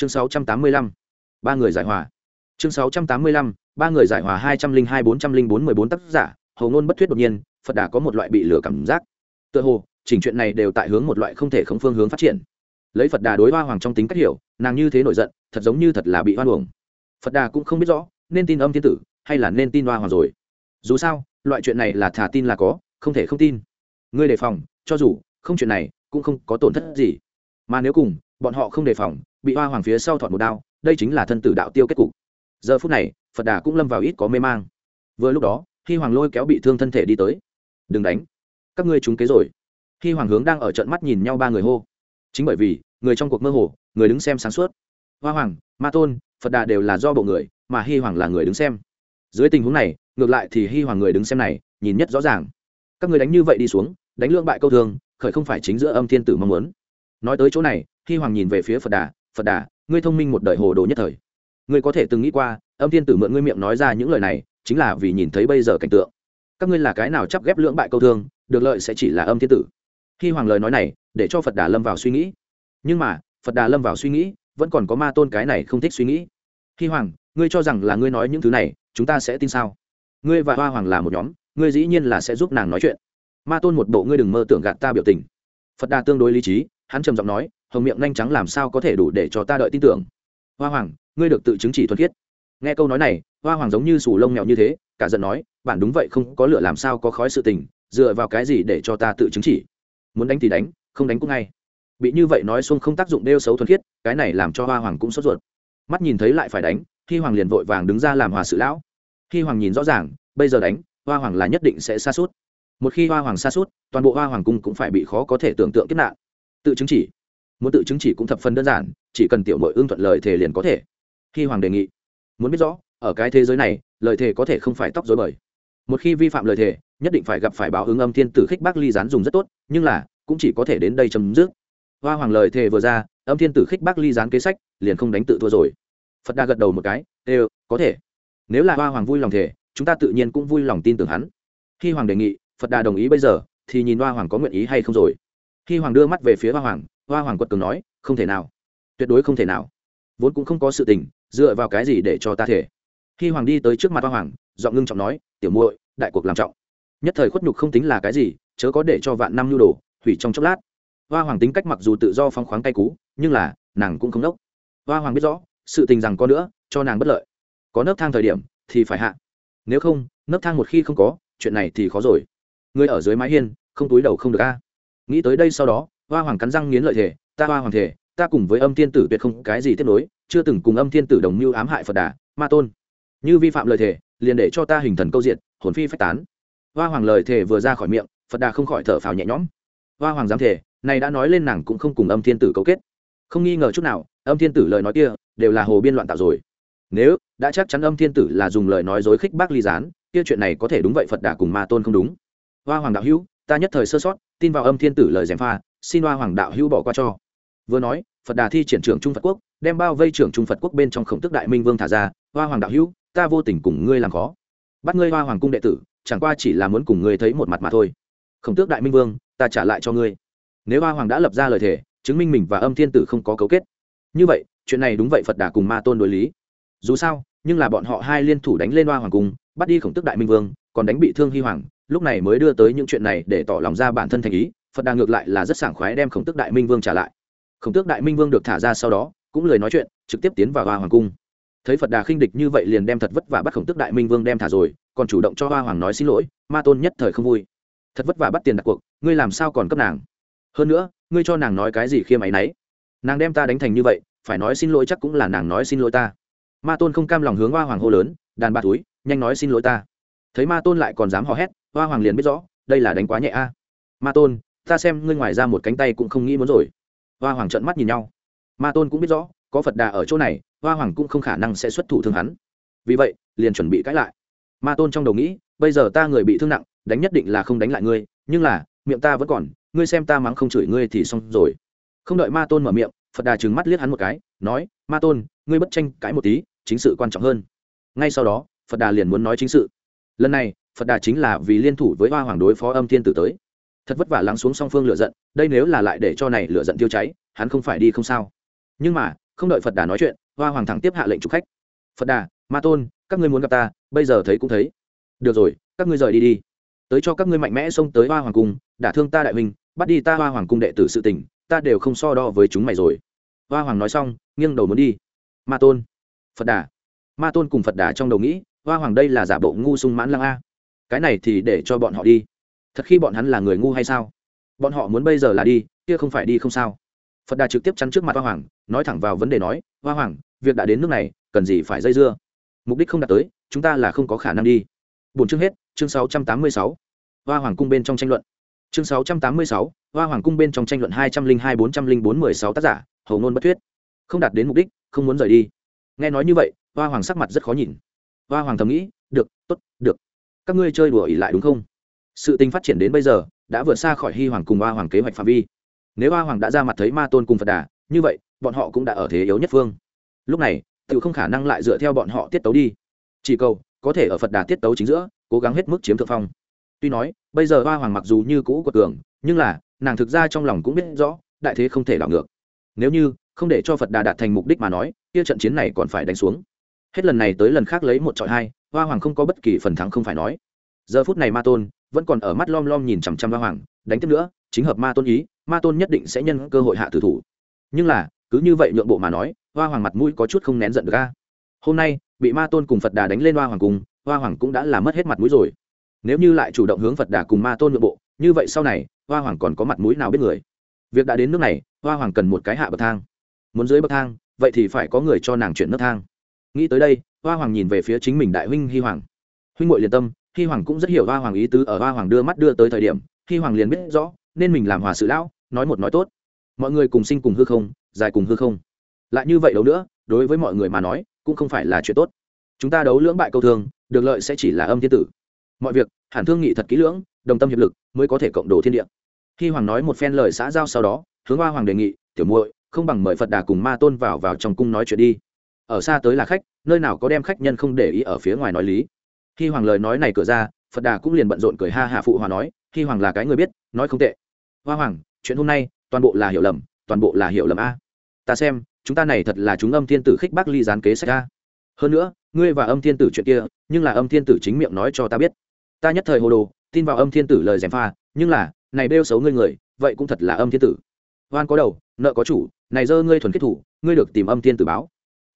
chương sáu trăm tám mươi lăm, ba người giải hòa. Chương sáu trăm tám mươi lăm, ba người giải hòa hai trăm linh hai, bốn trăm linh bốn, mười bốn tác giả hầu ngôn bất thuyết đột nhiên, phật đà có một loại bị lửa cảm giác. Tựa hồ chỉnh chuyện này đều tại hướng một loại không thể không phương hướng phát triển. Lấy phật đà đối hoa hoàng trong tính cách hiểu, nàng như thế nổi giận, thật giống như thật là bị hoan uổng. Phật đà cũng không biết rõ, nên tin âm thiên tử, hay là nên tin hoa hoàng rồi. Dù sao, loại chuyện này là thả tin là có, không thể không tin. Ngươi đề phòng, cho dù, không chuyện này cũng không có tổn thất gì. Mà nếu cùng, bọn họ không đề phòng bị hoa hoàng phía sau thọt một đao đây chính là thân tử đạo tiêu kết cục. Giờ phút này phật đà cũng lâm vào ít có mê mang. Vừa lúc đó khi hoàng lôi kéo bị thương thân thể đi tới. Đừng đánh các ngươi trúng kế rồi. Khi hoàng hướng đang ở trận mắt nhìn nhau ba người hô. Chính bởi vì người trong cuộc mơ hồ người đứng xem sáng suốt. Hoa hoàng ma tôn phật đà đều là do bộ người mà hi hoàng là người đứng xem. Dưới tình huống này ngược lại thì hi hoàng người đứng xem này nhìn nhất rõ ràng. Các người đánh như vậy đi xuống đánh lương bại câu thường, khởi không phải chính giữa âm thiên tử mong muốn. Nói tới chỗ này hi hoàng nhìn về phía phật đà phật đà, ngươi thông minh một đời hồ đồ nhất thời. Ngươi có thể từng nghĩ qua, âm thiên tử mượn ngươi miệng nói ra những lời này, chính là vì nhìn thấy bây giờ cảnh tượng. Các ngươi là cái nào chấp ghép lưỡng bại câu thương, được lợi sẽ chỉ là âm thiên tử. Khi hoàng lời nói này, để cho phật đà lâm vào suy nghĩ. Nhưng mà, phật đà lâm vào suy nghĩ, vẫn còn có ma tôn cái này không thích suy nghĩ. Khi hoàng, ngươi cho rằng là ngươi nói những thứ này, chúng ta sẽ tin sao? Ngươi và hoa hoàng là một nhóm, ngươi dĩ nhiên là sẽ giúp nàng nói chuyện. Ma tôn một bộ ngươi đừng mơ tưởng gạt ta biểu tình. Phật đà tương đối lý trí, hắn trầm giọng nói hồng miệng nhanh trắng làm sao có thể đủ để cho ta đợi tin tưởng. Hoa hoàng, ngươi được tự chứng chỉ thuần khiết. Nghe câu nói này, hoa hoàng giống như sù lông mèo như thế, cả giận nói, bạn đúng vậy, không có lửa làm sao có khói sự tình, dựa vào cái gì để cho ta tự chứng chỉ? Muốn đánh thì đánh, không đánh cũng ngay. Bị như vậy nói xuông không tác dụng đeo xấu thuần khiết, cái này làm cho hoa hoàng cũng sốt ruột. Mắt nhìn thấy lại phải đánh khi hoàng liền vội vàng đứng ra làm hòa sự lão. Khi hoàng nhìn rõ ràng, bây giờ đánh, hoa hoàng là nhất định sẽ xa suốt một khi hoa hoàng xa suốt toàn bộ hoa hoàng cung cũng phải bị khó có thể tưởng tượng kiếp nạn. Tự chứng chỉ muốn tự chứng chỉ cũng thập phần đơn giản, chỉ cần tiểu mội ương thuận lời thề liền có thể. Khi hoàng đề nghị, muốn biết rõ, ở cái thế giới này, lời thề có thể không phải tóc dối bời. Một khi vi phạm lời thề, nhất định phải gặp phải báo ứng âm thiên tử khích bác ly gián dùng rất tốt, nhưng là, cũng chỉ có thể đến đây chấm dứt. Hoa hoàng lời thề vừa ra, âm thiên tử khích bác ly gián kế sách, liền không đánh tự thua rồi. Phật đa gật đầu một cái ê có thể. Nếu là hoa hoàng vui lòng thể chúng ta tự nhiên cũng vui lòng tin tưởng hắn. Khi hoàng đề nghị, phật đà đồng ý bây giờ, thì nhìn hoa hoàng có nguyện ý hay không rồi. Khi hoàng đưa mắt về phía hoa hoàng hoa hoàng quật cường nói, không thể nào. Tuyệt đối không thể nào. Vốn cũng không có sự tình, dựa vào cái gì để cho ta thể. Khi hoàng đi tới trước mặt hoa hoàng, giọng ngưng trọng nói, tiểu muội, đại cuộc làm trọng. Nhất thời khuất nhục không tính là cái gì, chớ có để cho vạn năm nhu đồ, hủy trong chốc lát. Hoa hoàng tính cách mặc dù tự do phong khoáng cay cú, nhưng là, nàng cũng không đốc. Hoa hoàng biết rõ, sự tình rằng có nữa, cho nàng bất lợi. Có nấc thang thời điểm, thì phải hạ. Nếu không, nấc thang một khi không có, chuyện này thì khó rồi. Người ở dưới mái hiên, không túi đầu không được a. Nghĩ tới đây sau đó hoa hoàng cắn răng nghiến lợi thể ta hoa hoàng thể ta cùng với âm thiên tử tuyệt không cái gì tiếp nối chưa từng cùng âm thiên tử đồng mưu ám hại phật đà, ma tôn. Như vi phạm lời thể liền để cho ta hình thần câu diện hồn phi phách tán. Hoa hoàng lời thể vừa ra khỏi miệng, phật đà không khỏi thở phào nhẹ nhõm. Hoa hoàng dám thể này đã nói lên nàng cũng không cùng âm thiên tử cấu kết. Không nghi ngờ chút nào, âm thiên tử lời nói kia, đều là hồ biên loạn tạo rồi. Nếu, đã chắc chắn âm thiên tử là dùng lời nói dối khích bác ly gián, kia chuyện này có thể đúng vậy phật đà cùng ma tôn không đúng. Hoa hoàng đạo hữu, ta nhất thời sơ sót, tin vào âm thiên tử lời gièm pha xin hoa hoàng đạo hữu bỏ qua cho. Vừa nói, phật đà thi triển trưởng trung phật quốc, đem bao vây trưởng trung phật quốc bên trong khổng tức đại minh vương thả ra, hoa hoàng đạo hữu, ta vô tình cùng ngươi làm khó. Bắt ngươi hoa hoàng cung đệ tử, chẳng qua chỉ là muốn cùng ngươi thấy một mặt mà thôi. Khổng tước đại minh vương, ta trả lại cho ngươi. Nếu hoa hoàng đã lập ra lời thề, chứng minh mình và âm thiên tử không có cấu kết. Như vậy, chuyện này đúng vậy phật đà cùng ma tôn đối lý. Dù sao, nhưng là bọn họ hai liên thủ đánh lên hoa hoàng cung, bắt đi khổng tức đại minh vương, còn đánh bị thương hy hoàng, lúc này mới đưa tới những chuyện này để tỏ lòng ra bản thân thành ý phật đà ngược lại là rất sảng khoái đem khổng tước đại minh vương trả lại. Khổng tước đại minh vương được thả ra sau đó, cũng lời nói chuyện, trực tiếp tiến vào hoa hoàng cung. Thấy phật đà khinh địch như vậy liền đem thật vất vả bắt khổng tước đại minh vương đem thả rồi, còn chủ động cho hoa hoàng nói xin lỗi, ma tôn nhất thời không vui. Thật vất vả bắt tiền đặt cuộc, ngươi làm sao còn cấp nàng? Hơn nữa, ngươi cho nàng nói cái gì khiêm áy náy nàng đem ta đánh thành như vậy, phải nói xin lỗi chắc cũng là nàng nói xin lỗi ta. Ma tôn không cam lòng hướng hoa hoàng hô lớn, đàn bà túi, nhanh nói xin lỗi ta. Thấy ma tôn lại còn dám hò hét, hoa hoàng liền biết rõ, đây là đánh quá nhẹ a. Ma tôn ta xem ngươi ngoài ra một cánh tay cũng không nghĩ muốn rồi. Hoa hoàng trợn mắt nhìn nhau. Ma tôn cũng biết rõ, có phật đà ở chỗ này, hoa hoàng cũng không khả năng sẽ xuất thủ thương hắn. Vì vậy, liền chuẩn bị cãi lại. Ma tôn trong đầu nghĩ, bây giờ ta người bị thương nặng, đánh nhất định là không đánh lại ngươi, nhưng là, miệng ta vẫn còn, ngươi xem ta mắng không chửi ngươi thì xong rồi. Không đợi ma tôn mở miệng, phật đà trừng mắt liếc hắn một cái, nói, ma tôn, ngươi bất tranh cãi một tí, chính sự quan trọng hơn. Ngay sau đó, phật đà liền muốn nói chính sự. Lần này, phật đà chính là vì liên thủ với hoa hoàng đối phó âm thiên tử tới thật vất vả lắng xuống song phương lựa giận đây nếu là lại để cho này lựa giận tiêu cháy hắn không phải đi không sao. Nhưng mà không đợi phật đà nói chuyện hoa hoàng thẳng tiếp hạ lệnh trục khách. Phật đà ma tôn các ngươi muốn gặp ta bây giờ thấy cũng thấy. Được rồi các ngươi rời đi đi. Tới cho các ngươi mạnh mẽ xông tới hoa hoàng cung đả thương ta đại minh, bắt đi ta hoa hoàng cung đệ tử sự tình ta đều không so đo với chúng mày rồi. Hoa hoàng nói xong nghiêng đầu muốn đi. Ma tôn phật đà. Ma tôn cùng phật đà trong đầu nghĩ hoa hoàng đây là giả bộ ngu sung mãn lăng a. Cái này thì để cho bọn họ đi thật khi bọn hắn là người ngu hay sao? Bọn họ muốn bây giờ là đi, kia không phải đi không sao. Phật đà trực tiếp chắn trước mặt hoa hoàng, nói thẳng vào vấn đề nói, hoa hoàng, việc đã đến nước này, cần gì phải dây dưa? Mục đích không đạt tới, chúng ta là không có khả năng đi. Bốn chương hết, chương sáu trăm tám mươi sáu. Hoa hoàng cung bên trong tranh luận. Chương sáu trăm tám mươi sáu, hoa hoàng cung bên trong tranh luận hai trăm linh hai bốn trăm linh bốn mười sáu tác giả, hầu ngôn bất thuyết. Không đạt đến mục đích, không muốn rời đi. Nghe nói như vậy, hoa hoàng sắc mặt rất khó nhìn. Hoa hoàng thầm nghĩ, được t ố t được. Các ngươi chơi đùa ỉ lại đúng không? Sự tình phát triển đến bây giờ, đã vượt xa khỏi hy hoàng cùng ba hoàng kế hoạch phạm vi. Nếu ba hoàng đã ra mặt thấy ma tôn cùng phật đà, như vậy, bọn họ cũng đã ở thế yếu nhất phương. Lúc này tự không khả năng lại dựa theo bọn họ tiết tấu đi. Chỉ cầu, có thể ở phật đà tiết tấu chính giữa, cố gắng hết mức chiếm thượng phong. Tuy nói, bây giờ hoa hoàng mặc dù như cũ của cường, nhưng là, nàng thực ra trong lòng cũng biết rõ, đại thế không thể đảo ngược. Nếu như, không để cho phật đà đạt thành mục đích mà nói, kia trận chiến này còn phải đánh xuống. Hết lần này tới lần khác lấy một trọi hai hoa hoàng không có bất kỳ phần thắng không phải nói. Giờ phút này ma tôn vẫn còn ở mắt lom lom nhìn chằm chằm la hoàng, đánh tiếp nữa, chính hợp ma tôn ý, ma tôn nhất định sẽ nhân cơ hội hạ tử thủ. Nhưng là, cứ như vậy nhượng bộ mà nói hoa hoàng mặt mũi có chút không nén giận được ga hôm nay, bị ma tôn cùng phật đà đánh lên hoa hoàng cùng hoa hoàng cũng đã làm mất hết mặt mũi rồi. Nếu như lại chủ động hướng phật đà cùng ma tôn nhượng bộ, như vậy sau này hoa hoàng còn có mặt mũi nào biết người? Việc đã đến nước này hoa hoàng cần một cái hạ bậc thang. Muốn dưới bậc thang, vậy thì phải có người cho nàng chuyển nấc thang. Nghĩ tới đây hoa hoàng nhìn về phía chính mình đại huynh hy hoàng. Huynh ngội liền tâm hy hoàng cũng rất hiểu hoa hoàng ý tứ ở hoa hoàng đưa mắt đưa tới thời điểm hy hoàng liền biết rõ, nên mình làm hòa sự lão, nói một nói tốt. Mọi người cùng sinh cùng hư không, dài cùng hư không. Lại như vậy đâu nữa, đối với mọi người mà nói, cũng không phải là chuyện tốt. Chúng ta đấu lưỡng bại câu thương, được lợi sẽ chỉ là âm thiên tử. Mọi việc, hẳn thương nghị thật kỹ lưỡng, đồng tâm hiệp lực, mới có thể cộng đồ thiên địa. Khi hoàng nói một phen lời xã giao sau đó, hướng hoa hoàng đề nghị, tiểu muội, không bằng mời phật đà cùng ma tôn vào vào trong cung nói chuyện đi. Ở xa tới là khách, nơi nào có đem khách nhân không để ý ở phía ngoài nói lý khi hoàng lời nói này cửa ra, phật đà cũng liền bận rộn cười ha hạ phụ hòa nói khi hoàng là cái người biết, nói không tệ. Hoa hoàng, chuyện hôm nay, toàn bộ là hiểu lầm, toàn bộ là hiểu lầm a. Ta xem, chúng ta này thật là chúng âm thiên tử khích bác ly gián kế sách a. Hơn nữa, ngươi và âm thiên tử chuyện kia, nhưng là âm thiên tử chính miệng nói cho ta biết. Ta nhất thời hồ đồ, tin vào âm thiên tử lời gièm pha, nhưng là, này bêu xấu ngươi người, vậy cũng thật là âm thiên tử. Hoan có đầu, nợ có chủ, này dơ ngươi thuần kết thủ, ngươi được tìm âm thiên tử báo.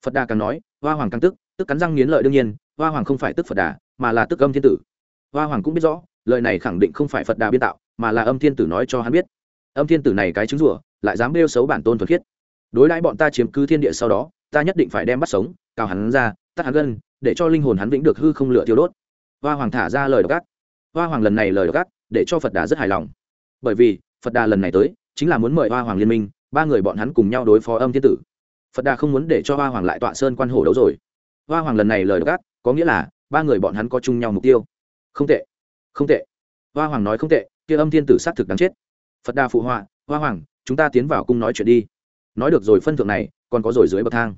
Phật đà càng nói, hoa hoàng càng tức tức cắn răng nghiến lợi đương nhiên, hoa hoàng không phải tức phật đà mà là tức âm thiên tử. Hoa hoàng cũng biết rõ, lời này khẳng định không phải phật đà biên tạo, mà là âm thiên tử nói cho hắn biết. Âm thiên tử này cái chứng rủa, lại dám bêu xấu bản tôn thuật khiết. Đối đãi bọn ta chiếm cứ thiên địa sau đó, ta nhất định phải đem bắt sống, cào hắn ra, tắt hắn gân, để cho linh hồn hắn vĩnh được hư không lửa tiêu đốt. Hoa hoàng thả ra lời độc ác. Hoa hoàng lần này lời độc ác, để cho phật đà rất hài lòng. Bởi vì, phật đà lần này tới, chính là muốn mời hoa hoàng liên minh, ba người bọn hắn cùng nhau đối phó âm thiên tử. Phật đà không muốn để cho hoa hoàng lại tọa sơn quan hổ đấu rồi. Hoa hoàng lần này lời độc ác, có nghĩa là ba người bọn hắn có chung nhau mục tiêu. Không tệ không tệ. Hoa hoàng nói không tệ, kia âm thiên tử xác thực đáng chết. Phật Đa phụ họa, hoa hoàng, chúng ta tiến vào cung nói chuyện đi. Nói được rồi phân thượng này, còn có rồi dưới bậc thang.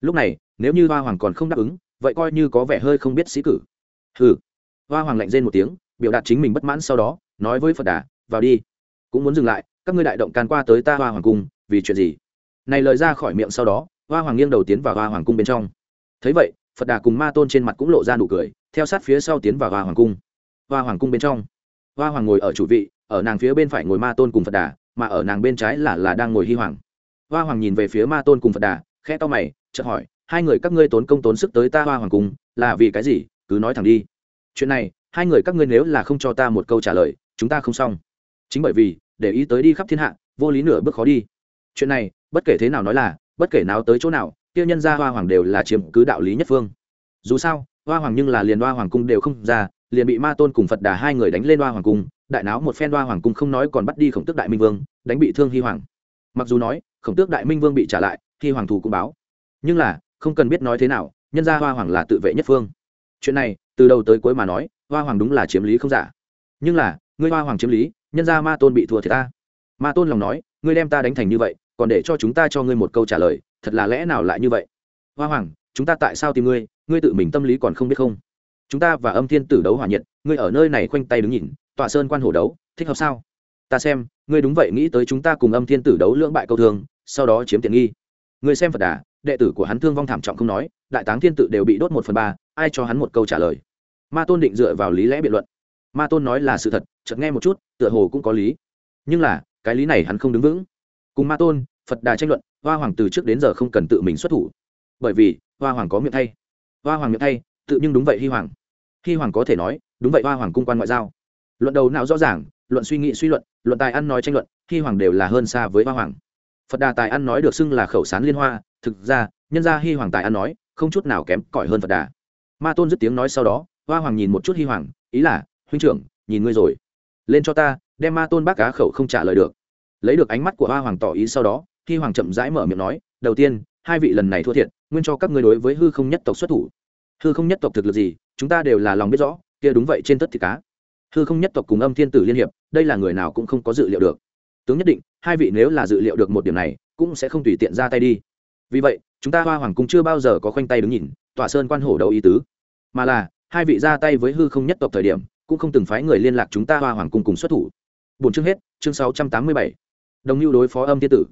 Lúc này, nếu như hoa hoàng còn không đáp ứng, vậy coi như có vẻ hơi không biết sĩ cử. Hừ. Hoa hoàng lạnh rên một tiếng, biểu đạt chính mình bất mãn sau đó, nói với phật đà, vào đi. Cũng muốn dừng lại, các ngươi đại động can qua tới ta hoa hoàng cung, vì chuyện gì? Này lời ra khỏi miệng sau đó, hoa hoàng nghiêng đầu tiến vào hoa hoàng cung bên trong. Thấy vậy phật đà cùng ma tôn trên mặt cũng lộ ra nụ cười, theo sát phía sau tiến vào hoa hoàng cung. Hoa hoàng cung bên trong, hoa hoàng ngồi ở chủ vị, ở nàng phía bên phải ngồi ma tôn cùng phật đà, mà ở nàng bên trái là là đang ngồi hy hoàng. Hoa hoàng nhìn về phía ma tôn cùng phật đà khe to mày, chợt hỏi, hai người các ngươi tốn công tốn sức tới ta hoa hoàng cung, là vì cái gì? Cứ nói thẳng đi. Chuyện này, hai người các ngươi nếu là không cho ta một câu trả lời, chúng ta không xong. Chính bởi vì, để ý tới đi khắp thiên hạ, vô lý nửa bước khó đi. Chuyện này, bất kể thế nào nói là, bất kể nào tới chỗ nào tiêu nhân gia hoa hoàng đều là chiếm cứ đạo lý nhất phương. Dù sao, hoa hoàng nhưng là liền hoa hoàng cung đều không ra, liền bị ma tôn cùng phật đà hai người đánh lên hoa hoàng cung, đại náo một phen hoa hoàng cung không nói còn bắt đi khổng tước đại minh vương, đánh bị thương hy hoàng. Mặc dù nói, khổng tước đại minh vương bị trả lại, hy hoàng thù cũng báo. Nhưng là, không cần biết nói thế nào, nhân gia hoa hoàng là tự vệ nhất phương. Chuyện này, từ đầu tới cuối mà nói, hoa hoàng đúng là chiếm lý không giả. Nhưng là, ngươi hoa hoàng chiếm lý, nhân gia ma tôn bị thua thì ta. Ma tôn lòng nói, ngươi đem ta đánh thành như vậy, còn để cho chúng ta cho ngươi một câu trả lời thật là lẽ nào lại như vậy? Hoa hoàng, chúng ta tại sao tìm ngươi? Ngươi tự mình tâm lý còn không biết không? Chúng ta và âm thiên tử đấu hòa nhiệt, ngươi ở nơi này khoanh tay đứng nhìn, tọa sơn quan hổ đấu, thích hợp sao? Ta xem, ngươi đúng vậy, nghĩ tới chúng ta cùng âm thiên tử đấu lưỡng bại câu thường, sau đó chiếm tiện nghi. Ngươi xem phật đà, đệ tử của hắn thương vong thảm trọng không nói, đại táng thiên tự đều bị đốt một phần ba, ai cho hắn một câu trả lời? Ma tôn định dựa vào lý lẽ biện luận. Ma tôn nói là sự thật, chợt nghe một chút, tựa hồ cũng có lý. Nhưng là, cái lý này hắn không đứng vững. Cùng ma tôn phật đà tranh luận, hoa hoàng từ trước đến giờ không cần tự mình xuất thủ. Bởi vì, hoa hoàng có miệng thay. Hoa hoàng miệng thay, tự nhưng đúng vậy hy hoàng. Hy hoàng có thể nói, đúng vậy hoa hoàng cung quan ngoại giao. Luận đầu não rõ ràng, luận suy nghĩ suy luận luận tài ăn nói tranh luận hy hoàng đều là hơn xa với hoa hoàng. Phật đà tài ăn nói được xưng là khẩu sán liên hoa, thực ra, nhân gia hy hoàng tài ăn nói, không chút nào kém cỏi hơn phật đà. Ma tôn dứt tiếng nói sau đó, hoa hoàng nhìn một chút hy hoàng, ý là, huynh trưởng, nhìn ngươi rồi. Lên cho ta, đem ma tôn bác cá khẩu không trả lời được. Lấy được ánh mắt của hoa hoàng tỏ ý sau đó hy hoàng chậm rãi mở miệng nói, đầu tiên, hai vị lần này thua thiệt, nguyên cho các ngươi đối với hư không nhất tộc xuất thủ. Hư không nhất tộc thực lực gì? Chúng ta đều là lòng biết rõ, kia đúng vậy trên tất thì cá. Hư không nhất tộc cùng âm thiên tử liên hiệp, đây là người nào cũng không có dự liệu được. Tướng nhất định, hai vị nếu là dự liệu được một điểm này, cũng sẽ không tùy tiện ra tay đi. Vì vậy, chúng ta hoa hoàng cung chưa bao giờ có khoanh tay đứng nhìn, tỏa sơn quan hổ đầu ý tứ. Mà là, hai vị ra tay với hư không nhất tộc thời điểm, cũng không từng phái người liên lạc chúng ta hoa hoàng cung cùng xuất thủ. Bốn chương hết, chương sáu trăm tám mươi bảy. Đồng lưu đối phó âm thiên tử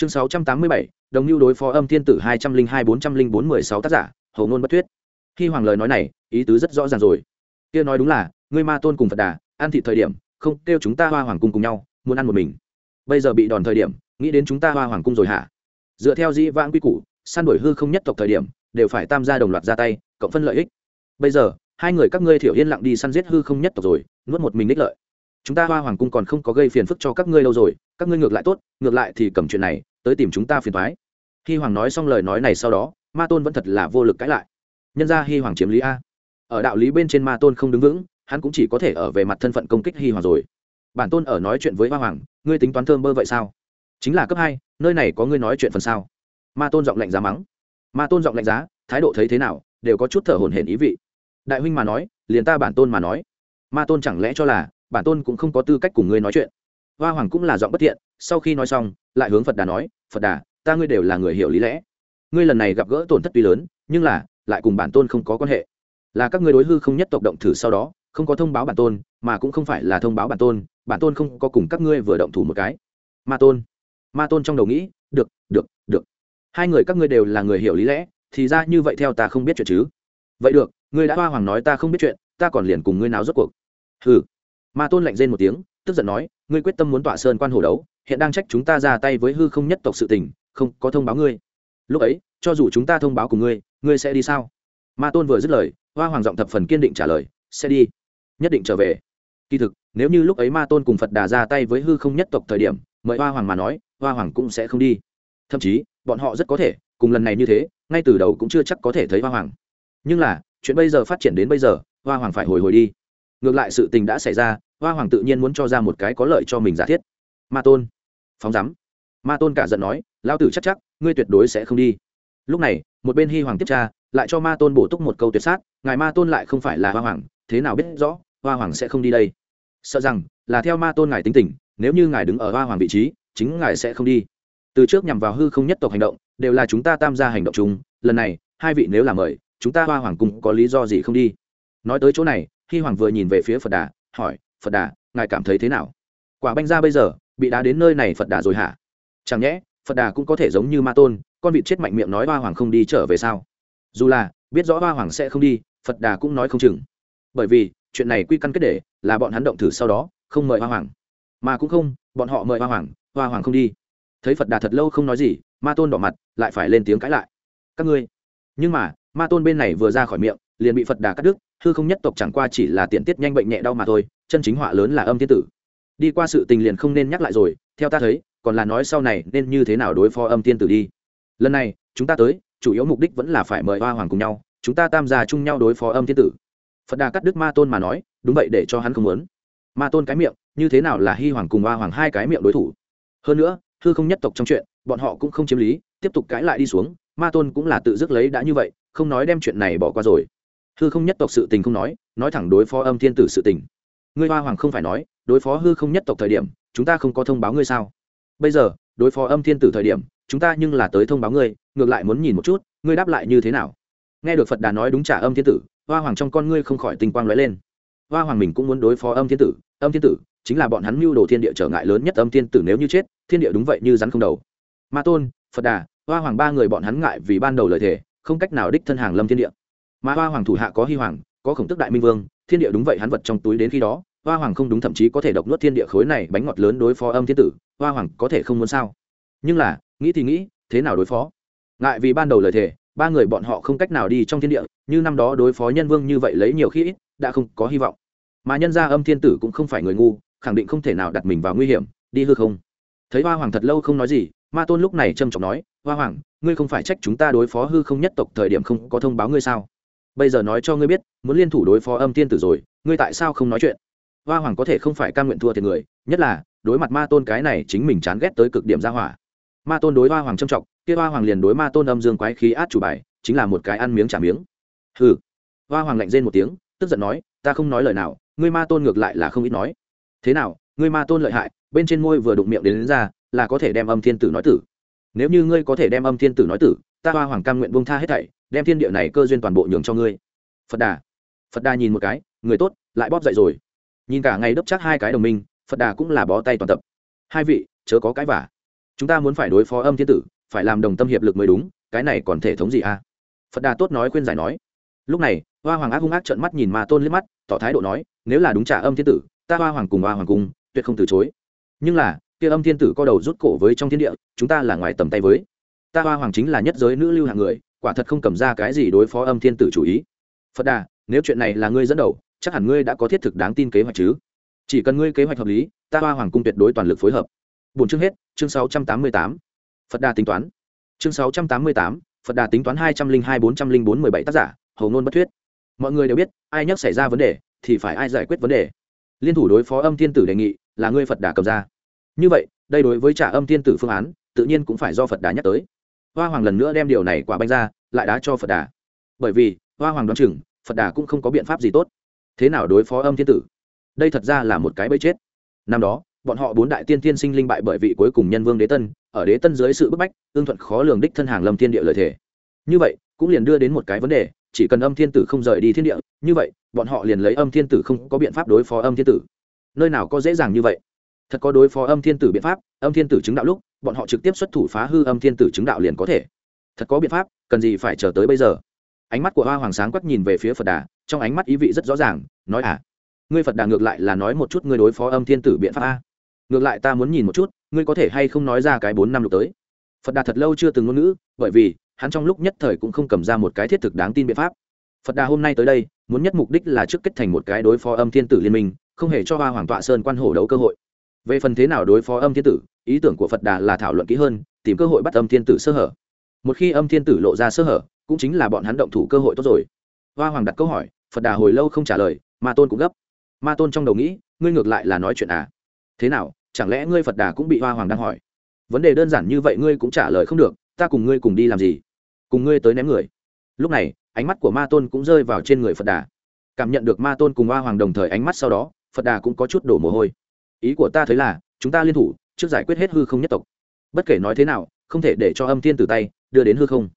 chương sáu trăm tám mươi bảy, đồng lưu đối phó âm thiên tử hai trăm linh hai bốn trăm linh bốn mười sáu tác giả hầu ngôn bất thuyết khi hoàng lời nói này, ý tứ rất rõ ràng rồi. Kia nói đúng là, ngươi ma tôn cùng phật đà, ăn thị thời điểm, không, kêu chúng ta hoa hoàng cung cùng nhau, muốn ăn một mình. Bây giờ bị đòn thời điểm, nghĩ đến chúng ta hoa hoàng cung rồi hả? Dựa theo dĩ vãng quy củ, săn đổi hư không nhất tộc thời điểm, đều phải tam gia đồng loạt ra tay, cộng phân lợi ích. Bây giờ, hai người các ngươi thiểu yên lặng đi săn giết hư không nhất tộc rồi, nuốt một mình ních lợi. Chúng ta hoa hoàng cung còn không có gây phiền phức cho các ngươi lâu rồi, các ngươi ngược lại tốt, ngược lại thì cầm chuyện này tới tìm chúng ta phiền thoái. Hy hoàng nói xong lời nói này sau đó, ma tôn vẫn thật là vô lực cãi lại. Nhân ra hy hoàng chiếm lý a. Ở đạo lý bên trên ma tôn không đứng vững, hắn cũng chỉ có thể ở về mặt thân phận công kích hy hoàng rồi. Bản tôn ở nói chuyện với hoa hoàng, ngươi tính toán thơm bơ vậy sao? Chính là cấp hai, nơi này có ngươi nói chuyện phần sao ma tôn giọng lạnh giá mắng. Ma tôn giọng lạnh giá, thái độ thấy thế nào, đều có chút thở hổn hển ý vị. Đại huynh mà nói, liền ta bản tôn mà nói. Ma tôn chẳng lẽ cho là, bản tôn cũng không có tư cách cùng ngươi nói chuyện? Hoa hoàng cũng là giọng bất thiện, sau khi nói xong, lại hướng phật đà nói, phật đà, ta ngươi đều là người hiểu lý lẽ. Ngươi lần này gặp gỡ tổn thất tuy lớn, nhưng là, lại cùng bản tôn không có quan hệ. Là các ngươi đối hư không nhất tộc động thử sau đó, không có thông báo bản tôn, mà cũng không phải là thông báo bản tôn bản tôn không có cùng các ngươi vừa động thủ một cái. Ma tôn. Ma tôn trong đầu nghĩ, được được được. Hai người các ngươi đều là người hiểu lý lẽ, thì ra như vậy theo ta không biết chuyện chứ. Vậy được, ngươi đã hoa hoàng nói ta không biết chuyện, ta còn liền cùng ngươi nào rốt cuộc. Hừ. Ma tôn lạnh rên một tiếng tức giận nói, ngươi quyết tâm muốn tọa sơn quan hồ đấu, hiện đang trách chúng ta ra tay với hư không nhất tộc sự tình, không có thông báo ngươi. Lúc ấy, cho dù chúng ta thông báo cùng ngươi ngươi sẽ đi sao? Ma tôn vừa dứt lời, hoa hoàng giọng thập phần kiên định trả lời, sẽ đi, nhất định trở về. Kỳ thực, nếu như lúc ấy ma tôn cùng phật đà ra tay với hư không nhất tộc thời điểm, mời hoa hoàng mà nói, hoa hoàng cũng sẽ không đi. Thậm chí, bọn họ rất có thể, cùng lần này như thế, ngay từ đầu cũng chưa chắc có thể thấy hoa hoàng. Nhưng là, chuyện bây giờ phát triển đến bây giờ, hoa hoàng phải hồi hồi đi. Ngược lại sự tình đã xảy ra hoa hoàng tự nhiên muốn cho ra một cái có lợi cho mình giả thiết. Ma tôn, phóng rắm ma tôn cả giận nói lao tử chắc chắc, ngươi tuyệt đối sẽ không đi. Lúc này, một bên hy hoàng tiếp tra, lại cho ma tôn bổ túc một câu tuyệt sát, ngài ma tôn lại không phải là hoa hoàng, thế nào biết rõ, hoa hoàng sẽ không đi đây. Sợ rằng là theo ma tôn ngài tính tình, nếu như ngài đứng ở hoa hoàng vị trí, chính ngài sẽ không đi. Từ trước nhằm vào hư không nhất tộc hành động, đều là chúng ta tham gia hành động chung, lần này, hai vị nếu là mời, chúng ta hoa hoàng cùng có lý do gì không đi? Nói tới chỗ này hy hoàng vừa nhìn về phía phật đà, hỏi phật đà, ngài cảm thấy thế nào? Quả banh ra bây giờ, bị đá đến nơi này phật đà rồi hả? Chẳng nhẽ, phật đà cũng có thể giống như ma tôn, con vịt chết mạnh miệng nói hoa hoàng không đi trở về sao? Dù là, biết rõ hoa hoàng sẽ không đi, phật đà cũng nói không chừng. Bởi vì, chuyện này quy căn kết để là bọn hắn động thử sau đó, không mời hoa hoàng. Mà cũng không, bọn họ mời hoa hoàng hoa hoàng không đi. Thấy phật đà thật lâu không nói gì, ma tôn đỏ mặt, lại phải lên tiếng cãi lại. Các ngươi. Nhưng mà, ma tôn bên này vừa ra khỏi miệng, liền bị phật đà cắt đứt hư không nhất tộc chẳng qua chỉ là tiện tiết nhanh bệnh nhẹ đau mà thôi, chân chính họa lớn là âm thiên tử. Đi qua sự tình liền không nên nhắc lại rồi, theo ta thấy, còn là nói sau này nên như thế nào đối phó âm thiên tử đi. Lần này, chúng ta tới, chủ yếu mục đích vẫn là phải mời hoa hoàng cùng nhau, chúng ta tam gia chung nhau đối phó âm thiên tử. Phật đà cắt đức ma tôn mà nói, đúng vậy để cho hắn không muốn. Ma tôn cái miệng, như thế nào là hy hoàng cùng hoa hoàng hai cái miệng đối thủ? Hơn nữa, hư không nhất tộc trong chuyện, bọn họ cũng không chiếm lý, tiếp tục cãi lại đi xuống, ma tôn cũng là tự dứt lấy đã như vậy, không nói đem chuyện này bỏ qua rồi hư không nhất tộc sự tình không nói nói thẳng đối phó âm thiên tử sự tình. Ngươi hoa hoàng không phải nói, đối phó hư không nhất tộc thời điểm, chúng ta không có thông báo ngươi sao? Bây giờ, đối phó âm thiên tử thời điểm, chúng ta nhưng là tới thông báo ngươi, ngược lại muốn nhìn một chút, ngươi đáp lại như thế nào? Nghe được phật đà nói đúng trả âm thiên tử, hoa hoàng trong con ngươi không khỏi tinh quang lóe lên. Hoa hoàng mình cũng muốn đối phó âm thiên tử, âm thiên tử chính là bọn hắn mưu đồ thiên địa trở ngại lớn nhất âm thiên tử nếu như chết, thiên địa đúng vậy như rắn không đầu. Ma tôn, phật đà, hoa hoàng ba người bọn hắn ngại vì ban đầu lời thề, không cách nào đích thân hàng lâm thiên địa mà hoa hoàng thủ hạ có hy hoàng, có khổng tức đại minh vương, thiên địa đúng vậy hắn vật trong túi đến khi đó, hoa hoàng không đúng thậm chí có thể độc nuốt thiên địa khối này bánh ngọt lớn đối phó âm thiên tử, hoa hoàng có thể không muốn sao? Nhưng là, nghĩ thì nghĩ, thế nào đối phó? Ngại vì ban đầu lời thề, ba người bọn họ không cách nào đi trong thiên địa, như năm đó đối phó nhân vương như vậy lấy nhiều khi ít, đã không có hy vọng. Mà nhân gia âm thiên tử cũng không phải người ngu, khẳng định không thể nào đặt mình vào nguy hiểm, đi hư không. Thấy hoa hoàng thật lâu không nói gì, ma tôn lúc này trầm trọng nói, hoa hoàng, ngươi không phải trách chúng ta đối phó hư không nhất tộc thời điểm không có thông báo ngươi sao? Bây giờ nói cho ngươi biết muốn liên thủ đối phó âm Tiên tử rồi ngươi tại sao không nói chuyện? Hoa hoàng có thể không phải cam nguyện thua thiệt người nhất là đối mặt ma tôn cái này chính mình chán ghét tới cực điểm ra hỏa. Ma tôn đối hoa hoàng trâm trọng kia hoa hoàng liền đối ma tôn âm dương quái khí át chủ bài chính là một cái ăn miếng trả miếng. Hừ. Hoa hoàng lạnh rên một tiếng tức giận nói ta không nói lời nào ngươi ma tôn ngược lại là không ít nói. Thế nào ngươi ma tôn lợi hại bên trên môi vừa đụng miệng đến, đến ra là có thể đem âm thiên tử nói tử. Nếu như ngươi có thể đem âm thiên tử nói tử ta hoa hoàng cam nguyện bông tha hết thảy đem thiên địa này cơ duyên toàn bộ nhường cho ngươi. Phật đà. Phật đà nhìn một cái, người tốt, lại bóp dậy rồi. Nhìn cả ngày đấp chắc hai cái đồng minh, phật đà cũng là bó tay toàn tập. Hai vị, chớ có cái vả chúng ta muốn phải đối phó âm thiên tử, phải làm đồng tâm hiệp lực mới đúng, cái này còn thể thống gì à? Phật đà tốt nói khuyên giải nói. Lúc này, hoa hoàng ác hung ác trợn mắt nhìn ma tôn liếc mắt, tỏ thái độ nói, nếu là đúng trả âm thiên tử, ta hoa hoàng cùng hoa hoàng cung tuyệt không từ chối. Nhưng là, kia âm thiên tử co đầu rút cổ với trong thiên địa, chúng ta là ngoài tầm tay với. Ta hoa hoàng chính là nhất giới nữ lưu hạng người quả thật không cầm ra cái gì đối phó âm thiên tử chủ ý. Phật đà, nếu chuyện này là ngươi dẫn đầu, chắc hẳn ngươi đã có thiết thực đáng tin kế hoạch chứ. Chỉ cần ngươi kế hoạch hợp lý, ta hoa hoàng cung tuyệt đối toàn lực phối hợp. Bốn chương hết, chương sáu trăm tám mươi tám. Phật đà tính toán. Chương sáu trăm tám mươi tám, phật đà tính toán hai trăm linh hai bốn trăm linh bốn mười bảy tác giả hầu ngôn bất thuyết. Mọi người đều biết, ai nhắc xảy ra vấn đề, thì phải ai giải quyết vấn đề. Liên thủ đối phó âm thiên tử đề nghị, là ngươi phật đà cầm ra. Như vậy, đây đối với trả âm thiên tử phương án, tự nhiên cũng phải do phật đà nhắc tới hoa hoàng lần nữa đem điều này quả banh ra, lại đá cho phật đà. Bởi vì, hoa hoàng đoán chừng, phật đà cũng không có biện pháp gì tốt. Thế nào đối phó âm thiên tử? Đây thật ra là một cái bẫy chết. Năm đó, bọn họ bốn đại tiên tiên sinh linh bại bởi vị cuối cùng nhân vương đế tân, ở đế tân dưới sự bức bách tương thuận khó lường đích thân hàng lâm thiên địa lợi thể như vậy, cũng liền đưa đến một cái vấn đề, chỉ cần âm thiên tử không rời đi thiên địa, như vậy, bọn họ liền lấy âm thiên tử không có biện pháp đối phó âm thiên tử. Nơi nào có dễ dàng như vậy? Thật có đối phó âm thiên tử biện pháp, âm thiên tử chứng đạo lúc, bọn họ trực tiếp xuất thủ phá hư âm thiên tử chứng đạo liền có thể. Thật có biện pháp, cần gì phải chờ tới bây giờ? Ánh mắt của hoa hoàng sáng quắc nhìn về phía phật đà, trong ánh mắt ý vị rất rõ ràng, nói à ngươi phật đà ngược lại là nói một chút ngươi đối phó âm thiên tử biện pháp a. Ngược lại ta muốn nhìn một chút, ngươi có thể hay không nói ra cái bốn năm lục tới. Phật đà thật lâu chưa từng ngôn ngữ, bởi vì, hắn trong lúc nhất thời cũng không cầm ra một cái thiết thực đáng tin biện pháp. Phật đà hôm nay tới đây, muốn nhất mục đích là trước kết thành một cái đối phó âm thiên tử liên minh, không hề cho hoa hoàng tọa sơn quan hổ đấu cơ hội về phần thế nào đối phó âm thiên tử, ý tưởng của phật đà là thảo luận kỹ hơn, tìm cơ hội bắt âm thiên tử sơ hở. Một khi âm thiên tử lộ ra sơ hở, cũng chính là bọn hắn động thủ cơ hội tốt rồi. Hoa hoàng đặt câu hỏi, phật đà hồi lâu không trả lời, ma tôn cũng gấp. Ma tôn trong đầu nghĩ, ngươi ngược lại là nói chuyện à? Thế nào, chẳng lẽ ngươi phật đà cũng bị hoa hoàng đang hỏi? Vấn đề đơn giản như vậy ngươi cũng trả lời không được, ta cùng ngươi cùng đi làm gì? Cùng ngươi tới ném người. Lúc này, ánh mắt của ma tôn cũng rơi vào trên người phật đà. Cảm nhận được ma tôn cùng hoa hoàng đồng thời ánh mắt sau đó, phật đà cũng có chút đổ mồ hôi ý của ta thấy là, chúng ta liên thủ, trước giải quyết hết hư không nhất tộc. Bất kể nói thế nào, không thể để cho âm thiên tử tay đưa đến hư không.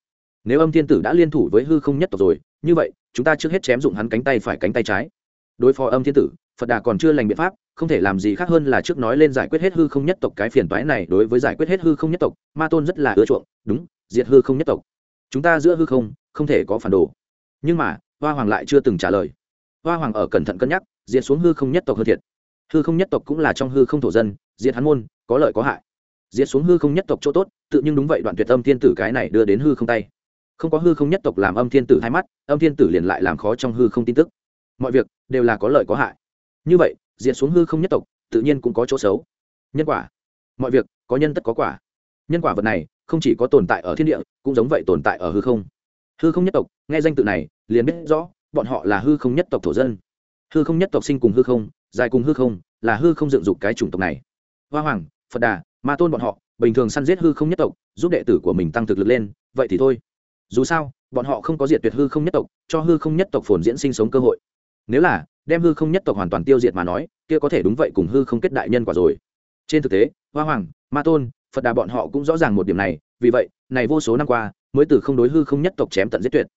Nếu âm thiên tử đã liên thủ với hư không nhất tộc rồi, như vậy, chúng ta trước hết chém dụng hắn cánh tay phải cánh tay trái. Đối phó âm thiên tử, phật đà còn chưa lành biện pháp, không thể làm gì khác hơn là trước nói lên giải quyết hết hư không nhất tộc cái phiền toái này đối với giải quyết hết hư không nhất tộc, ma tôn rất là ưa chuộng, đúng, diệt hư không nhất tộc. Chúng ta giữa hư không không thể có phản đồ. Nhưng mà, hoa hoàng lại chưa từng trả lời. Hoa hoàng ở cẩn thận cân nhắc, diệt xuống hư không nhất tộc hơn thiệt hư không nhất tộc cũng là trong hư không thổ dân, diệt hắn môn, có lợi có hại. Diệt xuống hư không nhất tộc chỗ tốt, tự nhưng đúng vậy đoạn tuyệt âm thiên tử cái này đưa đến hư không tay. Không có hư không nhất tộc làm âm thiên tử hai mắt, âm thiên tử liền lại làm khó trong hư không tin tức. Mọi việc đều là có lợi có hại. Như vậy, diệt xuống hư không nhất tộc, tự nhiên cũng có chỗ xấu. Nhân quả. Mọi việc, có nhân tất có quả. Nhân quả vật này, không chỉ có tồn tại ở thiên địa, cũng giống vậy tồn tại ở hư không. Hư không nhất tộc, nghe danh tự này, liền biết rõ, bọn họ là hư không nhất tộc thổ dân. Hư không nhất tộc sinh cùng hư không dài cùng hư không, là hư không dựng dục cái chủng tộc này. Hoa hoàng, phật đà, ma tôn bọn họ, bình thường săn giết hư không nhất tộc, giúp đệ tử của mình tăng thực lực lên, vậy thì thôi. Dù sao, bọn họ không có diệt tuyệt hư không nhất tộc, cho hư không nhất tộc phồn diễn sinh sống cơ hội. Nếu là, đem hư không nhất tộc hoàn toàn tiêu diệt mà nói, kia có thể đúng vậy cùng hư không kết đại nhân quả rồi. Trên thực tế, hoa hoàng, ma tôn, phật đà bọn họ cũng rõ ràng một điểm này, vì vậy, này vô số năm qua, mới từ không đối hư không nhất tộc chém tận giết tuyệt.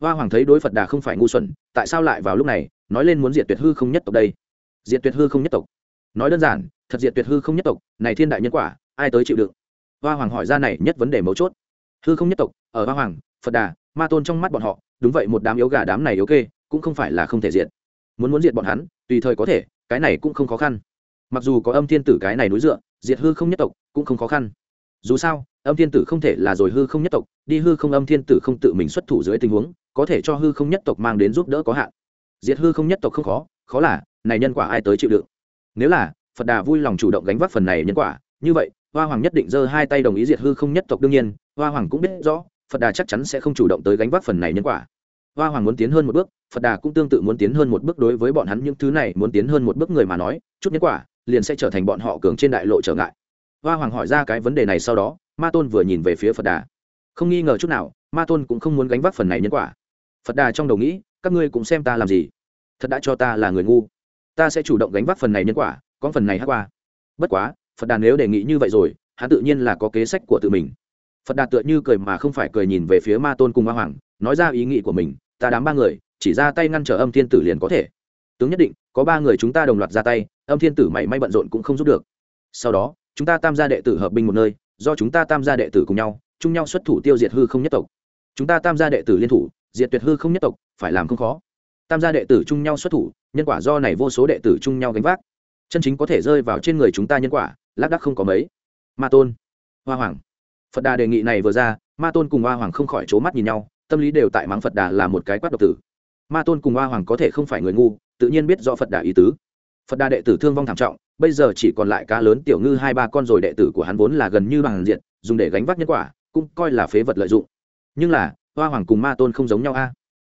Hoa hoàng thấy đối phật đà không phải ngu xuẩn, tại sao lại vào lúc này, nói lên muốn diệt tuyệt hư không nhất tộc đây? Diệt tuyệt hư không nhất tộc. Nói đơn giản, thật diệt tuyệt hư không nhất tộc, này thiên đại nhân quả, ai tới chịu đựng? Hoa hoàng hỏi ra này nhất vấn đề mấu chốt. Hư không nhất tộc, ở hoa hoàng, phật đà, ma tôn trong mắt bọn họ, đúng vậy một đám yếu gà đám này yếu kê, cũng không phải là không thể diệt. Muốn muốn diệt bọn hắn, tùy thời có thể, cái này cũng không khó khăn. Mặc dù có âm thiên tử cái này núi dựa, diệt hư không nhất tộc, cũng không khó khăn. Dù sao, âm thiên tử không thể là rồi hư không nhất tộc, đi hư không âm thiên tử không tự mình xuất thủ dưới tình huống, có thể cho hư không nhất tộc mang đến giúp đỡ có hạn. Diệt hư không nhất tộc không khó khó là, này nhân quả ai tới chịu đựng? Nếu là, phật đà vui lòng chủ động gánh vác phần này nhân quả, như vậy, hoa hoàng nhất định giơ hai tay đồng ý diệt hư không nhất tộc đương nhiên, hoa hoàng cũng biết rõ, phật đà chắc chắn sẽ không chủ động tới gánh vác phần này nhân quả. Hoa hoàng muốn tiến hơn một bước, phật đà cũng tương tự muốn tiến hơn một bước đối với bọn hắn những thứ này, muốn tiến hơn một bước người mà nói, chút nhân quả, liền sẽ trở thành bọn họ cường trên đại lộ trở ngại. Hoa hoàng hỏi ra cái vấn đề này sau đó, ma tôn vừa nhìn về phía phật đà. Không nghi ngờ chút nào, ma tôn cũng không muốn gánh vác phần này nhân quả. Phật đà trong đầu nghĩ, các ngươi cũng xem ta làm gì? Thật đã cho ta là người ngu. Ta sẽ chủ động gánh vác phần này nhân quả, có phần này hát qua. Bất quá, phật đà nếu đề nghị như vậy rồi, hắn tự nhiên là có kế sách của tự mình. Phật đà tựa như cười mà không phải cười nhìn về phía ma tôn cùng ma hoàng, nói ra ý nghĩ của mình, ta đám ba người, chỉ ra tay ngăn trở âm thiên tử liền có thể. Tướng nhất định, có ba người chúng ta đồng loạt ra tay, âm thiên tử mảy may bận rộn cũng không giúp được. Sau đó, chúng ta tam gia đệ tử hợp binh một nơi, do chúng ta tam gia đệ tử cùng nhau, chung nhau xuất thủ tiêu diệt hư không nhất tộc. Chúng ta tam gia đệ tử liên thủ, diệt tuyệt hư không nhất tộc, phải làm không khó tam gia đệ tử chung nhau xuất thủ, nhân quả do này vô số đệ tử chung nhau gánh vác. Chân chính có thể rơi vào trên người chúng ta nhân quả, lác đắc không có mấy. Ma tôn, hoa hoàng. Phật đà đề nghị này vừa ra, ma tôn cùng hoa hoàng không khỏi c mắt nhìn nhau, tâm lý đều tại mắng phật đà là một cái quát độc tử. Ma tôn cùng hoa hoàng có thể không phải người ngu, tự nhiên biết rõ phật đà ý tứ. Phật đà đệ tử thương vong thảm trọng, bây giờ chỉ còn lại cá lớn tiểu ngư hai ba con rồi đệ tử của hắn vốn là gần như bằng diện, dùng để gánh vác nhân quả, cũng coi là phế vật lợi dụng. Nhưng là, hoa hoàng cùng ma tôn không giống nhau a.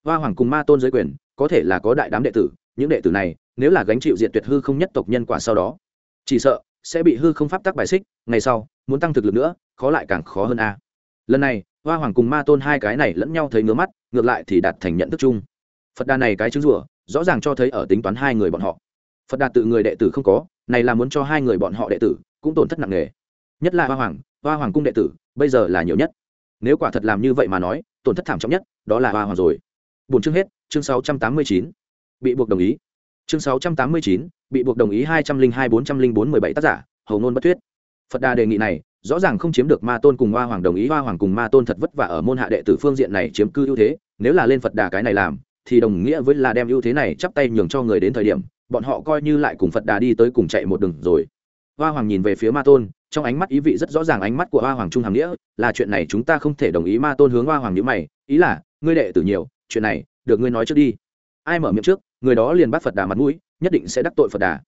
Hoa hoàng cùng ma tôn dưới quyền có thể là có đại đám đệ tử, những đệ tử này, nếu là gánh chịu diện tuyệt hư không nhất tộc nhân quả sau đó, chỉ sợ sẽ bị hư không pháp tắc bài xích, ngày sau, muốn tăng thực lực nữa, khó lại càng khó hơn a. Lần này, hoa hoàng cùng ma tôn hai cái này lẫn nhau thấy ngứa mắt, ngược lại thì đạt thành nhận thức chung. Phật đà này cái chứng rủa, rõ ràng cho thấy ở tính toán hai người bọn họ. Phật đà tự người đệ tử không có, này là muốn cho hai người bọn họ đệ tử, cũng tổn thất nặng nề. Nhất là hoa hoàng hoa hoàng cung đệ tử, bây giờ là nhiều nhất. Nếu quả thật làm như vậy mà nói, tổn thất thảm trọng nhất, đó là hoa hoàng rồi. Bốn chương hết chương sáu trăm tám mươi chín, bị buộc đồng ý. Chương sáu trăm tám mươi chín, bị buộc đồng ý hai trăm linh hai bốn trăm linh bốn mười bảy tác giả, hầu ngôn bất thuyết. Phật đà đề nghị này, rõ ràng không chiếm được ma tôn cùng hoa hoàng đồng ý hoa hoàng cùng ma tôn thật vất vả ở môn hạ đệ tử phương diện này chiếm cư ưu thế. Nếu là lên phật đà cái này làm, thì đồng nghĩa với là đem ưu thế này chắp tay nhường cho người đến thời điểm, bọn họ coi như lại cùng phật đà đi tới cùng chạy một đường rồi. Hoa hoàng nhìn về phía ma tôn, trong ánh mắt ý vị rất rõ ràng ánh mắt của hoa hoàng trung hàm nghĩa, là chuyện này chúng ta không thể đồng ý ma tôn hướng hoa hoàng nhữ mày, ý là, ngươi đệ tử nhiều, chuyện này được ngươi nói trước đi. Ai mở miệng trước, người đó liền bắt phật đà mặt mũi, nhất định sẽ đắc tội phật đà.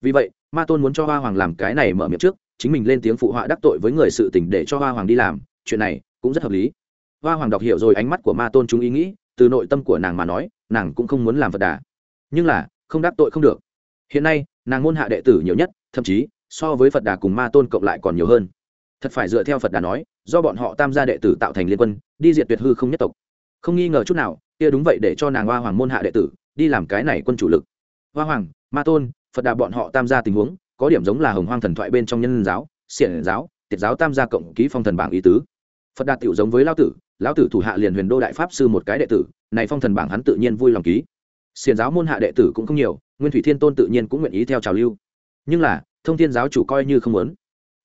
Vì vậy, ma tôn muốn cho hoa hoàng làm cái này mở miệng trước, chính mình lên tiếng phụ họa đắc tội với người sự tình để cho hoa hoàng đi làm, chuyện này cũng rất hợp lý. Hoa hoàng đọc hiểu rồi ánh mắt của ma tôn chúng ý nghĩ, từ nội tâm của nàng mà nói, nàng cũng không muốn làm phật đà. Nhưng là, không đắc tội không được. Hiện nay, nàng môn hạ đệ tử nhiều nhất, thậm chí, so với phật đà cùng ma tôn cộng lại còn nhiều hơn. Thật phải dựa theo phật đà nói, do bọn họ tam gia đệ tử tạo thành liên quân, đi diệt tuyệt hư không nhất tộc. Không nghi ngờ chút nào kia đúng vậy để cho nàng hoa hoàng môn hạ đệ tử, đi làm cái này quân chủ lực. Hoa hoàng, ma tôn, phật đà bọn họ tam gia tình huống, có điểm giống là hồng hoang thần thoại bên trong nhân giáo, xiển giáo, tiệt giáo tam gia cộng ký phong thần bảng ý tứ. Phật đà tiểu giống với lao tử, lão tử thủ hạ liền huyền đô đại pháp sư một cái đệ tử, này phong thần bảng hắn tự nhiên vui lòng ký. Xiển giáo môn hạ đệ tử cũng không nhiều, nguyên thủy thiên tôn tự nhiên cũng nguyện ý theo trào lưu. Nhưng là, thông thiên giáo chủ coi như không muốn.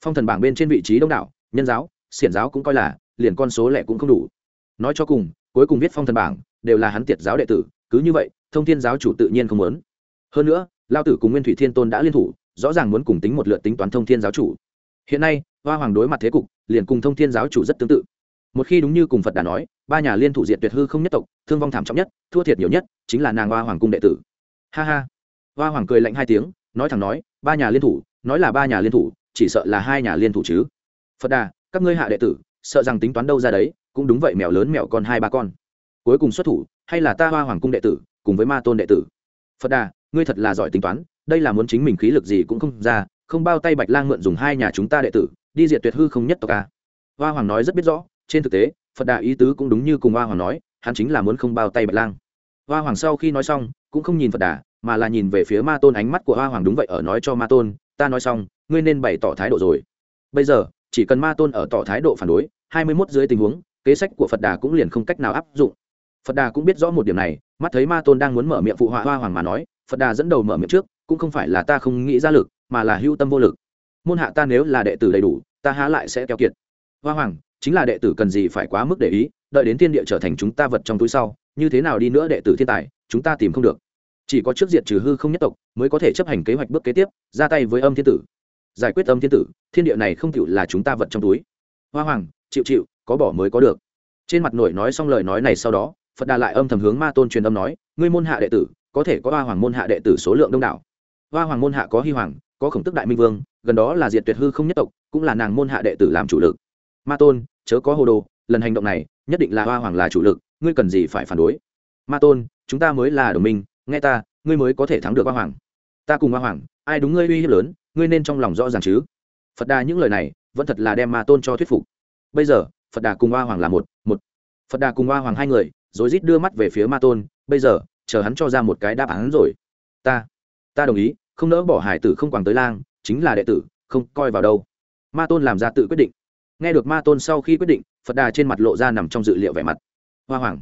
Phong thần bảng bên trên vị trí đông đảo, nhân giáo, xiển giáo cũng coi là, liền con số lẻ cũng không đủ. Nói cho cùng, cuối cùng viết phong thần bảng đều là hắn tiệt giáo đệ tử, cứ như vậy, thông thiên giáo chủ tự nhiên không muốn. Hơn nữa, lao tử cùng nguyên thủy thiên tôn đã liên thủ, rõ ràng muốn cùng tính một lượt tính toán thông thiên giáo chủ. Hiện nay, hoa hoàng đối mặt thế cục, liền cùng thông thiên giáo chủ rất tương tự. Một khi đúng như cùng phật đã nói, ba nhà liên thủ diện tuyệt hư không nhất tộc, thương vong thảm trọng nhất, thua thiệt nhiều nhất, chính là nàng hoa hoàng cung đệ tử. Ha ha. Hoa hoàng cười lạnh hai tiếng, nói thẳng nói, ba nhà liên thủ, nói là ba nhà liên thủ, chỉ sợ là hai nhà liên thủ chứ. Phật đà, các ngươi hạ đệ tử, sợ rằng tính toán đâu ra đấy, cũng đúng vậy mèo lớn mèo con hai ba con cuối cùng xuất thủ, hay là ta hoa hoàng cung đệ tử cùng với ma tôn đệ tử? Phật đà, ngươi thật là giỏi tính toán, đây là muốn chính mình khí lực gì cũng không ra, không bao tay bạch lang mượn dùng hai nhà chúng ta đệ tử, đi diệt tuyệt hư không nhất tộc a hoa hoàng nói rất biết rõ, trên thực tế, phật đà ý tứ cũng đúng như cùng hoa hoàng nói, hắn chính là muốn không bao tay bạch lang. Hoa hoàng sau khi nói xong, cũng không nhìn phật đà, mà là nhìn về phía ma tôn, ánh mắt của hoa hoàng đúng vậy ở nói cho ma tôn, ta nói xong, ngươi nên bày tỏ thái độ rồi. Bây giờ, chỉ cần ma tôn ở tỏ thái độ phản đối, hai mươi mốt dưới tình huống, kế sách của phật đà cũng liền không cách nào áp dụng phật đà cũng biết rõ một điểm này, mắt thấy ma tôn đang muốn mở miệng phụ họa hoa hoàng mà nói, phật đà dẫn đầu mở miệng trước, cũng không phải là ta không nghĩ ra lực, mà là hưu tâm vô lực. Môn hạ ta nếu là đệ tử đầy đủ, ta há lại sẽ keo kiệt. Hoa hoàng, chính là đệ tử cần gì phải quá mức để ý, đợi đến thiên địa trở thành chúng ta vật trong túi sau, như thế nào đi nữa đệ tử thiên tài, chúng ta tìm không được. Chỉ có trước diệt trừ hư không nhất tộc, mới có thể chấp hành kế hoạch bước kế tiếp, ra tay với âm thiên tử. Giải quyết âm thiên tử, thiên địa này không chịu là chúng ta vật trong túi. Hoa hoàng, chịu chịu, có bỏ mới có được. Trên mặt nổi nói xong lời nói này sau đó phật đà lại âm thầm hướng ma tôn truyền âm nói, ngươi môn hạ đệ tử, có thể có hoa hoàng môn hạ đệ tử số lượng đông đảo. Hoa hoàng môn hạ có hy hoàng, có khổng tức đại minh vương, gần đó là diệt tuyệt hư không nhất tộc, cũng là nàng môn hạ đệ tử làm chủ lực. Ma tôn, chớ có hồ đồ, lần hành động này, nhất định là hoa hoàng là chủ lực, ngươi cần gì phải phản đối? Ma tôn, chúng ta mới là đồng minh, nghe ta, ngươi mới có thể thắng được hoa hoàng. Ta cùng hoa hoàng, ai đúng ngươi uy hiếp lớn, ngươi nên trong lòng rõ ràng chứ. Phật đà những lời này, vẫn thật là đem ma tôn cho thuyết phục. Bây giờ, phật đà cùng hoa hoàng là một một. Phật đà cùng hoa hoàng hai người rồi rít đưa mắt về phía ma tôn, bây giờ, chờ hắn cho ra một cái đáp án rồi. Ta ta đồng ý, không nỡ bỏ hải tử không quàng tới lang, chính là đệ tử, không coi vào đâu. Ma tôn làm ra tự quyết định. Nghe được ma tôn sau khi quyết định, phật đà trên mặt lộ ra nằm trong dự liệu vẻ mặt. Hoa hoàng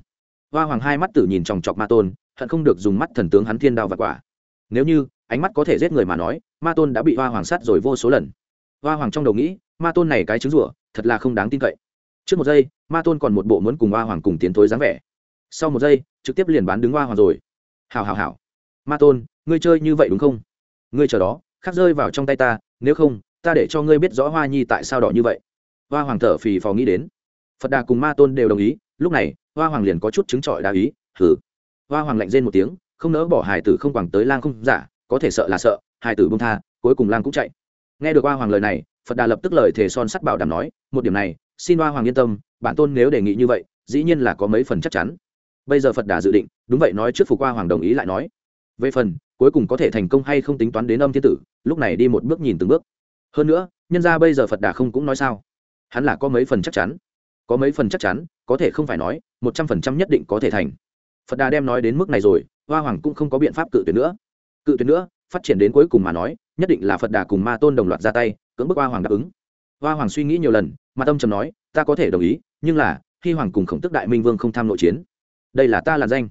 hoa hoàng hai mắt tử nhìn chòng chọc ma tôn, hận không được dùng mắt thần tướng hắn thiên đao và quả. Nếu như, ánh mắt có thể giết người mà nói, ma tôn đã bị hoa hoàng sát rồi vô số lần. Hoa hoàng trong đầu nghĩ, ma tôn này cái trứng rủa, thật là không đáng tin cậy. Trước một giây, ma tôn còn một bộ muốn cùng hoa hoàng cùng tiến thối dáng vẻ sau một giây, trực tiếp liền bán đứng hoa hoàng rồi. Hào hào hào ma tôn, ngươi chơi như vậy đúng không? Ngươi chờ đó, khắc rơi vào trong tay ta, nếu không, ta để cho ngươi biết rõ hoa nhi tại sao đỏ như vậy. Hoa hoàng thở phì phò nghĩ đến. Phật đà cùng ma tôn đều đồng ý, lúc này, hoa hoàng liền có chút chứng trọi đa ý hử hoa hoàng lạnh rên một tiếng, không nỡ bỏ hải tử không quẳng tới lang không giả, có thể sợ là sợ hải tử bông tha, cuối cùng lang cũng chạy. Nghe được hoa hoàng lời này, phật đà lập tức lời thề son sắt bảo đảm nói, một điểm này, xin hoa hoàng yên tâm, bản tôn nếu đề nghị như vậy, dĩ nhiên là có mấy phần chắc chắn bây giờ phật đà dự định đúng vậy nói trước phục qua hoàng đồng ý lại nói về phần cuối cùng có thể thành công hay không tính toán đến âm thiên tử lúc này đi một bước nhìn từng bước hơn nữa nhân ra bây giờ phật đà không cũng nói sao hắn là có mấy phần chắc chắn có mấy phần chắc chắn có thể không phải nói một trăm phần trăm nhất định có thể thành phật đà đem nói đến mức này rồi hoa hoàng cũng không có biện pháp cự tuyệt nữa cự tuyệt nữa phát triển đến cuối cùng mà nói nhất định là phật đà cùng ma tôn đồng loạt ra tay cưỡng bức hoa hoàng đáp ứng hoa hoàng suy nghĩ nhiều lần mà tâm trầm nói ta có thể đồng ý nhưng là khi hoàng cùng khổng tức đại minh vương không tham nội chiến đây là ta là danh.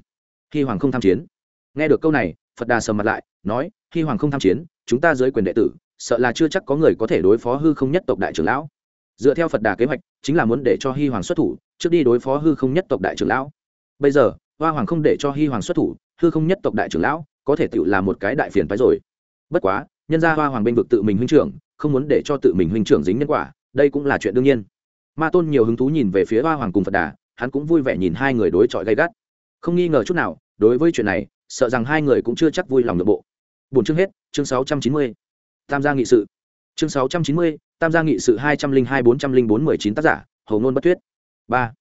Khi hoàng không tham chiến. Nghe được câu này, phật đà sầm mặt lại, nói, khi hoàng không tham chiến, chúng ta dưới quyền đệ tử, sợ là chưa chắc có người có thể đối phó hư không nhất tộc đại trưởng lão. Dựa theo phật đà kế hoạch, chính là muốn để cho hi hoàng xuất thủ, trước đi đối phó hư không nhất tộc đại trưởng lão. Bây giờ, hoa hoàng không để cho hi hoàng xuất thủ, hư không nhất tộc đại trưởng lão có thể tự là một cái đại phiền phái rồi. Bất quá, nhân ra hoa hoàng bênh vực tự mình huynh trưởng, không muốn để cho tự mình huynh trưởng dính nhân quả, đây cũng là chuyện đương nhiên. Ma tôn nhiều hứng thú nhìn về phía hoa hoàng cùng phật đà hắn cũng vui vẻ nhìn hai người đối chọi gay gắt. Không nghi ngờ chút nào, đối với chuyện này, sợ rằng hai người cũng chưa chắc vui lòng nội bộ. Bốn chương hết, chương sáu trăm chín mươi. Tham gia nghị sự. Chương sáu trăm chín mươi, tam gia nghị sự hai trăm linh hai, bốn trăm linh bốn, mười chín tác giả hầu ngôn bất thuyết ba.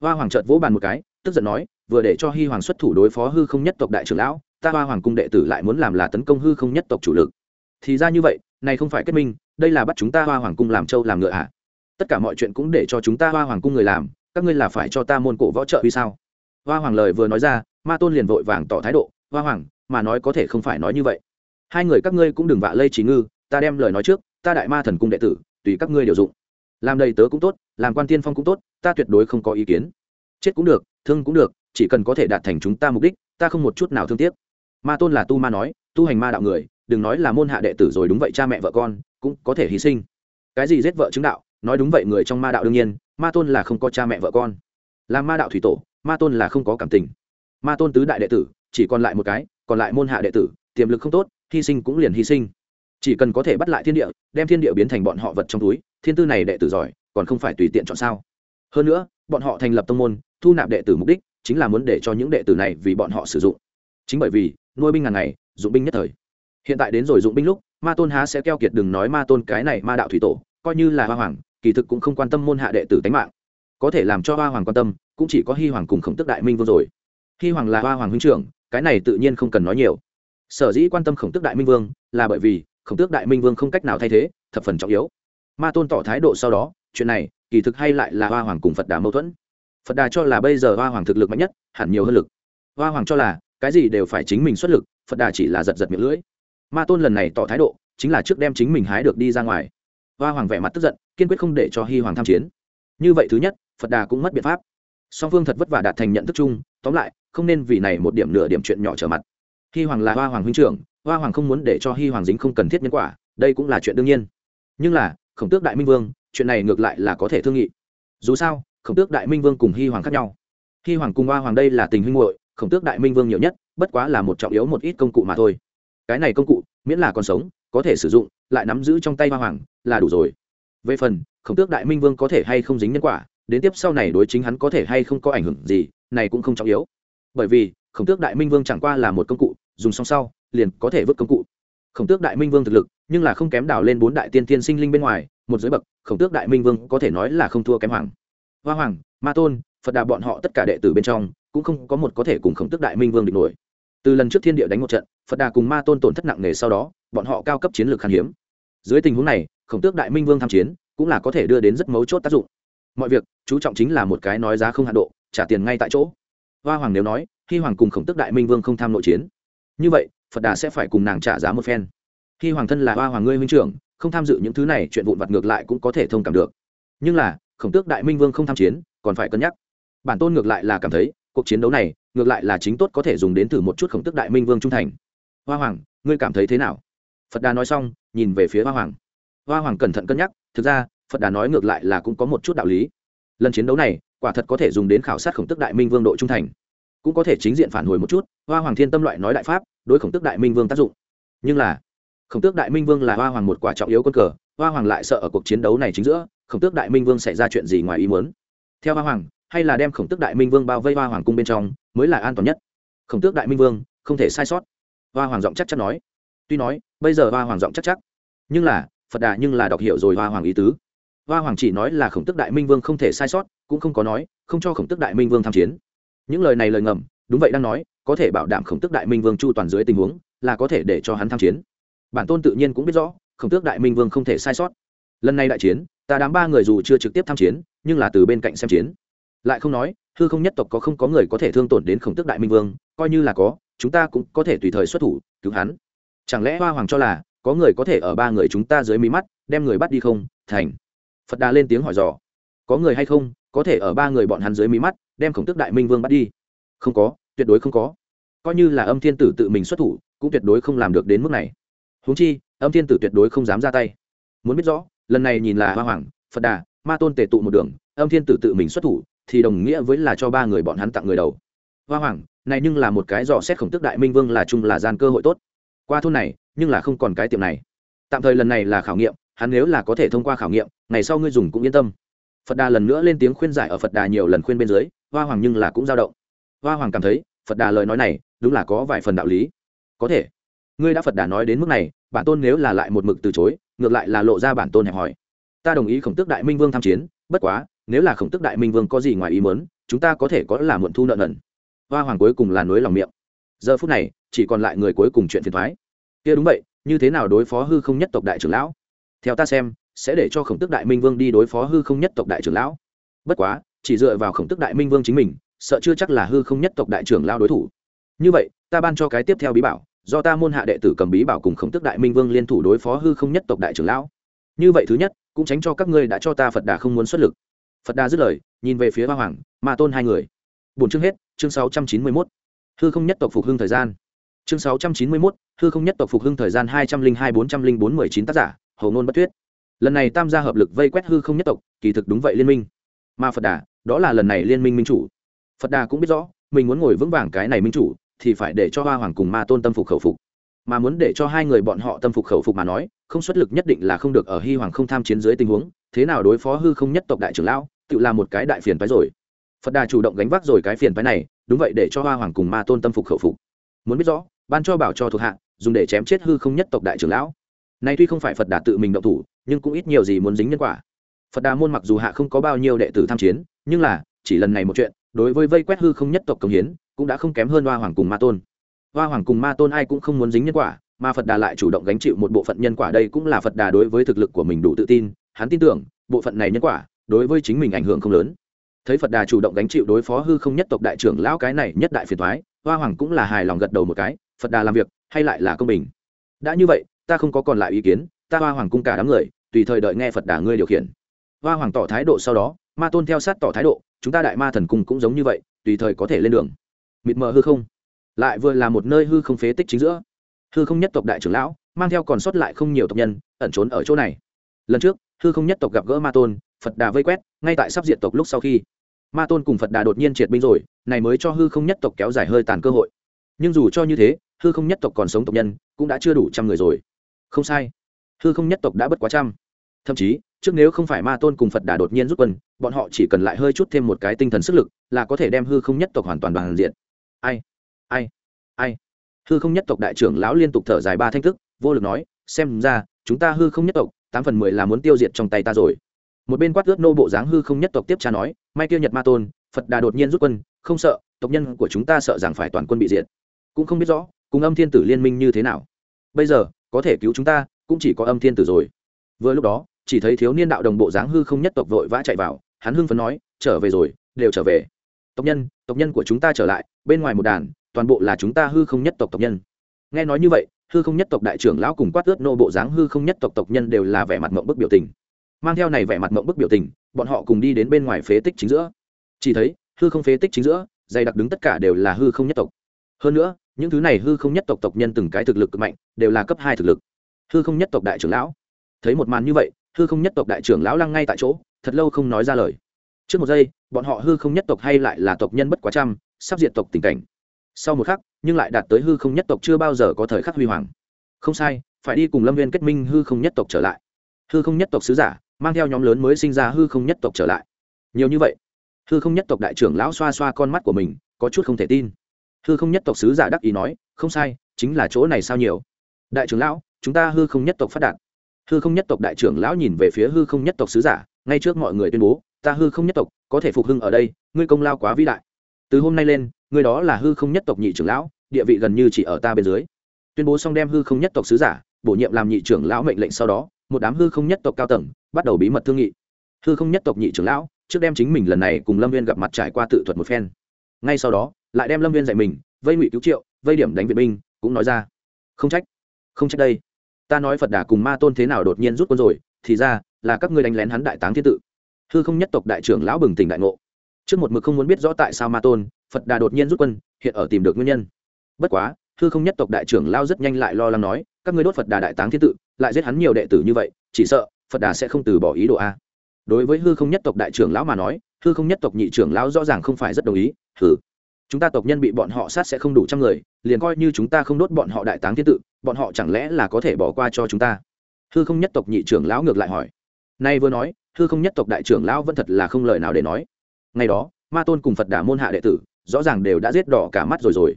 Hoa hoàng trợt vỗ bàn một cái, tức giận nói, vừa để cho hy hoàng xuất thủ đối phó hư không nhất tộc đại trưởng lão, ta hoa hoàng cung đệ tử lại muốn làm là tấn công hư không nhất tộc chủ lực. Thì ra như vậy, này không phải kết minh, đây là bắt chúng ta hoa hoàng cung làm trâu làm ngựa ạ à. tất cả mọi chuyện cũng để cho chúng ta hoa hoàng cung người làm các ngươi là phải cho ta môn cổ võ trợ vì sao? Hoa hoàng lời vừa nói ra, ma tôn liền vội vàng tỏ thái độ, hoa hoàng, mà nói có thể không phải nói như vậy. Hai người các ngươi cũng đừng vạ lây trí ngư, ta đem lời nói trước, ta đại ma thần cung đệ tử, tùy các ngươi điều dụng. Làm đầy tớ cũng tốt, làm quan tiên phong cũng tốt, ta tuyệt đối không có ý kiến. Chết cũng được, thương cũng được, chỉ cần có thể đạt thành chúng ta mục đích, ta không một chút nào thương tiếc. Ma tôn là tu ma nói, tu hành ma đạo người, đừng nói là môn hạ đệ tử rồi đúng vậy cha mẹ vợ con, cũng có thể hy sinh. Cái gì giết vợ chứng đạo, nói đúng vậy người trong ma đạo đương nhiên ma tôn là không có cha mẹ vợ con. Làm ma đạo thủy tổ, ma tôn là không có cảm tình. Ma tôn tứ đại đệ tử, chỉ còn lại một cái, còn lại môn hạ đệ tử, tiềm lực không tốt, hy sinh cũng liền hy sinh. Chỉ cần có thể bắt lại thiên địa, đem thiên địa biến thành bọn họ vật trong túi, thiên tư này đệ tử giỏi, còn không phải tùy tiện chọn sao? Hơn nữa, bọn họ thành lập tông môn, thu nạp đệ tử mục đích, chính là muốn để cho những đệ tử này vì bọn họ sử dụng. Chính bởi vì, nuôi binh ngàn ngày, dụng binh nhất thời. Hiện tại đến rồi dụng binh lúc, ma tôn há sẽ keo kiệt đừng nói ma tôn cái này ma đạo thủy tổ, coi như là hoa hoàng kỳ thực cũng không quan tâm môn hạ đệ tử tánh mạng. Có thể làm cho hoa hoàng quan tâm, cũng chỉ có hy hoàng cùng khổng tức đại minh vương rồi. Hy hoàng là hoa hoàng huynh trưởng, cái này tự nhiên không cần nói nhiều. Sở dĩ quan tâm khổng tức đại minh vương, là bởi vì khổng tước đại minh vương không cách nào thay thế, thập phần trọng yếu. Ma tôn tỏ thái độ sau đó, chuyện này, kỳ thực hay lại là hoa hoàng cùng phật đà mâu thuẫn. Phật đà cho là bây giờ hoa hoàng thực lực mạnh nhất, hẳn nhiều hơn lực. Hoa hoàng cho là, cái gì đều phải chính mình xuất lực, phật đà chỉ là giật giật miệng lưỡi. Ma tôn lần này tỏ thái độ, chính là trước đem chính mình hái được đi ra ngoài. Hoa hoàng vẻ mặt tức giận kiên quyết không để cho hy hoàng tham chiến. Như vậy thứ nhất, phật đà cũng mất biện pháp. Song phương thật vất vả đạt thành nhận thức chung, tóm lại, không nên vì này một điểm nửa điểm chuyện nhỏ trở mặt. Hy hoàng là hoa hoàng huynh trưởng, hoa hoàng không muốn để cho hy hoàng dính không cần thiết nhân quả, đây cũng là chuyện đương nhiên. Nhưng là, khổng tước đại minh vương, chuyện này ngược lại là có thể thương nghị. Dù sao, khổng tước đại minh vương cùng hy hoàng khác nhau. Hy hoàng cùng hoa hoàng đây là tình huynh hội khổng tước đại minh vương nhiều nhất, bất quá là một trọng yếu một ít công cụ mà thôi. Cái này công cụ, miễn là còn sống, có thể sử dụng, lại nắm giữ trong tay hoa hoàng, là đủ rồi về phần, khổng tước đại minh vương có thể hay không dính nhân quả, đến tiếp sau này đối chính hắn có thể hay không có ảnh hưởng gì, này cũng không trọng yếu. Bởi vì, khổng tước đại minh vương chẳng qua là một công cụ, dùng xong sau, liền có thể vứt công cụ. Khổng tước đại minh vương thực lực, nhưng là không kém đảo lên bốn đại tiên thiên sinh linh bên ngoài, một giới bậc, khổng tước đại minh vương có thể nói là không thua kém hoàng. Hoa hoàng, ma tôn, phật đà bọn họ tất cả đệ tử bên trong, cũng không có một có thể cùng khổng tước đại minh vương địch nổi. Từ lần trước thiên địa đánh một trận, phật đà cùng ma tôn tổn thất nặng nề sau đó, bọn họ cao cấp chiến lược khan hiếm dưới tình huống này, khổng tước đại minh vương tham chiến, cũng là có thể đưa đến rất mấu chốt tác dụng. Mọi việc, chú trọng chính là một cái nói giá không hạ độ, trả tiền ngay tại chỗ. Hoa hoàng nếu nói, khi hoàng cùng khổng tước đại minh vương không tham nội chiến, như vậy, phật đà sẽ phải cùng nàng trả giá một phen. Khi hoàng thân là hoa hoàng ngươi huynh trưởng, không tham dự những thứ này, chuyện vụn vặt ngược lại cũng có thể thông cảm được. Nhưng là, khổng tước đại minh vương không tham chiến, còn phải cân nhắc. Bản tôn ngược lại là cảm thấy, cuộc chiến đấu này, ngược lại là chính tốt có thể dùng đến thử một chút khổng tước đại minh vương trung thành. Hoa hoàng, ngươi cảm thấy thế nào? Phật đà nói xong nhìn về phía hoa hoàng. Hoa hoàng cẩn thận cân nhắc, thực ra, phật đà nói ngược lại là cũng có một chút đạo lý. Lần chiến đấu này, quả thật có thể dùng đến khảo sát khổng tức đại minh vương độ trung thành. Cũng có thể chính diện phản hồi một chút, hoa hoàng thiên tâm loại nói đại pháp, đối khổng tức đại minh vương tác dụng. Nhưng là, khổng tước đại minh vương là hoa hoàng một quả trọng yếu quân cờ, hoa hoàng lại sợ ở cuộc chiến đấu này chính giữa, khổng tước đại minh vương xảy ra chuyện gì ngoài ý muốn. Theo hoa hoàng, hay là đem khổng tước đại minh vương bao vây hoa hoàng cung bên trong, mới là an toàn nhất. Khổng tước đại minh vương, không thể sai sót. Hoa hoàng giọng chắc chắn nói. Tuy nói, bây giờ hoa hoàng giọng chắc chắc nhưng là, phật đà nhưng là đọc hiểu rồi hoa hoàng ý tứ. Hoa hoàng chỉ nói là khổng tức đại minh vương không thể sai sót, cũng không có nói, không cho khổng tức đại minh vương tham chiến. Những lời này lời ngầm, đúng vậy đang nói, có thể bảo đảm khổng tức đại minh vương chu toàn dưới tình huống, là có thể để cho hắn tham chiến. Bản tôn tự nhiên cũng biết rõ, khổng tước đại minh vương không thể sai sót. Lần này đại chiến, ta đám ba người dù chưa trực tiếp tham chiến, nhưng là từ bên cạnh xem chiến. Lại không nói, hư không nhất tộc có không có người có thể thương tổn đến khổng tước đại minh vương, coi như là có, chúng ta cũng có thể tùy thời xuất thủ, cứu hắn. Chẳng lẽ hoa hoàng cho là có người có thể ở ba người chúng ta dưới mí mắt, đem người bắt đi không? Thành. Phật đà lên tiếng hỏi dò. Có người hay không, có thể ở ba người bọn hắn dưới mí mắt, đem khổng tước đại minh vương bắt đi? Không có, tuyệt đối không có. Coi như là âm thiên tử tự mình xuất thủ, cũng tuyệt đối không làm được đến mức này. Huống chi, âm thiên tử tuyệt đối không dám ra tay. Muốn biết rõ, lần này nhìn là hoa hoàng, phật đà, ma tôn tề tụ một đường, âm thiên tử tự mình xuất thủ, thì đồng nghĩa với là cho ba người bọn hắn tặng người đầu. Hoa hoàng, này nhưng là một cái dò xét khổng tức đại minh vương là chung là gian cơ hội tốt. Qua thôn này nhưng là không còn cái tiệm này. Tạm thời lần này là khảo nghiệm, hắn nếu là có thể thông qua khảo nghiệm, ngày sau ngươi dùng cũng yên tâm. Phật đà lần nữa lên tiếng khuyên giải ở phật đà nhiều lần khuyên bên dưới, hoa hoàng nhưng là cũng dao động. Hoa hoàng cảm thấy, phật đà lời nói này, đúng là có vài phần đạo lý. Có thể. Ngươi đã phật đà nói đến mức này, bản tôn nếu là lại một mực từ chối, ngược lại là lộ ra bản tôn hẹp hỏi ta đồng ý khổng tước đại minh vương tham chiến, bất quá, nếu là khổng tước đại minh vương có gì ngoài ý mớn chúng ta có thể có là muộn thu nợ nần. Hoa hoàng cuối cùng là nối lòng miệng. Giờ phút này, chỉ còn lại người cuối cùng chuyện phiền thoái kia đúng vậy, như thế nào đối phó hư không nhất tộc đại trưởng lão? Theo ta xem, sẽ để cho khổng tước đại minh vương đi đối phó hư không nhất tộc đại trưởng lão. Bất quá, chỉ dựa vào khổng tước đại minh vương chính mình, sợ chưa chắc là hư không nhất tộc đại trưởng lão đối thủ. Như vậy, ta ban cho cái tiếp theo bí bảo, do ta môn hạ đệ tử cầm bí bảo cùng khổng tước đại minh vương liên thủ đối phó hư không nhất tộc đại trưởng lão. Như vậy thứ nhất, cũng tránh cho các ngươi đã cho ta phật đà không muốn xuất lực. Phật đà dứt lời, nhìn về phía hoa hoàng, ma tôn hai người. Bốn chương hết, chương sáu trăm chín mươi mốt. Hư không nhất tộc phục hưng thời gian chương sáu trăm chín mươi mốt, hư không nhất tộc phục hưng thời gian hai trăm linh hai bốn trăm linh bốn mười chín tác giả, hầu ngôn bất thuyết lần này tam gia hợp lực vây quét hư không nhất tộc, kỳ thực đúng vậy liên minh. Mà phật đà, đó là lần này liên minh minh chủ. Phật đà cũng biết rõ, mình muốn ngồi vững vàng cái này minh chủ, thì phải để cho hoa hoàng cùng ma tôn tâm phục khẩu phục. Mà muốn để cho hai người bọn họ tâm phục khẩu phục mà nói, không xuất lực nhất định là không được ở hy hoàng không tham chiến dưới tình huống, thế nào đối phó hư không nhất tộc đại trưởng lão, tự là một cái đại phiền phái rồi. Phật đà chủ động gánh vác rồi cái phiền phái này, đúng vậy để cho hoa hoàng cùng ma tôn tâm phục khẩu phục. Muốn biết rõ ban cho bảo cho thuộc hạ, dùng để chém chết hư không nhất tộc đại trưởng lão. Nay tuy không phải phật đà tự mình động thủ, nhưng cũng ít nhiều gì muốn dính nhân quả. Phật đà môn mặc dù hạ không có bao nhiêu đệ tử tham chiến, nhưng là, chỉ lần này một chuyện, đối với vây quét hư không nhất tộc công hiến, cũng đã không kém hơn hoa hoàng cùng ma tôn. Hoa hoàng cùng ma tôn ai cũng không muốn dính nhân quả, mà phật đà lại chủ động gánh chịu một bộ phận nhân quả đây cũng là phật đà đối với thực lực của mình đủ tự tin, hắn tin tưởng, bộ phận này nhân quả, đối với chính mình ảnh hưởng không lớn. Thấy phật đà chủ động gánh chịu đối phó hư không nhất tộc đại trưởng lão cái này nhất đại phiền thoái hoa hoàng cũng là hài lòng gật đầu một cái phật đà làm việc, hay lại là công bình? Đã như vậy, ta không có còn lại ý kiến, ta hoa hoàng cung cả đám người, tùy thời đợi nghe phật đà ngươi điều khiển. Hoa hoàng tỏ thái độ sau đó, ma tôn theo sát tỏ thái độ, chúng ta đại ma thần cung cũng giống như vậy, tùy thời có thể lên đường. Mịt mờ hư không? Lại vừa là một nơi hư không phế tích chính giữa. Hư không nhất tộc đại trưởng lão, mang theo còn sót lại không nhiều tộc nhân, ẩn trốn ở chỗ này. Lần trước, hư không nhất tộc gặp gỡ ma tôn, phật đà vây quét, ngay tại sắp diệt tộc lúc sau khi, ma tôn cùng phật đà đột nhiên triệt binh rồi, này mới cho hư không nhất tộc kéo dài hơi tàn cơ hội. Nhưng dù cho như thế hư không nhất tộc còn sống tộc nhân cũng đã chưa đủ trăm người rồi. Không sai. Hư không nhất tộc đã bất quá trăm. Thậm chí, trước nếu không phải ma tôn cùng phật đà đột nhiên rút quân, bọn họ chỉ cần lại hơi chút thêm một cái tinh thần sức lực là có thể đem hư không nhất tộc hoàn toàn bằng diện. Ai? Ai? Ai? Hư không nhất tộc đại trưởng lão liên tục thở dài ba thanh thức, vô lực nói, xem ra, chúng ta hư không nhất tộc, tám phần mười là muốn tiêu diệt trong tay ta rồi. Một bên quát ướt nô bộ dáng hư không nhất tộc tiếp tra nói, may kia nhật ma tôn, phật đà đột nhiên rút quân, không sợ, tộc nhân của chúng ta sợ rằng phải toàn quân bị diệt. Cũng không biết rõ cùng âm thiên tử liên minh như thế nào? Bây giờ, có thể cứu chúng ta, cũng chỉ có âm thiên tử rồi. Vừa lúc đó, chỉ thấy thiếu niên đạo đồng bộ dáng hư không nhất tộc vội vã chạy vào, hắn hưng phấn nói, trở về rồi, đều trở về. Tộc nhân tộc nhân của chúng ta trở lại, bên ngoài một đàn, toàn bộ là chúng ta hư không nhất tộc tộc nhân. Nghe nói như vậy, hư không nhất tộc đại trưởng lão cùng quát ướt nô bộ dáng hư không nhất tộc tộc nhân đều là vẻ mặt mộng bức biểu tình. Mang theo này vẻ mặt mộng bức biểu tình, bọn họ cùng đi đến bên ngoài phế tích chính giữa. Chỉ thấy, hư không phế tích chính giữa, dày đặc đứng tất cả đều là hư không nhất tộc. Hơn nữa những thứ này hư không nhất tộc tộc nhân từng cái thực lực cực mạnh, đều là cấp hai thực lực. Hư không nhất tộc đại trưởng lão. Thấy một màn như vậy, hư không nhất tộc đại trưởng lão lăng ngay tại chỗ, thật lâu không nói ra lời. Trước một giây, bọn họ hư không nhất tộc hay lại là tộc nhân bất quá trăm, sắp diệt tộc tình cảnh. Sau một khắc, nhưng lại đạt tới hư không nhất tộc chưa bao giờ có thời khắc huy hoàng. Không sai, phải đi cùng lâm viên kết minh hư không nhất tộc trở lại. Hư không nhất tộc sứ giả, mang theo nhóm lớn mới sinh ra hư không nhất tộc trở lại. Nhiều như vậy, hư không nhất tộc đại trưởng lão xoa xoa con mắt của mình, có chút không thể tin hư không nhất tộc sứ giả đắc ý nói, không sai, chính là chỗ này sao nhiều? Đại trưởng lão, chúng ta hư không nhất tộc phát đạt. Hư không nhất tộc đại trưởng lão nhìn về phía hư không nhất tộc sứ giả, ngay trước mọi người tuyên bố, ta hư không nhất tộc có thể phục hưng ở đây, ngươi công lao quá vĩ đại. Từ hôm nay lên, ngươi đó là hư không nhất tộc nhị trưởng lão, địa vị gần như chỉ ở ta bên dưới. Tuyên bố xong đem hư không nhất tộc sứ giả, bổ nhiệm làm nhị trưởng lão mệnh lệnh sau đó, một đám hư không nhất tộc cao tầng bắt đầu bí mật thương nghị. Hư không nhất tộc nhị trưởng lão trước đem chính mình lần này cùng lâm viên gặp mặt trải qua tự thuật một phen. Ngay sau đó lại đem lâm viên dạy mình, vây ngụy cứu triệu, vây điểm đánh viện binh, cũng nói ra, không trách không trách đây. Ta nói phật đà cùng ma tôn thế nào đột nhiên rút quân rồi, thì ra là các ngươi đánh lén hắn đại táng thiên tự. Hư không nhất tộc đại trưởng lão bừng tỉnh đại ngộ. Trước một mực không muốn biết rõ tại sao ma tôn, phật đà đột nhiên rút quân, hiện ở tìm được nguyên nhân. Bất quá, hư không nhất tộc đại trưởng lao rất nhanh lại lo lắng nói, các ngươi đốt phật đà đại táng thiên tự, lại giết hắn nhiều đệ tử như vậy, chỉ sợ phật đà sẽ không từ bỏ ý đồ a. Đối với hư không nhất tộc đại trưởng lão mà nói, hư không nhất tộc nhị trưởng lão rõ ràng không phải rất đồng ý, hừ chúng ta tộc nhân bị bọn họ sát sẽ không đủ trăm người, liền coi như chúng ta không đốt bọn họ đại táng thiên tự, bọn họ chẳng lẽ là có thể bỏ qua cho chúng ta? Hư không nhất tộc nhị trưởng lão ngược lại hỏi. Nay vừa nói, hư không nhất tộc đại trưởng lão vẫn thật là không lời nào để nói. Ngày đó, ma tôn cùng phật đà môn hạ đệ tử, rõ ràng đều đã giết đỏ cả mắt rồi rồi.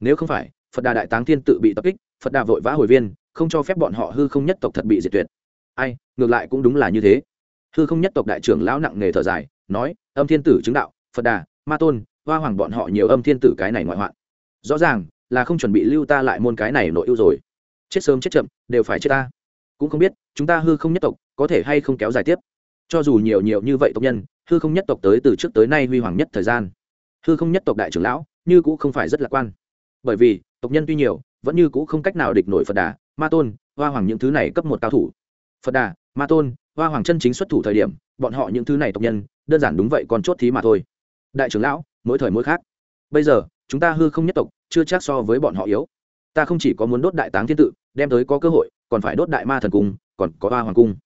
Nếu không phải, phật đà đại táng thiên tự bị tập kích, phật đà vội vã hồi viên, không cho phép bọn họ hư không nhất tộc thật bị diệt tuyệt. Ai, ngược lại cũng đúng là như thế. Hư không nhất tộc đại trưởng lão nặng nề thở dài, nói, âm thiên tử chứng đạo, phật đà, ma tôn hoa hoàng bọn họ nhiều âm thiên tử cái này ngoại hoạn. Rõ ràng là không chuẩn bị lưu ta lại môn cái này nội ưu rồi. Chết sớm chết chậm, đều phải chết ta. Cũng không biết, chúng ta hư không nhất tộc có thể hay không kéo dài tiếp. Cho dù nhiều nhiều như vậy tộc nhân, hư không nhất tộc tới từ trước tới nay huy hoàng nhất thời gian. Hư không nhất tộc đại trưởng lão như cũng không phải rất lạc quan. Bởi vì, tộc nhân tuy nhiều, vẫn như cũng không cách nào địch nổi phật đà, ma tôn, hoa hoàng những thứ này cấp một cao thủ. Phật đà, ma tôn, hoa hoàng chân chính xuất thủ thời điểm, bọn họ những thứ này tộc nhân, đơn giản đúng vậy còn chốt thí mà thôi. Đại trưởng lão mỗi thời mỗi khác. Bây giờ, chúng ta hư không nhất tộc, chưa chắc so với bọn họ yếu. Ta không chỉ có muốn đốt đại táng thiên tự, đem tới có cơ hội, còn phải đốt đại ma thần cung, còn có hoa hoàng cung.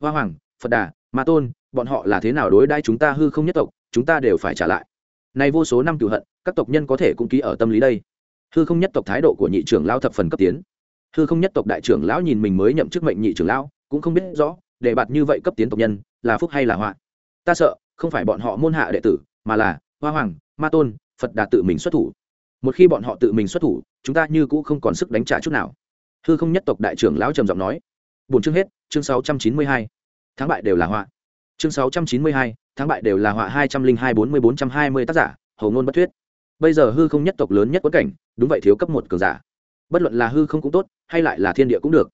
Hoa hoàng, phật đà, ma tôn, bọn họ là thế nào đối đãi chúng ta hư không nhất tộc, chúng ta đều phải trả lại. Nay vô số năm cựu hận, các tộc nhân có thể cũng ký ở tâm lý đây. Hư không nhất tộc thái độ của nhị trưởng lao thập phần cấp tiến. Hư không nhất tộc đại trưởng lão nhìn mình mới nhậm chức mệnh nhị trưởng lão, cũng không biết rõ đề bạt như vậy cấp tiến tộc nhân, là phúc hay là họa. Ta sợ, không phải bọn họ môn hạ đệ tử, mà là hoa hoàng ma tôn, phật đạt tự mình xuất thủ. Một khi bọn họ tự mình xuất thủ, chúng ta như cũ không còn sức đánh trả chút nào. Hư không nhất tộc đại trưởng lão trầm giọng nói. Bốn chương hết, chương sáu trăm chín mươi hai. Tháng bại đều là họa. Chương sáu trăm chín mươi hai tháng bại đều là họa hai trăm linh hai bốn mươi bốn trăm hai mươi tác giả hầu ngôn bất thuyết. Bây giờ hư không nhất tộc lớn nhất quất cảnh, đúng vậy thiếu cấp một cường giả. Bất luận là hư không cũng tốt, hay lại là thiên địa cũng được.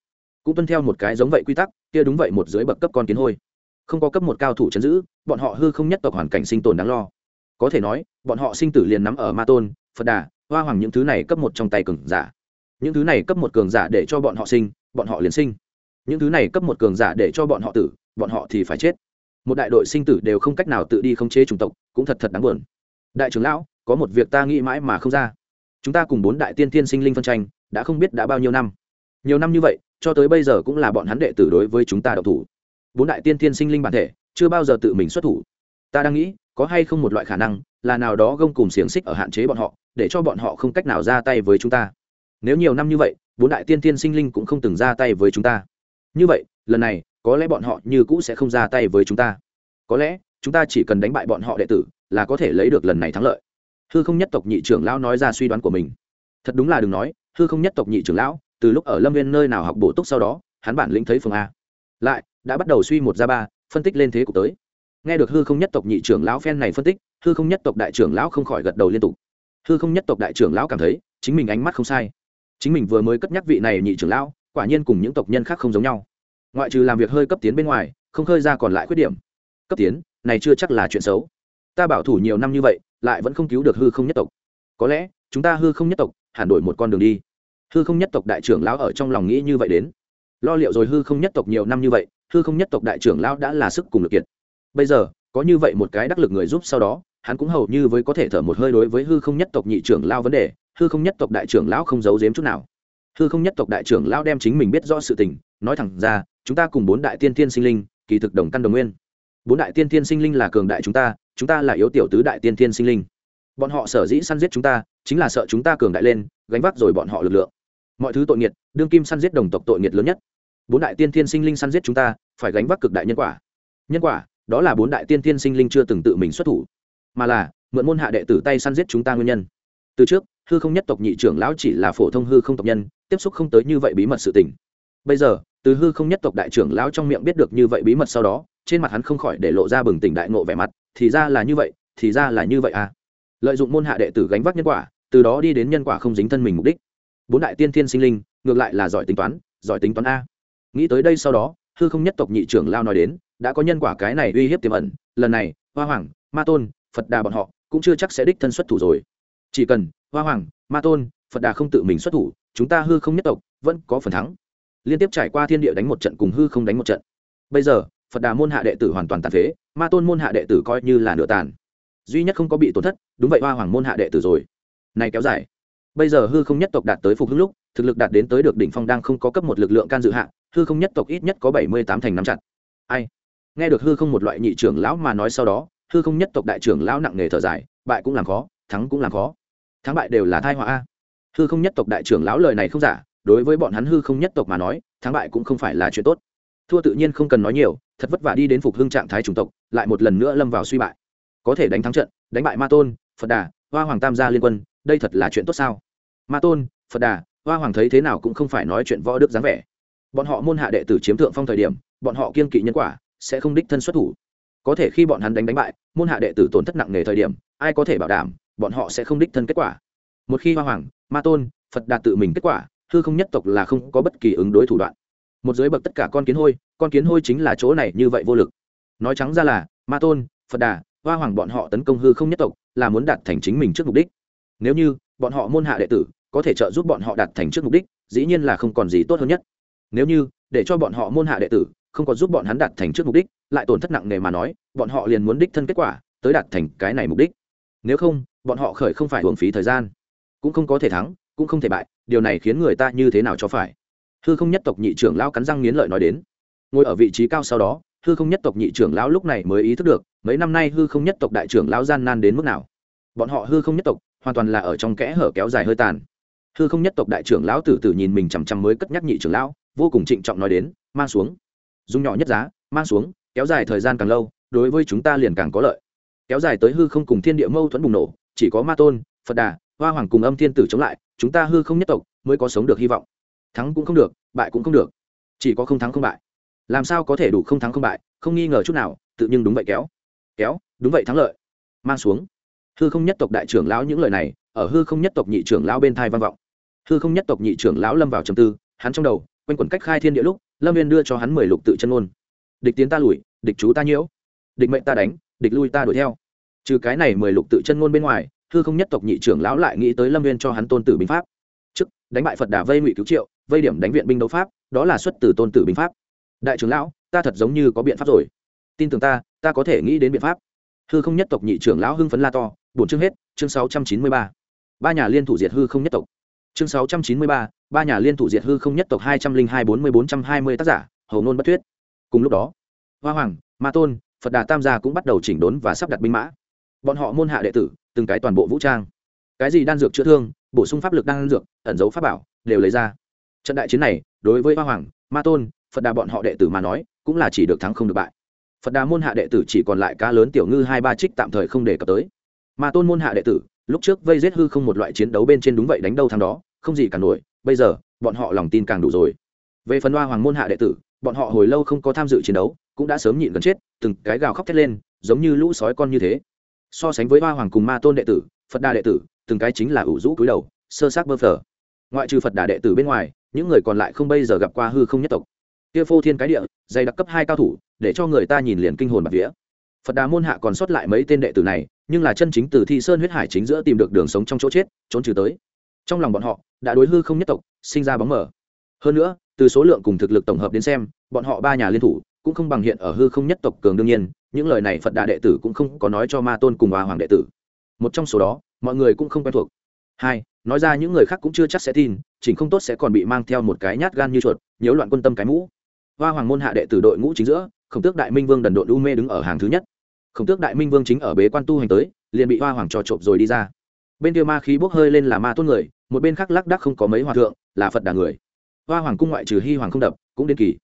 Cũng tuân theo một cái giống vậy quy tắc, kia đúng vậy một dưới bậc cấp con kiến hôi. Không có cấp một cao thủ chấn giữ, bọn họ hư không nhất tộc hoàn cảnh sinh tồn đáng lo có thể nói, bọn họ sinh tử liền nắm ở ma tôn, phật đà, hoa hoàng những thứ này cấp một trong tay cường giả. Những thứ này cấp một cường giả để cho bọn họ sinh, bọn họ liền sinh. Những thứ này cấp một cường giả để cho bọn họ tử, bọn họ thì phải chết. Một đại đội sinh tử đều không cách nào tự đi khống chế chủng tộc, cũng thật thật đáng buồn. Đại trưởng lão, có một việc ta nghĩ mãi mà không ra. Chúng ta cùng bốn đại tiên tiên sinh linh phân tranh, đã không biết đã bao nhiêu năm. Nhiều năm như vậy, cho tới bây giờ cũng là bọn hắn đệ tử đối với chúng ta độc thủ. Bốn đại tiên tiên sinh linh bản thể, chưa bao giờ tự mình xuất thủ ta đang nghĩ, có hay không một loại khả năng, là nào đó gông cùng xiềng xích ở hạn chế bọn họ, để cho bọn họ không cách nào ra tay với chúng ta. Nếu nhiều năm như vậy, bốn đại tiên tiên sinh linh cũng không từng ra tay với chúng ta. Như vậy, lần này, có lẽ bọn họ như cũ sẽ không ra tay với chúng ta. Có lẽ, chúng ta chỉ cần đánh bại bọn họ đệ tử, là có thể lấy được lần này thắng lợi. Hư không nhất tộc nhị trưởng lão nói ra suy đoán của mình. Thật đúng là đừng nói, hư không nhất tộc nhị trưởng lão, từ lúc ở lâm viên nơi nào học bổ túc sau đó, hắn bản lĩnh thấy phương a. Lại, đã bắt đầu suy một ra ba, phân tích lên thế cục tới nghe được hư không nhất tộc nhị trưởng lão phen này phân tích, hư không nhất tộc đại trưởng lão không khỏi gật đầu liên tục. Hư không nhất tộc đại trưởng lão cảm thấy, chính mình ánh mắt không sai. Chính mình vừa mới cất nhắc vị này nhị trưởng lão, quả nhiên cùng những tộc nhân khác không giống nhau. Ngoại trừ làm việc hơi cấp tiến bên ngoài, không khơi ra còn lại khuyết điểm. Cấp tiến, này chưa chắc là chuyện xấu. Ta bảo thủ nhiều năm như vậy, lại vẫn không cứu được hư không nhất tộc. Có lẽ, chúng ta hư không nhất tộc, hẳn đổi một con đường đi. Hư không nhất tộc đại trưởng lão ở trong lòng nghĩ như vậy đến. Lo liệu rồi hư không nhất tộc nhiều năm như vậy, hư không nhất tộc đại trưởng lão đã là sức cùng lực kiệt bây giờ, có như vậy một cái đắc lực người giúp sau đó, hắn cũng hầu như với có thể thở một hơi đối với hư không nhất tộc nhị trưởng lao vấn đề, hư không nhất tộc đại trưởng lão không giấu giếm chút nào. Hư không nhất tộc đại trưởng lão đem chính mình biết rõ sự tình, nói thẳng ra, chúng ta cùng bốn đại tiên tiên sinh linh, kỳ thực đồng căn đồng nguyên. Bốn đại tiên tiên sinh linh là cường đại chúng ta chúng ta là yếu tiểu tứ đại tiên tiên sinh linh. Bọn họ sở dĩ săn giết chúng ta, chính là sợ chúng ta cường đại lên, gánh vác rồi bọn họ lực lượng. Mọi thứ tội nghiệt, đương kim săn giết đồng tộc tội nghiệt lớn nhất. Bốn đại tiên tiên sinh linh săn giết chúng ta, phải gánh vác cực đại nhân quả. Nhân quả đó là bốn đại tiên tiên sinh linh chưa từng tự mình xuất thủ, mà là mượn môn hạ đệ tử tay săn giết chúng ta nguyên nhân. Từ trước, hư không nhất tộc nhị trưởng lão chỉ là phổ thông hư không tộc nhân, tiếp xúc không tới như vậy bí mật sự tình. Bây giờ, từ hư không nhất tộc đại trưởng lão trong miệng biết được như vậy bí mật sau đó, trên mặt hắn không khỏi để lộ ra bừng tỉnh đại ngộ vẻ mặt, thì ra là như vậy, thì ra là như vậy à. Lợi dụng môn hạ đệ tử gánh vác nhân quả, từ đó đi đến nhân quả không dính thân mình mục đích. Bốn đại tiên thiên sinh linh, ngược lại là giỏi tính toán, giỏi tính toán a. Nghĩ tới đây sau đó hư không nhất tộc nhị trưởng lao nói đến, đã có nhân quả cái này uy hiếp tiềm ẩn, lần này, hoa hoàng, ma tôn, phật đà bọn họ cũng chưa chắc sẽ đích thân xuất thủ rồi. Chỉ cần, hoa hoàng, ma tôn, phật đà không tự mình xuất thủ, chúng ta hư không nhất tộc vẫn có phần thắng. Liên tiếp trải qua thiên địa đánh một trận cùng hư không đánh một trận. Bây giờ, phật đà môn hạ đệ tử hoàn toàn tàn phế, ma tôn môn hạ đệ tử coi như là nửa tàn. Duy nhất không có bị tổn thất, đúng vậy hoa hoàng môn hạ đệ tử rồi. Này kéo dài. Bây giờ hư không nhất tộc đạt tới phục hưng lúc, thực lực đạt đến tới được đỉnh phong đang không có cấp một lực lượng can dự hạ hư không nhất tộc ít nhất có bảy mươi tám thành năm chặt. Ai? Nghe được hư không một loại nhị trưởng lão mà nói sau đó, hư không nhất tộc đại trưởng lão nặng nề thở dài, bại cũng làm khó, thắng cũng làm khó. Thắng bại đều là thai họa a. Hư không nhất tộc đại trưởng lão lời này không giả, đối với bọn hắn hư không nhất tộc mà nói, thắng bại cũng không phải là chuyện tốt. Thua tự nhiên không cần nói nhiều, thật vất vả đi đến phục hưng trạng thái chủng tộc, lại một lần nữa lâm vào suy bại. Có thể đánh thắng trận, đánh bại ma tôn, phật đà, hoa hoàng tam gia liên quân, đây thật là chuyện tốt sao? Ma tôn, phật đà, hoa hoàng thấy thế nào cũng không phải nói chuyện võ đức dáng vẻ bọn họ môn hạ đệ tử chiếm thượng phong thời điểm, bọn họ kiên kỵ nhân quả, sẽ không đích thân xuất thủ. Có thể khi bọn hắn đánh đánh bại, môn hạ đệ tử tổn thất nặng nề thời điểm, ai có thể bảo đảm, bọn họ sẽ không đích thân kết quả? Một khi hoa hoàng, ma tôn, phật đạt tự mình kết quả, hư không nhất tộc là không có bất kỳ ứng đối thủ đoạn. Một dưới bậc tất cả con kiến hôi, con kiến hôi chính là chỗ này như vậy vô lực. Nói trắng ra là, ma tôn, phật đà, hoa hoàng bọn họ tấn công hư không nhất tộc, là muốn đạt thành chính mình trước mục đích. Nếu như, bọn họ môn hạ đệ tử, có thể trợ giúp bọn họ đạt thành trước mục đích, dĩ nhiên là không còn gì tốt hơn nhất nếu như, để cho bọn họ môn hạ đệ tử, không có giúp bọn hắn đạt thành trước mục đích, lại tổn thất nặng nề mà nói, bọn họ liền muốn đích thân kết quả, tới đạt thành cái này mục đích. Nếu không, bọn họ khởi không phải hưởng phí thời gian. Cũng không có thể thắng, cũng không thể bại, điều này khiến người ta như thế nào cho phải? Hư không nhất tộc nhị trưởng lão cắn răng nghiến lợi nói đến. Ngồi ở vị trí cao sau đó, hư không nhất tộc nhị trưởng lão lúc này mới ý thức được, mấy năm nay hư không nhất tộc đại trưởng lão gian nan đến mức nào. Bọn họ hư không nhất tộc, hoàn toàn là ở trong kẽ hở kéo dài hơi tàn. Hư không nhất tộc đại trưởng lão tử tử nhìn mình chằm chằm mới cất nhắc nhị trưởng lão vô cùng trịnh trọng nói đến, mang xuống. Dùng nhỏ nhất giá, mang xuống, kéo dài thời gian càng lâu, đối với chúng ta liền càng có lợi. Kéo dài tới hư không cùng thiên địa mâu thuẫn bùng nổ, chỉ có ma tôn, phật đà, hoa hoàng cùng âm thiên tử chống lại, chúng ta hư không nhất tộc mới có sống được hy vọng. Thắng cũng không được, bại cũng không được. Chỉ có không thắng không bại. Làm sao có thể đủ không thắng không bại, không nghi ngờ chút nào, tự nhiên đúng vậy kéo. Kéo, đúng vậy thắng lợi. Mang xuống. Hư không nhất tộc đại trưởng lão những lời này, ở hư không nhất tộc nhị trưởng lão bên thai văn vọng. Hư không nhất tộc nhị trưởng lão lâm vào trầm tư, hắn trong đầu quanh quẩn cách khai thiên địa lúc, lâm viên đưa cho hắn mười lục tự chân ngôn. Địch tiến ta lùi, địch chú ta nhiễu. Địch mệnh ta đánh, địch lui ta đuổi theo. Trừ cái này mười lục tự chân ngôn bên ngoài, hư không nhất tộc nhị trưởng lão lại nghĩ tới lâm viên cho hắn tôn tử binh pháp. Trước, đánh bại phật đà vây ngụy cứu triệu, vây điểm đánh viện binh đấu pháp, đó là xuất từ tôn tử binh pháp. Đại trưởng lão, ta thật giống như có biện pháp rồi. Tin tưởng ta ta có thể nghĩ đến biện pháp. Hư không nhất tộc nhị trưởng lão hưng phấn la to, bổn chương hết, chương sáu trăm chín mươi ba. Ba nhà liên thủ diệt hư không nhất tộc. Chương sáu trăm chín mươi ba ba nhà liên thủ diệt hư không nhất tộc hai trăm linh hai bốn mươi bốn trăm hai mươi tác giả hầu nôn bất thuyết. Cùng lúc đó, hoa hoàng, ma tôn, phật đà tam gia cũng bắt đầu chỉnh đốn và sắp đặt binh mã. Bọn họ môn hạ đệ tử, từng cái toàn bộ vũ trang. Cái gì đan dược chữa thương, bổ sung pháp lực đan dược, ẩn dấu pháp bảo, đều lấy ra. Trận đại chiến này, đối với hoa hoàng, ma tôn, phật đà bọn họ đệ tử mà nói, cũng là chỉ được thắng không được bại. Phật đà môn hạ đệ tử chỉ còn lại cá lớn tiểu ngư hai ba trích tạm thời không đề cập tới. Ma tôn môn hạ đệ tử, lúc trước vây giết hư không một loại chiến đấu bên trên đúng vậy đánh đâu thắng đó, không gì cả nổi bây giờ, bọn họ lòng tin càng đủ rồi. Về phần hoa hoàng môn hạ đệ tử, bọn họ hồi lâu không có tham dự chiến đấu, cũng đã sớm nhịn gần chết, từng cái gào khóc thét lên, giống như lũ sói con như thế. So sánh với hoa hoàng cùng ma tôn đệ tử, phật đà đệ tử, từng cái chính là ủ rũ cúi đầu, sơ sát bơ phờ. Ngoại trừ phật đà đệ tử bên ngoài, những người còn lại không bây giờ gặp qua hư không nhất tộc. Kia phô thiên cái địa, dày đặc cấp hai cao thủ, để cho người ta nhìn liền kinh hồn bạc vía. Phật đà môn hạ còn sót lại mấy tên đệ tử này, nhưng là chân chính từ thi sơn huyết hải chính giữa tìm được đường sống trong chỗ chết, trốn trừ tới trong lòng bọn họ, đã đối hư không nhất tộc sinh ra bóng mở hơn nữa, từ số lượng cùng thực lực tổng hợp đến xem, bọn họ ba nhà liên thủ cũng không bằng hiện ở hư không nhất tộc cường đương nhiên, những lời này phật đà đệ tử cũng không có nói cho ma tôn cùng hòa hoàng đệ tử. Một trong số đó, mọi người cũng không quen thuộc. Hai, nói ra những người khác cũng chưa chắc sẽ tin, chỉnh không tốt sẽ còn bị mang theo một cái nhát gan như chuột, nhiễu loạn quân tâm cái mũ. Hoa hoàng môn hạ đệ tử đội ngũ chính giữa, khổng tước đại minh vương đần độn u mê đứng ở hàng thứ nhất. Khổng tước đại minh vương chính ở bế quan tu hành tới, liền bị hoa hoàng trò trộm rồi đi ra bên kia ma khí bốc hơi lên là ma tôn người, một bên khác lác đắc không có mấy hòa thượng, là phật đà người. Hoa hoàng cung ngoại trừ hy hoàng không đập, cũng đến kỳ.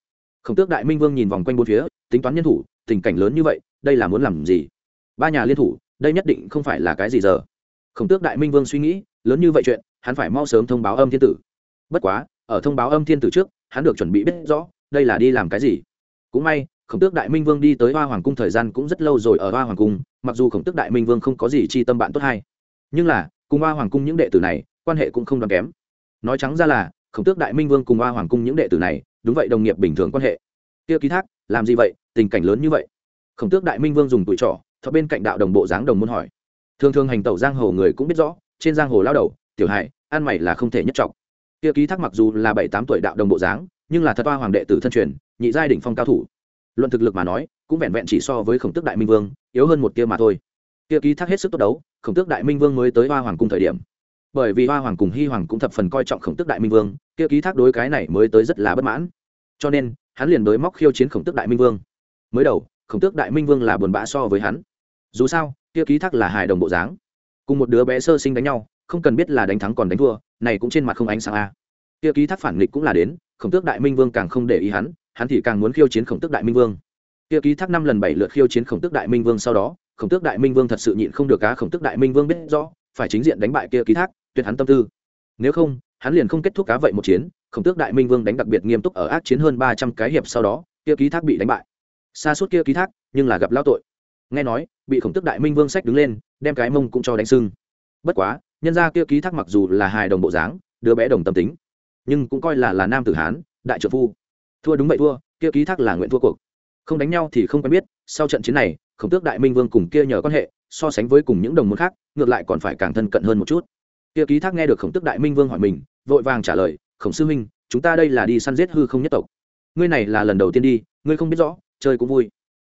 Khổng tước đại minh vương nhìn vòng quanh bốn phía, tính toán nhân thủ, tình cảnh lớn như vậy, đây là muốn làm gì? Ba nhà liên thủ, đây nhất định không phải là cái gì giờ. Khổng tước đại minh vương suy nghĩ, lớn như vậy chuyện, hắn phải mau sớm thông báo âm thiên tử. Bất quá, ở thông báo âm thiên tử trước, hắn được chuẩn bị biết rõ, đây là đi làm cái gì. Cũng may, khổng tước đại minh vương đi tới hoa hoàng cung thời gian cũng rất lâu rồi ở hoa hoàng cung, mặc dù khổng tước đại minh vương không có gì chi tâm bạn tốt hay nhưng là, cùng hoa hoàng cung những đệ tử này, quan hệ cũng không đáng kém. Nói trắng ra là, khổng tước đại minh vương cùng hoa hoàng cung những đệ tử này, đúng vậy đồng nghiệp bình thường quan hệ. Kia ký thác, làm gì vậy? Tình cảnh lớn như vậy. Khổng tước đại minh vương dùng tuổi trỏ thọ bên cạnh đạo đồng bộ dáng đồng muốn hỏi. Thường thường hành tẩu giang hồ người cũng biết rõ, trên giang hồ lao đầu, tiểu hại ăn mày là không thể nhất trọng. Kia ký thác mặc dù là bảy tám tuổi đạo đồng bộ dáng, nhưng là thật hoa hoàng đệ tử thân truyền, nhị giai đỉnh phong cao thủ. Luận thực lực mà nói, cũng vẹn vẹn chỉ so với khổng tước đại minh vương, yếu hơn một tia mà thôi kia ký thác hết sức tốt đấu, khổng tước đại minh vương mới tới hoa hoàng cung thời điểm. Bởi vì hoa hoàng cùng hy hoàng cũng thập phần coi trọng khổng tước đại minh vương, kia ký thác đối cái này mới tới rất là bất mãn. Cho nên, hắn liền đối móc khiêu chiến khổng tước đại minh vương. Mới đầu, khổng tước đại minh vương là buồn bã so với hắn. Dù sao, kia ký thác là hài đồng bộ dáng. Cùng một đứa bé sơ sinh đánh nhau, không cần biết là đánh thắng còn đánh thua, này cũng trên mặt không ánh sáng a. Kia ký thác phản nghịch cũng là đến, khổng tước đại minh vương càng không để ý hắn hắn thì càng muốn khiêu chiến khổng tước đại minh vương. Kia ký thác năm lần bảy lượt khiêu chiến khổng tước đại minh vương sau đó khổng tước đại minh vương thật sự nhịn không được cá khổng tước đại minh vương biết rõ, phải chính diện đánh bại kia ký thác, tuyệt hắn tâm tư. Nếu không, hắn liền không kết thúc cá vậy một chiến, khổng tước đại minh vương đánh đặc biệt nghiêm túc ở ác chiến hơn ba trăm cái hiệp sau đó, kia ký thác bị đánh bại. Xa suốt kia ký thác, nhưng là gặp lao tội. Nghe nói, bị khổng tước đại minh vương sách đứng lên, đem cái mông cũng cho đánh sưng. Bất quá, nhân ra kia ký thác mặc dù là hài đồng bộ dáng, đứa bé đồng tâm tính, nhưng cũng coi là là nam tử hán, đại trợ phu. Thua đúng vậy thua, kia ký thác là nguyện thua cuộc. Không đánh nhau thì không quen biết, sau trận chiến này khổng tước đại minh vương cùng kia nhờ quan hệ, so sánh với cùng những đồng môn khác, ngược lại còn phải càng thân cận hơn một chút. Kia ký thác nghe được khổng tước đại minh vương hỏi mình, vội vàng trả lời, khổng sư huynh, chúng ta đây là đi săn giết hư không nhất tộc. Ngươi này là lần đầu tiên đi, ngươi không biết rõ, chơi cũng vui.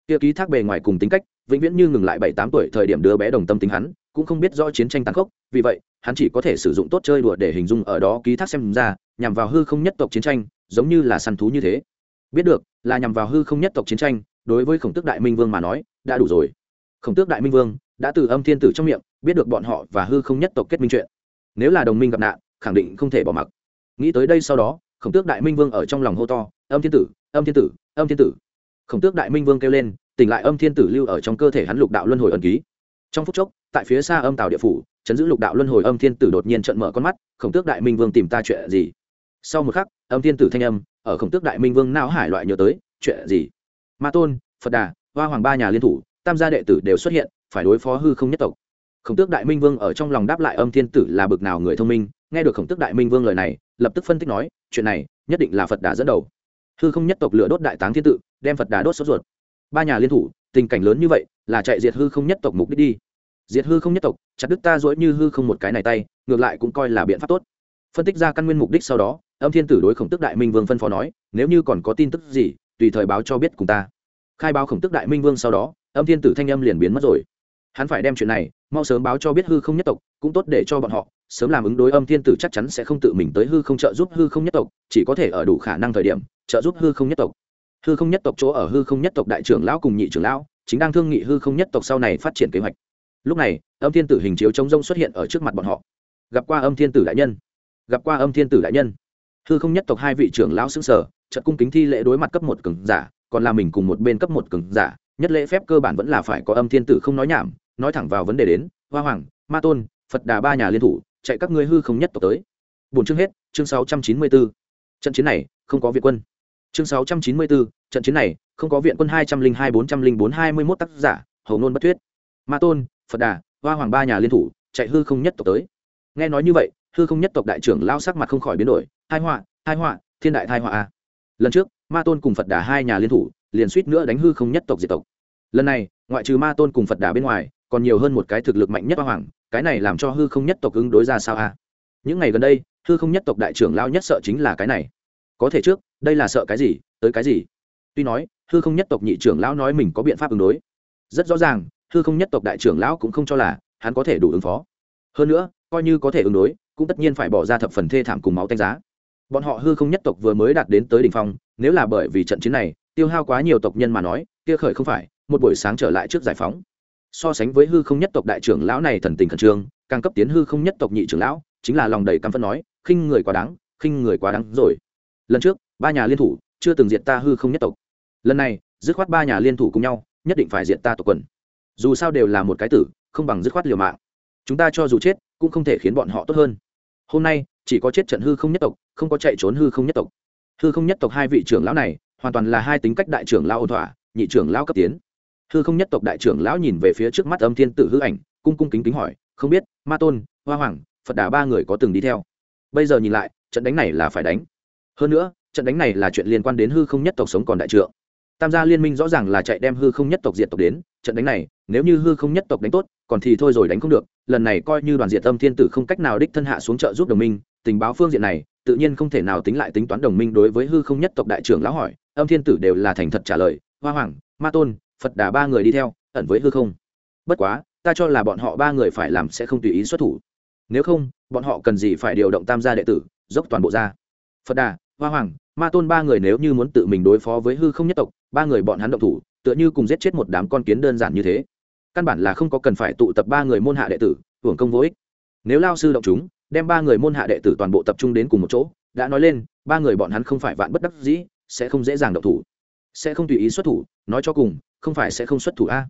Kia ký thác bề ngoài cùng tính cách, vĩnh viễn như ngừng lại bảy tám tuổi thời điểm đứa bé đồng tâm tính hắn, cũng không biết rõ chiến tranh tàn khốc, vì vậy, hắn chỉ có thể sử dụng tốt chơi đùa để hình dung ở đó ký thác xem ra, nhằm vào hư không nhất tộc chiến tranh, giống như là săn thú như thế. Biết được, là nhằm vào hư không nhất tộc chiến tranh đối với khổng tước đại minh vương mà nói, đã đủ rồi. Khổng tước đại minh vương đã từ âm thiên tử trong miệng biết được bọn họ và hư không nhất tộc kết minh chuyện. Nếu là đồng minh gặp nạn, khẳng định không thể bỏ mặc. Nghĩ tới đây sau đó, khổng tước đại minh vương ở trong lòng hô to, âm thiên tử, âm thiên tử, âm thiên tử. Khổng tước đại minh vương kêu lên, tỉnh lại âm thiên tử lưu ở trong cơ thể hắn lục đạo luân hồi ẩn ký. Trong phút chốc, tại phía xa âm tàu địa phủ, chấn giữ lục đạo luân hồi âm thiên tử đột nhiên trận mở con mắt, khổng tước đại minh vương tìm ta chuyện gì? Sau một khắc, âm thiên tử thanh âm ở khổng tước đại minh vương não hải loại nhớ tới, chuyện gì? Ma tôn, phật đà, hoa hoàng ba nhà liên thủ, tam gia đệ tử đều xuất hiện, phải đối phó hư không nhất tộc. Khổng tước đại minh vương ở trong lòng đáp lại âm thiên tử là bực nào người thông minh, nghe được khổng tước đại minh vương lời này, lập tức phân tích nói, chuyện này nhất định là phật đà dẫn đầu. Hư không nhất tộc lửa đốt đại táng thiên tự đem phật đà đốt sốt ruột. Ba nhà liên thủ, tình cảnh lớn như vậy, là chạy diệt hư không nhất tộc mục đích đi. Diệt hư không nhất tộc, chặt đứt ta dỗi như hư không một cái này tay, ngược lại cũng coi là biện pháp tốt. Phân tích ra căn nguyên mục đích sau đó, âm thiên tử đối khổng tức đại minh vương phân phó nói, nếu như còn có tin tức gì, tùy thời báo cho biết cùng ta khai báo khổng tức đại minh vương sau đó, âm thiên tử thanh âm liền biến mất rồi. Hắn phải đem chuyện này, mau sớm báo cho biết hư không nhất tộc, cũng tốt để cho bọn họ, sớm làm ứng đối âm thiên tử chắc chắn sẽ không tự mình tới hư không trợ giúp hư không nhất tộc, chỉ có thể ở đủ khả năng thời điểm, trợ giúp hư không nhất tộc. Hư không nhất tộc chỗ ở hư không nhất tộc đại trưởng lão cùng nhị trưởng lão, chính đang thương nghị hư không nhất tộc sau này phát triển kế hoạch. Lúc này, âm thiên tử hình chiếu trống rông xuất hiện ở trước mặt bọn họ. Gặp qua âm thiên tử đại nhân. Gặp qua âm thiên tử đại nhân. Hư không nhất tộc hai vị trưởng lão xứng sở trận cung kính thi lễ đối mặt cấp một cường giả còn là mình cùng một bên cấp một cường giả, nhất lễ phép cơ bản vẫn là phải có âm thiên tử không nói nhảm, nói thẳng vào vấn đề đến, hoa hoàng, ma tôn, phật đà ba nhà liên thủ, chạy các ngươi hư không nhất tộc tới. Bốn chương hết, chương sáu trăm chín mươi bốn trận chiến này, không có viện quân. Chương sáu trăm chín mươi bốn trận chiến này, không có viện quân hai trăm linh hai, bốn trăm linh bốn, hai mươi mốt tác giả, hầu nôn bất thuyết. Ma tôn, phật đà, hoa hoàng ba nhà liên thủ, chạy hư không nhất tộc tới. Nghe nói như vậy, hư không nhất tộc đại trưởng lao sắc mặt không khỏi biến đổi. Hai họa hai họa, thiên đại thai họa a lần trước ma tôn cùng phật đà hai nhà liên thủ, liền suýt nữa đánh hư không nhất tộc diệt tộc. Lần này, ngoại trừ ma tôn cùng phật đà bên ngoài, còn nhiều hơn một cái thực lực mạnh nhất hoa hoàng, cái này làm cho hư không nhất tộc ứng đối ra sao a? Những ngày gần đây, hư không nhất tộc đại trưởng lao nhất sợ chính là cái này. Có thể trước, đây là sợ cái gì, tới cái gì? Tuy nói, hư không nhất tộc nhị trưởng lão nói mình có biện pháp ứng đối. Rất rõ ràng, hư không nhất tộc đại trưởng lão cũng không cho là hắn có thể đủ ứng phó. Hơn nữa, coi như có thể ứng đối, cũng tất nhiên phải bỏ ra thập phần thê thảm cùng máu tanh giá bọn họ hư không nhất tộc vừa mới đạt đến tới đ ỉ n h phong, nếu là bởi vì trận chiến này, tiêu hao quá nhiều tộc nhân mà nói, kia khởi không phải, một buổi sáng trở lại trước giải phóng. So sánh với hư không nhất tộc đại trưởng lão này thần tình khẩn trương, càng cấp tiến hư không nhất tộc nhị trưởng lão, chính là lòng đầy căm phân nói, khinh người quá đáng, khinh người quá đáng rồi. Lần trước, ba nhà liên thủ, chưa từng diện ta hư không nhất tộc. Lần này, dứt khoát ba nhà liên thủ cùng nhau, nhất định phải diện ta tộc quần. Dù sao đều là một cái tử, không bằng dứt khoát liều mạng. Chúng ta cho dù chết, cũng không thể khiến bọn họ tốt hơn. Hôm nay chỉ có chết trận hư không nhất tộc, không có chạy trốn hư không nhất tộc. Hư không nhất tộc hai vị trưởng lão này, hoàn toàn là hai tính cách đại trưởng lão ôn thỏa, nhị trưởng lão cấp tiến. Hư không nhất tộc đại trưởng lão nhìn về phía trước mắt âm thiên tử hư ảnh, cung cung kính kính hỏi, không biết, ma tôn, hoa hoàng, phật đà ba người có từng đi theo? Bây giờ nhìn lại, trận đánh này là phải đánh. Hơn nữa, trận đánh này là chuyện liên quan đến hư không nhất tộc sống còn đại trượng tam gia liên minh rõ ràng là chạy đem hư không nhất tộc diệt tộc đến, trận đánh này, nếu như hư không nhất tộc đánh tốt, còn thì thôi rồi đánh không được, lần này coi như đoàn diệt tâm thiên tử không cách nào đích thân hạ xuống trợ giúp đồng minh tình báo phương diện này, tự nhiên không thể nào tính lại tính toán đồng minh đối với hư không nhất tộc đại trưởng lão hỏi, âm thiên tử đều là thành thật trả lời, hoa hoàng, ma tôn, phật đà ba người đi theo, ẩn với hư không. Bất quá, ta cho là bọn họ ba người phải làm sẽ không tùy ý xuất thủ. Nếu không, bọn họ cần gì phải điều động tam gia đệ tử, dốc toàn bộ ra phật đà, hoa hoàng, ma tôn ba người nếu như muốn tự mình đối phó với hư không nhất tộc, ba người bọn hắn động thủ, tựa như cùng giết chết một đám con kiến đơn giản như thế. Căn bản là không có cần phải tụ tập ba người môn hạ đệ tử, hưởng công vô ích. Nếu lao sư động chúng đem ba người môn hạ đệ tử toàn bộ tập trung đến cùng một chỗ, đã nói lên, ba người bọn hắn không phải vạn bất đắc dĩ, sẽ không dễ dàng độc thủ, sẽ không tùy ý xuất thủ, nói cho cùng, không phải sẽ không xuất thủ a.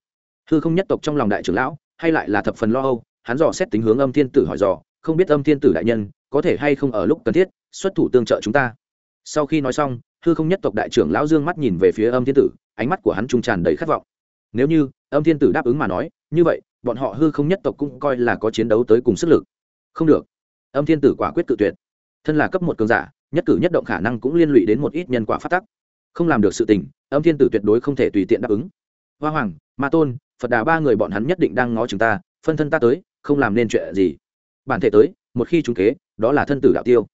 Hư không nhất tộc trong lòng đại trưởng lão, hay lại là thập phần lo âu, hắn dò xét tính hướng âm thiên tử hỏi dò, không biết âm thiên tử đại nhân, có thể hay không ở lúc cần thiết, xuất thủ tương trợ chúng ta. Sau khi nói xong, hư không nhất tộc đại trưởng lão dương mắt nhìn về phía âm thiên tử, ánh mắt của hắn trung tràn đầy khát vọng. Nếu như, âm thiên tử đáp ứng mà nói, như vậy, bọn họ hư không nhất tộc cũng coi là có chiến đấu tới cùng sức lực. Không được âm thiên tử quả quyết tự tuyệt. Thân là cấp một cường giả, nhất cử nhất động khả năng cũng liên lụy đến một ít nhân quả phát tắc. Không làm được sự tình, âm thiên tử tuyệt đối không thể tùy tiện đáp ứng. Hoa hoàng, ma tôn, phật đà ba người bọn hắn nhất định đang ngó chừng ta, phân thân ta tới, không làm nên chuyện gì. Bản thể tới, một khi chúng kế, đó là thân tử đạo tiêu.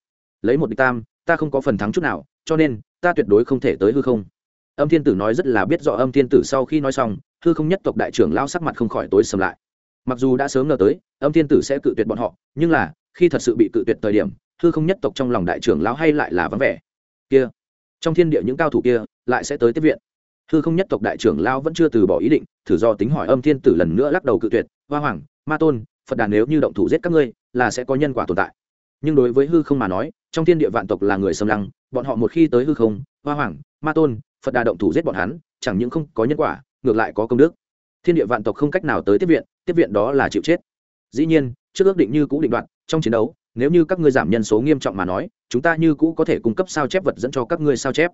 Lấy một địch tam, ta không có phần thắng chút nào, cho nên, ta tuyệt đối không thể tới hư không. Âm thiên tử nói rất là biết rõ âm thiên tử sau khi nói xong, hư không nhất tộc đại trưởng lao sắc mặt không khỏi tối sầm lại. Mặc dù đã sớm ngờ tới, âm thiên tử sẽ cự tuyệt bọn họ, nhưng là khi thật sự bị cự tuyệt thời điểm, hư không nhất tộc trong lòng đại trưởng lão hay lại là vắng vẻ. Kia, trong thiên địa những cao thủ kia lại sẽ tới tiếp viện. Hư không nhất tộc đại trưởng lão vẫn chưa từ bỏ ý định, thử do tính hỏi âm thiên tử lần nữa lắc đầu cự tuyệt, hoa hoàng, ma tôn, phật đàn nếu như động thủ giết các ngươi, là sẽ có nhân quả tồn tại. Nhưng đối với hư không mà nói, trong thiên địa vạn tộc là người xâm lăng, bọn họ một khi tới hư không, hoa hoàng, ma tôn, phật đà động thủ giết bọn hắn, chẳng những không có nhân quả, ngược lại có công đức. Thiên địa vạn tộc không cách nào tới tiếp viện tiếp viện đó là chịu chết. Dĩ nhiên trước ước định như cũ định đoạn trong chiến đấu, nếu như các ngươi giảm nhân số nghiêm trọng mà nói, chúng ta như cũ có thể cung cấp sao chép vật dẫn cho các ngươi sao chép.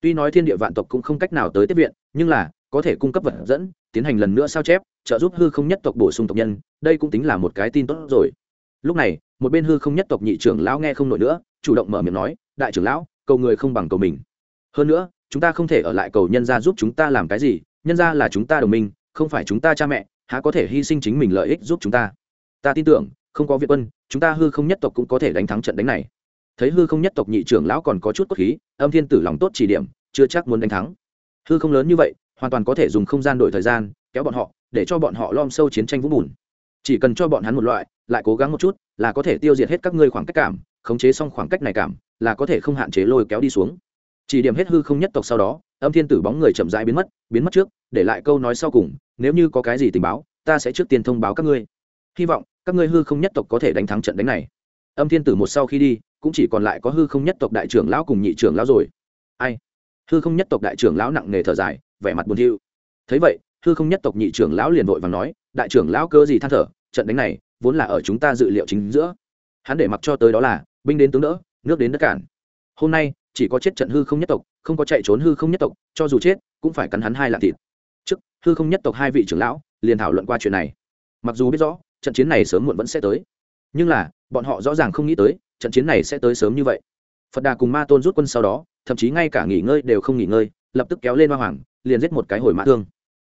Tuy nói thiên địa vạn tộc cũng không cách nào tới tiếp viện, nhưng là, có thể cung cấp vật dẫn, tiến hành lần nữa sao chép, trợ giúp hư không nhất tộc bổ sung tộc nhân, đây cũng tính là một cái tin tốt rồi. Lúc này, một bên hư không nhất tộc nhị trưởng lão nghe không nổi nữa, chủ động mở miệng nói, đại trưởng lão, cầu người không bằng cầu mình. Hơn nữa, chúng ta không thể ở lại cầu nhân gia giúp chúng ta làm cái gì, nhân gia là chúng ta đồng minh, không phải chúng ta cha mẹ, há có thể hy sinh chính mình lợi ích giúp chúng ta? Ta tin tưởng, không có việt quân, chúng ta hư không nhất tộc cũng có thể đánh thắng trận đánh này. Thấy hư không nhất tộc nhị trưởng lão còn có chút cốt khí, âm thiên tử lòng tốt chỉ điểm, chưa chắc muốn đánh thắng. Hư không lớn như vậy, hoàn toàn có thể dùng không gian đổi thời gian, kéo bọn họ, để cho bọn họ lom sâu chiến tranh vũng bùn. Chỉ cần cho bọn hắn một loại, lại cố gắng một chút, là có thể tiêu diệt hết các ngươi khoảng cách cảm, khống chế xong khoảng cách này cảm, là có thể không hạn chế lôi kéo đi xuống. Chỉ điểm hết hư không nhất tộc sau đó, âm thiên tử bóng người chậm rãi biến mất biến mất trước, để lại câu nói sau cùng, nếu như có cái gì tình báo, ta sẽ trước tiên thông báo các ngươi hy vọng, các ngươi hư không nhất tộc có thể đánh thắng trận đánh này. Âm thiên tử một sau khi đi, cũng chỉ còn lại có hư không nhất tộc đại trưởng lão cùng nhị trưởng lão rồi. Ai? Hư không nhất tộc đại trưởng lão nặng nề thở dài, vẻ mặt buồn thiu. Thấy vậy, hư không nhất tộc nhị trưởng lão liền vội và nói, đại trưởng lão cơ gì than thở, trận đánh này vốn là ở chúng ta dự liệu chính giữa. Hắn để mặc cho tới đó là, binh đến tướng đỡ, nước đến đất cản. Hôm nay, chỉ có chết trận hư không nhất tộc, không có chạy trốn hư không nhất tộc, cho dù chết, cũng phải cắn hắn hai lạng thịt. Trước, hư không nhất tộc hai vị trưởng lão liền thảo luận qua chuyện này. Mặc dù biết rõ trận chiến này sớm muộn vẫn sẽ tới. Nhưng là, bọn họ rõ ràng không nghĩ tới, trận chiến này sẽ tới sớm như vậy. Phật đà cùng ma tôn rút quân sau đó, thậm chí ngay cả nghỉ ngơi đều không nghỉ ngơi, lập tức kéo lên hoa hoàng, liền giết một cái hồi mã thương.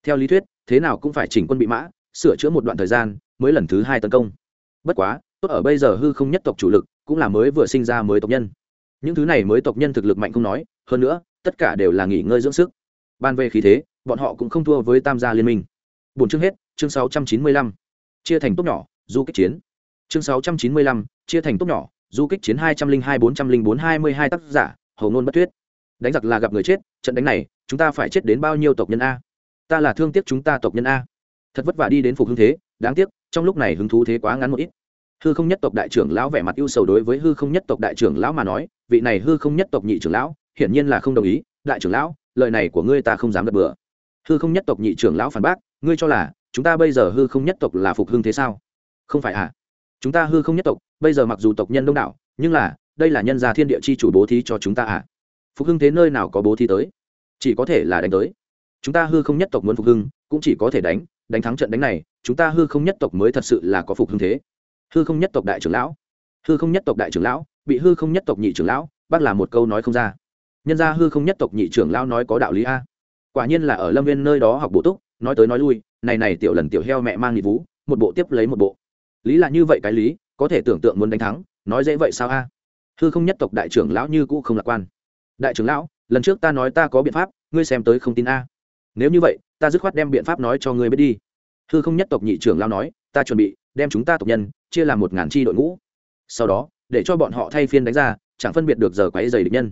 Theo lý thuyết, thế nào cũng phải chỉnh quân bị mã, sửa chữa một đoạn thời gian, mới lần thứ hai tấn công. Bất quá, tốt ở bây giờ hư không nhất tộc chủ lực, cũng là mới vừa sinh ra mới tộc nhân. Những thứ này mới tộc nhân thực lực mạnh không nói, hơn nữa, tất cả đều là nghỉ ngơi dưỡng sức. Ban về khí thế, bọn họ cũng không thua với tam gia liên minh. Bốn chương hết, chương sáu trăm chín mươi lăm chia thành tốt nhỏ, du kích chiến. Chương sáu trăm chín mươi lăm, chia thành tốt nhỏ, du kích chiến hai trăm linh hai, bốn trăm linh bốn, hai mươi hai tác giả, hầu nôn bất tuyết. Đánh giặc là gặp người chết, trận đánh này, chúng ta phải chết đến bao nhiêu tộc nhân a? Ta là thương tiếc chúng ta tộc nhân a. Thật vất vả đi đến phục hưng thế, đáng tiếc, trong lúc này hứng thú thế quá ngắn một ít. Hư không nhất tộc đại trưởng lão vẻ mặt ưu sầu đối với hư không nhất tộc đại trưởng lão mà nói, vị này hư không nhất tộc nhị trưởng lão, hiển nhiên là không đồng ý, đại trưởng lão, lời này của ngươi ta không dám gật bừa. Hư không nhất tộc nhị trưởng lão phản bác, ngươi cho là chúng ta bây giờ hư không nhất tộc là phục hưng thế sao? Không phải à? Chúng ta hư không nhất tộc, bây giờ mặc dù tộc nhân đông đảo, nhưng là, đây là nhân gia thiên địa chi chủ bố thí cho chúng ta à? Phục hưng thế nơi nào có bố thí tới? Chỉ có thể là đánh tới. Chúng ta hư không nhất tộc muốn phục hưng, cũng chỉ có thể đánh đánh thắng trận đánh này, chúng ta hư không nhất tộc mới thật sự là có phục hưng thế. Hư không nhất tộc đại trưởng lão. Hư không nhất tộc đại trưởng lão, bị hư không nhất tộc nhị trưởng lão, bác là một câu nói không ra. Nhân ra hư không nhất tộc nhị trưởng lão nói có đạo lý a. Quả nhiên là ở lâm viên nơi đó học bổ túc, nói tới nói lui này này tiểu lần tiểu heo mẹ mang nhị vú, một bộ tiếp lấy một bộ. Lý là như vậy cái lý, có thể tưởng tượng muốn đánh thắng, nói dễ vậy sao a? Hư không nhất tộc đại trưởng lão như cũ không lạc quan. Đại trưởng lão, lần trước ta nói ta có biện pháp, ngươi xem tới không tin a. Nếu như vậy, ta dứt khoát đem biện pháp nói cho ngươi biết đi. Hư không nhất tộc nhị trưởng lão nói, ta chuẩn bị, đem chúng ta tộc nhân, chia làm một ngàn chi đội ngũ. Sau đó, để cho bọn họ thay phiên đánh ra, chẳng phân biệt được giờ quáy dày địch nhân.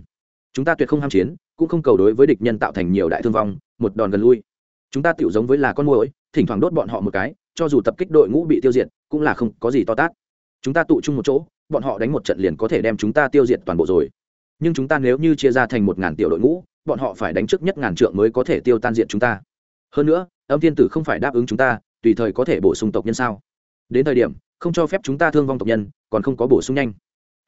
Chúng ta tuyệt không ham chiến, cũng không cầu đối với địch nhân tạo thành nhiều đại thương vong, một đòn gần lui. Chúng ta tiểu giống với là con mồi thỉnh thoảng đốt bọn họ một cái, cho dù tập kích đội ngũ bị tiêu diệt, cũng là không có gì to tát. Chúng ta tụ chung một chỗ, bọn họ đánh một trận liền có thể đem chúng ta tiêu diệt toàn bộ rồi. Nhưng chúng ta nếu như chia ra thành một ngàn tiểu đội ngũ, bọn họ phải đánh trước nhất ngàn trượng mới có thể tiêu tan diện chúng ta. Hơn nữa, âm thiên tử không phải đáp ứng chúng ta, tùy thời có thể bổ sung tộc nhân sao? Đến thời điểm, không cho phép chúng ta thương vong tộc nhân, còn không có bổ sung nhanh.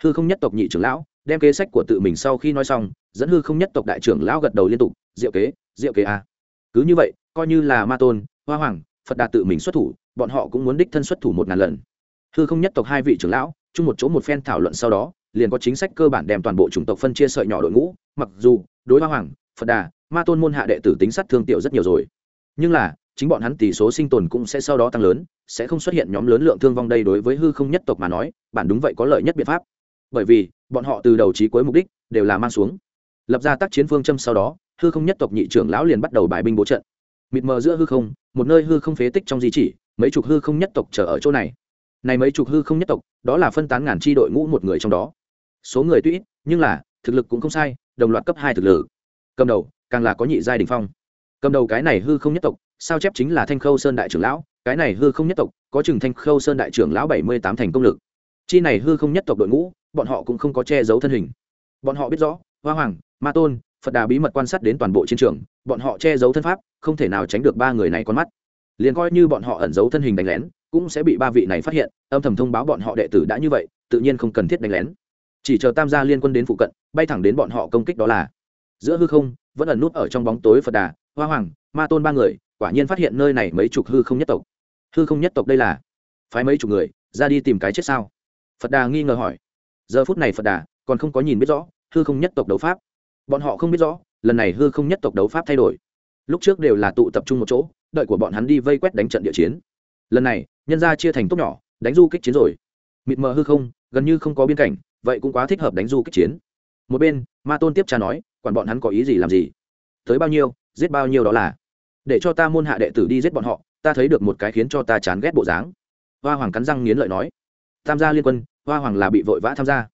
Hư không nhất tộc nhị trưởng lão, đem kế sách của tự mình sau khi nói xong, dẫn hư không nhất tộc đại trưởng lão gật đầu liên tục, diệu kế diệu kế a. Cứ như vậy, coi như là ma tôn hoa hoàng, phật đạt tự mình xuất thủ, bọn họ cũng muốn đích thân xuất thủ một ngàn lần. Hư không nhất tộc hai vị trưởng lão, chung một chỗ một phen thảo luận sau đó, liền có chính sách cơ bản đem toàn bộ chủng tộc phân chia sợi nhỏ đội ngũ. Mặc dù, đối hoa hoàng, phật đà, ma tôn môn hạ đệ tử tính sát thương tiểu rất nhiều rồi. Nhưng là, chính bọn hắn tỷ số sinh tồn cũng sẽ sau đó tăng lớn, sẽ không xuất hiện nhóm lớn lượng thương vong đây đối với hư không nhất tộc mà nói, bản đúng vậy có lợi nhất biện pháp. Bởi vì, bọn họ từ đầu trí cuối mục đích đều là mang xuống. Lập ra tác chiến phương châm sau đó, hư không nhất tộc nhị trưởng lão liền bắt đầu bài binh bố trận mịt mờ giữa hư không, một nơi hư không phế tích trong di chỉ, mấy chục hư không nhất tộc chờ ở chỗ này. Này mấy chục hư không nhất tộc, đó là phân tán ngàn chi đội ngũ một người trong đó. Số người tuy ít, nhưng là, thực lực cũng không sai, đồng loạt cấp hai thực lực. Cầm đầu, càng là có nhị giai đình phong. Cầm đầu cái này hư không nhất tộc, sao chép chính là thanh khâu sơn đại trưởng lão, cái này hư không nhất tộc, có chừng thanh khâu sơn đại trưởng lão bảy mươi tám thành công lực. Chi này hư không nhất tộc đội ngũ, bọn họ cũng không có che giấu thân hình. Bọn họ biết rõ, hoa hoàng, ma tôn, phật đà bí mật quan sát đến toàn bộ chiến trường bọn họ che giấu thân pháp, không thể nào tránh được ba người này con mắt. Liền coi như bọn họ ẩn giấu thân hình đánh lén, cũng sẽ bị ba vị này phát hiện, âm thầm thông báo bọn họ đệ tử đã như vậy, tự nhiên không cần thiết đánh lén. Chỉ chờ tam gia liên quân đến phụ cận, bay thẳng đến bọn họ công kích đó là. Giữa hư không, vẫn ẩn nút ở trong bóng tối phật đà, hoa hoàng, ma tôn ba người, quả nhiên phát hiện nơi này mấy chục hư không nhất tộc. Hư không nhất tộc đây là phái mấy chục người, ra đi tìm cái chết sao? Phật đà nghi ngờ hỏi. Giờ phút này phật đà còn không có nhìn biết rõ hư không nhất tộc đấu pháp. Bọn họ không biết rõ lần này hư không nhất tộc đấu pháp thay đổi. Lúc trước đều là tụ tập trung một chỗ, đợi của bọn hắn đi vây quét đánh trận địa chiến. Lần này, nhân ra chia thành tốt nhỏ, đánh du kích chiến rồi. Mịt mờ hư không, gần như không có biên cảnh, vậy cũng quá thích hợp đánh du kích chiến. Một bên, ma tôn tiếp tra nói, quản bọn hắn có ý gì làm gì? Tới bao nhiêu, giết bao nhiêu đó là. Để cho ta môn hạ đệ tử đi giết bọn họ, ta thấy được một cái khiến cho ta chán ghét bộ dáng. Hoa hoàng cắn răng nghiến lợi nói, tham gia liên quân, hoa hoàng là bị vội vã tham gia.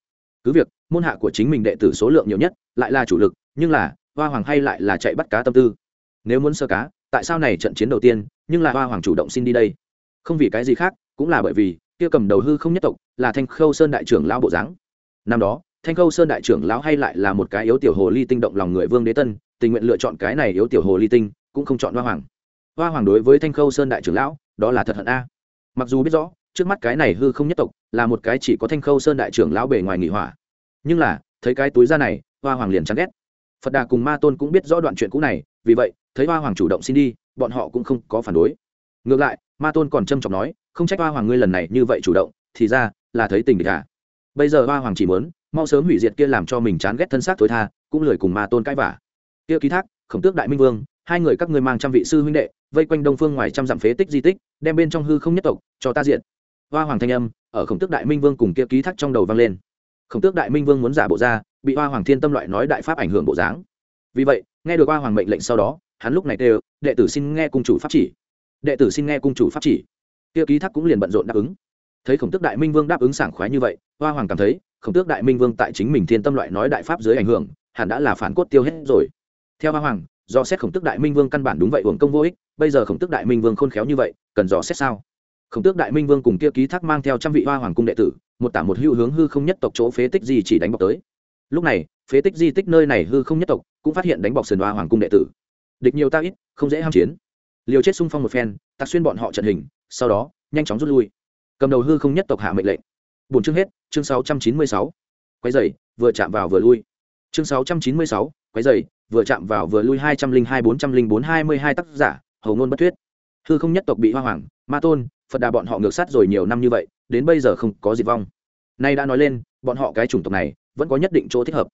Cứ việc, môn hạ của chính mình đệ tử số lượng nhiều nhất, lại là chủ lực, nhưng là hoa hoàng hay lại là chạy bắt cá tâm tư. Nếu muốn sơ cá, tại sao này trận chiến đầu tiên, nhưng là hoa hoàng chủ động xin đi đây? Không vì cái gì khác, cũng là bởi vì, kia cầm đầu hư không nhất tộc, là thanh khâu sơn đại trưởng lão bộ dáng. Năm đó, thanh khâu sơn đại trưởng lão hay lại là một cái yếu tiểu hồ ly tinh động lòng người vương đế tân, tình nguyện lựa chọn cái này yếu tiểu hồ ly tinh, cũng không chọn hoa hoàng. Hoa hoàng đối với thanh khâu sơn đại trưởng lão, đó là thật hận a. Mặc dù biết rõ, trước mắt cái này hư không nhất tộc, là một cái chỉ có thanh khâu sơn đại trưởng lão bề ngoài nghỉ hỏa nhưng là, thấy cái túi da này, hoa hoàng liền chán ghét phật đà cùng ma tôn cũng biết rõ đoạn chuyện cũ này, vì vậy, thấy hoa hoàng chủ động xin đi, bọn họ cũng không có phản đối. Ngược lại, ma tôn còn trâm trọng nói, không trách hoa hoàng ngươi lần này như vậy chủ động, thì ra là thấy tình địch cả bây giờ hoa hoàng chỉ muốn, mau sớm hủy diệt kia làm cho mình chán ghét thân xác tối tha, cũng lười cùng ma tôn cãi vả kia ký thác, khổng tước đại minh vương, hai người các ngươi mang trăm vị sư huynh đệ, vây quanh đông phương ngoài trăm dặm phế tích di tích, đem bên trong hư không nhất tộc, cho ta diện hoa hoàng thanh âm, ở khổng tước đại minh vương cùng kia ký thác trong đầu vang lên. Khổng tước đại minh vương muốn giả bộ ra bị hoa hoàng thiên tâm loại nói đại pháp ảnh hưởng bộ dáng. Vì vậy, nghe được hoa hoàng mệnh lệnh sau đó, hắn lúc này đều đệ tử xin nghe cung chủ pháp chỉ. Đệ tử xin nghe cung chủ pháp chỉ. Kia ký thác cũng liền bận rộn đáp ứng. Thấy khổng tước đại minh vương đáp ứng sảng khoái như vậy, hoa hoàng cảm thấy, khổng tước đại minh vương tại chính mình thiên tâm loại nói đại pháp dưới ảnh hưởng, hẳn đã là phản cốt tiêu hết rồi. Theo hoa hoàng, do xét khổng tước đại minh vương căn bản đúng vậy hưởng công vô ích, bây giờ khổng tước đại minh vương khôn khéo như vậy, cần dò xét sao? Khổng tước đại minh vương cùng kia ký thác mang theo trăm vị hoa hoàng cung đệ tử, một tả một hữu hướng hư không nhất tộc chỗ phế tích gì chỉ đánh bọc tới lúc này, phế tích di tích nơi này hư không nhất tộc cũng phát hiện đánh bọc sườn hoa hoàng cung đệ tử. Địch nhiều ta ít, không dễ ham chiến. Liều chết xung phong một phen tạc xuyên bọn họ trận hình, sau đó, nhanh chóng rút lui. Cầm đầu hư không nhất tộc hạ mệnh lệnh. Bổn chương hết, chương sáu trăm chín mươi sáu. Quay dày vừa chạm vào vừa lui. Chương sáu trăm chín mươi sáu quay dày vừa chạm vào vừa lui hai trăm linh hai bốn trăm linh bốn hai mươi hai tác giả, hầu ngôn bất thuyết. Hư không nhất tộc bị hoa hoàng, ma tôn, phật đà bọn họ ngược sát rồi nhiều năm như vậy, đến bây giờ không có diệt vong. Nay đã nói lên, bọn họ cái chủng tộc này vẫn có nhất định chỗ thích hợp.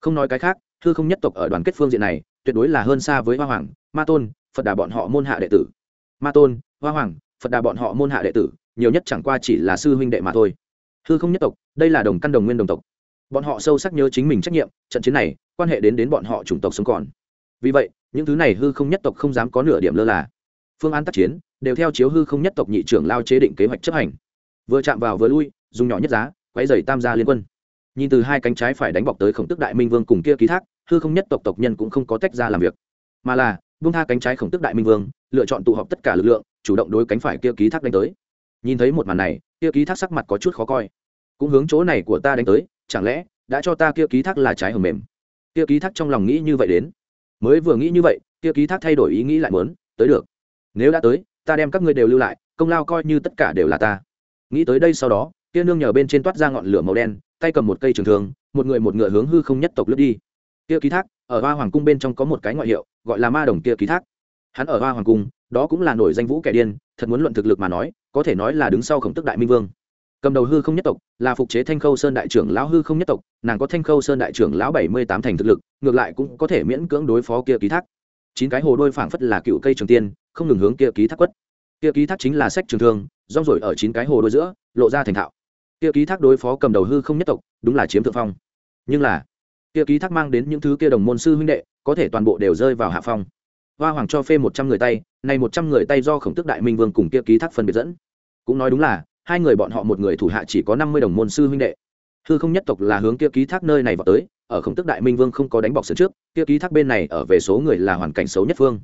Không nói cái khác, hư không nhất tộc ở đoàn kết phương diện này, tuyệt đối là hơn xa với hoa hoàng, ma tôn, phật đà bọn họ môn hạ đệ tử. Ma tôn, hoa hoàng, phật đà bọn họ môn hạ đệ tử, nhiều nhất chẳng qua chỉ là sư huynh đệ mà thôi. Hư không nhất tộc, đây là đồng căn đồng nguyên đồng tộc. Bọn họ sâu sắc nhớ chính mình trách nhiệm, trận chiến này, quan hệ đến đến bọn họ chủng tộc sống còn. Vì vậy, những thứ này hư không nhất tộc không dám có nửa điểm lơ là. Phương án tác chiến, đều theo chiếu hư không nhất tộc nhị trưởng lao chế định kế hoạch chấp hành. Vừa chạm vào vừa lui, dùng nhỏ nhất giá, quấy dày tam gia liên quân nhìn từ hai cánh trái phải đánh bọc tới khổng tức đại minh vương cùng kia ký thác, hư không nhất tộc tộc nhân cũng không có tách ra làm việc. Mà là vung tha cánh trái khổng tức đại minh vương, lựa chọn tụ họp tất cả lực lượng, chủ động đối cánh phải kia ký thác đánh tới. Nhìn thấy một màn này, kia ký thác sắc mặt có chút khó coi. Cũng hướng chỗ này của ta đánh tới, chẳng lẽ, đã cho ta kia ký thác là trái hầm mềm? Kia ký thác trong lòng nghĩ như vậy đến. Mới vừa nghĩ như vậy, kia ký thác thay đổi ý nghĩ lại muốn, tới được. Nếu đã tới, ta đem các ngươi đều lưu lại, công lao coi như tất cả đều là ta. Nghĩ tới đây sau đó kia nương nhờ bên trên toát ra ngọn lửa màu đen, tay cầm một cây trường thường một người một ngựa hướng hư không nhất tộc lướt đi. Kia ký thác, ở hoa hoàng cung bên trong có một cái ngoại hiệu, gọi là ma đồng kia ký thác. Hắn ở hoa hoàng cung, đó cũng là nổi danh vũ kẻ điên, thật muốn luận thực lực mà nói, có thể nói là đứng sau khổng tức đại minh vương. Cầm đầu hư không nhất tộc, là phục chế thanh khâu sơn đại trưởng lão hư không nhất tộc, nàng có thanh khâu sơn đại trưởng lão bảy mươi tám thành thực lực, ngược lại cũng có thể miễn cưỡng đối phó kia ký thác. Chín cái hồ đôi phảng phất là cựu cây trường tiên, không ngừng hướng kia ký thác quất. Kia ký thác chính là sách trường thương, rong rổi ở chín cái hồ đôi giữa, lộ ra thành thạo kia ký thác đối phó cầm đầu hư không nhất tộc, đúng là chiếm thượng phong. Nhưng là, kia ký thác mang đến những thứ kia đồng môn sư huynh đệ, có thể toàn bộ đều rơi vào hạ phong. Hoa hoàng cho phê một trăm người tay, này một trăm người tay do khổng tức đại minh vương cùng kia ký thác phân biệt dẫn. Cũng nói đúng là, hai người bọn họ một người thủ hạ chỉ có năm mươi đồng môn sư huynh đệ. Hư không nhất tộc là hướng kia ký thác nơi này vào tới, ở khổng tức đại minh vương không có đánh bọc sân trước, kia ký thác bên này ở về số người là hoàn cảnh xấu nhất phương.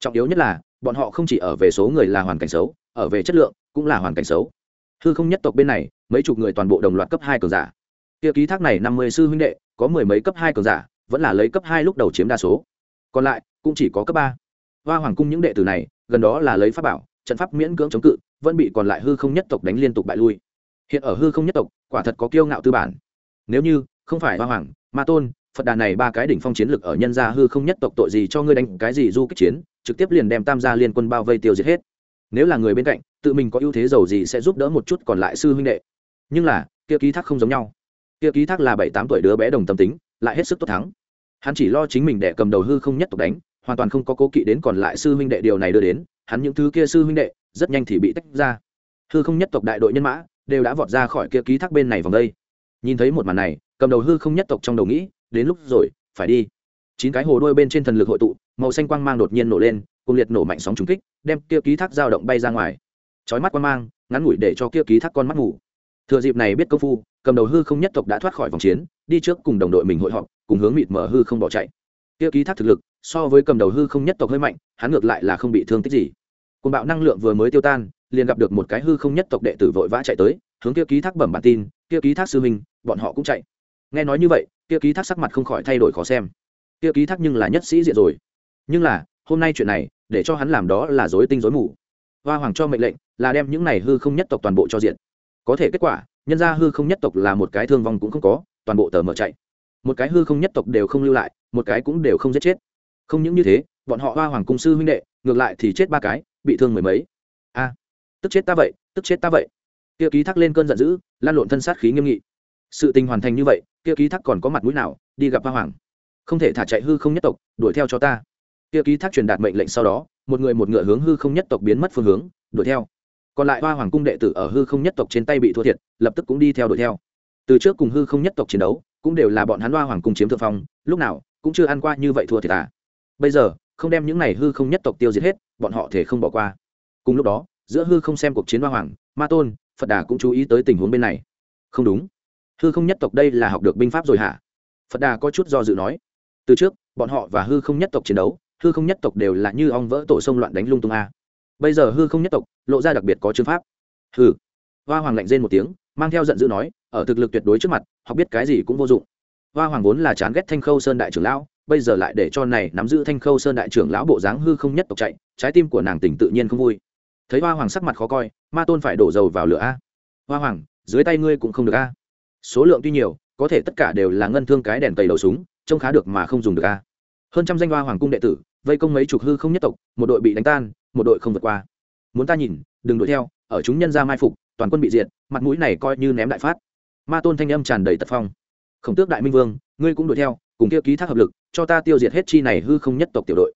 Trọng yếu nhất là, bọn họ không chỉ ở về số người là hoàn cảnh xấu, ở về chất lượng cũng là hoàn cảnh xấu hư không nhất tộc bên này, mấy chục người toàn bộ đồng loạt cấp hai cường giả. Kia ký thác này năm mươi sư huynh đệ, có mười mấy cấp hai cường giả, vẫn là lấy cấp hai lúc đầu chiếm đa số. Còn lại, cũng chỉ có cấp ba. Hoa hoàng cung những đệ tử này, gần đó là lấy pháp bảo, trận pháp miễn cưỡng chống cự, vẫn bị còn lại hư không nhất tộc đánh liên tục bại lui. Hiện ở hư không nhất tộc, quả thật có kiêu ngạo tư bản. Nếu như không phải hoa hoàng, ma tôn, phật đà này ba cái đỉnh phong chiến lực ở nhân gia hư không nhất tộc tội gì cho ngươi đánh cái gì du kích chiến, trực tiếp liền đem tam gia liên quân bao vây tiêu diệt hết nếu là người bên cạnh, tự mình có ưu thế giàu gì sẽ giúp đỡ một chút còn lại sư huynh đệ. Nhưng là, kia ký thác không giống nhau. Kia ký thác là bảy tám tuổi đứa bé đồng tâm tính, lại hết sức tốt thắng. Hắn chỉ lo chính mình để cầm đầu hư không nhất tộc đánh, hoàn toàn không có cố kỵ đến còn lại sư huynh đệ điều này đưa đến, hắn những thứ kia sư huynh đệ, rất nhanh thì bị tách ra. Hư không nhất tộc đại đội nhân mã, đều đã vọt ra khỏi kia ký thác bên này vòng đây. Nhìn thấy một màn này, cầm đầu hư không nhất tộc trong đầu nghĩ, đến lúc rồi, phải đi. Chín cái hồ đuôi bên trên thần lực hội tụ, màu xanh quang mang đột nhiên nổ lên cùng liệt nổ mạnh sóng trùng kích, đem kia ký thác dao động bay ra ngoài. Chói mắt quan mang, ngắn ngủi để cho kia ký thác con mắt ngủ. Thừa dịp này biết công phu, cầm đầu hư không nhất tộc đã thoát khỏi vòng chiến, đi trước cùng đồng đội mình hội họp, cùng hướng mịt mở hư không bỏ chạy. Kia ký thác thực lực, so với cầm đầu hư không nhất tộc hơi mạnh, hắn ngược lại là không bị thương tích gì. Côn bạo năng lượng vừa mới tiêu tan, liền gặp được một cái hư không nhất tộc đệ tử vội vã chạy tới, hướng kia ký thác bẩm bản tin, kia ký thác sư huynh, bọn họ cũng chạy. Nghe nói như vậy, kia ký thác sắc mặt không khỏi thay đổi khó xem. Kia ký thác nhưng là nhất sĩ diện rồi. Nhưng là hôm nay chuyện này, để cho hắn làm đó là dối tinh dối mù. Hoa hoàng cho mệnh lệnh là đem những này hư không nhất tộc toàn bộ cho diện có thể kết quả, nhân ra hư không nhất tộc là một cái thương vong cũng không có, toàn bộ tờ mở chạy. Một cái hư không nhất tộc đều không lưu lại, một cái cũng đều không giết chết. Không những như thế, bọn họ hoa hoàng cung sư huynh đệ, ngược lại thì chết ba cái, bị thương mười mấy. A, tức chết ta vậy, tức chết ta vậy. Kia ký thác lên cơn giận dữ, lan lộn thân sát khí nghiêm nghị. Sự tình hoàn thành như vậy kia ký thác còn có mặt mũi nào đi gặp hoa hoàng? Không thể thả chạy hư không nhất tộc, đuổi theo cho ta kia ký thác truyền đạt mệnh lệnh sau đó, một người một ngựa hướng hư không nhất tộc biến mất phương hướng, đuổi theo. Còn lại hoa hoàng cung đệ tử ở hư không nhất tộc trên tay bị thua thiệt, lập tức cũng đi theo đuổi theo. Từ trước cùng hư không nhất tộc chiến đấu, cũng đều là bọn hắn hoa hoàng cung chiếm thượng phong, lúc nào cũng chưa ăn qua như vậy thua thiệt à. Bây giờ, không đem những này hư không nhất tộc tiêu diệt hết, bọn họ thể không bỏ qua. Cùng lúc đó, giữa hư không xem cuộc chiến hoa hoàng, ma tôn, phật đà cũng chú ý tới tình huống bên này. Không đúng. Hư không nhất tộc đây là học được binh pháp rồi hả? Phật đà có chút do dự nói. Từ trước, bọn họ và hư không nhất tộc chiến đấu hư không nhất tộc đều là như ong vỡ tổ sông loạn đánh lung tung a. Bây giờ hư không nhất tộc lộ ra đặc biệt có chương pháp. Hư hoa hoàng lạnh rên một tiếng, mang theo giận dữ nói, ở thực lực tuyệt đối trước mặt họ biết cái gì cũng vô dụng. Hoa hoàng vốn là chán ghét thanh khâu sơn đại trưởng lão, bây giờ lại để cho này nắm giữ thanh khâu sơn đại trưởng lão bộ dáng hư không nhất tộc chạy, trái tim của nàng tỉnh tự nhiên không vui. Thấy hoa hoàng sắc mặt khó coi, ma tôn phải đổ dầu vào lửa a. Hoa hoàng, dưới tay ngươi cũng không được a. Số lượng tuy nhiều, có thể tất cả đều là ngân thương cái đèn tẩy đầu súng, trông khá được mà không dùng được a. Hơn trăm danh hoa hoàng cung đệ tử vây công mấy chục hư không nhất tộc, một đội bị đánh tan, một đội không vượt qua. Muốn ta nhìn, đừng đuổi theo, ở chúng nhân ra mai phục, toàn quân bị diệt, mặt mũi này coi như ném đại phát. Ma tôn thanh âm tràn đầy tật phong. Khổng tước đại minh vương, ngươi cũng đuổi theo, cùng kia ký thác hợp lực, cho ta tiêu diệt hết chi này hư không nhất tộc tiểu đội.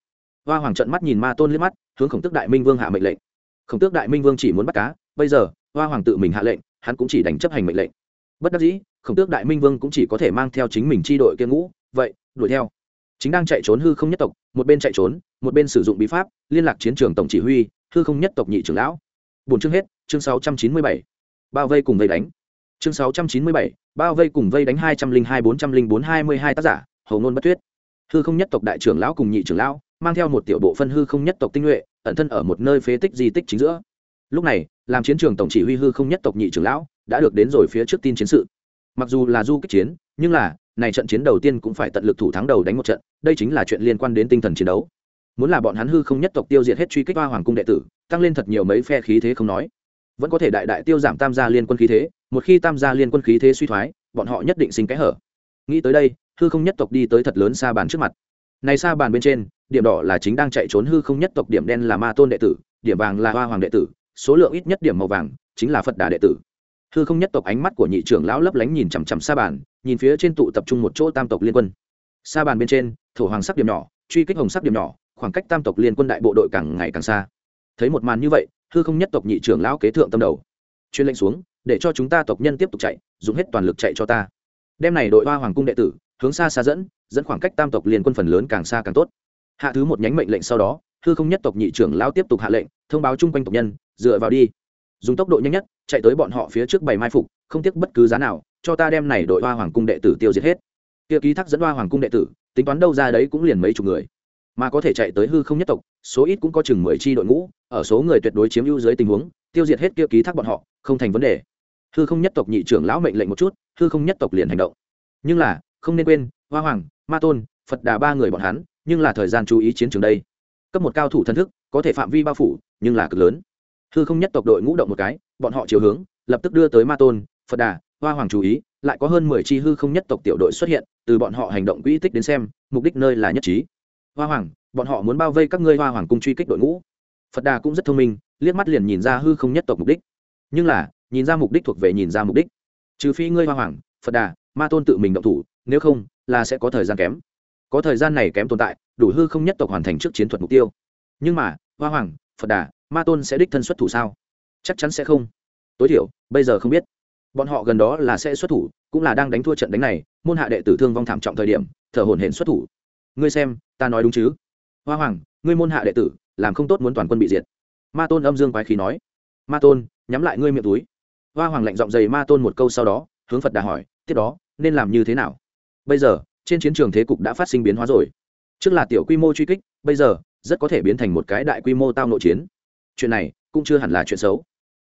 Hoa hoàng trận mắt nhìn ma tôn liếc mắt, hướng khổng tước đại minh vương hạ mệnh lệnh. Khổng tước đại minh vương chỉ muốn bắt cá, bây giờ, hoa hoàng tự mình hạ lệnh, hắn cũng chỉ đánh chấp hành mệnh lệnh. Bất đắc dĩ, khổng tước đại minh vương cũng chỉ có thể mang theo chính mình chi đội kia ngũ, vậy, đuổi theo chính đang chạy trốn hư không nhất tộc, một bên chạy trốn, một bên sử dụng bí pháp, liên lạc chiến trường tổng chỉ huy, hư không nhất tộc nhị trưởng lão. Bốn chương hết, chương sáu trăm chín mươi bảy. Bao vây cùng vây đánh. Chương sáu trăm chín mươi bảy, bao vây cùng vây đánh hai trăm linh hai, bốn trăm linh bốn, hai mươi hai tác giả hầu ngôn bất tuyết. Hư không nhất tộc đại trưởng lão cùng nhị trưởng lão, mang theo một tiểu bộ phân hư không nhất tộc tinh nhuệ, ẩn thân ở một nơi phế tích di tích chính giữa. Lúc này, làm chiến trường tổng chỉ huy hư không nhất tộc nhị trưởng lão đã được đến rồi phía trước tin chiến sự. Mặc dù là du kích chiến, nhưng là này trận chiến đầu tiên cũng phải tận lực thủ thắng đầu đánh một trận, đây chính là chuyện liên quan đến tinh thần chiến đấu. Muốn là bọn hắn hư không nhất tộc tiêu diệt hết truy kích hoa hoàng cung đệ tử, tăng lên thật nhiều mấy phe khí thế không nói. Vẫn có thể đại đại tiêu giảm tam gia liên quân khí thế, một khi tam gia liên quân khí thế suy thoái, bọn họ nhất định sinh cái hở. Nghĩ tới đây, hư không nhất tộc đi tới thật lớn xa bàn trước mặt. Này xa bàn bên trên, điểm đỏ là chính đang chạy trốn hư không nhất tộc, điểm đen là ma tôn đệ tử, điểm vàng là hoa hoàng đệ tử, số lượng ít nhất điểm màu vàng, chính là phật đà đệ tử hư không nhất tộc ánh mắt của nhị trưởng lão lấp lánh nhìn chằm chằm xa bàn, nhìn phía trên tụ tập trung một chỗ tam tộc liên quân. Xa bàn bên trên, thổ hoàng sắc điểm nhỏ, truy kích hồng sắc điểm nhỏ, khoảng cách tam tộc liên quân đại bộ đội càng ngày càng xa. Thấy một màn như vậy, hư không nhất tộc nhị trưởng lão kế thượng tâm đầu. Chuyên lệnh xuống, để cho chúng ta tộc nhân tiếp tục chạy, dùng hết toàn lực chạy cho ta. Đem này đội hoa hoàng cung đệ tử, hướng xa xa dẫn dẫn khoảng cách tam tộc liên quân phần lớn càng xa càng tốt. Hạ thứ một nhánh mệnh lệnh sau đó, hư không nhất tộc nhị trưởng lão tiếp tục hạ lệnh, thông báo chung quanh tộc nhân, dựa vào đi. Dùng tốc độ nhanh nhất chạy tới bọn họ phía trước bảy mai phục, không tiếc bất cứ giá nào, cho ta đem này đội hoa hoàng cung đệ tử tiêu diệt hết. Kia ký thác dẫn hoa hoàng cung đệ tử, tính toán đâu ra đấy cũng liền mấy chục người. Mà có thể chạy tới hư không nhất tộc, số ít cũng có chừng mười chi đội ngũ, ở số người tuyệt đối chiếm ưu dưới tình huống, tiêu diệt hết kia ký thác bọn họ, không thành vấn đề. Hư không nhất tộc nhị trưởng lão mệnh lệnh một chút, hư không nhất tộc liền hành động. Nhưng là, không nên quên, hoa hoàng, ma tôn, phật đà ba người bọn hắn, nhưng là thời gian chú ý chiến trường đây. Cấp một cao thủ thân thức, có thể phạm vi bao phủ, nhưng là cực lớn. Hư không nhất tộc đội ngũ động một cái bọn họ chiều hướng, lập tức đưa tới ma tôn, phật đà, hoa hoàng chú ý, lại có hơn mười chi hư không nhất tộc tiểu đội xuất hiện, từ bọn họ hành động quỹ tích đến xem, mục đích nơi là nhất trí. Hoa hoàng, bọn họ muốn bao vây các ngươi hoa hoàng cung truy kích đội ngũ. Phật đà cũng rất thông minh, liếc mắt liền nhìn ra hư không nhất tộc mục đích. Nhưng là, nhìn ra mục đích thuộc về nhìn ra mục đích. Trừ phi ngươi hoa hoàng, phật đà, ma tôn tự mình động thủ, nếu không, là sẽ có thời gian kém. Có thời gian này kém tồn tại, đủ hư không nhất tộc hoàn thành trước chiến thuật mục tiêu. Nhưng mà, hoa hoàng, phật đà, ma tôn sẽ đích thân xuất thủ sao? Chắc chắn sẽ không. Tối thiểu, bây giờ không biết. Bọn họ gần đó là sẽ xuất thủ, cũng là đang đánh thua trận đánh này, môn hạ đệ tử thương vong thảm trọng thời điểm, thở hổn hển xuất thủ. Ngươi xem, ta nói đúng chứ? Hoa hoàng, ngươi môn hạ đệ tử, làm không tốt muốn toàn quân bị diệt. Ma tôn âm dương quái khí nói. Ma tôn, nhắm lại ngươi miệng túi. Hoa hoàng lạnh giọng dày ma tôn một câu sau đó, hướng phật đà hỏi, tiếp đó, nên làm như thế nào? Bây giờ, trên chiến trường thế cục đã phát sinh biến hóa rồi. Trước là tiểu quy mô truy kích, bây giờ, rất có thể biến thành một cái đại quy mô tao nội chiến. Chuyện này cũng chưa hẳn là chuyện xấu.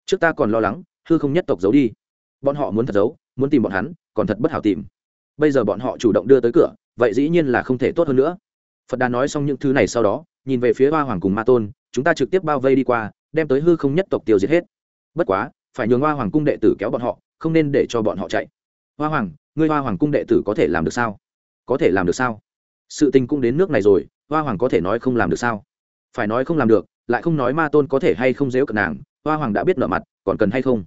Trước ta còn lo lắng, hư không nhất tộc giấu đi. Bọn họ muốn thật giấu, muốn tìm bọn hắn, còn thật bất hảo tìm. Bây giờ bọn họ chủ động đưa tới cửa, vậy dĩ nhiên là không thể tốt hơn nữa. Phật đà nói xong những thứ này sau đó, nhìn về phía hoa hoàng cùng ma tôn, chúng ta trực tiếp bao vây đi qua, đem tới hư không nhất tộc tiêu diệt hết. Bất quá, phải nhường hoa hoàng cung đệ tử kéo bọn họ, không nên để cho bọn họ chạy. Hoa hoàng, ngươi hoa hoàng cung đệ tử có thể làm được sao? Có thể làm được sao? Sự tình cũng đến nước này rồi, hoa hoàng có thể nói không làm được sao? Phải nói không làm được lại không nói ma tôn có thể hay không dếu cận nàng, hoa hoàng đã biết nợ mặt, còn cần hay không?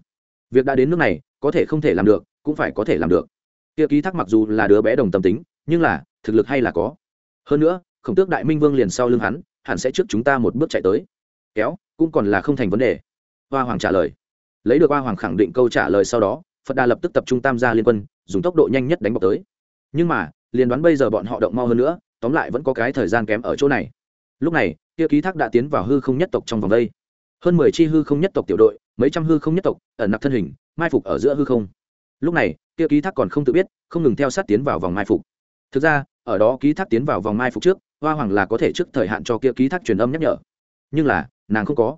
Việc đã đến nước này, có thể không thể làm được, cũng phải có thể làm được. Kia ký thác mặc dù là đứa bé đồng tâm tính, nhưng là, thực lực hay là có. Hơn nữa, khổng tước đại minh vương liền sau lưng hắn, hẳn sẽ trước chúng ta một bước chạy tới. Kéo, cũng còn là không thành vấn đề. Hoa hoàng trả lời. Lấy được hoa hoàng khẳng định câu trả lời sau đó, phật đà lập tức tập trung tam gia liên quân, dùng tốc độ nhanh nhất đánh bọc tới. Nhưng mà, liền đoán bây giờ bọn họ động mau hơn nữa, tóm lại vẫn có cái thời gian kém ở chỗ này lúc này, kia ký thác đã tiến vào hư không nhất tộc trong vòng đây. Hơn mười chi hư không nhất tộc tiểu đội, mấy trăm hư không nhất tộc, ẩn nặc thân hình, mai phục ở giữa hư không. Lúc này, kia ký thác còn không tự biết, không ngừng theo sát tiến vào vòng mai phục. Thực ra, ở đó ký thác tiến vào vòng mai phục trước, hoa hoàng là có thể trước thời hạn cho kia ký thác truyền âm nhắc nhở. Nhưng là, nàng không có.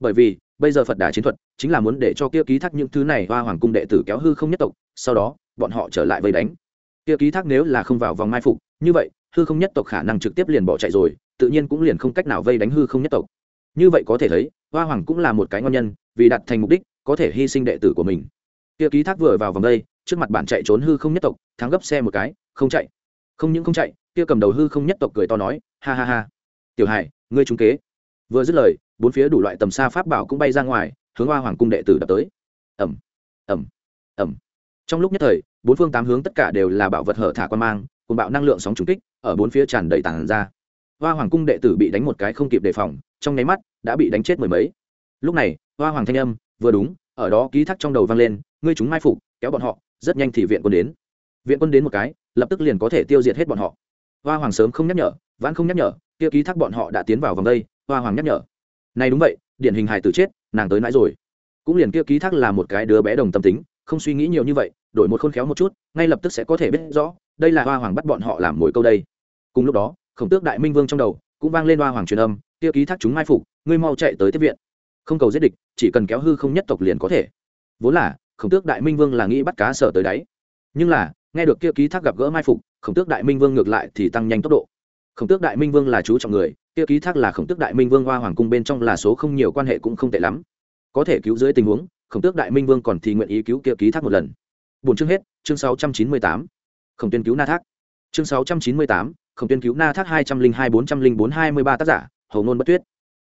Bởi vì, bây giờ phật đà chiến thuật chính là muốn để cho kia ký thác những thứ này hoa hoàng cung đệ tử kéo hư không nhất tộc, sau đó, bọn họ trở lại vây đánh. Kia ký thác nếu là không vào vòng mai phục, như vậy hư không nhất tộc khả năng trực tiếp liền bỏ chạy rồi, tự nhiên cũng liền không cách nào vây đánh hư không nhất tộc. Như vậy có thể thấy, hoa hoàng cũng là một cái ngon nhân, vì đặt thành mục đích, có thể hy sinh đệ tử của mình. Kia ký thác vừa vào vòng đây, trước mặt bạn chạy trốn hư không nhất tộc, thắng gấp xe một cái, không chạy. Không những không chạy, kia cầm đầu hư không nhất tộc cười to nói, ha ha ha. Tiểu hải, ngươi trúng kế. Vừa dứt lời, bốn phía đủ loại tầm xa pháp bảo cũng bay ra ngoài, hướng hoa hoàng cung đệ tử đập tới. Ẩm ẩm ẩm trong lúc nhất thời, bốn phương tám hướng tất cả đều là bảo vật hở thả quan mang cùng bạo năng lượng sóng trúng kích, ở bốn phía tràn đầy tàn ra. Hoa hoàng cung đệ tử bị đánh một cái không kịp đề phòng, trong nháy mắt đã bị đánh chết mười mấy. Lúc này, hoa hoàng thanh âm, vừa đúng, ở đó ký thác trong đầu vang lên, ngươi chúng mai phục, kéo bọn họ, rất nhanh thì viện quân đến. Viện quân đến một cái, lập tức liền có thể tiêu diệt hết bọn họ. Hoa hoàng sớm không nhắc nhở vãn không nhắc nhở, kia ký thác bọn họ đã tiến vào vòng đây, hoa hoàng nhắc nhở. Này đúng vậy, điển hình hài tử chết, nàng tới nãy rồi. Cũng liền kia ký thác là một cái đứa bé đồng tâm tính, không suy nghĩ nhiều như vậy, đổi một khôn khéo một chút, ngay lập tức sẽ có thể biết rõ đây là hoa hoàng bắt bọn họ làm mồi câu đây. Cùng lúc đó, khổng tước đại minh vương trong đầu cũng vang lên hoa hoàng truyền âm kia ký thác chúng mai phục, ngươi mau chạy tới tiếp viện. Không cầu giết địch, chỉ cần kéo hư không nhất tộc liền có thể. Vốn là, khổng tước đại minh vương là nghĩ bắt cá sở tới đáy. Nhưng là, nghe được kia ký thác gặp gỡ mai phục, khổng tước đại minh vương ngược lại thì tăng nhanh tốc độ. Khổng tước đại minh vương là chú trọng người kia ký thác là khổng tước đại minh vương hoa hoàng cung bên trong là số không nhiều quan hệ cũng không tệ lắm. Có thể cứu dưới tình huống, khổng tước đại minh vương còn thì nguyện ý cứu kia ký thác một lần. Bốn chương hết, chương sáu trăm chín mươi tám khổng tuyên cứu na thác. Chương sáu trăm chín mươi tám, khổng tuyên cứu na thác hai trăm linh hai bốn trăm linh bốn hai mươi ba tác giả, hầu ngôn bất tuyết.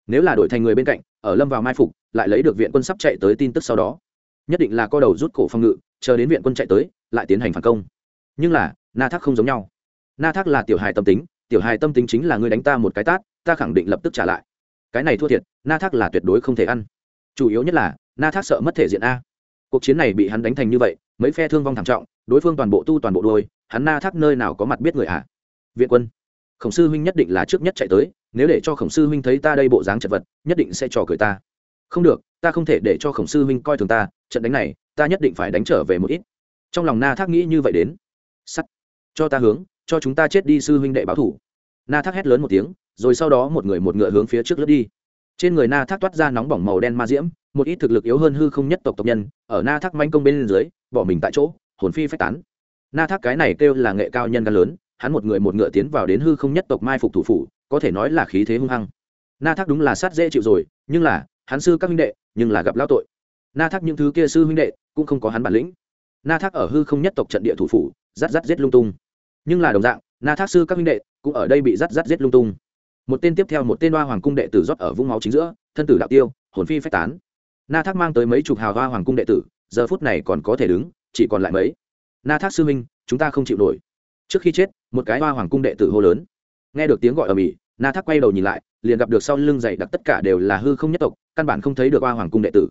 Nếu là đổi thành người bên cạnh, ở lâm vào mai phục, lại lấy được viện quân sắp chạy tới tin tức sau đó, nhất định là co đầu rút cổ phòng ngự, chờ đến viện quân chạy tới, lại tiến hành phản công. Nhưng là, na thác không giống nhau. Na thác là tiểu hài tâm tính, tiểu hài tâm tính chính là ngươi đánh ta một cái tát, ta khẳng định lập tức trả lại. Cái này thua thiệt, na thác là tuyệt đối không thể ăn. Chủ yếu nhất là, na thác sợ mất thể diện a. Cuộc chiến này bị hắn đánh thành như vậy, mấy phe thương vong thảm trọng, đối phương toàn bộ tu toàn bộ đôi hắn na thác nơi nào có mặt biết người ạ à? viện quân, khổng sư huynh nhất định là trước nhất chạy tới, nếu để cho khổng sư huynh thấy ta đây bộ dáng chật vật, nhất định sẽ trò cười ta. Không được, ta không thể để cho khổng sư huynh coi thường ta, trận đánh này, ta nhất định phải đánh trở về một ít. Trong lòng na thác nghĩ như vậy đến. Sắt. Cho ta hướng, cho chúng ta chết đi sư huynh đệ báo thủ. Na thác hét lớn một tiếng, rồi sau đó một người một ngựa hướng phía trước lướt đi. Trên người na thác toát ra nóng bỏng màu đen ma diễm, một ít thực lực yếu hơn hư không nhất tộc tộc nhân, ở na thác manh công bên dưới, bỏ mình tại chỗ, hồn phi phách tán na thác cái này kêu là nghệ cao nhân gan lớn, hắn một người một ngựa tiến vào đến hư không nhất tộc mai phục thủ phủ, có thể nói là khí thế hung hăng. Na thác đúng là sát dễ chịu rồi, nhưng là, hắn sư các huynh đệ, nhưng là gặp lao tội. Na thác những thứ kia sư huynh đệ, cũng không có hắn bản lĩnh. Na thác ở hư không nhất tộc trận địa thủ phủ rát rát giết lung tung. Nhưng là đồng dạng, na thác sư các huynh đệ, cũng ở đây bị rát rát giết lung tung. Một tên tiếp theo một tên hoa hoàng cung đệ tử rót ở vũng máu chính giữa, thân tử đạo tiêu, hồn phi phách tán. Na thác mang tới mấy chục hào hoa hoàng cung đệ tử, giờ phút này còn có thể đứng, chỉ còn lại mấy na thác sư huynh, chúng ta không chịu nổi. Trước khi chết, một cái hoa hoàng cung đệ tử hô lớn. Nghe được tiếng gọi ở mỹ, na thác quay đầu nhìn lại, liền gặp được sau lưng dày đặc tất cả đều là hư không nhất tộc, căn bản không thấy được hoa hoàng cung đệ tử.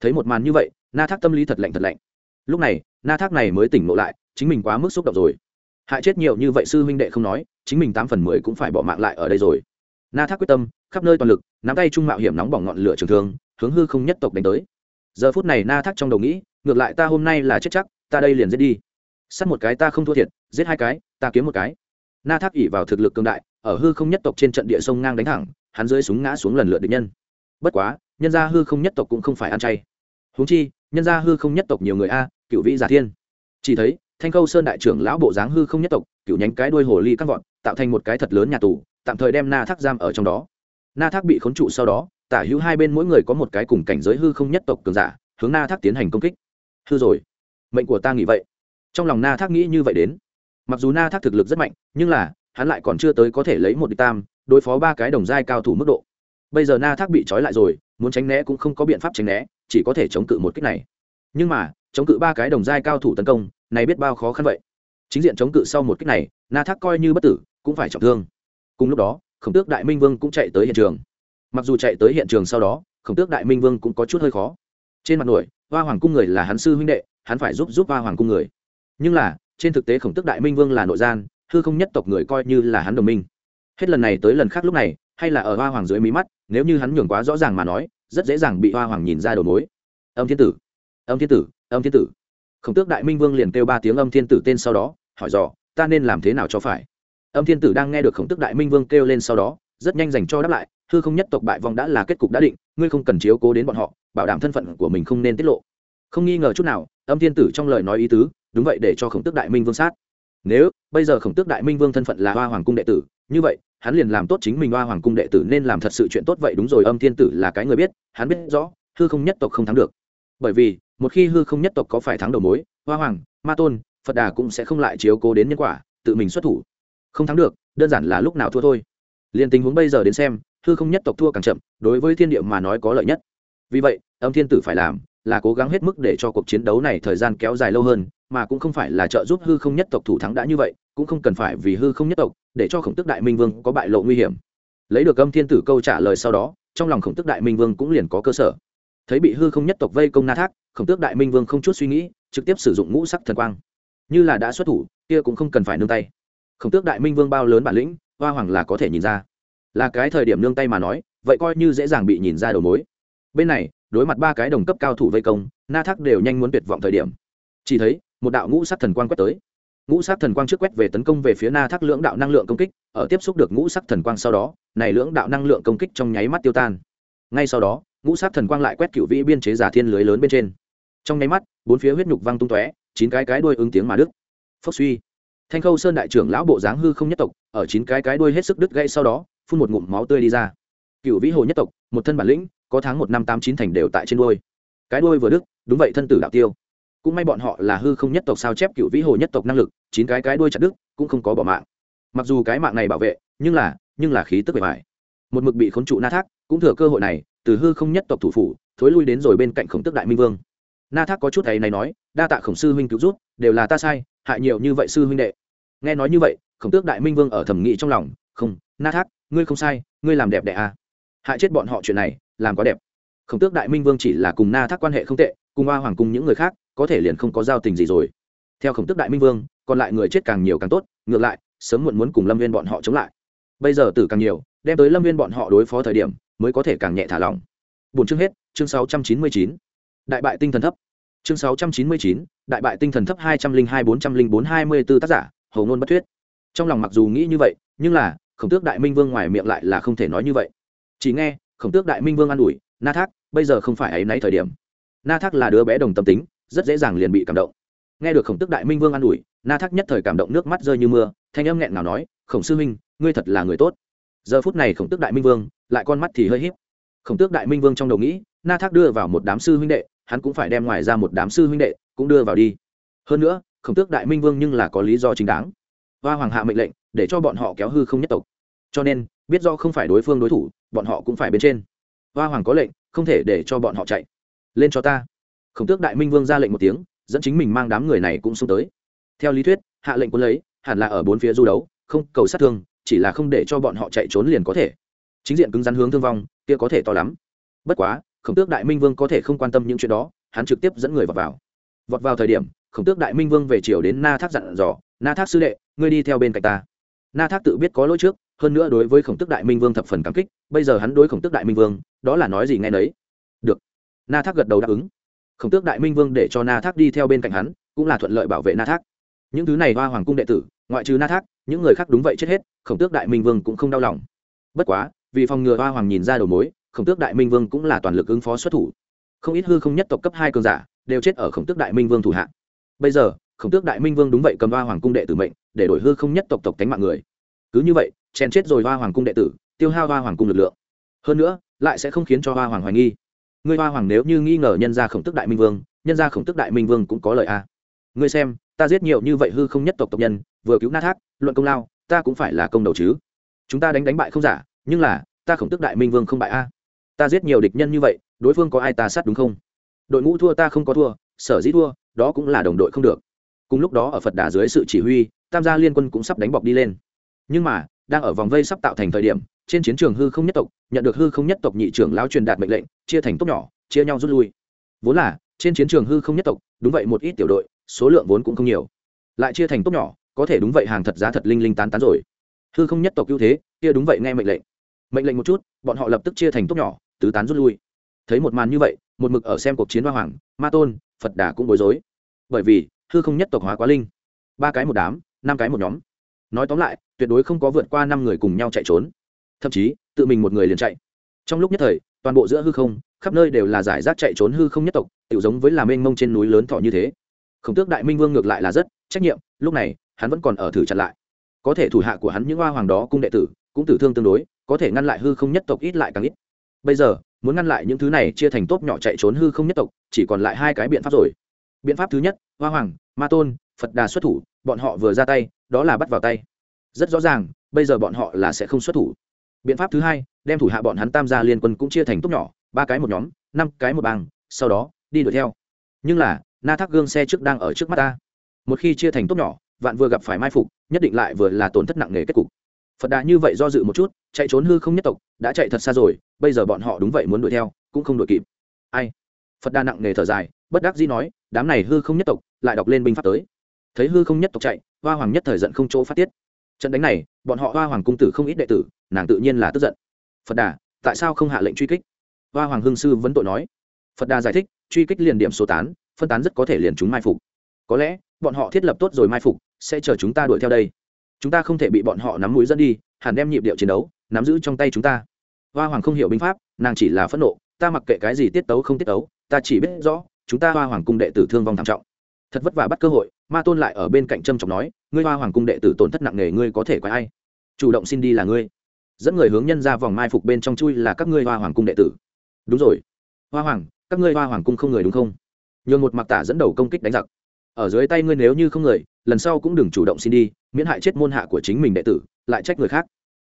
Thấy một màn như vậy, na thác tâm lý thật lạnh thật lạnh. Lúc này, na thác này mới tỉnh ngộ lại, chính mình quá mức xúc động rồi. Hại chết nhiều như vậy sư huynh đệ không nói, chính mình tám phần mười cũng phải bỏ mạng lại ở đây rồi. Na thác quyết tâm, khắp nơi toàn lực, nắm tay trung mạo hiểm nóng bỏng ngọn lửa trường thương, hướng hư không nhất tộc đánh tới. Giờ phút này na thác trong đầu nghĩ, ngược lại ta hôm nay là chết chắc, ta đây liền giết đi sắt một cái ta không thua thiệt, giết hai cái, ta kiếm một cái. Na thác ỉ vào thực lực cường đại, ở hư không nhất tộc trên trận địa sông ngang đánh thẳng, hắn dưới súng ngã xuống lần lượt địch nhân. Bất quá, nhân gia hư không nhất tộc cũng không phải ăn chay. Huống chi, nhân gia hư không nhất tộc nhiều người a, cựu vĩ giả thiên. Chỉ thấy, thanh khâu sơn đại trưởng lão bộ dáng hư không nhất tộc cựu nhánh cái đuôi hồ ly cắt vọt, tạo thành một cái thật lớn nhà tù, tạm thời đem na thác giam ở trong đó. Na thác bị khốn trụ sau đó, tả hữu hai bên mỗi người có một cái cùng cảnh giới hư không nhất tộc cường giả, hướng na thác tiến hành công kích. Hư rồi. Mệnh của ta nghĩ vậy trong lòng na thác nghĩ như vậy đến. Mặc dù na thác thực lực rất mạnh, nhưng là, hắn lại còn chưa tới có thể lấy một địch tam, đối phó ba cái đồng giai cao thủ mức độ. Bây giờ na thác bị trói lại rồi, muốn tránh né cũng không có biện pháp tránh né, chỉ có thể chống cự một cách này. Nhưng mà, chống cự ba cái đồng giai cao thủ tấn công, này biết bao khó khăn vậy. Chính diện chống cự sau một cách này, na thác coi như bất tử, cũng phải trọng thương. Cùng lúc đó, khổng tước đại minh vương cũng chạy tới hiện trường. Mặc dù chạy tới hiện trường sau đó, khổng tước đại minh vương cũng có chút hơi khó. Trên mặt nổi, hoa hoàng cung người là hắn sư huynh đệ, hắn phải giúp giúp hoa hoàng cung người nhưng là, trên thực tế khổng tước đại minh vương là nội gian, hư không nhất tộc người coi như là hắn đồng minh. Hết lần này tới lần khác lúc này, hay là ở hoa hoàng dưới mí mắt, nếu như hắn nhường quá rõ ràng mà nói, rất dễ dàng bị hoa hoàng nhìn ra đầu mối. Âm thiên tử, âm thiên tử, âm thiên tử. Khổng tước đại minh vương liền kêu ba tiếng âm thiên tử tên sau đó, hỏi dò, ta nên làm thế nào cho phải? Âm thiên tử đang nghe được khổng tước đại minh vương kêu lên sau đó, rất nhanh dành cho đáp lại, hư không nhất tộc bại vong đã là kết cục đã định, ngươi không cần chiếu cố đến bọn họ, bảo đảm thân phận của mình không nên tiết lộ. Không nghi ngờ chút nào, âm thiên tử trong lời nói ý tứ đúng vậy để cho khổng tước đại minh vương sát. Nếu bây giờ khổng tước đại minh vương thân phận là hoa hoàng cung đệ tử, như vậy, hắn liền làm tốt chính mình hoa hoàng cung đệ tử nên làm thật sự chuyện tốt vậy đúng rồi, âm thiên tử là cái người biết, hắn biết rõ, hư không nhất tộc không thắng được. Bởi vì, một khi hư không nhất tộc có phải thắng đầu mối, hoa hoàng, ma tôn, phật đà cũng sẽ không lại chiếu cố đến nhân quả, tự mình xuất thủ. Không thắng được, đơn giản là lúc nào thua thôi. Liền tình huống bây giờ đến xem, hư không nhất tộc thua càng chậm, đối với thiên địa mà nói có lợi nhất. Vì vậy, âm thiên tử phải làm là cố gắng hết mức để cho cuộc chiến đấu này thời gian kéo dài lâu hơn mà cũng không phải là trợ giúp hư không nhất tộc thủ thắng đã như vậy, cũng không cần phải vì hư không nhất tộc để cho khổng tức đại minh vương có bại lộ nguy hiểm. Lấy được âm thiên tử câu trả lời sau đó, trong lòng khổng tức đại minh vương cũng liền có cơ sở. Thấy bị hư không nhất tộc vây công na thác, khổng tước đại minh vương không chút suy nghĩ, trực tiếp sử dụng ngũ sắc thần quang. Như là đã xuất thủ, kia cũng không cần phải nương tay. Khổng tước đại minh vương bao lớn bản lĩnh, hoa hoàng là có thể nhìn ra. Là cái thời điểm nương tay mà nói, vậy coi như dễ dàng bị nhìn ra đầu mối. Bên này, đối mặt ba cái đồng cấp cao thủ vây công, na thác đều nhanh muốn tuyệt vọng thời điểm. Chỉ thấy một đạo ngũ sắc thần quang quét tới. Ngũ sắc thần quang trước quét về tấn công về phía na thác lưỡng đạo năng lượng công kích, ở tiếp xúc được ngũ sắc thần quang sau đó, này lưỡng đạo năng lượng công kích trong nháy mắt tiêu tan. Ngay sau đó, ngũ sắc thần quang lại quét cựu vĩ biên chế giả thiên lưới lớn bên trên. Trong nháy mắt, bốn phía huyết nhục văng tung tóe, chín cái cái đuôi ứng tiếng mà đức phốc suy. Thanh khâu sơn đại trưởng lão bộ dáng hư không nhất tộc, ở chín cái cái đuôi hết sức đứt gãy sau đó, phun một ngụm máu tươi đi ra. Cựu vĩ hồ nhất tộc, một thân bản lĩnh, có tháng một năm tám chín thành đều tại trên đuôi. Cái đuôi vừa đức đúng vậy thân tử đạo tiêu cũng may bọn họ là hư không nhất tộc sao chép cựu vĩ hồ nhất tộc năng lực, chín cái cái đuôi chặt đức cũng không có bỏ mạng. Mặc dù cái mạng này bảo vệ, nhưng là nhưng là khí tức bề mại một mực bị khốn trụ na thác, cũng thừa cơ hội này, từ hư không nhất tộc thủ phủ, thối lui đến rồi bên cạnh khổng tức đại minh vương. Na thác có chút thầy này nói, đa tạ khổng sư huynh cứu rút đều là ta sai, hại nhiều như vậy sư huynh đệ. Nghe nói như vậy, khổng tước đại minh vương ở thẩm nghị trong lòng, không, na thác, ngươi không sai, ngươi làm đẹp đẽ à. hại chết bọn họ chuyện này, làm có đẹp. Khổng tước đại minh vương chỉ là cùng na thác quan hệ không tệ, cùng hoa hoàng cùng những người khác có thể liền không có giao tình gì rồi. Theo khổng tước đại minh vương, còn lại người chết càng nhiều càng tốt, ngược lại, sớm muộn muốn cùng lâm viên bọn họ chống lại. Bây giờ tử càng nhiều, đem tới lâm viên bọn họ đối phó thời điểm, mới có thể càng nhẹ thả lỏng. Bốn chương hết, chương sáu trăm chín mươi chín. Đại bại tinh thần thấp. Chương sáu trăm chín mươi chín, đại bại tinh thần thấp hai trăm linh hai, bốn trăm linh bốn, hai mươi b ố tác giả hầu ngôn bất thuyết. Trong lòng mặc dù nghĩ như vậy, nhưng là, khổng tước đại minh vương ngoài miệng lại là không thể nói như vậy. Chỉ nghe, khổng tước đại minh vương an ủi, na thác, bây giờ không phải ấy nấy thời điểm. Na thác là đứa bé đồng tâm tính rất dễ dàng liền bị cảm động. Nghe được khổng tước đại minh vương an ủi, na thác nhất thời cảm động nước mắt rơi như mưa, thanh âm nghẹn nào nói, khổng sư huynh, ngươi thật là người tốt. Giờ phút này khổng tước đại minh vương, lại con mắt thì hơi híp. Khổng tước đại minh vương trong đầu nghĩ, na thác đưa vào một đám sư huynh đệ, hắn cũng phải đem ngoài ra một đám sư huynh đệ cũng đưa vào đi. Hơn nữa, khổng tước đại minh vương nhưng là có lý do chính đáng. Hoa hoàng hạ mệnh lệnh, để cho bọn họ kéo hư không nhất tộc. Cho nên, biết do không phải đối phương đối thủ, bọn họ cũng phải bên trên. Hoa hoàng có lệnh, không thể để cho bọn họ chạy. Lên cho ta khổng tước đại minh vương ra lệnh một tiếng, dẫn chính mình mang đám người này cũng xuống tới. Theo lý thuyết, hạ lệnh quân lấy, hẳn là ở bốn phía du đấu, không cầu sát thương, chỉ là không để cho bọn họ chạy trốn liền có thể. Chính diện cứng rắn hướng thương vong, kia có thể to lắm. Bất quá, khổng tước đại minh vương có thể không quan tâm những chuyện đó, hắn trực tiếp dẫn người vào vào. Vọt vào thời điểm, khổng tước đại minh vương về chiều đến na thác dặn dò, na thác sư đệ, ngươi đi theo bên cạnh ta. Na thác tự biết có lỗi trước, hơn nữa đối với khổng tước đại minh vương thập phần cảm kích, bây giờ hắn đối khổng tước đại minh vương, đó là nói gì nghe nấy. Được. Na thác gật đầu đáp ứng khổng tước đại minh vương để cho na thác đi theo bên cạnh hắn, cũng là thuận lợi bảo vệ na thác. Những thứ này hoa hoàng cung đệ tử, ngoại trừ na thác, những người khác đúng vậy chết hết, khổng tước đại minh vương cũng không đau lòng. Bất quá, vì phòng ngừa hoa hoàng nhìn ra đầu mối, khổng tước đại minh vương cũng là toàn lực ứng phó xuất thủ. Không ít hư không nhất tộc cấp hai cường giả đều chết ở khổng tước đại minh vương thủ hạ. Bây giờ, khổng tước đại minh vương đúng vậy cầm hoa hoàng cung đệ tử mệnh, để đổi hư không nhất tộc tộc tánh mạng người. Cứ như vậy chen chết rồi hoa hoàng cung đệ tử, tiêu hao hoa hoàng cung lực lượng. Hơn nữa, lại sẽ không khiến cho hoa hoàng hoài nghi ngươi hoa hoàng nếu như nghi ngờ nhân gia khổng tước đại minh vương, nhân gia khổng tước đại minh vương cũng có lời a ngươi xem, ta giết nhiều như vậy hư không nhất tộc tộc nhân, vừa cứu na thác, luận công lao, ta cũng phải là công đầu chứ. Chúng ta đánh đánh bại không giả, nhưng là, ta khổng tước đại minh vương không bại a. Ta giết nhiều địch nhân như vậy, đối phương có ai ta sát đúng không? Đội ngũ thua ta không có thua, sở dĩ thua, đó cũng là đồng đội không được. Cùng lúc đó ở phật đà dưới sự chỉ huy, tam gia liên quân cũng sắp đánh bọc đi lên. Nhưng mà đang ở vòng vây sắp tạo thành thời điểm, trên chiến trường hư không nhất tộc, nhận được hư không nhất tộc nhị trưởng lão truyền đạt mệnh lệnh, chia thành tốt nhỏ, chia nhau rút lui. Vốn là, trên chiến trường hư không nhất tộc, đúng vậy một ít tiểu đội, số lượng vốn cũng không nhiều. Lại chia thành tốt nhỏ, có thể đúng vậy hàng thật giá thật linh linh tán tán rồi. Hư không nhất tộc ưu thế, kia đúng vậy nghe mệnh lệnh. Mệnh lệnh một chút, bọn họ lập tức chia thành tốt nhỏ, tứ tán rút lui. Thấy một màn như vậy, một mực ở xem cuộc chiến hoa hoàng, ma tôn, phật đà cũng bối rối. Bởi vì, hư không nhất tộc hóa quá linh. Ba cái một đám, năm cái một nhóm nói tóm lại, tuyệt đối không có vượt qua năm người cùng nhau chạy trốn. Thậm chí, tự mình một người liền chạy. Trong lúc nhất thời, toàn bộ giữa hư không, khắp nơi đều là giải rác chạy trốn hư không nhất tộc tự giống với làm mênh mông trên núi lớn thọ như thế. Khổng tước đại minh vương ngược lại là rất trách nhiệm, lúc này, hắn vẫn còn ở thử chặn lại. Có thể thủ hạ của hắn những hoa hoàng đó cung đệ tử, cũng tử thương tương đối, có thể ngăn lại hư không nhất tộc ít lại càng ít. Bây giờ, muốn ngăn lại những thứ này chia thành tốt nhỏ chạy trốn hư không nhất tộc, chỉ còn lại hai cái biện pháp rồi. Biện pháp thứ nhất, hoa hoàng, ma tôn phật đà xuất thủ, bọn họ vừa ra tay, đó là bắt vào tay. Rất rõ ràng, bây giờ bọn họ là sẽ không xuất thủ. Biện pháp thứ hai, đem thủ hạ bọn hắn tam gia liên quân cũng chia thành tốt nhỏ, ba cái một nhóm, năm cái một bang, sau đó, đi đuổi theo. Nhưng là, na thác gương xe trước đang ở trước mắt ta. Một khi chia thành tốt nhỏ, vạn vừa gặp phải mai phục, nhất định lại vừa là tổn thất nặng nề kết cục. Phật đà như vậy do dự một chút, chạy trốn hư không nhất tộc, đã chạy thật xa rồi, bây giờ bọn họ đúng vậy muốn đuổi theo, cũng không đuổi kịp. Ai? Phật đà nặng nề thở dài, bất đắc dĩ nói, đám này hư không nhất tộc, lại đọc lên binh pháp tới thấy hư không nhất tộc chạy, hoa hoàng nhất thời giận không chỗ phát tiết. Trận đánh này, bọn họ hoa hoàng cung tử không ít đệ tử, nàng tự nhiên là tức giận. Phật đà, tại sao không hạ lệnh truy kích? Hoa hoàng hương sư vẫn tội nói. Phật đà giải thích, truy kích liền điểm số tán, phân tán rất có thể liền chúng mai phục. Có lẽ, bọn họ thiết lập tốt rồi mai phục, sẽ chờ chúng ta đuổi theo đây. Chúng ta không thể bị bọn họ nắm mũi dẫn đi, hẳn đem nhịp điệu chiến đấu, nắm giữ trong tay chúng ta. Hoa hoàng không hiểu binh pháp, nàng chỉ là phẫn nộ, ta mặc kệ cái gì tiết tấu không tiết tấu, ta chỉ biết rõ, chúng ta hoa hoàng cung đệ tử thương vong thảm trọng thật vất vả bắt cơ hội, ma tôn lại ở bên cạnh trâm trọng nói, ngươi hoa hoàng cung đệ tử tổn thất nặng nề, ngươi có thể quay ai? Chủ động xin đi là ngươi. Dẫn người hướng nhân ra vòng mai phục bên trong chui là các ngươi hoa hoàng cung đệ tử. Đúng rồi. Hoa hoàng, các ngươi hoa hoàng cung không người đúng không? Nhường một mặc tả dẫn đầu công kích đánh giặc. Ở dưới tay ngươi nếu như không người, lần sau cũng đừng chủ động xin đi, miễn hại chết môn hạ của chính mình đệ tử, lại trách người khác.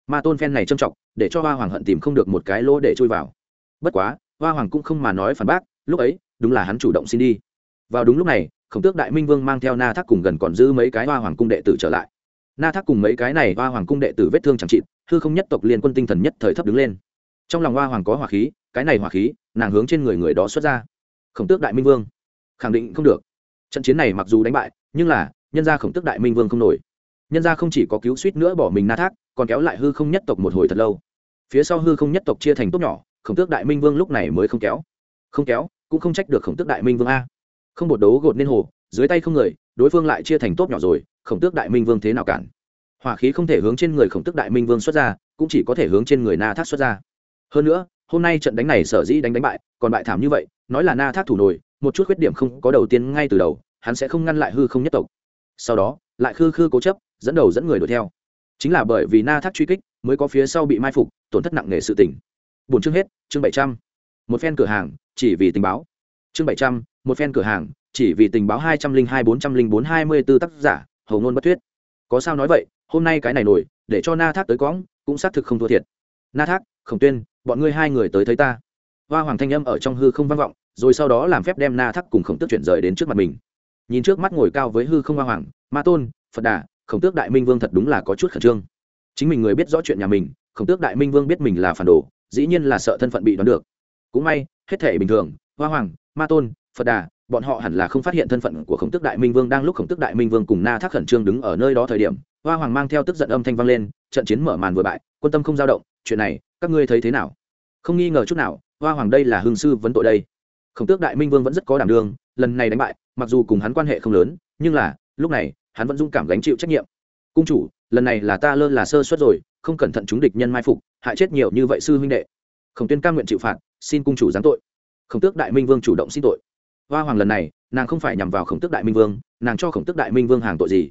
Ma tôn phen này trâm trọng, để cho hoa hoàng hận tìm không được một cái lỗ để chui vào. Bất quá, hoa hoàng cũng không mà nói phản bác, lúc ấy, đúng là hắn chủ động xin đi. Vào đúng lúc này khổng tước đại minh vương mang theo na thác cùng gần còn giữ mấy cái hoa hoàng cung đệ tử trở lại. Na thác cùng mấy cái này hoa hoàng cung đệ tử vết thương chẳng trị hư không nhất tộc liên quân tinh thần nhất thời thấp đứng lên. Trong lòng hoa hoàng có hỏa khí, cái này hỏa khí, nàng hướng trên người người đó xuất ra. Khổng tước đại minh vương, khẳng định không được. Trận chiến này mặc dù đánh bại, nhưng là, nhân gia khổng tước đại minh vương không nổi. Nhân gia không chỉ có cứu suýt nữa bỏ mình na thác, còn kéo lại hư không nhất tộc một hồi thật lâu. Phía sau hư không nhất tộc chia thành tốt nhỏ, khổng tước đại minh vương lúc này mới không kéo. Không kéo, cũng không trách được khổng tước đại minh vương a không một đấu gột nên hồ, dưới tay không người, đối phương lại chia thành tốt nhỏ rồi, khổng tước đại minh vương thế nào cản? Hỏa khí không thể hướng trên người khổng tước đại minh vương xuất ra, cũng chỉ có thể hướng trên người na thác xuất ra. Hơn nữa, hôm nay trận đánh này sở dĩ đánh đánh bại, còn bại thảm như vậy, nói là na thác thủ nổi, một chút khuyết điểm không có đầu tiên ngay từ đầu, hắn sẽ không ngăn lại hư không nhất tộc. Sau đó, lại khư khư cố chấp, dẫn đầu dẫn người đuổi theo. Chính là bởi vì na thác truy kích, mới có phía sau bị mai phục, tổn thất nặng nề sự tỉnh Buồn chương hết, chương bảy trăm. Một phen cửa hàng, chỉ vì tình báo chương bảy trăm, một phen cửa hàng, chỉ vì tình báo hai trăm linh hai bốn trăm linh bốn hai mươi b ố tác giả hầu ngôn bất thuyết. Có sao nói vậy, hôm nay cái này nổi, để cho na thác tới cõng, cũng xác thực không thua thiệt. Na thác, khổng tuyên, bọn ngươi hai người tới thấy ta. Hoa hoàng thanh âm ở trong hư không vang vọng, rồi sau đó làm phép đem na thác cùng khổng tước chuyển rời đến trước mặt mình. Nhìn trước mắt ngồi cao với hư không hoa hoàng, ma tôn, phật đà, khổng tước đại minh vương thật đúng là có chút khẩn trương. Chính mình người biết rõ chuyện nhà mình, khổng tước đại minh vương biết mình là phản đồ, dĩ nhiên là sợ thân phận bị đoán được. Cũng may, hết thể bình thường, hoa hoàng ma tôn, phật đà, bọn họ hẳn là không phát hiện thân phận của khổng tước đại minh vương đang lúc khổng tước đại minh vương cùng na thác khẩn trương đứng ở nơi đó thời điểm, hoa hoàng mang theo tức giận âm thanh vang lên, trận chiến mở màn vừa bại, quân tâm không dao động, chuyện này, các ngươi thấy thế nào? Không nghi ngờ chút nào, hoa hoàng đây là hương sư vấn tội đây. Khổng tước đại minh vương vẫn rất có đảm đương, lần này đánh bại, mặc dù cùng hắn quan hệ không lớn, nhưng là, lúc này, hắn vẫn dung cảm gánh chịu trách nhiệm. Cung chủ, lần này là ta lơ là sơ suất rồi, không cẩn thận chúng địch nhân mai phục, hại chết nhiều như vậy sư huynh đệ. Khổng tuyên ca nguyện chịu phạt, xin cung chủ giáng tội khổng tước đại minh vương chủ động xin tội. Hoa hoàng lần này, nàng không phải nhằm vào khổng tước đại minh vương, nàng cho khổng tước đại minh vương hàng tội gì?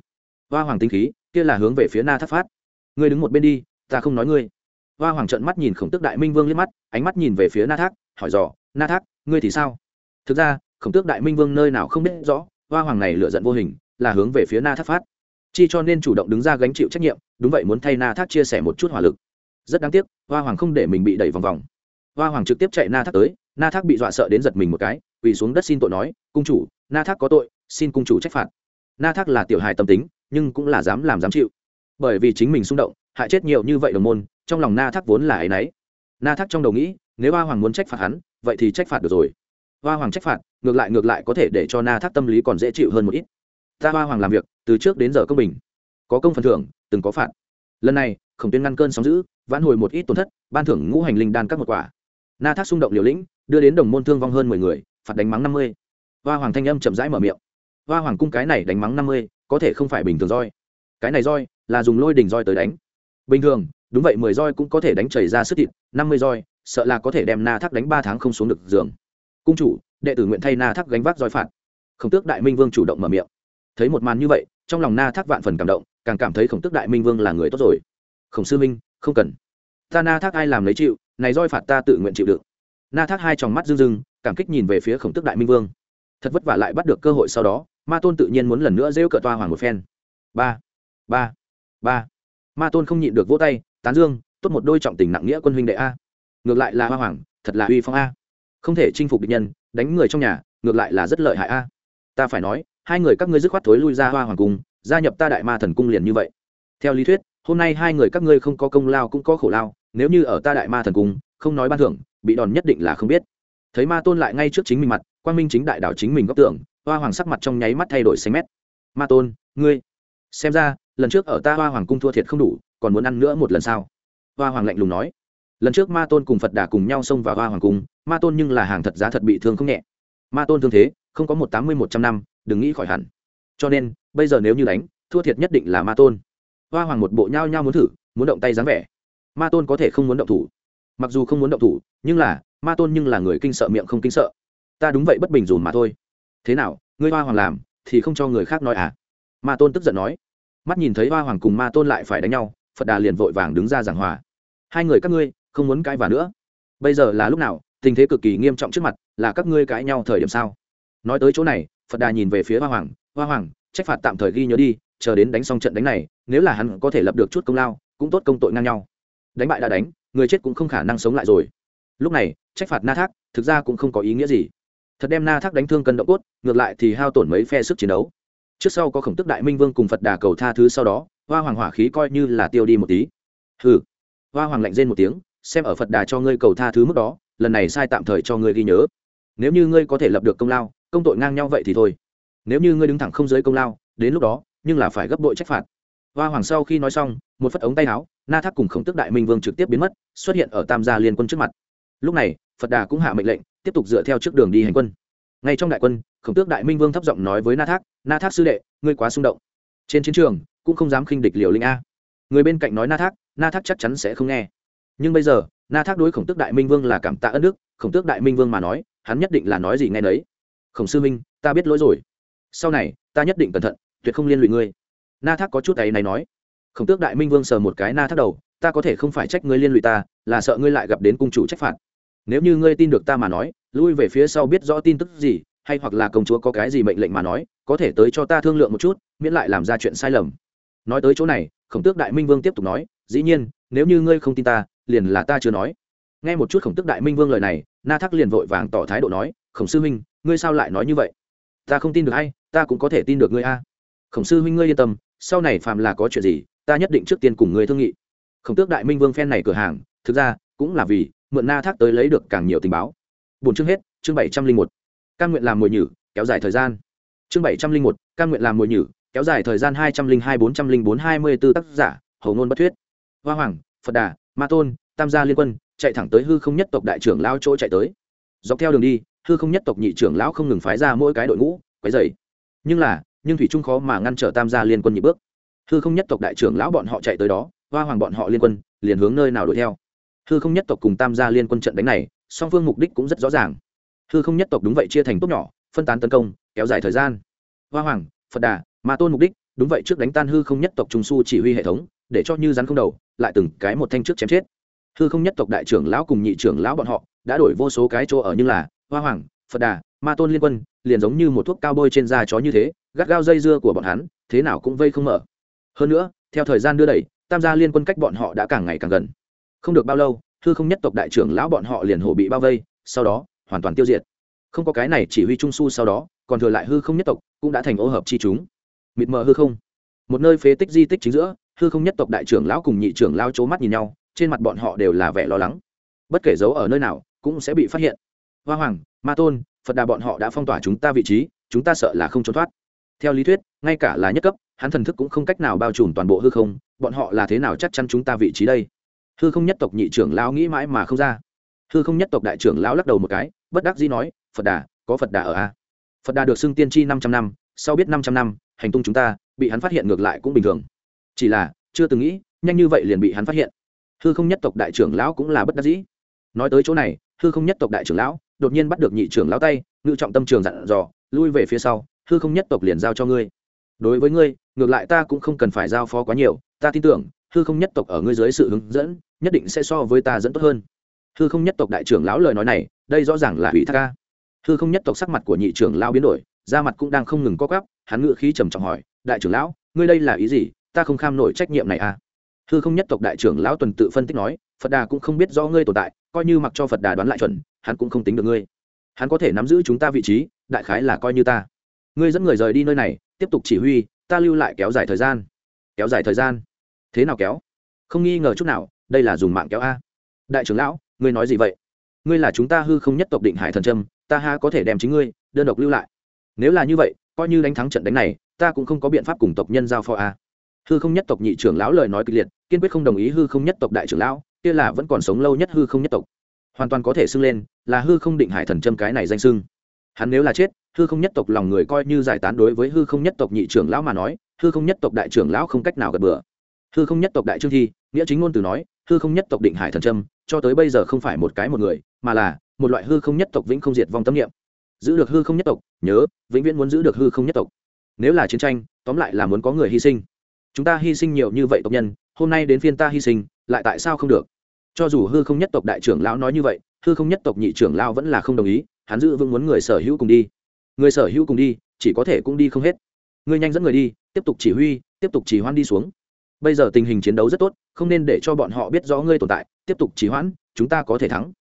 Hoa hoàng tinh khí, kia là hướng về phía na thác phát. Ngươi đứng một bên đi, ta không nói ngươi. Hoa hoàng trợn mắt nhìn khổng tước đại minh vương liếc mắt, ánh mắt nhìn về phía na thác, hỏi dò, na thác, ngươi thì sao? Thực ra, khổng tước đại minh vương nơi nào không biết rõ, hoa hoàng này lựa giận vô hình, là hướng về phía na thác phát. Chi cho nên chủ động đứng ra gánh chịu trách nhiệm, đúng vậy muốn thay na thác chia sẻ một chút hỏa lực. Rất đáng tiếc, hoa hoàng không để mình bị đẩy vòng vòng. Hoa hoàng trực tiếp chạy na thác tới na thác bị dọa sợ đến giật mình một cái, quỳ xuống đất xin tội nói, cung chủ, na thác có tội, xin cung chủ trách phạt. Na thác là tiểu hài tâm tính, nhưng cũng là dám làm dám chịu. Bởi vì chính mình xung động, hại chết nhiều như vậy đồng môn, trong lòng na thác vốn là ấ y n ấ y na thác trong đầu nghĩ, nếu hoa hoàng muốn trách phạt hắn, vậy thì trách phạt được rồi. Hoa hoàng trách phạt, ngược lại ngược lại có thể để cho na thác tâm lý còn dễ chịu hơn một ít. Ta hoa hoàng làm việc, từ trước đến giờ công bình. Có công phần thưởng, từng có phạt. Lần này, khổng tuyên ngăn cơn sóng giữ vãn hồi một ít tổn thất, ban thưởng ngũ hành linh đan các một quả na thác xung động liều lĩnh, đưa đến đồng môn thương vong hơn mười người, phạt đánh mắng năm mươi. Hoa hoàng thanh âm chậm rãi mở miệng. Hoa hoàng cung cái này đánh mắng năm mươi, có thể không phải bình thường roi. Cái này roi là dùng lôi đình roi tới đánh. Bình thường, đúng vậy, mười roi cũng có thể đánh chảy ra sức thịt, năm mươi roi, sợ là có thể đem na thác đánh ba tháng không xuống được giường. Cung chủ, đệ tử nguyện thay na thác gánh vác roi phạt. Khổng tước đại minh vương chủ động mở miệng. Thấy một màn như vậy, trong lòng na thác vạn phần cảm động, càng cảm thấy khổng tước đại minh vương là người tốt rồi. Khổng sư minh, không cần. Ta na thác ai làm lấy chịu này roi phạt ta tự nguyện chịu đựng. Na thác hai tròng mắt rưng rưng, cảm kích nhìn về phía khổng tước đại minh vương. Thật vất vả lại bắt được cơ hội sau đó, ma tôn tự nhiên muốn lần nữa rêu cợt toa hoàng một phen. Ba ba ba. Ma tôn không nhịn được vỗ tay, tán dương, tốt một đôi trọng tình nặng nghĩa quân huynh đệ a. Ngược lại là hoa hoàng, thật là uy phong a. Không thể chinh phục địch nhân, đánh người trong nhà, ngược lại là rất lợi hại a. Ta phải nói, hai người các ngươi dứt khoát thối lui ra hoa hoàng cung, gia nhập ta đại ma thần cung liền như vậy. Theo lý thuyết hôm nay hai người các ngươi không có công lao cũng có khổ lao, nếu như ở ta đại ma thần cung, không nói ban thưởng, bị đòn nhất định là không biết. Thấy ma tôn lại ngay trước chính mình mặt quan minh chính đại đảo chính mình góc tưởng hoa hoàng sắc mặt trong nháy mắt thay đổi xanh mét. Ma tôn, ngươi, xem ra, lần trước ở ta hoa hoàng cung thua thiệt không đủ, còn muốn ăn nữa một lần sao? Hoa hoàng lạnh lùng nói. Lần trước ma tôn cùng phật đà cùng nhau xông vào hoa hoàng cung, ma tôn nhưng là hàng thật giá thật bị thương không nhẹ. Ma tôn thương thế, không có một tám mươi một trăm năm, đừng nghĩ khỏi hẳn. Cho nên, bây giờ nếu như đánh, thua thiệt nhất định là ma tôn hoa hoàng một bộ nhao nhao muốn thử, muốn động tay dáng vẻ. Ma tôn có thể không muốn động thủ. Mặc dù không muốn động thủ, nhưng là, ma tôn nhưng là người kinh sợ miệng không kinh sợ. Ta đúng vậy bất bình dùn mà thôi. Thế nào, ngươi hoa hoàng làm, thì không cho người khác nói à? Ma tôn tức giận nói. Mắt nhìn thấy hoa hoàng cùng ma tôn lại phải đánh nhau, phật đà liền vội vàng đứng ra giảng hòa. Hai người các ngươi, không muốn cãi vả nữa. Bây giờ là lúc nào, tình thế cực kỳ nghiêm trọng trước mặt, là các ngươi cãi nhau thời điểm sao? Nói tới chỗ này, phật đà nhìn về phía hoa hoàng. Hoa hoàng, trách phạt tạm thời ghi nhớ đi chờ đến đánh xong trận đánh này, nếu là hắn có thể lập được chút công lao, cũng tốt công tội ngang nhau. Đánh bại đã đánh, người chết cũng không khả năng sống lại rồi. Lúc này, trách phạt na thác, thực ra cũng không có ý nghĩa gì. Thật đem na thác đánh thương cân động cốt, ngược lại thì hao tổn mấy phe sức chiến đấu. Trước sau có khổng tức đại minh vương cùng phật đà cầu tha thứ sau đó, hoa hoàng hỏa khí coi như là tiêu đi một tí. Hừ. Hoa hoàng lạnh rên một tiếng, xem ở phật đà cho ngươi cầu tha thứ mức đó, lần này sai tạm thời cho ngươi ghi nhớ. Nếu như ngươi có thể lập được công lao, công tội ngang nhau vậy thì thôi. Nếu như ngươi đứng thẳng không dưới công lao, đến lúc đó nhưng là phải gấp bội trách phạt. Hoa hoàng sau khi nói xong, một phất ống tay áo, na thác cùng khổng tức đại minh vương trực tiếp biến mất, xuất hiện ở tam gia liên quân trước mặt. Lúc này, phật đà cũng hạ mệnh lệnh, tiếp tục dựa theo trước đường đi hành quân. Ngay trong đại quân, khổng tước đại minh vương thấp giọng nói với na thác na thác sư đệ, ngươi quá xung động. Trên chiến trường, cũng không dám khinh địch liều linh a. Người bên cạnh nói na thác na thác chắc chắn sẽ không nghe. Nhưng bây giờ, na thác đối khổng tước đại minh vương là cảm tạ ân đức, khổng tước đại minh vương mà nói, hắn nhất định là nói gì nghe nấy. Khổng sư minh, ta biết lỗi rồi. Sau này, ta nhất định cẩn thận tuyệt không liên lụy ngươi. Na thác có chút ấy này nói. Khổng tước đại minh vương sờ một cái na thác đầu ta có thể không phải trách ngươi liên lụy ta là sợ ngươi lại gặp đến cung chủ trách phạt. Nếu như ngươi tin được ta mà nói lui về phía sau biết rõ tin tức gì hay hoặc là công chúa có cái gì mệnh lệnh mà nói có thể tới cho ta thương lượng một chút miễn lại làm ra chuyện sai lầm. Nói tới chỗ này khổng tước đại minh vương tiếp tục nói dĩ nhiên nếu như ngươi không tin ta liền là ta chưa nói. Nghe một chút khổng tước đại minh vương lời này na thác liền vội vàng tỏ thái độ nói khổng sư minh, ngươi sao lại nói như vậy? Ta không tin được hay ta cũng có thể tin được ngươi a khổng sư huynh ngươi yên tâm, sau này phàm là có chuyện gì, ta nhất định trước tiên cùng ngươi thương nghị. Khổng tước đại minh vương phen này cửa hàng, thực ra, cũng là vì mượn na thác tới lấy được càng nhiều tình báo. Bốn chương hết, chương bảy trăm linh một. Căn nguyện làm mồi nhử, kéo dài thời gian. Chương bảy trăm linh một căn nguyện làm mồi nhử, kéo dài thời gian hai trăm linh hai, bốn trăm linh bốn, hai mươi b ố tác giả, hầu ngôn bất thuyết. Hoa hoàng, phật đà, ma tôn, tam gia liên quân, chạy thẳng tới hư không nhất tộc đại trưởng lao chỗ chạy tới. Dọc theo đường đi, hư không nhất tộc nhị trưởng lão không ngừng phái ra mỗi cái đội ngũ, quấy dày nhưng là nhưng thủy trung khó mà ngăn trở tam gia liên quân nhị bước. Hư không nhất tộc đại trưởng lão bọn họ chạy tới đó, hoa hoàng bọn họ liên quân, liền hướng nơi nào đuổi theo. Hư không nhất tộc cùng tam gia liên quân trận đánh này, song phương mục đích cũng rất rõ ràng. Hư không nhất tộc đúng vậy chia thành tốt nhỏ, phân tán tấn công, kéo dài thời gian. Hoa hoàng, phật đà mà tôn mục đích, đúng vậy trước đánh tan hư không nhất tộc trung su chỉ huy hệ thống, để cho như rắn không đầu, lại từng cái một thanh trước chém chết. Hư không nhất tộc đại trưởng lão cùng nhị trưởng lão bọn họ, đã đổi vô số cái chỗ ở như là, hoa hoàng, phật đà ma tôn liên quân, liền giống như một thuốc cao bôi trên da chó như thế, gắt gao dây dưa của bọn hắn, thế nào cũng vây không mở. Hơn nữa, theo thời gian đưa đẩy, tam gia liên quân cách bọn họ đã càng ngày càng gần. Không được bao lâu, hư không nhất tộc đại trưởng lão bọn họ liền hổ bị bao vây, sau đó, hoàn toàn tiêu diệt. Không có cái này chỉ huy trung su sau đó, còn thừa lại hư không nhất tộc, cũng đã thành ô hợp chi chúng. Mịt mờ hư không. Một nơi phế tích di tích chính giữa, hư không nhất tộc đại trưởng lão cùng nhị trưởng lao c mắt nhìn nhau, trên mặt bọn họ đều là vẻ lo lắng. Bất kể giấu ở nơi nào, cũng sẽ bị phát hiện. Hoa hoàng, ma tôn phật đà bọn họ đã phong tỏa chúng ta vị trí, chúng ta sợ là không trốn thoát. Theo lý thuyết, ngay cả là nhất cấp, hắn thần thức cũng không cách nào bao trùm toàn bộ hư không, bọn họ là thế nào chắc chắn chúng ta vị trí đây? Hư không nhất tộc nhị trưởng lão nghĩ mãi mà không ra. Hư không nhất tộc đại trưởng lão lắc đầu một cái, bất đắc dĩ nói, phật đà, có phật đà ở a. Phật đà được xưng tiên tri năm trăm năm, sau biết năm trăm năm, hành tung chúng ta, bị hắn phát hiện ngược lại cũng bình thường. Chỉ là, chưa từng nghĩ, nhanh như vậy liền bị hắn phát hiện. Hư không nhất tộc đại trưởng lão cũng là bất đắc dĩ. Nói tới chỗ này hư không nhất tộc đại trưởng lão, đột nhiên bắt được nhị trưởng lão tay, ngự trọng tâm trường dặn dò, lui về phía sau, hư không nhất tộc liền giao cho ngươi. Đối với ngươi, ngược lại ta cũng không cần phải giao phó quá nhiều, ta tin tưởng, hư không nhất tộc ở ngươi dưới sự hướng dẫn, nhất định sẽ so với ta dẫn tốt hơn. Hư không nhất tộc đại trưởng lão lời nói này, đây rõ ràng là hủy thác ca. Hư không nhất tộc sắc mặt của nhị trưởng lão biến đổi, da mặt cũng đang không ngừng co quắp, hắn ngự khí trầm trọng hỏi, đại trưởng lão, ngươi đây là ý gì? Ta không kham nổi trách nhiệm này à? Hư không nhất tộc đại trưởng lão tuần tự phân tích nói, phật đà cũng không biết do ngươi tồn tại coi như mặc cho phật đà đoán lại chuẩn, hắn cũng không tính được ngươi. Hắn có thể nắm giữ chúng ta vị trí, đại khái là coi như ta. Ngươi dẫn người rời đi nơi này, tiếp tục chỉ huy, ta lưu lại kéo dài thời gian. Kéo dài thời gian? Thế nào kéo? Không nghi ngờ chút nào, đây là dùng mạng kéo a. Đại trưởng lão, ngươi nói gì vậy? Ngươi là chúng ta hư không nhất tộc định hải thần trâm ta ha có thể đem chính ngươi, đơn độc lưu lại. Nếu là như vậy, coi như đánh thắng trận đánh này, ta cũng không có biện pháp cùng tộc nhân giao phó a. Hư không nhất tộc nhị trưởng lão lời nói kịch liệt, kiên quyết không đồng ý hư không nhất tộc đại trưởng lão kia là vẫn còn sống lâu nhất hư không nhất tộc. Hoàn toàn có thể xưng lên là hư không định hải thần trâm cái này danh xưng. Hắn nếu là chết, hư không nhất tộc lòng người coi như giải tán đối với hư không nhất tộc nhị trưởng lão mà nói, hư không nhất tộc đại trưởng lão không cách nào gật bừa. Hư không nhất tộc đại trương thi, nghĩa chính ngôn từ nói, hư không nhất tộc định hải thần trâm cho tới bây giờ không phải một cái một người, mà là một loại hư không nhất tộc vĩnh không diệt vong tâm niệm. Giữ được hư không nhất tộc, nhớ, vĩnh viễn muốn giữ được hư không nhất tộc. Nếu là chiến tranh, tóm lại là muốn có người hy sinh. Chúng ta hy sinh nhiều như vậy tộc nhân, hôm nay đến phiên ta hy sinh lại tại sao không được? Cho dù hư không nhất tộc đại trưởng lão nói như vậy, hư không nhất tộc nhị trưởng lão vẫn là không đồng ý, hắn giữ vững muốn người sở hữu cùng đi. Người sở hữu cùng đi, chỉ có thể cũng đi không hết. Ngươi nhanh dẫn người đi, tiếp tục chỉ huy, tiếp tục chỉ hoan đi xuống. Bây giờ tình hình chiến đấu rất tốt, không nên để cho bọn họ biết rõ ngươi tồn tại, tiếp tục chỉ hoãn, chúng ta có thể thắng.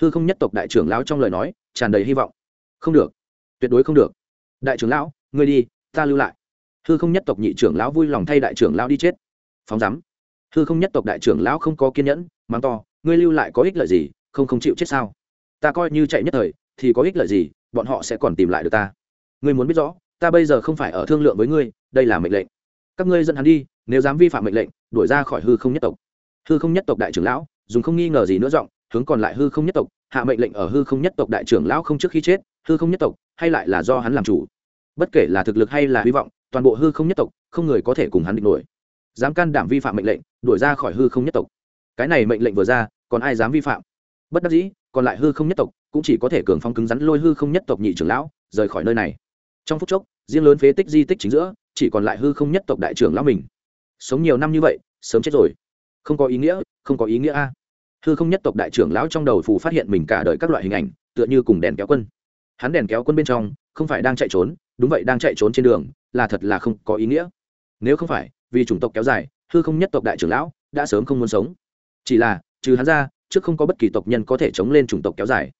Hư không nhất tộc đại trưởng lão trong lời nói, tràn đầy hy vọng. Không được. Tuyệt đối không được. Đại trưởng lão, ngươi đi, ta lưu lại. Hư không nhất tộc nhị trưởng lão vui lòng thay đại trưởng lão đi chết. Phóng rắm hư không nhất tộc đại trưởng lão không có kiên nhẫn, mắng to, ngươi lưu lại có ích lợi gì, không không chịu chết sao? Ta coi như chạy nhất thời, thì có ích lợi gì, bọn họ sẽ còn tìm lại được ta. Ngươi muốn biết rõ, ta bây giờ không phải ở thương lượng với ngươi, đây là mệnh lệnh. Các ngươi dẫn hắn đi, nếu dám vi phạm mệnh lệnh, đuổi ra khỏi hư không nhất tộc. Hư không nhất tộc đại trưởng lão, dùng không nghi ngờ gì nữa giọng, hướng còn lại hư không nhất tộc, hạ mệnh lệnh ở hư không nhất tộc đại trưởng lão không trước khi chết, hư không nhất tộc, hay lại là do hắn làm chủ. Bất kể là thực lực hay là hy vọng, toàn bộ hư không nhất tộc, không người có thể cùng hắn địch nổi dám can đảm vi phạm mệnh lệnh, đuổi ra khỏi hư không nhất tộc. Cái này mệnh lệnh vừa ra, còn ai dám vi phạm? Bất đắc dĩ, còn lại hư không nhất tộc cũng chỉ có thể cường phong cứng rắn lôi hư không nhất tộc nhị trưởng lão, rời khỏi nơi này. Trong phút chốc, riêng lớn phế tích di tích chính giữa, chỉ còn lại hư không nhất tộc đại trưởng lão mình. Sống nhiều năm như vậy, sớm chết rồi. Không có ý nghĩa, không có ý nghĩa a. Hư không nhất tộc đại trưởng lão trong đầu phù phát hiện mình cả đời các loại hình ảnh, tựa như cùng đèn kéo quân. Hắn đèn kéo quân bên trong, không phải đang chạy trốn, đúng vậy đang chạy trốn trên đường, là thật là không có ý nghĩa. Nếu không phải vì chủng tộc kéo dài, hư không nhất tộc đại trưởng lão đã sớm không muốn sống. Chỉ là, trừ hắn ra, trước không có bất kỳ tộc nhân có thể chống lên chủng tộc kéo dài.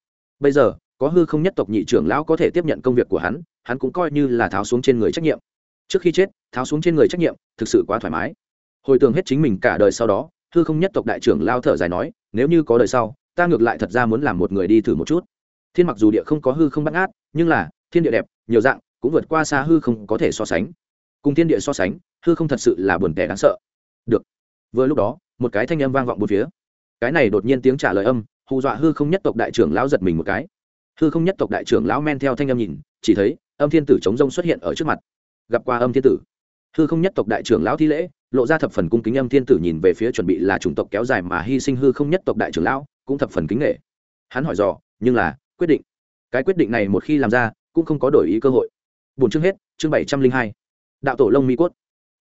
Bây giờ, có hư không nhất tộc nhị trưởng lão có thể tiếp nhận công việc của hắn hắn cũng coi như là tháo xuống trên người trách nhiệm. Trước khi chết, tháo xuống trên người trách nhiệm, thực sự quá thoải mái. Hồi tưởng hết chính mình cả đời sau đó, hư không nhất tộc đại trưởng lao thở dài nói, nếu như có đời sau, ta ngược lại thật ra muốn làm một người đi thử một chút. Thiên mặc dù địa không có hư không bắt ngát, nhưng là, thiên địa đẹp, nhiều dạng, cũng vượt qua xa hư không có thể so sánh. Cùng thiên địa so sánh hư không thật sự là buồn tẻ đáng sợ. Được. Vừa lúc đó, một cái thanh âm vang vọng một phía. Cái này đột nhiên tiếng trả lời âm, hù dọa hư không nhất tộc đại trưởng lão giật mình một cái. Hư không nhất tộc đại trưởng lão men theo thanh âm nhìn, chỉ thấy âm thiên tử chống rông xuất hiện ở trước mặt. Gặp qua âm thiên tử. Hư không nhất tộc đại trưởng lão thi lễ, lộ ra thập phần cung kính âm thiên tử nhìn về phía chuẩn bị là chủng tộc kéo dài mà hy sinh hư không nhất tộc đại trưởng lão, cũng thập phần kính nghệ hắn hỏi dò, nhưng là, quyết định. Cái quyết định này một khi làm ra, cũng không có đổi ý cơ hội. Bốn chương hết, chương bảy trăm linh hai. Đạo tổ lông mi cốt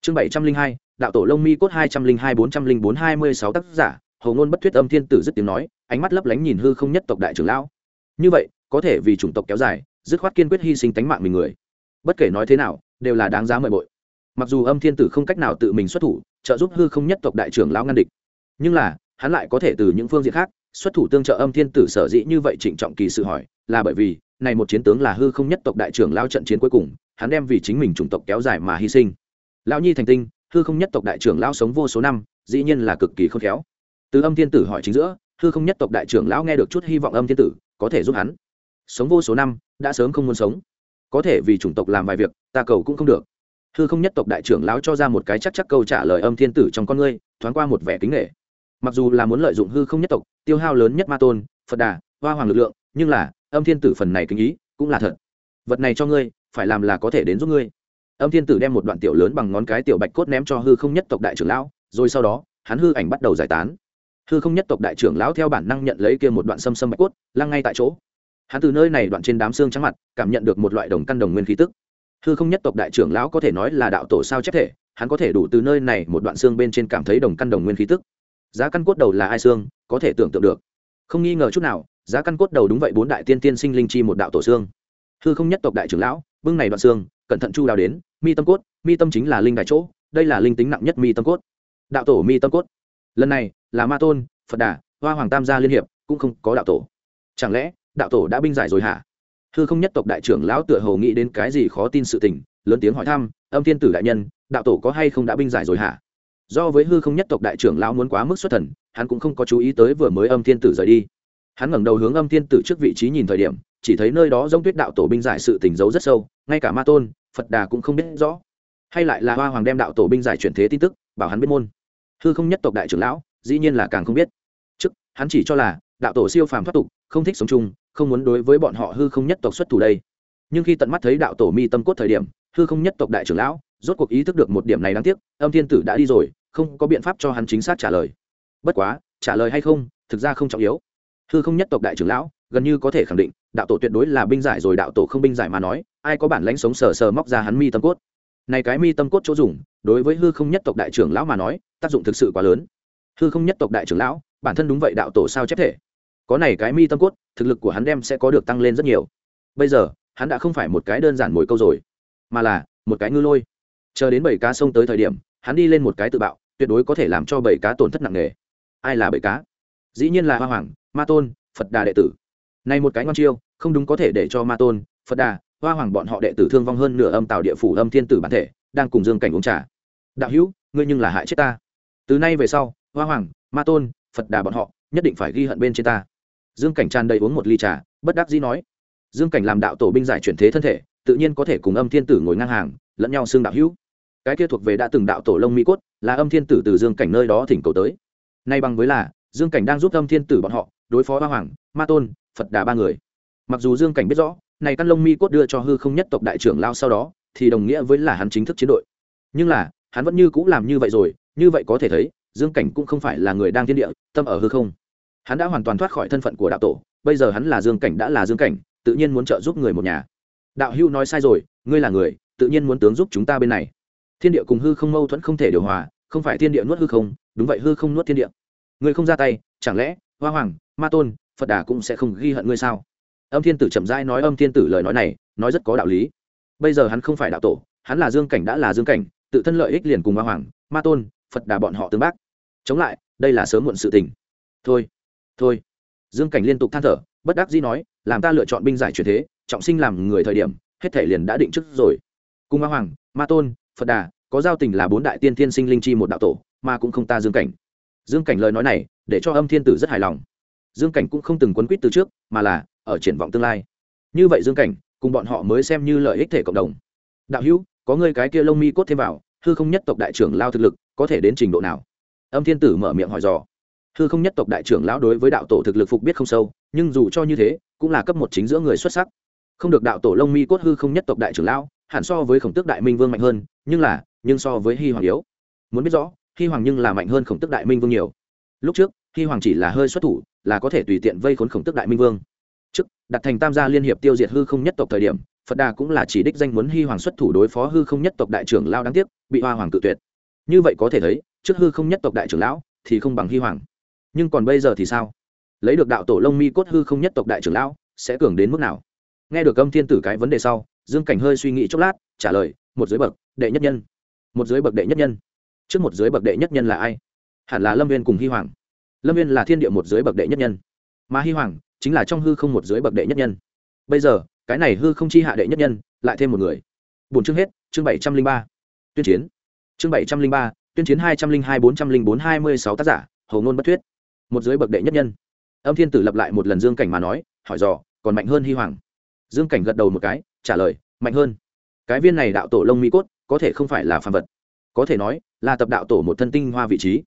chương bảy trăm linh hai, đạo tổ lông mi cốt hai trăm linh hai, bốn trăm linh bốn, hai mươi sáu tác giả hầu ngôn bất thuyết âm thiên tử dứt tiếng nói, ánh mắt lấp lánh nhìn hư không nhất tộc đại trưởng lão. Như vậy, có thể vì chủng tộc kéo dài, dứt khoát kiên quyết hy sinh tánh mạng mình người. Bất kể nói thế nào, đều là đáng giá mời bội. Mặc dù âm thiên tử không cách nào tự mình xuất thủ, trợ giúp hư không nhất tộc đại trưởng lão ngăn địch, nhưng là, hắn lại có thể từ những phương diện khác, xuất thủ tương trợ âm thiên tử sở dĩ như vậy trịnh trọng kỳ sự hỏi, là bởi vì, này một chiến tướng là hư không nhất tộc đại trưởng lao trận chiến cuối cùng, hắn đem vì chính mình chủng tộc kéo dài mà hy sinh lão nhi thành tinh, hư không nhất tộc đại trưởng lão sống vô số năm, dĩ nhiên là cực kỳ khôn khéo. Từ âm thiên tử hỏi chính giữa, hư không nhất tộc đại trưởng lão nghe được chút hy vọng âm thiên tử, có thể giúp hắn. Sống vô số năm, đã sớm không muốn sống. Có thể vì chủng tộc làm vài việc, ta cầu cũng không được. Hư không nhất tộc đại trưởng lão cho ra một cái chắc chắc câu trả lời âm thiên tử trong con ngươi, thoáng qua một vẻ kính nghệ mặc dù là muốn lợi dụng hư không nhất tộc, tiêu hao lớn nhất ma tôn, phật đà, hoa hoàng lực lượng, nhưng là, âm thiên tử phần này kính ý, cũng là thật. Vật này cho ngươi, phải làm là có thể đến giúp ngươi âm thiên tử đem một đoạn tiểu lớn bằng ngón cái tiểu bạch cốt ném cho hư không nhất tộc đại trưởng lão, rồi sau đó, hắn hư ảnh bắt đầu giải tán. Hư không nhất tộc đại trưởng lão theo bản năng nhận lấy kia một đoạn xâm xâm bạch cốt, lăng ngay tại chỗ. Hắn từ nơi này đoạn trên đám xương trắng mặt, cảm nhận được một loại đồng căn đồng nguyên khí tức. Hư không nhất tộc đại trưởng lão có thể nói là đạo tổ sao chép thể, hắn có thể đủ từ nơi này một đoạn xương bên trên cảm thấy đồng căn đồng nguyên khí tức. Giá căn cốt đầu là ai xương, có thể tưởng tượng được. Không nghi ngờ chút nào, giá căn cốt đầu đúng vậy bốn đại tiên tiên sinh linh chi một đạo tổ xương. Hư không nhất tộc đại trưởng lão, bưng này đoạn xương cẩn thận chu đào đến, mi tâm cốt, mi tâm chính là linh đại chỗ, đây là linh tính nặng nhất mi tâm cốt. Đạo tổ mi tâm cốt. Lần này, là ma tôn, phật đà, hoa hoàng tam gia liên hiệp, cũng không có đạo tổ. Chẳng lẽ, đạo tổ đã binh giải rồi hả? Hư không nhất tộc đại trưởng lão tựa hồ nghĩ đến cái gì khó tin sự tình, lớn tiếng hỏi thăm, âm thiên tử đại nhân, đạo tổ có hay không đã binh giải rồi hả? Do với hư không nhất tộc đại trưởng lão muốn quá mức xuất thần, hắn cũng không có chú ý tới vừa mới âm thiên tử rời đi. Hắn ngẩng đầu hướng âm thiên tử trước vị trí nhìn thời điểm chỉ thấy nơi đó giống tuyết đạo tổ binh giải sự tình giấu rất sâu, ngay cả ma tôn, phật đà cũng không biết rõ. Hay lại là hoa hoàng đem đạo tổ binh giải chuyển thế tin tức, bảo hắn biết môn. Hư không nhất tộc đại trưởng lão, dĩ nhiên là càng không biết. Trước, hắn chỉ cho là, đạo tổ siêu phàm thoát tục, không thích sống chung, không muốn đối với bọn họ hư không nhất tộc xuất thủ đây. Nhưng khi tận mắt thấy đạo tổ mi tâm cốt thời điểm, hư không nhất tộc đại trưởng lão, rốt cuộc ý thức được một điểm này đáng tiếc, âm thiên tử đã đi rồi, không có biện pháp cho hắn chính xác trả lời. Bất quá, trả lời hay không, thực ra không trọng yếu. Hư không nhất tộc đại trưởng lão, gần như có thể khẳng định đạo tổ tuyệt đối là binh giải rồi đạo tổ không binh giải mà nói, ai có bản lãnh sống sờ sờ móc ra hắn mi tâm cốt. Này cái mi tâm cốt chỗ dùng, đối với hư không nhất tộc đại trưởng lão mà nói, tác dụng thực sự quá lớn. Hư không nhất tộc đại trưởng lão, bản thân đúng vậy đạo tổ sao chép thể. Có này cái mi tâm cốt, thực lực của hắn đem sẽ có được tăng lên rất nhiều. Bây giờ, hắn đã không phải một cái đơn giản mồi câu rồi, mà là một cái ngư lôi. Chờ đến bảy cá sông tới thời điểm, hắn đi lên một cái tự bạo, tuyệt đối có thể làm cho bảy cá tổn thất nặng nề. Ai là bảy cá? Dĩ nhiên là hoa hoàng, ma tôn, phật đà đệ tử này một cái ngon chiêu, không đúng có thể để cho ma tôn, phật đà, hoa hoàng bọn họ đệ tử thương vong hơn nửa âm tạo địa phủ âm thiên tử bản thể, đang cùng dương cảnh uống trà. Đạo hữu, ngươi nhưng là hại chết ta. Từ nay về sau, hoa hoàng, ma tôn, phật đà bọn họ nhất định phải ghi hận bên trên ta. Dương cảnh tràn đầy uống một ly trà, bất đắc dĩ nói. Dương cảnh làm đạo tổ binh giải chuyển thế thân thể, tự nhiên có thể cùng âm thiên tử ngồi ngang hàng, lẫn nhau xương đạo hữu. Cái kia thuộc về đã từng đạo tổ lông mỹ cốt, là âm thiên tử từ dương cảnh nơi đó thỉnh cầu tới. Nay bằng với là, dương cảnh đang giúp âm thiên tử bọn họ, đối phó hoa hoàng, ma tôn phật đà ba người. Mặc dù dương cảnh biết rõ, này căn lông mi cốt đưa cho hư không nhất tộc đại trưởng lao sau đó, thì đồng nghĩa với là hắn chính thức chiến đội. Nhưng là, hắn vẫn như cũng làm như vậy rồi, như vậy có thể thấy, dương cảnh cũng không phải là người đang thiên địa, tâm ở hư không. Hắn đã hoàn toàn thoát khỏi thân phận của đạo tổ, bây giờ hắn là dương cảnh đã là dương cảnh, tự nhiên muốn trợ giúp người một nhà. Đạo hưu nói sai rồi, ngươi là người, tự nhiên muốn tướng giúp chúng ta bên này. Thiên địa cùng hư không mâu thuẫn không thể điều hòa, không phải thiên địa nuốt hư không, đúng vậy hư không nuốt thiên địa. Ngươi không ra tay, chẳng lẽ, hoa hoàng, ma tôn phật đà cũng sẽ không ghi hận ngươi sao? Âm thiên tử chậm rãi nói âm thiên tử lời nói này, nói rất có đạo lý. Bây giờ hắn không phải đạo tổ, hắn là dương cảnh đã là dương cảnh, tự thân lợi ích liền cùng Ma hoàng, ma tôn, phật đà bọn họ tương bác. Chống lại, đây là sớm muộn sự tình. Thôi thôi. Dương cảnh liên tục than thở, bất đắc dĩ nói, làm ta lựa chọn binh giải truyền thế, trọng sinh làm người thời điểm, hết thể liền đã định trước rồi. Cùng ma hoàng, ma tôn, phật đà, có giao tình là bốn đại tiên thiên sinh linh chi một đạo tổ, mà cũng không ta dương cảnh. Dương cảnh lời nói này, để cho âm thiên tử rất hài lòng dương cảnh cũng không từng quấn quýt từ trước, mà là ở triển vọng tương lai. Như vậy dương cảnh, cùng bọn họ mới xem như lợi ích thể cộng đồng. Đạo hữu, có người cái kia lông mi cốt thêm vào, hư không nhất tộc đại trưởng lao thực lực có thể đến trình độ nào? Âm thiên tử mở miệng hỏi dò. Hư không nhất tộc đại trưởng lão đối với đạo tổ thực lực phục biết không sâu, nhưng dù cho như thế, cũng là cấp một chính giữa người xuất sắc. Không được đạo tổ lông mi cốt hư không nhất tộc đại trưởng lão, hẳn so với khổng tước đại minh vương mạnh hơn, nhưng là, nhưng so với hy hoàng yếu. Muốn biết rõ hy hoàng nhưng là mạnh hơn khổng tức đại minh vương nhiều. Lúc trước hy hoàng chỉ là hơi xuất thủ là có thể tùy tiện vây khốn khổng tức đại minh vương. Trước, đặt thành tam gia liên hiệp tiêu diệt hư không nhất tộc thời điểm, phật đà cũng là chỉ đích danh muốn hy hoàng xuất thủ đối phó hư không nhất tộc đại trưởng lao đáng tiếc, bị hoa hoàng cự tuyệt. Như vậy có thể thấy, trước hư không nhất tộc đại trưởng lão thì không bằng hy hoàng. Nhưng còn bây giờ thì sao? Lấy được đạo tổ lông mi cốt hư không nhất tộc đại trưởng lão, sẽ cường đến mức nào? Nghe được âm thiên tử cái vấn đề sau, dương cảnh hơi suy nghĩ chốc lát, trả lời, một dưới bậc, đệ nhất nhân. Một dưới bậc đệ nhất nhân. Trước một dưới bậc đệ nhất nhân là ai? Hẳn là lâm viên cùng hy hoàng lâm viên là thiên địa một dưới bậc đệ nhất nhân mà hy hoàng chính là trong hư không một dưới bậc đệ nhất nhân bây giờ cái này hư không chi hạ đệ nhất nhân lại thêm một người bốn chương hết chương bảy trăm linh ba tuyên chiến chương bảy trăm linh ba tuyên chiến hai trăm linh hai bốn trăm linh bốn hai mươi sáu tác giả hầu ngôn bất thuyết một dưới bậc đệ nhất nhân âm thiên tử lập lại một lần dương cảnh mà nói hỏi dò còn mạnh hơn hy hoàng dương cảnh gật đầu một cái trả lời mạnh hơn cái viên này đạo tổ lông mỹ cốt có thể không phải là phàm vật có thể nói là tập đạo tổ một thân tinh hoa vị trí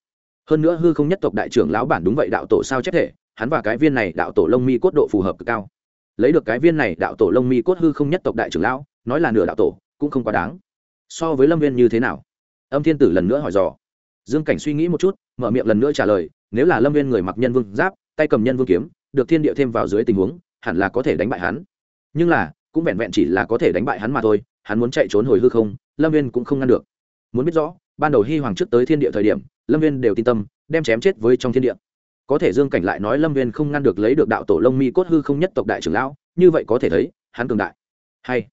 hơn nữa hư không nhất tộc đại trưởng lão bản đúng vậy đạo tổ sao chép thể, hắn và cái viên này đạo tổ lông mi cốt độ phù hợp cực cao. Lấy được cái viên này đạo tổ lông mi cốt hư không nhất tộc đại trưởng lão, nói là nửa đạo tổ, cũng không quá đáng. So với lâm viên như thế nào? Âm thiên tử lần nữa hỏi dò. Dương cảnh suy nghĩ một chút, mở miệng lần nữa trả lời, nếu là lâm viên người mặc nhân vương giáp, tay cầm nhân vương kiếm, được thiên địa thêm vào dưới tình huống, hẳn là có thể đánh bại hắn. Nhưng là, cũng vẹn vẹn chỉ là có thể đánh bại hắn mà thôi, hắn muốn chạy trốn hồi hư không, lâm viên cũng không ngăn được. Muốn biết rõ, ban đầu hy hoàng trước tới thiên địa thời điểm lâm viên đều tin tâm, đem chém chết với trong thiên địa. Có thể dương cảnh lại nói lâm viên không ngăn được lấy được đạo tổ lông mi cốt hư không nhất tộc đại trưởng lão, như vậy có thể thấy, hắn cường đại. Hay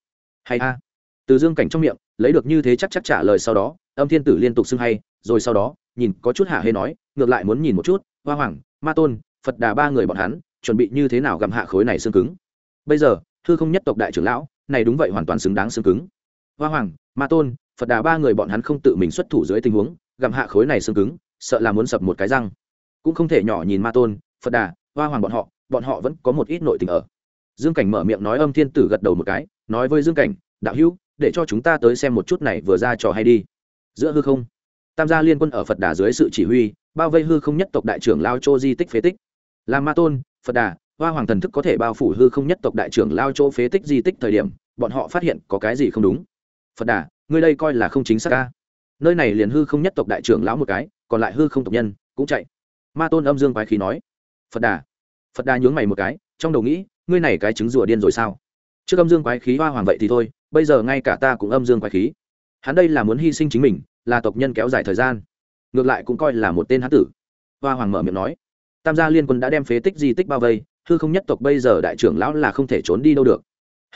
hay a. Từ dương cảnh trong miệng, lấy được như thế chắc chắc trả lời sau đó, âm thiên tử liên tục xưng hay, rồi sau đó, nhìn có chút hạ hê nói, ngược lại muốn nhìn một chút, hoa hoàng, ma tôn, phật đà ba người bọn hắn, chuẩn bị như thế nào gặm hạ khối này xương cứng. Bây giờ, hư không nhất tộc đại trưởng lão, này đúng vậy hoàn toàn xứng đáng xương cứng. Hoa hoàng, ma tôn, phật đà ba người bọn hắn không tự mình xuất thủ dưới tình huống gặm hạ khối này xương cứng, sợ là muốn sập một cái răng. Cũng không thể nhỏ nhìn ma tôn, phật đà, hoa hoàng bọn họ bọn họ vẫn có một ít nội tình ở. Dương cảnh mở miệng nói âm thiên tử gật đầu một cái, nói với dương cảnh, đạo hữu, để cho chúng ta tới xem một chút này vừa ra trò hay đi. Giữa hư không, tam gia liên quân ở phật đà dưới sự chỉ huy, bao vây hư không nhất tộc đại trưởng lao châu di tích phế tích. Làm ma tôn, phật đà, hoa hoàng thần thức có thể bao phủ hư không nhất tộc đại trưởng lao chô phế tích di tích thời điểm, bọn họ phát hiện có cái gì không đúng. Phật đà, ngươi đây coi là không chính xác ca nơi này liền hư không nhất tộc đại trưởng lão một cái, còn lại hư không tộc nhân cũng chạy. Ma tôn âm dương quái khí nói, phật đà phật đà nhướng mày một cái, trong đầu nghĩ, ngươi này cái trứng rùa điên rồi sao? Trước âm dương quái khí hoa hoàng vậy thì thôi, bây giờ ngay cả ta cũng âm dương quái khí. Hắn đây là muốn hy sinh chính mình, là tộc nhân kéo dài thời gian. Ngược lại cũng coi là một tên hán tử. Hoa hoàng mở miệng nói, tam gia liên quân đã đem phế tích di tích bao vây, hư không nhất tộc bây giờ đại trưởng lão là không thể trốn đi đâu được.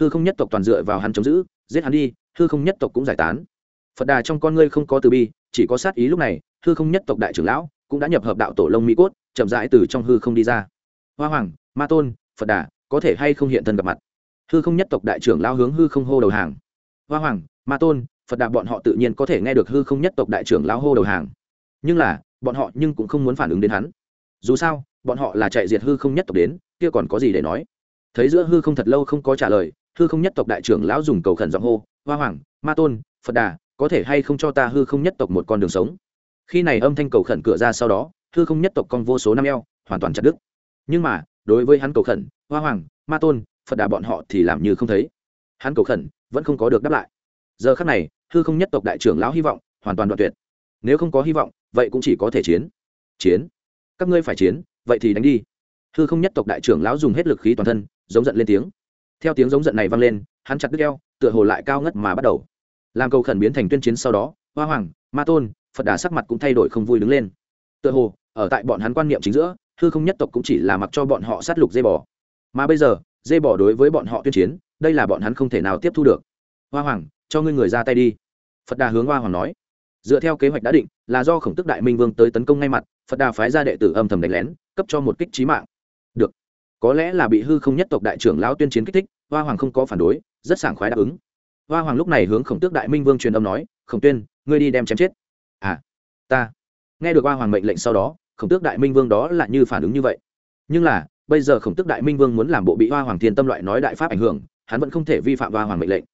Hư không nhất tộc toàn dựa vào hắn chống giữ, giết hắn đi, hư không nhất tộc cũng giải tán phật đà trong con ngươi không có từ bi, chỉ có sát ý lúc này, hư không nhất tộc đại trưởng lão cũng đã nhập hợp đạo tổ lông mỹ cốt, chậm rãi từ trong hư không đi ra. Hoa hoàng, ma tôn, phật đà, có thể hay không hiện thân gặp mặt? Hư không nhất tộc đại trưởng lão hướng hư không hô đầu hàng. Hoa hoàng, ma tôn, phật đà bọn họ tự nhiên có thể nghe được hư không nhất tộc đại trưởng lão hô đầu hàng. Nhưng là, bọn họ nhưng cũng không muốn phản ứng đến hắn. Dù sao, bọn họ là chạy diệt hư không nhất tộc đến, kia còn có gì để nói? Thấy giữa hư không thật lâu không có trả lời, hư không nhất tộc đại trưởng lão dùng cầu khẩn giọng hô, hoa hoàng, ma tôn, phật đà có thể hay không cho ta hư không nhất tộc một con đường sống? Khi này âm thanh cầu khẩn cửa ra sau đó, hư không nhất tộc con vô số năm eo, hoàn toàn chặt đứt. Nhưng mà, đối với hắn cầu khẩn, hoa hoàng, ma tôn, phật đà bọn họ thì làm như không thấy. Hắn cầu khẩn, vẫn không có được đáp lại. Giờ khắc này, hư không nhất tộc đại trưởng lão hy vọng, hoàn toàn đoạn tuyệt. Nếu không có hy vọng, vậy cũng chỉ có thể chiến. Chiến. Các ngươi phải chiến, vậy thì đánh đi. Hư không nhất tộc đại trưởng lão dùng hết lực khí toàn thân, giống giận lên tiếng. Theo tiếng giống giận này vang lên, hắn chặt đứt eo, tựa hồ lại cao ngất mà bắt đầu làm cầu khẩn biến thành tuyên chiến sau đó, hoa hoàng, ma tôn, phật đà sắc mặt cũng thay đổi không vui đứng lên. Tựa hồ, ở tại bọn hắn quan niệm chính giữa, hư không nhất tộc cũng chỉ là mặc cho bọn họ sát lục dây bò. Mà bây giờ, dây bò đối với bọn họ tuyên chiến, đây là bọn hắn không thể nào tiếp thu được. Hoa hoàng, cho ngươi người ra tay đi. Phật đà hướng hoa hoàng nói. Dựa theo kế hoạch đã định, là do khổng tức đại minh vương tới tấn công ngay mặt, phật đà phái ra đệ tử âm thầm đánh lén, cấp cho một kích trí mạng. Được. Có lẽ là bị hư không nhất tộc đại trưởng lão tuyên chiến kích thích, hoa hoàng không có phản đối, rất sảng khoái đáp ứng hoa hoàng lúc này hướng khổng tước đại minh vương truyền âm nói, khổng tuyên, ngươi đi đem chém chết. À ta. Nghe được hoa hoàng mệnh lệnh sau đó, khổng tước đại minh vương đó là như phản ứng như vậy. Nhưng là, bây giờ khổng tước đại minh vương muốn làm bộ bị hoa hoàng thiên tâm loại nói đại pháp ảnh hưởng, hắn vẫn không thể vi phạm hoa hoàng mệnh lệnh.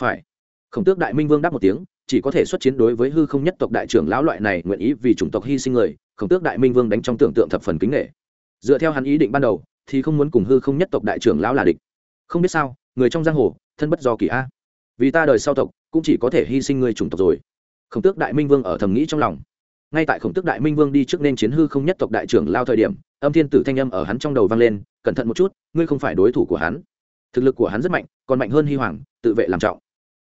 Phải. Khổng tước đại minh vương đáp một tiếng, chỉ có thể xuất chiến đối với hư không nhất tộc đại trưởng lão loại này nguyện ý vì chủng tộc hy sinh người, khổng tước đại minh vương đánh trong tưởng tượng thập phần kính nghệ dựa theo hắn ý định ban đầu, thì không muốn cùng hư không nhất tộc đại trưởng lão là địch. Không biết sao, người trong giang hồ, thân bất do kỳ a vì ta đời sau tộc, cũng chỉ có thể hy sinh ngươi chủng tộc rồi. Khổng tước đại minh vương ở thầm nghĩ trong lòng. Ngay tại khổng tước đại minh vương đi trước nên chiến hư không nhất tộc đại trưởng lao thời điểm, âm thiên tử thanh âm ở hắn trong đầu vang lên, cẩn thận một chút, ngươi không phải đối thủ của hắn. Thực lực của hắn rất mạnh, còn mạnh hơn hy hoàng, tự vệ làm trọng.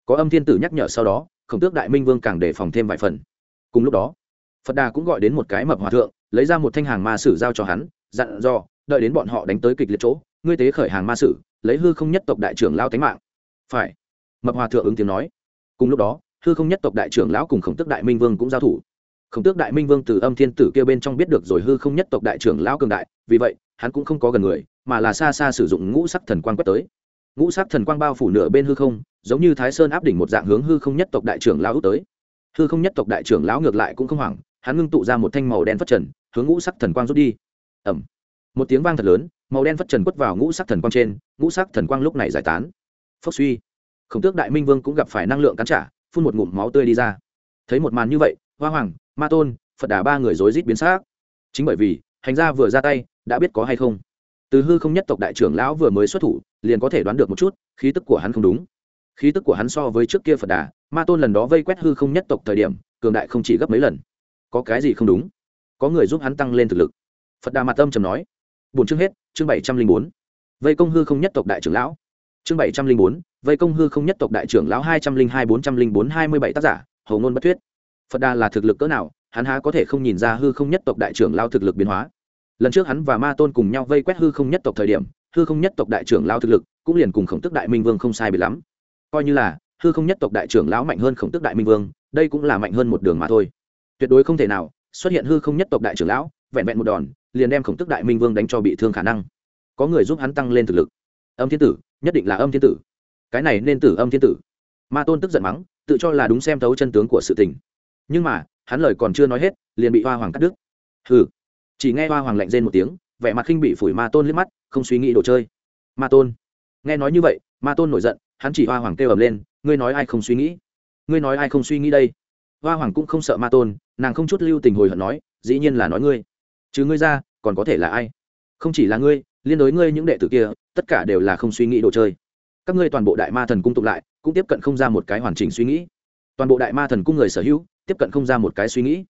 Có âm thiên tử nhắc nhở sau đó, khổng tước đại minh vương càng đề phòng thêm vài phần. Cùng lúc đó, phật đà cũng gọi đến một cái mập hòa thượng, lấy ra một thanh hàng ma sử giao cho hắn, dặn dò, đợi đến bọn họ đánh tới kịch liệt chỗ, ngươi tế khởi hàng ma sử, lấy hư không nhất tộc đại trưởng lao tánh mạng. Phải mập hòa thượng ứng tiếng nói. Cùng lúc đó, hư không nhất tộc đại trưởng lão cùng khổng tước đại minh vương cũng giao thủ. Khổng tước đại minh vương từ âm thiên tử kia bên trong biết được rồi hư không nhất tộc đại trưởng lão cường đại, vì vậy, hắn cũng không có gần người, mà là xa xa sử dụng ngũ sắc thần quang quét tới. Ngũ sắc thần quang bao phủ nửa bên hư không, giống như thái sơn áp đỉnh một dạng hướng hư không nhất tộc đại trưởng lão út tới. Hư không nhất tộc đại trưởng lão ngược lại cũng không hoảng, hắn ngưng tụ ra một thanh màu đen phất trần, hướng ngũ sắc thần quang rút đi. Ẩm một tiếng vang thật lớn, màu đen phất trần quất vào ngũ sắc thần quang trên, ngũ sắc thần quang lúc này giải tán. Phốc suy khổng tước đại minh vương cũng gặp phải năng lượng cắn trả, phun một ngụm máu tươi đi ra. Thấy một màn như vậy, hoa hoàng, ma tôn, phật đà ba người rối rít biến xác chính bởi vì, hành gia vừa ra tay, đã biết có hay không. Từ hư không nhất tộc đại trưởng lão vừa mới xuất thủ, liền có thể đoán được một chút, khí tức của hắn không đúng. Khí tức của hắn so với trước kia phật đà, ma tôn lần đó vây quét hư không nhất tộc thời điểm, cường đại không chỉ gấp mấy lần. Có cái gì không đúng? Có người giúp hắn tăng lên thực lực. Phật đà mặt tâm trầm nói. Bốn chương hết, chương bảy trăm linh bốn. Vây công hư không nhất tộc đại trưởng lão chương bảy trăm linh bốn, vây công hư không nhất tộc đại trưởng lão hai trăm linh hai bốn trăm linh bốn hai mươi bảy tác giả hầu ngôn bất thuyết. Phật đà là thực lực cỡ nào, hắn há có thể không nhìn ra hư không nhất tộc đại trưởng lao thực lực biến hóa. Lần trước hắn và ma tôn cùng nhau vây quét hư không nhất tộc thời điểm, hư không nhất tộc đại trưởng lao thực lực cũng liền cùng khổng tức đại minh vương không sai bị lắm. Coi như là, hư không nhất tộc đại trưởng lão mạnh hơn khổng tức đại minh vương, đây cũng là mạnh hơn một đường mà thôi. Tuyệt đối không thể nào, xuất hiện hư không nhất tộc đại trưởng lão, vẹn vẹn một đòn, liền đem khổng tức đại minh vương đánh cho bị thương khả năng. Có người giúp hắn tăng lên thực lực. Âm thiên tử nhất định là âm thiên tử. Cái này nên tử âm thiên tử. Ma tôn tức giận mắng, tự cho là đúng xem thấu chân tướng của sự tình. Nhưng mà, hắn lời còn chưa nói hết, liền bị hoa hoàng cắt đứt. Hừ. Chỉ nghe hoa hoàng lạnh rên một tiếng, vẻ mặt khinh bị phủi ma tôn liếc mắt, không suy nghĩ đồ chơi. Ma tôn. Nghe nói như vậy, ma tôn nổi giận, hắn chỉ hoa hoàng kêu ầm lên, ngươi nói ai không suy nghĩ? Ngươi nói ai không suy nghĩ đây? Hoa hoàng cũng không sợ ma tôn, nàng không chút lưu tình hồi hận nói, dĩ nhiên là nói ngươi. Chứ ngươi ra, còn có thể là ai? Không chỉ là ngươi, liên đối ngươi những đệ tử kia tất cả đều là không suy nghĩ đồ chơi. Các ngươi toàn bộ đại ma thần cung tụng lại, cũng tiếp cận không ra một cái hoàn chỉnh suy nghĩ. Toàn bộ đại ma thần cung người sở hữu, tiếp cận không ra một cái suy nghĩ.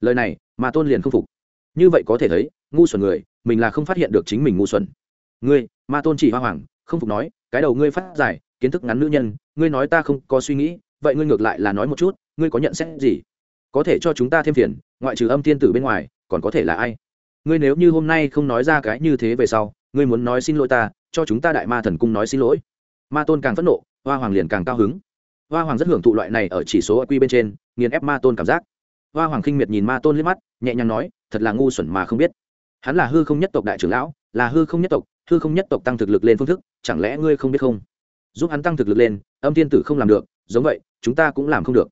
Lời này, ma tôn liền không phục. Như vậy có thể thấy, ngu xuẩn người, mình là không phát hiện được chính mình ngu xuẩn. Ngươi, ma tôn chỉ hoa hoàng không phục nói, cái đầu ngươi phát giải kiến thức ngắn nữ nhân, ngươi nói ta không có suy nghĩ, vậy ngươi ngược lại là nói một chút, ngươi có nhận xét gì? Có thể cho chúng ta thêm phiền, ngoại trừ âm thiên tử bên ngoài, còn có thể là ai? Ngươi nếu như hôm nay không nói ra cái như thế về sau, ngươi muốn nói xin lỗi ta cho chúng ta đại ma thần cung nói xin lỗi. Ma tôn càng phẫn nộ, hoa hoàng liền càng cao hứng. Hoa hoàng rất hưởng thụ loại này ở chỉ số quy bên trên, nghiền ép ma tôn cảm giác. Hoa hoàng khinh miệt nhìn ma tôn liếc mắt, nhẹ nhàng nói, thật là ngu xuẩn mà không biết. Hắn là hư không nhất tộc đại trưởng lão, là hư không nhất tộc, hư không nhất tộc tăng thực lực lên phương thức, chẳng lẽ ngươi không biết không? Giúp hắn tăng thực lực lên, âm thiên tử không làm được, giống vậy, chúng ta cũng làm không được.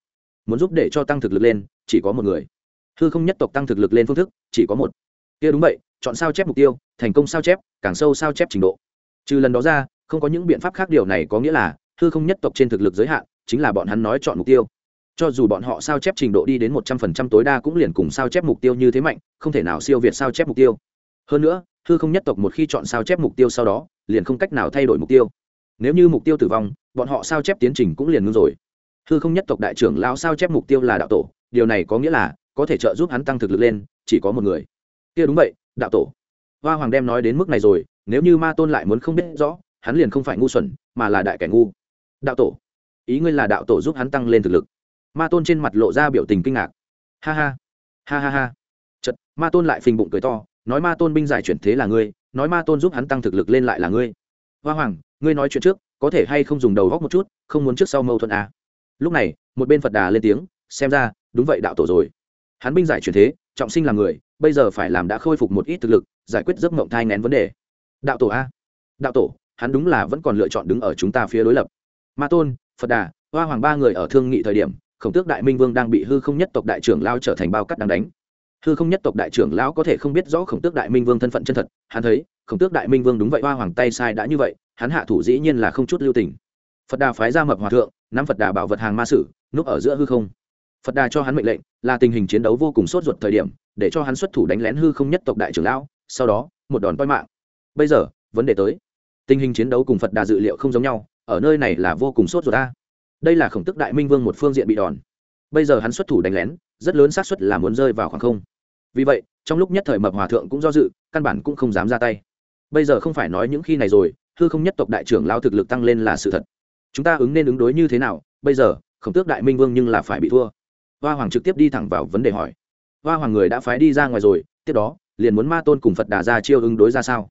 Muốn giúp để cho tăng thực lực lên, chỉ có một người. Hư không nhất tộc tăng thực lực lên phương thức, chỉ có một. Kia đúng vậy, chọn sao chép mục tiêu, thành công sao chép, càng sâu sao chép trình độ trừ lần đó ra, không có những biện pháp khác điều này có nghĩa là, hư không nhất tộc trên thực lực giới hạn, chính là bọn hắn nói chọn mục tiêu. Cho dù bọn họ sao chép trình độ đi đến một trăm phần trăm tối đa cũng liền cùng sao chép mục tiêu như thế mạnh, không thể nào siêu việt sao chép mục tiêu. Hơn nữa, hư không nhất tộc một khi chọn sao chép mục tiêu sau đó, liền không cách nào thay đổi mục tiêu. Nếu như mục tiêu tử vong, bọn họ sao chép tiến trình cũng liền ngưng rồi. Hư không nhất tộc đại trưởng lao sao chép mục tiêu là đạo tổ, điều này có nghĩa là, có thể trợ giúp hắn tăng thực lực lên, chỉ có một người. Kia đúng vậy, đạo tổ. Hoa hoàng đem nói đến mức này rồi nếu như ma tôn lại muốn không biết rõ, hắn liền không phải ngu xuẩn, mà là đại kẻ ngu. Đạo tổ. Ý ngươi là đạo tổ giúp hắn tăng lên thực lực. Ma tôn trên mặt lộ ra biểu tình kinh ngạc. Ha ha. Ha ha ha. Chật ma tôn lại phình bụng cười to, nói ma tôn binh giải chuyển thế là ngươi, nói ma tôn giúp hắn tăng thực lực lên lại là ngươi. Hoa hoàng, ngươi nói chuyện trước, có thể hay không dùng đầu góc một chút, không muốn trước sau mâu thuẫn à. lúc này, một bên phật đà lên tiếng, xem ra, đúng vậy đạo tổ rồi. Hắn binh giải chuyển thế, trọng sinh là người, bây giờ phải làm đã khôi phục một ít thực lực, giải quyết giấc mộng thai ngén vấn đề đạo tổ a. Đạo tổ, hắn đúng là vẫn còn lựa chọn đứng ở chúng ta phía đối lập. Ma tôn, phật đà, hoa hoàng ba người ở thương nghị thời điểm, khổng tước đại minh vương đang bị hư không nhất tộc đại trưởng lao trở thành bao cắt đang đánh. Hư không nhất tộc đại trưởng lão có thể không biết rõ khổng tước đại minh vương thân phận chân thật, hắn thấy, khổng tước đại minh vương đúng vậy, hoa hoàng tay sai đã như vậy, hắn hạ thủ dĩ nhiên là không chút lưu tình. Phật đà phái ra mập hòa thượng nắm phật đà bảo vật hàng ma sử, núp ở giữa hư không. Phật đà cho hắn mệnh lệnh, là tình hình chiến đấu vô cùng sốt ruột thời điểm, để cho hắn xuất thủ đánh lén hư không nhất tộc đại trưởng lão, sau đó, một đòn toi mạng bây giờ, vấn đề tới. Tình hình chiến đấu cùng phật đà dự liệu không giống nhau, ở nơi này là vô cùng sốt ruột ta đây là khổng tức đại minh vương một phương diện bị đòn. Bây giờ hắn xuất thủ đánh lén, rất lớn xác suất là muốn rơi vào khoảng không. Vì vậy, trong lúc nhất thời mập hòa thượng cũng do dự, căn bản cũng không dám ra tay. Bây giờ không phải nói những khi này rồi, hư không nhất tộc đại trưởng lao thực lực tăng lên là sự thật. Chúng ta ứng nên ứng đối như thế nào? Bây giờ, khổng tước đại minh vương nhưng là phải bị thua. Hoa hoàng trực tiếp đi thẳng vào vấn đề hỏi. Hoa hoàng người đã phái đi ra ngoài rồi, tiếp đó, liền muốn ma tôn cùng phật đà ra chiêu ứng đối ra sao?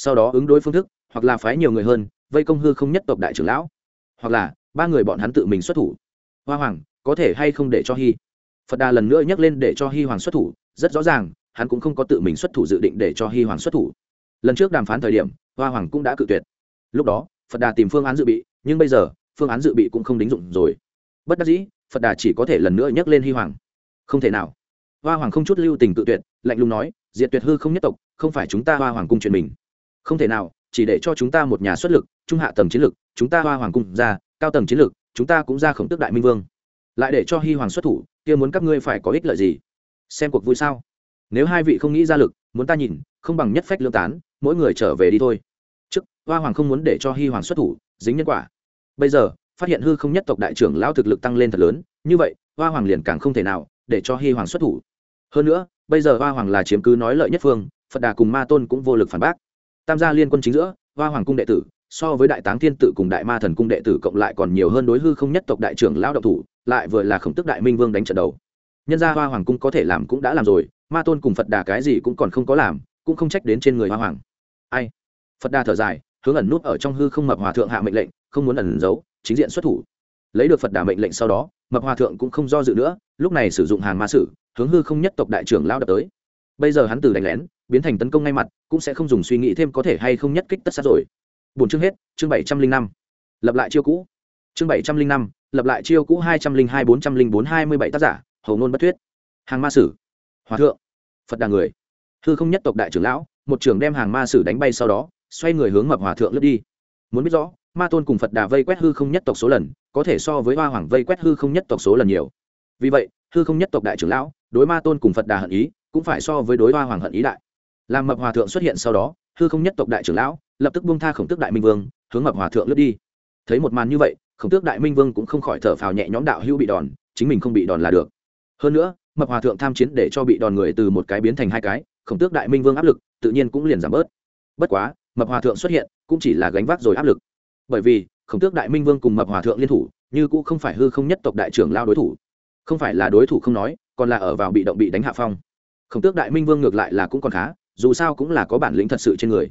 Sau đó ứng đối phương thức, hoặc là phái nhiều người hơn, vây công hư không nhất tộc đại trưởng lão, hoặc là ba người bọn hắn tự mình xuất thủ. Hoa hoàng, có thể hay không để cho hy phật đà lần nữa nhắc lên để cho hy hoàng xuất thủ, rất rõ ràng, hắn cũng không có tự mình xuất thủ dự định để cho hy hoàng xuất thủ. Lần trước đàm phán thời điểm, hoa hoàng cũng đã cự tuyệt. Lúc đó, phật đà tìm phương án dự bị, nhưng bây giờ, phương án dự bị cũng không đính dụng rồi. Bất đắc dĩ, phật đà chỉ có thể lần nữa nhắc lên hy hoàng. Không thể nào. Hoa hoàng không chút lưu tình tự tuyệt, lạnh lùng nói, diệt tuyệt hư không nhất tộc, không phải chúng ta hoa hoàng cung chuyện mình không thể nào, chỉ để cho chúng ta một nhà xuất lực, trung hạ tầng chiến lực, chúng ta hoa hoàng cung ra, cao tầng chiến lực, chúng ta cũng ra khổng tước đại minh vương. Lại để cho hy hoàng xuất thủ, kia muốn các ngươi phải có ích lợi gì? Xem cuộc vui sao? Nếu hai vị không nghĩ ra lực, muốn ta nhìn, không bằng nhất phách lương tán, mỗi người trở về đi thôi. Trước, hoa hoàng không muốn để cho hy hoàng xuất thủ, dính nhân quả. Bây giờ, phát hiện hư không nhất tộc đại trưởng lão thực lực tăng lên thật lớn, như vậy, hoa hoàng liền càng không thể nào để cho hy hoàng xuất thủ. Hơn nữa, bây giờ hoa hoàng là chiếm cứ nói lợi nhất phương, phật đà cùng ma tôn cũng vô lực phản bác tam gia liên quân chính giữa, hoa hoàng cung đệ tử, so với đại táng thiên tự cùng đại ma thần cung đệ tử cộng lại còn nhiều hơn đối hư không nhất tộc đại trưởng lao động thủ, lại vừa là khổng tức đại minh vương đánh trận đầu. Nhân gia hoa hoàng cung có thể làm cũng đã làm rồi, ma tôn cùng phật đà cái gì cũng còn không có làm, cũng không trách đến trên người hoa hoàng. Ai? Phật đà thở dài, hướng ẩn nút ở trong hư không mập hòa thượng hạ mệnh lệnh, không muốn ẩn giấu, chính diện xuất thủ. Lấy được phật đà mệnh lệnh sau đó, mập hòa thượng cũng không do dự nữa, lúc này sử dụng hàng ma sử, hướng hư không nhất tộc đại trưởng lao đập tới. Bây giờ hắn từ đánh lén biến thành tấn công ngay mặt, cũng sẽ không dùng suy nghĩ thêm có thể hay không nhất kích tất sát rồi. Bốn chương hết, chương bảy trăm linh năm. Lập lại chiêu cũ. Chương bảy trăm linh năm, lập lại chiêu cũ hai trăm linh hai bốn trăm linh bốn hai mươi bảy tác giả, hầu ngôn bất thuyết. Hàng ma sử. Hòa thượng. Phật đà người. Hư không nhất tộc đại trưởng lão, một trưởng đem hàng ma sử đánh bay sau đó, xoay người hướng mập hòa thượng lướt đi. Muốn biết rõ, ma tôn cùng phật đà vây quét hư không nhất tộc số lần, có thể so với hoa hoàng vây quét hư không nhất tộc số lần nhiều. Vì vậy, hư không nhất tộc đại trưởng lão, đối ma tôn cùng phật đà hận ý, cũng phải so với đối hoa hoàng hận ý đại làm mập hòa thượng xuất hiện sau đó, hư không nhất tộc đại trưởng lão, lập tức buông tha khổng tước đại minh vương, hướng mập hòa thượng lướt đi. Thấy một màn như vậy, khổng tước đại minh vương cũng không khỏi thở phào nhẹ nhõm đạo hữu bị đòn, chính mình không bị đòn là được. Hơn nữa, mập hòa thượng tham chiến để cho bị đòn người từ một cái biến thành hai cái, khổng tước đại minh vương áp lực, tự nhiên cũng liền giảm bớt. Bất quá, mập hòa thượng xuất hiện, cũng chỉ là gánh vác rồi áp lực. Bởi vì, khổng tước đại minh vương cùng mập hòa thượng liên thủ, như cũng không phải hư không nhất tộc đại trưởng lao đối thủ. Không phải là đối thủ không nói, còn là ở vào bị động bị đánh hạ phong. Khổng tước đại minh vương ngược lại là cũng còn khá dù sao cũng là có bản lĩnh thật sự trên người.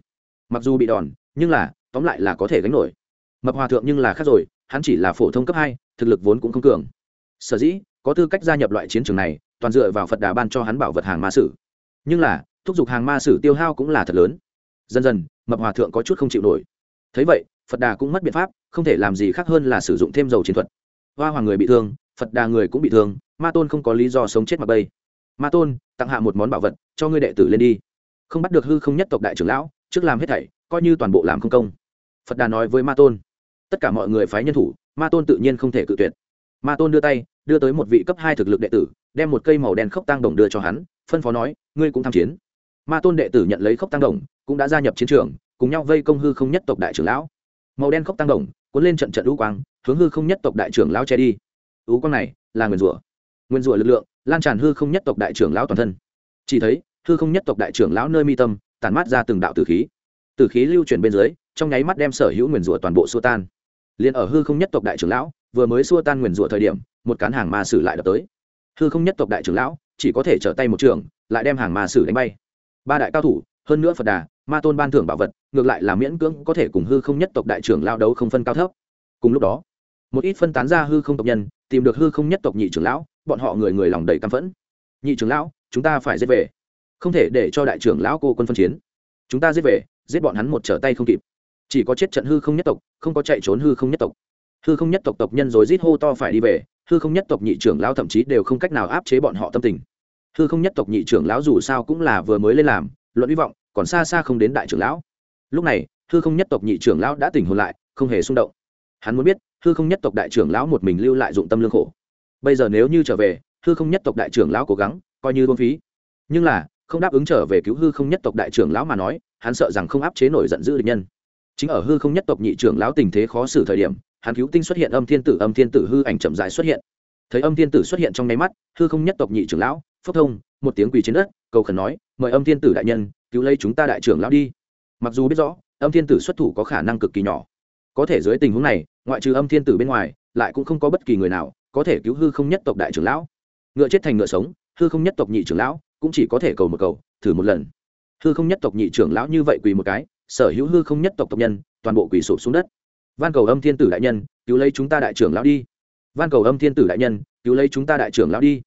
Mặc dù bị đòn, nhưng là, tóm lại là có thể gánh nổi. Mập hòa thượng nhưng là khác rồi, hắn chỉ là phổ thông cấp hai, thực lực vốn cũng không cường. Sở dĩ, có tư cách gia nhập loại chiến trường này, toàn dựa vào phật đà ban cho hắn bảo vật hàng ma sử. Nhưng là, thúc giục hàng ma sử tiêu hao cũng là thật lớn. Dần dần, mập hòa thượng có chút không chịu nổi. Thấy vậy, phật đà cũng mất biện pháp, không thể làm gì khác hơn là sử dụng thêm dầu chiến thuật. Hoa hoàng người bị thương, phật đà người cũng bị thương, ma tôn không có lý do sống chết mặc bây ma tôn, tặng hạ một món bảo vật, cho ngươi đệ tử lên đi không bắt được hư không nhất tộc đại trưởng lão, trước làm hết thảy, coi như toàn bộ làm không công. Phật đà nói với ma tôn, tất cả mọi người phái nhân thủ, ma tôn tự nhiên không thể cự tuyệt. Ma tôn đưa tay, đưa tới một vị cấp hai thực lực đệ tử, đem một cây màu đen khốc tăng đồng đưa cho hắn, phân phó nói, ngươi cũng tham chiến. Ma tôn đệ tử nhận lấy khốc tăng đồng, cũng đã gia nhập chiến trường, cùng nhau vây công hư không nhất tộc đại trưởng lão. Màu đen khốc tăng đồng cuốn lên trận trận lũ quang, hướng hư không nhất tộc đại trưởng lão che đi. Lũ quang này là nguyên rủa. Nguyên rủa lực lượng lan tràn hư không nhất tộc đại trưởng lão toàn thân. Chỉ thấy hư không nhất tộc đại trưởng lão nơi mi tâm tàn mát ra từng đạo tử khí. Tử khí lưu chuyển bên dưới, trong nháy mắt đem sở hữu nguyền rủa toàn bộ xua tan. Liền ở hư không nhất tộc đại trưởng lão, vừa mới xua tan nguyền rủa thời điểm, một cán hàng ma sử lại đập tới. Hư không nhất tộc đại trưởng lão, chỉ có thể trở tay một trường, lại đem hàng ma sử đánh bay. Ba đại cao thủ, hơn nữa phật đà, ma tôn ban thưởng bảo vật, ngược lại là miễn cưỡng có thể cùng hư không nhất tộc đại trưởng lao đấu không phân cao thấp. Cùng lúc đó, một ít phân tán ra hư không tộc nhân, tìm được hư không nhất tộc nhị trưởng lão, bọn họ người người lòng đầy căm phẫn. Nhị trưởng lão, chúng ta phải giết về không thể để cho đại trưởng lão cô quân phân chiến. Chúng ta giết về, giết bọn hắn một trở tay không kịp. Chỉ có chết trận hư không nhất tộc, không có chạy trốn hư không nhất tộc. Hư không nhất tộc tộc nhân rồi rít hô to phải đi về, hư không nhất tộc nhị trưởng lão thậm chí đều không cách nào áp chế bọn họ tâm tình. Hư không nhất tộc nhị trưởng lão dù sao cũng là vừa mới lên làm, luận hy vọng, còn xa xa không đến đại trưởng lão. Lúc này, hư không nhất tộc nhị trưởng lão đã tỉnh hồn lại, không hề xung động. Hắn muốn biết, hư không nhất tộc đại trưởng lão một mình lưu lại dụng tâm lương khổ. Bây giờ nếu như trở về, hư không nhất tộc đại trưởng lão cố gắng, coi như buông phí. Nhưng là không đáp ứng trở về cứu hư không nhất tộc đại trưởng lão mà nói, hắn sợ rằng không áp chế nổi giận dữ địch nhân. Chính ở hư không nhất tộc nhị trưởng lão tình thế khó xử thời điểm, hắn cứu tinh xuất hiện âm thiên tử, âm thiên tử hư ảnh chậm dài xuất hiện. Thấy âm thiên tử xuất hiện trong nháy mắt, hư không nhất tộc nhị trưởng lão phúc thông, một tiếng quỳ trên đất, cầu khẩn nói, mời âm thiên tử đại nhân, cứu lấy chúng ta đại trưởng lão đi. Mặc dù biết rõ, âm thiên tử xuất thủ có khả năng cực kỳ nhỏ. Có thể dưới tình huống này, ngoại trừ âm thiên tử bên ngoài, lại cũng không có bất kỳ người nào có thể cứu hư không nhất tộc đại trưởng lão. Ngựa chết thành ngựa sống, hư không nhất tộc nhị trưởng lão cũng chỉ có thể cầu một cầu, thử một lần. Hư không nhất tộc nhị trưởng lão như vậy quỳ một cái, sở hữu hư không nhất tộc tộc nhân, toàn bộ quỳ sụp xuống đất. Van cầu âm thiên tử đại nhân, cứu lấy chúng ta đại trưởng lão đi. Van cầu âm thiên tử đại nhân, cứu lấy chúng ta đại trưởng lão đi.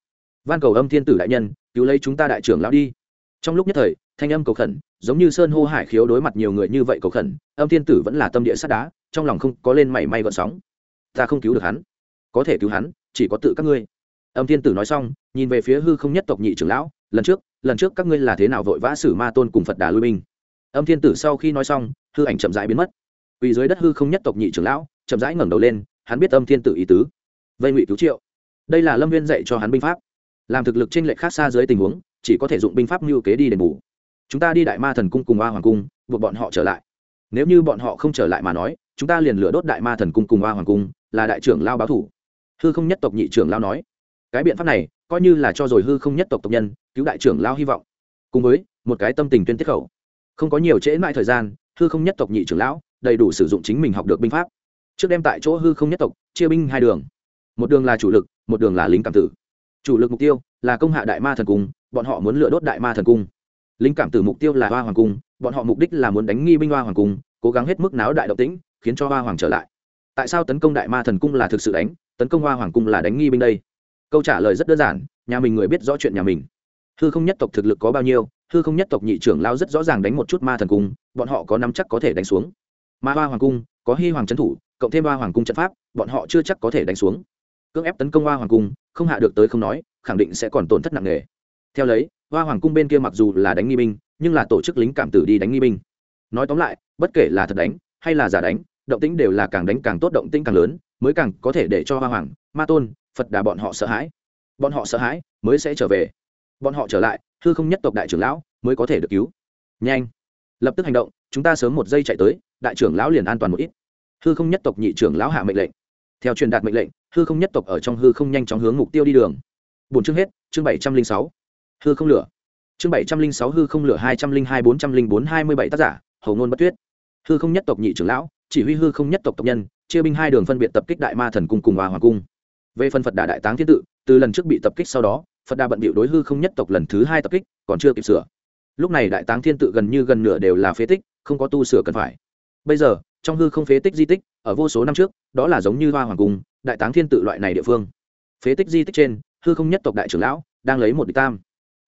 Van cầu âm thiên tử đại nhân, cứu lấy chúng ta đại trưởng lão đi. Trong lúc nhất thời, thanh âm cầu khẩn, giống như sơn hô hải khiếu đối mặt nhiều người như vậy cầu khẩn, âm thiên tử vẫn là tâm địa sắt đá, trong lòng không có lên mảy may gọn sóng. Ta không cứu được hắn. Có thể cứu hắn, chỉ có tự các ngươi. Âm thiên tử nói xong, nhìn về phía hư không nhất tộc nhị trưởng lão lần trước lần trước các ngươi là thế nào vội vã xử ma tôn cùng phật đà lui binh? Âm thiên tử sau khi nói xong, hư ảnh chậm rãi biến mất. Vì dưới đất hư không nhất tộc nhị trưởng lão, chậm rãi ngẩng đầu lên, hắn biết âm thiên tử ý tứ. Vây ngụy cứu triệu. Đây là lâm viên dạy cho hắn binh pháp. Làm thực lực t r ê n lệch khác xa dưới tình huống, chỉ có thể dụng binh pháp mưu kế đi đền bù. Chúng ta đi đại ma thần cung cùng hoa hoàng cung, buộc bọn họ trở lại. Nếu như bọn họ không trở lại mà nói, chúng ta liền lửa đốt đại ma thần cung cùng hoa hoàng cung, là đại trưởng lao báo thủ. Hư không nhất tộc nhị trưởng lao nói, cái biện pháp này coi như là cho rồi hư không nhất tộc tộc nhân, cứu đại trưởng lao hy vọng. Cùng với, một cái tâm tình tuyên tiết khẩu. Không có nhiều trễ mãi thời gian, hư không nhất tộc nhị trưởng lão đầy đủ sử dụng chính mình học được binh pháp. Trước đem tại chỗ hư không nhất tộc, chia binh hai đường. Một đường là chủ lực, một đường là lính cảm tử. Chủ lực mục tiêu là công hạ đại ma thần cung, bọn họ muốn lựa đốt đại ma thần cung. Lính cảm tử mục tiêu là hoa hoàng cung, bọn họ mục đích là muốn đánh nghi binh hoa hoàng cung, cố gắng hết mức náo đại động tĩnh, khiến cho hoa hoàng trở lại. Tại sao tấn công đại ma thần cung là thực sự đánh, tấn công hoa hoàng cung là đánh nghi binh đây? Câu trả lời rất đơn giản, nhà mình người biết rõ chuyện nhà mình. Hư không nhất tộc thực lực có bao nhiêu, hư không nhất tộc nhị trưởng lao rất rõ ràng đánh một chút ma thần cung, bọn họ có nắm chắc có thể đánh xuống. Ma hoa hoàng cung, có hy hoàng trấn thủ, cộng thêm ba hoàng cung trận pháp, bọn họ chưa chắc có thể đánh xuống. Cưỡng ép tấn công hoa hoàng cung, không hạ được tới không nói, khẳng định sẽ còn tổn thất nặng nề. Theo lấy hoa hoàng cung bên kia mặc dù là đánh nghi binh, nhưng là tổ chức lính cảm tử đi đánh nghi binh. Nói tóm lại, bất kể là thật đánh, hay là giả đánh, động tĩnh đều là càng đánh càng tốt, động tĩnh càng lớn, mới càng có thể để cho hoa hoàng, ma tôn phật đà bọn họ sợ hãi. Bọn họ sợ hãi, mới sẽ trở về. Bọn họ trở lại, hư không nhất tộc đại trưởng lão mới có thể được cứu. Nhanh. Lập tức hành động, chúng ta sớm một giây chạy tới, đại trưởng lão liền an toàn một ít. Hư không nhất tộc nhị trưởng lão hạ mệnh lệnh. Theo truyền đạt mệnh lệnh, hư không nhất tộc ở trong hư không nhanh chóng hướng mục tiêu đi đường. Bốn chương hết, chương bảy trăm linh sáu. Hư không lửa. Chương bảy trăm linh sáu hư không lửa hai trăm linh hai, bốn trăm linh bốn, hai mươi bảy tác giả, hầu ngôn bất tuyết. Hư không nhất tộc nhị trưởng lão, chỉ huy hư không nhất tộc tộc nhân, chia binh hai đường phân biệt tập kích đại ma thần cung cùng hòa hoàng cung về phần phật đà đại táng thiên tự, từ lần trước bị tập kích sau đó, phật đà bận bịu đối hư không nhất tộc lần thứ hai tập kích, còn chưa kịp sửa. Lúc này đại táng thiên tự gần như gần nửa đều là phế tích, không có tu sửa cần phải. Bây giờ, trong hư không phế tích di tích, ở vô số năm trước, đó là giống như hoa hoàng cung, đại táng thiên tự loại này địa phương. Phế tích di tích trên, hư không nhất tộc đại trưởng lão đang lấy một địch tam.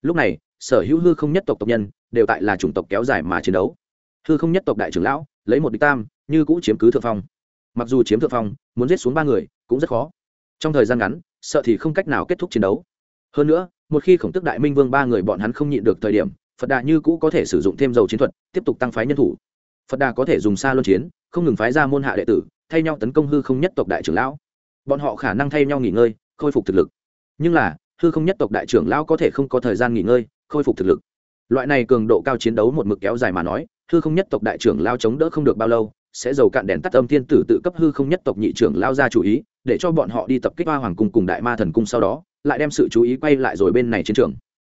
Lúc này, sở hữu hư không nhất tộc tộc nhân đều tại là chủng tộc kéo dài mà chiến đấu. Hư không nhất tộc đại trưởng lão lấy một địch tam, như cũ chiếm cứ thượng phong. Mặc dù chiếm thượng phong, muốn giết xuống ba người cũng rất khó trong thời gian ngắn, sợ thì không cách nào kết thúc chiến đấu. Hơn nữa, một khi khổng tức đại minh vương ba người bọn hắn không nhịn được thời điểm, phật đà như cũ có thể sử dụng thêm dầu chiến thuật, tiếp tục tăng phái nhân thủ. Phật đà có thể dùng xa luân chiến, không ngừng phái ra môn hạ đệ tử, thay nhau tấn công hư không nhất tộc đại trưởng lão. Bọn họ khả năng thay nhau nghỉ ngơi, khôi phục thực lực. Nhưng là, hư không nhất tộc đại trưởng lão có thể không có thời gian nghỉ ngơi, khôi phục thực lực. Loại này cường độ cao chiến đấu một mực kéo dài mà nói, hư không nhất tộc đại trưởng lao chống đỡ không được bao lâu sẽ dầu cạn đèn tắt âm thiên tử tự cấp hư không nhất tộc nhị trưởng lao ra chủ ý, để cho bọn họ đi tập kích hoa hoàng cung cùng đại ma thần cung sau đó, lại đem sự chú ý quay lại rồi bên này chiến trường.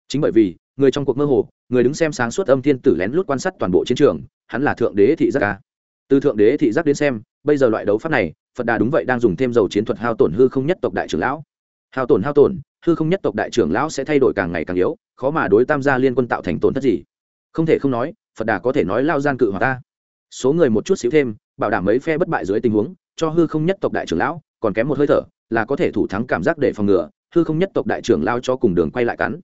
Chính bởi vì, người trong cuộc mơ hồ, người đứng xem sáng suốt âm thiên tử lén lút quan sát toàn bộ chiến trường, hắn là thượng đế thị giác ca từ thượng đế thị giác đến xem, bây giờ loại đấu pháp này, phật đà đúng vậy đang dùng thêm dầu chiến thuật hao tổn hư không nhất tộc đại trưởng lão. Hao tổn hao tổn, hư không nhất tộc đại trưởng lão sẽ thay đổi càng ngày càng yếu, khó mà đối tam gia liên quân tạo thành tổn thất gì. Không thể không nói, phật đà có thể nói lao gian cự hòa ta số người một chút xíu thêm, bảo đảm mấy phe bất bại dưới tình huống, cho hư không nhất tộc đại trưởng lão, còn kém một hơi thở, là có thể thủ thắng cảm giác để phòng ngừa, hư không nhất tộc đại trưởng lao cho cùng đường quay lại cắn.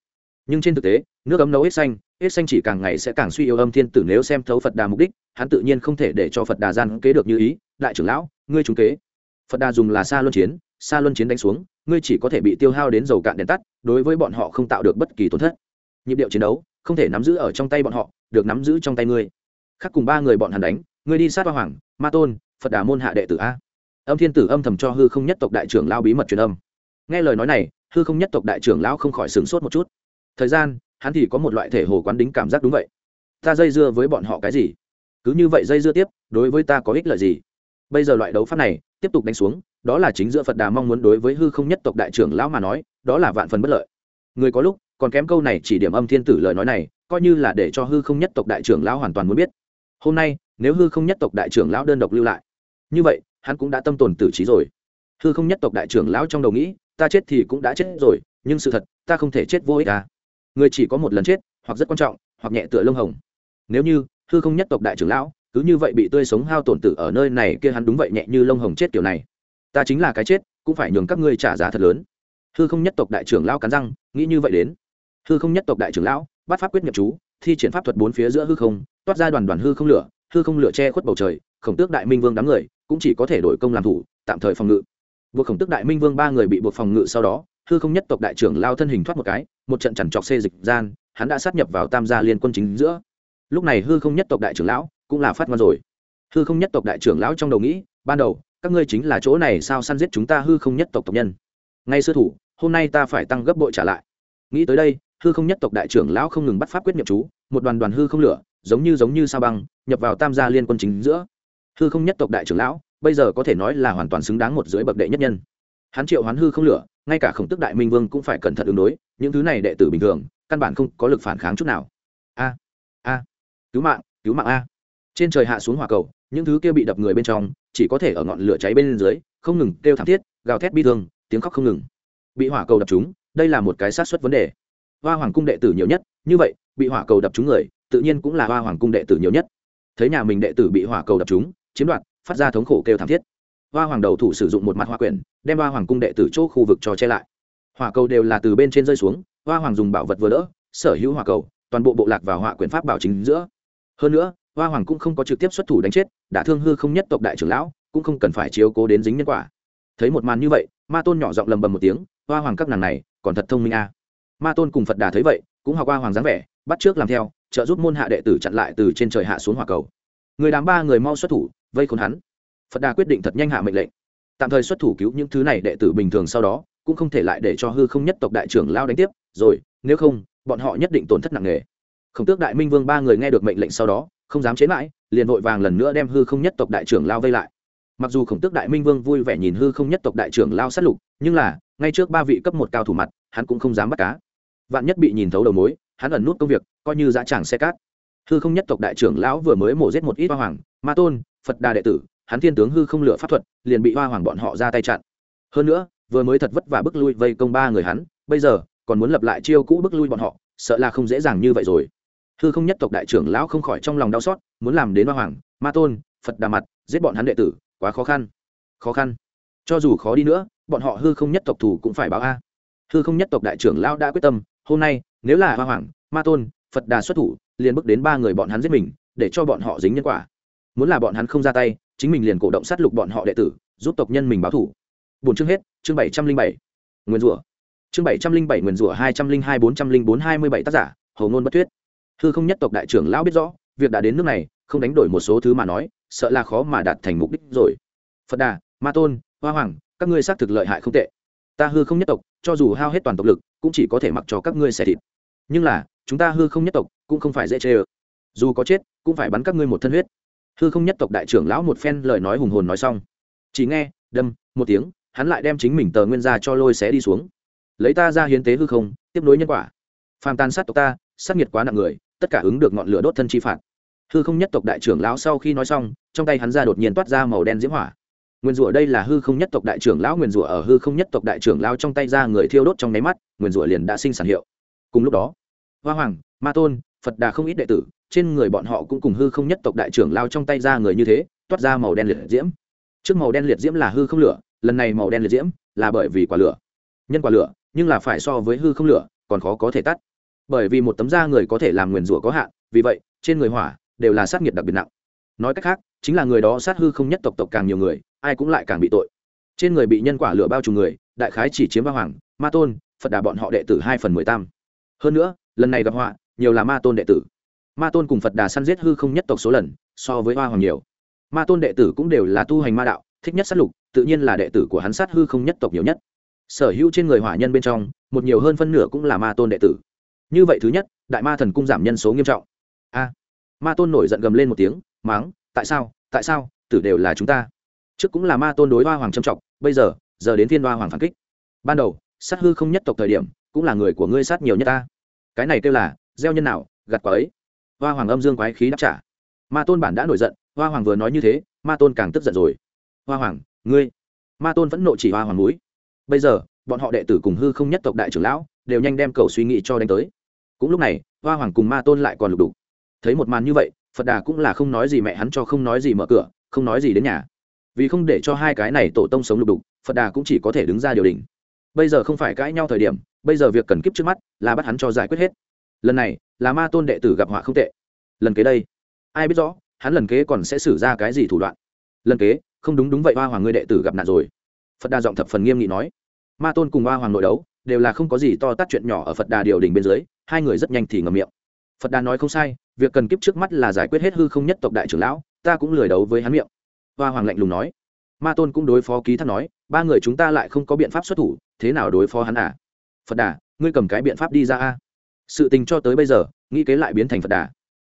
Nhưng trên thực tế, nước ấm nấu hết xanh hết xanh chỉ càng ngày sẽ càng suy yếu âm thiên tử nếu xem thấu phật đà mục đích, hắn tự nhiên không thể để cho phật đà gian kế được như ý, đại trưởng lão, ngươi trúng kế. Phật đà dùng là xa luân chiến xa luân chiến đánh xuống, ngươi chỉ có thể bị tiêu hao đến dầu cạn đèn tắt, đối với bọn họ không tạo được bất kỳ tổn thất. Nhịp điệu chiến đấu, không thể nắm giữ ở trong tay bọn họ, được nắm giữ trong tay ngươi khác cùng ba người bọn hắn đánh, ngươi đi sát hoa hoàng, ma tôn, phật đà môn hạ đệ tử a. Âm thiên tử âm thầm cho hư không nhất tộc đại trưởng lao bí mật truyền âm. Nghe lời nói này, hư không nhất tộc đại trưởng lão không khỏi sửng sốt một chút. Thời gian, hắn thì có một loại thể hồ quán đính cảm giác đúng vậy. Ta dây dưa với bọn họ cái gì? Cứ như vậy dây dưa tiếp, đối với ta có ích lợi gì? Bây giờ loại đấu pháp này, tiếp tục đánh xuống, đó là chính giữa phật đà mong muốn đối với hư không nhất tộc đại trưởng lão mà nói, đó là vạn phần bất lợi. Người có lúc còn kém câu này chỉ điểm âm thiên tử lời nói này, coi như là để cho hư không nhất tộc đại trưởng lão hoàn toàn muốn biết hôm nay, nếu hư không nhất tộc đại trưởng lão đơn độc lưu lại, như vậy, hắn cũng đã tâm tồn tử trí rồi. Hư không nhất tộc đại trưởng lão trong đầu nghĩ, ta chết thì cũng đã chết rồi, nhưng sự thật, ta không thể chết vô ích à. người chỉ có một lần chết, hoặc rất quan trọng, hoặc nhẹ tựa lông hồng. Nếu như, hư không nhất tộc đại trưởng lão, cứ như vậy bị tươi sống hao tổn tử ở nơi này kia hắn đúng vậy nhẹ như lông hồng chết kiểu này. Ta chính là cái chết, cũng phải nhường các ngươi trả giá thật lớn. Hư không nhất tộc đại trưởng lão cắn răng, nghĩ như vậy đến. Hư không nhất tộc đại trưởng lão, bắt pháp quyết nhập chú thi triển pháp thuật bốn phía giữa hư không, toát ra đoàn đoàn hư không lửa, hư không lửa che khuất bầu trời, khổng tước đại minh vương đám người cũng chỉ có thể đổi công làm thủ, tạm thời phòng ngự. Buộc khổng tước đại minh vương ba người bị buộc phòng ngự sau đó, hư không nhất tộc đại trưởng lao thân hình thoát một cái, một trận chằn trọc xê dịch gian, hắn đã sát nhập vào tam gia liên quân chính giữa. Lúc này hư không nhất tộc đại trưởng lão cũng là phát ngon rồi. Hư không nhất tộc đại trưởng lão trong đầu nghĩ, ban đầu, các ngươi chính là chỗ này sao săn giết chúng ta hư không nhất tộc tộc nhân? Ngay sư thủ, hôm nay ta phải tăng gấp bội trả lại. Nghĩ tới đây hư không nhất tộc đại trưởng lão không ngừng bắt pháp quyết nhập chú, một đoàn đoàn hư không lửa, giống như giống như sao băng, nhập vào tam gia liên quân chính giữa. Hư không nhất tộc đại trưởng lão, bây giờ có thể nói là hoàn toàn xứng đáng một dưới bậc đệ nhất nhân. Hắn triệu hoán hư không lửa, ngay cả khổng tức đại minh vương cũng phải cẩn thận ứng đối, những thứ này đệ tử bình thường, căn bản không có lực phản kháng chút nào. A a, cứu mạng cứu mạng a. Trên trời hạ xuống hỏa cầu, những thứ kia bị đập người bên trong, chỉ có thể ở ngọn lửa cháy bên dưới, không ngừng kêu thảm thiết, gào thét bi thương, tiếng khóc không ngừng. Bị hỏa cầu đập chúng đây là một cái sát xuất vấn đề hoa hoàng cung đệ tử nhiều nhất, như vậy, bị hỏa cầu đập chúng người, tự nhiên cũng là hoa hoàng cung đệ tử nhiều nhất. Thấy nhà mình đệ tử bị hỏa cầu đập chúng chiếm đoạt, phát ra thống khổ kêu thảm thiết. Hoa hoàng đầu thủ sử dụng một mặt hoa quyển, đem hoa hoàng cung đệ tử chỗ khu vực cho che lại. Hỏa cầu đều là từ bên trên rơi xuống, hoa hoàng dùng bảo vật vừa đỡ, sở hữu hỏa cầu, toàn bộ bộ lạc vào hỏa quyển pháp bảo chính giữa. Hơn nữa, hoa hoàng cũng không có trực tiếp xuất thủ đánh chết, đả thương hư không nhất tộc đại trưởng lão, cũng không cần phải chiếu cố đến dính nhân quả. Thấy một màn như vậy, ma tôn nhỏ giọng lầm bầm một tiếng, hoa hoàng các nàng này, còn thật thông minh a ma tôn cùng phật đà thấy vậy cũng học qua hoàng dáng vẻ bắt trước làm theo trợ giúp môn hạ đệ tử chặn lại từ trên trời hạ xuống hỏa cầu người đám ba người mau xuất thủ vây khốn hắn phật đà quyết định thật nhanh hạ mệnh lệnh tạm thời xuất thủ cứu những thứ này đệ tử bình thường sau đó cũng không thể lại để cho hư không nhất tộc đại trưởng lao đánh tiếp rồi nếu không bọn họ nhất định tổn thất nặng nề khổng tước đại minh vương ba người nghe được mệnh lệnh sau đó không dám chế mãi liền vội vàng lần nữa đem hư không nhất tộc đại trưởng lao vây lại mặc dù khổng tước đại minh vương vui vẻ nhìn hư không nhất tộc đại trưởng lao sát lục nhưng là ngay trước ba vị cấp một cao thủ mặt hắn cũng không dám bắt cá vạn nhất bị nhìn thấu đầu mối, hắn ẩn nút công việc, coi như dã tràng xe cát. Hư không nhất tộc đại trưởng lão vừa mới mổ giết một ít hoa hoàng, ma tôn, phật đà đệ tử, hắn thiên tướng hư không lựa pháp thuật, liền bị hoa hoàng bọn họ ra tay chặn. Hơn nữa, vừa mới thật vất vả bức lui vây công ba người hắn, bây giờ, còn muốn lập lại chiêu cũ bức lui bọn họ, sợ là không dễ dàng như vậy rồi. Hư không nhất tộc đại trưởng lão không khỏi trong lòng đau xót, muốn làm đến hoa hoàng, ma tôn, phật đà mặt, giết bọn hắn đệ tử, quá khó khăn. Khó khăn. Cho dù khó đi nữa, bọn họ hư không nhất tộc thủ cũng phải báo a. Hư không nhất tộc đại trưởng lão đã quyết tâm hôm nay, nếu là hoa hoàng, ma tôn, phật đà xuất thủ, liền bước đến ba người bọn hắn giết mình, để cho bọn họ dính nhân quả. Muốn là bọn hắn không ra tay, chính mình liền cổ động sát lục bọn họ đệ tử, giúp tộc nhân mình báo thủ bốn chương hết, chương bảy trăm linh bảy. Nguyên rủa. Chương bảy trăm linh bảy nguyên rủa hai trăm linh hai bốn trăm linh bốn hai mươi bảy tác giả hầu ngôn bất thuyết hư không nhất tộc đại trưởng lão biết rõ, việc đã đến nước này, không đánh đổi một số thứ mà nói, sợ là khó mà đạt thành mục đích rồi. Phật đà, ma tôn, hoa hoàng, các ngươi xác thực lợi hại không tệ ta hư không nhất tộc, cho dù hao hết toàn tộc lực, cũng chỉ có thể mặc cho các ngươi xẻ thịt. Nhưng là, chúng ta hư không nhất tộc cũng không phải dễ chê ơ. Dù có chết, cũng phải bắn các ngươi một thân huyết. Hư không nhất tộc đại trưởng lão một phen lời nói hùng hồn nói xong. Chỉ nghe, đâm, một tiếng, hắn lại đem chính mình tờ nguyên ra cho lôi xé đi xuống. Lấy ta ra hiến tế hư không, tiếp nối nhân quả. Phàm tàn sát tộc ta, sát nghiệt quá nặng người, tất cả ứng được ngọn lửa đốt thân chi phạt. Hư không nhất tộc đại trưởng lão sau khi nói xong, trong tay hắn ra đột nhiên toát ra màu đen diễm hỏa nguyên rủa đây là hư không nhất tộc đại trưởng lão, nguyên rủa ở hư không nhất tộc đại trưởng lão trong tay ra người thiêu đốt trong nháy mắt, nguyên rủa liền đã sinh sản hiệu. Cùng lúc đó, hoa hoàng, ma tôn, phật đà không ít đệ tử, trên người bọn họ cũng cùng hư không nhất tộc đại trưởng lao trong tay ra người như thế, toát ra màu đen liệt diễm. Trước màu đen liệt diễm là hư không lửa, lần này màu đen liệt diễm là bởi vì quả lửa. Nhân quả lửa, nhưng là phải so với hư không lửa, còn khó có thể tắt. Bởi vì một tấm da người có thể làm nguyền rủa có hạn, vì vậy, trên người hỏa đều là sát nghiệt đặc biệt nặng nói cách khác, chính là người đó sát hư không nhất tộc tộc càng nhiều người, ai cũng lại càng bị tội. Trên người bị nhân quả lửa bao trùm người, đại khái chỉ chiếm ba hoàng, ma tôn, phật đà bọn họ đệ tử hai phần mười tam. Hơn nữa, lần này gặp họa, nhiều là ma tôn đệ tử. Ma tôn cùng phật đà săn giết hư không nhất tộc số lần, so với hoa hoàng nhiều. Ma tôn đệ tử cũng đều là tu hành ma đạo, thích nhất sát lục, tự nhiên là đệ tử của hắn sát hư không nhất tộc nhiều nhất. Sở hữu trên người hỏa nhân bên trong, một nhiều hơn phân nửa cũng là ma tôn đệ tử. Như vậy thứ nhất, đại ma thần cung giảm nhân số nghiêm trọng. A. Ma tôn nổi giận gầm lên một tiếng máng, tại sao tại sao, tử đều là chúng ta. Trước cũng là ma tôn đối hoa hoàng trầm trọng, bây giờ giờ đến thiên hoa hoàng phản kích. Ban đầu, sát hư không nhất tộc thời điểm, cũng là người của ngươi sát nhiều nhất ta. Cái này kêu là, gieo nhân nào, gặt quả ấy. Hoa hoàng âm dương quái khí đáp trả. Ma tôn bản đã nổi giận, hoa hoàng vừa nói như thế, ma tôn càng tức giận rồi. Hoa hoàng, ngươi. Ma tôn vẫn nộ chỉ hoa hoàng núi bây giờ, bọn họ đệ tử cùng hư không nhất tộc đại trưởng lão, đều nhanh đem cầu suy nghĩ cho đánh tới. Cũng lúc này, hoa hoàng cùng ma tôn lại còn lục đục. Thấy một màn như vậy phật đà cũng là không nói gì mẹ hắn cho không nói gì mở cửa, không nói gì đến nhà. Vì không để cho hai cái này tổ tông sống lục đục, phật đà cũng chỉ có thể đứng ra điều đình bây giờ không phải cãi nhau thời điểm, bây giờ việc cần kiếp trước mắt là bắt hắn cho giải quyết hết. Lần này, là ma tôn đệ tử gặp họa không tệ. Lần kế đây, ai biết rõ, hắn lần kế còn sẽ xử ra cái gì thủ đoạn? Lần kế, không đúng đúng vậy, hoa hoàng ngươi đệ tử gặp nạn rồi. Phật đà giọng thập phần nghiêm nghị nói. Ma tôn cùng hoa hoàng nội đấu, đều là không có gì to tát chuyện nhỏ ở phật đà điều đình bên dưới, hai người rất nhanh thì ngầm miệng phật đà nói không sai, việc cần kiếp trước mắt là giải quyết hết hư không nhất tộc đại trưởng lão, ta cũng lười đấu với hắn miệng. Hoa hoàng lạnh lùng nói. Ma tôn cũng đối phó ký thác nói, ba người chúng ta lại không có biện pháp xuất thủ, thế nào đối phó hắn à? Phật đà, ngươi cầm cái biện pháp đi ra a. Sự tình cho tới bây giờ, nghĩ kế lại biến thành phật đà.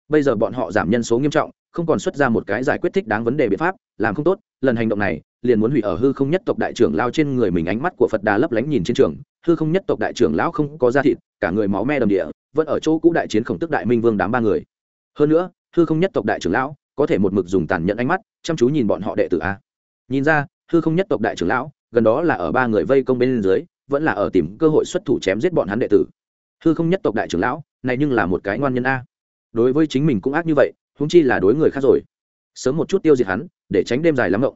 Bây giờ bọn họ giảm nhân số nghiêm trọng, không còn xuất ra một cái giải quyết thích đáng vấn đề biện pháp, làm không tốt, lần hành động này, liền muốn hủy ở hư không nhất tộc đại trưởng lao trên người mình ánh mắt của phật đà lấp lánh nhìn trên trường hư không nhất tộc đại trưởng lão không có da thịt, cả người máu me đầm địa, vẫn ở chỗ cũ đại chiến khổng tức đại minh vương đám ba người. Hơn nữa, hư không nhất tộc đại trưởng lão có thể một mực dùng tàn nhẫn ánh mắt chăm chú nhìn bọn họ đệ tử a. Nhìn ra, hư không nhất tộc đại trưởng lão gần đó là ở ba người vây công bên dưới, vẫn là ở tìm cơ hội xuất thủ chém giết bọn hắn đệ tử. Hư không nhất tộc đại trưởng lão này nhưng là một cái ngoan nhân a. Đối với chính mình cũng ác như vậy húng chi là đối người khác rồi. Sớm một chút tiêu diệt hắn, để tránh đêm dài lắm ngộng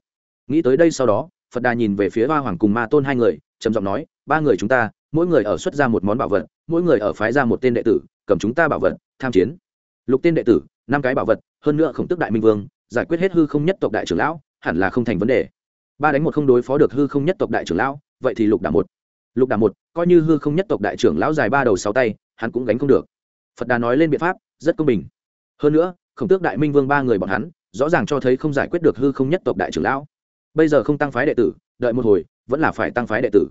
nghĩ tới đây sau đó, phật đà nhìn về phía ba hoàng cùng ma tôn hai người, trầm giọng nói ba người chúng ta, mỗi người ở xuất ra một món bảo vật, mỗi người ở phái ra một tên đệ tử, cầm chúng ta bảo vật, tham chiến. Lục tên đệ tử, năm cái bảo vật, hơn nữa khổng tức đại minh vương, giải quyết hết hư không nhất tộc đại trưởng lão, hẳn là không thành vấn đề. Ba đánh một không đối phó được hư không nhất tộc đại trưởng lão, vậy thì lục đả một. Lục đả một, coi như hư không nhất tộc đại trưởng lão dài ba đầu sáu tay, hắn cũng gánh không được. Phật đà nói lên biện pháp, rất công bình. Hơn nữa, khổng tước đại minh vương ba người bọn hắn, rõ ràng cho thấy không giải quyết được hư không nhất tộc đại trưởng lão. Bây giờ không tăng phái đệ tử, đợi một hồi, vẫn là phải tăng phái đệ tử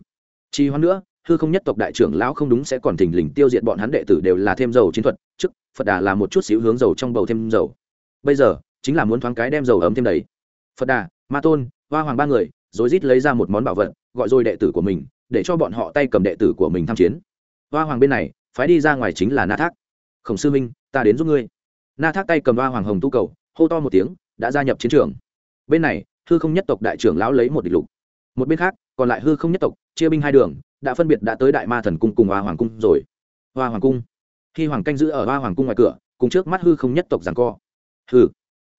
trì hoãn nữa, hư không nhất tộc đại trưởng lão không đúng sẽ còn thình lình tiêu diệt bọn hắn đệ tử đều là thêm dầu chiến thuật, trước, phật đà là một chút xíu hướng dầu trong bầu thêm dầu. Bây giờ, chính là muốn thoáng cái đem dầu ấm thêm đầy. Phật đà, ma tôn, hoa hoàng ba người, rồi rít lấy ra một món bảo vật, gọi rồi đệ tử của mình, để cho bọn họ tay cầm đệ tử của mình tham chiến. Hoa hoàng bên này, phái đi ra ngoài chính là na thác. Khổng sư minh ta đến giúp ngươi. Na thác tay cầm hoa hoàng hồng tu cầu, hô to một tiếng, đã gia nhập chiến trường. Bên này, hư không nhất tộc đại trưởng lão lấy một địch lục. Một bên khác, còn lại hư không nhất tộc chia binh hai đường, đã phân biệt đã tới đại ma thần cung cùng hoa hoàng cung rồi. Hoa hoàng cung. Khi hoàng canh giữ ở hoa hoàng cung ngoài cửa, cùng trước mắt hư không nhất tộc rằng co. Hư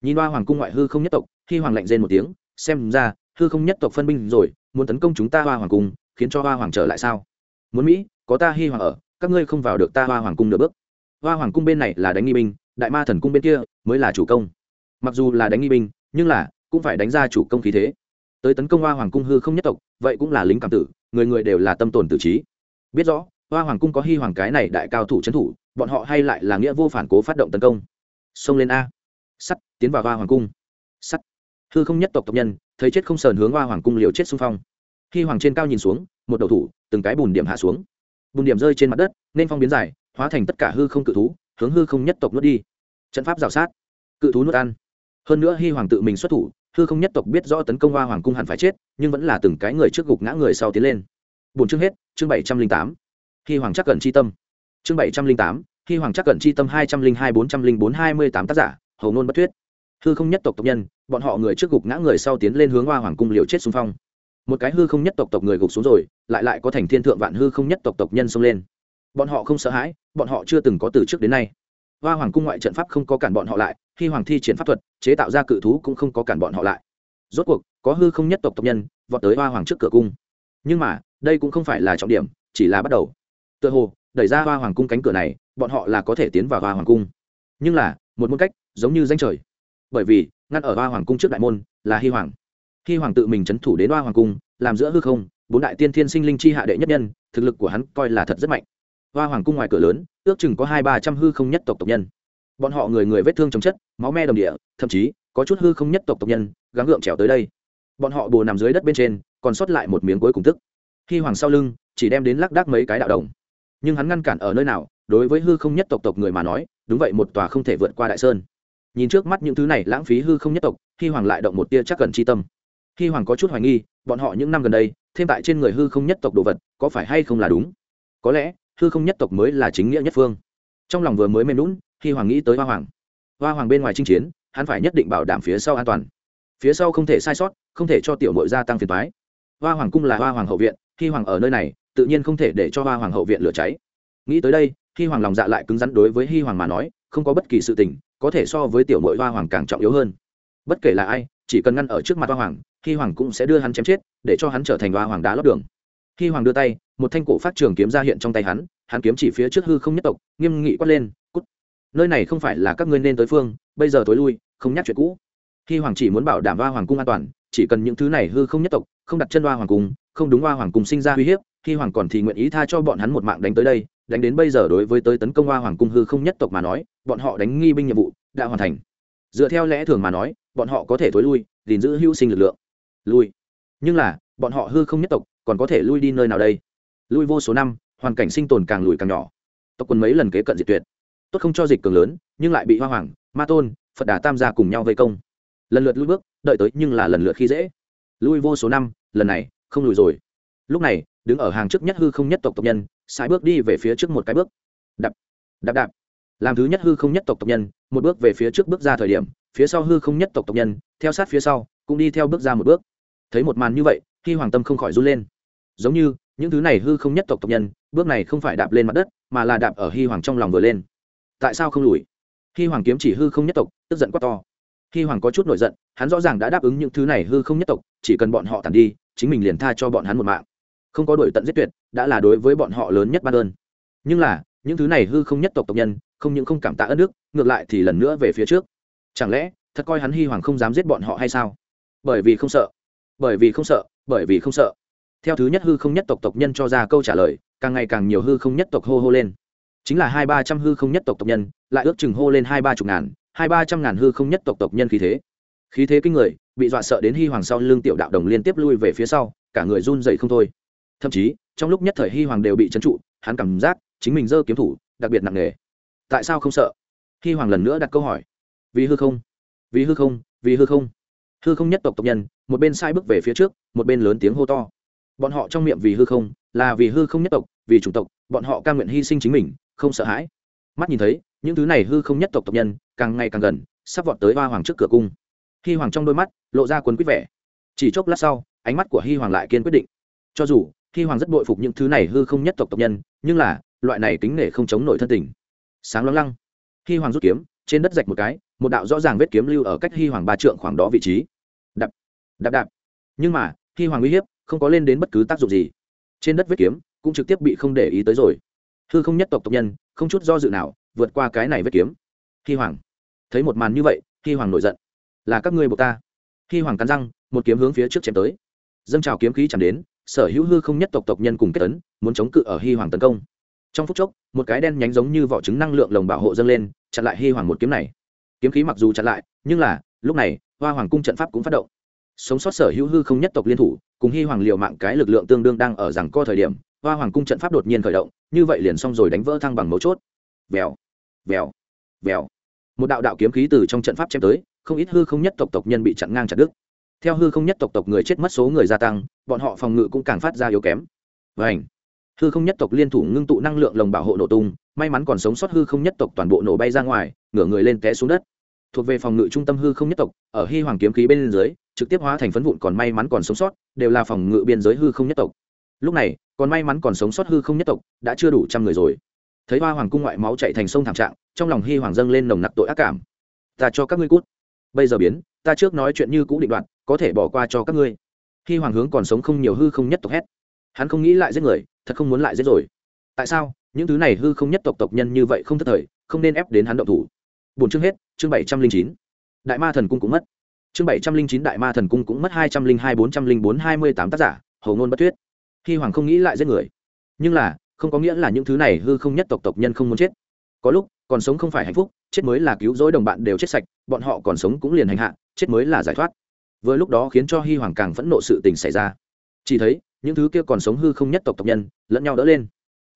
nhìn hoa hoàng cung ngoại hư không nhất tộc, khi hoàng lạnh rên một tiếng, xem ra, hư không nhất tộc phân binh rồi, muốn tấn công chúng ta hoa hoàng cung, khiến cho hoa hoàng trở lại sao? Muốn mỹ, có ta hy hoàng ở, các ngươi không vào được ta hoa hoàng cung nửa bước. Hoa hoàng cung bên này là đánh nghi binh, đại ma thần cung bên kia mới là chủ công. Mặc dù là đánh nghi binh, nhưng là cũng phải đánh ra chủ công khí thế. Tới tấn công hoa hoàng cung hư không nhất tộc, vậy cũng là lính cảm tử người người đều là tâm tồn tử trí. Biết rõ, hoa hoàng cung có hy hoàng cái này đại cao thủ trấn thủ, bọn họ hay lại là nghĩa vô phản cố phát động tấn công. Xông lên a. Sắt, tiến vào hoa hoàng cung. Sắt. Hư không nhất tộc tộc nhân, thấy chết không sờn hướng hoa hoàng cung liều chết xung phong. Hy hoàng trên cao nhìn xuống, một đầu thủ, từng cái bùn điểm hạ xuống. Bùn điểm rơi trên mặt đất, nên phong biến dài, hóa thành tất cả hư không cự thú, hướng hư không nhất tộc nuốt đi. Trận pháp rào sát. Cự thú nuốt ăn. Hơn nữa hy hoàng tự mình xuất thủ hư không nhất tộc biết rõ tấn công hoa hoàng cung hẳn phải chết, nhưng vẫn là từng cái người trước gục ngã người sau tiến lên. Bốn chương hết, chương bảy trăm linh tám. Khi hoàng chắc cần c h i tâm. Chương bảy trăm linh tám, khi hoàng chắc cần c h i tâm hai trăm linh hai, bốn trăm linh bốn, hai mươi tám tác giả, hầu nôn bất thuyết. Hư không nhất tộc tộc nhân, bọn họ người trước gục ngã người sau tiến lên hướng hoa hoàng cung liều chết xung phong. Một cái hư không nhất tộc tộc người gục xuống rồi, lại lại có thành thiên thượng vạn hư không nhất tộc tộc nhân xông lên. Bọn họ không sợ hãi, bọn họ chưa từng có từ trước đến nay. Hoa hoàng cung ngoại trận pháp không có cản bọn họ lại khi hoàng thi triển pháp thuật, chế tạo ra cự thú cũng không có cản bọn họ lại. Rốt cuộc, có hư không nhất tộc tộc nhân, vọt tới hoa hoàng trước cửa cung. Nhưng mà, đây cũng không phải là trọng điểm, chỉ là bắt đầu. Tựa hồ, đẩy ra hoa hoàng cung cánh cửa này, bọn họ là có thể tiến vào hoa hoàng cung. Nhưng là, một môn cách, giống như danh trời. Bởi vì, ngăn ở hoa hoàng cung trước đại môn, là hy hoàng. Hy hoàng tự mình c h ấ n thủ đến hoa hoàng cung, làm giữa hư không, bốn đại tiên thiên sinh linh chi hạ đệ nhất nhân, thực lực của hắn coi là thật rất mạnh. Hoa hoàng cung ngoài cửa lớn, ước chừng có hai ba trăm hư không nhất tộc tộc nhân bọn họ người người vết thương chồng chất, máu me đồng địa, thậm chí có chút hư không nhất tộc tộc nhân, gắng gượng trèo tới đây. Bọn họ bồ nằm dưới đất bên trên, còn sót lại một miếng cuối cùng tức. Khi hoàng sau lưng, chỉ đem đến lác đác mấy cái đạo đồng. Nhưng hắn ngăn cản ở nơi nào, đối với hư không nhất tộc tộc người mà nói, đúng vậy một tòa không thể vượt qua đại sơn. Nhìn trước mắt những thứ này lãng phí hư không nhất tộc, khi hoàng lại động một tia chắc cần chi tâm. Khi hoàng có chút hoài nghi, bọn họ những năm gần đây, thêm tại trên người hư không nhất tộc đồ vật, có phải hay không là đúng? Có lẽ, hư không nhất tộc mới là chính nghĩa nhất phương trong lòng vừa mới mềm lún, khi hoàng nghĩ tới hoa hoàng. Hoa hoàng bên ngoài chinh chiến, hắn phải nhất định bảo đảm phía sau an toàn. Phía sau không thể sai sót, không thể cho tiểu mội gia tăng phiền thoái hoa hoàng cung là hoa hoàng hậu viện, khi hoàng ở nơi này, tự nhiên không thể để cho hoa hoàng hậu viện lửa cháy. Nghĩ tới đây, khi hoàng lòng dạ lại cứng rắn đối với hi hoàng mà nói, không có bất kỳ sự tình, có thể so với tiểu mội hoa hoàng càng trọng yếu hơn. Bất kể là ai, chỉ cần ngăn ở trước mặt hoa hoàng, hi hoàng cũng sẽ đưa hắn chém chết, để cho hắn trở thành hoa hoàng đá lót đường. Hi hoàng đưa tay một thanh cổ phát trường kiếm ra hiện trong tay hắn hắn kiếm chỉ phía trước hư không nhất tộc, nghiêm nghị quát lên, cút! Nơi này không phải là các ngươi nên tới phương, bây giờ tối lui, không nhắc chuyện cũ. Khi hoàng chỉ muốn bảo đảm hoa hoàng cung an toàn, chỉ cần những thứ này hư không nhất tộc, không đặt chân hoa hoàng cung, không đúng hoa hoàng cung sinh ra uy hiếp, khi hoàng còn thì nguyện ý tha cho bọn hắn một mạng đánh tới đây, đánh đến bây giờ đối với tới tấn công hoa hoàng cung hư không nhất tộc mà nói, bọn họ đánh nghi binh nhiệm vụ đã hoàn thành. Dựa theo lẽ thường mà nói, bọn họ có thể thối lui, gìn giữ hữu sinh lực lượng. Lui. Nhưng là, bọn họ hư không nhất tộc còn có thể lui đi nơi nào đây? Lui vô số năm, hoàn cảnh sinh tồn càng lùi càng nhỏ. Tộc quân mấy lần kế cận diệt tuyệt. Tốt không cho dịch cường lớn, nhưng lại bị hoa hoàng, ma tôn, phật đà tam gia cùng nhau vây công. Lần lượt lui bước, đợi tới nhưng là lần lượt khi dễ. Lui vô số năm, lần này, không lùi rồi. Lúc này, đứng ở hàng trước nhất hư không nhất tộc tộc nhân sai bước đi về phía trước một cái bước. Đạp đạp đạp. Làm thứ nhất hư không nhất tộc tộc nhân, một bước về phía trước bước ra thời điểm, phía sau hư không nhất tộc tộc nhân, theo sát phía sau, cũng đi theo bước ra một bước. Thấy một màn như vậy khi hoàng tâm không khỏi run lên. Giống như những thứ này hư không nhất tộc tộc nhân, bước này không phải đạp lên mặt đất, mà là đạp ở hy hoàng trong lòng vừa lên. Tại sao không lùi? Hy hoàng kiếm chỉ hư không nhất tộc, tức giận quá to. Hy hoàng có chút nổi giận, hắn rõ ràng đã đáp ứng những thứ này hư không nhất tộc, chỉ cần bọn họ tàn đi, chính mình liền tha cho bọn hắn một mạng. Không có đổi tận giết tuyệt, đã là đối với bọn họ lớn nhất ban ơn. Nhưng là, những thứ này hư không nhất tộc tộc nhân, không những không cảm tạ ơn nước ngược lại thì lần nữa về phía trước. Chẳng lẽ, thật coi hắn hy hoàng không dám giết bọn họ hay sao? Bởi vì không sợ. Bởi vì không sợ, bởi vì không sợ theo thứ nhất hư không nhất tộc tộc nhân cho ra câu trả lời, càng ngày càng nhiều hư không nhất tộc hô hô lên. Chính là hai ba trăm hư không nhất tộc tộc nhân, lại ước chừng hô lên hai ba chục ngàn, hai ba trăm ngàn hư không nhất tộc tộc nhân khí thế. Khí thế kinh người, bị dọa sợ đến hy hoàng sau lưng tiểu đạo đồng liên tiếp lui về phía sau, cả người run dậy không thôi. Thậm chí, trong lúc nhất thời hy hoàng đều bị trấn trụ, hắn cảm giác chính mình dơ kiếm thủ, đặc biệt nặng nề. Tại sao không sợ? Hy hoàng lần nữa đặt câu hỏi. Vì hư không? Vì hư không? Vì hư không? Hư không nhất tộc tộc nhân, một bên sai bước về phía trước, một bên lớn tiếng hô to bọn họ trong miệng vì hư không, là vì hư không nhất tộc, vì chủng tộc, bọn họ ca nguyện hy sinh chính mình, không sợ hãi. Mắt nhìn thấy, những thứ này hư không nhất tộc tộc nhân, càng ngày càng gần, sắp vọt tới hoa hoàng trước cửa cung. Hy hoàng trong đôi mắt, lộ ra quần quýt vẻ. Chỉ chốc lát sau, ánh mắt của hy hoàng lại kiên quyết định. Cho dù hy hoàng rất bội phục những thứ này hư không nhất tộc tộc nhân, nhưng là, loại này kính nể không chống nổi thân tình. Sáng loáng lăng hy hoàng rút kiếm, trên đất rạch một cái, một đạo rõ ràng vết kiếm lưu ở cách hy hoàng ba trượng khoảng đó vị trí. Đập đập đạp. Nhưng mà hy hoàng uy hiếp không có lên đến bất cứ tác dụng gì. Trên đất vết kiếm cũng trực tiếp bị không để ý tới rồi. Hư không nhất tộc tộc nhân không chút do dự nào vượt qua cái này vết kiếm. Hy hoàng, thấy một màn như vậy hy hoàng nổi giận. Là các ngươi buộc ta. Hy hoàng cắn răng, một kiếm hướng phía trước chém tới. Dâng trào kiếm khí chạm đến, sở hữu hư không nhất tộc tộc nhân cùng kết tấn muốn chống cự ở hy hoàng tấn công. Trong phút chốc, một cái đen nhánh giống như vỏ trứng năng lượng lồng bảo hộ dâng lên, chặn lại hy hoàng một kiếm này. Kiếm khí mặc dù chặn lại, nhưng là, lúc này, hoa hoàng cung trận pháp cũng phát động sống sót sở hữu hư không nhất tộc liên thủ, cùng hy hoàng liều mạng cái lực lượng tương đương đang ở rằng co thời điểm, hoa hoàng cung trận pháp đột nhiên khởi động, như vậy liền xong rồi đánh vỡ thăng bằng mấu chốt. Vèo vèo vèo. Một đạo đạo kiếm khí từ trong trận pháp chém tới, không ít hư không nhất tộc tộc nhân bị chặn ngang chặt đứt. Theo hư không nhất tộc tộc người chết mất số người gia tăng, bọn họ phòng ngự cũng càng phát ra yếu kém. Và ảnh hư không nhất tộc liên thủ ngưng tụ năng lượng lồng bảo hộ nổ tung, may mắn còn sống sót hư không nhất tộc toàn bộ nổ bay ra ngoài, ngửa người lên té xuống đất. Thuộc về phòng ngự trung tâm hư không nhất tộc, ở hy hoàng kiếm khí bên dưới trực tiếp hóa thành phấn vụn còn may mắn còn sống sót, đều là phòng ngự biên giới hư không nhất tộc. Lúc này, còn may mắn còn sống sót hư không nhất tộc đã chưa đủ trăm người rồi. Thấy hoa hoàng cung ngoại máu chạy thành sông thảm trạng, trong lòng hy hoàng dâng lên nồng nặc tội ác cảm. Ta cho các ngươi cút. Bây giờ biến, ta trước nói chuyện như cũ định đoạn, có thể bỏ qua cho các ngươi. Hy hoàng hướng còn sống không nhiều hư không nhất tộc hét. Hắn không nghĩ lại giết người, thật không muốn lại giết rồi. Tại sao, những thứ này hư không nhất tộc tộc nhân như vậy không thất thời, không nên ép đến hắn động thủ? Bốn chương hết, chương bảy trăm linh chín. Đại ma thần cung cũng mất chương bảy trăm linh chín đại ma thần cung cũng mất hai trăm linh hai, bốn trăm linh bốn, hai mươi tám tác giả, hầu ngôn bất thuyết hy hoàng không nghĩ lại giết người. Nhưng là, không có nghĩa là những thứ này hư không nhất tộc tộc nhân không muốn chết. Có lúc, còn sống không phải hạnh phúc, chết mới là cứu rỗi đồng bạn đều chết sạch, bọn họ còn sống cũng liền hành hạ, chết mới là giải thoát. Với lúc đó khiến cho hy hoàng càng phẫn nộ sự tình xảy ra. Chỉ thấy, những thứ kia còn sống hư không nhất tộc tộc nhân, lẫn nhau đỡ lên.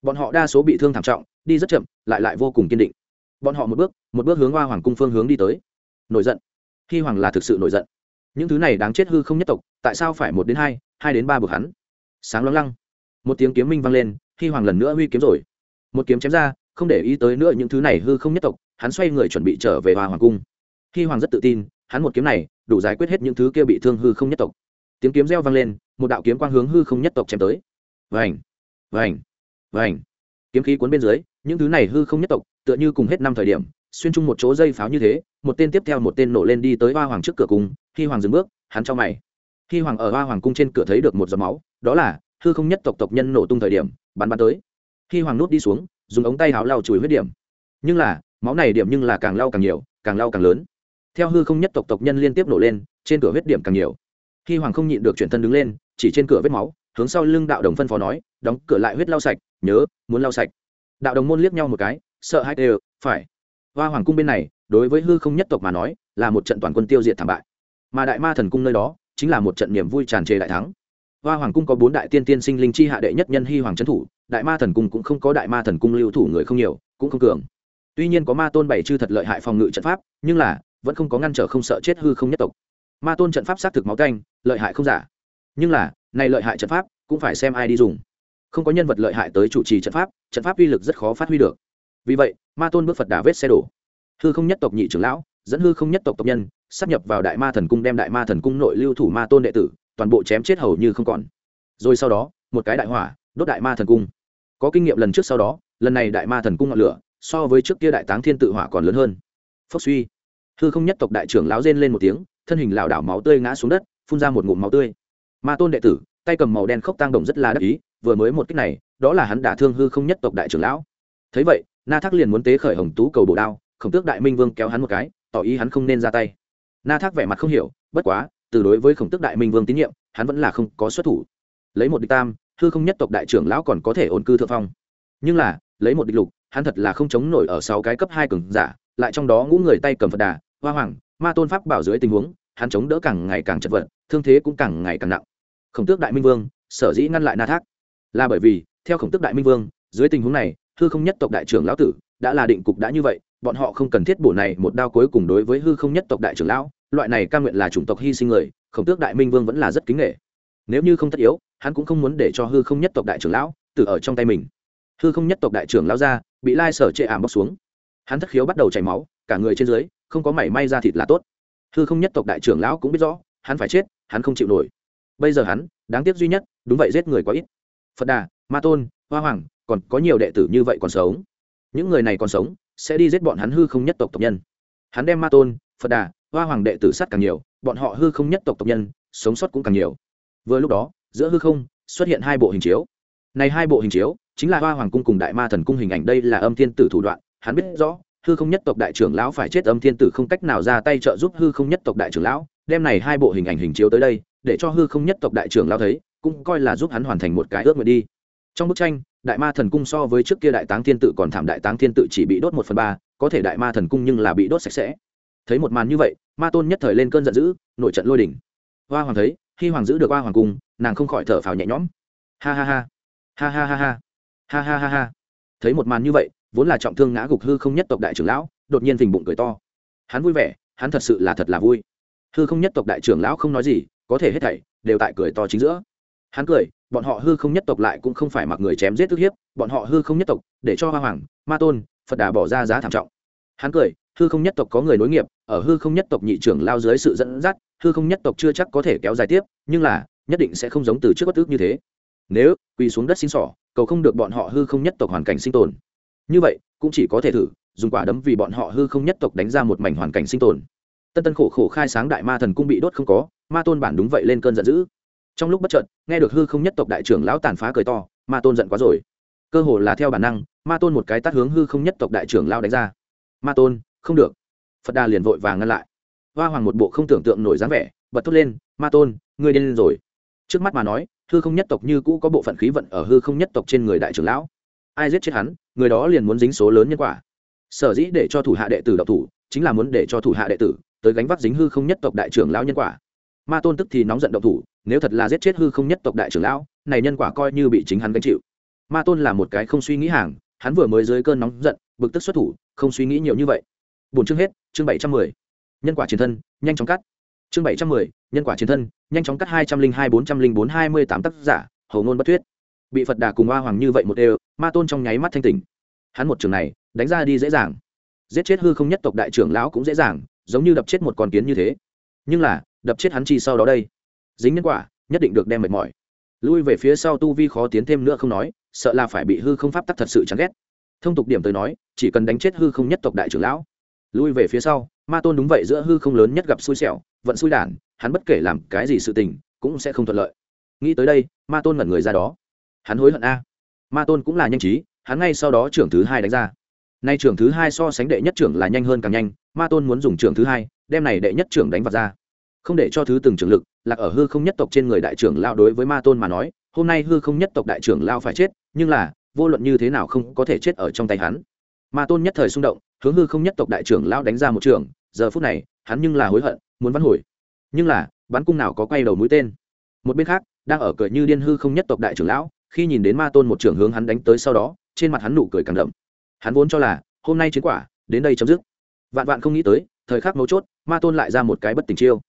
Bọn họ đa số bị thương thảm trọng, đi rất chậm, lại lại vô cùng kiên định. Bọn họ một bước một bước hướng hoa hoàng cung phương hướng đi tới. Nổi giận hy hoàng là thực sự nổi giận, những thứ này đáng chết hư không nhất tộc, tại sao phải một đến hai hai đến ba bậc hắn? Sáng loáng lăng, một tiếng kiếm minh vang lên hy hoàng lần nữa huy kiếm rồi. Một kiếm chém ra, không để ý tới nữa những thứ này hư không nhất tộc, hắn xoay người chuẩn bị trở về hoa hoàng cung. Hy hoàng rất tự tin, hắn một kiếm này đủ giải quyết hết những thứ kia bị thương hư không nhất tộc. Tiếng kiếm reo vang lên, một đạo kiếm quang hướng hư không nhất tộc chém tới. Vành vành vành. Kiếm khí cuốn bên dưới, những thứ này hư không nhất tộc, tựa như cùng hết năm thời điểm xuyên chung một chỗ dây pháo như thế, một tên tiếp theo một tên nổ lên đi tới hoa hoàng trước cửa cung khi hoàng dừng bước, hắn cho mày. Khi hoàng ở hoa hoàng cung trên cửa thấy được một giọt máu, đó là hư không nhất tộc tộc nhân nổ tung thời điểm, bắn bắn tới. Khi hoàng nút đi xuống, dùng ống tay háo lau chùi huyết điểm. Nhưng là, máu này điểm nhưng là càng lau càng nhiều, càng lau càng lớn. Theo hư không nhất tộc tộc nhân liên tiếp nổ lên, trên cửa huyết điểm càng nhiều. Khi hoàng không nhịn được chuyển thân đứng lên, chỉ trên cửa vết máu, hướng sau lưng đạo đồng phân phó nói, đóng cửa lại huyết lau sạch, nhớ, muốn lau sạch. Đạo đồng môn liếc nhau một cái, sợ hai đều phải hoa hoàng cung bên này, đối với hư không nhất tộc mà nói, là một trận toàn quân tiêu diệt thảm bại. Mà đại ma thần cung nơi đó, chính là một trận niềm vui tràn trề đại thắng. Hoa hoàng cung có bốn đại tiên tiên sinh linh chi hạ đệ nhất nhân hy hoàng trấn thủ, đại ma thần cung cũng không có đại ma thần cung lưu thủ người không nhiều, cũng không cường. Tuy nhiên có ma tôn bảy chư thật lợi hại phòng ngự trận pháp, nhưng là, vẫn không có ngăn trở không sợ chết hư không nhất tộc. Ma tôn trận pháp xác thực máu canh, lợi hại không giả. Nhưng là, này lợi hại trận pháp, cũng phải xem ai đi dùng. Không có nhân vật lợi hại tới chủ trì trận pháp trận pháp uy lực rất khó phát huy được vì vậy, ma tôn bước phật đà vết xe đổ. Hư không nhất tộc nhị trưởng lão, dẫn hư không nhất tộc tộc nhân, sắp nhập vào đại ma thần cung đem đại ma thần cung nội lưu thủ ma tôn đệ tử, toàn bộ chém chết hầu như không còn. Rồi sau đó, một cái đại hỏa, đốt đại ma thần cung. Có kinh nghiệm lần trước sau đó, lần này đại ma thần cung ngọn lửa, so với trước kia đại táng thiên tự hỏa còn lớn hơn. Phốc suy. Hư không nhất tộc đại trưởng lão rên lên một tiếng, thân hình lảo đảo máu tươi ngã xuống đất, phun ra một ngụm máu tươi. Ma tôn đệ tử, tay cầm màu đen khốc tăng đồng rất là đắc ý, vừa mới một cách này, đó là hắn đả thương hư không nhất tộc đại trưởng lão. Thấy vậy na thác liền muốn tế khởi hồng tú cầu bổ đao, khổng tước đại minh vương kéo hắn một cái, tỏ ý hắn không nên ra tay. Na thác vẻ mặt không hiểu, bất quá, từ đối với khổng tước đại minh vương tín nhiệm, hắn vẫn là không có xuất thủ. Lấy một địch tam, hư không nhất tộc đại trưởng lão còn có thể ổn cư thượng phong. Nhưng là, lấy một địch lục, hắn thật là không chống nổi ở sáu cái cấp hai cường giả, lại trong đó ngũ người tay cầm phật đà, hoa hoàng, ma tôn pháp bảo dưới tình huống, hắn chống đỡ càng ngày càng chật vật, thương thế cũng càng ngày càng nặng. Khổng tước đại minh vương, sở dĩ ngăn lại na thác? Là bởi vì, theo khổng tước đại minh vương, dưới tình huống này hư không nhất tộc đại trưởng lão tử, đã là định cục đã như vậy, bọn họ không cần thiết bổ này một đao cuối cùng đối với hư không nhất tộc đại trưởng lão, loại này ca nguyện là chủng tộc hy sinh người, khổng tước đại minh vương vẫn là rất kính nghệ nếu như không tất yếu, hắn cũng không muốn để cho hư không nhất tộc đại trưởng lão tử ở trong tay mình. Hư không nhất tộc đại trưởng lão ra, bị lai sở chệ ảm bóc xuống. Hắn thất khiếu bắt đầu chảy máu, cả người trên dưới, không có mảy may ra thịt là tốt. Hư không nhất tộc đại trưởng lão cũng biết rõ, hắn phải chết, hắn không chịu nổi. Bây giờ hắn, đáng tiếc duy nhất, đúng vậy giết người quá ít. Phật đà, ma tôn, hoa hoàng còn có nhiều đệ tử như vậy còn sống. Những người này còn sống, sẽ đi giết bọn hắn hư không nhất tộc tộc nhân. Hắn đem ma tôn, phật đà, hoa hoàng đệ tử sát càng nhiều, bọn họ hư không nhất tộc tộc nhân, sống sót cũng càng nhiều. Vừa lúc đó, giữa hư không, xuất hiện hai bộ hình chiếu. Này hai bộ hình chiếu, chính là hoa hoàng cung cùng đại ma thần cung hình ảnh đây là âm thiên tử thủ đoạn. Hắn biết rõ, hư không nhất tộc đại trưởng lão phải chết âm thiên tử không cách nào ra tay trợ giúp hư không nhất tộc đại trưởng lão. Đem này hai bộ hình ảnh hình chiếu tới đây, để cho hư không nhất tộc đại trưởng lão thấy, cũng coi là giúp hắn hoàn thành một cái ước nguyện đi. Trong bức tranh đại ma thần cung so với trước kia đại táng thiên tự còn thảm đại táng thiên tự chỉ bị đốt một phần ba, có thể đại ma thần cung nhưng là bị đốt sạch sẽ. Thấy một màn như vậy, ma tôn nhất thời lên cơn giận dữ, nội trận lôi đỉnh. Hoa hoàng thấy, khi hoàng giữ được hoa hoàng cung, nàng không khỏi thở phào nhẹ nhõm. Ha ha ha. Ha ha ha ha. Ha ha ha ha. Thấy một màn như vậy, vốn là trọng thương ngã gục hư không nhất tộc đại trưởng lão, đột nhiên phình bụng cười to. Hắn vui vẻ, hắn thật sự là thật là vui. Hư không nhất tộc đại trưởng lão không nói gì, có thể hết thảy đều tại cười to chính giữa hắn cười, bọn họ hư không nhất tộc lại cũng không phải mặc người chém giết thức hiếp, bọn họ hư không nhất tộc, để cho hoa hoàng, ma tôn, phật đà bỏ ra giá thảm trọng. Hắn cười, hư không nhất tộc có người nối nghiệp, ở hư không nhất tộc nhị trưởng lao dưới sự dẫn dắt, hư không nhất tộc chưa chắc có thể kéo dài tiếp, nhưng là, nhất định sẽ không giống từ trước bất ước như thế. Nếu, quỳ xuống đất xin sỏ, cầu không được bọn họ hư không nhất tộc hoàn cảnh sinh tồn. Như vậy, cũng chỉ có thể thử, dùng quả đấm vì bọn họ hư không nhất tộc đánh ra một mảnh hoàn cảnh sinh tồn. Tân tân khổ khổ khai sáng đại ma thần cung bị đốt không có, ma tôn bản đúng vậy lên cơn giận dữ trong lúc bất chợt, nghe được hư không nhất tộc đại trưởng lão tàn phá cười to, ma tôn giận quá rồi. Cơ hồ là theo bản năng, ma tôn một cái tắt hướng hư không nhất tộc đại trưởng lao đánh ra. Ma tôn, không được. Phật đà liền vội vàng ngăn lại. Hoa hoàng một bộ không tưởng tượng nổi dáng vẻ, bật thốt lên, ma tôn, ngươi điên lên rồi. Trước mắt mà nói, hư không nhất tộc như cũ có bộ phận khí vận ở hư không nhất tộc trên người đại trưởng lão. Ai giết chết hắn, người đó liền muốn dính số lớn nhân quả. Sở dĩ để cho thủ hạ đệ tử độc thủ, chính là muốn để cho thủ hạ đệ tử tới gánh vác dính hư không nhất tộc đại trưởng lão nhân quả ma tôn tức thì nóng giận động thủ, nếu thật là giết chết hư không nhất tộc đại trưởng lão, này nhân quả coi như bị chính hắn gánh chịu. Ma tôn là một cái không suy nghĩ hàng, hắn vừa mới dưới cơn nóng giận, bực tức xuất thủ, không suy nghĩ nhiều như vậy. Bốn chương hết, chương bảy trăm mười. Nhân quả chiến thân, nhanh chóng cắt. Chương bảy trăm mười, nhân quả chiến thân, nhanh chóng cắt hai trăm linh hai bốn trăm linh bốn hai mươi tám tác giả, hầu ngôn bất thuyết. Bị phật đà cùng hoa hoàng như vậy một đều, ma tôn trong nháy mắt thanh tỉnh. Hắn một trường này, đánh ra đi dễ dàng. Giết chết hư không nhất tộc đại trưởng lão cũng dễ dàng, giống như đập chết một con kiến như thế. Nhưng là đập chết hắn chi sau đó đây. Dính nhân quả, nhất định được đem mệt mỏi. Lui về phía sau tu vi khó tiến thêm nữa không nói, sợ là phải bị hư không pháp tắc thật sự chán ghét. Thông tục điểm tới nói, chỉ cần đánh chết hư không nhất tộc đại trưởng lão. Lui về phía sau, ma tôn đúng vậy giữa hư không lớn nhất gặp xui xẻo, vận xui đản, hắn bất kể làm cái gì sự tình, cũng sẽ không thuận lợi. Nghĩ tới đây, ma tôn ngẩn người ra đó. Hắn hối hận a. Ma tôn cũng là nhanh trí, hắn ngay sau đó trưởng thứ hai đánh ra. Nay trưởng thứ hai so sánh đệ nhất trưởng là nhanh hơn càng nhanh, ma tôn muốn dùng trưởng thứ hai, đem này đệ nhất trưởng đánh vào ra không để cho thứ từng trưởng lực lạc ở hư không nhất tộc trên người đại trưởng lao đối với ma tôn mà nói, hôm nay hư không nhất tộc đại trưởng lao phải chết, nhưng là, vô luận như thế nào không có thể chết ở trong tay hắn. Ma tôn nhất thời xung động, hướng hư không nhất tộc đại trưởng lao đánh ra một trường, giờ phút này, hắn nhưng là hối hận, muốn vắn hồi. Nhưng là, bắn cung nào có quay đầu mũi tên. Một bên khác, đang ở cười như điên hư không nhất tộc đại trưởng lão, khi nhìn đến ma tôn một trưởng hướng hắn đánh tới sau đó, trên mặt hắn nụ cười càng đậm. Hắn vốn cho là, hôm nay chiến quả, đến đây chấm dứt. Vạn vạn không nghĩ tới, thời khắc mấu chốt, ma tôn lại ra một cái bất tình chiêu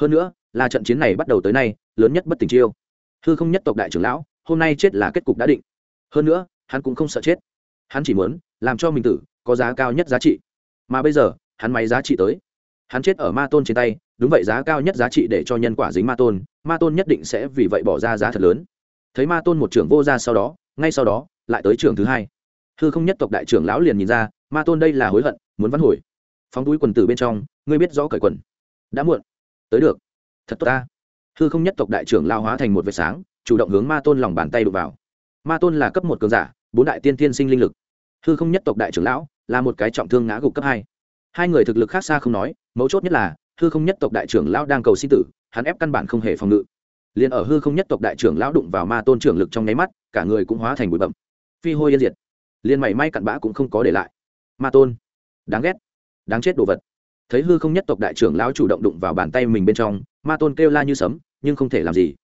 hơn nữa, là trận chiến này bắt đầu tới nay, lớn nhất bất tình chiêu. Hư không nhất tộc đại trưởng lão, hôm nay chết là kết cục đã định. Hơn nữa, hắn cũng không sợ chết. Hắn chỉ muốn, làm cho mình tử, có giá cao nhất giá trị. Mà bây giờ, hắn máy giá trị tới. Hắn chết ở ma tôn trên tay, đúng vậy giá cao nhất giá trị để cho nhân quả dính ma tôn ma tôn nhất định sẽ vì vậy bỏ ra giá thật lớn. Thấy ma tôn một trưởng vô ra sau đó, ngay sau đó, lại tới trưởng thứ hai. Hư không nhất tộc đại trưởng lão liền nhìn ra, ma tôn đây là hối hận, muốn văn hồi. Phóng túi quần tử bên trong, ngươi biết rõ cởi quần. Đã muộn tới được. Thật tốt ta. Hư không nhất tộc đại trưởng lao hóa thành một vệt sáng, chủ động hướng ma tôn lòng bàn tay đụng vào. Ma tôn là cấp một cường giả, bốn đại tiên tiên sinh linh lực. Hư không nhất tộc đại trưởng lão là một cái trọng thương ngã gục cấp hai. Hai người thực lực khác xa không nói, mấu chốt nhất là, hư không nhất tộc đại trưởng lão đang cầu sinh tử, hắn ép căn bản không hề phòng ngự. Liền ở hư không nhất tộc đại trưởng lão đụng vào ma tôn trưởng lực trong nháy mắt, cả người cũng hóa thành bụi bậm phi hôi yên diệt. Liền mảy may cặn bã cũng không có để lại. Ma tôn. Đáng ghét. Đáng chết đồ vật thấy hư không nhất tộc đại trưởng lão chủ động đụng vào bàn tay mình bên trong, ma tôn kêu la như sấm, nhưng không thể làm gì.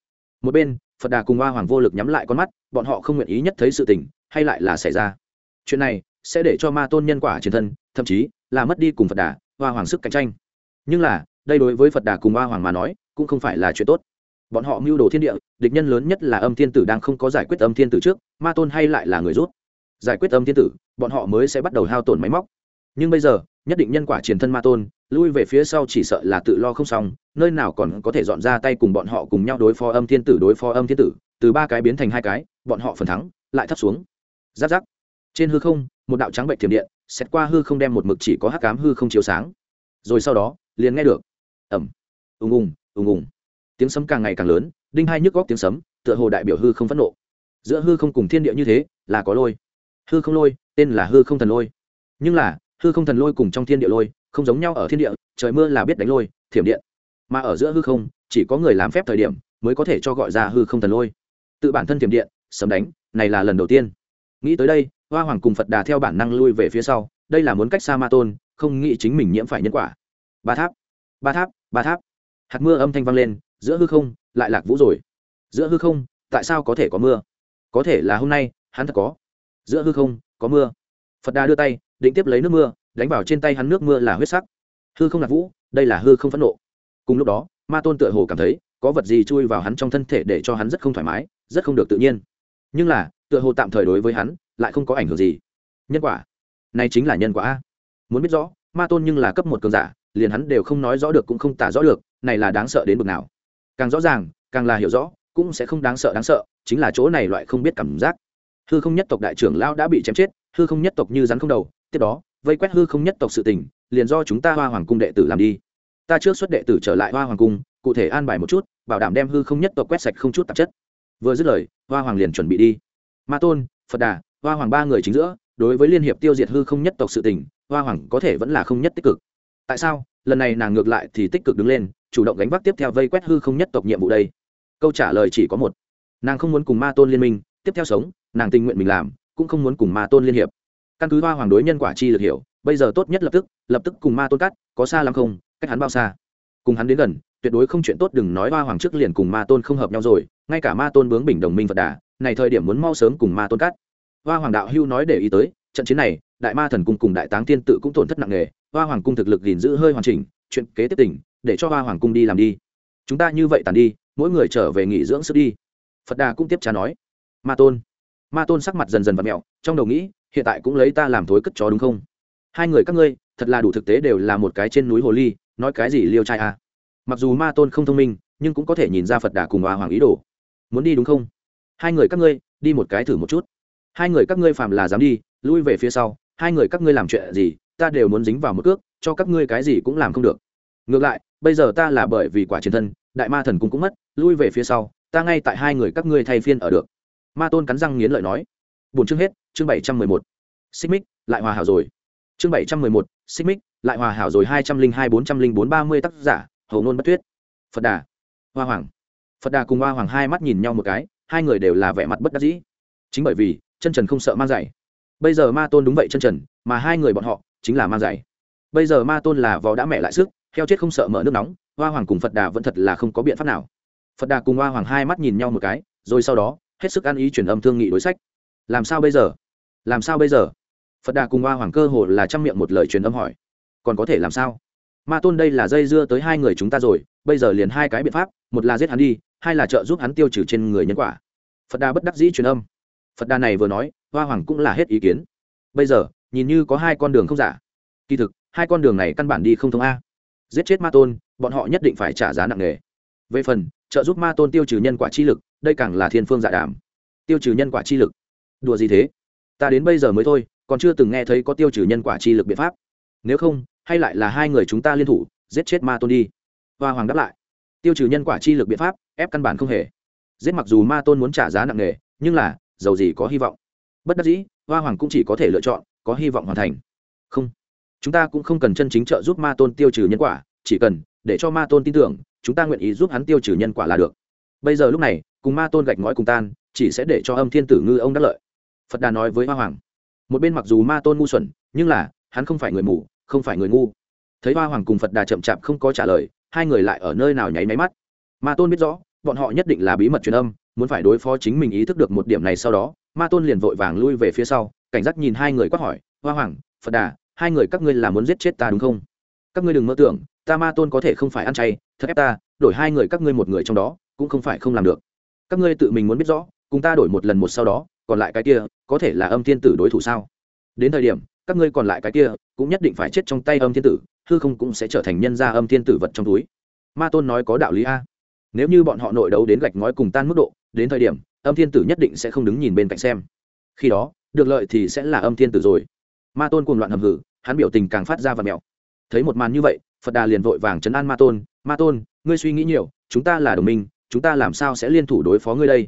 Một bên, phật đà cùng hoa hoàng vô lực nhắm lại con mắt, bọn họ không nguyện ý nhất thấy sự tình, hay lại là xảy ra. Chuyện này sẽ để cho ma tôn nhân quả chiến thân, thậm chí là mất đi cùng phật đà, hoa hoàng sức cạnh tranh. Nhưng là, đây đối với phật đà cùng hoa hoàng mà nói, cũng không phải là chuyện tốt. Bọn họ mưu đồ thiên địa, địch nhân lớn nhất là âm thiên tử đang không có giải quyết âm thiên tử trước, ma tôn hay lại là người rút. Giải quyết âm thiên tử, bọn họ mới sẽ bắt đầu hao tổn máy móc. Nhưng bây giờ, nhất định nhân quả triển thân ma tôn lui về phía sau chỉ sợ là tự lo không xong, nơi nào còn có thể dọn ra tay cùng bọn họ cùng nhau đối phó âm thiên tử, đối phó âm thiên tử. Từ ba cái biến thành hai cái, bọn họ phần thắng lại thấp xuống. Giáp giáp. Trên hư không, một đạo trắng bệnh thiểm điện, xét qua hư không đem một mực chỉ có hắc cám hư không chiếu sáng. Rồi sau đó, liền nghe được ẩm ùng ùng ùng ùng. Tiếng sấm càng ngày càng lớn, đinh hai nhức góc tiếng sấm, tựa hồ đại biểu hư không phẫn nộ. Giữa hư không cùng thiên địa như thế, là có lôi. Hư không lôi, tên là hư không thần lôi. Nhưng là, hư không thần lôi cùng trong thiên địa lôi không giống nhau ở thiên địa, trời mưa là biết đánh lôi, thiểm điện. Mà ở giữa hư không, chỉ có người làm phép thời điểm mới có thể cho gọi ra hư không thần lôi. Tự bản thân thiểm điện sấm đánh, này là lần đầu tiên. Nghĩ tới đây, hoa hoàng cùng phật đà theo bản năng lui về phía sau, đây là muốn cách xa ma tôn, không nghĩ chính mình nhiễm phải nhân quả. Ba tháp ba tháp ba tháp. Hạt mưa âm thanh vang lên, giữa hư không, lại lạc vũ rồi. Giữa hư không, tại sao có thể có mưa? Có thể là hôm nay, hắn thật có. Giữa hư không, có mưa. Phật đà đưa tay, định tiếp lấy nước mưa đánh vào trên tay hắn nước mưa là huyết sắc. Hư không lạc vũ, đây là hư không phẫn nộ. Cùng lúc đó, ma tôn tựa hồ cảm thấy, có vật gì chui vào hắn trong thân thể để cho hắn rất không thoải mái, rất không được tự nhiên. Nhưng là, tựa hồ tạm thời đối với hắn, lại không có ảnh hưởng gì. Nhân quả. Này chính là nhân quả a. Muốn biết rõ, ma tôn nhưng là cấp một cường giả, liền hắn đều không nói rõ được cũng không tả rõ được, này là đáng sợ đến bực nào. Càng rõ ràng, càng là hiểu rõ, cũng sẽ không đáng sợ đáng sợ, chính là chỗ này loại không biết cảm giác. Hư không nhất tộc đại trưởng lão đã bị chém chết, hư không nhất tộc như rắn không đầu, tiếp đó vây quét hư không nhất tộc sự tình, liền do chúng ta hoa hoàng cung đệ tử làm đi. Ta trước xuất đệ tử trở lại hoa hoàng cung, cụ thể an bài một chút, bảo đảm đem hư không nhất tộc quét sạch không chút tạp chất. Vừa dứt lời, hoa hoàng liền chuẩn bị đi. Ma tôn, phật đà, hoa hoàng ba người chính giữa, đối với liên hiệp tiêu diệt hư không nhất tộc sự tình, hoa hoàng có thể vẫn là không nhất tích cực. Tại sao? Lần này nàng ngược lại thì tích cực đứng lên, chủ động gánh vác tiếp theo vây quét hư không nhất tộc nhiệm vụ đây. Câu trả lời chỉ có một. Nàng không muốn cùng ma tôn liên minh, tiếp theo sống, nàng tình nguyện mình làm, cũng không muốn cùng ma tôn liên hiệp căn cứ hoa hoàng đối nhân quả chi lực hiểu, bây giờ tốt nhất lập tức lập tức cùng ma tôn cắt, có xa lắm không, cách hắn bao xa. Cùng hắn đến gần, tuyệt đối không chuyện tốt đừng nói hoa hoàng trước liền cùng ma tôn không hợp nhau rồi, ngay cả ma tôn bướng bình đồng minh phật đà, này thời điểm muốn mau sớm cùng ma tôn cắt. Hoa hoàng đạo hưu nói để ý tới, trận chiến này, đại ma thần cung cùng đại táng tiên tự cũng tổn thất nặng nề, hoa hoàng cung thực lực gìn giữ hơi hoàn chỉnh, chuyện kế tiếp tỉnh để cho hoa hoàng cung đi làm đi. Chúng ta như vậy tàn đi, mỗi người trở về nghỉ dưỡng sức đi. Phật đà cũng tiếp trả nói. Ma tôn. Ma tôn sắc mặt dần dần v ặ mẹo, trong đầu nghĩ hiện tại cũng lấy ta làm thối cất chó đúng không? Hai người các ngươi, thật là đủ thực tế đều là một cái trên núi hồ ly, nói cái gì liêu trai à. mặc dù ma tôn không thông minh, nhưng cũng có thể nhìn ra phật đà cùng hòa hoàng ý đồ. Muốn đi đúng không? Hai người các ngươi, đi một cái thử một chút. Hai người các ngươi phạm là dám đi, lui về phía sau, hai người các ngươi làm chuyện gì, ta đều muốn dính vào một cước, cho các ngươi cái gì cũng làm không được. Ngược lại, bây giờ ta là bởi vì quả chiến thân, đại ma thần cũng cũng mất, lui về phía sau, ta ngay tại hai người các ngươi thay phiên ở được. Ma tôn cắn răng nghiến lợi nói bốn chương hết, chương bảy trăm mười một. Xích mích, lại hòa hảo rồi. Chương bảy trăm mười một, xích mích, lại hòa hảo rồi. hai trăm linh hai, bốn trăm linh bốn, ba mươi tác giả hầu nôn bất tuyết. Phật đà, hoa hoàng. Phật đà cùng hoa hoàng hai mắt nhìn nhau một cái, hai người đều là vẻ mặt bất đắc dĩ. Chính bởi vì, chân trần không sợ mang giày bây giờ ma tôn đúng vậy chân trần, mà hai người bọn họ chính là mang giày bây giờ ma tôn là vò đã mẹ lại sức, heo chết không sợ mở nước nóng, hoa hoàng cùng phật đà vẫn thật là không có biện pháp nào. Phật đà cùng hoa hoàng hai mắt nhìn nhau một cái, rồi sau đó, hết sức ăn ý chuyển âm thương nghị đối sách làm sao bây giờ? Làm sao bây giờ? Phật đà cùng hoa hoàng cơ hồ là chăm miệng một lời truyền âm hỏi. Còn có thể làm sao? Ma tôn đây là dây dưa tới hai người chúng ta rồi, bây giờ liền hai cái biện pháp, một là giết hắn đi, hai là trợ giúp hắn tiêu trừ trên người nhân quả. Phật đà bất đắc dĩ truyền âm. Phật đà này vừa nói hoa hoàng cũng là hết ý kiến. Bây giờ, nhìn như có hai con đường không giả. Kỳ thực, hai con đường này căn bản đi không thông a. Giết chết ma tôn, bọn họ nhất định phải trả giá nặng nề. Về phần, trợ giúp ma tôn tiêu trừ nhân quả chi lực, đây càng là thiên phương dạ đàm. Tiêu trừ nhân quả chi lực đùa gì thế? Ta đến bây giờ mới thôi, còn chưa từng nghe thấy có tiêu trừ nhân quả chi lực biện pháp. Nếu không, hay lại là hai người chúng ta liên thủ, giết chết ma tôn đi. Hoa hoàng đáp lại. Tiêu trừ nhân quả chi lực biện pháp, ép căn bản không hề. Giết mặc dù ma tôn muốn trả giá nặng nề, nhưng là, giàu gì có hy vọng. Bất đắc dĩ, hoa hoàng cũng chỉ có thể lựa chọn, có hy vọng hoàn thành. Không. Chúng ta cũng không cần chân chính trợ giúp ma tôn tiêu trừ nhân quả, chỉ cần để cho ma tôn tin tưởng, chúng ta nguyện ý giúp hắn tiêu trừ nhân quả là được. Bây giờ lúc này, cùng ma tôn gạch ngói cùng tan, chỉ sẽ để cho âm thiên tử ngư ông đắc lợi phật đà nói với hoa hoàng. Một bên mặc dù ma tôn ngu xuẩn, nhưng là, hắn không phải người mù, không phải người ngu. Thấy hoa hoàng cùng phật đà chậm chạp không có trả lời, hai người lại ở nơi nào nháy máy mắt. Ma tôn biết rõ, bọn họ nhất định là bí mật truyền âm, muốn phải đối phó chính mình ý thức được một điểm này sau đó, ma tôn liền vội vàng lui về phía sau, cảnh giác nhìn hai người quát hỏi, hoa hoàng, phật đà, hai người các ngươi là muốn giết chết ta đúng không? Các ngươi đừng mơ tưởng, ta ma tôn có thể không phải ăn chay, thật ép ta, đổi hai người các ngươi một người trong đó, cũng không phải không làm được. Các ngươi tự mình muốn biết rõ, cùng ta đổi một lần một sau đó còn lại cái kia, có thể là âm thiên tử đối thủ sao? Đến thời điểm, các ngươi còn lại cái kia, cũng nhất định phải chết trong tay âm thiên tử, hư không cũng sẽ trở thành nhân gia âm thiên tử vật trong túi. Ma tôn nói có đạo lý a. Nếu như bọn họ nội đấu đến gạch ngói cùng tan mức độ, đến thời điểm, âm thiên tử nhất định sẽ không đứng nhìn bên cạnh xem. Khi đó, được lợi thì sẽ là âm thiên tử rồi. Ma tôn cuồng loạn hầm hử hắn biểu tình càng phát ra và mèo. Thấy một màn như vậy, phật đà liền vội vàng chấn an ma tôn ma tôn, ngươi suy nghĩ nhiều, chúng ta là đồng minh, chúng ta làm sao sẽ liên thủ đối phó ngươi đây?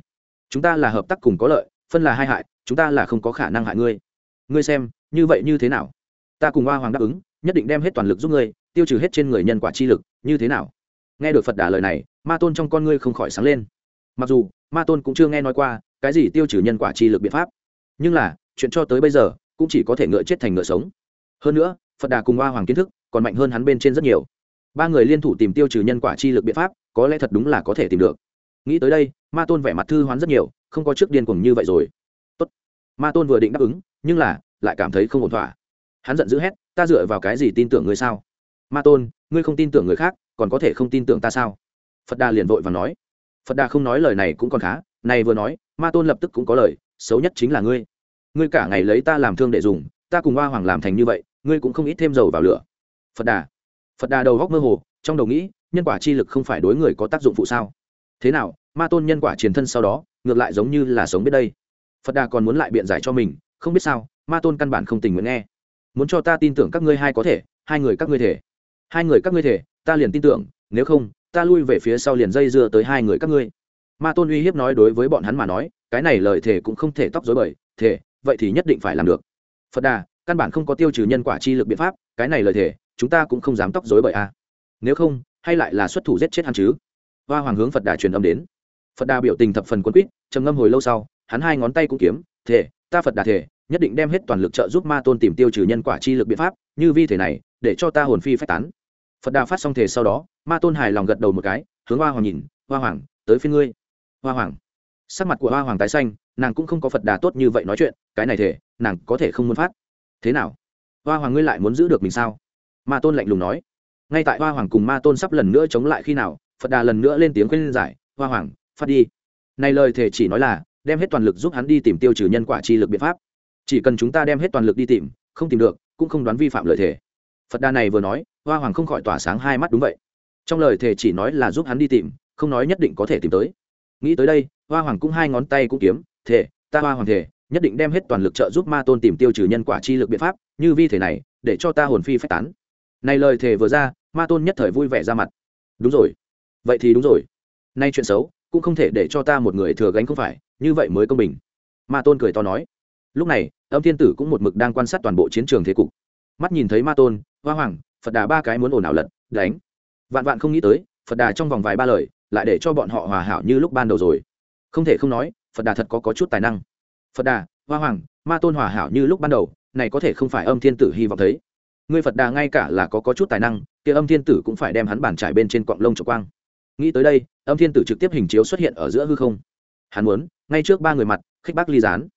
Chúng ta là hợp tác cùng có lợi phân là hai hại, chúng ta là không có khả năng hại ngươi. Ngươi xem, như vậy như thế nào? Ta cùng hoa hoàng đáp ứng, nhất định đem hết toàn lực giúp ngươi, tiêu trừ hết trên người nhân quả chi lực, như thế nào? Nghe được phật đà lời này, ma tôn trong con ngươi không khỏi sáng lên. Mặc dù, ma tôn cũng chưa nghe nói qua, cái gì tiêu trừ nhân quả chi lực biện pháp. Nhưng là, chuyện cho tới bây giờ, cũng chỉ có thể ngựa chết thành ngựa sống. Hơn nữa, phật đà cùng hoa hoàng kiến thức, còn mạnh hơn hắn bên trên rất nhiều. Ba người liên thủ tìm tiêu trừ nhân quả chi lực biện pháp, có lẽ thật đúng là có thể tìm được. Nghĩ tới đây, ma tôn vẻ mặt thư hoán rất nhiều không có trước điên cuồng như vậy rồi. Tốt. ma tôn vừa định đáp ứng, nhưng là, lại cảm thấy không ổn thỏa. Hắn giận dữ hét, ta dựa vào cái gì tin tưởng ngươi sao? Ma tôn, ngươi không tin tưởng người khác, còn có thể không tin tưởng ta sao? Phật đà liền vội và nói. Phật đà không nói lời này cũng còn khá, này vừa nói, ma tôn lập tức cũng có lời, xấu nhất chính là ngươi. Ngươi cả ngày lấy ta làm thương để dùng, ta cùng hoa hoàng làm thành như vậy, ngươi cũng không ít thêm dầu vào lửa. Phật đà. Phật đà đầu góc mơ hồ, trong đầu nghĩ, nhân quả chi lực không phải đối người có tác dụng phụ sao? Thế nào, ma tôn nhân quả truyền thân sau đó ngược lại giống như là sống biết đây. Phật đà còn muốn lại biện giải cho mình, không biết sao, ma tôn căn bản không tình nguyện nghe. Muốn cho ta tin tưởng các ngươi hai có thể, hai người các ngươi thể. Hai người các ngươi thể, ta liền tin tưởng, nếu không, ta lui về phía sau liền dây dưa tới hai người các ngươi. Ma tôn uy hiếp nói đối với bọn hắn mà nói, cái này lời thể cũng không thể tóc dối bời thể vậy thì nhất định phải làm được. Phật đà, căn bản không có tiêu trừ nhân quả chi lực biện pháp, cái này lời thể chúng ta cũng không dám tóc dối bời a nếu không, hay lại là xuất thủ giết chết hắn chứ. Hoa hoàng hướng phật đà truyền âm đến phật đà biểu tình thập phần quân quýt, trầm ngâm hồi lâu sau, hắn hai ngón tay cũng kiếm, thể, ta phật đà thể, nhất định đem hết toàn lực trợ giúp ma tôn tìm tiêu trừ nhân quả chi lực biện pháp, như vi thể này, để cho ta hồn phi phát tán. Phật đà phát xong thể sau đó, ma tôn hài lòng gật đầu một cái, hướng hoa hoàng nhìn, hoa hoàng, tới phía ngươi. Hoa hoàng. Sắc mặt của hoa hoàng tái xanh, nàng cũng không có phật đà tốt như vậy nói chuyện, cái này thể, nàng có thể không muốn phát. Thế nào? Hoa hoàng ngươi lại muốn giữ được mình sao? Ma tôn lạnh lùng nói. Ngay tại hoa hoàng cùng ma tôn sắp lần nữa chống lại khi nào, phật đà lần nữa lên tiếng khuyên giải, hoa hoàng phát đi. Này lời thể chỉ nói là, đem hết toàn lực giúp hắn đi tìm tiêu trừ nhân quả chi lực biện pháp. Chỉ cần chúng ta đem hết toàn lực đi tìm, không tìm được, cũng không đoán vi phạm lời thể phật đà này vừa nói, hoa hoàng không khỏi tỏa sáng hai mắt đúng vậy. Trong lời thể chỉ nói là giúp hắn đi tìm, không nói nhất định có thể tìm tới. Nghĩ tới đây, hoa hoàng cũng hai ngón tay cũng kiếm thể ta hoa hoàng thể nhất định đem hết toàn lực trợ giúp ma tôn tìm tiêu trừ nhân quả chi lực biện pháp, như vi thể này, để cho ta hồn phi phách tán. Này lời thề vừa ra, ma tôn nhất thời vui vẻ ra mặt. Đúng rồi. Vậy thì đúng rồi. Nay chuyện xấu cũng không thể để cho ta một người thừa gánh không phải như vậy mới công bình. Ma tôn cười to nói. Lúc này âm thiên tử cũng một mực đang quan sát toàn bộ chiến trường thế cục. Mắt nhìn thấy ma tôn hoa hoàng phật đà ba cái muốn ồn ào lật đánh. Vạn vạn không nghĩ tới phật đà trong vòng vài ba lời lại để cho bọn họ hòa hảo như lúc ban đầu rồi. Không thể không nói phật đà thật có, có chút tài năng. Phật đà hoa hoàng ma tôn hòa hảo như lúc ban đầu này có thể không phải âm thiên tử hy vọng thấy. Ngươi phật đà ngay cả là có, có chút tài năng kia âm thiên tử cũng phải đem hắn bàn trải bên trên cọng lông trọc quang. Nghĩ tới đây âm thiên tử trực tiếp hình chiếu xuất hiện ở giữa hư không. Hắn muốn, ngay trước ba người mặt, khích bác ly gián.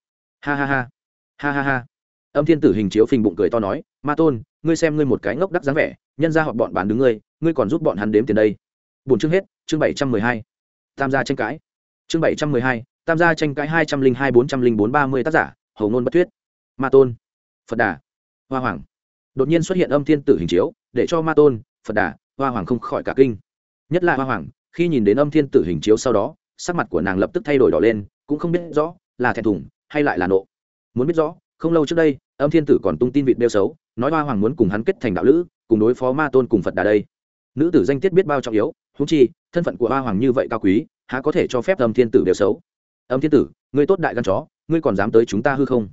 Ha ha ha. Ha ha ha. Âm thiên tử hình chiếu phình bụng cười to nói, ma tôn, ngươi xem ngươi một cái ngốc đắc dáng vẻ, nhân ra họ bọn bán đứng ngươi ngươi còn giúp bọn hắn đếm tiền đây. Bốn chương hết, chương bảy trăm mười hai. Tam gia tranh cãi. Chương bảy trăm mười hai, tam gia tranh cãi hai trăm linh hai bốn trăm linh bốn ba mươi tác giả, hầu ngôn bất thuyết. Ma tôn. Phật đà. Hoa hoàng. Đột nhiên xuất hiện âm thiên tử hình chiếu, để cho ma tôn, phật đà, hoa hoàng không khỏi cả kinh. Nhất là hoa hoàng khi nhìn đến âm thiên tử hình chiếu sau đó, sắc mặt của nàng lập tức thay đổi đỏ lên, cũng không biết rõ là thẹn thùng hay lại là nộ. Muốn biết rõ, không lâu trước đây, âm thiên tử còn tung tin vịt đeo xấu, nói hoa hoàng muốn cùng hắn kết thành đạo lữ, cùng đối phó ma tôn cùng phật đà đây. Nữ tử danh tiết biết bao trọng yếu húng chi, thân phận của hoa hoàng như vậy cao quý, há có thể cho phép âm thiên tử đều xấu? Âm thiên tử, ngươi tốt đại gan chó, ngươi còn dám tới chúng ta hư không?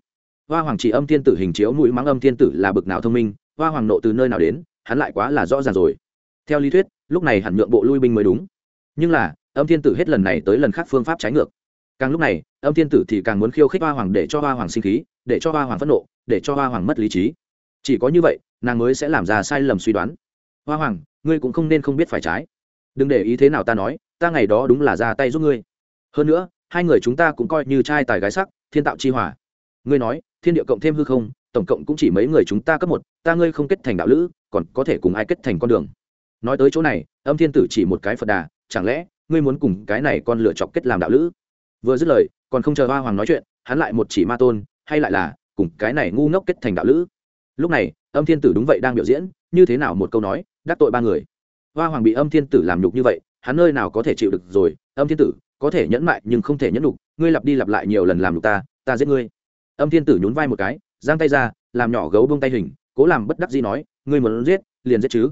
Hoa hoàng chỉ âm thiên tử hình chiếu mũi mắng âm thiên tử là bực nào thông minh, hoa hoàng nộ từ nơi nào đến, hắn lại quá là rõ ràng rồi. Theo lý thuyết, lúc này hẳn nhượng bộ lui binh mới đúng nhưng là, âm thiên tử hết lần này tới lần khác phương pháp trái ngược. Càng lúc này, âm thiên tử thì càng muốn khiêu khích hoa hoàng để cho hoa hoàng sinh khí, để cho hoa hoàng phẫn nộ, để cho hoa hoàng mất lý trí. Chỉ có như vậy, nàng mới sẽ làm ra sai lầm suy đoán. Hoa hoàng, ngươi cũng không nên không biết phải trái. Đừng để ý thế nào ta nói, ta ngày đó đúng là ra tay giúp ngươi. Hơn nữa, hai người chúng ta cũng coi như trai tài gái sắc, thiên tạo chi hòa ngươi nói, thiên địa cộng thêm hư không, tổng cộng cũng chỉ mấy người chúng ta cấp một, ta ngươi không kết thành đạo lữ, còn có thể cùng ai kết thành con đường. Nói tới chỗ này, âm thiên tử chỉ một cái phật đà chẳng lẽ ngươi muốn cùng cái này con lựa chọc kết làm đạo lữ? Vừa dứt lời, còn không chờ hoa hoàng nói chuyện, hắn lại một chỉ ma tôn, hay lại là cùng cái này ngu ngốc kết thành đạo lữ. Lúc này, âm thiên tử đúng vậy đang biểu diễn, như thế nào một câu nói, đắc tội ba người. Hoa hoàng bị âm thiên tử làm nhục như vậy, hắn nơi nào có thể chịu được rồi, âm thiên tử, có thể nhẫn mại nhưng không thể nhẫn nhục, ngươi lặp đi lặp lại nhiều lần làm nhục ta ta giết ngươi. Âm thiên tử nhún vai một cái, giang tay ra, làm nhỏ gấu bông tay hình, cố làm bất đắc gì nói, ngươi muốn giết, liền giết chứ.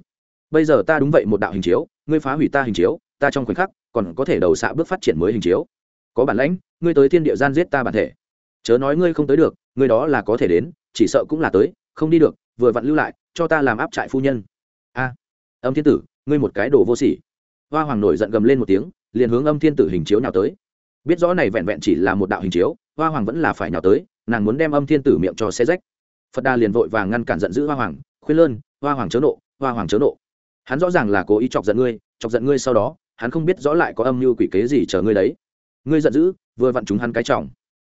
Bây giờ ta đúng vậy một đạo hình chiếu, ngươi phá hủy ta hình chiếu ta trong khoảnh khắc còn có thể đầu xạ bước phát triển mới hình chiếu. Có bản lãnh, ngươi tới thiên địa gian giết ta bản thể. Chớ nói ngươi không tới được, ngươi đó là có thể đến, chỉ sợ cũng là tới, không đi được, vừa vặn lưu lại, cho ta làm áp trại phu nhân. A, âm thiên tử, ngươi một cái đồ vô sỉ. Hoa hoàng nổi giận gầm lên một tiếng, liền hướng âm thiên tử hình chiếu nào tới. Biết rõ này vẹn vẹn chỉ là một đạo hình chiếu, hoa hoàng vẫn là phải nào tới, nàng muốn đem âm thiên tử miệng cho xe rách. Phật đà liền vội vàng ngăn cản giận dữ hoa hoàng, khuyên lơn, hoa hoàng chớ nộ, hoa hoàng chớ nộ. Hắn rõ ràng là cố ý chọc giận ngươi, chọc giận ngươi sau đó hắn không biết rõ lại có âm mưu quỷ kế gì chờ ngươi đấy. Ngươi giận dữ, vừa vặn chúng hắn cái trọng.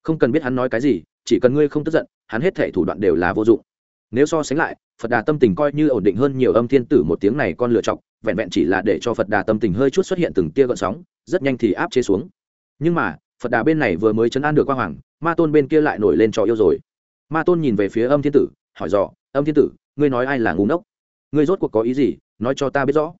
Không cần biết hắn nói cái gì, chỉ cần ngươi không tức giận, hắn hết thể thủ đoạn đều là vô dụng. Nếu so sánh lại, phật đà tâm tình coi như ổn định hơn nhiều âm thiên tử một tiếng này con lựa chọc, vẹn vẹn chỉ là để cho phật đà tâm tình hơi chút xuất hiện từng tia gợn sóng, rất nhanh thì áp chế xuống. Nhưng mà, phật đà bên này vừa mới chấn an được qua hoàng, ma tôn bên kia lại nổi lên trò yêu rồi. Ma tôn nhìn về phía âm thiên tử, hỏi dò, âm thiên tử, ngươi nói ai là ngu ngốc? Ngươi rốt cuộc có ý gì? Nói cho ta biết rõ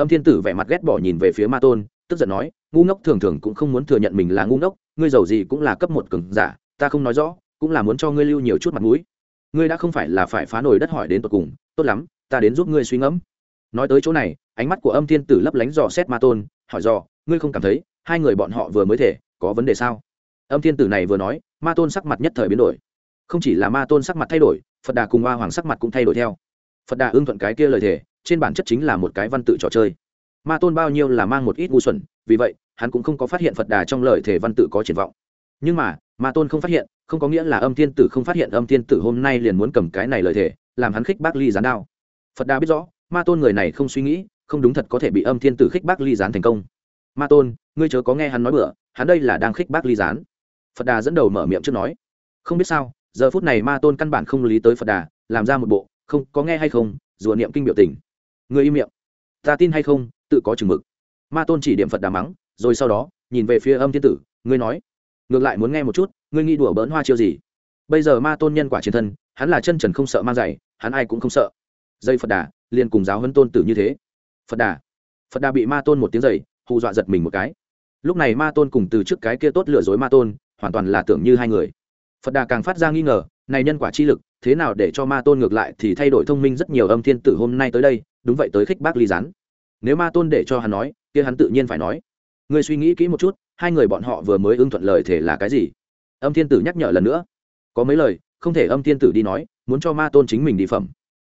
âm thiên tử vẻ mặt ghét bỏ nhìn về phía ma tôn, tức giận nói, ngu ngốc, thường thường cũng không muốn thừa nhận mình là ngu ngốc, ngươi giàu gì cũng là cấp một cường giả, ta không nói rõ, cũng là muốn cho ngươi lưu nhiều chút mặt mũi. Ngươi đã không phải là phải phá nổi đất hỏi đến tột cùng, tốt lắm, ta đến giúp ngươi suy ngẫm. Nói tới chỗ này, ánh mắt của âm thiên tử lấp lánh dò xét ma tôn, hỏi dò, ngươi không cảm thấy hai người bọn họ vừa mới thể có vấn đề sao? Âm thiên tử này vừa nói, ma tôn sắc mặt nhất thời biến đổi. Không chỉ là ma tôn sắc mặt thay đổi, phật đà cùng hoa hoàng sắc mặt cũng thay đổi theo. Phật đà ưng thuận cái kia lời thề trên bản chất chính là một cái văn tự trò chơi. Ma tôn bao nhiêu là mang một ít ngu xuẩn, vì vậy, hắn cũng không có phát hiện phật đà trong lời thề văn tự có triển vọng. Nhưng mà, ma tôn không phát hiện, không có nghĩa là âm thiên tử không phát hiện âm thiên tử hôm nay liền muốn cầm cái này lời thề, làm hắn khích bác ly gián đao. Phật đà biết rõ, ma tôn người này không suy nghĩ, không đúng thật có thể bị âm thiên tử khích bác ly gián thành công. Ma tôn, ngươi chớ có nghe hắn nói bữa hắn đây là đang khích bác ly gián. Phật đà dẫn đầu mở miệng trước nói. Không biết sao, giờ phút này ma tôn căn bản không lý tới phật đà, làm ra một bộ, không, có nghe hay không, rùa niệm kinh biểu tình người im miệng. Ta tin hay không, tự có chừng mực. Ma tôn chỉ điểm phật đà mắng, rồi sau đó, nhìn về phía âm thiên tử, ngươi nói, ngược lại muốn nghe một chút, ngươi nghĩ đùa bỡn hoa chiêu gì? Bây giờ ma tôn nhân quả chiến thân, hắn là chân trần không sợ mang giày hắn ai cũng không sợ. Dây phật đà, liền cùng giáo huấn tôn tử như thế. Phật đà phật đà bị ma tôn một tiếng giày hù dọa giật mình một cái. Lúc này ma tôn cùng từ trước cái kia tốt lừa dối ma tôn, hoàn toàn là tưởng như hai người. Phật đà càng phát ra nghi ngờ, này nhân quả chi lực, thế nào để cho ma tôn ngược lại thì thay đổi thông minh rất nhiều âm thiên tử hôm nay tới đây đúng vậy tới khích bác ly rán nếu ma tôn để cho hắn nói, kia hắn tự nhiên phải nói. Ngươi suy nghĩ kỹ một chút, hai người bọn họ vừa mới ưng thuận lời thể là cái gì? Âm thiên tử nhắc nhở lần nữa. Có mấy lời, không thể âm thiên tử đi nói, muốn cho ma tôn chính mình đi phẩm.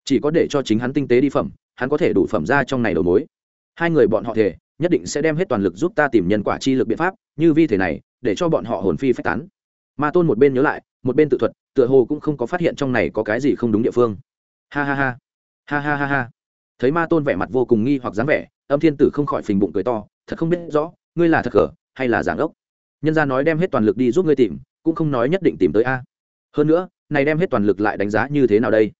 Chỉ có để cho chính hắn tinh tế đi phẩm, hắn có thể đủ phẩm ra trong này đầu mối. Hai người bọn họ thể nhất định sẽ đem hết toàn lực giúp ta tìm nhân quả chi lực biện pháp, như vi thể này, để cho bọn họ hồn phi phách tán. Ma tôn một bên nhớ lại, một bên tự thuật, tựa hồ cũng không có phát hiện trong này có cái gì không đúng địa phương. Ha ha ha. Ha ha ha ha thấy ma tôn vẻ mặt vô cùng nghi hoặc dáng vẻ, âm thiên tử không khỏi phình bụng cười to, thật không biết rõ, ngươi là thật cờ, hay là giảng ốc? Nhân gia nói đem hết toàn lực đi giúp ngươi tìm, cũng không nói nhất định tìm tới a. Hơn nữa, này đem hết toàn lực lại đánh giá như thế nào đây?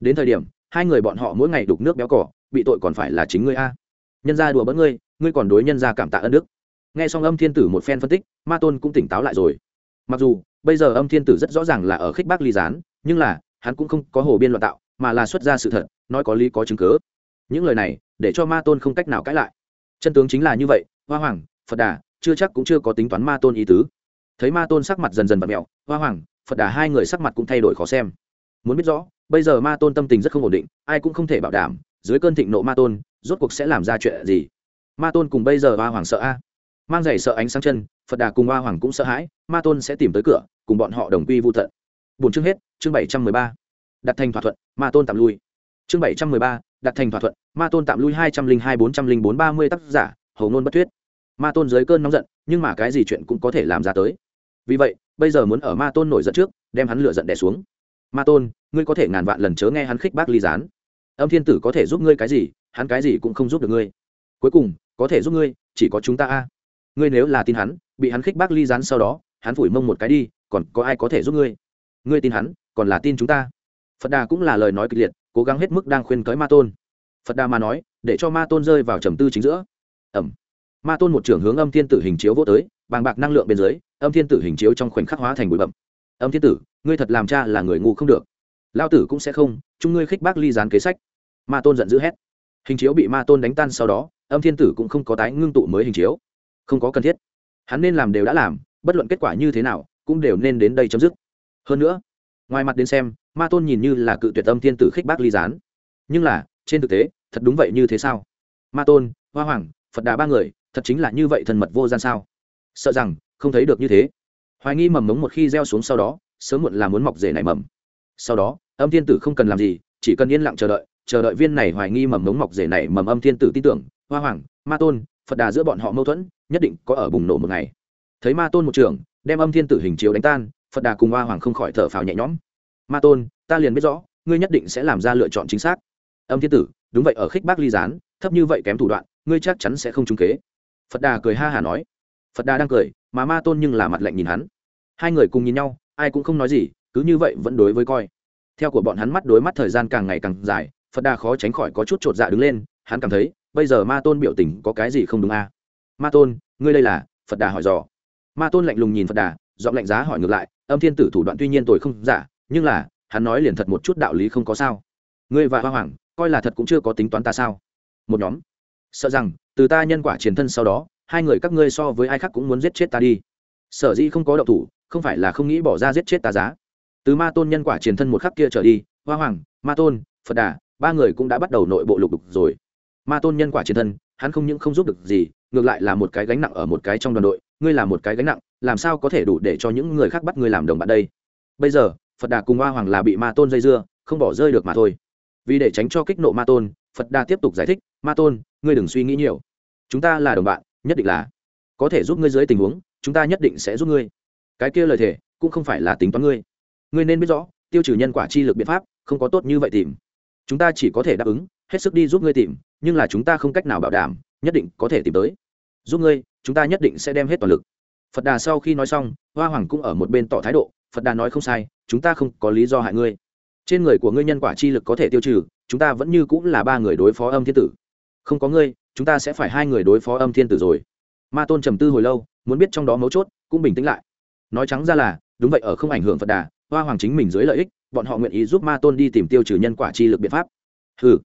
Đến thời điểm, hai người bọn họ mỗi ngày đục nước béo cỏ, bị tội còn phải là chính ngươi a. Nhân gia đùa bỡn ngươi ngươi còn đối nhân gia cảm tạ ơn đức. Nghe xong âm thiên tử một phen phân tích, ma tôn cũng tỉnh táo lại rồi. Mặc dù, bây giờ âm thiên tử rất rõ ràng là ở khích bác ly gián, nhưng là, hắn cũng không có hồ biên loạn tạo, mà là xuất ra sự thật, nói có lý có chứng cứ những lời này, để cho ma tôn không cách nào cãi lại. Chân tướng chính là như vậy, hoa hoàng, phật đà, chưa chắc cũng chưa có tính toán ma tôn ý tứ. Thấy ma tôn sắc mặt dần dần bật mẹo, hoa hoàng, phật đà hai người sắc mặt cũng thay đổi khó xem. Muốn biết rõ, bây giờ ma tôn tâm tình rất không ổn định, ai cũng không thể bảo đảm, dưới cơn thịnh nộ ma tôn, rốt cuộc sẽ làm ra chuyện gì? Ma tôn cùng bây giờ hoa hoàng sợ a? Mang giày sợ ánh sáng chân, phật đà cùng hoa hoàng cũng sợ hãi, ma tôn sẽ tìm tới cửa, cùng bọn họ đồng quy vô tận. Bốn chương hết, chương bảy trăm mười ba. Đặt thành thỏa thuận, ma tôn tạm lui. Chương bảy trăm mười ba đặt thành thỏa thuận, ma tôn tạm lui hai trăm linh hai bốn trăm linh bốn ba mươi tác giả, hầu ngôn bất thuyết. Ma tôn dưới cơn nóng giận, nhưng mà cái gì chuyện cũng có thể làm ra tới. Vì vậy, bây giờ muốn ở ma tôn nổi giận trước, đem hắn lựa giận đẻ xuống. Ma tôn, ngươi có thể ngàn vạn lần chớ nghe hắn khích bác ly gián. Âm thiên tử có thể giúp ngươi cái gì, hắn cái gì cũng không giúp được ngươi. Cuối cùng, có thể giúp ngươi, chỉ có chúng ta a. Ngươi nếu là tin hắn, bị hắn khích bác ly gián sau đó, hắn phủi mông một cái đi, còn có ai có thể giúp ngươi? Ngươi tin hắn, còn là tin chúng ta. Phật đà cũng là lời nói kịch liệt cố gắng hết mức đang khuyên cới ma tôn. Phật đà mà nói, để cho ma tôn rơi vào trầm tư chính giữa. Ẩm. Ma tôn một trưởng hướng âm thiên tử hình chiếu vô tới, bàng bạc năng lượng bên dưới, âm thiên tử hình chiếu trong khoảnh khắc hóa thành bụi bậm âm thiên tử, ngươi thật làm cha là người ngu không được. Lao tử cũng sẽ không, chúng ngươi khích bác ly dán kế sách. Ma tôn giận dữ hét. Hình chiếu bị ma tôn đánh tan sau đó, âm thiên tử cũng không có tái ngưng tụ mới hình chiếu. Không có cần thiết. Hắn nên làm đều đã làm, bất luận kết quả như thế nào, cũng đều nên đến đây chấm dứt. Hơn nữa, ngoài mặt đến xem ma tôn nhìn như là cự tuyệt âm thiên tử khích bác ly gián. Nhưng là, trên thực tế, thật đúng vậy như thế sao? Ma tôn, hoa hoàng, phật đà ba người, thật chính là như vậy thần mật vô gian sao? Sợ rằng, không thấy được như thế. Hoài nghi mầm mống một khi gieo xuống sau đó, sớm muộn là muốn mọc rể nảy mầm. Sau đó, âm thiên tử không cần làm gì, chỉ cần yên lặng chờ đợi chờ đợi viên này hoài nghi mầm mống mọc rể nảy mầm âm thiên tử tin tưởng, hoa hoàng, ma tôn, phật đà giữa bọn họ mâu thuẫn, nhất định có ở bùng nổ một ngày. Thấy ma tôn một trường đem âm thiên tử hình chiếu đánh tan, phật đà cùng hoa hoàng không khỏi thở phào nhẹ nhõm ma tôn, ta liền biết rõ, ngươi nhất định sẽ làm ra lựa chọn chính xác. Âm thiên tử, đúng vậy, ở khích bác ly gián, thấp như vậy kém thủ đoạn, ngươi chắc chắn sẽ không trúng kế. Phật đà cười ha hả nói. Phật đà đang cười, mà ma tôn nhưng là mặt lạnh nhìn hắn. Hai người cùng nhìn nhau, ai cũng không nói gì, cứ như vậy vẫn đối với coi. Theo của bọn hắn mắt đối mắt thời gian càng ngày càng dài, phật đà khó tránh khỏi có chút t r ộ t dạ đứng lên, hắn cảm thấy, bây giờ ma tôn biểu tình có cái gì không đúng à? ma tôn, ngươi đây là? Phật đà hỏi dò. Ma tôn lạnh lùng nhìn phật đà, giọng lạnh giá hỏi ngược lại, âm thiên tử thủ đoạn tuy nhiên tôi không giả nhưng là, hắn nói liền thật một chút đạo lý không có sao. Ngươi và hoa hoàng, coi là thật cũng chưa có tính toán ta sao? Một nhóm. Sợ rằng, từ ta nhân quả chiến thân sau đó, hai người các ngươi so với ai khác cũng muốn giết chết ta đi. Sở dĩ không có độc thủ, không phải là không nghĩ bỏ ra giết chết ta giá. Từ ma tôn nhân quả chiến thân một khắc kia trở đi, hoa hoàng, ma tôn, phật đà, ba người cũng đã bắt đầu nội bộ lục đục rồi. Ma tôn nhân quả chiến thân, hắn không những không giúp được gì, ngược lại là một cái gánh nặng ở một cái trong đoàn đội. Ngươi là một cái gánh nặng, làm sao có thể đủ để cho những người khác bắt ngươi làm đồng bạn đây? Bây giờ phật đà cùng hoa hoàng là bị ma tôn dây dưa, không bỏ rơi được mà thôi. Vì để tránh cho kích nộ ma tôn, phật đà tiếp tục giải thích, ma tôn, ngươi đừng suy nghĩ nhiều. Chúng ta là đồng bạn, nhất định là có thể giúp ngươi dưới tình huống, chúng ta nhất định sẽ giúp ngươi. Cái kia lời thề cũng không phải là tính toán ngươi. Ngươi nên biết rõ, tiêu trừ nhân quả chi lực biện pháp, không có tốt như vậy tìm. Chúng ta chỉ có thể đáp ứng, hết sức đi giúp ngươi tìm, nhưng là chúng ta không cách nào bảo đảm, nhất định có thể tìm tới. Giúp ngươi, chúng ta nhất định sẽ đem hết toàn lực. Phật đà sau khi nói xong, hoa hoàng cũng ở một bên tỏ thái độ phật đà nói không sai, chúng ta không có lý do hại ngươi. Trên người của ngươi nhân quả chi lực có thể tiêu trừ, chúng ta vẫn như cũng là ba người đối phó âm thiên tử. Không có ngươi, chúng ta sẽ phải hai người đối phó âm thiên tử rồi. Ma tôn trầm tư hồi lâu, muốn biết trong đó mấu chốt, cũng bình tĩnh lại. Nói trắng ra là, đúng vậy, ở không ảnh hưởng phật đà, hoa hoàng chính mình dưới lợi ích, bọn họ nguyện ý giúp ma tôn đi tìm tiêu trừ nhân quả chi lực biện pháp. Ừ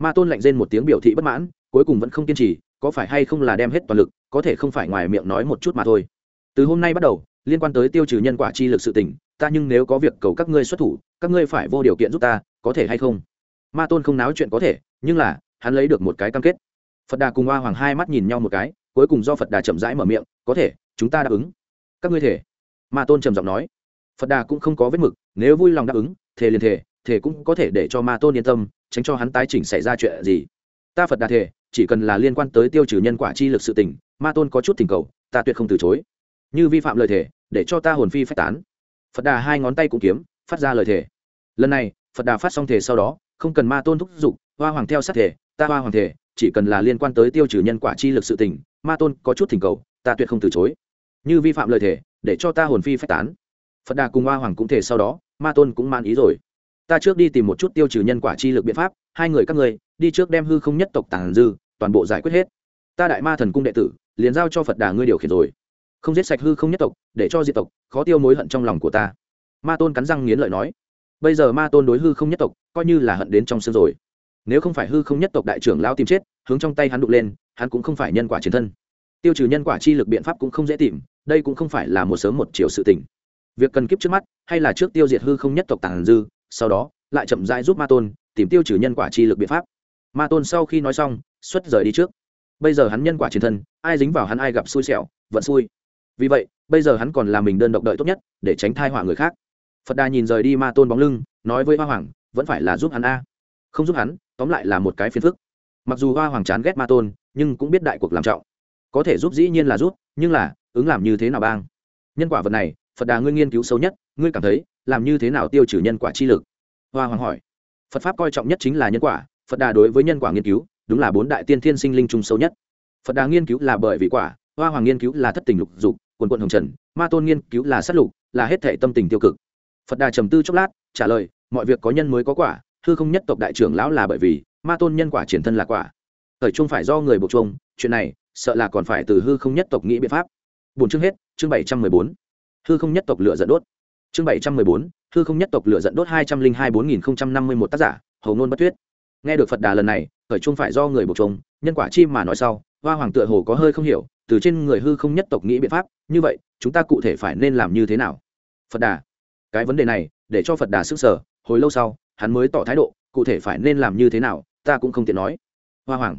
ma tôn lạnh rên một tiếng biểu thị bất mãn, cuối cùng vẫn không kiên trì, có phải hay không là đem hết toàn lực, có thể không phải ngoài miệng nói một chút mà thôi. Từ hôm nay bắt đầu liên quan tới tiêu trừ nhân quả chi lực sự tình, ta nhưng nếu có việc cầu các ngươi xuất thủ, các ngươi phải vô điều kiện giúp ta, có thể hay không? Ma tôn không náo chuyện có thể, nhưng là, hắn lấy được một cái cam kết. Phật đà cùng hoa hoàng hai mắt nhìn nhau một cái, cuối cùng do phật đà chậm rãi mở miệng, có thể, chúng ta đáp ứng. Các ngươi thể? Ma tôn trầm giọng nói. Phật đà cũng không có vết mực, nếu vui lòng đáp ứng, thề liền thề thề cũng có thể để cho ma tôn yên tâm, tránh cho hắn tái chỉnh xảy ra chuyện gì. Ta phật đà thề, chỉ cần là liên quan tới tiêu trừ nhân quả chi lực sự tình, ma tôn có chút tình cầu, ta tuyệt không từ chối như vi phạm lời thề, để cho ta hồn phi phát tán. Phật đà hai ngón tay cũng kiếm, phát ra lời thề. Lần này, phật đà phát xong thề sau đó, không cần ma tôn thúc giục, hoa hoàng theo sát thể ta hoa hoàng thể chỉ cần là liên quan tới tiêu trừ nhân quả chi lực sự tình, ma tôn có chút thỉnh cầu, ta tuyệt không từ chối. Như vi phạm lời thể để cho ta hồn phi phát tán. Phật đà cùng hoa hoàng cũng thể sau đó, ma tôn cũng man ý rồi. Ta trước đi tìm một chút tiêu trừ nhân quả chi lực biện pháp, hai người các người đi trước đem hư không nhất tộc tàn dư, toàn bộ giải quyết hết. Ta đại ma thần cung đệ tử, liền giao cho phật đà ngươi điều khiển rồi không giết sạch hư không nhất tộc, để cho diệt tộc, khó tiêu mối hận trong lòng của ta. Ma tôn cắn răng nghiến lợi nói, bây giờ ma tôn đối hư không nhất tộc coi như là hận đến trong xương rồi. Nếu không phải hư không nhất tộc đại trưởng lao tìm chết, hướng trong tay hắn đụng lên, hắn cũng không phải nhân quả chiến thân. Tiêu trừ nhân quả chi lực biện pháp cũng không dễ tìm, đây cũng không phải là một sớm một chiều sự tình. Việc cần kiếp trước mắt, hay là trước tiêu diệt hư không nhất tộc tàn dư, sau đó, lại chậm rãi giúp ma tôn tìm tiêu trừ nhân quả chi lực biện pháp. Ma tôn sau khi nói xong, xuất rời đi trước. Bây giờ hắn nhân quả chiến thân, ai dính vào hắn ai gặp xui xẻo, vận xui vì vậy, bây giờ hắn còn là mình đơn độc đợi tốt nhất, để tránh thai họa người khác. Phật đà nhìn rời đi ma tôn bóng lưng, nói với hoa hoàng, vẫn phải là giúp hắn a. Không giúp hắn, tóm lại là một cái phiền phức. Mặc dù hoa hoàng chán ghét ma tôn, nhưng cũng biết đại cuộc làm trọng. Có thể giúp dĩ nhiên là giúp, nhưng là, ứng làm như thế nào bang? Nhân quả vật này, phật đà ngươi nghiên cứu sâu nhất, ngươi cảm thấy, làm như thế nào tiêu trừ nhân quả chi lực? Hoa hoàng hỏi. Phật pháp coi trọng nhất chính là nhân quả, phật đà đối với nhân quả nghiên cứu, đúng là bốn đại tiên thiên sinh linh chung sâu nhất. Phật đà nghiên cứu là bởi vì quả, hoa hoàng nghiên cứu là thất tình lục dục quần quận hồng trần, ma tôn nghiên cứu là sát lục, là hết thể tâm tình tiêu cực. Phật đà trầm tư chốc lát, trả lời, mọi việc có nhân mới có quả thư không nhất tộc đại trưởng lão là bởi vì, ma tôn nhân quả triển thân là quả. Thời chung phải do người buộc chung chuyện này, sợ là còn phải từ hư không nhất tộc nghĩ biện pháp. Bốn chương hết, chương bảy trăm mười bốn. Hư không nhất tộc lựa dẫn đốt. Chương bảy trăm mười bốn, hư không nhất tộc lựa dẫn đốt hai trăm linh hai bốn nghìn năm mươi một tác giả, hầu nôn bất tuyết. Nghe được phật đà lần này, thời chung phải do người buộc chung nhân quả chi mà nói sau, hoa hoàng tựa hồ có hơi không hiểu từ trên người hư không nhất tộc nghĩ biện pháp, như vậy, chúng ta cụ thể phải nên làm như thế nào? Phật đà. Cái vấn đề này, để cho phật đà sức sở, hồi lâu sau, hắn mới tỏ thái độ, cụ thể phải nên làm như thế nào, ta cũng không tiện nói. Hoa hoàng.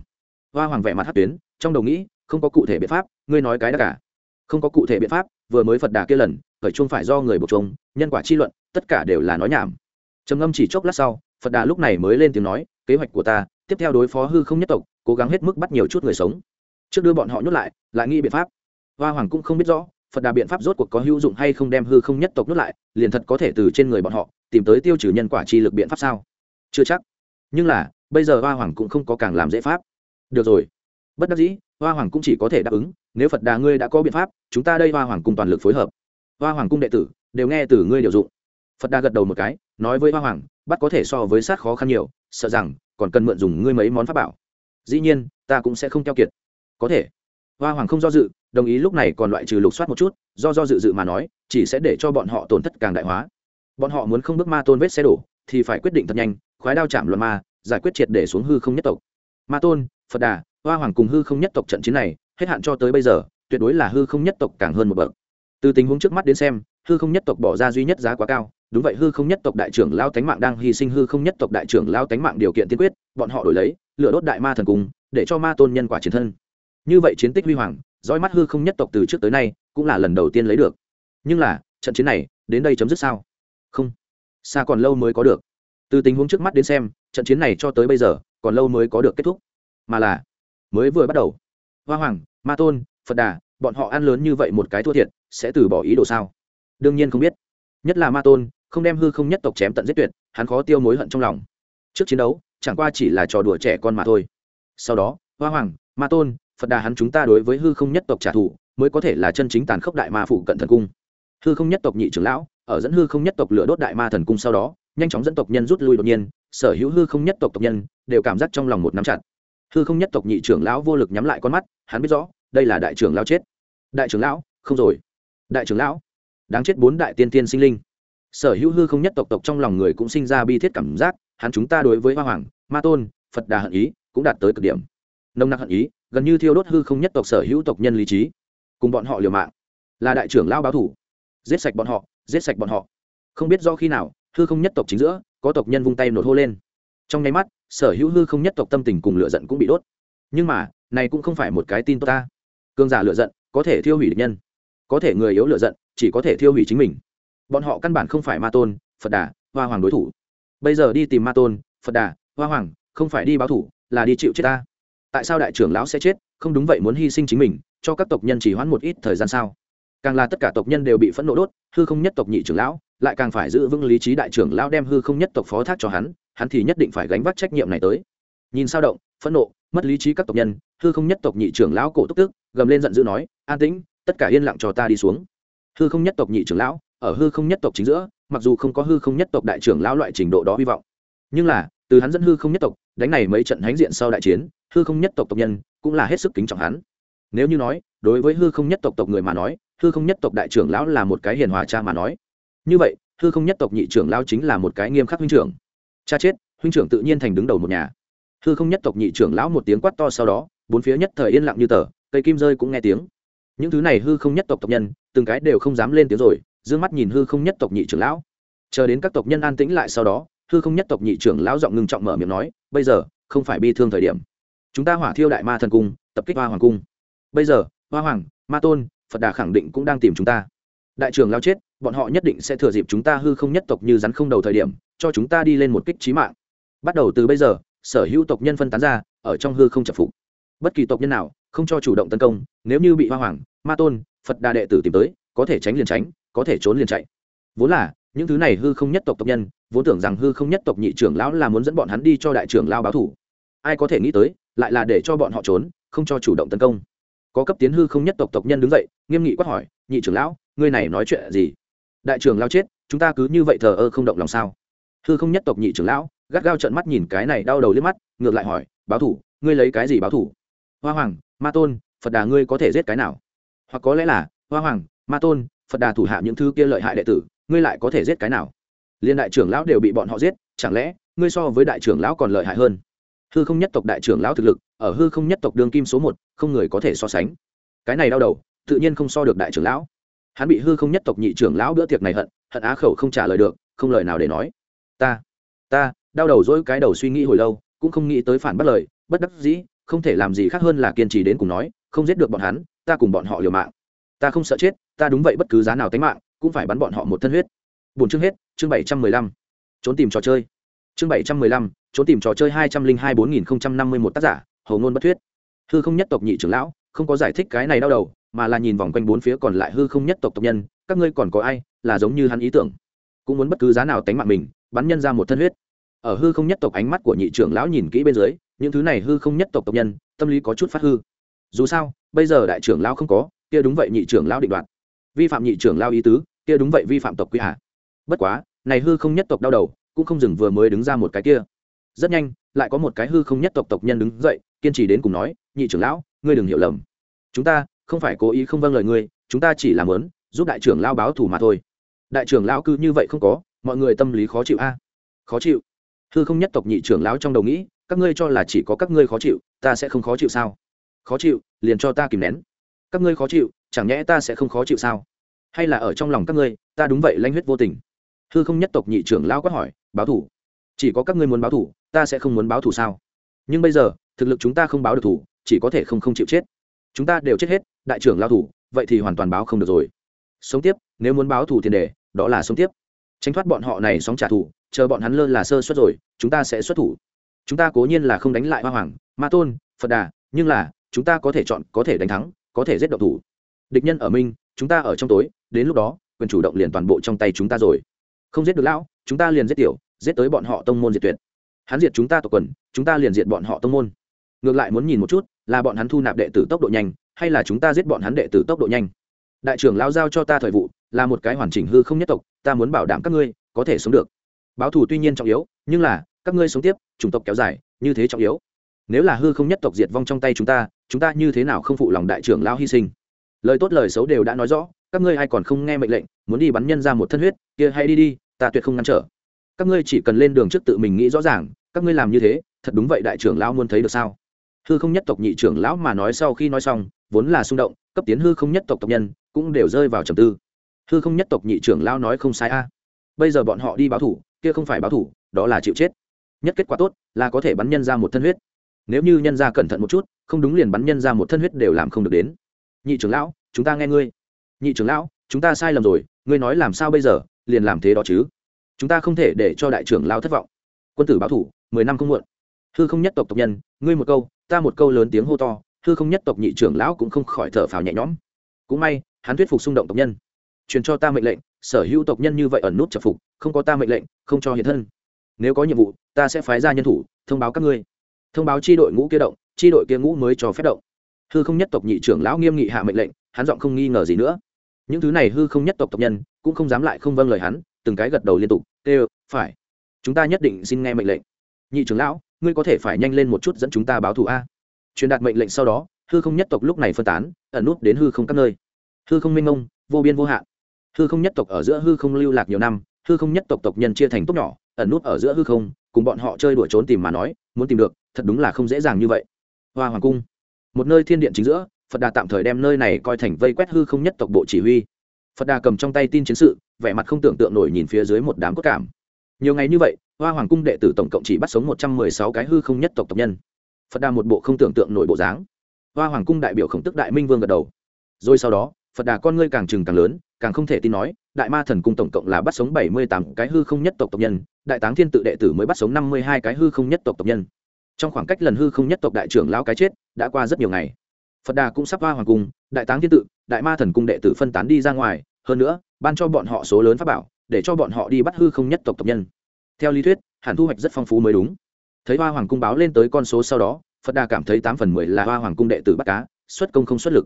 Hoa hoàng vẻ mặt hát tuyến, trong đầu nghĩ, không có cụ thể biện pháp, ngươi nói cái đã cả. Không có cụ thể biện pháp, vừa mới phật đà kia lần, khởi chung phải do người buộc chung nhân quả chi luận, tất cả đều là nói nhảm. Trầm ngâm chỉ chốc lát sau, phật đà lúc này mới lên tiếng nói, kế hoạch của ta, tiếp theo đối phó hư không nhất tộc, cố gắng hết mức bắt nhiều chút người sống trước đưa bọn họ nhốt lại lại nghĩ biện pháp. Hoa hoàng cũng không biết rõ, phật đà biện pháp rốt cuộc có hữu dụng hay không đem hư không nhất tộc nhốt lại, liền thật có thể từ trên người bọn họ tìm tới tiêu trừ nhân quả chi lực biện pháp sao? Chưa chắc. Nhưng là, bây giờ hoa hoàng cũng không có càng làm dễ pháp. Được rồi. Bất đắc dĩ, hoa hoàng cũng chỉ có thể đáp ứng, nếu phật đà ngươi đã có biện pháp, chúng ta đây hoa hoàng cùng toàn lực phối hợp. Hoa hoàng cung đệ tử đều nghe từ ngươi điều dụng. Phật đà gật đầu một cái, nói với hoa hoàng, bắt có thể so với sát khó khăn nhiều, sợ rằng còn cần mượn dùng ngươi mấy món pháp bảo. Dĩ nhiên, ta cũng sẽ không keo kiệt có thể. Hoa hoàng không do dự đồng ý lúc này còn loại trừ lục soát một chút do do dự dự mà nói chỉ sẽ để cho bọn họ tổn thất càng đại hóa. Bọn họ muốn không bước ma tôn vết xe đổ thì phải quyết định thật nhanh khoái đao chạm luận ma giải quyết triệt để xuống hư không nhất tộc. Ma tôn phật đà hoa hoàng cùng hư không nhất tộc trận chiến này hết hạn cho tới bây giờ tuyệt đối là hư không nhất tộc càng hơn một bậc. Từ tình huống trước mắt đến xem hư không nhất tộc bỏ ra duy nhất giá quá cao đúng vậy hư không nhất tộc đại trưởng lao tánh mạng đang hy sinh hư không nhất tộc đại trưởng lao tánh mạng điều kiện tiên quyết bọn họ đổi lấy lửa đốt đại ma thần cùng, để cho ma tôn nhân quả chiến thân như vậy chiến tích huy hoàng, dõi mắt hư không nhất tộc từ trước tới nay, cũng là lần đầu tiên lấy được. Nhưng là, trận chiến này, đến đây chấm dứt sao? Không. Xa còn lâu mới có được. Từ tình huống trước mắt đến xem, trận chiến này cho tới bây giờ, còn lâu mới có được kết thúc. Mà là, mới vừa bắt đầu. Hoa hoàng, ma tôn, phật đà, bọn họ ăn lớn như vậy một cái thua thiệt, sẽ từ bỏ ý đồ sao? Đương nhiên không biết. Nhất là ma tôn, không đem hư không nhất tộc chém tận giết tuyệt, hắn khó tiêu mối hận trong lòng. Trước chiến đấu, chẳng qua chỉ là trò đùa trẻ con mà thôi. Sau đó, hoa hoàng, ma tôn phật đà hắn chúng ta đối với hư không nhất tộc trả thù, mới có thể là chân chính tàn khốc đại ma phụ cận thần cung. Hư không nhất tộc nhị trưởng lão, ở dẫn hư không nhất tộc lửa đốt đại ma thần cung sau đó, nhanh chóng dẫn tộc nhân rút lui đột nhiên, sở hữu hư không nhất tộc tộc nhân đều cảm giác trong lòng một nắm chặt. Hư không nhất tộc nhị trưởng lão vô lực nhắm lại con mắt, hắn biết rõ, đây là đại trưởng lão chết. Đại trưởng lão, không rồi. Đại trưởng lão, đáng chết bốn đại tiên tiên sinh linh. Sở hữu hư không nhất tộc tộc trong lòng người cũng sinh ra bi thiết cảm giác, hắn chúng ta đối với hoa hoàng, ma tôn, phật đà hận ý, cũng đạt tới cực điểm nông nặc hận ý, gần như thiêu đốt hư không nhất tộc sở hữu tộc nhân lý trí. Cùng bọn họ liều mạng, là đại trưởng lao báo thủ. Giết sạch bọn họ, giết sạch bọn họ. Không biết do khi nào, hư không nhất tộc chính giữa, có tộc nhân vung tay nổ hô lên. Trong nháy mắt, sở hữu hư không nhất tộc tâm tình cùng lựa giận cũng bị đốt. Nhưng mà, này cũng không phải một cái tin tốt ta. Cương giả lựa giận, có thể thiêu hủy địch nhân. Có thể người yếu lựa giận, chỉ có thể thiêu hủy chính mình. Bọn họ căn bản không phải ma tôn, phật đà, hoa hoàng đối thủ. Bây giờ đi tìm ma tôn, phật đà, hoa hoàng, không phải đi báo thủ, là đi chịu chết ta tại sao đại trưởng lão sẽ chết, không đúng vậy muốn hy sinh chính mình, cho các tộc nhân chỉ hoãn một ít thời gian sao? Càng là tất cả tộc nhân đều bị phẫn nộ đốt, hư không nhất tộc nhị trưởng lão, lại càng phải giữ vững lý trí đại trưởng lão đem hư không nhất tộc phó thác cho hắn hắn thì nhất định phải gánh vác trách nhiệm này tới. Nhìn sao động, phẫn nộ, mất lý trí các tộc nhân, hư không nhất tộc nhị trưởng lão cổ tức tức, gầm lên giận dữ nói, an tĩnh, tất cả yên lặng cho ta đi xuống. Hư không nhất tộc nhị trưởng lão, ở hư không nhất tộc chính giữa, mặc dù không có hư không nhất tộc đại trưởng lão loại trình độ đó hy vọng nhưng là, từ hắn dẫn hư không nhất tộc, đánh này mấy trận hánh diện sau đại chiến, hư không nhất tộc tộc nhân cũng là hết sức kính trọng hắn. Nếu như nói, đối với hư không nhất tộc tộc người mà nói, hư không nhất tộc đại trưởng lão là một cái hiền hòa cha mà nói. Như vậy, hư không nhất tộc nhị trưởng lão chính là một cái nghiêm khắc huynh trưởng. Cha chết, huynh trưởng tự nhiên thành đứng đầu một nhà. Hư không nhất tộc nhị trưởng lão một tiếng quát to sau đó, bốn phía nhất thời yên lặng như tờ, cây kim rơi cũng nghe tiếng. Những thứ này hư không nhất tộc tộc nhân, từng cái đều không dám lên tiếng rồi d ư ơ n g mắt nhìn hư không nhất tộc nhị trưởng lão. Chờ đến các tộc nhân an tĩnh lại sau đó hư không nhất tộc nhị trưởng lão giọng ngưng trọng mở miệng nói, bây giờ, không phải bi thương thời điểm. Chúng ta hỏa thiêu đại ma thần cung, tập kích hoa hoàng cung. Bây giờ, hoa hoàng, ma tôn, phật đà khẳng định cũng đang tìm chúng ta. Đại trưởng lao chết, bọn họ nhất định sẽ thừa dịp chúng ta hư không nhất tộc như rắn không đầu thời điểm, cho chúng ta đi lên một kích trí mạng. Bắt đầu từ bây giờ, sở hữu tộc nhân phân tán ra, ở trong hư không chập phục. Bất kỳ tộc nhân nào, không cho chủ động tấn công, nếu như bị hoa hoàng, ma tôn, phật đà đệ tử tìm tới, có thể tránh liền tránh, có thể trốn liền chạy. Vốn là, những thứ này hư không nhất tộc tộc nhân vốn tưởng rằng hư không nhất tộc nhị trưởng lão là muốn dẫn bọn hắn đi cho đại trưởng lao báo thủ. Ai có thể nghĩ tới, lại là để cho bọn họ trốn, không cho chủ động tấn công. Có cấp tiến hư không nhất tộc tộc nhân đứng dậy, nghiêm nghị quát hỏi, nhị trưởng lão, ngươi này nói chuyện gì? Đại trưởng lao chết, chúng ta cứ như vậy thờ ơ không động lòng sao? Hư không nhất tộc nhị trưởng lão, gắt gao trợn mắt nhìn cái này đau đầu liếc mắt, ngược lại hỏi, báo thủ, ngươi lấy cái gì báo thủ? Hoa hoàng, ma tôn, phật đà ngươi có thể giết cái nào? Hoặc có lẽ là, hoa hoàng, ma tôn, phật đà thủ hạ những thứ kia lợi hại đệ tử, ngươi lại có thể giết cái nào? Liên đại trưởng lão đều bị bọn họ giết, chẳng lẽ ngươi so với đại trưởng lão còn lợi hại hơn? Hư không nhất tộc đại trưởng lão thực lực, ở hư không nhất tộc đường kim số một, không người có thể so sánh. Cái này đau đầu, tự nhiên không so được đại trưởng lão. Hắn bị hư không nhất tộc nhị trưởng lão bữa tiệc này hận hận á khẩu không trả lời được, không lời nào để nói. Ta ta, đau đầu dỗi cái đầu suy nghĩ hồi lâu, cũng không nghĩ tới phản bất lời, bất đắc dĩ, không thể làm gì khác hơn là kiên trì đến cùng nói, không giết được bọn hắn, ta cùng bọn họ liều mạng. Ta không sợ chết, ta đúng vậy bất cứ giá nào tính mạng, cũng phải bắn bọn họ một thân huyết bốn chương hết, chương bảy trăm mười lăm. Trốn tìm trò chơi. Chương bảy trăm mười lăm, trốn tìm trò chơi hai trăm linh hai bốn nghìn không trăm năm mươi một tác giả hầu ngôn bất thuyết. Hư không nhất tộc nhị trưởng lão, không có giải thích cái này đau đầu, mà là nhìn vòng quanh bốn phía còn lại hư không nhất tộc tộc nhân, các ngươi còn có ai, là giống như hắn ý tưởng. Cũng muốn bất cứ giá nào tánh mạng mình, bắn nhân ra một thân huyết. Ở hư không nhất tộc ánh mắt của nhị trưởng lão nhìn kỹ bên dưới, những thứ này hư không nhất tộc tộc nhân, tâm lý có chút phát hư. Dù sao, bây giờ đại trưởng lão không có, kia đúng vậy nhị trưởng lão định đoạt. Vi phạm nhị trưởng lão ý tứ, kia đúng vậy vi phạm tộc quy hạ bất quá, này hư không nhất tộc đau đầu, cũng không dừng vừa mới đứng ra một cái kia. Rất nhanh, lại có một cái hư không nhất tộc tộc nhân đứng dậy, kiên trì đến cùng nói, nhị trưởng lão, ngươi đừng hiểu lầm. Chúng ta không phải cố ý không vâng lời ngươi, chúng ta chỉ làm lớn giúp đại trưởng lão báo thù mà thôi. Đại trưởng lão cứ như vậy không có, mọi người tâm lý khó chịu a. Khó chịu. Hư không nhất tộc nhị trưởng lão trong đầu nghĩ, các ngươi cho là chỉ có các ngươi khó chịu, ta sẽ không khó chịu sao? Khó chịu, liền cho ta kìm nén. Các ngươi khó chịu, chẳng nhẽ ta sẽ không khó chịu sao? Hay là ở trong lòng các ngươi, ta đúng vậy lanh huyết vô tình hư không nhất tộc nhị trưởng lão quát hỏi, báo thủ. Chỉ có các ngươi muốn báo thủ, ta sẽ không muốn báo thủ sao? Nhưng bây giờ, thực lực chúng ta không báo được thủ, chỉ có thể không không chịu chết. Chúng ta đều chết hết, đại trưởng lao thủ, vậy thì hoàn toàn báo không được rồi. Sống tiếp, nếu muốn báo thủ tiền đề, đó là sống tiếp. Tránh thoát bọn họ này sóng trả thù, chờ bọn hắn lơ là sơ xuất rồi, chúng ta sẽ xuất thủ. Chúng ta cố nhiên là không đánh lại hoa hoàng, ma tôn, phật đà, nhưng là, chúng ta có thể chọn, có thể đánh thắng, có thể giết độc thủ. Địch nhân ở minh chúng ta ở trong tối, đến lúc đó, quyền chủ động liền toàn bộ trong tay chúng ta rồi không giết được lão, chúng ta liền giết tiểu, giết tới bọn họ tông môn diệt tuyệt. Hắn diệt chúng ta tộc quần, chúng ta liền diệt bọn họ tông môn. Ngược lại muốn nhìn một chút, là bọn hắn thu nạp đệ tử tốc độ nhanh, hay là chúng ta giết bọn hắn đệ tử tốc độ nhanh. Đại trưởng lao giao cho ta thời vụ, là một cái hoàn chỉnh hư không nhất tộc, ta muốn bảo đảm các ngươi, có thể sống được. Báo thù tuy nhiên trọng yếu, nhưng là, các ngươi sống tiếp, chủng tộc kéo dài, như thế trọng yếu. Nếu là hư không nhất tộc diệt vong trong tay chúng ta chúng ta như thế nào không phụ lòng đại trưởng lão hy sinh? Lời tốt lời xấu đều đã nói rõ, các ngươi ai còn không nghe mệnh lệnh muốn đi bắn nhân ra một thân huyết, kia hay đi đi, ta tuyệt không ngăn trở. Các ngươi chỉ cần lên đường trước tự mình nghĩ rõ ràng, các ngươi làm như thế, thật đúng vậy đại trưởng lão muốn thấy được sao? Hư không nhất tộc nhị trưởng lão mà nói sau khi nói xong, vốn là xung động, cấp tiến hư không nhất tộc tộc nhân, cũng đều rơi vào trầm tư. Hư không nhất tộc nhị trưởng lão nói không sai a. Bây giờ bọn họ đi báo thủ, kia không phải báo thủ, đó là chịu chết. Nhất kết quả tốt, là có thể bắn nhân ra một thân huyết. Nếu như nhân ra cẩn thận một chút, không đúng liền bắn nhân ra một thân huyết đều làm không được đến. Nhị trưởng lão, chúng ta nghe ngươi. Nhị trưởng lão, chúng ta sai lầm rồi ngươi nói làm sao bây giờ, liền làm thế đó chứ? Chúng ta không thể để cho đại trưởng lão thất vọng. Quân tử báo thủ, mười năm không muộn. Hư không nhất tộc tộc nhân, ngươi một câu, ta một câu lớn tiếng hô to, hư không nhất tộc nhị trưởng lão cũng không khỏi thở phào nhẹ nhõm. Cũng may, hắn thuyết phục xung động tộc nhân. Truyền cho ta mệnh lệnh, sở hữu tộc nhân như vậy ẩn nút trợ phục, không có ta mệnh lệnh, không cho hiện thân. Nếu có nhiệm vụ, ta sẽ phái ra nhân thủ, thông báo các ngươi. Thông báo tri đội ngũ kia động tri đội kia ngũ mới cho phép động. Hư không nhất tộc nhị trưởng lão nghiêm nghị hạ mệnh lệnh, hắn giọng không nghi ngờ gì nữa những thứ này hư không nhất tộc tộc nhân, cũng không dám lại không vâng lời hắn, từng cái gật đầu liên tục tê phải. Chúng ta nhất định xin nghe mệnh lệnh. Nhị trưởng lão, ngươi có thể phải nhanh lên một chút dẫn chúng ta báo thù a. Truyền đạt mệnh lệnh sau đó, hư không nhất tộc lúc này phân tán, ẩn nút đến hư không các nơi. Hư không minh ông vô biên vô hạn. Hư không nhất tộc ở giữa hư không lưu lạc nhiều năm, hư không nhất tộc tộc nhân chia thành tốt nhỏ, ẩn nút ở giữa hư không, cùng bọn họ chơi đuổi trốn tìm mà nói, muốn tìm được, thật đúng là không dễ dàng như vậy. Hoa hoàng cung. Một nơi thiên điện chính giữa phật đà tạm thời đem nơi này coi thành vây quét hư không nhất tộc bộ chỉ huy. Phật đà cầm trong tay tin chiến sự, vẻ mặt không tưởng tượng nổi nhìn phía dưới một đám cốt cảm. Nhiều ngày như vậy, hoa hoàng cung đệ tử tổng cộng chỉ bắt sống một trăm mười sáu cái hư không nhất tộc tộc nhân. Phật đà một bộ không tưởng tượng nổi bộ dáng. Hoa hoàng cung đại biểu khổng tức đại minh vương gật đầu. Rồi sau đó, phật đà con ngươi càng trừng càng lớn, càng không thể tin nói, đại ma thần cung tổng cộng là bắt sống bảy mươi tám cái hư không nhất tộc tộc nhân, đại táng thiên tự đệ tử mới bắt sống năm mươi hai cái hư không nhất tộc tộc nhân. Trong khoảng cách lần hư không nhất tộc đại trưởng lão cái chết, đã qua rất nhiều ngày phật đà cũng sắp hoa hoàng cung, đại táng thiên tự, đại ma thần cung đệ tử phân tán đi ra ngoài, hơn nữa, ban cho bọn họ số lớn pháp bảo, để cho bọn họ đi bắt hư không nhất tộc tộc nhân. Theo lý thuyết, hẳn thu hoạch rất phong phú mới đúng. Thấy hoa hoàng cung báo lên tới con số sau đó, phật đà cảm thấy tám phần mười là hoa hoàng cung đệ tử bắt cá, xuất công không xuất lực.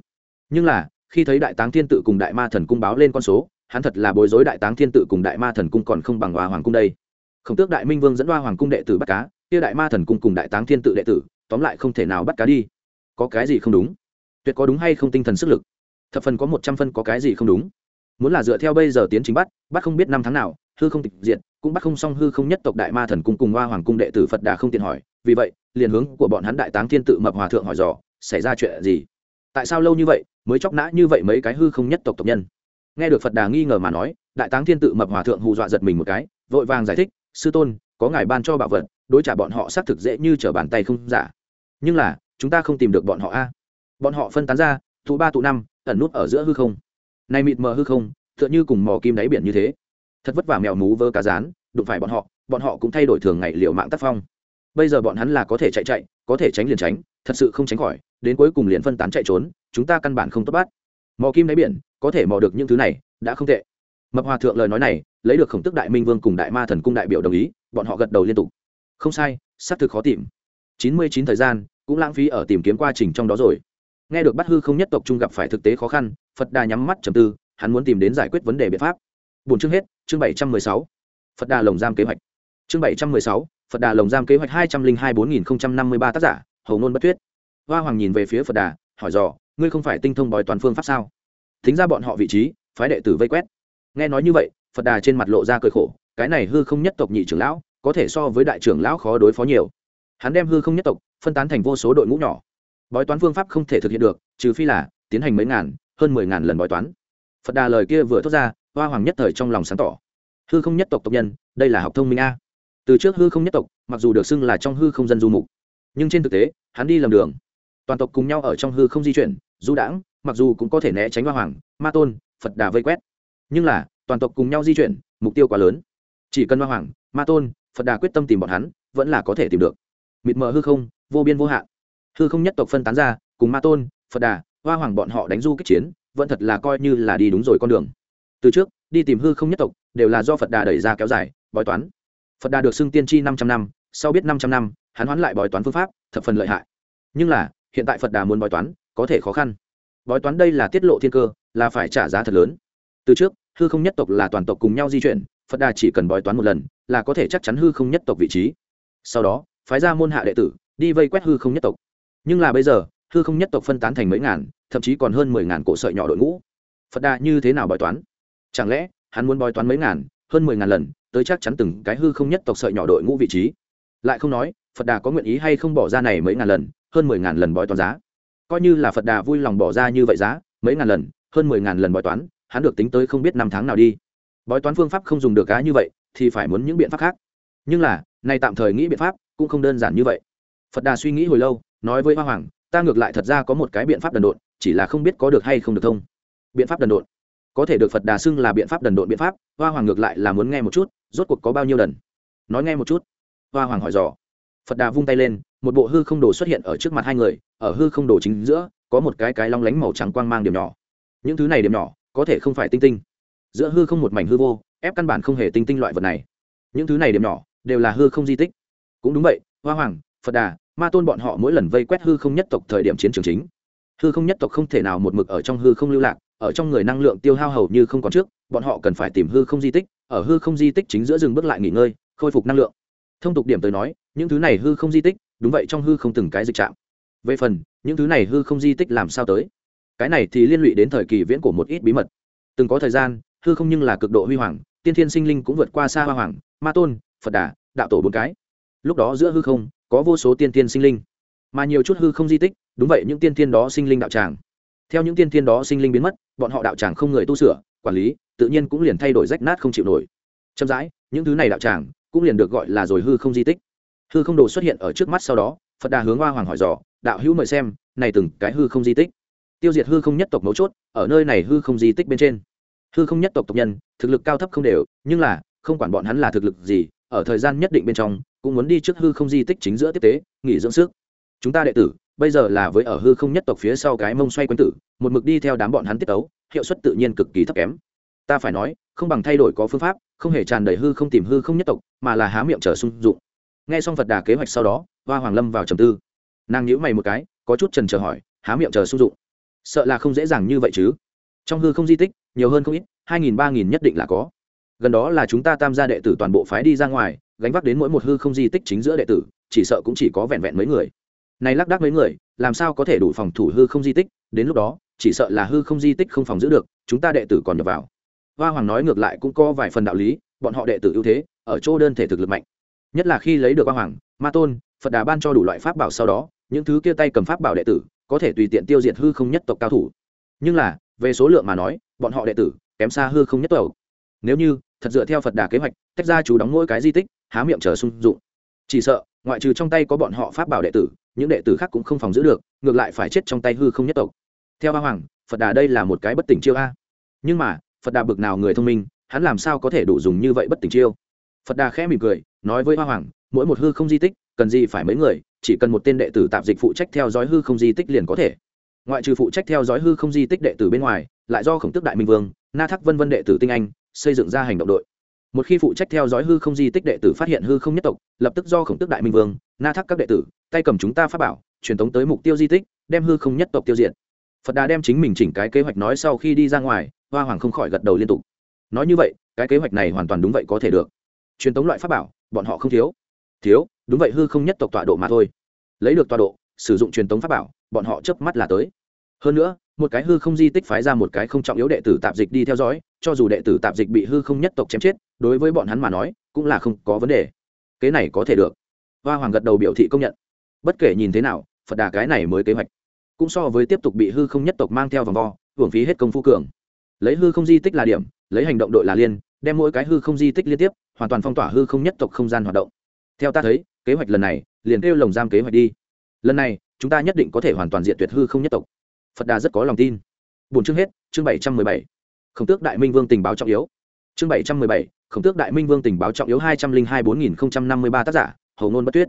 Nhưng là, khi thấy đại táng thiên tự cùng đại ma thần cung báo lên con số, hắn thật là bối rối đại táng thiên tự cùng đại ma thần cung còn không bằng hoa hoàng cung đây. Khổng tước đại minh vương dẫn hoa hoàng cung đệ tử bắt cá, kia đại ma thần cung cùng đại táng thiên tự đệ tử, tóm lại không thể nào bắt cá đi. Có cái gì không đúng? Tuyệt có đúng hay không tinh thần sức lực. Thập phần có một trăm phân có cái gì không đúng. Muốn là dựa theo bây giờ tiến trình bắt bắt không biết năm tháng nào, hư không tịch diện cũng bắt không xong hư không nhất tộc đại ma thần cung cùng hoa hoàng cung đệ tử phật đà không tiện hỏi, vì vậy, liền hướng của bọn hắn đại táng thiên tự mập hòa thượng hỏi dò, xảy ra chuyện gì? Tại sao lâu như vậy, mới chóc nã như vậy mấy cái hư không nhất tộc tộc nhân? Nghe được phật đà nghi ngờ mà nói, đại táng thiên tự mập hòa thượng hù dọa giật mình một cái, vội vàng giải thích, sư tôn, có ngài ban cho bảo vật, đối trả bọn họ xác thực dễ như trở bàn tay không giả. Nhưng là, chúng ta không tìm được bọn họ a bọn họ phân tán ra, tụ ba tụ năm, ẩn nút ở giữa hư không. Nay mịt mờ hư không, tựa như cùng mò kim đáy biển như thế. Thật vất vả mèo mú vơ cá rán, đụng phải bọn họ bọn họ cũng thay đổi thường ngày liệu mạng tác phong. Bây giờ bọn hắn là có thể chạy chạy, có thể tránh liền tránh, thật sự không tránh khỏi, đến cuối cùng liền phân tán chạy trốn, chúng ta căn bản không tốt bắt. Mò kim đáy biển, có thể mò được những thứ này, đã không tệ. Mập hòa thượng lời nói này, lấy được khổng tức đại minh vương cùng đại ma thần cung đại biểu đồng ý, bọn họ gật đầu liên tục. Không sai, xác thực khó tìm. Chín mươi chín thời gian, cũng lãng phí ở tìm kiếm quá trình trong đó rồi nghe được bắt hư không nhất tộc trung gặp phải thực tế khó khăn, phật đà nhắm mắt trầm tư, hắn muốn tìm đến giải quyết vấn đề biện pháp. Bốn chương hết, chương bảy trăm mười sáu. Phật đà lồng giam kế hoạch. Chương bảy trăm mười sáu, phật đà lồng giam kế hoạch hai trăm linh hai bốn nghìn năm mươi ba tác giả, hầu ngôn bất thuyết. Hoa hoàng nhìn về phía phật đà, hỏi dò, ngươi không phải tinh thông bói toàn phương pháp sao? Thính ra bọn họ vị trí, phái đệ tử vây quét. Nghe nói như vậy, phật đà trên mặt lộ ra cười khổ, cái này hư không nhất tộc nhị trưởng lão, có thể so với đại trưởng lão khó đối phó nhiều. Hắn đem hư không nhất tộc phân tán thành vô số đội ngũ nhỏ bói toán phương pháp không thể thực hiện được, trừ phi là tiến hành mấy ngàn, hơn mười ngàn lần bói toán. Phật đà lời kia vừa thốt ra, hoa hoàng nhất thời trong lòng sáng tỏ. Hư không nhất tộc tộc nhân, đây là học thông minh a. Từ trước hư không nhất tộc, mặc dù được xưng là trong hư không dân du mục, nhưng trên thực tế, hắn đi lầm đường. Toàn tộc cùng nhau ở trong hư không di chuyển, du đãng, mặc dù cũng có thể né tránh hoa hoàng, ma tôn, phật đà vây quét. Nhưng là, toàn tộc cùng nhau di chuyển, mục tiêu quá lớn. Chỉ cần hoa hoàng, ma tôn, phật đà quyết tâm tìm bọn hắn, vẫn là có thể tìm được. Mịt mờ hư không, vô biên vô hạn hư không nhất tộc phân tán ra, cùng ma tôn, phật đà, hoa hoàng bọn họ đánh du kích chiến, vẫn thật là coi như là đi đúng rồi con đường. Từ trước, đi tìm hư không nhất tộc, đều là do phật đà đẩy ra kéo dài, bói toán. Phật đà được xưng tiên tri năm trăm năm, sau biết năm trăm năm, hắn hoán lại bói toán phương pháp, thập phần lợi hại. Nhưng là, hiện tại phật đà muốn bói toán, có thể khó khăn. Bói toán đây là tiết lộ thiên cơ, là phải trả giá thật lớn. Từ trước, hư không nhất tộc là toàn tộc cùng nhau di chuyển, phật đà chỉ cần bói toán một lần, là có thể chắc chắn hư không nhất tộc vị trí. Sau đó, phái ra môn hạ đệ tử, đi vây quét hư không nhất tộc nhưng là bây giờ, hư không nhất tộc phân tán thành mấy ngàn, thậm chí còn hơn mười ngàn cổ sợi nhỏ đội ngũ. Phật đà như thế nào bói toán? Chẳng lẽ, hắn muốn bói toán mấy ngàn, hơn mười ngàn lần, tới chắc chắn từng cái hư không nhất tộc sợi nhỏ đội ngũ vị trí? Lại không nói, phật đà có nguyện ý hay không bỏ ra này mấy ngàn lần, hơn mười ngàn lần bói toán giá? Coi như là phật đà vui lòng bỏ ra như vậy giá, mấy ngàn lần, hơn mười ngàn lần bói toán, hắn được tính tới không biết năm tháng nào đi. Bói toán phương pháp không dùng được cá như vậy, thì phải muốn những biện pháp khác. Nhưng là, nay tạm thời nghĩ biện pháp cũng không đơn giản như vậy. Phật đà suy nghĩ hồi lâu nói với hoa hoàng, ta ngược lại thật ra có một cái biện pháp đần độn, chỉ là không biết có được hay không được thông. Biện pháp đần độn. Có thể được phật đà xưng là biện pháp đần độn biện pháp, hoa hoàng ngược lại là muốn nghe một chút, rốt cuộc có bao nhiêu đần nói nghe một chút. Hoa hoàng hỏi dò. Phật đà vung tay lên, một bộ hư không đồ xuất hiện ở trước mặt hai người, ở hư không đồ chính giữa, có một cái cái long lánh màu trắng quang mang điểm nhỏ. Những thứ này điểm nhỏ, có thể không phải tinh tinh. Giữa hư không một mảnh hư vô, ép căn bản không hề tinh tinh loại vật này. Những thứ này điểm nhỏ, đều là hư không di tích. Cũng đúng vậy, hoa hoàng, phật đà ma tôn bọn họ mỗi lần vây quét hư không nhất tộc thời điểm chiến trường chính. Hư không nhất tộc không thể nào một mực ở trong hư không lưu lạc, ở trong người năng lượng tiêu hao hầu như không còn trước, bọn họ cần phải tìm hư không di tích, ở hư không di tích chính giữa rừng bước lại nghỉ ngơi, khôi phục năng lượng. Thông tục điểm tới nói, những thứ này hư không di tích, đúng vậy trong hư không từng cái dịch trạm. Về phần, những thứ này hư không di tích làm sao tới? Cái này thì liên lụy đến thời kỳ viễn của một ít bí mật. Từng có thời gian, hư không nhưng là cực độ huy hoàng, tiên thiên sinh linh cũng vượt qua xa hoa hoàng, ma tôn, phật đà, đạo tổ bốn cái. Lúc đó giữa hư không có vô số tiên tiên sinh linh, mà nhiều chút hư không di tích, đúng vậy, những tiên tiên đó sinh linh đạo tràng. Theo những tiên tiên đó sinh linh biến mất, bọn họ đạo tràng không người tu sửa, quản lý, tự nhiên cũng liền thay đổi rách nát không chịu nổi. Chậm rãi, những thứ này đạo tràng cũng liền được gọi là rồi hư không di tích. Hư không đồ xuất hiện ở trước mắt sau đó, phật đà hướng hoa hoàng hỏi dò, đạo hữu mời xem, này từng cái hư không di tích. Tiêu diệt hư không nhất tộc mấu chốt, ở nơi này hư không di tích bên trên. Hư không nhất tộc tộc nhân, thực lực cao thấp không đều, nhưng là, không quản bọn hắn là thực lực gì ở thời gian nhất định bên trong, cũng muốn đi trước hư không di tích chính giữa tiếp tế, nghỉ dưỡng sức. Chúng ta đệ tử, bây giờ là với ở hư không nhất tộc phía sau cái mông xoay quanh tử, một mực đi theo đám bọn hắn tiết tấu, hiệu suất tự nhiên cực kỳ thấp kém. Ta phải nói, không bằng thay đổi có phương pháp, không hề tràn đầy hư không tìm hư không nhất tộc, mà là há miệng trở sung dụng. Nghe xong phật đà kế hoạch sau đó, hoa hoàng lâm vào trầm tư. Nàng nhíu mày một cái, có chút trần chờ hỏi, há miệng chờ sung dụng? Sợ là không dễ dàng như vậy chứ. Trong hư không di tích, nhiều hơn không ít, hai nghìn ba nghìn nhất định là có gần đó là chúng ta tam gia đệ tử toàn bộ phái đi ra ngoài, gánh vác đến mỗi một hư không di tích chính giữa đệ tử, chỉ sợ cũng chỉ có vẹn vẹn mấy người. Này lác đác mấy người, làm sao có thể đủ phòng thủ hư không di tích? Đến lúc đó, chỉ sợ là hư không di tích không phòng giữ được, chúng ta đệ tử còn nhập vào. Hoa hoàng nói ngược lại cũng có vài phần đạo lý, bọn họ đệ tử ưu thế, ở chỗ đơn thể thực lực mạnh. Nhất là khi lấy được hoa hoàng, ma tôn, phật đà ban cho đủ loại pháp bảo sau đó, những thứ kia tay cầm pháp bảo đệ tử, có thể tùy tiện tiêu diệt hư không nhất tộc cao thủ. Nhưng là, về số lượng mà nói, bọn họ đệ tử, kém xa hư không nhất tộc. Nếu như thật dựa theo phật đà kế hoạch, tách ra chú đóng mỗi cái di tích, há miệng chờ sung dụng. Chỉ sợ, ngoại trừ trong tay có bọn họ pháp bảo đệ tử, những đệ tử khác cũng không phòng giữ được, ngược lại phải chết trong tay hư không nhất tộc. Theo ba hoàng, phật đà đây là một cái bất tỉnh chiêu a. Nhưng mà, phật đà bực nào người thông minh, hắn làm sao có thể đủ dùng như vậy bất tỉnh chiêu? Phật đà khẽ mỉm cười, nói với hoa hoàng, mỗi một hư không di tích, cần gì phải mấy người, chỉ cần một tên đệ tử tạp dịch phụ trách theo dõi hư không di tích liền có thể. Ngoại trừ phụ trách theo dõi hư không di tích đệ tử bên ngoài, lại do khổng tức đại minh vương, na thắc vân vân đệ tử tinh anh xây dựng ra hành động đội. Một khi phụ trách theo dõi hư không di tích đệ tử phát hiện hư không nhất tộc, lập tức do khổng tức đại minh vương, na thác các đệ tử, tay cầm chúng ta phát bảo, truyền tống tới mục tiêu di tích, đem hư không nhất tộc tiêu diệt. Phật đà đem chính mình chỉnh cái kế hoạch nói sau khi đi ra ngoài, hoa hoàng không khỏi gật đầu liên tục. Nói như vậy, cái kế hoạch này hoàn toàn đúng vậy có thể được. Truyền tống loại pháp bảo, bọn họ không thiếu. Thiếu, đúng vậy hư không nhất tộc tọa độ mà thôi. Lấy được tọa độ, sử dụng truyền tống pháp bảo, bọn họ chớp mắt là tới. Hơn nữa một cái hư không di tích phái ra một cái không trọng yếu đệ tử tạp dịch đi theo dõi, cho dù đệ tử tạp dịch bị hư không nhất tộc chém chết, đối với bọn hắn mà nói, cũng là không có vấn đề. Kế này có thể được. Hoa hoàng gật đầu biểu thị công nhận. Bất kể nhìn thế nào, phật đà cái này mới kế hoạch. Cũng so với tiếp tục bị hư không nhất tộc mang theo vòng vo, hưởng phí hết công phu cường. Lấy hư không di tích là điểm, lấy hành động đội là liên, đem mỗi cái hư không di tích liên tiếp, hoàn toàn phong tỏa hư không nhất tộc không gian hoạt động. Theo ta thấy, kế hoạch lần này, liền kêu lồng giam kế hoạch đi. Lần này, chúng ta nhất định có thể hoàn toàn diện tuyệt hư không nhất tộc phật đà rất có lòng tin. Bốn chương hết, chương bảy trăm mười bảy. Khổng tước đại minh vương tình báo trọng yếu. Chương bảy trăm mười bảy, khổng tước đại minh vương tình báo trọng yếu hai trăm linh hai bốn nghìn năm mươi ba tác giả, hầu ngôn bất tuyết.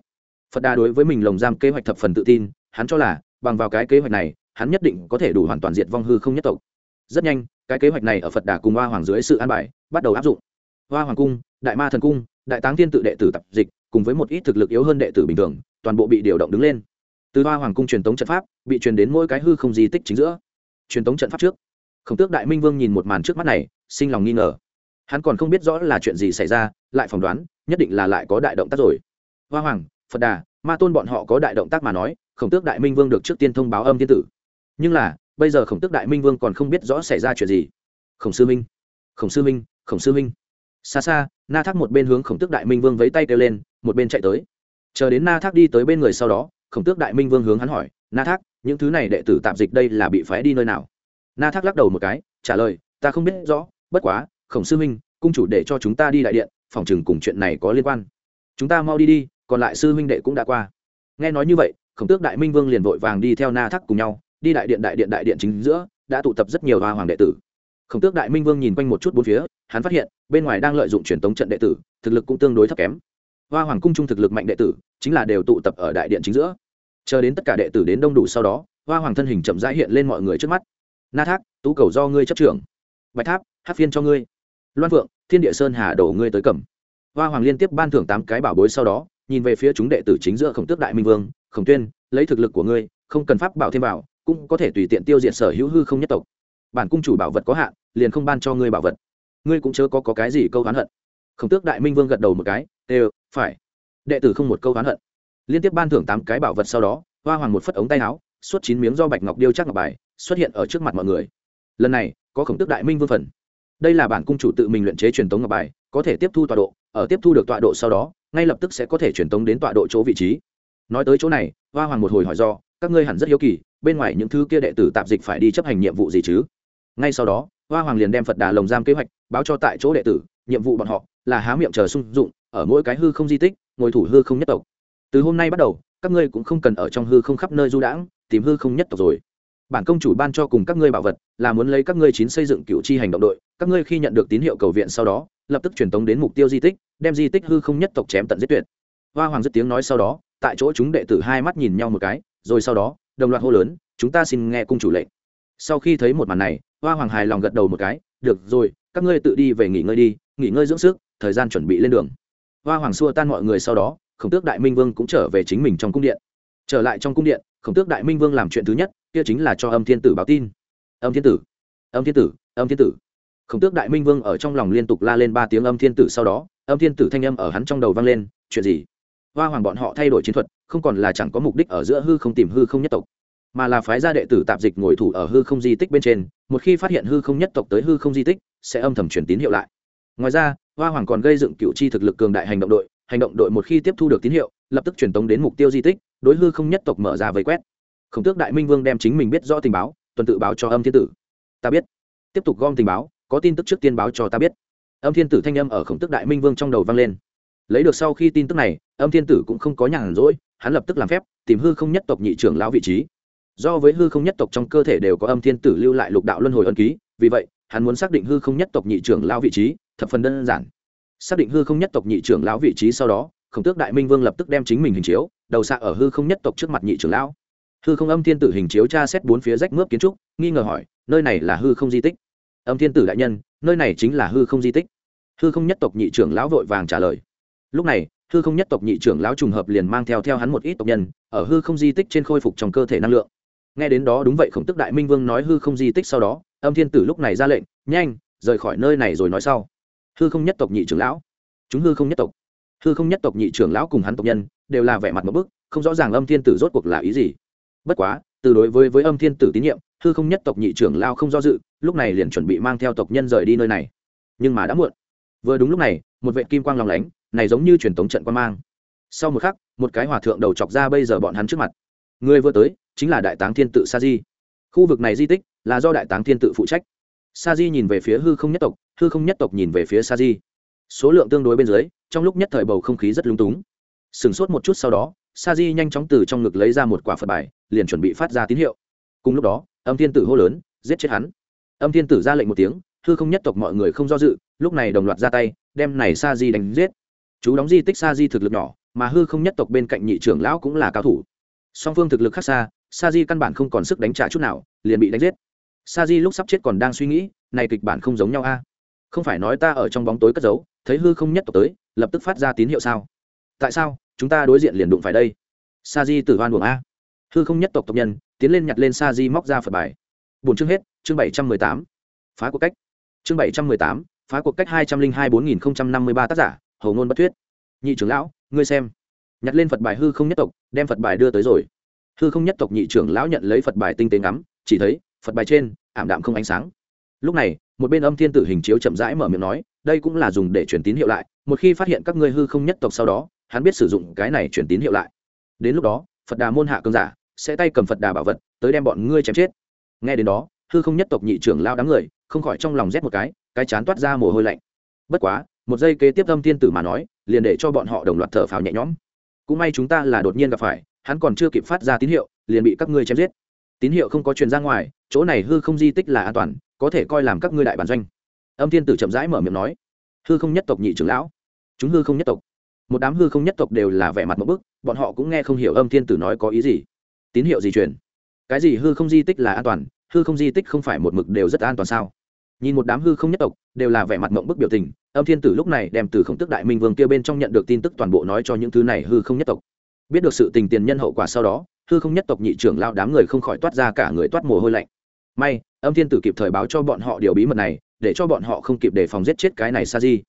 Phật đà đối với mình lồng giam kế hoạch thập phần tự tin, hắn cho là, bằng vào cái kế hoạch này, hắn nhất định có thể đủ hoàn toàn diệt vong hư không nhất tộc. Rất nhanh, cái kế hoạch này ở phật đà cùng hoa hoàng dưới sự an bài, bắt đầu áp dụng. Hoa hoàng cung, đại ma thần cung, đại táng thiên tự đệ tử tập dịch, cùng với một ít thực lực yếu hơn đệ tử bình thường, toàn bộ bị điều động đứng lên từ hoa hoàng cung truyền tống trận pháp, bị truyền đến mỗi cái hư không di tích chính giữa. Truyền tống trận pháp trước, khổng tước đại minh vương nhìn một màn trước mắt này, sinh lòng nghi ngờ. Hắn còn không biết rõ là chuyện gì xảy ra, lại phỏng đoán, nhất định là lại có đại động tác rồi. Hoa hoàng, phật đà, ma tôn bọn họ có đại động tác mà nói, khổng tước đại minh vương được trước tiên thông báo âm thiên tử. Nhưng là, bây giờ khổng tước đại minh vương còn không biết rõ xảy ra chuyện gì. Khổng sư minh, khổng sư minh, khổng sư minh. Xa xa, na thác một bên hướng khổng tước đại minh vương vẫy tay kêu lên, một bên chạy tới. Chờ đến na thác đi tới bên người sau đó khổng tước đại minh vương hướng hắn hỏi, na thác, những thứ này đệ tử tạp dịch đây là bị phái đi nơi nào? Na thác lắc đầu một cái, trả lời, ta không biết rõ, bất quá, khổng sư minh cung chủ để cho chúng ta đi đại điện, phòng chừng cùng chuyện này có liên quan. Chúng ta mau đi đi, còn lại sư huynh đệ cũng đã qua. Nghe nói như vậy, khổng tước đại minh vương liền vội vàng đi theo na thác cùng nhau, đi đại điện đại điện đại điện chính giữa, đã tụ tập rất nhiều hoa hoàng đệ tử. Khổng tước đại minh vương nhìn quanh một chút bốn phía, hắn phát hiện, bên ngoài đang lợi dụng truyền tống trận đệ tử, thực lực cũng tương đối thấp kém hoa hoàng cung trung thực lực mạnh đệ tử chính là đều tụ tập ở đại điện chính giữa. Chờ đến tất cả đệ tử đến đông đủ sau đó hoa hoàng thân hình chậm rãi hiện lên mọi người trước mắt. Na thác tú cầu do ngươi chấp trưởng. Bạch tháp hát phiên cho ngươi. Loan phượng thiên địa sơn hà đổ ngươi tới cầm. Hoa hoàng liên tiếp ban thưởng tám cái bảo bối sau đó nhìn về phía chúng đệ tử chính giữa khổng tước đại minh vương khổng tuyên lấy thực lực của ngươi không cần pháp bảo thêm bảo, cũng có thể tùy tiện tiêu diệt sở hữu hư không nhất tộc. Bản cung chủ bảo vật có hạn liền không ban cho ngươi bảo vật. Ngươi cũng chớ có, có cái gì câu oán hận. Khổng tước đại minh vương gật đầu một cái đều phải. Đệ tử không một câu oán hận. Liên tiếp ban thưởng tám cái bảo vật sau đó, hoa hoàng một phất ống tay áo, suốt chín miếng do bạch ngọc điêu chắc ngọc bài, xuất hiện ở trước mặt mọi người. Lần này, có khổng tức đại minh vương phần. Đây là bản cung chủ tự mình luyện chế truyền tống ngọc bài, có thể tiếp thu tọa độ, ở tiếp thu được tọa độ sau đó, ngay lập tức sẽ có thể truyền tống đến tọa độ chỗ vị trí. Nói tới chỗ này, hoa hoàng một hồi hỏi do, các ngươi hẳn rất hiếu kỳ, bên ngoài những thứ kia đệ tử tạp dịch phải đi chấp hành nhiệm vụ gì chứ? Ngay sau đó, hoa hoàng liền đem phật đà lồng giam kế hoạch, báo cho tại chỗ đệ tử, nhiệm vụ bọn họ là há miệng chờ sung dụng ở mỗi cái hư không di tích, ngồi thủ hư không nhất tộc. Từ hôm nay bắt đầu, các ngươi cũng không cần ở trong hư không khắp nơi du đãng, tìm hư không nhất tộc rồi. Bản công chủ ban cho cùng các ngươi bảo vật, là muốn lấy các ngươi chín xây dựng cựu chi hành động đội, các ngươi khi nhận được tín hiệu cầu viện sau đó, lập tức truyền tống đến mục tiêu di tích, đem di tích hư không nhất tộc chém tận giết tuyệt. Hoa hoàng dứt tiếng nói sau đó, tại chỗ chúng đệ tử hai mắt nhìn nhau một cái, rồi sau đó, đồng loạt hô lớn, chúng ta xin nghe cung chủ lệnh. Sau khi thấy một màn này, hoa hoàng hài lòng gật đầu một cái, được rồi, các ngươi tự đi về nghỉ ngơi đi, nghỉ ngơi dưỡng sức, thời gian chuẩn bị lên đường hoa hoàng xua tan mọi người sau đó, khổng tước đại minh vương cũng trở về chính mình trong cung điện. Trở lại trong cung điện, khổng tước đại minh vương làm chuyện thứ nhất, kia chính là cho âm thiên tử báo tin. Âm thiên tử, âm thiên tử, âm thiên tử. Khổng tước đại minh vương ở trong lòng liên tục la lên ba tiếng âm thiên tử sau đó, âm thiên tử thanh âm ở hắn trong đầu vang lên, chuyện gì? Hoa hoàng bọn họ thay đổi chiến thuật, không còn là chẳng có mục đích ở giữa hư không tìm hư không nhất tộc, mà là phái gia đệ tử tạp dịch ngồi thủ ở hư không di tích bên trên, một khi phát hiện hư không nhất tộc tới hư không di tích, sẽ âm thầm truyền tín hiệu lại. Ngoài ra hoa hoàng còn gây dựng cựu chi thực lực cường đại hành động đội, hành động đội một khi tiếp thu được tín hiệu, lập tức truyền tống đến mục tiêu di tích, đối hư không nhất tộc mở ra vây quét. Khổng tước đại minh vương đem chính mình biết rõ tình báo, tuần tự báo cho âm thiên tử. Ta biết. Tiếp tục gom tình báo, có tin tức trước tiên báo cho ta biết. Âm thiên tử thanh âm ở khổng tước đại minh vương trong đầu vang lên. Lấy được sau khi tin tức này, âm thiên tử cũng không có nhàn rỗi, hắn lập tức làm phép, tìm hư không nhất tộc nhị trưởng lão vị trí. Do với hư không nhất tộc trong cơ thể đều có âm thiên tử lưu lại lục đạo luân hồi ân ký, vì vậy hắn muốn xác định hư không nhất tộc nhị trưởng lão vị trí, thập phần đơn giản. Xác định hư không nhất tộc nhị trưởng lão vị trí sau đó, khổng tước đại minh vương lập tức đem chính mình hình chiếu, đầu xạ ở hư không nhất tộc trước mặt nhị trưởng lão. Hư không âm thiên tử hình chiếu tra xét bốn phía rách mướp kiến trúc, nghi ngờ hỏi, nơi này là hư không di tích? Âm thiên tử đại nhân, nơi này chính là hư không di tích. Hư không nhất tộc nhị trưởng lão vội vàng trả lời. Lúc này, hư không nhất tộc nhị trưởng lão trùng hợp liền mang theo theo hắn một ít tộc nhân, ở hư không di tích trên khôi phục trong cơ thể năng lượng. Nghe đến đó đúng vậy, khổng tức đại minh vương nói hư không di tích sau đó âm thiên tử lúc này ra lệnh, nhanh, rời khỏi nơi này rồi nói sau. Hư không nhất tộc nhị trưởng lão. Chúng hư không nhất tộc. Hư không nhất tộc nhị trưởng lão cùng hắn tộc nhân đều là vẻ mặt một bức, không rõ ràng âm thiên tử rốt cuộc là ý gì. Bất quá, từ đối với với âm thiên tử tín nhiệm, hư không nhất tộc nhị trưởng lao không do dự, lúc này liền chuẩn bị mang theo tộc nhân rời đi nơi này. Nhưng mà đã muộn. Vừa đúng lúc này, một vệ kim quang lòng lánh, này giống như truyền thống trận quan mang. Sau một khắc, một cái hòa thượng đầu chọc ra bây giờ bọn hắn trước mặt. Người vừa tới, chính là đại táng thiên tự sa di. Khu vực này di tích là do đại táng thiên tự phụ trách. Sa di nhìn về phía hư không nhất tộc, hư không nhất tộc nhìn về phía sa di. Số lượng tương đối bên dưới, trong lúc nhất thời bầu không khí rất lung túng. Sửng sốt một chút sau đó, sa di nhanh chóng từ trong ngực lấy ra một quả phật bài, liền chuẩn bị phát ra tín hiệu. Cùng lúc đó, âm thiên tử hô lớn, giết chết hắn. Âm thiên tử ra lệnh một tiếng, hư không nhất tộc mọi người không do dự, lúc này đồng loạt ra tay, đem này sa di đánh giết. Chú đóng di tích sa di thực lực nhỏ, mà hư không nhất tộc bên cạnh nhị trưởng lão cũng là cao thủ. Song phương thực lực khác xa, sa di căn bản không còn sức đánh trả chút nào, liền bị đánh giết sa di lúc sắp chết còn đang suy nghĩ, này kịch bản không giống nhau a. Không phải nói ta ở trong bóng tối cất giấu, thấy hư không nhất tộc tới, lập tức phát ra tín hiệu sao? Tại sao? Chúng ta đối diện liền đụng phải đây. Sa di tử hoan buồng a. Hư không nhất tộc tộc nhân, tiến lên nhặt lên sa di móc ra phật bài. Bốn chương hết, chương bảy trăm mười tám. Phá cuộc cách. Chương bảy trăm mười tám, phá cuộc cách hai trăm linh hai bốn nghìn năm mươi ba tác giả, hầu ngôn bất thuyết. Nhị trưởng lão, ngươi xem. Nhặt lên phật bài hư không nhất tộc, đem phật bài đưa tới rồi. Hư không nhất tộc nhị trưởng lão nhận lấy phật bài tinh tế ngắm, chỉ thấy phật bài trên, ảm đạm không ánh sáng. Lúc này, một bên âm thiên tử hình chiếu chậm rãi mở miệng nói, đây cũng là dùng để truyền tín hiệu lại, một khi phát hiện các ngươi hư không nhất tộc sau đó, hắn biết sử dụng cái này truyền tín hiệu lại. Đến lúc đó, phật đà môn hạ cơn giả sẽ tay cầm phật đà bảo vật tới đem bọn ngươi chém chết. Nghe đến đó, hư không nhất tộc nhị trưởng lao đám người không khỏi trong lòng rét một cái cái chán toát ra mồ hôi lạnh. Bất quá, một giây kế tiếp âm thiên tử mà nói, liền để cho bọn họ đồng loạt thở phào nhẹ nhõm. Cũng may chúng ta là đột nhiên gặp phải, hắn còn chưa kịp phát ra tín hiệu, liền bị các ngươi chém giết tín hiệu không có truyền ra ngoài, chỗ này hư không di tích là an toàn, có thể coi làm các ngươi đại bản doanh. Âm thiên tử chậm rãi mở miệng nói, hư không nhất tộc nhị trưởng lão, chúng hư không nhất tộc. Một đám hư không nhất tộc đều là vẻ mặt một bức, bọn họ cũng nghe không hiểu âm thiên tử nói có ý gì. Tín hiệu gì truyền? Cái gì hư không di tích là an toàn, hư không di tích không phải một mực đều rất an toàn sao? Nhìn một đám hư không nhất tộc, đều là vẻ mặt mộng bức biểu tình, âm thiên tử lúc này đem từ khổng tức đại minh vương kia bên trong nhận được tin tức toàn bộ nói cho những thứ này hư không nhất tộc. Biết được sự tình tiền nhân hậu quả sau đó hư không nhất tộc nhị trưởng lao đám người không khỏi toát ra cả người toát mồ hôi lạnh. May, âm thiên tử kịp thời báo cho bọn họ điều bí mật này, để cho bọn họ không kịp đề phòng giết chết cái này sa di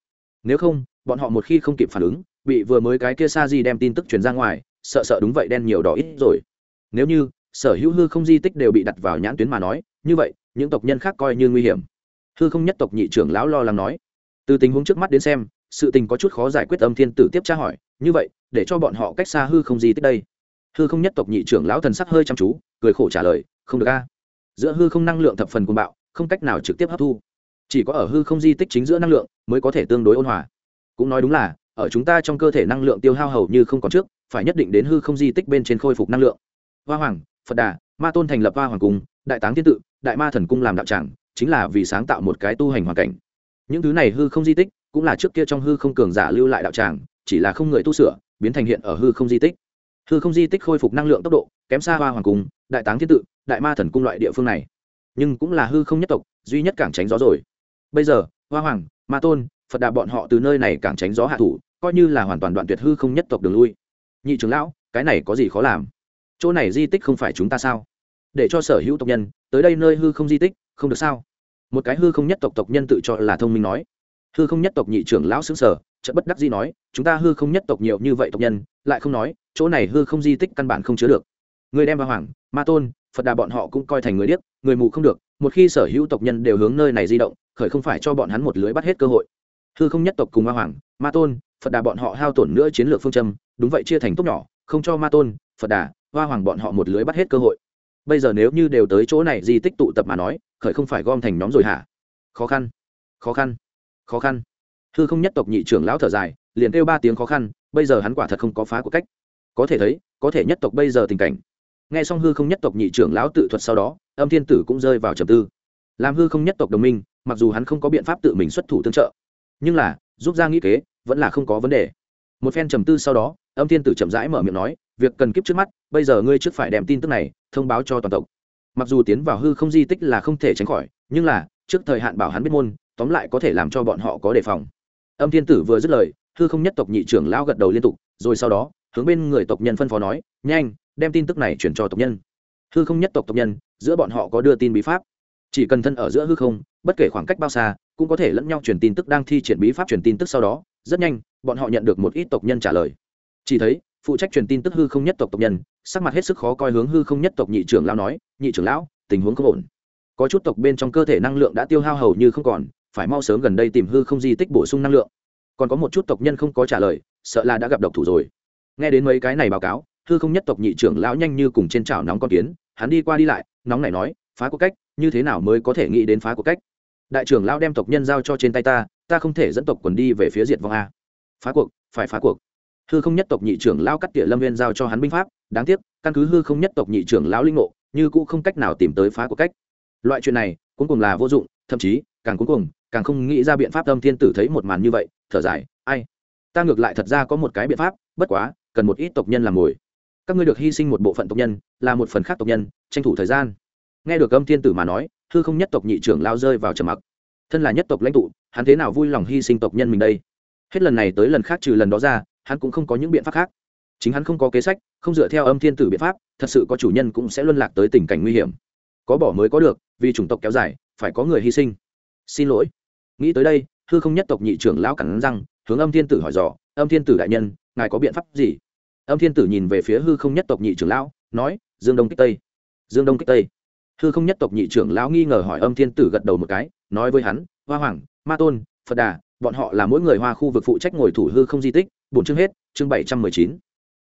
nếu không, bọn họ một khi không kịp phản ứng, bị vừa mới cái kia sa di đem tin tức truyền ra ngoài, sợ sợ đúng vậy đen nhiều đỏ ít rồi. Nếu như, sở hữu hư không di tích đều bị đặt vào nhãn tuyến mà nói, như vậy, những tộc nhân khác coi như nguy hiểm. Hư không nhất tộc nhị trưởng lão lo lắng nói. Từ tình huống trước mắt đến xem, sự tình có chút khó giải quyết âm thiên tử tiếp tra hỏi, như vậy, để cho bọn họ cách xa hư không di tích đây hư không nhất tộc nhị trưởng lão thần sắc hơi chăm chú, cười khổ trả lời, không được a. Giữa hư không năng lượng thập phần cuồng bạo, không cách nào trực tiếp hấp thu. Chỉ có ở hư không di tích chính giữa năng lượng mới có thể tương đối ôn hòa. Cũng nói đúng là, ở chúng ta trong cơ thể năng lượng tiêu hao hầu như không còn trước, phải nhất định đến hư không di tích bên trên khôi phục năng lượng. Hoa hoàng, phật đà, ma tôn thành lập hoa hoàng cung, đại táng thiên tự, đại ma thần cung làm đạo tràng, chính là vì sáng tạo một cái tu hành hoàn cảnh. Những thứ này hư không di tích cũng là trước kia trong hư không cường giả lưu lại đạo tràng, chỉ là không người tu sửa, biến thành hiện ở hư không di tích hư không di tích khôi phục năng lượng tốc độ, kém xa hoa hoàng cung, đại táng thiên tự, đại ma thần cung loại địa phương này. Nhưng cũng là hư không nhất tộc, duy nhất cảng tránh gió rồi. Bây giờ, hoa hoàng, ma tôn, phật đà bọn họ từ nơi này cảng tránh gió hạ thủ, coi như là hoàn toàn đoạn tuyệt hư không nhất tộc đường lui. Nhị trưởng lão, cái này có gì khó làm? Chỗ này di tích không phải chúng ta sao? Để cho sở hữu tộc nhân, tới đây nơi hư không di tích, không được sao? Một cái hư không nhất tộc tộc nhân tự cho là thông minh nói. Hư không nhất tộc nhị trưởng lão xứng sở chợt bất đắc dĩ nói, chúng ta hư không nhất tộc nhiều như vậy tộc nhân, lại không nói, chỗ này hư không di tích căn bản không chứa được. Người đem vào hoàng, ma tôn, phật đà bọn họ cũng coi thành người điếc, người mù không được, một khi sở hữu tộc nhân đều hướng nơi này di động, khởi không phải cho bọn hắn một lưới bắt hết cơ hội. Hư không nhất tộc cùng ma hoàng, ma tôn, phật đà bọn họ hao tổn nữa chiến lược phương châm, đúng vậy chia thành tốt nhỏ, không cho ma tôn, phật đà, hoa hoàng bọn họ một lưới bắt hết cơ hội. Bây giờ nếu như đều tới chỗ này di tích tụ tập mà nói, khởi không phải gom thành nhóm rồi hả? Khó khăn khó khăn khó khăn hư không nhất tộc nhị trưởng lão thở dài, liền kêu ba tiếng khó khăn, bây giờ hắn quả thật không có phá của cách. Có thể thấy, có thể nhất tộc bây giờ tình cảnh. Nghe xong hư không nhất tộc nhị trưởng lão tự thuật sau đó, âm thiên tử cũng rơi vào trầm tư. Làm hư không nhất tộc đồng minh, mặc dù hắn không có biện pháp tự mình xuất thủ tương trợ, nhưng là giúp ra nghĩ kế, vẫn là không có vấn đề. Một phen trầm tư sau đó, âm thiên tử chậm rãi mở miệng nói, việc cần kiếp trước mắt, bây giờ ngươi trước phải đem tin tức này thông báo cho toàn tộc. Mặc dù tiến vào hư không di tích là không thể tránh khỏi, nhưng là, trước thời hạn bảo hắn biết môn, tóm lại có thể làm cho bọn họ có đề phòng âm thiên tử vừa dứt lời, hư không nhất tộc nhị trưởng lao gật đầu liên tục, rồi sau đó, hướng bên người tộc nhân phân phó nói, nhanh, đem tin tức này chuyển cho tộc nhân. Hư không nhất tộc tộc nhân, giữa bọn họ có đưa tin bí pháp. Chỉ cần thân ở giữa hư không, bất kể khoảng cách bao xa, cũng có thể lẫn nhau truyền tin tức đang thi triển bí pháp truyền tin tức sau đó. Rất nhanh, bọn họ nhận được một ít tộc nhân trả lời. Chỉ thấy, phụ trách truyền tin tức hư không nhất tộc tộc nhân, sắc mặt hết sức khó coi hướng hư không nhất tộc nhị trưởng lão nói, nhị trưởng lão, tình huống không ổn. Có chút tộc bên trong cơ thể năng lượng đã tiêu hao hầu như không còn phải mau sớm gần đây tìm hư không di tích bổ sung năng lượng. Còn có một chút tộc nhân không có trả lời, sợ là đã gặp độc thủ rồi. Nghe đến mấy cái này báo cáo, hư không nhất tộc nhị trưởng lão nhanh như cùng trên chảo nóng con kiến, hắn đi qua đi lại, nóng này nói, phá cuộc cách, như thế nào mới có thể nghĩ đến phá cuộc cách? Đại trưởng lão đem tộc nhân giao cho trên tay ta ta không thể dẫn tộc quần đi về phía diệt vong a. Phá cuộc, phải phá cuộc. Hư không nhất tộc nhị trưởng lão cắt tỉa lâm viên giao cho hắn binh pháp, đáng tiếc, căn cứ hư không nhất tộc nhị trưởng lão linh ngộ, như cũ không cách nào tìm tới phá cuộc cách. Loại chuyện này, cuối cùng là vô dụng, thậm chí, càng cuối cùng càng không nghĩ ra biện pháp âm thiên tử thấy một màn như vậy, thở dài, ai? Ta ngược lại thật ra có một cái biện pháp, bất quá, cần một ít tộc nhân làm mồi các ngươi được hy sinh một bộ phận tộc nhân, là một phần khác tộc nhân, tranh thủ thời gian. Nghe được âm thiên tử mà nói thư không nhất tộc nhị trưởng lao rơi vào trầm mặc. Thân là nhất tộc lãnh tụ, hắn thế nào vui lòng hy sinh tộc nhân mình đây? Hết lần này tới lần khác trừ lần đó ra, hắn cũng không có những biện pháp khác. Chính hắn không có kế sách, không dựa theo âm thiên tử biện pháp, thật sự có chủ nhân cũng sẽ luân lạc tới tình cảnh nguy hiểm. Có bỏ mới có được, vì chủng tộc kéo dài, phải có người hy sinh. Xin lỗi nghĩ tới đây, hư không nhất tộc nhị trưởng lão cẳng răng, hướng âm thiên tử hỏi dò, âm thiên tử đại nhân, ngài có biện pháp gì? Âm thiên tử nhìn về phía hư không nhất tộc nhị trưởng lão, nói, dương đông kích tây. Dương đông kích tây? Hư không nhất tộc nhị trưởng lão nghi ngờ hỏi âm thiên tử gật đầu một cái, nói với hắn, hoa hoàng, ma tôn, phật đà, bọn họ là mỗi người hoa khu vực phụ trách ngồi thủ hư không di tích, bổn chương hết, chương bảy trăm mười chín.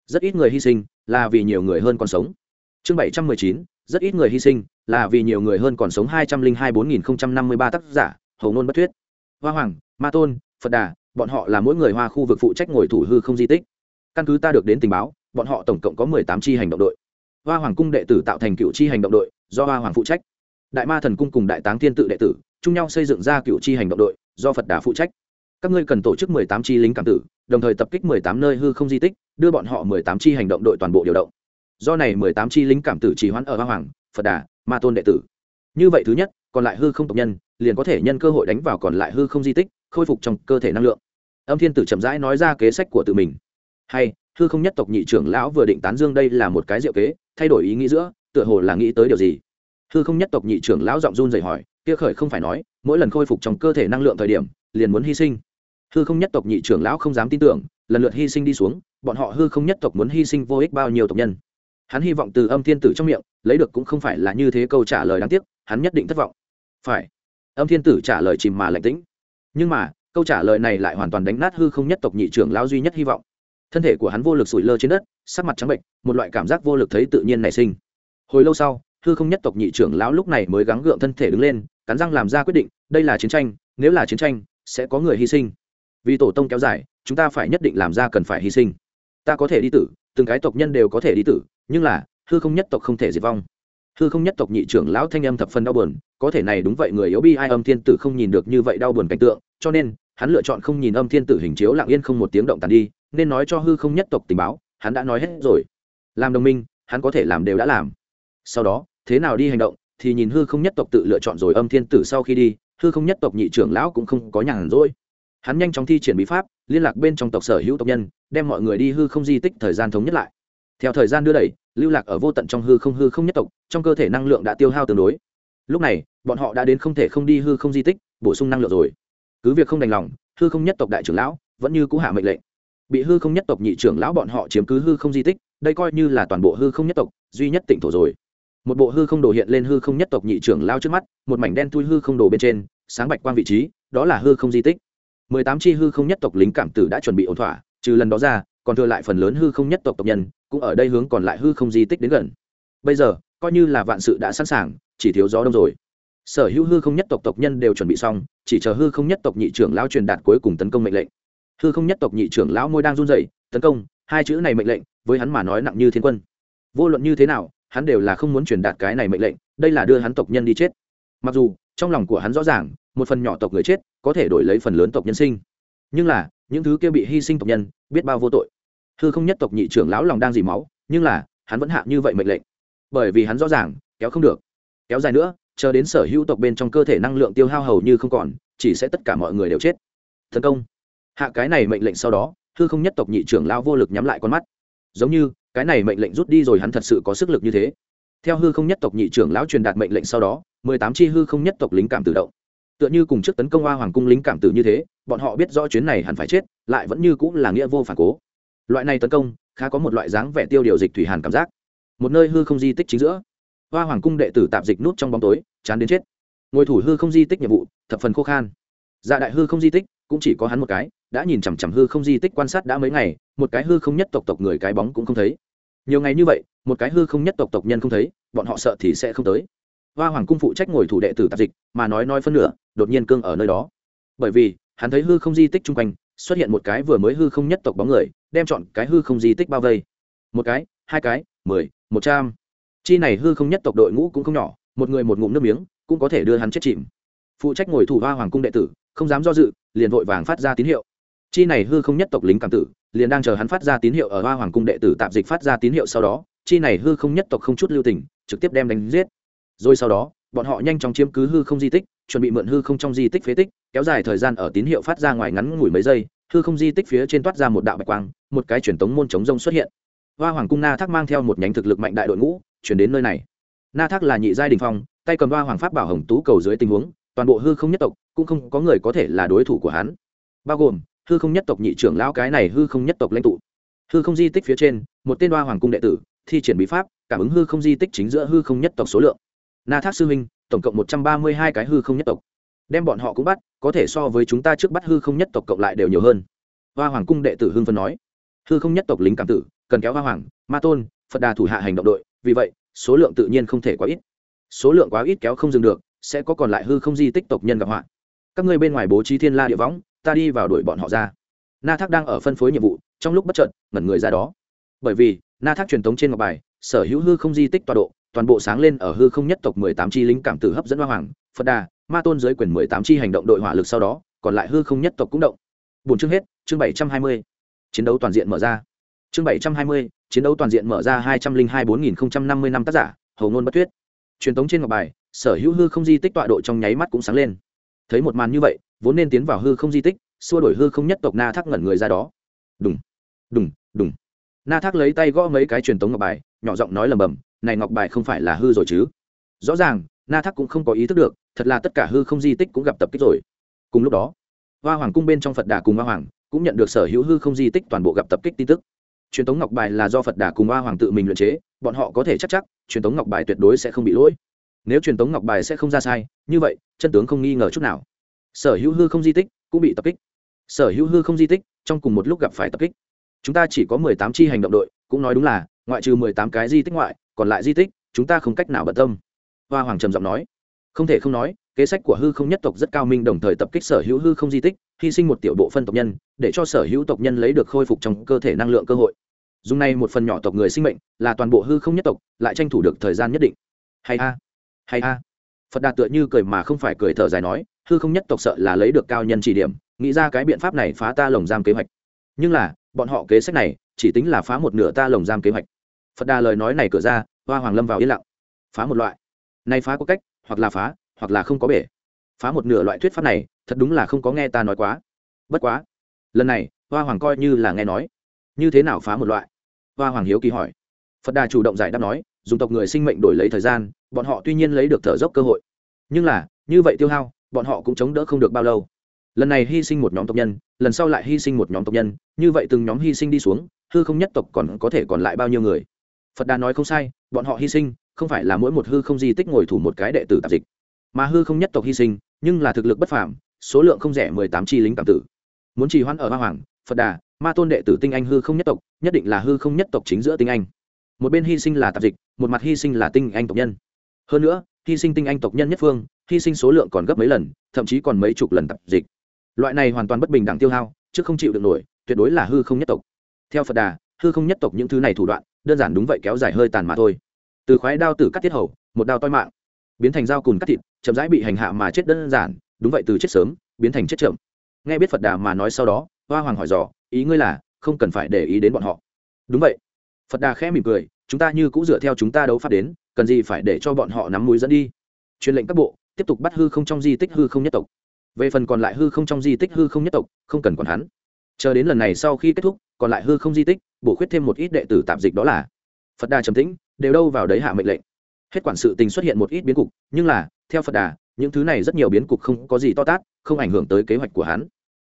Rất ít người hy sinh là vì nhiều người hơn còn sống. Chương bảy trăm mười chín, rất ít người hy sinh là vì nhiều người hơn còn sống hai trăm linh hai bốn nghìn năm mươi ba tác giả, hầu ngôn bất thuyết hoa hoàng, ma tôn, phật đà, bọn họ là mỗi người hoa khu vực phụ trách ngồi thủ hư không di tích. Căn cứ ta được đến tình báo, bọn họ tổng cộng có mười tám chi hành động đội. Hoa hoàng cung đệ tử tạo thành cựu chi hành động đội, do hoa hoàng phụ trách. Đại ma thần cung cùng đại táng thiên tự đệ tử, chung nhau xây dựng ra cựu chi hành động đội, do phật đà phụ trách. Các ngươi cần tổ chức mười tám chi lính cảm tử, đồng thời tập kích mười tám nơi hư không di tích, đưa bọn họ mười tám chi hành động đội toàn bộ điều động. Do này mười tám chi lính cảm tử trì hoãn ở hoa hoàng, phật đà, ma tôn đệ tử. Như vậy thứ nhất còn lại hư không tộc nhân, liền có thể nhân cơ hội đánh vào còn lại hư không di tích, khôi phục trong cơ thể năng lượng. Âm thiên tử chậm rãi nói ra kế sách của tự mình. Hay, hư không nhất tộc nhị trưởng lão vừa định tán dương đây là một cái diệu kế, thay đổi ý nghĩ giữa, tựa hồ là nghĩ tới điều gì? Hư không nhất tộc nhị trưởng lão giọng run dày hỏi, kia khởi không phải nói, mỗi lần khôi phục trong cơ thể năng lượng thời điểm, liền muốn hy sinh. Hư không nhất tộc nhị trưởng lão không dám tin tưởng, lần lượt hy sinh đi xuống, bọn họ hư không nhất tộc muốn hy sinh vô ích bao nhiêu tộc nhân? Hắn hy vọng từ âm thiên tử trong miệng, lấy được cũng không phải là như thế câu trả lời đáng tiếc, hắn nhất định thất vọng phải. Âm thiên tử trả lời chìm mà lạnh tĩnh. Nhưng mà, câu trả lời này lại hoàn toàn đánh nát hư không nhất tộc nhị trưởng lão duy nhất hy vọng. Thân thể của hắn vô lực sủi lơ trên đất, sắc mặt trắng bệnh một loại cảm giác vô lực thấy tự nhiên nảy sinh. Hồi lâu sau, hư không nhất tộc nhị trưởng lão lúc này mới gắng gượng thân thể đứng lên, cắn răng làm ra quyết định, đây là chiến tranh, nếu là chiến tranh, sẽ có người hy sinh. Vì tổ tông kéo dài, chúng ta phải nhất định làm ra cần phải hy sinh. Ta có thể đi tử, từng cái tộc nhân đều có thể đi tử, nhưng là, hư không nhất tộc không thể diệt vong hư không nhất tộc nhị trưởng lão thanh âm thập phần đau buồn, có thể này đúng vậy, người yếu bi ai âm thiên tử không nhìn được như vậy đau buồn cảnh tượng, cho nên, hắn lựa chọn không nhìn âm thiên tử hình chiếu lặng yên không một tiếng động tàn đi, nên nói cho hư không nhất tộc tình báo, hắn đã nói hết rồi. Làm đồng minh, hắn có thể làm đều đã làm. Sau đó, thế nào đi hành động, thì nhìn hư không nhất tộc tự lựa chọn rồi âm thiên tử sau khi đi, hư không nhất tộc nhị trưởng lão cũng không có nhàn rỗi. Hắn nhanh chóng thi triển bí pháp, liên lạc bên trong tộc sở hữu tộc nhân, đem mọi người đi hư không di tích thời gian thống nhất lại. Theo thời gian đưa đẩy lưu lạc ở vô tận trong hư không hư không nhất tộc trong cơ thể năng lượng đã tiêu hao tương đối lúc này bọn họ đã đến không thể không đi hư không di tích bổ sung năng lượng rồi cứ việc không đành lòng hư không nhất tộc đại trưởng lão vẫn như cũ hạ mệnh lệnh bị hư không nhất tộc nhị trưởng lão bọn họ chiếm cứ hư không di tích đây coi như là toàn bộ hư không nhất tộc duy nhất tỉnh thổ rồi một bộ hư không đồ hiện lên hư không nhất tộc nhị trưởng lao trước mắt một mảnh đen thui hư không đồ bên trên sáng bạch quang vị trí đó là hư không di tích mười tám chi hư không nhất tộc lính cảm tử đã chuẩn bị ổn thỏa trừ lần đó ra còn thừa lại phần lớn hư không nhất tộc tộc nhân, cũng ở đây hướng còn lại hư không di tích đến gần. Bây giờ, coi như là vạn sự đã sẵn sàng, chỉ thiếu gió đông rồi. Sở hữu hư không nhất tộc tộc nhân đều chuẩn bị xong, chỉ chờ hư không nhất tộc nhị trưởng lão truyền đạt cuối cùng tấn công mệnh lệnh. Hư không nhất tộc nhị trưởng lão môi đang run rẩy, tấn công, hai chữ này mệnh lệnh, với hắn mà nói nặng như thiên quân. Vô luận như thế nào, hắn đều là không muốn truyền đạt cái này mệnh lệnh, đây là đưa hắn tộc nhân đi chết. Mặc dù, trong lòng của hắn rõ ràng, một phần nhỏ tộc người chết, có thể đổi lấy phần lớn tộc nhân sinh. Nhưng là, những thứ kia bị hy sinh tộc nhân, biết bao vô tội hư không nhất tộc nhị trưởng lão lòng đang dì máu, nhưng là, hắn vẫn hạ như vậy mệnh lệnh. Bởi vì hắn rõ ràng, kéo không được. Kéo dài nữa, chờ đến sở hữu tộc bên trong cơ thể năng lượng tiêu hao hầu như không còn, chỉ sẽ tất cả mọi người đều chết. Tấn công. Hạ cái này mệnh lệnh sau đó, hư không nhất tộc nhị trưởng lão vô lực nhắm lại con mắt. Giống như, cái này mệnh lệnh rút đi rồi hắn thật sự có sức lực như thế. Theo hư không nhất tộc nhị trưởng lão truyền đạt mệnh lệnh sau đó, mười tám chi hư không nhất tộc lính cảm tự động. Tựa như cùng trước tấn công hoa hoàng cung lính cảm tử như thế, bọn họ biết rõ chuyến này hẳn phải chết, lại vẫn như cũng là nghĩa vô phản cố loại này tấn công, khá có một loại dáng vẻ tiêu điều dịch thủy hàn cảm giác. Một nơi hư không di tích chính giữa, hoa hoàng cung đệ tử tạp dịch nút trong bóng tối, chán đến chết. Ngồi thủ hư không di tích nhiệm vụ, thập phần khô khan. Dạ đại hư không di tích, cũng chỉ có hắn một cái, đã nhìn chằm chằm hư không di tích quan sát đã mấy ngày, một cái hư không nhất tộc tộc người cái bóng cũng không thấy. Nhiều ngày như vậy, một cái hư không nhất tộc tộc nhân không thấy, bọn họ sợ thì sẽ không tới. Hoa hoàng cung phụ trách ngồi thủ đệ tử tạp dịch, mà nói nói phân nửa, đột nhiên cương ở nơi đó. Bởi vì, hắn thấy hư không di tích chung quanh xuất hiện một cái vừa mới hư không nhất tộc bóng người, đem chọn cái hư không di tích bao vây. Một cái, hai cái, mười, một trăm. Chi này hư không nhất tộc đội ngũ cũng không nhỏ, một người một ngụm nước miếng, cũng có thể đưa hắn chết chìm. Phụ trách ngồi thủ hoa hoàng cung đệ tử, không dám do dự, liền vội vàng phát ra tín hiệu. Chi này hư không nhất tộc lính cảm tử, liền đang chờ hắn phát ra tín hiệu ở hoa hoàng cung đệ tử tạm dịch phát ra tín hiệu sau đó, chi này hư không nhất tộc không chút lưu tình, trực tiếp đem đánh giết. Rồi sau đó, bọn họ nhanh chóng chiếm cứ hư không di tích chuẩn bị mượn hư không trong di tích phế tích, kéo dài thời gian ở tín hiệu phát ra ngoài ngắn ngủi mấy giây, hư không di tích phía trên toát ra một đạo bạch quang, một cái truyền tống môn chống rông xuất hiện. Hoa hoàng cung na thác mang theo một nhánh thực lực mạnh đại đội ngũ, chuyển đến nơi này. Na thác là nhị giai đình phong, tay cầm hoa hoàng pháp bảo hồng tú cầu dưới tình huống, toàn bộ hư không nhất tộc, cũng không có người có thể là đối thủ của hắn. Bao gồm, hư không nhất tộc nhị trưởng lão cái này hư không nhất tộc lãnh tụ. Hư không di tích phía trên, một tên hoa hoàng cung đệ tử, thi triển bí pháp, cảm ứng hư không di tích chính giữa hư không nhất tộc số lượng. Na thác sư huynh tổng cộng một trăm ba mươi hai cái hư không nhất tộc. Đem bọn họ cũng bắt, có thể so với chúng ta trước bắt hư không nhất tộc cộng lại đều nhiều hơn. Hoa hoàng cung đệ tử hưng phân nói. Hư không nhất tộc lính cảm tử, cần kéo hoa hoàng, ma tôn, phật đà thủ hạ hành động đội, vì vậy, số lượng tự nhiên không thể quá ít. Số lượng quá ít kéo không dừng được, sẽ có còn lại hư không di tích tộc nhân gặp họa. Các ngươi bên ngoài bố trí thiên la địa võng, ta đi vào đuổi bọn họ ra. Na thác đang ở phân phối nhiệm vụ, trong lúc bất trợn ngẩn người ra đó. Bởi vì, na thác truyền thống trên ngọc bài sở hữu hư không di tích tọa độ, toàn bộ sáng lên ở hư không nhất tộc mười tám chi lính cảm tử hấp dẫn hoa hoàng, phật đà, ma tôn dưới quyền mười tám chi hành động đội hỏa lực sau đó, còn lại hư không nhất tộc cũng động. Bốn chương hết, chương bảy trăm hai mươi. Chiến đấu toàn diện mở ra. Chương bảy trăm hai mươi, chiến đấu toàn diện mở ra hai trăm linh hai bốn nghìn năm mươi năm tác giả, hầu ngôn bất thuyết truyền thống trên ngọc bài, sở hữu hư không di tích tọa độ trong nháy mắt cũng sáng lên. Thấy một màn như vậy, vốn nên tiến vào hư không di tích, xua đổi hư không nhất tộc na thác ngẩn người ra đó. Đùng đùng đùng. Na thác lấy tay gõ mấy cái truyền tống ngọc bài nhỏ giọng nói lầm bầm, này ngọc bài không phải là hư rồi chứ? Rõ ràng, na thác cũng không có ý thức được, thật là tất cả hư không di tích cũng gặp tập kích rồi. Cùng lúc đó, hoa hoàng cung bên trong phật đà cùng hoa hoàng cũng nhận được sở hữu hư không di tích toàn bộ gặp tập kích tin tức. Truyền thống ngọc bài là do phật đà cùng hoa hoàng tự mình luyện chế, bọn họ có thể chắc chắc, truyền thống ngọc bài tuyệt đối sẽ không bị lỗi. Nếu truyền thống ngọc bài sẽ không ra sai, như vậy, chân tướng không nghi ngờ chút nào. Sở hữu hư không di tích cũng bị tập kích. Sở hữu hư không di tích, trong cùng một lúc gặp phải tập kích. Chúng ta chỉ có mười tám chi hành động đội, cũng nói đúng là ngoại trừ mười tám cái di tích ngoại, còn lại di tích, chúng ta không cách nào bận tâm. Hoa hoàng trầm giọng nói. Không thể không nói, kế sách của hư không nhất tộc rất cao minh, đồng thời tập kích sở hữu hư không di tích, hy sinh một tiểu bộ phân tộc nhân, để cho sở hữu tộc nhân lấy được khôi phục trong cơ thể năng lượng cơ hội. Dùng này một phần nhỏ tộc người sinh mệnh, là toàn bộ hư không nhất tộc, lại tranh thủ được thời gian nhất định. Hay a hay a. Phật đạt tựa như cười mà không phải cười thở dài nói, hư không nhất tộc sợ là lấy được cao nhân chỉ điểm, nghĩ ra cái biện pháp này phá ta lồng giam kế hoạch. Nhưng là, bọn họ kế sách này, chỉ tính là phá một nửa ta lồng giam kế hoạch phật đà lời nói này cửa ra hoa hoàng lâm vào yên lặng phá một loại nay phá có cách hoặc là phá hoặc là không có bể phá một nửa loại thuyết pháp này thật đúng là không có nghe ta nói quá bất quá lần này hoa hoàng coi như là nghe nói như thế nào phá một loại hoa hoàng hiếu kỳ hỏi phật đà chủ động giải đáp nói dùng tộc người sinh mệnh đổi lấy thời gian bọn họ tuy nhiên lấy được thở dốc cơ hội nhưng là như vậy tiêu hao bọn họ cũng chống đỡ không được bao lâu lần này hy sinh một nhóm tộc nhân lần sau lại hy sinh một nhóm tộc nhân như vậy từng nhóm hy sinh đi xuống hư không nhất tộc còn có thể còn lại bao nhiêu người phật đà nói không sai, bọn họ hy sinh, không phải là mỗi một hư không di tích ngồi thủ một cái đệ tử tạp dịch. Mà hư không nhất tộc hy sinh, nhưng là thực lực bất phàm, số lượng không rẻ mười tám chi lính tạm tử. Muốn trì hoãn ở hoa hoàng, phật đà, ma tôn đệ tử tinh anh hư không nhất tộc, nhất định là hư không nhất tộc chính giữa tinh anh. Một bên hy sinh là tạp dịch, một mặt hy sinh là tinh anh tộc nhân. Hơn nữa, hy sinh tinh anh tộc nhân nhất phương, hy sinh số lượng còn gấp mấy lần, thậm chí còn mấy chục lần tạp dịch. Loại này hoàn toàn bất bình đẳng tiêu hao chứ không chịu được nổi, tuyệt đối là hư không nhất tộc. Theo phật đà, hư không nhất tộc những thứ này thủ đoạn đơn giản đúng vậy kéo dài hơi tàn mà thôi. Từ khoái đao tử cắt tiết hầu, một đao toi mạng. Biến thành dao cùn cắt thịt, chậm rãi bị hành hạ mà chết đơn giản, đúng vậy từ chết sớm, biến thành chết chậm. Nghe biết phật đà mà nói sau đó, hoa hoàng hỏi dò, ý ngươi là, không cần phải để ý đến bọn họ? Đúng vậy. Phật đà khẽ mỉm cười, chúng ta như cũng dựa theo chúng ta đấu pháp đến, cần gì phải để cho bọn họ nắm mũi dẫn đi? Truyền lệnh các bộ, tiếp tục bắt hư không trong di tích hư không nhất tộc. Về phần còn lại hư không trong di tích hư không nhất tộc, không cần còn hắn. Chờ đến lần này sau khi kết thúc, còn lại hư không di tích bổ khuyết thêm một ít đệ tử tạp dịch đó là phật đà trầm tĩnh, đều đâu vào đấy hạ mệnh lệnh. Hết quản sự tình xuất hiện một ít biến cục, nhưng là, theo phật đà, những thứ này rất nhiều biến cục không có gì to tát, không ảnh hưởng tới kế hoạch của hắn.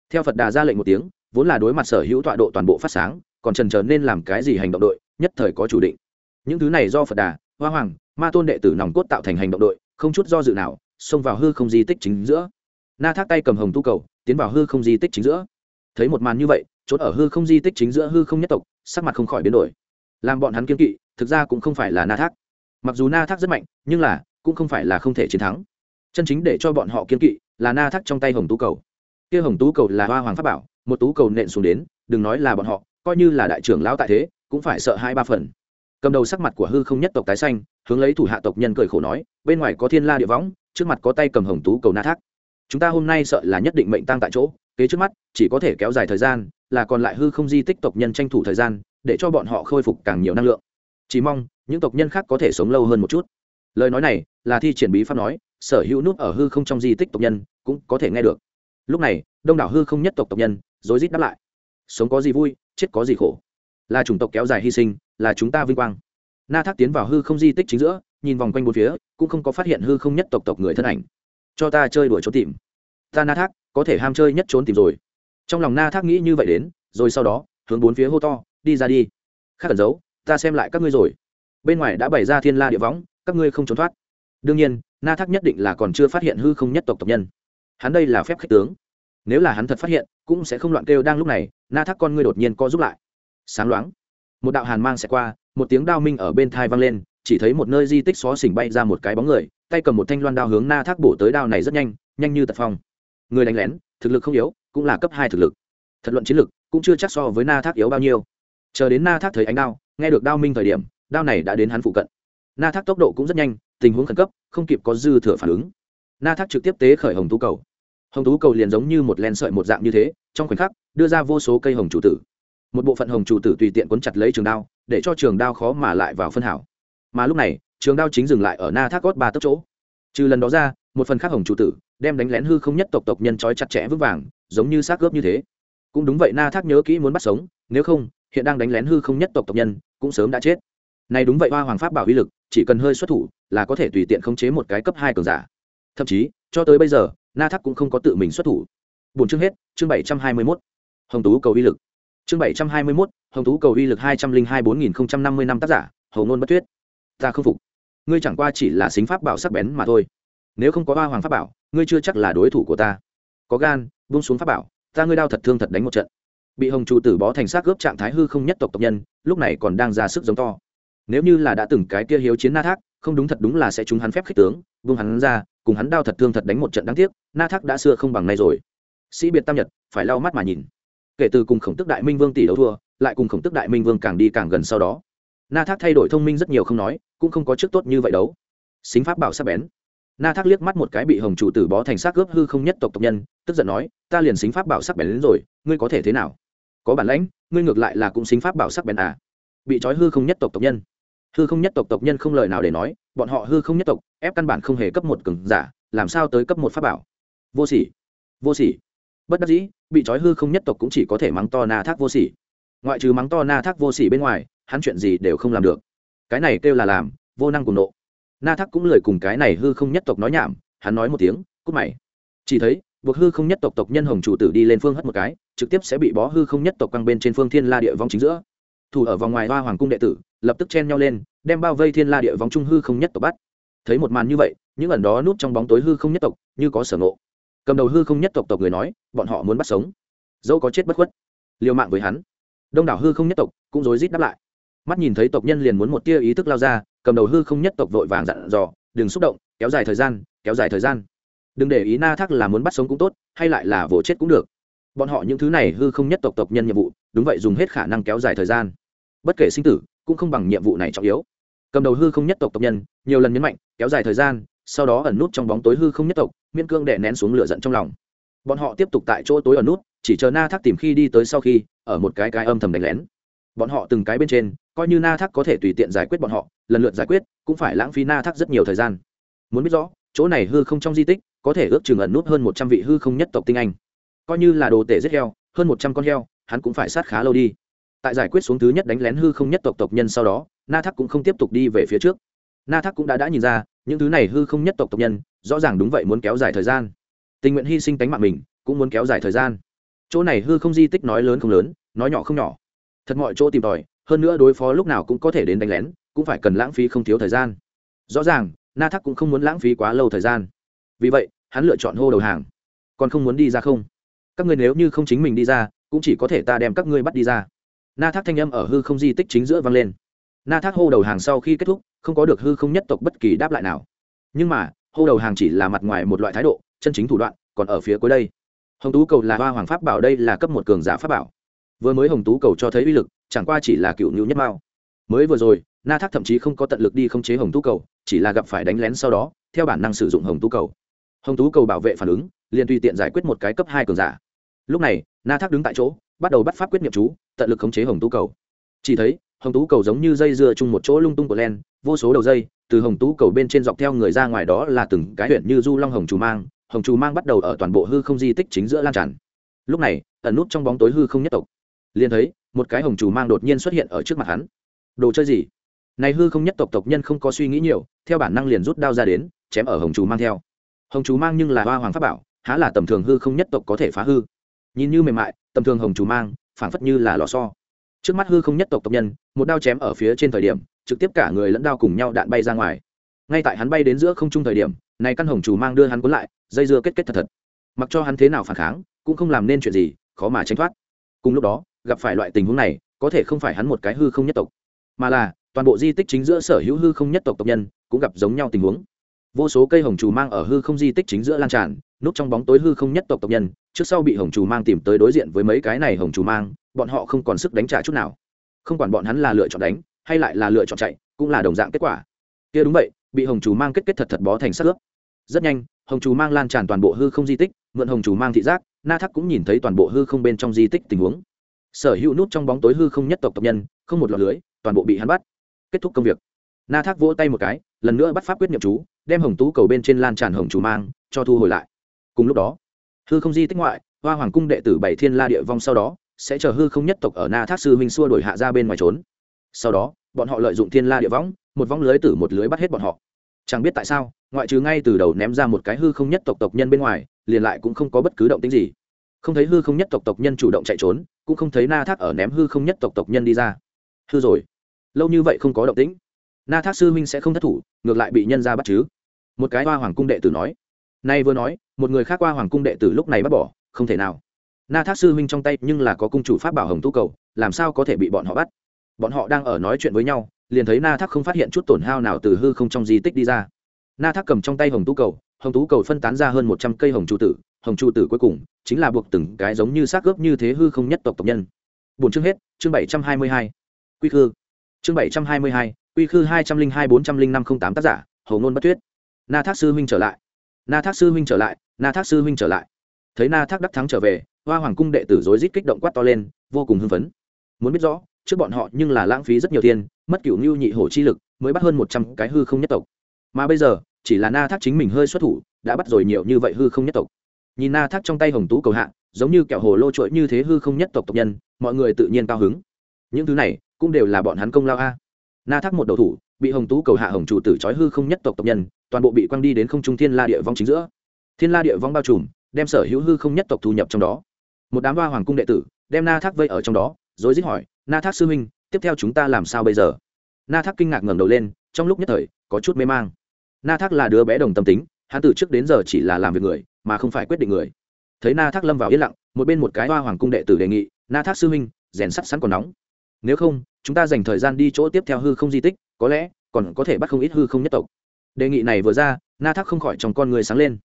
Theo phật đà ra lệnh một tiếng, vốn là đối mặt sở hữu tọa độ toàn bộ phát sáng, còn trần trờ nên làm cái gì hành động đội, nhất thời có chủ định. Những thứ này do phật đà, hoa hoàng, ma tôn đệ tử nòng cốt tạo thành hành động đội, không chút do dự nào, xông vào hư không di tích chính giữa. Na thác tay cầm hồng tu cầu, tiến vào hư không di tích chính giữa. Thấy một màn như vậy, chốt ở hư không di tích chính giữa hư không nhất tộc sắc mặt không khỏi biến đổi. Làm bọn hắn kiên kỵ, thực ra cũng không phải là na thác. Mặc dù na thác rất mạnh, nhưng là, cũng không phải là không thể chiến thắng. Chân chính để cho bọn họ kiên kỵ là na thác trong tay hồng tú cầu. Kia hồng tú cầu là hoa hoàng pháp bảo, một tú cầu nện xuống đến, đừng nói là bọn họ, coi như là đại trưởng lão tại thế, cũng phải sợ hai ba phần. Cầm đầu sắc mặt của hư không nhất tộc tái xanh, hướng lấy thủ hạ tộc nhân cười khổ nói, bên ngoài có thiên la địa võng, trước mặt có tay cầm hồng tú cầu na thác. Chúng ta hôm nay sợ là nhất định mệnh tăng tại chỗ, kế trước mắt, chỉ có thể kéo dài thời gian là còn lại hư không di tích tộc nhân tranh thủ thời gian, để cho bọn họ khôi phục càng nhiều năng lượng. Chỉ mong, những tộc nhân khác có thể sống lâu hơn một chút. Lời nói này, là thi triển bí pháp nói, sở hữu nút ở hư không trong di tích tộc nhân, cũng có thể nghe được. Lúc này, đông đảo hư không nhất tộc tộc nhân, rối rít đáp lại. Sống có gì vui, chết có gì khổ. Là chủng tộc kéo dài hy sinh, là chúng ta vinh quang. Na thác tiến vào hư không di tích chính giữa, nhìn vòng quanh bốn phía, cũng không có phát hiện hư không nhất tộc tộc người thân ảnh. Cho ta chơi đuổi trốn tìm. Ta na thác, có thể ham chơi nhất trốn tìm rồi trong lòng na thác nghĩ như vậy đến, rồi sau đó, hướng bốn phía hô to, đi ra đi. Khác cần giấu, ta xem lại các ngươi rồi. Bên ngoài đã bày ra thiên la địa võng, các ngươi không trốn thoát. Đương nhiên, na thác nhất định là còn chưa phát hiện hư không nhất tộc tộc nhân. Hắn đây là phép khách tướng. Nếu là hắn thật phát hiện, cũng sẽ không loạn kêu đang lúc này, na thác con ngươi đột nhiên co giúp lại. Sáng loáng, một đạo hàn mang sẽ qua, một tiếng đao minh ở bên thai vang lên, chỉ thấy một nơi di tích xó xỉnh bay ra một cái bóng người, tay cầm một thanh loan đao hướng na thác bổ tới đao này rất nhanh nhanh như tật phong. Người đánh lén thực lực không yếu, cũng là cấp hai thực lực. Thật luận chiến lực, cũng chưa chắc so với na thác yếu bao nhiêu. Chờ đến na thác thấy ánh đao, nghe được đao minh thời điểm, đao này đã đến hắn phụ cận. Na thác tốc độ cũng rất nhanh, tình huống khẩn cấp, không kịp có dư thừa phản ứng. Na thác trực tiếp tế khởi hồng tú cầu. Hồng tú cầu liền giống như một len sợi một dạng như thế, trong khoảnh khắc, đưa ra vô số cây hồng chủ tử. Một bộ phận hồng chủ tử tùy tiện quấn chặt lấy trường đao, để cho trường đao khó mà lại vào phân hảo. Mà lúc này, trường đao chính dừng lại ở na thác gót ba tấc chỗ trừ lần đó ra, một phần khác hồng chủ tử đem đánh lén hư không nhất tộc tộc nhân trói chặt chẽ vững vàng, giống như xác gớp như thế. Cũng đúng vậy, na thác nhớ kỹ muốn bắt sống, nếu không, hiện đang đánh lén hư không nhất tộc tộc nhân cũng sớm đã chết. Này đúng vậy, hoa hoàng pháp bảo uy lực, chỉ cần hơi xuất thủ là có thể tùy tiện khống chế một cái cấp hai cường giả. Thậm chí, cho tới bây giờ, na thác cũng không có tự mình xuất thủ. Bốn chương hết, chương bảy trăm hai mươi mốt. Hồng tú cầu uy lực. Chương bảy trăm hai mươi mốt, hồng tú cầu uy lực hai trăm linh hai bốn nghìn năm mươi năm tác giả hầu ngôn bất tuyết. Ta không phục ngươi chẳng qua chỉ là xính pháp bảo sắc bén mà thôi. Nếu không có ba hoàng pháp bảo, ngươi chưa chắc là đối thủ của ta. Có gan, buông xuống pháp bảo, ta ngươi đao thật thương thật đánh một trận. Bị hồng trụ tử bó thành xác gớp trạng thái hư không nhất tộc tộc nhân, lúc này còn đang ra sức giống to. Nếu như là đã từng cái kia hiếu chiến na thác, không đúng thật đúng là sẽ chúng hắn phép khích tướng, buông hắn ra, cùng hắn đao thật thương thật đánh một trận đáng tiếc, na thác đã xưa không bằng nay rồi. Sĩ biệt tam nhật, phải lau mắt mà nhìn. Kể từ cùng khổng tức đại minh vương tỷ đấu thua, lại cùng khổng tức đại minh vương càng đi càng gần sau đó na thác thay đổi thông minh rất nhiều không nói, cũng không có trước tốt như vậy đấu xính pháp bảo sắc bén. Na thác liếc mắt một cái bị hồng chủ tử bó thành xác cướp hư không nhất tộc tộc nhân, tức giận nói, ta liền xính pháp bảo sắc bén đến rồi, ngươi có thể thế nào? Có bản lãnh, ngươi ngược lại là cũng xính pháp bảo sắc bén à? Bị trói hư không nhất tộc tộc nhân. Hư không nhất tộc tộc nhân không lời nào để nói, bọn họ hư không nhất tộc, ép căn bản không hề cấp một cường giả, làm sao tới cấp một pháp bảo? Vô sỉ. Vô sỉ. Bất đắc dĩ, bị trói hư không nhất tộc cũng chỉ có thể mắng to na thác vô sỉ. Ngoại trừ mắng to na thác vô sỉ bên ngoài hắn chuyện gì đều không làm được. Cái này kêu là làm, vô năng cùng nộ. Na thác cũng lời cùng cái này hư không nhất tộc nói nhảm, hắn nói một tiếng, cút mày. Chỉ thấy, buộc hư không nhất tộc tộc nhân hồng chủ tử đi lên phương hất một cái, trực tiếp sẽ bị bó hư không nhất tộc căng bên trên phương thiên la địa vong chính giữa. Thủ ở vòng ngoài hoa hoàng cung đệ tử, lập tức chen nhau lên, đem bao vây thiên la địa vong trung hư không nhất tộc bắt. Thấy một màn như vậy, những ẩn đó núp trong bóng tối hư không nhất tộc, như có sở ngộ. Cầm đầu hư không nhất tộc tộc người nói, bọn họ muốn bắt sống. Dẫu có chết bất khuất, liều mạng với hắn. Đông đảo hư không nhất tộc cũng rối rít đáp lại mắt nhìn thấy tộc nhân liền muốn một tia ý thức lao ra, cầm đầu hư không nhất tộc vội vàng dặn dò, đừng xúc động, kéo dài thời gian, kéo dài thời gian. Đừng để ý na thác là muốn bắt sống cũng tốt, hay lại là vỗ chết cũng được. Bọn họ những thứ này hư không nhất tộc tộc nhân nhiệm vụ, đúng vậy dùng hết khả năng kéo dài thời gian. Bất kể sinh tử, cũng không bằng nhiệm vụ này trọng yếu. Cầm đầu hư không nhất tộc tộc nhân, nhiều lần nhấn mạnh, kéo dài thời gian, sau đó ẩn nút trong bóng tối hư không nhất tộc miên cương đè nén xuống lửa giận trong lòng. Bọn họ tiếp tục tại chỗ tối ẩn nút, chỉ chờ na thác tìm khi đi tới sau khi, ở một cái cái âm thầm đánh lén. Bọn họ từng cái bên trên coi như na thác có thể tùy tiện giải quyết bọn họ, lần lượt giải quyết, cũng phải lãng phí na thác rất nhiều thời gian. Muốn biết rõ, chỗ này hư không trong di tích, có thể ước chừng ẩn nút hơn một trăm vị hư không nhất tộc tinh anh. Coi như là đồ tể giết heo, hơn một trăm con heo, hắn cũng phải sát khá lâu đi. Tại giải quyết xuống thứ nhất đánh lén hư không nhất tộc tộc nhân sau đó, na thác cũng không tiếp tục đi về phía trước. Na thác cũng đã đã nhìn ra, những thứ này hư không nhất tộc tộc nhân, rõ ràng đúng vậy muốn kéo dài thời gian. Tình nguyện hy sinh tánh mạng mình, cũng muốn kéo dài thời gian. Chỗ này hư không di tích nói lớn không lớn, nói nhỏ không nhỏ. Thật mọi chỗ tìm tòi hơn nữa đối phó lúc nào cũng có thể đến đánh lén, cũng phải cần lãng phí không thiếu thời gian. Rõ ràng, na thác cũng không muốn lãng phí quá lâu thời gian. Vì vậy, hắn lựa chọn hô đầu hàng. Còn không muốn đi ra không? Các ngươi nếu như không chính mình đi ra, cũng chỉ có thể ta đem các ngươi bắt đi ra. Na thác thanh âm ở hư không di tích chính giữa vang lên. Na thác hô đầu hàng sau khi kết thúc, không có được hư không nhất tộc bất kỳ đáp lại nào. Nhưng mà, hô đầu hàng chỉ là mặt ngoài một loại thái độ, chân chính thủ đoạn, còn ở phía cuối đây. Hồng tú cầu là hoa hoàng pháp bảo đây là cấp một cường giả pháp bảo. Vừa mới hồng tú cầu cho thấy uy lực chẳng qua chỉ là cựu nhu nhất mao. Mới vừa rồi, na thác thậm chí không có tận lực đi khống chế hồng tú cầu, chỉ là gặp phải đánh lén sau đó, theo bản năng sử dụng hồng tú cầu. Hồng tú cầu bảo vệ phản ứng, liền tùy tiện giải quyết một cái cấp hai cường giả. Lúc này, na thác đứng tại chỗ, bắt đầu bắt pháp quyết nghiệm chú, tận lực khống chế hồng tú cầu. Chỉ thấy, hồng tú cầu giống như dây dưa chung một chỗ lung tung của len, vô số đầu dây, từ hồng tú cầu bên trên dọc theo người ra ngoài đó là từng cái huyện như du long hồng trù mang, hồng trù mang bắt đầu ở toàn bộ hư không di tích chính giữa lan tràn. Lúc này, ẩn nút trong bóng tối hư không nhất tộc. Liền thấy một cái hồng trù mang đột nhiên xuất hiện ở trước mặt hắn. Đồ chơi gì? Này hư không nhất tộc tộc nhân không có suy nghĩ nhiều, theo bản năng liền rút đao ra đến, chém ở hồng trù mang theo. Hồng trù mang nhưng là hoa hoàng pháp bảo, há là tầm thường hư không nhất tộc có thể phá hư. Nhìn như mềm mại, tầm thường hồng trù mang, phảng phất như là lò so trước mắt hư không nhất tộc tộc nhân, một đao chém ở phía trên thời điểm, trực tiếp cả người lẫn đao cùng nhau đạn bay ra ngoài. Ngay tại hắn bay đến giữa không trung thời điểm, này căn hồng chủ mang đưa hắn cuốn lại, dây dưa kết kết thật thật. Mặc cho hắn thế nào phản kháng, cũng không làm nên chuyện gì, khó mà tránh thoát. Cùng lúc đó gặp phải loại tình huống này, có thể không phải hắn một cái hư không nhất tộc, mà là toàn bộ di tích chính giữa sở hữu hư không nhất tộc tộc nhân cũng gặp giống nhau tình huống. Vô số cây hồng trù mang ở hư không di tích chính giữa lan tràn, núp trong bóng tối hư không nhất tộc tộc nhân, trước sau bị hồng trù mang tìm tới đối diện với mấy cái này hồng trù mang, bọn họ không còn sức đánh trả chút nào. Không quản bọn hắn là lựa chọn đánh, hay lại là lựa chọn chạy, cũng là đồng dạng kết quả. Kia đúng vậy, bị hồng trù mang kết kết thật thật bó thành sắc ướp. Rất nhanh, hồng trù mang lan tràn toàn bộ hư không di tích, mượn hồng trù mang thị giác, na thắc cũng nhìn thấy toàn bộ hư không bên trong di tích tình huống sở hữu nút trong bóng tối hư không nhất tộc tộc nhân, không một lọt lưới, toàn bộ bị hắn bắt. Kết thúc công việc. Na thác vỗ tay một cái, lần nữa bắt pháp quyết nhậm chú, đem hồng tú cầu bên trên lan tràn hồng chủ mang, cho thu hồi lại. Cùng lúc đó, hư không di tích ngoại, hoa hoàng cung đệ tử bảy thiên la địa vong sau đó, sẽ chờ hư không nhất tộc ở na thác sư huynh xua đổi hạ ra bên ngoài trốn. Sau đó, bọn họ lợi dụng thiên la địa võng một vong lưới tử một lưới bắt hết bọn họ. Chẳng biết tại sao, ngoại trừ ngay từ đầu ném ra một cái hư không nhất tộc tộc nhân bên ngoài, liền lại cũng không có bất cứ động tính gì không thấy hư không nhất tộc tộc nhân chủ động chạy trốn, cũng không thấy na thác ở ném hư không nhất tộc tộc nhân đi ra. Hư rồi. Lâu như vậy không có động tĩnh. Na thác sư huynh sẽ không thất thủ, ngược lại bị nhân ra bắt chứ. Một cái hoa hoàng cung đệ tử nói. Nay vừa nói, một người khác qua hoàng cung đệ tử lúc này bắt bỏ, không thể nào. Na thác sư huynh trong tay nhưng là có cung chủ pháp bảo hồng tu cầu, làm sao có thể bị bọn họ bắt? Bọn họ đang ở nói chuyện với nhau, liền thấy na thác không phát hiện chút tổn hao nào từ hư không trong di tích đi ra. Na thác cầm trong tay hồng tú cầu, hồng tú cầu phân tán ra hơn một trăm cây hồng trụ tử hồng Chu tử cuối cùng chính là buộc từng cái giống như xác ướp như thế hư không nhất tộc tộc nhân. Bốn chương hết, chương bảy trăm hai mươi hai, quy khư. Chương bảy trăm hai mươi hai, quy khư hai trăm linh hai, bốn trăm linh năm, không tám tác giả hầu ngôn bất tuyết. Na thác sư huynh trở lại. Na thác sư huynh trở lại, na thác sư huynh trở lại. Thấy na thác đắc thắng trở về, hoa hoàng cung đệ tử rối rít kích động quát to lên, vô cùng hưng phấn. Muốn biết rõ, trước bọn họ nhưng là lãng phí rất nhiều tiền, mất cựu ngưu nhị hổ chi lực, mới bắt hơn một trăm cái hư không nhất tộc. Mà bây giờ, chỉ là na thác chính mình hơi xuất thủ, đã bắt rồi nhiều như vậy hư không nhất tộc nhìn na thác trong tay hồng tú cầu hạ, giống như kẹo hồ lô chuỗi như thế hư không nhất tộc tộc nhân, mọi người tự nhiên cao hứng. Những thứ này, cũng đều là bọn hắn công lao a. Na thác một đầu thủ, bị hồng tú cầu hạ hồng chủ tử trói hư không nhất tộc tộc nhân, toàn bộ bị quăng đi đến không trung thiên la địa vong chính giữa. Thiên la địa vong bao trùm, đem sở hữu hư không nhất tộc thu nhập trong đó. Một đám hoa hoàng cung đệ tử, đem na thác vây ở trong đó rồi dứt hỏi, na thác sư huynh, tiếp theo chúng ta làm sao bây giờ? Na thác kinh ngạc ngẩng đầu lên, trong lúc nhất thời, có chút mê mang. Na thác là đứa bé đồng tâm tính, hắn từ trước đến giờ chỉ là làm việc người mà không phải quyết định người. Thấy na thác lâm vào yên lặng, một bên một cái hoa hoàng cung đệ tử đề nghị, na thác sư huynh, rèn sắt sẵn còn nóng. Nếu không, chúng ta dành thời gian đi chỗ tiếp theo hư không di tích, có lẽ còn có thể bắt không ít hư không nhất tộc. Đề nghị này vừa ra, na thác không khỏi trong con người sáng lên.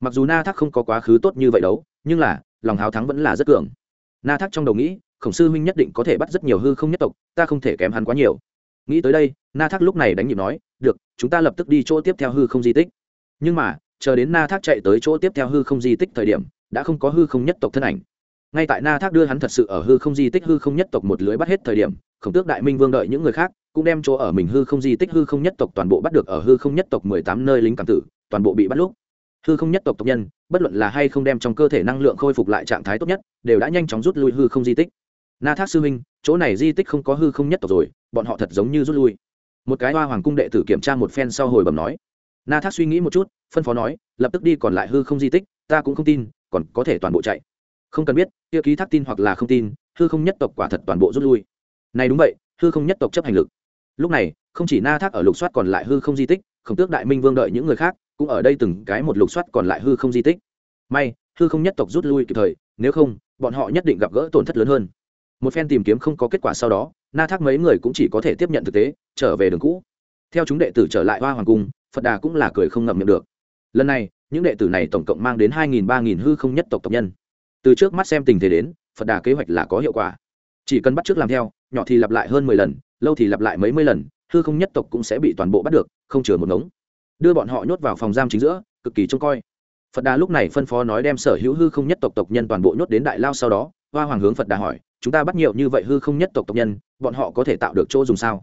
Mặc dù na thác không có quá khứ tốt như vậy đâu, nhưng là, lòng háo thắng vẫn là rất cường. Na thác trong đầu nghĩ, khổng sư huynh nhất định có thể bắt rất nhiều hư không nhất tộc, ta không thể kém hắn quá nhiều. Nghĩ tới đây, na thác lúc này đánh nhịp nói, được, chúng ta lập tức đi chỗ tiếp theo hư không di tích. Nhưng mà chờ đến na thác chạy tới chỗ tiếp theo hư không di tích thời điểm, đã không có hư không nhất tộc thân ảnh. Ngay tại na thác đưa hắn thật sự ở hư không di tích hư không nhất tộc một lưới bắt hết thời điểm, khổng tước đại minh vương đợi những người khác, cũng đem chỗ ở mình hư không di tích hư không nhất tộc toàn bộ bắt được ở hư không nhất tộc mười tám nơi lính cảm tử, toàn bộ bị bắt lúc. Hư không nhất tộc tộc nhân, bất luận là hay không đem trong cơ thể năng lượng khôi phục lại trạng thái tốt nhất, đều đã nhanh chóng rút lui hư không di tích. Na thác sư huynh, chỗ này di tích không có hư không nhất tộc rồi, bọn họ thật giống như rút lui. Một cái hoa hoàng cung đệ tử kiểm tra một phen sau hồi bẩm nói. Na thác suy nghĩ một chút phân phó nói, lập tức đi còn lại hư không di tích, ta cũng không tin, còn có thể toàn bộ chạy. Không cần biết, kia ký thác tin hoặc là không tin, hư không nhất tộc quả thật toàn bộ rút lui. Này đúng vậy, hư không nhất tộc chấp hành lực. Lúc này, không chỉ na thác ở lục soát còn lại hư không di tích, khổng tước đại minh vương đợi những người khác, cũng ở đây từng cái một lục soát còn lại hư không di tích. May, hư không nhất tộc rút lui kịp thời, nếu không, bọn họ nhất định gặp gỡ tổn thất lớn hơn. Một phen tìm kiếm không có kết quả sau đó, na thác mấy người cũng chỉ có thể tiếp nhận thực tế, trở về đường cũ. Theo chúng đệ tử trở lại hoa hoàng cung, phật đà cũng là cười không ngậm miệng được lần này, những đệ tử này tổng cộng mang đến hai nghìn, ba nghìn hư không nhất tộc tộc nhân. Từ trước mắt xem tình thế đến, phật đà kế hoạch là có hiệu quả. Chỉ cần bắt trước làm theo, nhỏ thì lặp lại hơn mười lần, lâu thì lặp lại mấy mươi lần, hư không nhất tộc cũng sẽ bị toàn bộ bắt được, không chừa một ngống. Đưa bọn họ nhốt vào phòng giam chính giữa, cực kỳ trông coi. Phật đà lúc này phân phó nói đem sở hữu hư không nhất tộc tộc nhân toàn bộ nhốt đến đại lao sau đó, hoa hoàng hướng phật đà hỏi, chúng ta bắt nhiều như vậy hư không nhất tộc tộc nhân, bọn họ có thể tạo được chỗ dùng sao?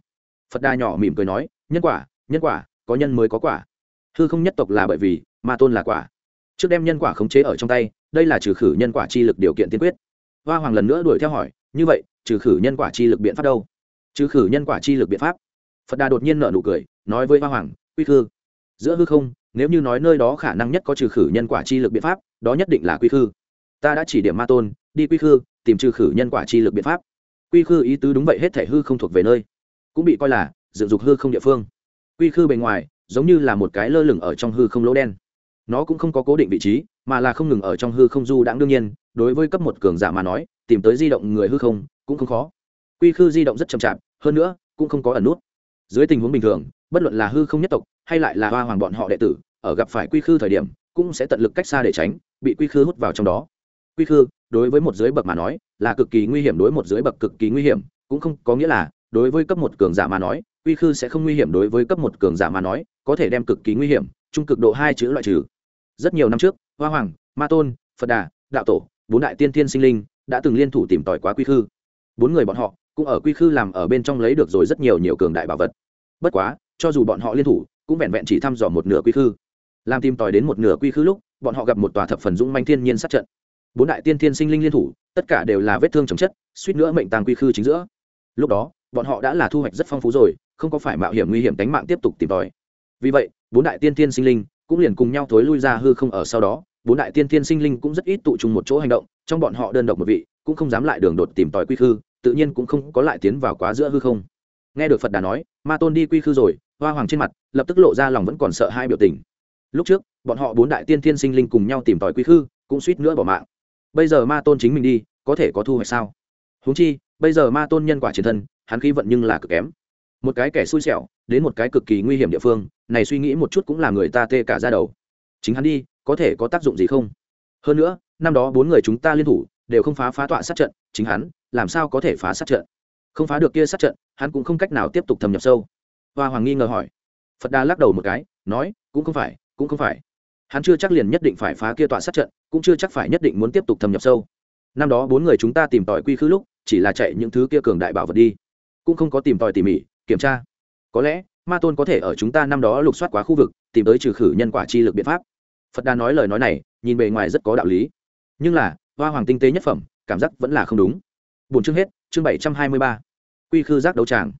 Phật đà nhỏ mỉm cười nói, nhân quả nhân quả, có nhân mới có quả hư không nhất tộc là bởi vì, ma tôn là quả. Trước đem nhân quả khống chế ở trong tay, đây là trừ khử nhân quả chi lực điều kiện tiên quyết. Hoa hoàng lần nữa đuổi theo hỏi, như vậy, trừ khử nhân quả chi lực biện pháp đâu? Trừ khử nhân quả chi lực biện pháp? Phật đà đột nhiên nở nụ cười, nói với hoa hoàng, quy khư, giữa hư không, nếu như nói nơi đó khả năng nhất có trừ khử nhân quả chi lực biện pháp, đó nhất định là quy khư. Ta đã chỉ điểm ma tôn, đi quy khư, tìm trừ khử nhân quả chi lực biện pháp. Quy khư ý tứ đúng vậy, hết thể hư không thuộc về nơi. Cũng bị coi là, dựng dục hư không địa phương. Quy khư bề ngoài giống như là một cái lơ lửng ở trong hư không lỗ đen. Nó cũng không có cố định vị trí, mà là không ngừng ở trong hư không du đãng đương nhiên, đối với cấp một cường giả mà nói, tìm tới di động người hư không cũng không khó. Quy khư di động rất chậm chạp, hơn nữa, cũng không có ẩn nút. Dưới tình huống bình thường, bất luận là hư không nhất tộc hay lại là hoa hoàng bọn họ đệ tử, ở gặp phải quy khư thời điểm, cũng sẽ tận lực cách xa để tránh, bị quy khư hút vào trong đó. Quy khư, đối với một dưới bậc mà nói, là cực kỳ nguy hiểm đối một dưới bậc cực kỳ nguy hiểm, cũng không có nghĩa là, đối với cấp một cường giả mà nói, quy khư sẽ không nguy hiểm đối với cấp một cường giả mà nói có thể đem cực kỳ nguy hiểm, trung cực độ hai chữ loại trừ. Rất nhiều năm trước, hoa hoàng, ma tôn, phật đà, đạo tổ, bốn đại tiên thiên sinh linh đã từng liên thủ tìm tòi quá quy khư. Bốn người bọn họ cũng ở quy khư làm ở bên trong lấy được rồi rất nhiều nhiều cường đại bảo vật. Bất quá, cho dù bọn họ liên thủ, cũng vẹn vẹn chỉ thăm dò một nửa quy khư. Làm tìm tòi đến một nửa quy khư lúc, bọn họ gặp một tòa thập phần dũng manh thiên nhiên sát trận. Bốn đại tiên thiên sinh linh liên thủ, tất cả đều là vết thương chồng chất, suýt nữa mệnh tàng quy khư chính giữa. Lúc đó, bọn họ đã là thu hoạch rất phong phú rồi, không có phải mạo hiểm nguy hiểm đánh mạng tiếp tục tìm tòi vì vậy, bốn đại tiên thiên sinh linh cũng liền cùng nhau thối lui ra hư không ở sau đó. Bốn đại tiên thiên sinh linh cũng rất ít tụ trùng một chỗ hành động, trong bọn họ đơn độc một vị, cũng không dám lại đường đột tìm tòi quy khư, tự nhiên cũng không có lại tiến vào quá giữa hư không. Nghe được phật đà nói, ma tôn đi quy khư rồi, hoa hoàng trên mặt lập tức lộ ra lòng vẫn còn sợ hai biểu tình. Lúc trước, bọn họ bốn đại tiên thiên sinh linh cùng nhau tìm tòi quy khư, cũng suýt nữa bỏ mạng. Bây giờ ma tôn chính mình đi, có thể có thu hoạch sao? Húng chi, bây giờ ma tôn nhân quả chiến thân, hắn khí vận nhưng là cực kém một cái kẻ xui xẻo, đến một cái cực kỳ nguy hiểm địa phương, này suy nghĩ một chút cũng là người ta tê cả ra đầu. Chính hắn đi, có thể có tác dụng gì không? Hơn nữa, năm đó bốn người chúng ta liên thủ, đều không phá phá tọa sát trận, chính hắn, làm sao có thể phá sát trận? Không phá được kia sát trận, hắn cũng không cách nào tiếp tục thâm nhập sâu. Hoa hoàng nghi ngờ hỏi. Phật đà lắc đầu một cái, nói, cũng không phải, cũng không phải. Hắn chưa chắc liền nhất định phải phá kia tọa sát trận, cũng chưa chắc phải nhất định muốn tiếp tục thâm nhập sâu. Năm đó bốn người chúng ta tìm tòi quy khứ lúc, chỉ là chạy những thứ kia cường đại bảo vật đi. Cũng không có tìm tòi tỉ mỉ kiểm tra. Có lẽ, ma tôn có thể ở chúng ta năm đó lục soát quá khu vực, tìm tới trừ khử nhân quả chi lực biện pháp. Phật đà nói lời nói này, nhìn bề ngoài rất có đạo lý. Nhưng là, hoa hoàng tinh tế nhất phẩm, cảm giác vẫn là không đúng. Bốn chương hết, chương bảy trăm hai mươi ba. Quy khư giác đấu tràng.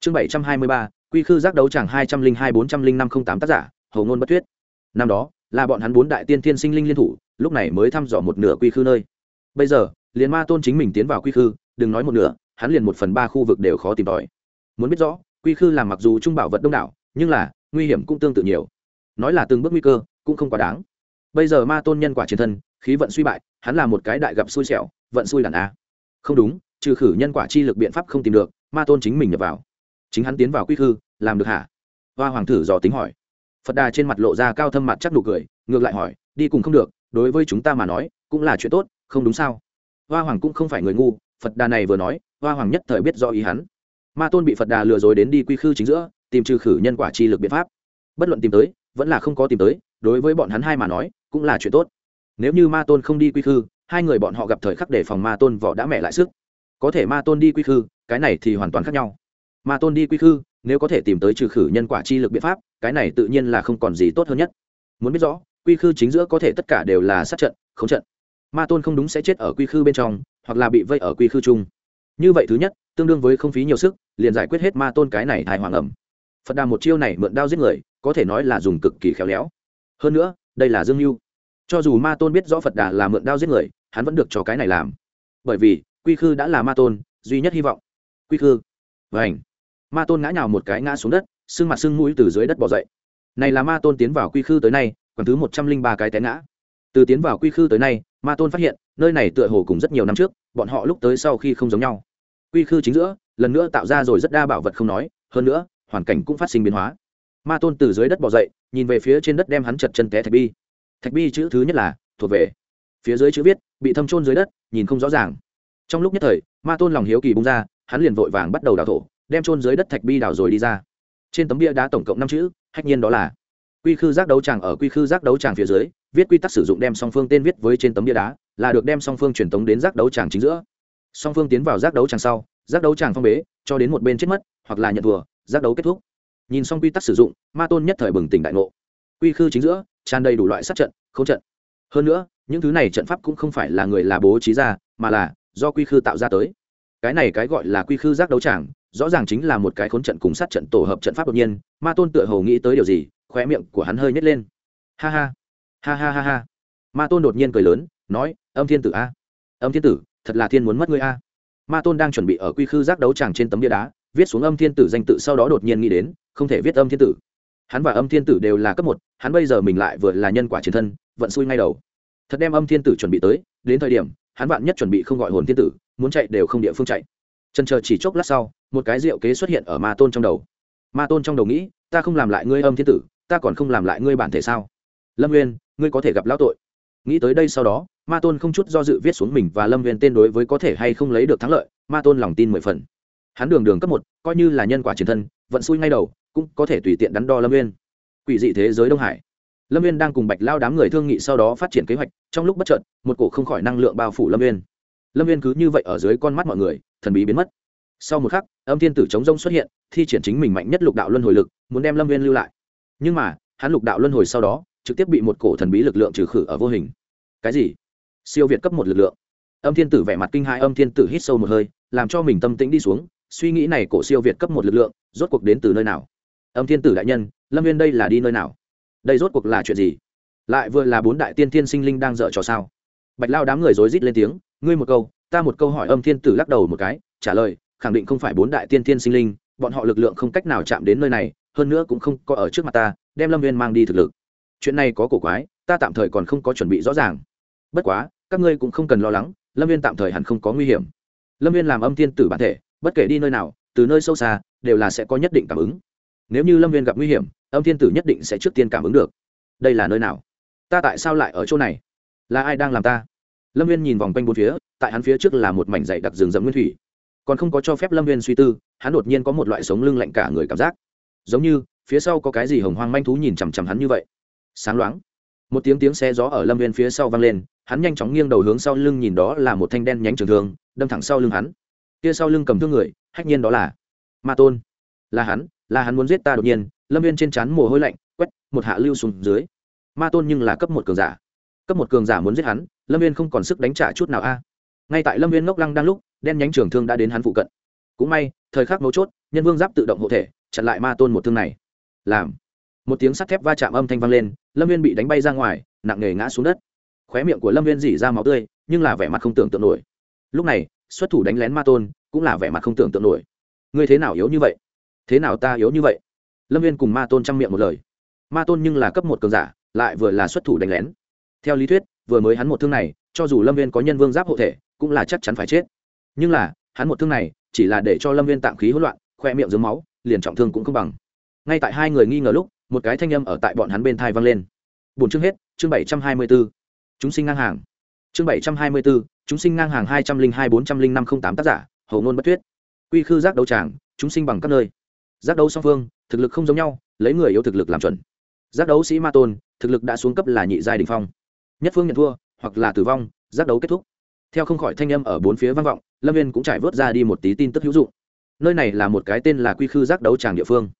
Chương bảy trăm hai mươi ba, quy khư giác đấu tràng hai trăm linh hai bốn trăm linh năm không tám tác giả, hầu ngôn bất thuyết năm đó, là bọn hắn bốn đại tiên thiên sinh linh liên thủ, lúc này mới thăm dò một nửa quy khư nơi. Bây giờ, liền ma tôn chính mình tiến vào quy khư, đừng nói một nửa, hắn liền một phần ba khu vực đều khó tìm tòi muốn biết rõ, quy khư làm mặc dù trung bảo vật đông đảo, nhưng là, nguy hiểm cũng tương tự nhiều. Nói là từng bước nguy cơ, cũng không quá đáng. Bây giờ ma tôn nhân quả chiến thân, khí vận suy bại, hắn là một cái đại gặp xui xẻo, vận xui đàn a. Không đúng, trừ khử nhân quả chi lực biện pháp không tìm được, ma tôn chính mình nhập vào. Chính hắn tiến vào quy khư, làm được hả? Hoa hoàng thử dò tính hỏi. Phật đà trên mặt lộ ra cao thâm mặt chắc nụ cười, ngược lại hỏi, đi cùng không được, đối với chúng ta mà nói, cũng là chuyện tốt, không đúng sao? Hoa hoàng cũng không phải người ngu, phật đà này vừa nói, hoa hoàng nhất thời biết do ý hắn ma tôn bị phật đà lừa dối đến đi quy khư chính giữa, tìm trừ khử nhân quả chi lực biện pháp. Bất luận tìm tới, vẫn là không có tìm tới, đối với bọn hắn hai mà nói, cũng là chuyện tốt. Nếu như ma tôn không đi quy khư, hai người bọn họ gặp thời khắc để phòng ma tôn vỏ đã mẹ lại sức. Có thể ma tôn đi quy khư, cái này thì hoàn toàn khác nhau. Ma tôn đi quy khư, nếu có thể tìm tới trừ khử nhân quả chi lực biện pháp, cái này tự nhiên là không còn gì tốt hơn nhất. Muốn biết rõ, quy khư chính giữa có thể tất cả đều là sát trận không trận. Ma tôn không đúng sẽ chết ở quy khư bên trong, hoặc là bị vây ở quy khư chung. Như vậy thứ nhất tương đương với không phí nhiều sức, liền giải quyết hết ma tôn cái này hài hoàng ẩm. Phật đà một chiêu này mượn đao giết người, có thể nói là dùng cực kỳ khéo léo. Hơn nữa, đây là dương mưu cho dù ma tôn biết rõ phật đà là mượn đao giết người, hắn vẫn được cho cái này làm. Bởi vì, quy khư đã là ma tôn, duy nhất hy vọng. Quy khư. Vảnh ma tôn ngã nhào một cái ngã xuống đất sưng mặt sưng mũi từ dưới đất bỏ dậy. Này là ma tôn tiến vào quy khư tới nay còn thứ một trăm linh ba cái té ngã. Từ tiến vào quy khư tới nay, ma tôn phát hiện, nơi này tựa hồ cùng rất nhiều năm trước, bọn họ lúc tới sau khi không giống nhau quy khư chính giữa, lần nữa tạo ra rồi rất đa bảo vật không nói, hơn nữa, hoàn cảnh cũng phát sinh biến hóa. Ma tôn từ dưới đất bỏ dậy, nhìn về phía trên đất đem hắn chật chân té thạch bi. Thạch bi chữ thứ nhất là, thuộc về. Phía dưới chữ viết, bị thâm trôn dưới đất, nhìn không rõ ràng. Trong lúc nhất thời, ma tôn lòng hiếu kỳ bung ra, hắn liền vội vàng bắt đầu đào thổ, đem trôn dưới đất thạch bi đào rồi đi ra. Trên tấm bia đá tổng cộng năm chữ, hách nhiên đó là. Quy khư giác đấu tràng ở quy khư giác đấu tràng phía dưới, viết quy tắc sử dụng đem song phương tên viết với trên tấm bia đá, là được đem song phương truyền tống đến giác đấu tràng chính giữa song phương tiến vào giác đấu tràng sau, giác đấu tràng phong bế, cho đến một bên chết mất, hoặc là nhận thua, giác đấu kết thúc. Nhìn xong quy tắc sử dụng, ma tôn nhất thời bừng tỉnh đại ngộ. Quy khư chính giữa, tràn đầy đủ loại sát trận không trận. Hơn nữa, những thứ này trận pháp cũng không phải là người là bố trí ra, mà là do quy khư tạo ra tới. Cái này cái gọi là quy khư giác đấu tràng, rõ ràng chính là một cái khốn trận cùng sát trận tổ hợp trận pháp đột nhiên, ma tôn tựa hồ nghĩ tới điều gì, khóe miệng của hắn hơi nhét lên. Ha ha ha ha ha ha. Ma tôn đột nhiên cười lớn, nói, âm thiên tử a, âm thiên tử thật là thiên muốn mất ngươi a. Ma tôn đang chuẩn bị ở quy khư giác đấu tràng trên tấm bia đá, viết xuống âm thiên tử danh tự sau đó đột nhiên nghĩ đến, không thể viết âm thiên tử. Hắn và âm thiên tử đều là cấp một, hắn bây giờ mình lại vừa là nhân quả chiến thân, vận xui ngay đầu. Thật đem âm thiên tử chuẩn bị tới, đến thời điểm, hắn vạn nhất chuẩn bị không gọi hồn thiên tử, muốn chạy đều không địa phương chạy. Trần chờ chỉ chốc lát sau, một cái rượu kế xuất hiện ở ma tôn trong đầu. Ma tôn trong đầu nghĩ, ta không làm lại ngươi âm thiên tử, ta còn không làm lại ngươi bản thể sao? Lâm nguyên ngươi có thể gặp lão tội. Nghĩ tới đây sau đó ma tôn không chút do dự viết xuống mình và lâm Viên tên đối với có thể hay không lấy được thắng lợi, ma tôn lòng tin mười phần. Hắn đường đường cấp một, coi như là nhân quả chiến thân, vận xui ngay đầu, cũng có thể tùy tiện đắn đo lâm Viên. quỷ dị thế giới đông hải. Lâm viên đang cùng bạch lao đám người thương nghị sau đó phát triển kế hoạch, trong lúc bất trợt một cổ không khỏi năng lượng bao phủ lâm viên lâm viên cứ như vậy ở dưới con mắt mọi người, thần bí biến mất. Sau một khắc, âm thiên tử chống rông xuất hiện, thi triển chính mình mạnh nhất lục đạo luân hồi lực, muốn đem lâm viên lưu lại. Nhưng mà, hắn lục đạo luân hồi sau đó, trực tiếp bị một cổ thần bí lực lượng trừ khử ở vô hình. Cái gì? Siêu việt cấp một lực lượng. Âm thiên tử vẻ mặt kinh hãi, âm thiên tử hít sâu một hơi, làm cho mình tâm tĩnh đi xuống, suy nghĩ này cổ siêu việt cấp một lực lượng, rốt cuộc đến từ nơi nào? Âm thiên tử đại nhân, lâm viên đây là đi nơi nào? Đây rốt cuộc là chuyện gì? Lại vừa là bốn đại tiên thiên sinh linh đang dở trò sao? Bạch lao đám người rối rít lên tiếng, ngươi một câu, ta một câu hỏi. Âm thiên tử lắc đầu một cái, trả lời, khẳng định không phải bốn đại tiên thiên sinh linh, bọn họ lực lượng không cách nào chạm đến nơi này, hơn nữa cũng không có ở trước mặt ta, đem lâm viên mang đi thực lực. Chuyện này có cổ quái, ta tạm thời còn không có chuẩn bị rõ ràng bất quá, các ngươi cũng không cần lo lắng, lâm viên tạm thời hẳn không có nguy hiểm. Lâm viên làm âm thiên tử bản thể, bất kể đi nơi nào, từ nơi sâu xa, đều là sẽ có nhất định cảm ứng. Nếu như lâm viên gặp nguy hiểm, âm thiên tử nhất định sẽ trước tiên cảm ứng được. Đây là nơi nào? Ta tại sao lại ở chỗ này? Là ai đang làm ta? Lâm viên nhìn vòng quanh bốn phía, tại hắn phía trước là một mảnh dày đặc rừng rậm nguyên thủy. Còn không có cho phép lâm viên suy tư, hắn đột nhiên có một loại sống lưng lạnh cả người cảm giác. Giống như, phía sau có cái gì hồng hoang manh thú nhìn chằm chằm hắn như vậy. Sáng loáng. Một tiếng tiếng xe gió ở lâm viên phía sau vang lên hắn nhanh chóng nghiêng đầu hướng sau lưng nhìn đó là một thanh đen nhánh trường thương, đâm thẳng sau lưng hắn. Kia sau lưng cầm thương người, hách nhiên đó là ma tôn. Là hắn là hắn muốn giết ta đột nhiên, lâm viên trên trán mồ hôi lạnh, quét, một hạ lưu xuống dưới. Ma tôn nhưng là cấp một cường giả. Cấp một cường giả muốn giết hắn, lâm viên không còn sức đánh trả chút nào a. Ngay tại lâm viên ngốc lăng đang lúc, đen nhánh trường thương đã đến hắn phụ cận. Cũng may, thời khắc mấu chốt, nhân vương giáp tự động hộ thể, chặn lại ma tôn một thương này. Làm, một tiếng sắt thép va chạm âm thanh vang lên, lâm viên bị đánh bay ra ngoài, nặng nề ngã xuống đất khóe miệng của lâm viên dỉ ra máu tươi, nhưng là vẻ mặt không tưởng tượng nổi. Lúc này, xuất thủ đánh lén ma tôn, cũng là vẻ mặt không tưởng tượng nổi. Ngươi thế nào yếu như vậy? Thế nào ta yếu như vậy? Lâm viên cùng ma tôn chăm miệng một lời. Ma tôn nhưng là cấp một cường giả, lại vừa là xuất thủ đánh lén. Theo lý thuyết, vừa mới hắn một thương này, cho dù lâm viên có nhân vương giáp hộ thể, cũng là chắc chắn phải chết. Nhưng là, hắn một thương này, chỉ là để cho lâm viên tạm khí hỗn loạn, khoe miệng dưới máu, liền trọng thương cũng không bằng. Ngay tại hai người nghi ngờ lúc, một cái thanh âm ở tại bọn hắn bên thai vang lên. Bốn chương hết, chương bảy trăm hai mươi bốn chúng sinh ngang hàng. Chương bảy trăm hai mươi bốn chúng sinh ngang hàng hai trăm linh hai bốn trăm linh năm không tám tác giả hầu ngôn bất tuyết. Quy khư giác đấu tràng, chúng sinh bằng các nơi. Giác đấu song phương, thực lực không giống nhau, lấy người yếu thực lực làm chuẩn. Giác đấu sĩ ma tôn, thực lực đã xuống cấp là nhị giai đình phong. Nhất phương nhận thua, hoặc là tử vong, giác đấu kết thúc. Theo không khỏi thanh âm ở bốn phía vang vọng, lâm viên cũng trải vớt ra đi một tí tin tức hữu dụng. Nơi này là một cái tên là quy khư giác đấu tràng địa phương.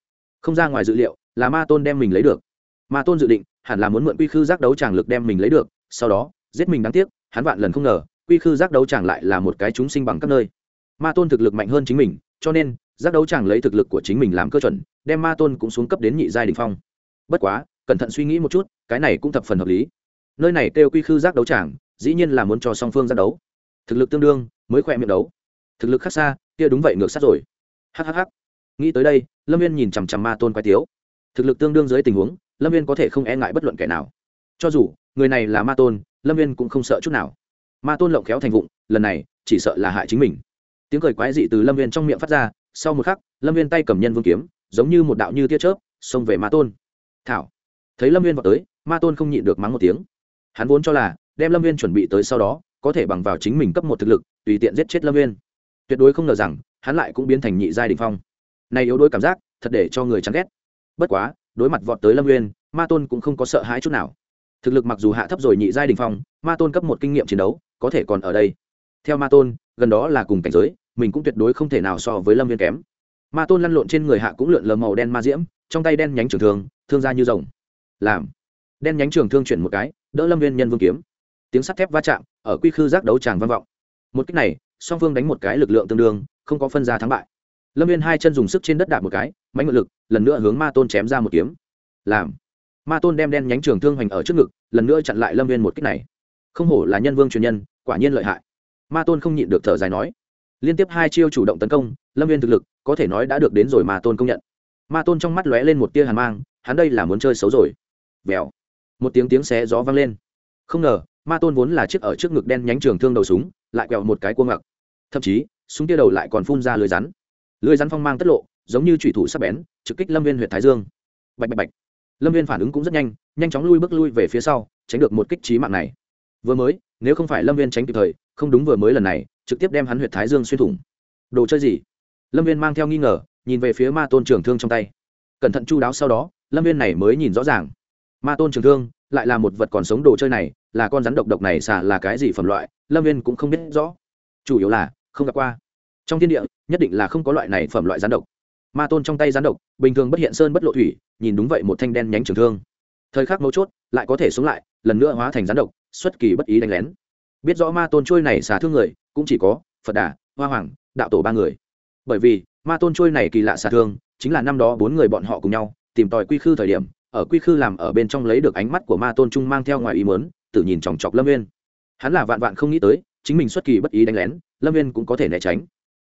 Không ra ngoài dự liệu, là ma tôn đem mình lấy được. Ma tôn dự định, hẳn là muốn mượn quy khư giác đấu tràng lực đem mình lấy được sau đó giết mình đáng tiếc hắn vạn lần không ngờ quy khư giác đấu chàng lại là một cái chúng sinh bằng các nơi. Ma tôn thực lực mạnh hơn chính mình cho nên giác đấu chàng lấy thực lực của chính mình làm cơ chuẩn đem ma tôn cũng xuống cấp đến nhị giai đình phong. Bất quá cẩn thận suy nghĩ một chút cái này cũng thập phần hợp lý. Nơi này kêu quy khư giác đấu chàng, dĩ nhiên là muốn cho song phương giác đấu. Thực lực tương đương mới khỏe miệng đấu. Thực lực khác xa kia đúng vậy ngược sát rồi. Hhh nghĩ tới đây lâm viên nhìn chằm chằm ma tôn quái tiếu. Thực lực tương đương dưới tình huống lâm viên có thể không e ngại bất luận kẻ nào. Cho dù người này là ma tôn, lâm viên cũng không sợ chút nào. Ma tôn lộng khéo thành vụng, lần này chỉ sợ là hại chính mình. Tiếng cười quái dị từ lâm viên trong miệng phát ra, sau một khắc, lâm viên tay cầm nhân vương kiếm, giống như một đạo như tia chớp, xông về ma tôn. Thảo. Thấy lâm viên vào tới, ma tôn không nhịn được mắng một tiếng. Hắn vốn cho là, đem lâm viên chuẩn bị tới sau đó, có thể bằng vào chính mình cấp một thực lực, tùy tiện giết chết lâm viên tuyệt đối không ngờ rằng, hắn lại cũng biến thành nhị giai đình phong. Này yếu đuối cảm giác, thật để cho người chán ghét. Bất quá, đối mặt vọt tới lâm viên ma tôn cũng không có sợ hãi chút nào thực lực mặc dù hạ thấp rồi nhị giai đình phong, ma tôn cấp một kinh nghiệm chiến đấu, có thể còn ở đây. Theo ma tôn, gần đó là cùng cảnh giới, mình cũng tuyệt đối không thể nào so với lâm viên kém. Ma tôn lăn lộn trên người hạ cũng lượn lờ màu đen ma diễm, trong tay đen nhánh trường thương thương ra như rồng. Làm. Đen nhánh trường thương chuyển một cái, đỡ lâm viên nhân vương kiếm. Tiếng sắt thép va chạm, ở quy khư giác đấu tràng vang vọng. Một cách này, song phương đánh một cái lực lượng tương đương, không có phân ra thắng bại. Lâm viên hai chân dùng sức trên đất đạp một cái mánh ngự lực, lần nữa hướng ma tôn chém ra một kiếm. Làm ma tôn đem đen nhánh trường thương hoành ở trước ngực, lần nữa chặn lại lâm viên một cách này. Không hổ là nhân vương truyền nhân, quả nhiên lợi hại. Ma tôn không nhịn được thở dài nói. Liên tiếp hai chiêu chủ động tấn công, lâm viên thực lực, có thể nói đã được đến rồi mà tôn công nhận. Ma tôn trong mắt lóe lên một tia hàn mang, hắn đây là muốn chơi xấu rồi. Vèo. Một tiếng tiếng xé gió vang lên. Không ngờ, ma tôn vốn là chiếc ở trước ngực đen nhánh trường thương đầu súng, lại quẹo một cái cua ngặc. Thậm chí, súng tia đầu lại còn phun ra lưới rắn. Lưới rắn phong mang tất lộ, giống như thủy thủ sắp bén, trực kích lâm viên huyện thái dương. Bạch bạch bạch lâm viên phản ứng cũng rất nhanh nhanh chóng lui bước lui về phía sau tránh được một kích trí mạng này vừa mới nếu không phải lâm viên tránh kịp thời không đúng vừa mới lần này trực tiếp đem hắn huyện thái dương xuyên thủng đồ chơi gì lâm viên mang theo nghi ngờ nhìn về phía ma tôn trường thương trong tay cẩn thận chu đáo sau đó lâm viên này mới nhìn rõ ràng ma tôn trường thương lại là một vật còn sống đồ chơi này là con rắn độc độc này xả là cái gì phẩm loại lâm viên cũng không biết rõ chủ yếu là không gặp qua trong thiên địa nhất định là không có loại này phẩm loại rắn độc ma tôn trong tay gián độc bình thường bất hiện sơn bất lộ thủy nhìn đúng vậy một thanh đen nhánh trường thương. Thời khắc mấu chốt lại có thể sống lại lần nữa hóa thành gián độc xuất kỳ bất ý đánh lén. Biết rõ ma tôn trôi này xả thương người cũng chỉ có phật đà hoa hoàng đạo tổ ba người. Bởi vì ma tôn trôi này kỳ lạ xả thương chính là năm đó bốn người bọn họ cùng nhau tìm tòi quy khư thời điểm ở quy khư làm ở bên trong lấy được ánh mắt của ma tôn trung mang theo ngoài ý mớn tự nhìn chòng chọc lâm viên hắn là vạn vạn không nghĩ tới chính mình xuất kỳ bất ý đánh lén lâm viên cũng có thể né tránh.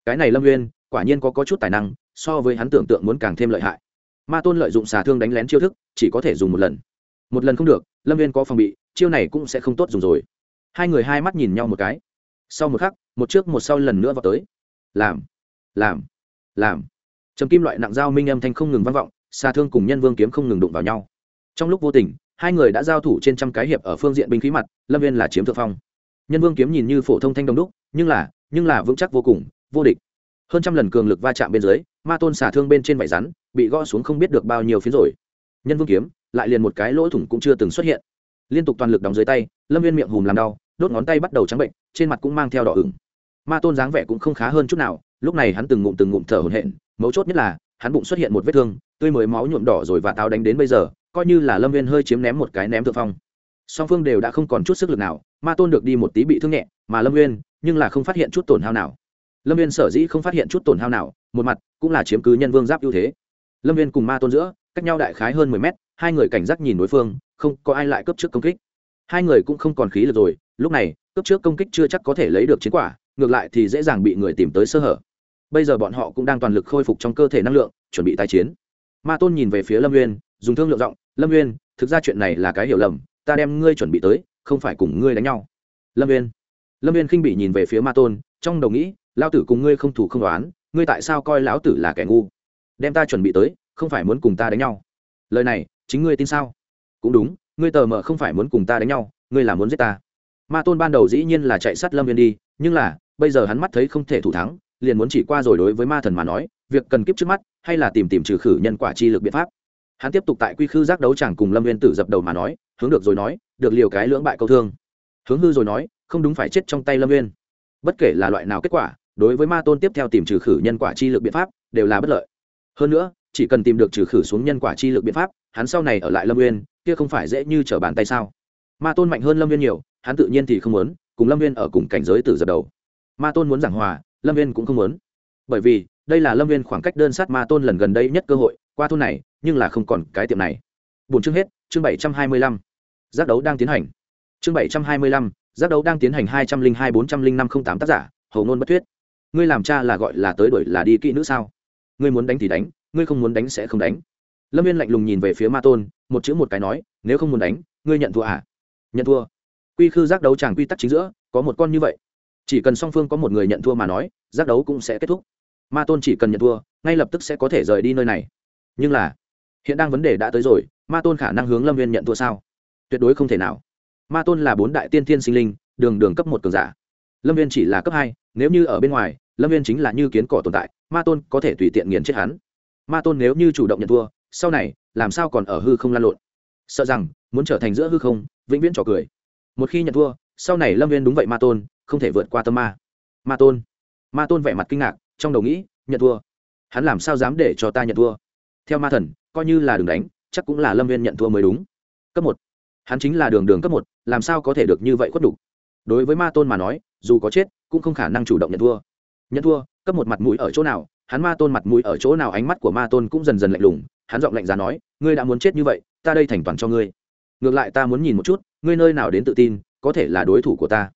Cái này lâm viên quả nhiên có, có chút tài năng so với hắn tưởng tượng muốn càng thêm lợi hại. Ma tôn lợi dụng xà thương đánh lén chiêu thức, chỉ có thể dùng một lần. Một lần không được, lâm viên có phòng bị, chiêu này cũng sẽ không tốt dùng rồi. Hai người hai mắt nhìn nhau một cái. Sau một khắc, một trước một sau lần nữa vào tới. Làm làm làm. Trầm kim loại nặng dao minh âm thanh không ngừng vang vọng, xà thương cùng nhân vương kiếm không ngừng đụng vào nhau. Trong lúc vô tình, hai người đã giao thủ trên trăm cái hiệp ở phương diện binh khí mặt, lâm viên là chiếm thượng phong. Nhân vương kiếm nhìn như phổ thông thanh đông đúc, nhưng là nhưng là vững chắc vô cùng, vô địch. Hơn trăm lần cường lực va chạm bên dưới ma tôn xả thương bên trên vảy rắn, bị gõ xuống không biết được bao nhiêu phiến rồi. Nhân vương kiếm, lại liền một cái lỗ thủng cũng chưa từng xuất hiện. Liên tục toàn lực đóng dưới tay, lâm viên miệng hùm làm đau, đốt ngón tay bắt đầu trắng bệnh, trên mặt cũng mang theo đỏ ửng. Ma tôn dáng vẻ cũng không khá hơn chút nào, lúc này hắn từng ngụm từng ngụm thở hổn hển, mấu chốt nhất là, hắn bụng xuất hiện một vết thương, tươi mới máu nhuộm đỏ rồi và táo đánh đến bây giờ, coi như là lâm viên hơi chiếm ném một cái ném thượng phong. Song phương đều đã không còn chút sức lực nào, ma tôn được đi một tí bị thương nhẹ, mà lâm viên nhưng là không phát hiện chút tổn hao nào. Lâm viên sở dĩ không phát hiện chút tổn hao nào một mặt cũng là chiếm cứ nhân vương giáp ưu thế. Lâm viên cùng ma tôn giữa cách nhau đại khái hơn mười mét hai người cảnh giác nhìn đối phương không có ai lại cấp trước công kích. Hai người cũng không còn khí lực rồi lúc này cấp trước công kích chưa chắc có thể lấy được chiến quả ngược lại thì dễ dàng bị người tìm tới sơ hở. Bây giờ bọn họ cũng đang toàn lực khôi phục trong cơ thể năng lượng chuẩn bị tái chiến. Ma tôn nhìn về phía lâm Uyên, dùng thương lượng giọng lâm Uyên, thực ra chuyện này là cái hiểu lầm ta đem ngươi chuẩn bị tới không phải cùng ngươi đánh nhau. Lâm Uyên. lâm Uyên khinh bị nhìn về phía ma tôn trong đầu nghĩ lao tử cùng ngươi không thủ không đoán ngươi tại sao coi lão tử là kẻ ngu? Đem ta chuẩn bị tới, không phải muốn cùng ta đánh nhau. Lời này, chính ngươi tin sao? Cũng đúng, ngươi tờ mờ không phải muốn cùng ta đánh nhau, ngươi là muốn giết ta. Ma tôn ban đầu dĩ nhiên là chạy sát lâm viên đi, nhưng là, bây giờ hắn mắt thấy không thể thủ thắng, liền muốn chỉ qua rồi đối với ma thần mà nói, việc cần kiếp trước mắt, hay là tìm tìm trừ khử nhân quả chi lực biện pháp. Hắn tiếp tục tại quy khư giác đấu chẳng cùng lâm viên tử dập đầu mà nói, hướng được rồi nói, được liều cái lưỡng bại câu thương. Hướng hư rồi nói, không đúng phải chết trong tay lâm viên. Bất kể là loại nào kết quả đối với ma tôn tiếp theo tìm trừ khử nhân quả chi lực biện pháp, đều là bất lợi. Hơn nữa, chỉ cần tìm được trừ khử xuống nhân quả chi lực biện pháp, hắn sau này ở lại lâm Nguyên kia không phải dễ như trở bàn tay sao? Ma tôn mạnh hơn lâm Nguyên nhiều, hắn tự nhiên thì không muốn, cùng lâm Nguyên ở cùng cảnh giới từ dập đầu. Ma tôn muốn giảng hòa, lâm Nguyên cũng không muốn. Bởi vì, đây là lâm Nguyên khoảng cách đơn sát ma tôn lần gần đây nhất cơ hội, qua thôn này, nhưng là không còn cái tiệm này. Bốn chương hết, chương bảy trăm hai mươi lăm. Giác đấu đang tiến hành. Chương bảy trăm hai mươi lăm, giác đấu đang tiến hành hai trăm linh hai bốn trăm linh năm không tám tác giả, hầu ngôn bất thuyết ngươi làm cha là gọi là tới đuổi là đi kỹ nữ sao? Ngươi muốn đánh thì đánh, ngươi không muốn đánh sẽ không đánh. Lâm viên lạnh lùng nhìn về phía ma tôn, một chữ một cái nói, nếu không muốn đánh, ngươi nhận thua à? Nhận thua. Quy khư giác đấu chàng quy tắc chính giữa, có một con như vậy. Chỉ cần song phương có một người nhận thua mà nói, giác đấu cũng sẽ kết thúc. Ma tôn chỉ cần nhận thua, ngay lập tức sẽ có thể rời đi nơi này. Nhưng là, hiện đang vấn đề đã tới rồi, ma tôn khả năng hướng lâm viên nhận thua sao? Tuyệt đối không thể nào. Ma tôn là bốn đại tiên thiên sinh linh, đường đường cấp một cường giả. Lâm viên chỉ là cấp hai nếu như ở bên ngoài, lâm viên chính là như kiến cỏ tồn tại, ma tôn có thể tùy tiện nghiền chết hắn. Ma tôn nếu như chủ động nhận thua, sau này, làm sao còn ở hư không lan lộn? Sợ rằng, muốn trở thành giữa hư không, vĩnh viễn trò cười. Một khi nhận thua, sau này lâm viên đúng vậy ma tôn, không thể vượt qua tâm ma. Ma tôn. Ma tôn vẻ mặt kinh ngạc, trong đầu nghĩ, nhận thua. Hắn làm sao dám để cho ta nhận thua? Theo ma thần, coi như là đường đánh, chắc cũng là lâm viên nhận thua mới đúng. Cấp một. Hắn chính là đường đường cấp một, làm sao có thể được như vậy khuất đủ? Đối với ma tôn mà nói dù có chết, cũng không khả năng chủ động nhận thua. Nhận thua, cấp một mặt mũi ở chỗ nào, hắn ma tôn mặt mũi ở chỗ nào, ánh mắt của ma tôn cũng dần dần lạnh lùng, hắn giọng lạnh giá nói, ngươi đã muốn chết như vậy, ta đây thành toàn cho ngươi. Ngược lại ta muốn nhìn một chút, ngươi nơi nào đến tự tin, có thể là đối thủ của ta.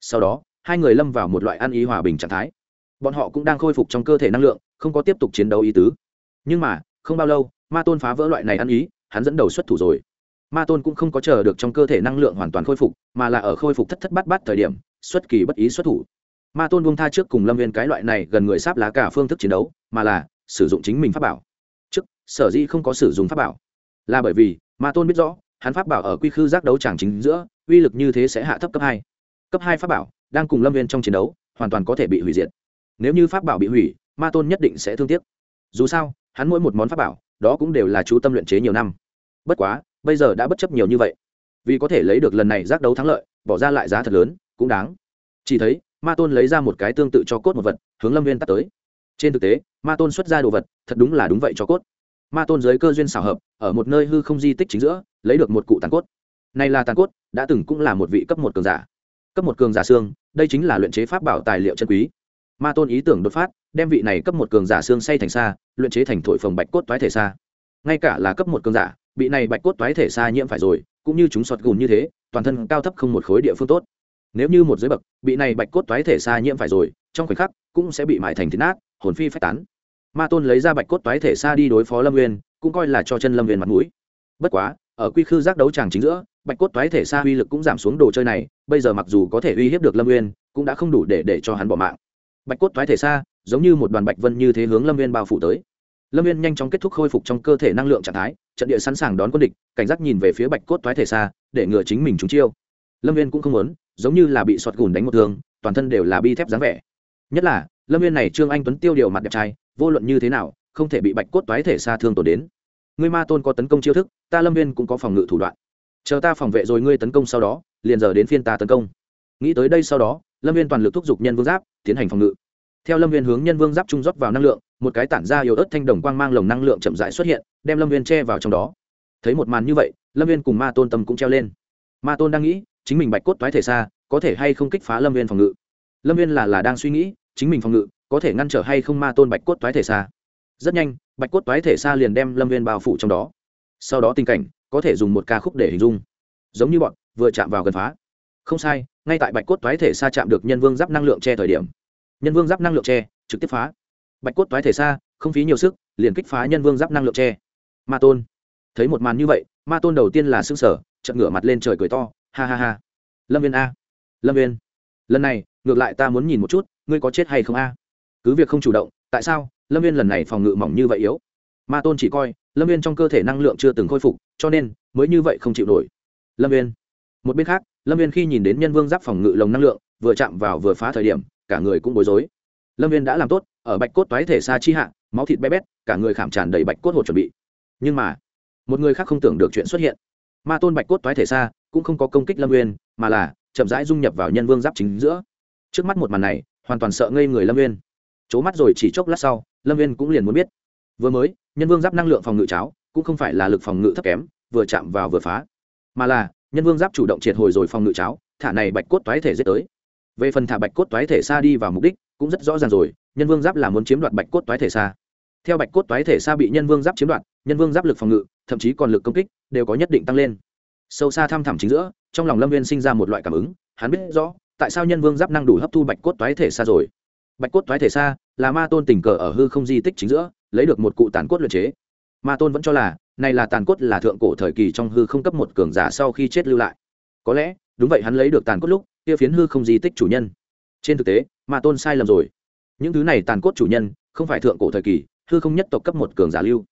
Sau đó, hai người lâm vào một loại ăn ý hòa bình trạng thái. Bọn họ cũng đang khôi phục trong cơ thể năng lượng, không có tiếp tục chiến đấu ý tứ. Nhưng mà, không bao lâu, ma tôn phá vỡ loại này ăn ý, hắn dẫn đầu xuất thủ rồi. Ma tôn cũng không có chờ được trong cơ thể năng lượng hoàn toàn khôi phục, mà là ở khôi phục thất thất bát bát thời điểm xuất kỳ bất ý xuất thủ. Ma tôn buông tha trước cùng lâm viên cái loại này gần người sáp lá cả phương thức chiến đấu, mà là sử dụng chính mình pháp bảo. Trước, sở dĩ không có sử dụng pháp bảo, là bởi vì ma tôn biết rõ, hắn pháp bảo ở quy khư giác đấu tràng chính giữa, uy lực như thế sẽ hạ thấp cấp hai. Cấp hai pháp bảo đang cùng lâm viên trong chiến đấu, hoàn toàn có thể bị hủy diệt. Nếu như pháp bảo bị hủy, ma tôn nhất định sẽ thương tiếc. Dù sao, hắn mỗi một món pháp bảo, đó cũng đều là chú tâm luyện chế nhiều năm. Bất quá, bây giờ đã bất chấp nhiều như vậy, vì có thể lấy được lần này giác đấu thắng lợi bỏ ra lại giá thật lớn, cũng đáng. Chỉ thấy, ma tôn lấy ra một cái tương tự cho cốt một vật, hướng lâm viên tắt tới. Trên thực tế, ma tôn xuất ra đồ vật, thật đúng là đúng vậy cho cốt. Ma tôn giới cơ duyên xảo hợp, ở một nơi hư không di tích chính giữa, lấy được một cụ tàn cốt. Này là tàn cốt, đã từng cũng là một vị cấp một cường giả. Cấp một cường giả xương, đây chính là luyện chế pháp bảo tài liệu chân quý. Ma tôn ý tưởng đột phát, đem vị này cấp một cường giả xương xây thành xa luyện chế thành thổi phồng bạch cốt toái thể xa ngay cả là cấp một cường giả, bị này bạch cốt toái thể xa nhiễm phải rồi, cũng như chúng sọt gùn như thế toàn thân cao thấp không một khối địa phương tốt. Nếu như một giới bậc, bị này bạch cốt toái thể xa nhiễm phải rồi, trong khoảnh khắc, cũng sẽ bị mại thành thịt nát, hồn phi phách tán. Ma tôn lấy ra bạch cốt toái thể xa đi đối phó lâm nguyên cũng coi là cho chân lâm nguyên mặt mũi. Bất quá, ở quy khư giác đấu tràng chính giữa, bạch cốt toái thể xa uy lực cũng giảm xuống đồ chơi này, bây giờ mặc dù có thể uy hiếp được lâm nguyên cũng đã không đủ để để cho hắn bỏ mạng. Bạch cốt toái thể xa giống như một đoàn bạch vân như thế hướng lâm nguyên bao phủ tới. Lâm viên nhanh chóng kết thúc khôi phục trong cơ thể năng lượng trạng thái, trận địa sẵn sàng đón quân địch, cảnh giác nhìn về phía bạch cốt toái thể xa để ngừa chính mình trúng chiêu. Lâm viên cũng không muốn, giống như là bị sọt gùn đánh một thương toàn thân đều là bi thép dáng vẻ. Nhất là, lâm viên này trương anh tuấn tiêu điều mặt đẹp trai, vô luận như thế nào, không thể bị bạch cốt toái thể xa thương tổn đến. Ngươi ma tôn có tấn công chiêu thức, ta lâm viên cũng có phòng ngự thủ đoạn. Chờ ta phòng vệ rồi ngươi tấn công sau đó, liền giờ đến phiên ta tấn công. Nghĩ tới đây sau đó, lâm viên toàn lực thúc giục nhân vương giáp, tiến hành phòng ngự. Theo lâm viên hướng nhân vương giáp trung rót vào năng lượng, một cái tản ra yếu ớt thanh đồng quang mang lồng năng lượng chậm rãi xuất hiện, đem lâm viên che vào trong đó. Thấy một màn như vậy lâm viên cùng ma tôn tâm cũng treo lên. Ma tôn đang nghĩ chính mình bạch cốt toái thể xa có thể hay không kích phá lâm viên phòng ngự? Lâm viên là là đang suy nghĩ chính mình phòng ngự có thể ngăn trở hay không ma tôn bạch cốt toái thể xa? Rất nhanh bạch cốt toái thể xa liền đem lâm viên bao phủ trong đó. Sau đó tình cảnh có thể dùng một ca khúc để hình dung. Giống như bọn vừa chạm vào gần phá. Không sai ngay tại bạch cốt toái thể xa chạm được nhân vương giáp năng lượng che thời điểm. Nhân vương giáp năng lượng che, trực tiếp phá. Bạch cốt toái thể xa không phí nhiều sức liền kích phá nhân vương giáp năng lượng che. ma tôn thấy một màn như vậy, ma tôn đầu tiên là s ư ơ n g sở chợt ngửa mặt lên trời cười to, ha ha ha. Lâm viên a. Lâm viên, lần này, ngược lại ta muốn nhìn một chút, ngươi có chết hay không a? Cứ việc không chủ động, tại sao lâm viên lần này phòng ngự mỏng như vậy yếu? Ma tôn chỉ coi, lâm viên trong cơ thể năng lượng chưa từng khôi phục, cho nên mới như vậy không chịu nổi. Lâm viên, một bên khác, lâm viên khi nhìn đến nhân vương giáp phòng ngự lồng năng lượng, vừa chạm vào vừa phá thời điểm, cả người cũng bối rối. Lâm viên đã làm tốt, ở bạch cốt toái thể xa chi hạ, máu thịt bé bét, cả người khảm tràn đầy bạch cốt hột chuẩn bị. Nhưng mà một người khác không tưởng được chuyện xuất hiện. Ma tôn bạch cốt toái thể xa cũng không có công kích lâm nguyên, mà là chậm rãi dung nhập vào nhân vương giáp chính giữa. Trước mắt một màn này hoàn toàn sợ ngây người lâm nguyên, c mắt rồi chỉ chốc lát sau lâm nguyên cũng liền muốn biết. Vừa mới nhân vương giáp năng lượng phòng ngự cháo cũng không phải là lực phòng ngự thấp kém vừa chạm vào vừa phá mà là nhân vương giáp chủ động triệt hồi rồi phòng ngự cháo thả này bạch cốt toái thể giết tới. Về phần thả bạch cốt toái thể xa đi vào mục đích cũng rất rõ ràng rồi nhân vương giáp là muốn chiếm đoạt bạch cốt toái thể xa. Theo bạch cốt toái thể xa bị nhân vương giáp chiếm đoạt nhân vương giáp lực phòng ngự, thậm chí còn lực công kích, đều có nhất định tăng lên. Sâu xa thăm thẳm chính giữa, trong lòng lâm viên sinh ra một loại cảm ứng, hắn biết rõ, tại sao nhân vương giáp năng đủ hấp thu bạch cốt toái thể xa rồi. Bạch cốt toái thể xa là ma tôn tình cờ ở hư không di tích chính giữa, lấy được một cụ tàn cốt luyện chế. Ma tôn vẫn cho là, này là tàn cốt là thượng cổ thời kỳ trong hư không cấp một cường giả sau khi chết lưu lại. Có lẽ, đúng vậy hắn lấy được tàn cốt lúc, kia phiến hư không di tích chủ nhân. Trên thực tế, ma tôn sai lầm rồi. Những thứ này tàn cốt chủ nhân, không phải thượng cổ thời kỳ, hư không nhất tộc cấp một cường giả lưu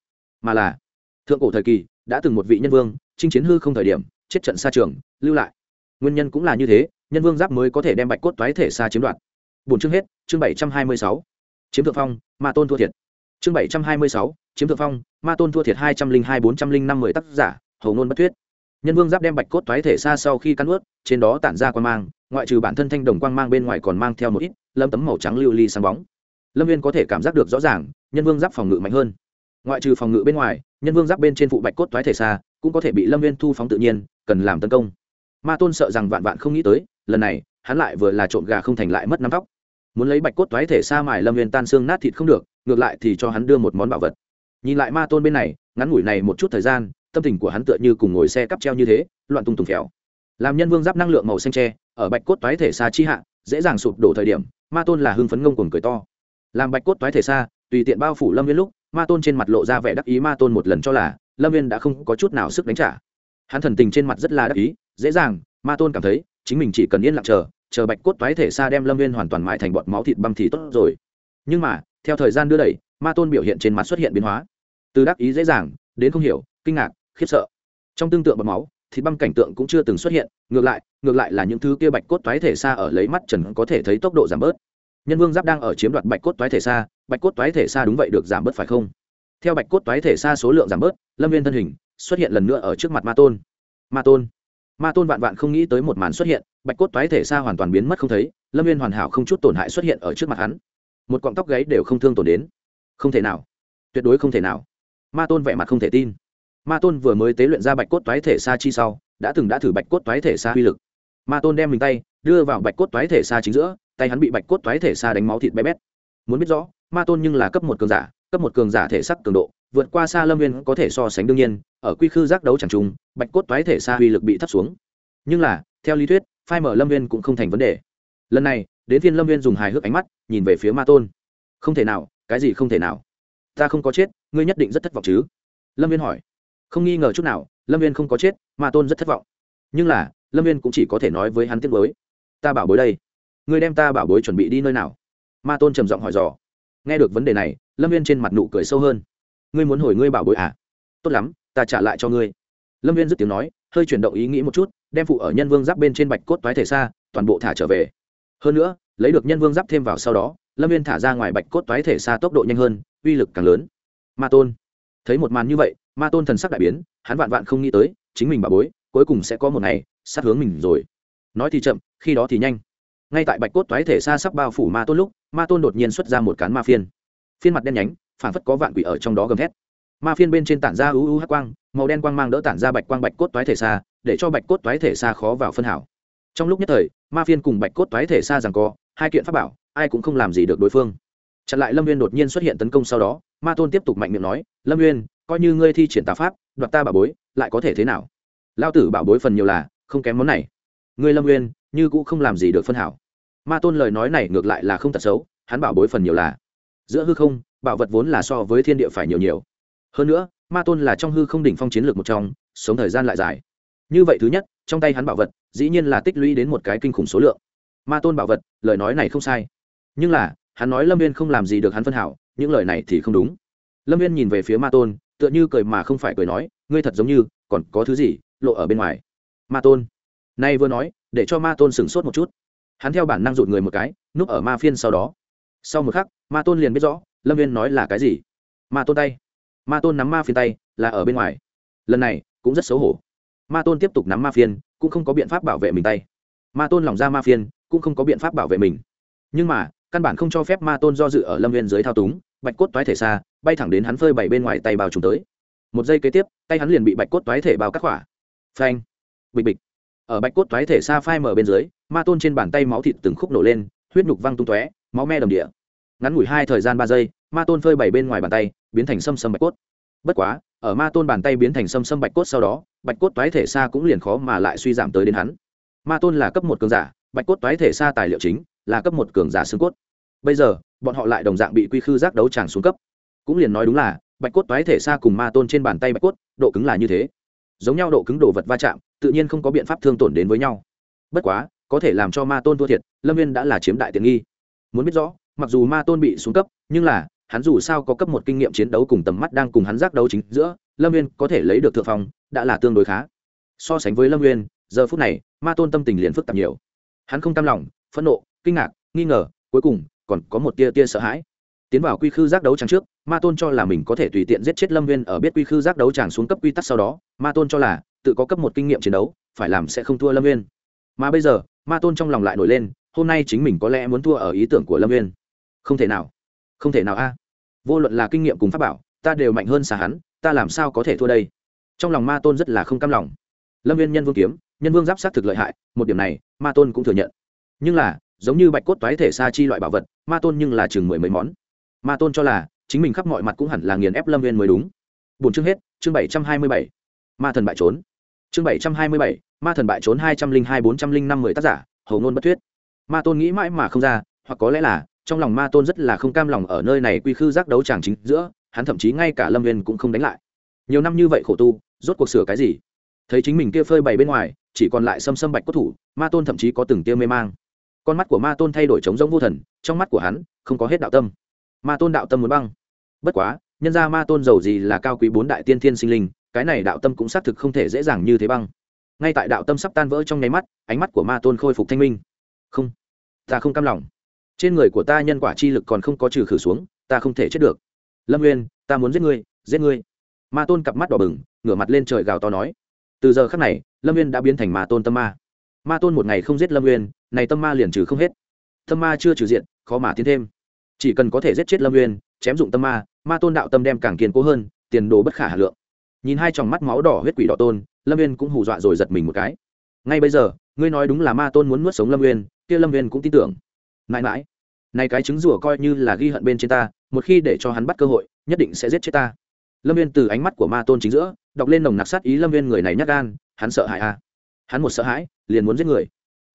mà là thượng cổ thời kỳ đã từng một vị nhân vương chinh chiến hư không thời điểm chết trận xa trường lưu lại nguyên nhân cũng là như thế nhân vương giáp mới có thể đem bạch cốt toái thể xa chiếm đoạt bốn chương hết chương bảy trăm hai mươi sáu chiếm thượng phong ma tôn thua thiệt chương bảy trăm hai mươi sáu chiếm thượng phong ma tôn thua thiệt hai trăm linh hai bốn trăm linh năm mười tác giả hầu ngôn bất thuyết nhân vương giáp đem bạch cốt toái thể xa sau khi cắn ướt trên đó tản ra quan mang ngoại trừ bản thân thanh đồng quang mang bên ngoài còn mang theo một ít lâm tấm màu trắng lưu ly sáng bóng lâm viên có thể cảm giác được rõ ràng nhân vương giáp phòng ngự mạnh hơn ngoại trừ phòng ngự bên ngoài, nhân vương giáp bên trên phụ bạch cốt toái thể xa, cũng có thể bị lâm viên thu phóng tự nhiên, cần làm tấn công. Ma tôn sợ rằng vạn vạn không nghĩ tới, lần này, hắn lại vừa là trộn gà không thành lại mất năm tóc. Muốn lấy bạch cốt toái thể xa mài lâm viên tan xương nát thịt không được, ngược lại thì cho hắn đưa một món bảo vật. Nhìn lại ma tôn bên này, ngắn ngủi này một chút thời gian, tâm tình của hắn tựa như cùng ngồi xe cắp treo như thế, loạn tung tùng phéo làm nhân vương giáp năng lượng màu xanh tre ở bạch cốt toái thể xa chi hạ, dễ dàng sụp đổ thời điểm, ma tôn là hưng phấn ngông cuồng cười to. Làm bạch cốt toái thể xa, tùy tiện bao phủ lâm viên lúc ma tôn trên mặt lộ ra vẻ đắc ý, ma tôn một lần cho là lâm viên đã không có chút nào sức đánh trả. Hắn thần tình trên mặt rất là đắc ý, dễ dàng, ma tôn cảm thấy chính mình chỉ cần yên lặng chờ chờ bạch cốt toái thể xa đem lâm viên hoàn toàn mãi thành bọn máu thịt băm thì tốt rồi. Nhưng mà, theo thời gian đưa đẩy, ma tôn biểu hiện trên mặt xuất hiện biến hóa. Từ đắc ý dễ dàng, đến không hiểu, kinh ngạc, khiếp sợ. Trong tương tượng bọt máu, thịt băm cảnh tượng cũng chưa từng xuất hiện, ngược lại ngược lại là những thứ kia bạch cốt toái thể xa ở lấy mắt trần có thể thấy tốc độ giảm bớt nhân vương giáp đang ở chiếm đoạt bạch cốt toái thể xa, bạch cốt toái thể xa đúng vậy được giảm bớt phải không? Theo bạch cốt toái thể xa số lượng giảm bớt, lâm viên thân hình xuất hiện lần nữa ở trước mặt ma tôn. Ma tôn. Ma tôn vạn vạn không nghĩ tới một màn xuất hiện, bạch cốt toái thể xa hoàn toàn biến mất không thấy, lâm viên hoàn hảo không chút tổn hại xuất hiện ở trước mặt hắn. Một cọng tóc gáy đều không thương tổn đến. Không thể nào. Tuyệt đối không thể nào. Ma tôn vẻ mặt không thể tin. Ma tôn vừa mới tế luyện ra bạch cốt toái thể xa chi sau, đã từng đã thử bạch cốt toái thể xa uy lực. Ma tôn đem mình tay đưa vào bạch cốt toái thể xa chính giữa tay hắn bị bạch cốt toái thể xa đánh máu thịt bé bét. Muốn biết rõ, ma tôn nhưng là cấp một cường giả, cấp một cường giả thể sắc cường độ, vượt qua xa lâm viên có thể so sánh đương nhiên, ở quy khư giác đấu chẳng trùng, bạch cốt toái thể xa uy lực bị thấp xuống. Nhưng là, theo lý thuyết, phai mở lâm viên cũng không thành vấn đề. Lần này, đến phiên lâm viên dùng hài hước ánh mắt, nhìn về phía ma tôn. Không thể nào, cái gì không thể nào? Ta không có chết, ngươi nhất định rất thất vọng chứ? Lâm viên hỏi. Không nghi ngờ chút nào, lâm viên không có chết, ma tôn rất thất vọng. Nhưng là, lâm viên cũng chỉ có thể nói với hắn tiếc bối ta bảo bối đây ngươi đem ta bảo bối chuẩn bị đi nơi nào? Ma tôn trầm giọng hỏi dò. Nghe được vấn đề này, lâm viên trên mặt nụ cười sâu hơn. Ngươi muốn hồi ngươi bảo bối à? Tốt lắm, ta trả lại cho ngươi. Lâm viên dứt tiếng nói, hơi chuyển động ý nghĩ một chút, đem phụ ở nhân vương giáp bên trên bạch cốt toái thể xa, toàn bộ thả trở về. Hơn nữa, lấy được nhân vương giáp thêm vào sau đó, lâm viên thả ra ngoài bạch cốt toái thể xa tốc độ nhanh hơn, uy lực càng lớn. Ma tôn. Thấy một màn như vậy, ma tôn thần sắc đại biến, hắn vạn vạn không nghĩ tới, chính mình bà bối, cuối cùng sẽ có một ngày, sát hướng mình rồi. Nói thì chậm, khi đó thì nhanh ngay tại bạch cốt toái thể xa sắp bao phủ ma tôn lúc, ma tôn đột nhiên xuất ra một cán ma phiên. Phiên mặt đen nhánh phản phất có vạn quỷ ở trong đó gầm thét. Ma phiên bên trên tản ra ưu ưu hắc quang, màu đen quang mang đỡ tản ra bạch quang bạch cốt toái thể xa, để cho bạch cốt toái thể xa khó vào phân hảo. Trong lúc nhất thời, ma phiên cùng bạch cốt toái thể xa rằng co, hai kiện pháp bảo, ai cũng không làm gì được đối phương. Chặn lại lâm viên đột nhiên xuất hiện tấn công sau đó, ma tôn tiếp tục mạnh miệng nói, lâm viên coi như ngươi thi triển tà pháp, đoạt ta bảo bối, lại có thể thế nào? Lao tử bảo bối phần nhiều là, không kém món này. Ngươi lâm nguyên như cũng không làm gì được phân hảo. Ma tôn lời nói này ngược lại là không tật xấu, hắn bảo bối phần nhiều là, giữa hư không, bảo vật vốn là so với thiên địa phải nhiều nhiều. Hơn nữa, ma tôn là trong hư không đỉnh phong chiến lược một trong, sống thời gian lại dài. Như vậy thứ nhất, trong tay hắn bảo vật, dĩ nhiên là tích lũy đến một cái kinh khủng số lượng. Ma tôn bảo vật, lời nói này không sai. Nhưng là, hắn nói lâm viên không làm gì được hắn phân hảo, những lời này thì không đúng. Lâm viên nhìn về phía ma tôn, tựa như cười mà không phải cười nói, ngươi thật giống như, còn có thứ gì lộ ở bên ngoài? Ma tôn, nay vừa nói để cho ma tôn sửng sốt một chút. Hắn theo bản năng rụt người một cái, núp ở ma phiên sau đó. Sau một khắc, ma tôn liền biết rõ, lâm viên nói là cái gì. Ma tôn tay. Ma tôn nắm ma phiên tay, là ở bên ngoài. Lần này, cũng rất xấu hổ. Ma tôn tiếp tục nắm ma phiên, cũng không có biện pháp bảo vệ mình tay. Ma tôn lỏng ra ma phiên, cũng không có biện pháp bảo vệ mình. Nhưng mà, căn bản không cho phép ma tôn do dự ở lâm viên dưới thao túng, bạch cốt toái thể xa, bay thẳng đến hắn phơi bảy bên ngoài tay bao trùng tới. Một giây kế tiếp, tay hắn liền bị bạch cốt toái thể bao cắt khỏa. Phanh. Bịch bịch ở bạch cốt toái thể xa phai mở bên dưới, ma tôn trên bàn tay máu thịt từng khúc nổ lên, huyết nhục văng tung tóe, máu me đầm địa. Ngắn ngủi hai thời gian ba giây, ma tôn phơi bảy bên ngoài bàn tay, biến thành sâm sâm bạch cốt. Bất quá, ở ma tôn bàn tay biến thành sâm sâm bạch cốt sau đó, bạch cốt toái thể xa cũng liền khó mà lại suy giảm tới đến hắn. Ma tôn là cấp một cường giả, bạch cốt toái thể xa tài liệu chính là cấp một cường giả xương cốt. Bây giờ, bọn họ lại đồng dạng bị quy khư giác đấu tràng xuống cấp. Cũng liền nói đúng là, bạch cốt toái thể xa cùng ma tôn trên bàn tay bạch cốt, độ cứng là như thế. Giống nhau độ cứng đồ vật va chạm tự nhiên không có biện pháp thương tổn đến với nhau. Bất quá có thể làm cho ma tôn thua thiệt lâm viên đã là chiếm đại tiện nghi. Muốn biết rõ mặc dù ma tôn bị xuống cấp nhưng là hắn dù sao có cấp một kinh nghiệm chiến đấu cùng tầm mắt đang cùng hắn giác đấu chính giữa lâm viên có thể lấy được thượng phòng, đã là tương đối khá. So sánh với lâm viên giờ phút này ma tôn tâm tình liền phức tạp nhiều. Hắn không cam lòng phẫn nộ kinh ngạc nghi ngờ cuối cùng còn có một tia tia sợ hãi. Tiến vào quy khư giác đấu tràng trước ma tôn cho là mình có thể tùy tiện giết chết lâm viên ở biết quy khư giác đấu tràng xuống cấp quy tắc sau đó ma tôn cho là tự có cấp một kinh nghiệm chiến đấu, phải làm sẽ không thua lâm viên mà bây giờ, ma tôn trong lòng lại nổi lên, hôm nay chính mình có lẽ muốn thua ở ý tưởng của lâm viên không thể nào. Không thể nào a. Vô luận là kinh nghiệm cùng pháp bảo, ta đều mạnh hơn xà hắn, ta làm sao có thể thua đây? Trong lòng ma tôn rất là không cam lòng. Lâm viên nhân vương kiếm, nhân vương giáp sát thực lợi hại, một điểm này, ma tôn cũng thừa nhận. Nhưng là, giống như bạch cốt toái thể sa chi loại bảo vật, ma tôn nhưng là chừng mười mấy món. Ma tôn cho là, chính mình khắp mọi mặt cũng hẳn là nghiền ép lâm viên mới đúng. Bốn chương hết, chương bảy trăm hai mươi bảy. Ma thần bại trốn chương bảy trăm hai mươi bảy, ma thần bại trốn hai trăm linh hai, bốn trăm linh năm, mười tác giả, hầu ngôn bất thuyết. Ma tôn nghĩ mãi mà không ra, hoặc có lẽ là, trong lòng ma tôn rất là không cam lòng ở nơi này quy khư giác đấu tràng chính giữa, hắn thậm chí ngay cả lâm viên cũng không đánh lại. Nhiều năm như vậy khổ tu, rốt cuộc sửa cái gì? Thấy chính mình kia phơi bày bên ngoài, chỉ còn lại xâm xâm bạch cốt thủ, ma tôn thậm chí có từng tia mê mang. Con mắt của ma tôn thay đổi trống rỗng vô thần, trong mắt của hắn, không có hết đạo tâm. Ma tôn đạo tâm muốn băng. Bất quá, nhân ra ma tôn giàu gì là cao quý bốn đại tiên thiên sinh linh cái này đạo tâm cũng xác thực không thể dễ dàng như thế băng. Ngay tại đạo tâm sắp tan vỡ trong nháy mắt, ánh mắt của ma tôn khôi phục thanh minh. Không, ta không cam lòng. Trên người của ta nhân quả chi lực còn không có trừ khử xuống, ta không thể chết được. Lâm nguyên, ta muốn giết ngươi giết ngươi. Ma tôn cặp mắt đỏ bừng, ngửa mặt lên trời gào to nói. Từ giờ khắc này, lâm nguyên đã biến thành ma tôn tâm ma. Ma tôn một ngày không giết lâm nguyên, này tâm ma liền trừ không hết. Tâm ma chưa trừ diện khó mà tiến thêm. Chỉ cần có thể giết chết lâm nguyên, chém dụng tâm ma ma tôn đạo tâm đem càng kiên cố hơn, tiền đồ bất khả hà lượng nhìn hai tròng mắt máu đỏ huyết quỷ đỏ tôn, lâm viên cũng hù dọa rồi giật mình một cái. Ngay bây giờ, ngươi nói đúng là ma tôn muốn nuốt sống lâm viên kia lâm viên cũng tin tưởng. Mãi mãi, này cái trứng rủa coi như là ghi hận bên trên ta, một khi để cho hắn bắt cơ hội, nhất định sẽ giết chết ta. Lâm viên từ ánh mắt của ma tôn chính giữa, đọc lên nồng nặc sát ý lâm viên người này nhắc gan, hắn sợ hãi a à. hắn một sợ hãi, liền muốn giết người.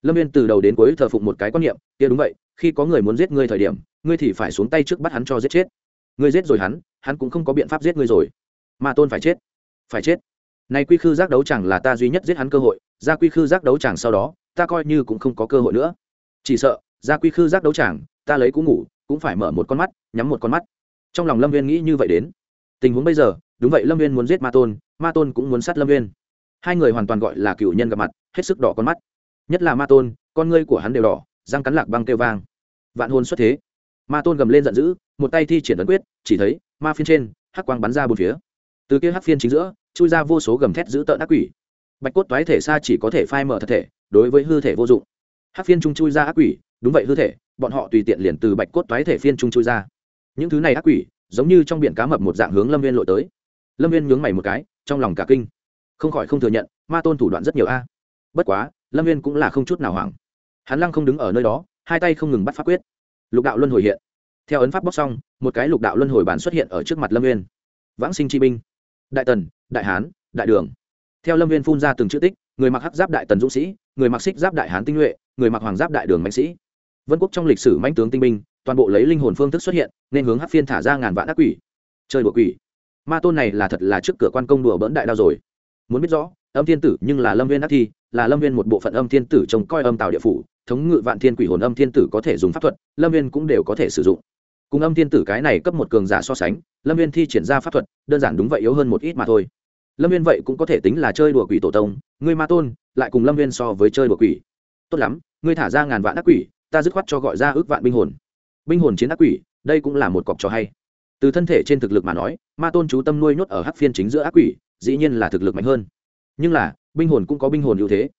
Lâm viên từ đầu đến cuối thờ phụng một cái quan niệm, kia đúng vậy, khi có người muốn giết ngươi thời điểm, ngươi thì phải xuống tay trước bắt hắn cho giết chết. Ngươi giết rồi hắn hắn cũng không có biện pháp giết ngươi rồi. Ma tôn phải chết phải chết. Nay quy khư giác đấu chẳng là ta duy nhất giết hắn cơ hội ra quy khư giác đấu chẳng sau đó, ta coi như cũng không có cơ hội nữa. Chỉ sợ ra quy khư giác đấu chẳng, ta lấy cũng ngủ, cũng phải mở một con mắt, nhắm một con mắt. Trong lòng lâm viên nghĩ như vậy đến. Tình huống bây giờ, đúng vậy lâm viên muốn giết ma tôn ma tôn cũng muốn sát lâm viên. Hai người hoàn toàn gọi là cựu nhân gặp mặt, hết sức đỏ con mắt. Nhất là ma tôn, con ngươi của hắn đều đỏ, răng cắn lạc băng kêu vang. Vạn hôn xuất thế. Ma tôn gầm lên giận dữ, một tay thi triển ấn quyết, chỉ thấy ma phiên trên, hắc quang bắn ra bốn phía. Từ kia hắc phiên chính giữa chui ra vô số gầm thét giữ tợn ác quỷ. Bạch cốt toái thể xa chỉ có thể phai mở thật thể, đối với hư thể vô dụng. Hắc phiên trung chui ra ác quỷ, đúng vậy hư thể, bọn họ tùy tiện liền từ bạch cốt toái thể phiên trung chui ra. Những thứ này ác quỷ, giống như trong biển cá mập một dạng hướng lâm viên lội tới. Lâm viên nhướng mày một cái, trong lòng cả kinh. Không khỏi không thừa nhận, ma tôn thủ đoạn rất nhiều a. Bất quá, lâm viên cũng là không chút nào hoảng. Hắn lăng không đứng ở nơi đó, hai tay không ngừng bắt pháp quyết. Lục đạo luân hồi hiện. Theo ấn pháp bóc xong, một cái lục đạo luân hồi bản xuất hiện ở trước mặt lâm viên. Vãng sinh chi binh. Đại tần đại hán, đại đường. Theo lâm viên phun ra từng chữ tích, người mặc hắc giáp đại tần dũng sĩ, người mặc xích giáp đại hán tinh nhuệ, người mặc hoàng giáp đại đường mạnh sĩ. Vân quốc trong lịch sử mãnh tướng tinh binh, toàn bộ lấy linh hồn phương thức xuất hiện, nên hướng hắc phiên thả ra ngàn vạn ác quỷ. Chơi đùa quỷ. Ma tôn này là thật là trước cửa quan công đùa bỡn đại đao rồi. Muốn biết rõ, âm thiên tử nhưng là lâm viên ác thi, là lâm viên một bộ phận âm thiên tử trông coi âm tào địa phủ, thống ngự vạn thiên quỷ hồn âm thiên tử có thể dùng pháp thuật, lâm viên cũng đều có thể sử dụng. Cùng âm thiên tử cái này cấp một cường giả so sánh, lâm viên thi triển ra pháp thuật, đơn giản đúng vậy yếu hơn một ít mà thôi lâm viên vậy cũng có thể tính là chơi đùa quỷ tổ tông, ngươi ma tôn, lại cùng lâm viên so với chơi đùa quỷ. Tốt lắm, ngươi thả ra ngàn vạn ác quỷ, ta dứt khoát cho gọi ra ước vạn binh hồn. Binh hồn chiến ác quỷ, đây cũng là một cọc trò hay. Từ thân thể trên thực lực mà nói, ma tôn chú tâm nuôi nhốt ở hắc phiên chính giữa ác quỷ, dĩ nhiên là thực lực mạnh hơn. Nhưng là, binh hồn cũng có binh hồn ưu thế.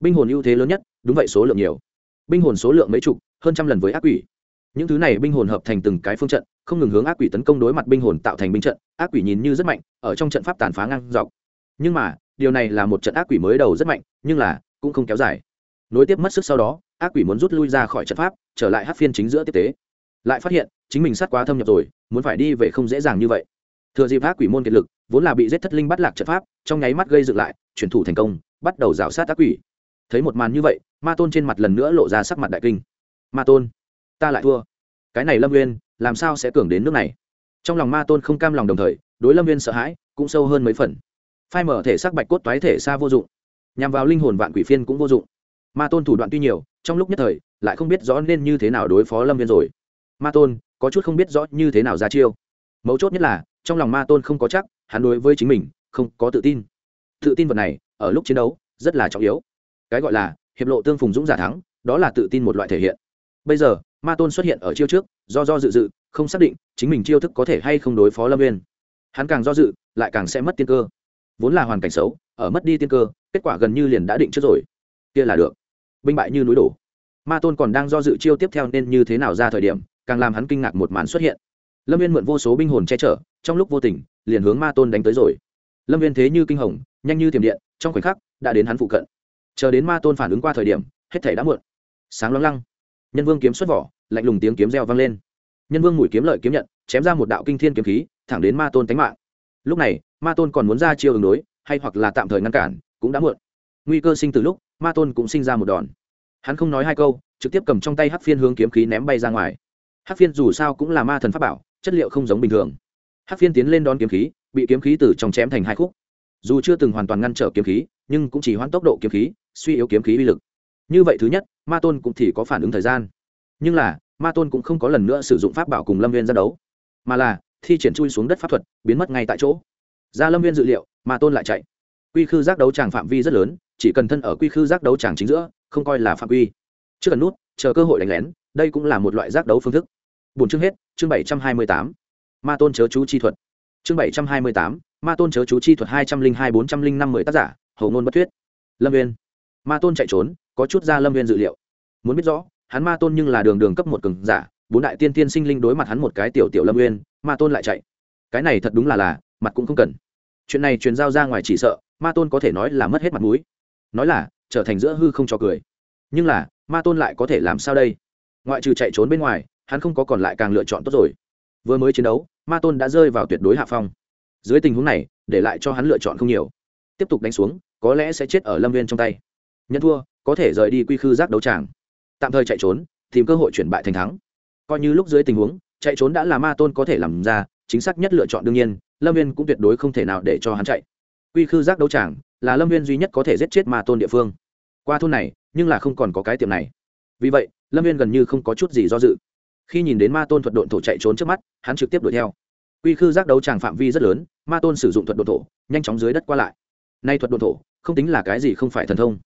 Binh hồn ưu thế lớn nhất, đúng vậy số lượng nhiều. Binh hồn số lượng mấy chục, hơn trăm lần với ác quỷ những thứ này binh hồn hợp thành từng cái phương trận, không ngừng hướng ác quỷ tấn công đối mặt binh hồn tạo thành binh trận, ác quỷ nhìn như rất mạnh, ở trong trận pháp tàn phá ngang dọc. Nhưng mà, điều này là một trận ác quỷ mới đầu rất mạnh, nhưng là, cũng không kéo dài. Nối tiếp mất sức sau đó, ác quỷ muốn rút lui ra khỏi trận pháp, trở lại hát phiên chính giữa tiếp tế. Lại phát hiện, chính mình sát quá thâm nhập rồi, muốn phải đi về không dễ dàng như vậy. Thừa dịp ác quỷ môn kiệt lực, vốn là bị giết thất linh bắt lạc trận pháp, trong nháy mắt gây dựng lại, chuyển thủ thành công, bắt đầu rào sát ác quỷ. Thấy một màn như vậy, ma tôn trên mặt lần nữa lộ ra sắc mặt đại kinh. Ma tôn ta lại thua. Cái này lâm nguyên làm sao sẽ cường đến nước này? Trong lòng ma tôn không cam lòng đồng thời, đối lâm Nguyên sợ hãi, cũng sâu hơn mấy phần. Phai mở thể xác bạch cốt toái thể xa vô dụng. Nhằm vào linh hồn vạn quỷ phiên cũng vô dụng. Ma tôn thủ đoạn tuy nhiều, trong lúc nhất thời, lại không biết rõ nên như thế nào đối phó lâm viên rồi. Ma tôn, có chút không biết rõ như thế nào ra chiêu. Mấu chốt nhất là, trong lòng ma tôn không có chắc, hắn đối với chính mình, không có tự tin. Tự tin vật này, ở lúc chiến đấu, rất là trọng yếu. Cái gọi là, hiệp lộ tương phùng dũng giả thắng, đó là tự tin một loại thể hiện. Bây giờ ma tôn xuất hiện ở chiêu trước, do do dự dự, không xác định chính mình chiêu thức có thể hay không đối phó lâm viên hắn càng do dự, lại càng sẽ mất tiên cơ. Vốn là hoàn cảnh xấu, ở mất đi tiên cơ, kết quả gần như liền đã định trước rồi. Kia là được. Binh bại như núi đổ. Ma tôn còn đang do dự chiêu tiếp theo nên như thế nào ra thời điểm, càng làm hắn kinh ngạc một màn xuất hiện. Lâm viên mượn vô số binh hồn che chở, trong lúc vô tình, liền hướng ma tôn đánh tới rồi. Lâm viên thế như kinh hồng, nhanh như tiềm điện, trong khoảnh khắc, đã đến hắn phụ cận. Chờ đến ma tôn phản ứng qua thời điểm, hết thể đã muộn. Sáng loáng lăng nhân vương kiếm xuất vỏ, lạnh lùng tiếng kiếm reo vang lên. Nhân vương mũi kiếm lợi kiếm nhận, chém ra một đạo kinh thiên kiếm khí, thẳng đến ma tôn tánh mạng. Lúc này, ma tôn còn muốn ra chiêu ứng đối, hay hoặc là tạm thời ngăn cản, cũng đã muộn. Nguy cơ sinh từ lúc, ma tôn cũng sinh ra một đòn. Hắn không nói hai câu, trực tiếp cầm trong tay hắc phiên hướng kiếm khí ném bay ra ngoài. Hắc phiên dù sao cũng là ma thần pháp bảo, chất liệu không giống bình thường. Hắc phiên tiến lên đón kiếm khí, bị kiếm khí từ trong chém thành hai khúc. Dù chưa từng hoàn toàn ngăn trở kiếm khí, nhưng cũng chỉ hoãn tốc độ kiếm khí, suy yếu kiếm khí uy lực như vậy thứ nhất, ma tôn cũng thì có phản ứng thời gian. Nhưng là, ma tôn cũng không có lần nữa sử dụng pháp bảo cùng lâm viên ra đấu, mà là thi triển chui xuống đất pháp thuật, biến mất ngay tại chỗ. Ra lâm viên dự liệu, ma tôn lại chạy. Quy khư giác đấu tràng phạm vi rất lớn, chỉ cần thân ở quy khư giác đấu tràng chính giữa, không coi là phạm quy trước cần nút, chờ cơ hội đánh lén, đây cũng là một loại giác đấu phương thức. Bốn chương hết, chương bảy trăm hai mươi tám. Ma tôn chớ chú chi thuật. Chương bảy trăm hai mươi tám, ma tôn chớ chú chi thuật hai trăm linh hai bốn trăm linh năm mười tác giả, hầu ngôn bất thuyết. Lâm viên. Ma tôn chạy trốn có chút ra lâm viên dự liệu. Muốn biết rõ hắn ma tôn nhưng là đường đường cấp một cường giả bốn đại tiên tiên sinh linh đối mặt hắn một cái tiểu tiểu lâm Uyên, ma tôn lại chạy. Cái này thật đúng là là mặt cũng không cần. Chuyện này truyền giao ra ngoài chỉ sợ ma tôn có thể nói là mất hết mặt mũi. Nói là trở thành giữa hư không cho cười. Nhưng là ma tôn lại có thể làm sao đây? Ngoại trừ chạy trốn bên ngoài hắn không có còn lại càng lựa chọn tốt rồi. Vừa mới chiến đấu ma tôn đã rơi vào tuyệt đối hạ phong. Dưới tình huống này để lại cho hắn lựa chọn không nhiều. Tiếp tục đánh xuống có lẽ sẽ chết ở lâm viên trong tay. Nhận thua có thể rời đi quy khư giác đấu tràng. Tạm thời chạy trốn, tìm cơ hội chuyển bại thành thắng. Coi như lúc dưới tình huống, chạy trốn đã là ma tôn có thể làm ra, chính xác nhất lựa chọn đương nhiên, lâm viên cũng tuyệt đối không thể nào để cho hắn chạy. Quy khư giác đấu tràng là lâm viên duy nhất có thể giết chết ma tôn địa phương. Qua thôn này, nhưng là không còn có cái tiệm này. Vì vậy, lâm viên gần như không có chút gì do dự. Khi nhìn đến ma tôn thuật độn thổ chạy trốn trước mắt, hắn trực tiếp đuổi theo. Quy khư giác đấu tràng phạm vi rất lớn, ma tôn sử dụng thuật độn thổ, nhanh chóng dưới đất qua lại. Nay thuật độn thổ, không tính là cái gì không phải thần thông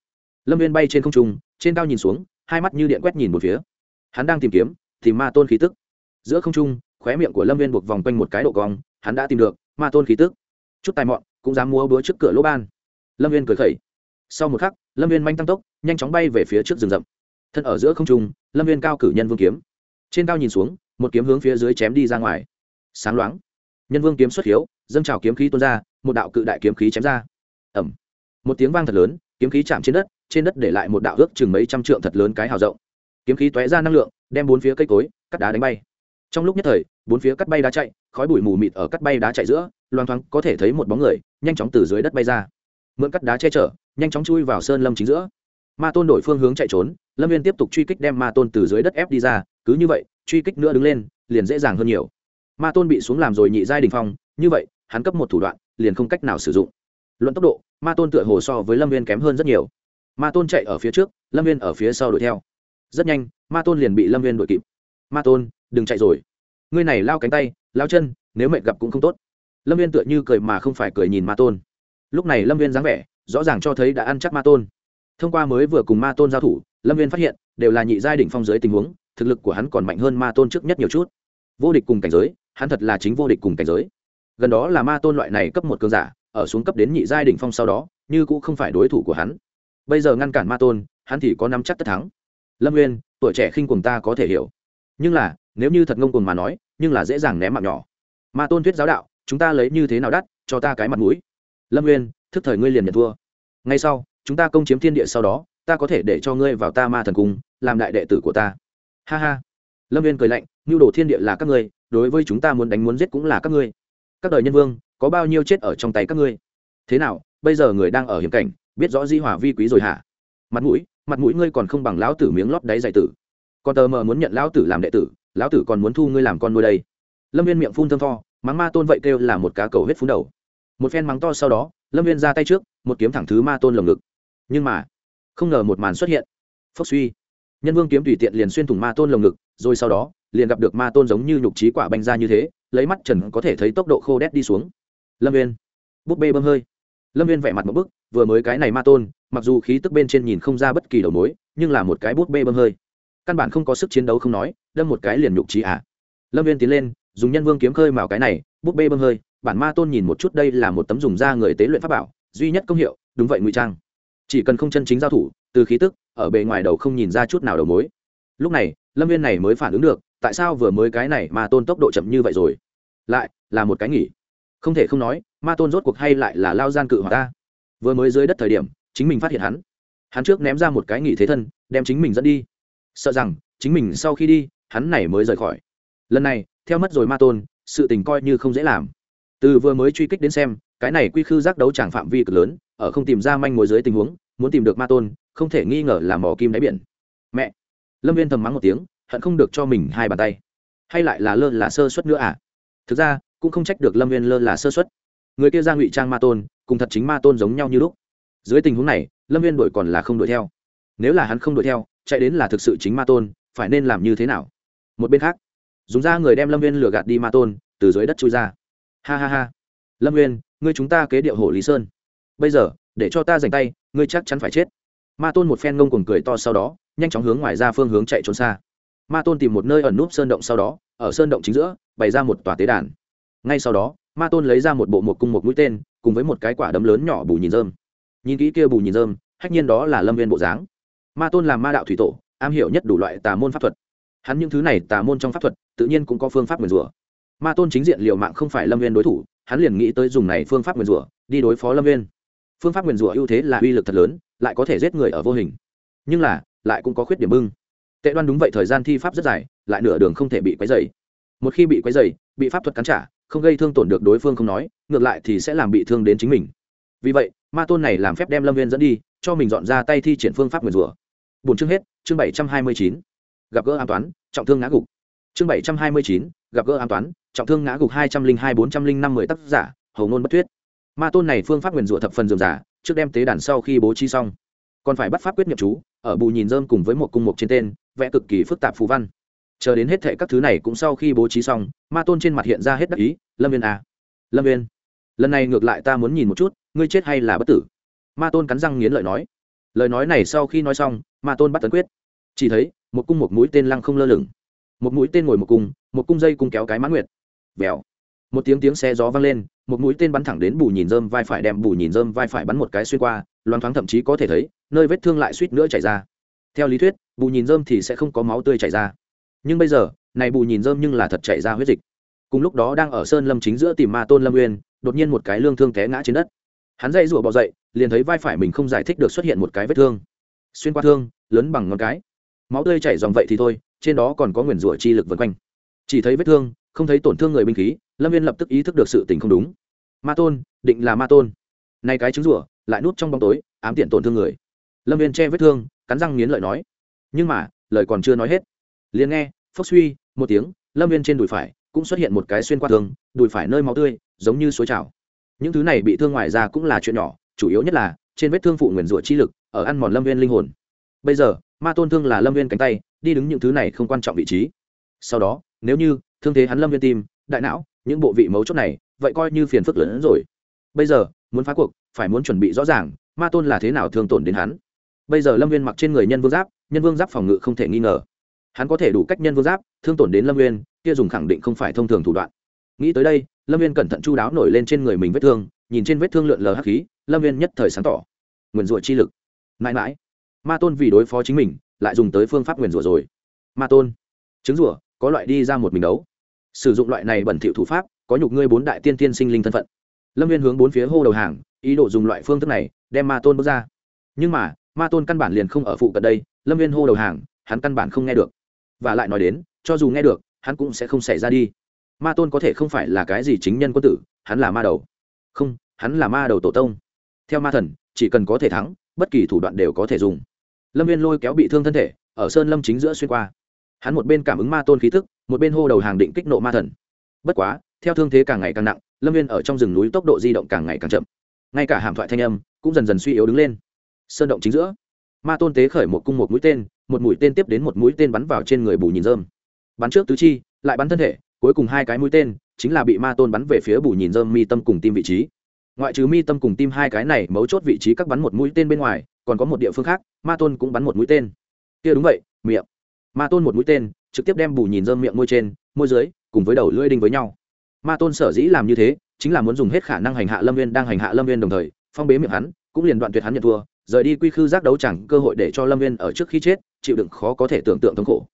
lâm viên bay trên không trung, trên cao nhìn xuống, hai mắt như điện quét nhìn một phía. Hắn đang tìm kiếm, tìm ma tôn khí tức. Giữa không trung, khóe miệng của lâm viên buộc vòng quanh một cái độ cong, hắn đã tìm được, ma tôn khí tức. Chút tài mọn, cũng dám múa búa trước cửa lỗ ban. Lâm viên cười khẩy. Sau một khắc, lâm viên manh tăng tốc, nhanh chóng bay về phía trước rừng rậm. Thân ở giữa không trung, lâm viên cao cử nhân vương kiếm. Trên cao nhìn xuống, một kiếm hướng phía dưới chém đi ra ngoài. Sáng loáng. Nhân vương kiếm xuất hiếu, dâng trào kiếm khí tuôn ra, một đạo cự đại kiếm khí chém ra. Ẩm một tiếng vang thật lớn kiếm khí chạm trên đất trên đất để lại một đạo ước chừng mấy trăm trượng thật lớn cái hào rộng. Kiếm khí tóe ra năng lượng, đem bốn phía cây cối, cắt đá đánh bay. Trong lúc nhất thời, bốn phía cắt bay đá chạy, khói bụi mù mịt ở cắt bay đá chạy giữa, loang thoáng có thể thấy một bóng người, nhanh chóng từ dưới đất bay ra. Mượn cắt đá che chở, nhanh chóng chui vào sơn lâm chính giữa. Ma tôn đổi phương hướng chạy trốn, lâm viên tiếp tục truy kích đem ma tôn từ dưới đất ép đi ra, cứ như vậy, truy kích nữa đứng lên, liền dễ dàng hơn nhiều. Ma tôn bị xuống làm rồi nhị giai đình phong, như vậy, hắn cấp một thủ đoạn, liền không cách nào sử dụng luận tốc độ, ma tôn tựa hồ so với lâm viên kém hơn rất nhiều. Ma tôn chạy ở phía trước, lâm viên ở phía sau đuổi theo. Rất nhanh, ma tôn liền bị lâm viên đuổi kịp. Ma tôn, đừng chạy rồi. Ngươi này lao cánh tay, lao chân, nếu mệt gặp cũng không tốt. Lâm viên tựa như cười mà không phải cười nhìn ma tôn. Lúc này lâm viên dáng vẻ, rõ ràng cho thấy đã ăn chắc ma tôn. Thông qua mới vừa cùng ma tôn giao thủ, lâm viên phát hiện, đều là nhị giai đ ỉ n h phong dưới tình huống, thực lực của hắn còn mạnh hơn ma tôn trước nhất nhiều chút. Vô địch cùng cảnh giới, hắn thật là chính vô địch cùng cảnh giới. Gần đó là ma tôn loại này cấp một cơn giả ở xuống cấp đến nhị giai đỉnh phong sau đó, như cũng không phải đối thủ của hắn. Bây giờ ngăn cản ma tôn, hắn thì có nắm chắc tất thắng. Lâm nguyên tuổi trẻ khinh cuồng ta có thể hiểu. Nhưng là, nếu như thật ngông cuồng mà nói, nhưng là dễ dàng ném mạng nhỏ. Ma tôn thuyết giáo đạo, chúng ta lấy như thế nào đắt, cho ta cái mặt mũi? Lâm nguyên thức thời ngươi liền nhận thua. Ngay sau, chúng ta công chiếm thiên địa sau đó, ta có thể để cho ngươi vào ta ma thần cung, làm đại đệ tử của ta. Ha ha. Lâm viên cười lạnh nhu đồ thiên địa là các ngươi, đối với chúng ta muốn đánh muốn giết cũng là các ngươi. Các đời nhân vương có bao nhiêu chết ở trong tay các ngươi? Thế nào, bây giờ người đang ở hiểm cảnh, biết rõ di hòa vi quý rồi hả? Mặt mũi mặt mũi ngươi còn không bằng lão tử miếng lót đáy dạy tử. Còn tờ mờ muốn nhận lão tử làm đệ tử, lão tử còn muốn thu ngươi làm con nuôi đây. Lâm viên miệng phun thơm tho, mắng ma tôn vậy kêu là một cá cầu hết phun đầu. Một phen mắng to sau đó, lâm viên ra tay trước, một kiếm thẳng thứ ma tôn lồng ngực. Nhưng mà, không ngờ một màn xuất hiện. Phốc suy. Nhân vương kiếm tùy tiện liền xuyên thủng ma tôn lồng ngực, rồi sau đó, liền gặp được ma tôn giống như nhục trí quả banh ra như thế, lấy mắt trần có thể thấy tốc độ khô đét đi xuống lâm viên búp bê bơm hơi. Lâm viên vẻ mặt một bức, vừa mới cái này ma tôn, mặc dù khí tức bên trên nhìn không ra bất kỳ đầu mối, nhưng là một cái bút bê bơm hơi. Căn bản không có sức chiến đấu không nói, đâm một cái liền nhục trí à. Lâm viên tiến lên, dùng nhân vương kiếm khơi mào cái này bút bê bơm hơi, bản ma tôn nhìn một chút đây là một tấm dùng da người tế luyện pháp bảo, duy nhất công hiệu, đúng vậy ngụy trang. Chỉ cần không chân chính giao thủ, từ khí tức, ở bề ngoài đầu không nhìn ra chút nào đầu mối. Lúc này, lâm viên này mới phản ứng được, tại sao vừa mới cái này ma tôn tốc độ chậm như vậy rồi? Lại, là một cái nghỉ không thể không nói, ma tôn rốt cuộc hay lại là lao gian cự hỏa ta. Vừa mới dưới đất thời điểm, chính mình phát hiện hắn. Hắn trước ném ra một cái nghỉ thế thân, đem chính mình dẫn đi. Sợ rằng, chính mình sau khi đi, hắn này mới rời khỏi. Lần này, theo mất rồi ma tôn, sự tình coi như không dễ làm. Từ vừa mới truy kích đến xem, cái này quy khư giác đấu chẳng phạm vi cực lớn, ở không tìm ra manh mối dưới tình huống, muốn tìm được ma tôn, không thể nghi ngờ là mỏ kim đáy biển. Mẹ! Lâm viên thầm mắng một tiếng, hận không được cho mình hai bàn tay. Hay lại là lơ là sơ suất nữa à? Thực ra cũng không trách được lâm viên lơ là sơ suất. Người kia ra ngụy trang ma tôn, cùng thật chính ma tôn giống nhau như lúc. Dưới tình huống này, lâm viên đuổi còn là không đuổi theo. Nếu là hắn không đuổi theo, chạy đến là thực sự chính ma tôn, phải nên làm như thế nào? Một bên khác, dùng ra người đem lâm viên lừa gạt đi ma tôn, từ dưới đất chui ra. Ha ha ha. Lâm viên ngươi chúng ta kế điệu hồ lý sơn. Bây giờ, để cho ta dành tay, ngươi chắc chắn phải chết. Ma tôn một phen ngông cuồng cười to sau đó, nhanh chóng hướng ngoài ra phương hướng chạy trốn xa. Ma tôn tìm một nơi ẩn núp sơn động sau đó, ở sơn động chính giữa, bày ra một tòa tế đàn ngay sau đó, ma tôn lấy ra một bộ một cung một mũi tên, cùng với một cái quả đấm lớn nhỏ bù nhìn rơm. Nhìn kỹ kia bù nhìn rơm, hách nhiên đó là lâm viên bộ dáng. Ma tôn làm ma đạo thủy tổ, am hiểu nhất đủ loại tà môn pháp thuật. Hắn những thứ này tà môn trong pháp thuật, tự nhiên cũng có phương pháp nguyền rủa. Ma tôn chính diện liều mạng không phải lâm viên đối thủ, hắn liền nghĩ tới dùng này phương pháp nguyền rủa, đi đối phó lâm viên. Phương pháp nguyền rủa ưu thế là uy lực thật lớn, lại có thể giết người ở vô hình. Nhưng là, lại cũng có khuyết điểm bưng. Tệ đoan đúng vậy, thời gian thi pháp rất dài, lại nửa đường không thể bị quấy dày một khi bị quấy dày bị pháp thuật cắn trả không gây thương tổn được đối phương không nói, ngược lại thì sẽ làm bị thương đến chính mình. Vì vậy, ma tôn này làm phép đem lâm viên dẫn đi, cho mình dọn ra tay thi triển phương pháp nguyền rủa. Bốn chương hết, chương bảy trăm hai mươi chín. Gặp gỡ an toán, trọng thương ngã gục. Chương bảy trăm hai mươi chín, gặp gỡ an toán, trọng thương ngã gục hai trăm linh hai, bốn trăm linh năm, mười tác giả, hầu ngôn bất thuyết. Ma tôn này phương pháp nguyền rủa thập phần dườm giả trước đem tế đàn sau khi bố trí xong. Còn phải bắt pháp quyết nhập chú, ở bù nhìn dơm cùng với một cung mục trên tên, vẽ cực kỳ phức tạp phù văn chờ đến hết thệ các thứ này cũng sau khi bố trí xong, ma tôn trên mặt hiện ra hết đắc ý, lâm viên à. lâm viên lần này ngược lại ta muốn nhìn một chút, ngươi chết hay là bất tử? Ma tôn cắn răng nghiến lợi nói. Lời nói này sau khi nói xong, ma tôn bắt tấn quyết. Chỉ thấy, một cung một mũi tên lăng không lơ lửng. Một mũi tên ngồi một cung một cung dây cung kéo cái mãn nguyệt. Vèo. Một tiếng tiếng xe gió vang lên, một mũi tên bắn thẳng đến bù nhìn rơm vai phải đem bù nhìn rơm vai phải bắn một cái xuyên qua loan thoáng thậm chí có thể thấy, nơi vết thương lại suýt nữa chảy ra. Theo lý thuyết, bù nhìn rơm thì sẽ không có máu tươi chảy ra nhưng bây giờ, này bù nhìn rơm nhưng là thật chạy ra huyết dịch. Cùng lúc đó đang ở sơn lâm chính giữa tìm ma tôn lâm uyên, đột nhiên một cái lương thương té ngã trên đất. Hắn dây rủa bỏ dậy, liền thấy vai phải mình không giải thích được xuất hiện một cái vết thương. Xuyên qua thương, lớn bằng ngón cái. Máu tươi chảy dòng vậy thì thôi, trên đó còn có nguyền rủa chi lực vân quanh. Chỉ thấy vết thương, không thấy tổn thương người binh khí, lâm viên lập tức ý thức được sự tình không đúng. Ma tôn, định là ma tôn. Nay cái trứng rủa, lại núp trong bóng tối, ám tiện tổn thương người. Lâm viên che vết thương, cắn răng nghiến lợi nói. Nhưng mà, lời còn chưa nói hết. Liền nghe phốc suy, một tiếng, lâm viên trên đùi phải cũng xuất hiện một cái xuyên qua thương đùi phải nơi máu tươi, giống như suối trào. Những thứ này bị thương ngoài ra cũng là chuyện nhỏ, chủ yếu nhất là trên vết thương phụ nguyền rủa chi lực ở ăn mòn lâm viên linh hồn. Bây giờ, ma tôn thương là lâm viên cánh tay, đi đứng những thứ này không quan trọng vị trí. Sau đó, nếu như thương thế hắn lâm viên tim, đại não, những bộ vị mấu chốt này, vậy coi như phiền phức lớn hơn rồi. Bây giờ, muốn phá cuộc, phải muốn chuẩn bị rõ ràng, ma tôn là thế nào thương tổn đến hắn. Bây giờ lâm viên mặc trên người nhân vương giáp, nhân vương giáp phòng ngự không thể nghi ngờ hắn có thể đủ cách nhân vương giáp, thương tổn đến lâm Nguyên. kia dùng khẳng định không phải thông thường thủ đoạn. Nghĩ tới đây, lâm Nguyên cẩn thận chu đáo nổi lên trên người mình vết thương, nhìn trên vết thương lượn lờ hắc khí, lâm Nguyên nhất thời sáng tỏ. Nguyền rủa chi lực. Mãi mãi. Ma tôn vì đối phó chính mình, lại dùng tới phương pháp nguyền rủa rồi. Ma tôn. Chứng rủa, có loại đi ra một mình đấu. Sử dụng loại này bẩn thỉu thủ pháp, có nhục ngươi bốn đại tiên tiên sinh linh thân phận. Lâm viên hướng bốn phía hô đầu hàng, ý đồ dùng loại phương thức này, đem ma tôn bước ra. Nhưng mà, ma tôn căn bản liền không ở phụ cận đây, lâm viên hô đầu hàng, hắn căn bản không nghe được và lại nói đến, cho dù nghe được, hắn cũng sẽ không xảy ra đi. Ma tôn có thể không phải là cái gì chính nhân quân tử, hắn là ma đầu. Không, hắn là ma đầu tổ tông. Theo ma thần, chỉ cần có thể thắng, bất kỳ thủ đoạn đều có thể dùng. Lâm viên lôi kéo bị thương thân thể, ở sơn lâm chính giữa xuyên qua. Hắn một bên cảm ứng ma tôn khí thức một bên hô đầu hàng định kích nộ ma thần. Bất quá, theo thương thế càng ngày càng nặng, lâm viên ở trong rừng núi tốc độ di động càng ngày càng chậm. Ngay cả hàm thoại thanh âm cũng dần dần suy yếu đứng lên. Sơn động chính giữa, ma tôn tế khởi một cung một mũi tên một mũi tên tiếp đến một mũi tên bắn vào trên người bù nhìn rơm. Bắn trước tứ chi, lại bắn thân thể, cuối cùng hai cái mũi tên, chính là bị ma tôn bắn về phía bù nhìn rơm mi tâm cùng tim vị trí. Ngoại trừ mi tâm cùng tim hai cái này mấu chốt vị trí các bắn một mũi tên bên ngoài, còn có một địa phương khác, ma tôn cũng bắn một mũi tên. Kia đúng vậy, miệng. Ma tôn một mũi tên, trực tiếp đem bù nhìn rơm miệng môi trên, môi dưới, cùng với đầu lưỡi đinh với nhau. Ma tôn sở dĩ làm như thế, chính là muốn dùng hết khả năng hành hạ lâm viên đang hành hạ lâm viên đồng thời, phong bế miệng hắn, cũng liền đoạn tuyệt hắn nhận thua, rời đi quy khư giác đấu chẳng cơ hội để cho lâm viên ở trước khi chết chịu đựng khó có thể tưởng tượng thống khổ.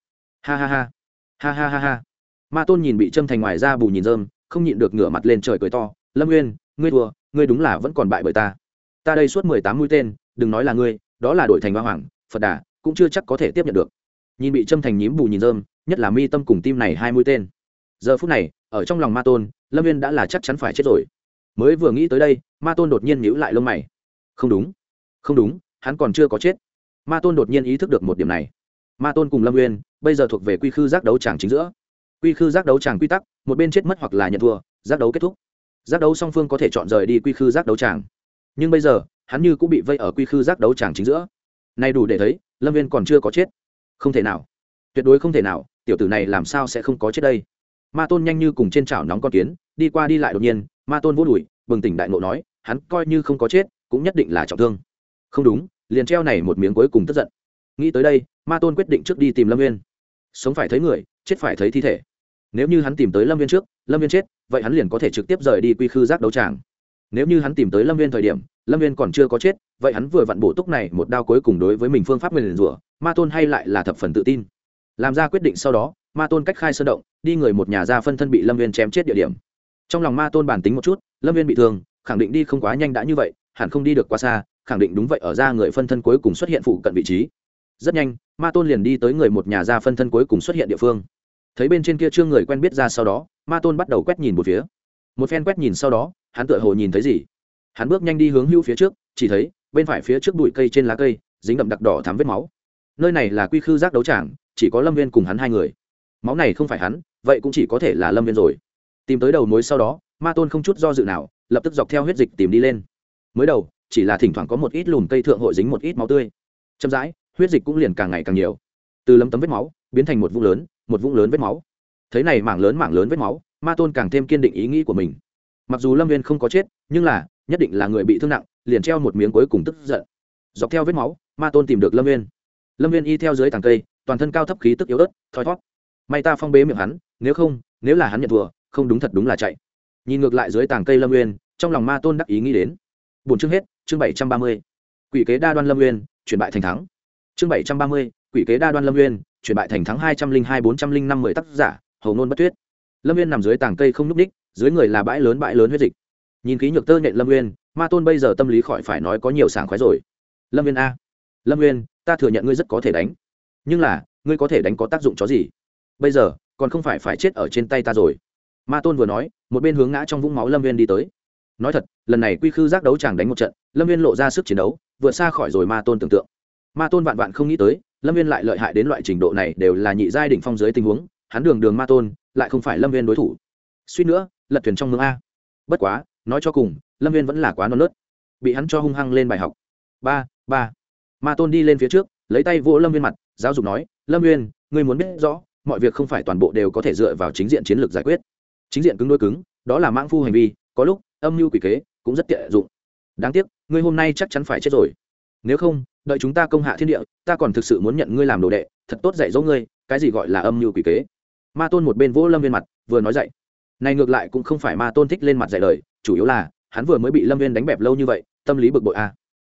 Ha ha ha. Ha ha ha ha. Ma tôn nhìn bị châm thành ngoài ra bù nhìn rơm, không nhịn được ngửa mặt lên trời cười to, lâm nguyên, ngươi thua, ngươi đúng là vẫn còn bại bởi ta. Ta đây suốt mười tám mũi tên, đừng nói là ngươi, đó là đổi thành hoa hoàng, phật đà, cũng chưa chắc có thể tiếp nhận được. Nhìn bị châm thành nhím bù nhìn rơm, nhất là mi tâm cùng tim này hai mũi tên. Giờ phút này, ở trong lòng ma tôn, lâm viên đã là chắc chắn phải chết rồi. Mới vừa nghĩ tới đây, ma tôn đột nhiên nhíu lại lông mày. Không đúng không đúng, hắn còn chưa có chết ma tôn đột nhiên ý thức được một điểm này. Ma tôn cùng lâm Nguyên bây giờ thuộc về quy khư giác đấu tràng chính giữa. Quy khư giác đấu tràng quy tắc, một bên chết mất hoặc là nhận thua, giác đấu kết thúc. Giác đấu song phương có thể chọn rời đi quy khư giác đấu tràng. Nhưng bây giờ, hắn như cũng bị vây ở quy khư giác đấu tràng chính giữa. Nay đủ để thấy, lâm viên còn chưa có chết. Không thể nào. Tuyệt đối không thể nào, tiểu tử này làm sao sẽ không có chết đây? Ma tôn nhanh như cùng trên chảo nóng con kiến, đi qua đi lại đột nhiên, ma tôn vô đùi bừng tỉnh đại ngộ nói, hắn coi như không có chết, cũng nhất định là trọng thương. Không đúng liền treo này một miếng cuối cùng tức giận. Nghĩ tới đây, ma tôn quyết định trước đi tìm lâm viên sống phải thấy người, chết phải thấy thi thể. Nếu như hắn tìm tới lâm viên trước, lâm viên chết, vậy hắn liền có thể trực tiếp rời đi quy khư giác đấu tràng. Nếu như hắn tìm tới lâm viên thời điểm, lâm viên còn chưa có chết, vậy hắn vừa vặn bổ túc này một đao cuối cùng đối với mình phương pháp nguyền rủa, ma tôn hay lại là thập phần tự tin. Làm ra quyết định sau đó, ma tôn cách khai sơn động, đi người một nhà ra phân thân bị lâm viên chém chết địa điểm. Trong lòng ma tôn bản tính một chút, lâm viên bị thương, khẳng định đi không quá nhanh đã như vậy, hẳn không đi được quá xa khẳng định đúng vậy, ở ra người phân thân cuối cùng xuất hiện phụ cận vị trí. Rất nhanh, ma tôn liền đi tới người một nhà ra phân thân cuối cùng xuất hiện địa phương. Thấy bên trên kia trương người quen biết ra sau đó, ma tôn bắt đầu quét nhìn một phía. Một phen quét nhìn sau đó, hắn tựa hồ nhìn thấy gì? Hắn bước nhanh đi hướng hưu phía trước, chỉ thấy, bên phải phía trước bụi cây trên lá cây, dính đậm đặc đỏ thắm vết máu. Nơi này là quy khư giác đấu tràng, chỉ có lâm viên cùng hắn hai người. Máu này không phải hắn, vậy cũng chỉ có thể là lâm viên rồi. Tìm tới đầu mối sau đó, ma tôn không chút do dự nào, lập tức dọc theo huyết dịch tìm đi lên. Mới đầu chỉ là thỉnh thoảng có một ít lùm cây thượng hội dính một ít máu tươi. Chậm rãi, huyết dịch cũng liền càng ngày càng nhiều. Từ lấm tấm vết máu, biến thành một vũng lớn, một vũng lớn vết máu. Thấy này mảng lớn mảng lớn vết máu, ma tôn càng thêm kiên định ý nghĩ của mình. Mặc dù lâm viên không có chết, nhưng là, nhất định là người bị thương nặng, liền treo một miếng cuối cùng tức giận. Dọc theo vết máu, ma tôn tìm được lâm viên. Lâm viên y theo dưới tàng cây, toàn thân cao thấp khí tức yếu ớt, thoi thót may ta phong bế miệng hắn, nếu không, nếu là hắn nhận thua, không đúng thật đúng là chạy. Nhìn ngược lại dưới tàng cây lâm nguyên trong lòng ma tôn đắc ý nghĩ đến. Bốn chương hết chương bảy trăm ba mươi, quỷ kế đa đoan lâm nguyên chuyển bại thành thắng. chương bảy trăm ba mươi, quỷ kế đa đoan lâm nguyên chuyển bại thành thắng hai trăm linh hai bốn trăm linh năm mười tác giả hầu nôn bất tuyết. lâm nguyên nằm dưới tảng cây không n ú c ních, dưới người là bãi lớn bãi lớn huyết dịch. nhìn khí nhược tơ nhện lâm nguyên ma tôn bây giờ tâm lý khỏi phải nói có nhiều sảng khoái rồi. lâm Nguyên a, lâm nguyên ta thừa nhận ngươi rất có thể đánh. nhưng là, ngươi có thể đánh có tác dụng chó gì? bây giờ, còn không phải phải chết ở trên tay ta rồi. ma tôn vừa nói, một bên hướng ngã trong vũng máu lâm viên đi tới nói thật, lần này quy khư giác đấu chàng đánh một trận, lâm viên lộ ra sức chiến đấu, vượt xa khỏi rồi ma tôn tưởng tượng. Ma tôn vạn vạn không nghĩ tới, lâm viên lại lợi hại đến loại trình độ này đều là nhị giai đ ỉ n h phong dưới tình huống, hắn đường đường ma tôn, lại không phải lâm viên đối thủ. Suýt nữa, lật thuyền trong mương a. Bất quá, nói cho cùng, lâm viên vẫn là quá non nớt. Bị hắn cho hung hăng lên bài học. Ba ba. Ma tôn đi lên phía trước, lấy tay vỗ lâm viên mặt, giáo dục nói, lâm viên ngươi muốn biết rõ, mọi việc không phải toàn bộ đều có thể dựa vào chính diện chiến lược giải quyết. Chính diện cứng đôi cứng, đó là mãng phu hành vi, có lúc âm mưu quỷ kế, cũng rất tiện dụng. Đáng tiếc, ngươi hôm nay chắc chắn phải chết rồi. Nếu không, đợi chúng ta công hạ thiên địa, ta còn thực sự muốn nhận ngươi làm đồ đệ, thật tốt dạy dỗ ngươi, cái gì gọi là âm mưu quỷ kế. Ma tôn một bên vỗ lâm viên mặt, vừa nói dạy này ngược lại cũng không phải ma tôn thích lên mặt dạy lời, chủ yếu là, hắn vừa mới bị lâm viên đánh bẹp lâu như vậy, tâm lý bực bội a à.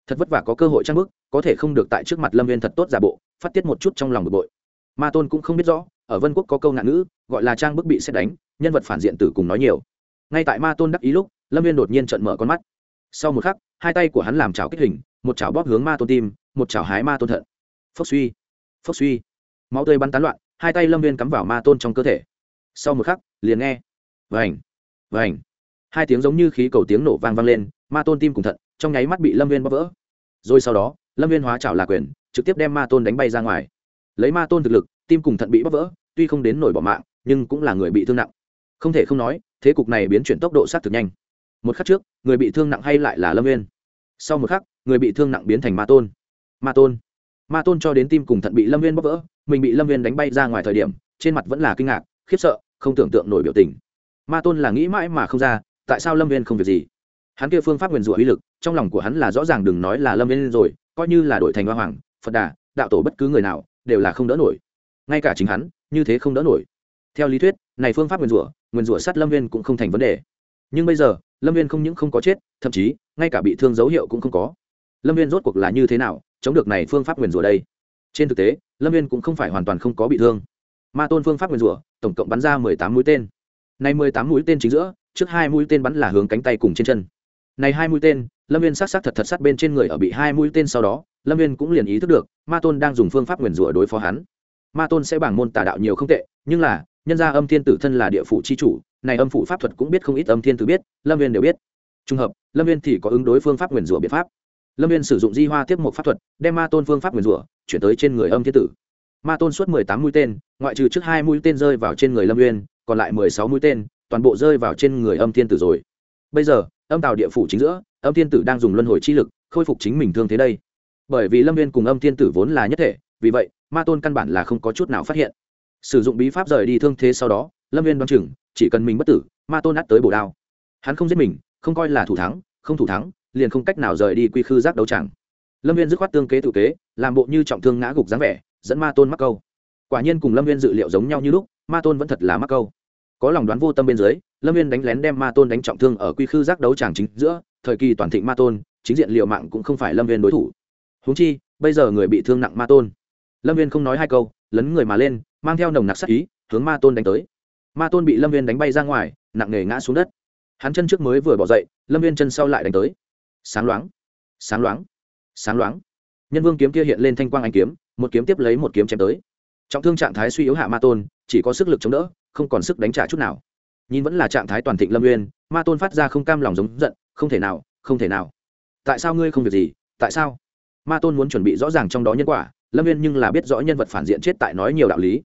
thật vất vả có cơ hội trang bức có thể không được tại trước mặt lâm viên thật tốt giả bộ, phát tiết một chút trong lòng bực bội. Ma tôn cũng không biết rõ, ở vân quốc có câu ngạn ngữ, gọi là trang bức bị xét đánh, nhân vật phản diện tử cùng nói nhiều. Ngay tại ma tôn đắc ý lúc lâm viên đột nhiên trận mở con mắt. Sau một khắc, hai tay của hắn làm chảo kích hình, một chảo bóp hướng ma tôn tim, một chảo hái ma tôn thận. Phốc suy phốc suy. Máu tươi bắn tán loạn, hai tay lâm viên cắm vào ma tôn trong cơ thể. Sau một khắc, liền nghe. Vành vành. Hai tiếng giống như khí cầu tiếng nổ vang vang lên, ma tôn tim cùng thận, trong nháy mắt bị lâm viên bóp vỡ. Rồi sau đó, lâm viên hóa chảo là quyền, trực tiếp đem ma tôn đánh bay ra ngoài. Lấy ma tôn thực lực, tim cùng thận bị bóp vỡ, tuy không đến nổi bỏ mạng, nhưng cũng là người bị thương nặng. Không thể không nói, thế cục này biến chuyển tốc độ sát thực nhanh một khắc trước, người bị thương nặng hay lại là lâm viên sau một khắc, người bị thương nặng biến thành ma tôn. Ma tôn. Ma tôn cho đến tim cùng thận bị lâm viên bóc vỡ, mình bị lâm viên đánh bay ra ngoài thời điểm, trên mặt vẫn là kinh ngạc, khiếp sợ, không tưởng tượng nổi biểu tình. Ma tôn là nghĩ mãi mà không ra, tại sao lâm viên không việc gì? Hắn kia phương pháp nguyền rủa uy lực, trong lòng của hắn là rõ ràng đừng nói là lâm viên rồi, coi như là đổi thành hoa hoàng, phật đà, đạo tổ bất cứ người nào, đều là không đỡ nổi. Ngay cả chính hắn, như thế không đỡ nổi. Theo lý thuyết, này phương pháp nguyền rủa nguyền rủa sát lâm viên cũng không thành vấn đề. Nhưng bây giờ lâm viên không những không có chết, thậm chí, ngay cả bị thương dấu hiệu cũng không có. Lâm viên rốt cuộc là như thế nào, chống được này phương pháp nguyền rủa đây? Trên thực tế, lâm viên cũng không phải hoàn toàn không có bị thương. Ma tôn phương pháp nguyền rủa, tổng cộng bắn ra mười tám mũi tên. Này mười tám mũi tên chính giữa, trước hai mũi tên bắn là hướng cánh tay cùng trên chân. Này hai mũi tên, lâm viên sát sát thật thật sát bên trên người ở bị hai mũi tên sau đó, lâm viên cũng liền ý thức được, ma tôn đang dùng phương pháp nguyền rủa đối phó hắn. Ma tôn sẽ bảng môn tà đạo nhiều không tệ, nhưng là, nhân gia âm thiên tử thân là địa phủ chi chủ này âm phủ pháp thuật cũng biết không ít âm thiên tử biết lâm viên đều biết. Trùng hợp lâm viên thì có ứng đối phương pháp nguyền rủa biện pháp. Lâm viên sử dụng di hoa tiếp một pháp thuật đem ma tôn phương pháp nguyền rủa chuyển tới trên người âm thiên tử. Ma tôn suốt mười tám mũi tên ngoại trừ trước hai mũi tên rơi vào trên người lâm viên, còn lại mười sáu mũi tên toàn bộ rơi vào trên người âm thiên tử rồi. Bây giờ âm tào địa phủ chính giữa âm thiên tử đang dùng luân hồi chi lực khôi phục chính mình thương thế đây. Bởi vì lâm viên cùng âm thiên tử vốn là nhất thể vì vậy ma tôn căn bản là không có chút nào phát hiện. Sử dụng bí pháp rời đi thương thế sau đó lâm viên đoán chừng chỉ cần mình bất tử, ma tôn nát tới bổ đao. Hắn không giết mình, không coi là thủ thắng, không thủ thắng, liền không cách nào rời đi quy khư giác đấu chẳng lâm viên dứt khoát tương kế tự kế, làm bộ như trọng thương ngã gục dáng vẻ, dẫn ma tôn mắc câu. Quả nhiên cùng lâm viên dự liệu giống nhau như lúc, ma tôn vẫn thật là mắc câu. Có lòng đoán vô tâm bên dưới, lâm viên đánh lén đem ma tôn đánh trọng thương ở quy khư giác đấu tràng chính giữa, thời kỳ toàn thịnh ma tôn, chính diện liệu mạng cũng không phải lâm viên đối thủ. Húng chi, bây giờ người bị thương nặng ma tôn. Lâm viên không nói hai câu, lấn người mà lên, mang theo nồng nặc sắc ý, hướng ma tôn đánh tới ma tôn bị lâm viên đánh bay ra ngoài nặng nề ngã xuống đất hắn chân trước mới vừa bỏ dậy lâm viên chân sau lại đánh tới sáng loáng sáng loáng sáng loáng nhân vương kiếm kia hiện lên thanh quang anh kiếm một kiếm tiếp lấy một kiếm chém tới trọng thương trạng thái suy yếu hạ ma tôn chỉ có sức lực chống đỡ không còn sức đánh trả chút nào nhìn vẫn là trạng thái toàn thịnh lâm uyên ma tôn phát ra không cam lòng giống giận không thể nào không thể nào tại sao ngươi không việc gì tại sao ma tôn muốn chuẩn bị rõ ràng trong đó nhân quả lâm viên nhưng là biết rõ nhân vật phản diện chết tại nói nhiều đạo lý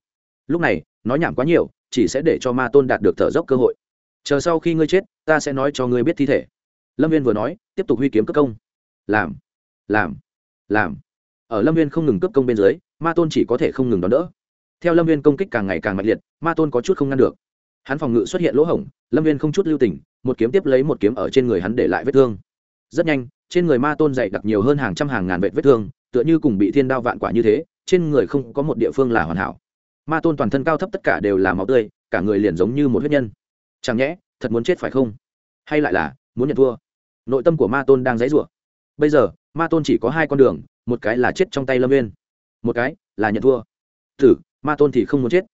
lúc này nói nhảm quá nhiều chỉ sẽ để cho ma tôn đạt được thở dốc cơ hội. Chờ sau khi ngươi chết, ta sẽ nói cho ngươi biết thi thể. Lâm viên vừa nói, tiếp tục huy kiếm cất công. Làm làm làm. Ở lâm viên không ngừng cướp công bên dưới, ma tôn chỉ có thể không ngừng đón đỡ. Theo lâm viên công kích càng ngày càng mạnh liệt, ma tôn có chút không ngăn được. Hắn phòng ngự xuất hiện lỗ hổng, lâm viên không chút lưu tình, một kiếm tiếp lấy một kiếm ở trên người hắn để lại vết thương. Rất nhanh, trên người ma tôn dày đặc nhiều hơn hàng trăm hàng ngàn vệt vết thương, tựa như cùng bị thiên đao vạn quả như thế, trên người không có một địa phương là hoàn hảo ma tôn toàn thân cao thấp tất cả đều là máu tươi, cả người liền giống như một huyết nhân. Chẳng nhẽ, thật muốn chết phải không? Hay lại là, muốn nhận thua? Nội tâm của ma tôn đang dãy rủa. Bây giờ, ma tôn chỉ có hai con đường, một cái là chết trong tay lâm viên một cái là nhận thua. Tử, ma tôn thì không muốn chết.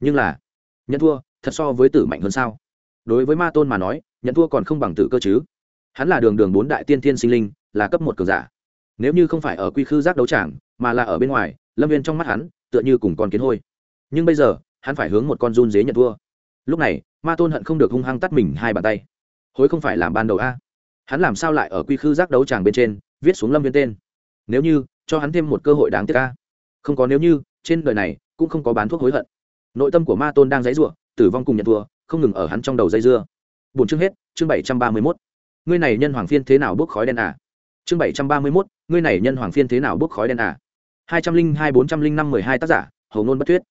Nhưng là, nhận thua, thật so với tử mạnh hơn sao? Đối với ma tôn mà nói, nhận thua còn không bằng tử cơ chứ. Hắn là đường đường bốn đại tiên thiên sinh linh, là cấp một cường giả. Nếu như không phải ở quy khư giác đấu tràng, mà là ở bên ngoài, lâm viên trong mắt hắn, tựa như cùng con kiến hôi nhưng bây giờ, hắn phải hướng một con run dế nhận thua lúc này, ma tôn hận không được hung hăng tắt mình hai bàn tay. Hối không phải làm ban đầu a. Hắn làm sao lại ở quy khư giác đấu tràng bên trên, viết xuống lâm viên tên? Nếu như, cho hắn thêm một cơ hội đáng tiếc a. Không có nếu như, trên đời này, cũng không có bán thuốc hối hận. Nội tâm của ma tôn đang dãy ruộng tử vong cùng nhận thua, không ngừng ở hắn trong đầu dây dưa. Bốn chương hết, chương bảy trăm ba mươi mốt. Ngươi này nhân hoàng phiên thế nào bốc khói đen à? Chương bảy trăm ba mươi mốt, ngươi này nhân hoàng phiên thế nào bốc khói đen à? Hai trăm linh hai, bốn trăm linh năm, mười hai tác giả, hầu ngôn bất thuyết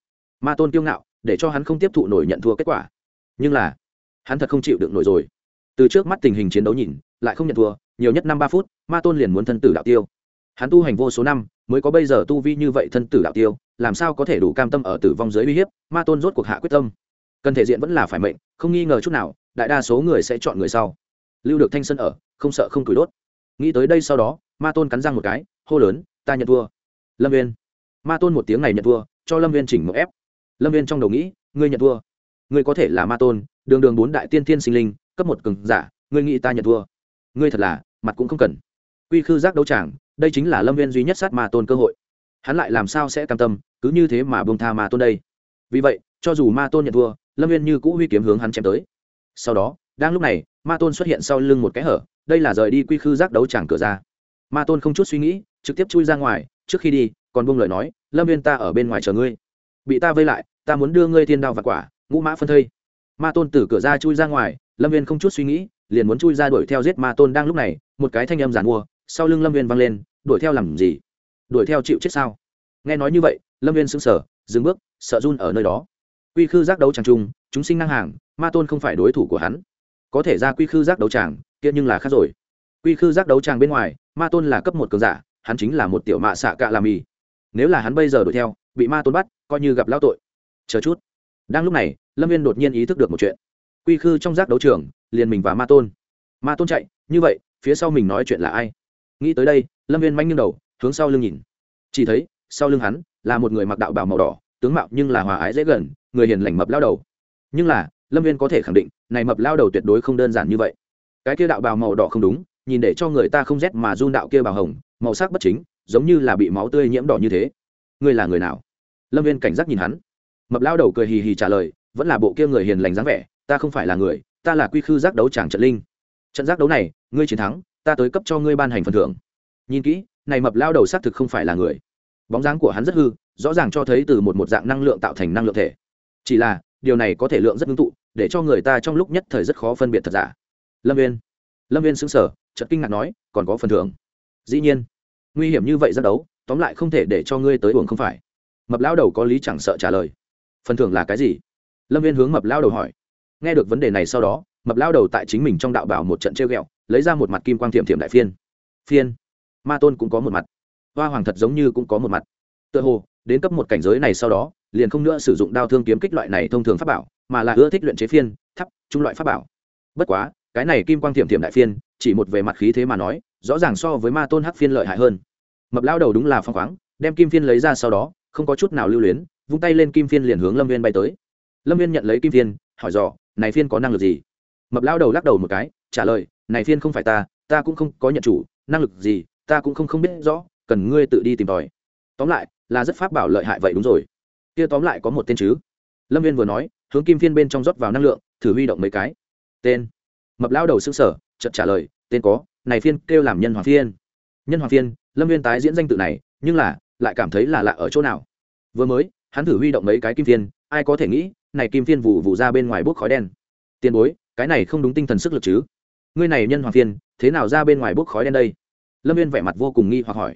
ma tôn kiêu ngạo, để cho hắn không tiếp thụ nổi nhận thua kết quả. Nhưng là, hắn thật không chịu được nổi rồi. Từ trước mắt tình hình chiến đấu nhìn, lại không nhận thua, nhiều nhất năm ba phút, ma tôn liền muốn thân tử đạo tiêu. Hắn tu hành vô số năm, mới có bây giờ tu vi như vậy thân tử đạo tiêu, làm sao có thể đủ cam tâm ở tử vong giới uy hiếp, ma tôn rốt cuộc hạ quyết tâm. Cần thể diện vẫn là phải mệnh, không nghi ngờ chút nào, đại đa số người sẽ chọn người sau. Lưu được thanh sân ở, không sợ không tuổi đốt. Nghĩ tới đây sau đó, ma tôn cắn răng một cái, hô lớn, ta nhận thua. Lâm viên ma tôn một tiếng này nhận thua, cho lâm viên chỉnh một ép lâm viên trong đầu nghĩ, ngươi nhận thua. Ngươi có thể là ma tôn, đường đường bốn đại tiên thiên sinh linh, cấp một cường giả, ngươi nghĩ ta nhận thua. Ngươi thật là, mặt cũng không cần. Quy khư giác đấu tràng, đây chính là lâm viên duy nhất sát ma tôn cơ hội. Hắn lại làm sao sẽ cam tâm, cứ như thế mà bông tha ma tôn đây? Vì vậy, cho dù ma tôn nhận thua, lâm viên như cũ huy kiếm hướng hắn chém tới. Sau đó, đang lúc này, ma tôn xuất hiện sau lưng một cái hở, đây là rời đi quy khư giác đấu tràng cửa ra. Ma tôn không chút suy nghĩ, trực tiếp chui ra ngoài, trước khi đi, còn buông lời nói, lâm viên ta ở bên ngoài chờ ngươi bị ta vây lại, ta muốn đưa ngươi thiên đao và quả, ngũ mã phân thây. Ma tôn từ cửa ra chui ra ngoài, lâm viên không chút suy nghĩ, liền muốn chui ra đuổi theo giết ma tôn đang lúc này, một cái thanh âm giàn mua, sau lưng lâm viên văng lên, đuổi theo làm gì? Đuổi theo chịu chết sao? Nghe nói như vậy, lâm viên sững sờ, dừng bước, sợ run ở nơi đó. Quy khư giác đấu tràng trung chúng sinh năng hàng, ma tôn không phải đối thủ của hắn. Có thể ra quy khư giác đấu tràng kia nhưng là khác rồi. Quy khư giác đấu tràng bên ngoài, ma tôn là cấp một cường giả, hắn chính là một tiểu mạ xạ cạ làm mì nếu là hắn bây giờ đuổi theo bị ma tôn bắt, coi như gặp lao tội. Chờ chút. Đang lúc này, lâm viên đột nhiên ý thức được một chuyện. Quy khư trong giác đấu trường, liền mình và ma tôn. Ma tôn chạy, như vậy, phía sau mình nói chuyện là ai? Nghĩ tới đây, lâm viên manh nghiêng đầu, hướng sau lưng nhìn. Chỉ thấy, sau lưng hắn, là một người mặc đạo bào màu đỏ, tướng mạo nhưng là hòa ái dễ gần, người hiền lành mập lao đầu. Nhưng là, lâm viên có thể khẳng định, này mập lao đầu tuyệt đối không đơn giản như vậy. Cái kia đạo bào màu đỏ không đúng, nhìn để cho người ta không rét mà run đạo kia bào hồng, màu sắc bất chính, giống như là bị máu tươi nhiễm đỏ như thế. Ngươi là người nào? Lâm viên cảnh giác nhìn hắn. Mập lao đầu cười hì hì trả lời, vẫn là bộ kia người hiền lành dáng vẻ, ta không phải là người, ta là quy khư giác đấu tràng trận linh. Trận giác đấu này, ngươi chiến thắng, ta tới cấp cho ngươi ban hành phần thưởng. Nhìn kỹ, này mập lao đầu xác thực không phải là người. Bóng dáng của hắn rất hư, rõ ràng cho thấy từ một một dạng năng lượng tạo thành năng lượng thể. Chỉ là, điều này có thể lượng rất ngưng tụ, để cho người ta trong lúc nhất thời rất khó phân biệt thật giả. Lâm viên lâm viên xứng sở Trận kinh ngạc nói, còn có phần thưởng? Dĩ nhiên. Nguy hiểm như vậy ra đấu, tóm lại không thể để cho ngươi tới uổng không phải mập lao đầu có lý chẳng sợ trả lời. Phần thưởng là cái gì? Lâm viên hướng mập lao đầu hỏi. Nghe được vấn đề này sau đó, mập lao đầu tại chính mình trong đạo bảo một trận treo g ẹ o lấy ra một mặt kim quang thiệm thiệm đại phiên. Phiên? Ma tôn cũng có một mặt. Hoa hoàng thật giống như cũng có một mặt. Tựa hồ, đến cấp một cảnh giới này sau đó, liền không nữa sử dụng đao thương kiếm kích loại này thông thường pháp bảo, mà là ưa thích luyện chế phiên, thắp, trung loại pháp bảo. Bất quá, cái này kim quang thiệm thiệm đại phiên, chỉ một về mặt khí thế mà nói, rõ ràng so với ma tôn hắc phiên lợi hại hơn. Mập lao đầu đúng là phong khoáng, đem kim phiên lấy ra sau đó không có chút nào lưu luyến, vung tay lên kim phiên liền hướng lâm viên bay tới. Lâm viên nhận lấy kim phiên, hỏi dò, này phiên có năng lực gì? Mập lao đầu lắc đầu một cái, trả lời, này phiên không phải ta ta cũng không có nhận chủ, năng lực gì, ta cũng không không biết rõ, cần ngươi tự đi tìm tòi. Tóm lại, là rất pháp bảo lợi hại vậy đúng rồi. Kia tóm lại có một tên chứ? Lâm viên vừa nói, hướng kim phiên bên trong rót vào năng lượng, thử huy động mấy cái. Tên? Mập lao đầu xương sở chợt trả lời, tên có, này phiên kêu làm nhân hoàng phiên. Nhân hoàng phiên? Lâm viên tái diễn danh tự này, nhưng là lại cảm thấy là lạ ở chỗ nào. Vừa mới, hắn thử huy động mấy cái kim thiên ai có thể nghĩ, này kim thiên vụ vụ ra bên ngoài bốc khói đen. Tiền bối, cái này không đúng tinh thần sức lực chứ? Ngươi này nhân hoàng thiên thế nào ra bên ngoài bốc khói đen đây? Lâm viên vẻ mặt vô cùng nghi hoặc hỏi.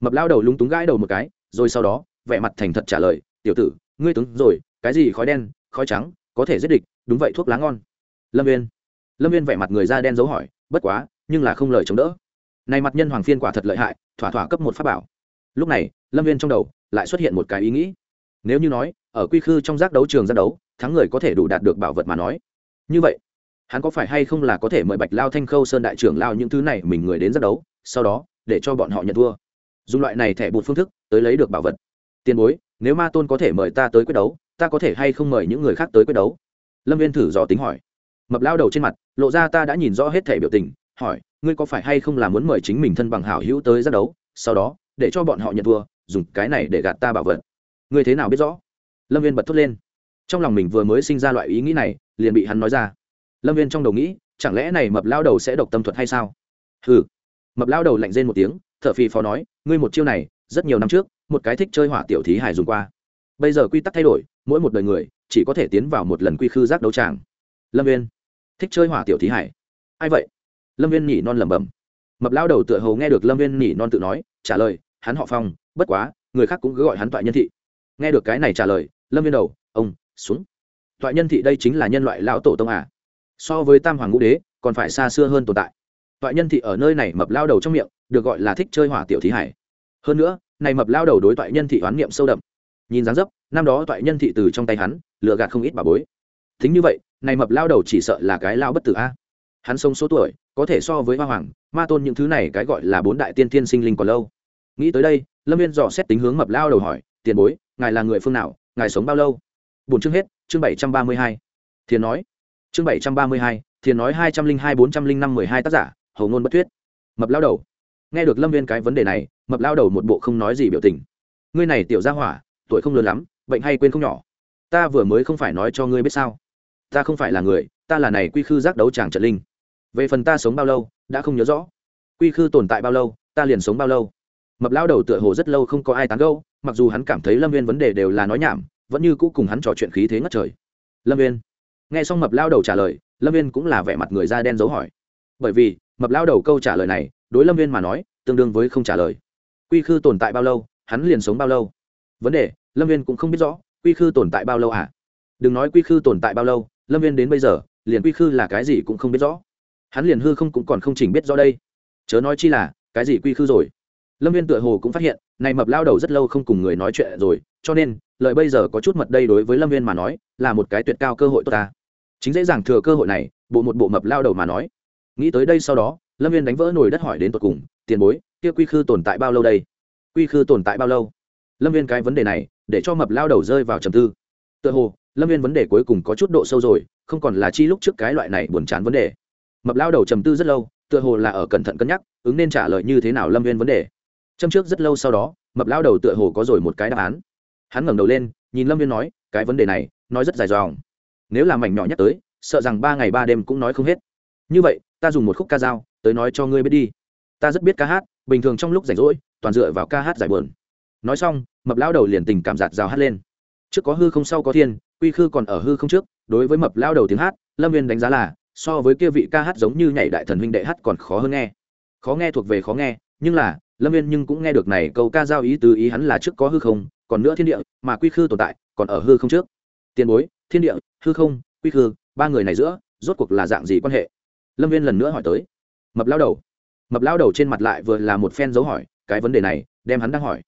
Mập lao đầu lúng túng gãi đầu một cái, rồi sau đó, vẻ mặt thành thật trả lời, tiểu tử, ngươi tướng rồi, cái gì khói đen, khói trắng, có thể giết địch, đúng vậy thuốc lá ngon. Lâm viên lâm viên vẻ mặt người da đen dấu hỏi, bất quá, nhưng là không lời chống đỡ. Này mặt nhân hoàng phiên quả thật lợi hại, thỏa thỏa cấp một pháp bảo lúc này, lâm viên trong đầu lại xuất hiện một cái ý nghĩ. Nếu như nói, ở quy khư trong giác đấu trường giác đấu, thắng người có thể đủ đạt được bảo vật mà nói. Như vậy, hắn có phải hay không là có thể mời bạch lao thanh khâu sơn đại trưởng lao những thứ này mình người đến giác đấu, sau đó để cho bọn họ nhận thua? Dùng loại này thẻ bụt phương thức tới lấy được bảo vật. Tiền bối, nếu ma tôn có thể mời ta tới quyết đấu, ta có thể hay không mời những người khác tới quyết đấu? Lâm viên thử dò tính hỏi. Mập lao đầu trên mặt lộ ra ta đã nhìn rõ hết thể biểu tình, hỏi, ngươi có phải hay không là muốn mời chính mình thân bằng hảo hữu tới giác đấu, sau đó để cho bọn họ nhận thua, dùng cái này để gạt ta bảo vật. Ngươi thế nào biết rõ? Lâm viên bật thốt lên. Trong lòng mình vừa mới sinh ra loại ý nghĩ này, liền bị hắn nói ra. Lâm viên trong đầu nghĩ, chẳng lẽ này mập lao đầu sẽ độc tâm thuật hay sao? Hừ. Mập lao đầu lạnh rên một tiếng t h ở phì phò nói, ngươi một chiêu này, rất nhiều năm trước, một cái thích chơi hỏa tiểu thí hải dùng qua. Bây giờ quy tắc thay đổi, mỗi một đời người, chỉ có thể tiến vào một lần quy khư giác đấu tràng. Lâm viên. Thích chơi hỏa tiểu thí hải. Ai vậy? Lâm viên nhỉ non lẩm bẩm. Mập lao đầu tựa hầu nghe được lâm viên nhỉ non tự nói trả lời, hắn họ phong, bất quá, người khác cũng cứ gọi hắn toại nhân thị. Nghe được cái này trả lời, lâm viên đầu, ông, xuống. Toại nhân thị đây chính là nhân loại lão tổ tông à? So với tam hoàng ngũ đế, còn phải xa xưa hơn tồn tại. Toại nhân thị ở nơi này mập lao đầu trong miệng, được gọi là thích chơi hỏa tiểu thí hải. Hơn nữa, này mập lao đầu đối toại nhân thị oán niệm sâu đậm. Nhìn dáng dấp, năm đó toại nhân thị từ trong tay hắn lựa gạt không ít bà bối. Thính như vậy, này mập lao đầu chỉ sợ là cái lao bất tử a hắn sống số tuổi, có thể so với hoa hoàng, ma tôn những thứ này cái gọi là bốn đại tiên thiên sinh linh còn lâu. Nghĩ tới đây, lâm viên dò xét tính hướng mập lao đầu hỏi, tiền bối, ngài là người phương nào, ngài sống bao lâu? Bốn chương hết, chương bảy trăm ba mươi hai. Thiền nói. Chương bảy trăm ba mươi hai, thiền nói hai trăm linh hai, bốn trăm linh năm, mười hai tác giả, hầu ngôn bất thuyết. Mập lao đầu. Nghe được lâm viên cái vấn đề này, mập lao đầu một bộ không nói gì biểu tình. Ngươi này tiểu ra hỏa, tuổi không lớn lắm, bệnh hay quên không nhỏ. Ta vừa mới không phải nói cho ngươi biết sao. Ta không phải là người, ta là này quy khư giác đấu tràng trận linh về phần ta sống bao lâu, đã không nhớ rõ. Quy khư tồn tại bao lâu, ta liền sống bao lâu. Mập lao đầu tựa hồ rất lâu không có ai tán gâu mặc dù hắn cảm thấy lâm viên vấn đề đều là nói nhảm, vẫn như cũ cùng hắn trò chuyện khí thế ngất trời. Lâm viên nghe xong mập lao đầu trả lời, lâm viên cũng là vẻ mặt người da đen dấu hỏi. Bởi vì, mập lao đầu câu trả lời này, đối lâm viên mà nói, tương đương với không trả lời. Quy khư tồn tại bao lâu, hắn liền sống bao lâu? Vấn đề, lâm viên cũng không biết rõ, quy khư tồn tại bao lâu à? Đừng nói quy khư tồn tại bao lâu, lâm viên đến bây giờ, liền quy khư là cái gì cũng không biết rõ hắn liền hư không cũng còn không chỉnh biết rõ đây. Chớ nói chi là, cái gì quy khư rồi? Lâm viên tựa hồ cũng phát hiện, này mập lao đầu rất lâu không cùng người nói chuyện rồi, cho nên lợi bây giờ có chút mật đây đối với lâm viên mà nói, là một cái tuyệt cao cơ hội tốt ta. Chính dễ dàng thừa cơ hội này, bộ một bộ mập lao đầu mà nói. Nghĩ tới đây sau đó, lâm viên đánh vỡ nồi đất hỏi đến tột cùng, tiền bối, kia quy khư tồn tại bao lâu đây? Quy khư tồn tại bao lâu? Lâm viên cái vấn đề này, để cho mập lao đầu rơi vào trầm tư. Tựa hồ, lâm viên vấn đề cuối cùng có chút độ sâu rồi, không còn là chi lúc trước cái loại này buồn chán vấn đề mập lao đầu trầm tư rất lâu, tựa hồ là ở cẩn thận cân nhắc, ứng nên trả lời như thế nào lâm viên vấn đề. Châm trước rất lâu sau đó, mập lao đầu tựa hồ có rồi một cái đáp án. Hắn ngẩng đầu lên, nhìn lâm viên nói, cái vấn đề này, nói rất dài dòng. Nếu là mảnh nhỏ nhắc tới, sợ rằng ba ngày ba đêm cũng nói không hết. Như vậy, ta dùng một khúc ca dao, tới nói cho ngươi biết đi. Ta rất biết ca hát, bình thường trong lúc rảnh rỗi, toàn dựa vào ca hát giải buồn. Nói xong, mập lao đầu liền tình cảm giạt rào hát lên. Trước có hư không, sau có thiên, quy khư còn ở hư không trước, đối với mập lao đầu tiếng hát, lâm viên đánh giá là so với kia vị ca hát giống như nhảy đại thần huynh đệ hát còn khó hơn nghe. Khó nghe thuộc về khó nghe, nhưng là, lâm viên nhưng cũng nghe được này câu ca giao ý từ ý hắn là trước có hư không, còn nữa thiên địa, mà quy khư tồn tại, còn ở hư không trước. Tiền bối, thiên địa, hư không, quy khư, ba người này giữa, rốt cuộc là dạng gì quan hệ? Lâm viên lần nữa hỏi tới. Mập lao đầu. Mập lao đầu trên mặt lại vừa là một phen dấu hỏi, cái vấn đề này, đem hắn đang hỏi.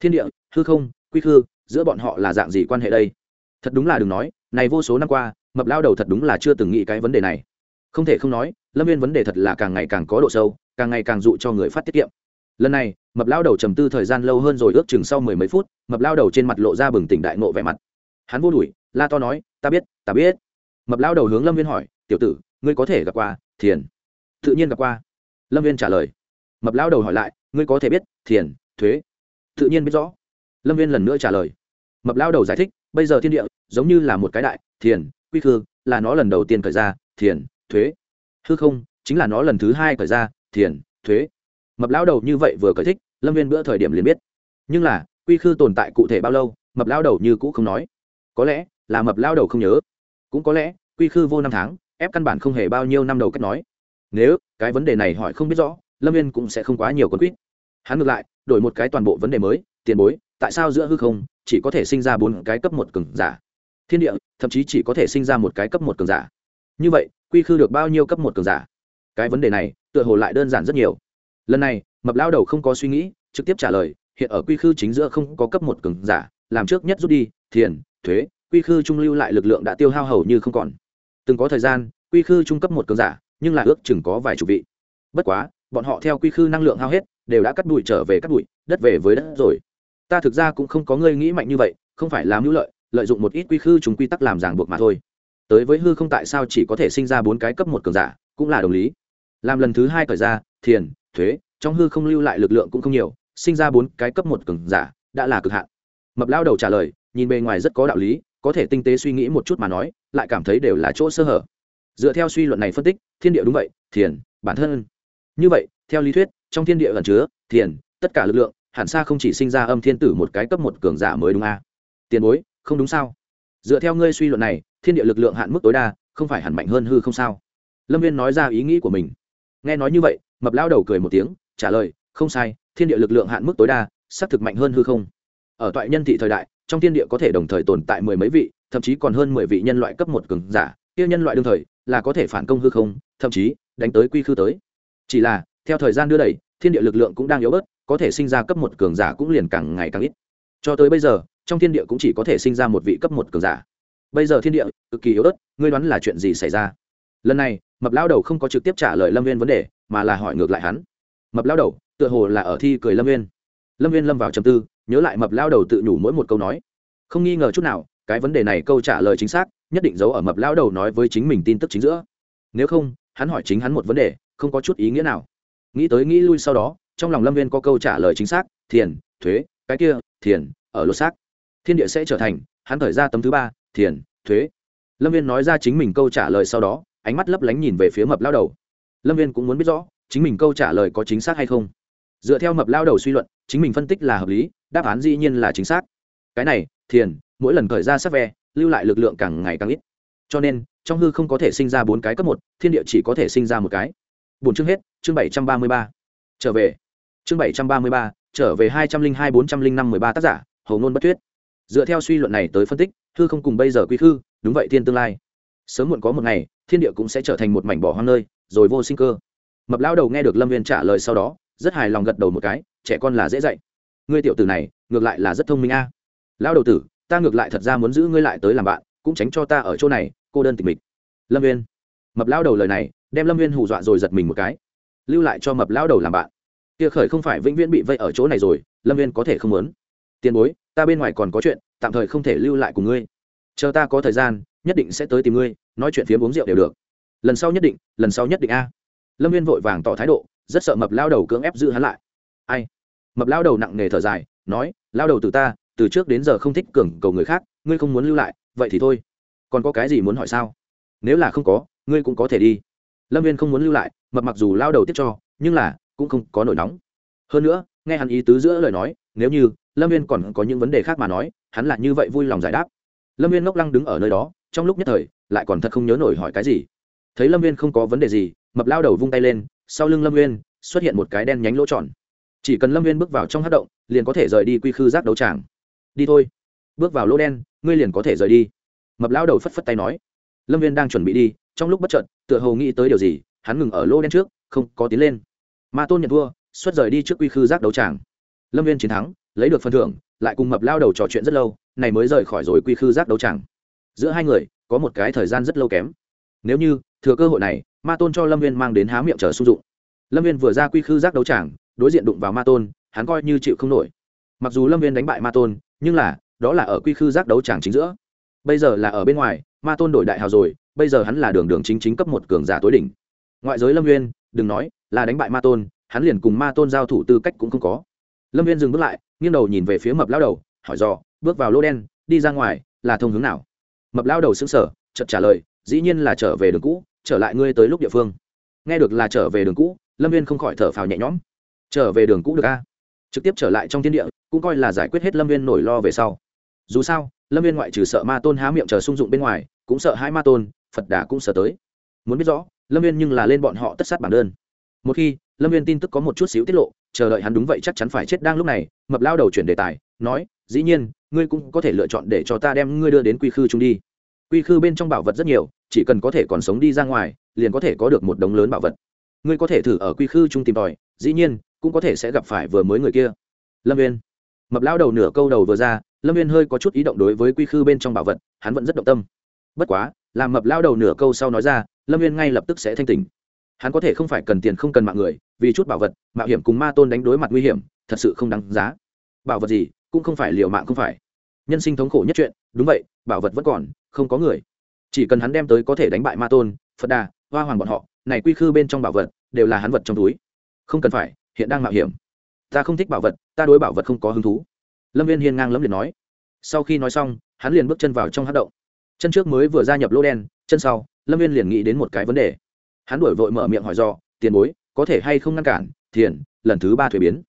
Thiên địa, hư không, quy khư, giữa bọn họ là dạng gì quan hệ đây? Thật đúng là đừng nói, này vô số năm qua, mập lao đầu thật đúng là chưa từng nghĩ cái vấn đề này không thể không nói, lâm viên vấn đề thật là càng ngày càng có độ sâu, càng ngày càng dụ cho người phát tiết kiệm. Lần này, mập lao đầu trầm tư thời gian lâu hơn rồi ước chừng sau mười mấy phút, mập lao đầu trên mặt lộ ra bừng tỉnh đại nộ vẻ mặt. Hắn vô đuổi, la to nói, ta biết ta biết. Mập lao đầu hướng lâm viên hỏi, tiểu tử, ngươi có thể gặp qua thiền? Tự nhiên gặp qua. Lâm viên trả lời. Mập lao đầu hỏi lại, ngươi có thể biết thiền, thuế? Tự nhiên biết rõ. Lâm viên lần nữa trả lời. Mập lao đầu giải thích, bây giờ thiên địa giống như là một cái đại, thiền, quy khư, là nó lần đầu tiên khởi ra, thiền thuế. Hư không, chính là nó lần thứ hai khởi ra, thiền, thuế. Mập lao đầu như vậy vừa cởi thích, lâm viên bữa thời điểm liền biết. Nhưng là, quy khư tồn tại cụ thể bao lâu, mập lao đầu như cũ không nói. Có lẽ là mập lao đầu không nhớ. Cũng có lẽ, quy khư vô năm tháng, ép căn bản không hề bao nhiêu năm đầu cách nói. Nếu, cái vấn đề này hỏi không biết rõ, lâm viên cũng sẽ không quá nhiều con quýt. Hắn ngược lại, đổi một cái toàn bộ vấn đề mới, tiền bối, tại sao giữa hư không, chỉ có thể sinh ra bốn cái cấp một cường giả? Thiên địa, thậm chí chỉ có thể sinh ra một cái cấp một cường giả. Như vậy quy khư được bao nhiêu cấp một cường giả. Cái vấn đề này, tựa hồ lại đơn giản rất nhiều. Lần này, mập lao đầu không có suy nghĩ, trực tiếp trả lời, hiện ở quy khư chính giữa không có cấp một cường giả, làm trước nhất rút đi, thiền, thuế, quy khư trung lưu lại lực lượng đã tiêu hao hầu như không còn. Từng có thời gian, quy khư trung cấp một cường giả, nhưng là ước chừng có vài chục vị. Bất quá, bọn họ theo quy khư năng lượng hao hết, đều đã cắt đùi trở về cắt đùi đất về với đất rồi. Ta thực ra cũng không có ngươi nghĩ mạnh như vậy, không phải làm hữu lợi lợi dụng một ít quy khư chúng quy tắc làm ràng buộc mà thôi tới với hư không tại sao chỉ có thể sinh ra bốn cái cấp một cường giả, cũng là đồng lý. Làm lần thứ hai thời ra, thiền, thuế, trong hư không lưu lại lực lượng cũng không nhiều, sinh ra bốn cái cấp một cường giả, đã là cực hạn. Mập lao đầu trả lời, nhìn bề ngoài rất có đạo lý, có thể tinh tế suy nghĩ một chút mà nói, lại cảm thấy đều là chỗ sơ hở. Dựa theo suy luận này phân tích, thiên địa đúng vậy, thiền, bản thân. Như vậy, theo lý thuyết, trong thiên địa ẩn chứa, thiền, tất cả lực lượng, hẳn xa không chỉ sinh ra âm thiên tử một cái cấp một cường giả mới đúng a? À? tiền bối, không đúng sao? Dựa theo ngươi suy luận này, thiên địa lực lượng hạn mức tối đa, không phải hẳn mạnh hơn hư không sao? Lâm viên nói ra ý nghĩ của mình. Nghe nói như vậy, mập lao đầu cười một tiếng, trả lời, không sai, thiên địa lực lượng hạn mức tối đa, xác thực mạnh hơn hư không. Ở toại nhân thị thời đại, trong thiên địa có thể đồng thời tồn tại mười mấy vị, thậm chí còn hơn mười vị nhân loại cấp một cường giả. Kia nhân loại đương thời, là có thể phản công hư không, thậm chí, đánh tới quy khư tới. Chỉ là, theo thời gian đưa đẩy, thiên địa lực lượng cũng đang yếu bớt, có thể sinh ra cấp một cường giả cũng liền càng ngày càng ít. Cho tới bây giờ trong thiên địa cũng chỉ có thể sinh ra một vị cấp một cường giả. Bây giờ thiên địa, cực kỳ yếu ớt, ngươi đoán là chuyện gì xảy ra? Lần này, mập lao đầu không có trực tiếp trả lời lâm viên vấn đề, mà là hỏi ngược lại hắn. Mập lao đầu, tựa hồ là ở thi cười lâm viên lâm viên lâm vào trầm tư, nhớ lại mập lao đầu tự nhủ mỗi một câu nói. Không nghi ngờ chút nào, cái vấn đề này câu trả lời chính xác, nhất định giấu ở mập lao đầu nói với chính mình tin tức chính giữa. Nếu không, hắn hỏi chính hắn một vấn đề, không có chút ý nghĩa nào. Nghĩ tới nghĩ lui sau đó, trong lòng lâm viên có câu trả lời chính xác, thiền, thuế, cái kia, thiền, ở lột xác thiên địa sẽ trở thành, hắn thời ra tấm thứ ba, thiền, thuế. Lâm viên nói ra chính mình câu trả lời sau đó, ánh mắt lấp lánh nhìn về phía mập lao đầu. Lâm viên cũng muốn biết rõ, chính mình câu trả lời có chính xác hay không. Dựa theo mập lao đầu suy luận, chính mình phân tích là hợp lý, đáp án dĩ nhiên là chính xác. Cái này, thiền, mỗi lần khởi ra sắc ve, lưu lại lực lượng càng ngày càng ít. Cho nên, trong hư không có thể sinh ra bốn cái cấp một, thiên địa chỉ có thể sinh ra một cái. Bốn chương hết, chương bảy trăm ba mươi ba. Trở về. Chương bảy trăm ba mươi ba, trở về hai trăm linh hai bốn trăm linh năm mười ba tác giả, hầu ngôn bất thuyết dựa theo suy luận này tới phân tích, hư không cùng bây giờ quy hư đúng vậy thiên tương lai. Sớm muộn có một ngày, thiên địa cũng sẽ trở thành một mảnh bỏ hoang nơi, rồi vô sinh cơ. Mập lao đầu nghe được lâm viên trả lời sau đó, rất hài lòng gật đầu một cái, trẻ con là dễ dạy. Ngươi tiểu tử này, ngược lại là rất thông minh a. À. lao đầu tử, ta ngược lại thật ra muốn giữ ngươi lại tới làm bạn, cũng tránh cho ta ở chỗ này, cô đơn tịch mịch. Lâm viên. Mập lao đầu lời này, đem lâm viên hù dọa rồi giật mình một cái. Lưu lại cho mập lao đầu làm bạn. Kia khởi không phải vĩnh viễn bị vây ở chỗ này rồi, lâm viên có thể không muốn. Tiền bối ta bên ngoài còn có chuyện, tạm thời không thể lưu lại cùng ngươi. Chờ ta có thời gian, nhất định sẽ tới tìm ngươi, nói chuyện phiếm uống rượu đều được. Lần sau nhất định, lần sau nhất định a. Lâm viên vội vàng tỏ thái độ, rất sợ mập lao đầu cưỡng ép giữ hắn lại. Ai? Mập lao đầu nặng nề thở dài, nói, lao đầu từ ta, từ trước đến giờ không thích cường cầu người khác, ngươi không muốn lưu lại, vậy thì thôi. Còn có cái gì muốn hỏi sao? Nếu là không có, ngươi cũng có thể đi. Lâm viên không muốn lưu lại, mập mặc dù lao đầu tiếp cho, nhưng là cũng không có nổi nóng. Hơn nữa, nghe hắn ý tứ giữa lời nói, nếu như lâm viên còn có những vấn đề khác mà nói, hắn là như vậy vui lòng giải đáp. Lâm viên ngốc lăng đứng ở nơi đó, trong lúc nhất thời, lại còn thật không nhớ nổi hỏi cái gì. Thấy lâm viên không có vấn đề gì, mập lao đầu vung tay lên, sau lưng lâm viên xuất hiện một cái đen nhánh lỗ tròn. Chỉ cần lâm viên bước vào trong hát động, liền có thể rời đi quy khư giác đấu tràng. Đi thôi. Bước vào lỗ đen, ngươi liền có thể rời đi. Mập lao đầu phất phất tay nói. Lâm viên đang chuẩn bị đi, trong lúc bất trợn tựa hồ nghĩ tới điều gì, hắn ngừng ở lỗ đen trước, không có tiến lên. Ma tôn nhận thua, xuất rời đi trước quy khư giác đấu tràng. Lâm viên chiến thắng lấy được phần thưởng, lại cùng mập lao đầu trò chuyện rất lâu, này mới rời khỏi rồi quy khư giác đấu tràng giữa hai người, có một cái thời gian rất lâu kém. Nếu như, thừa cơ hội này, ma tôn cho lâm viên mang đến há miệng chờ sung dụng. Lâm viên vừa ra quy khư giác đấu tràng đối diện đụng vào ma tôn, hắn coi như chịu không nổi. Mặc dù lâm viên đánh bại ma tôn, nhưng là, đó là ở quy khư giác đấu tràng chính giữa. Bây giờ là ở bên ngoài, ma tôn đổi đại hào rồi, bây giờ hắn là đường đường chính chính cấp một cường giả tối đỉnh. Ngoại giới lâm viên, đừng nói là đánh bại ma tôn, hắn liền cùng ma tôn giao thủ tư cách cũng không có lâm viên dừng bước lại, nghiêng đầu nhìn về phía mập lao đầu, hỏi dò, bước vào lô đen, đi ra ngoài, là thông hướng nào? Mập lao đầu xứng sở chợt trả lời, dĩ nhiên là trở về đường cũ, trở lại ngươi tới lúc địa phương. Nghe được là trở về đường cũ, lâm viên không khỏi thở phào nhẹ nhõm. Trở về đường cũ được a trực tiếp trở lại trong thiên địa, cũng coi là giải quyết hết lâm viên nổi lo về sau. Dù sao, lâm viên ngoại trừ sợ ma tôn há miệng chờ sung dụng bên ngoài, cũng sợ hai ma tôn, phật đà cũng sợ tới. Muốn biết rõ, lâm viên nhưng là lên bọn họ tất sát bản đơn một khi lâm viên tin tức có một chút xíu tiết lộ chờ đợi hắn đúng vậy chắc chắn phải chết đang lúc này mập lao đầu chuyển đề tài nói dĩ nhiên ngươi cũng có thể lựa chọn để cho ta đem ngươi đưa đến quy khư chúng đi quy khư bên trong bảo vật rất nhiều chỉ cần có thể còn sống đi ra ngoài liền có thể có được một đống lớn bảo vật ngươi có thể thử ở quy khư chung tìm tòi dĩ nhiên cũng có thể sẽ gặp phải vừa mới người kia lâm viên mập lao đầu nửa câu đầu vừa ra lâm viên hơi có chút ý động đối với quy khư bên trong bảo vật hắn vẫn rất động tâm bất quá làm mập lao đầu nửa câu sau nói ra lâm viên ngay lập tức sẽ thanh tỉnh hắn có thể không phải cần tiền không cần mạng người, vì chút bảo vật, mạo hiểm cùng ma tôn đánh đối mặt nguy hiểm, thật sự không đáng giá. Bảo vật gì, cũng không phải liều mạng không phải. Nhân sinh thống khổ nhất chuyện, đúng vậy, bảo vật vẫn còn, không có người. Chỉ cần hắn đem tới có thể đánh bại ma tôn, phật đà, hoa hoàng bọn họ, này quy khư bên trong bảo vật, đều là hắn vật trong túi. Không cần phải, hiện đang mạo hiểm. Ta không thích bảo vật, ta đối bảo vật không có hứng thú. Lâm viên hiên ngang lấm liền nói. Sau khi nói xong, hắn liền bước chân vào trong hát động. Chân trước mới vừa gia nhập lô đen, chân sau, lâm viên liền nghĩ đến một cái vấn đề hắn đuổi vội mở miệng hỏi do, tiền bối, có thể hay không ngăn cản? Thiền lần thứ ba thuế biến.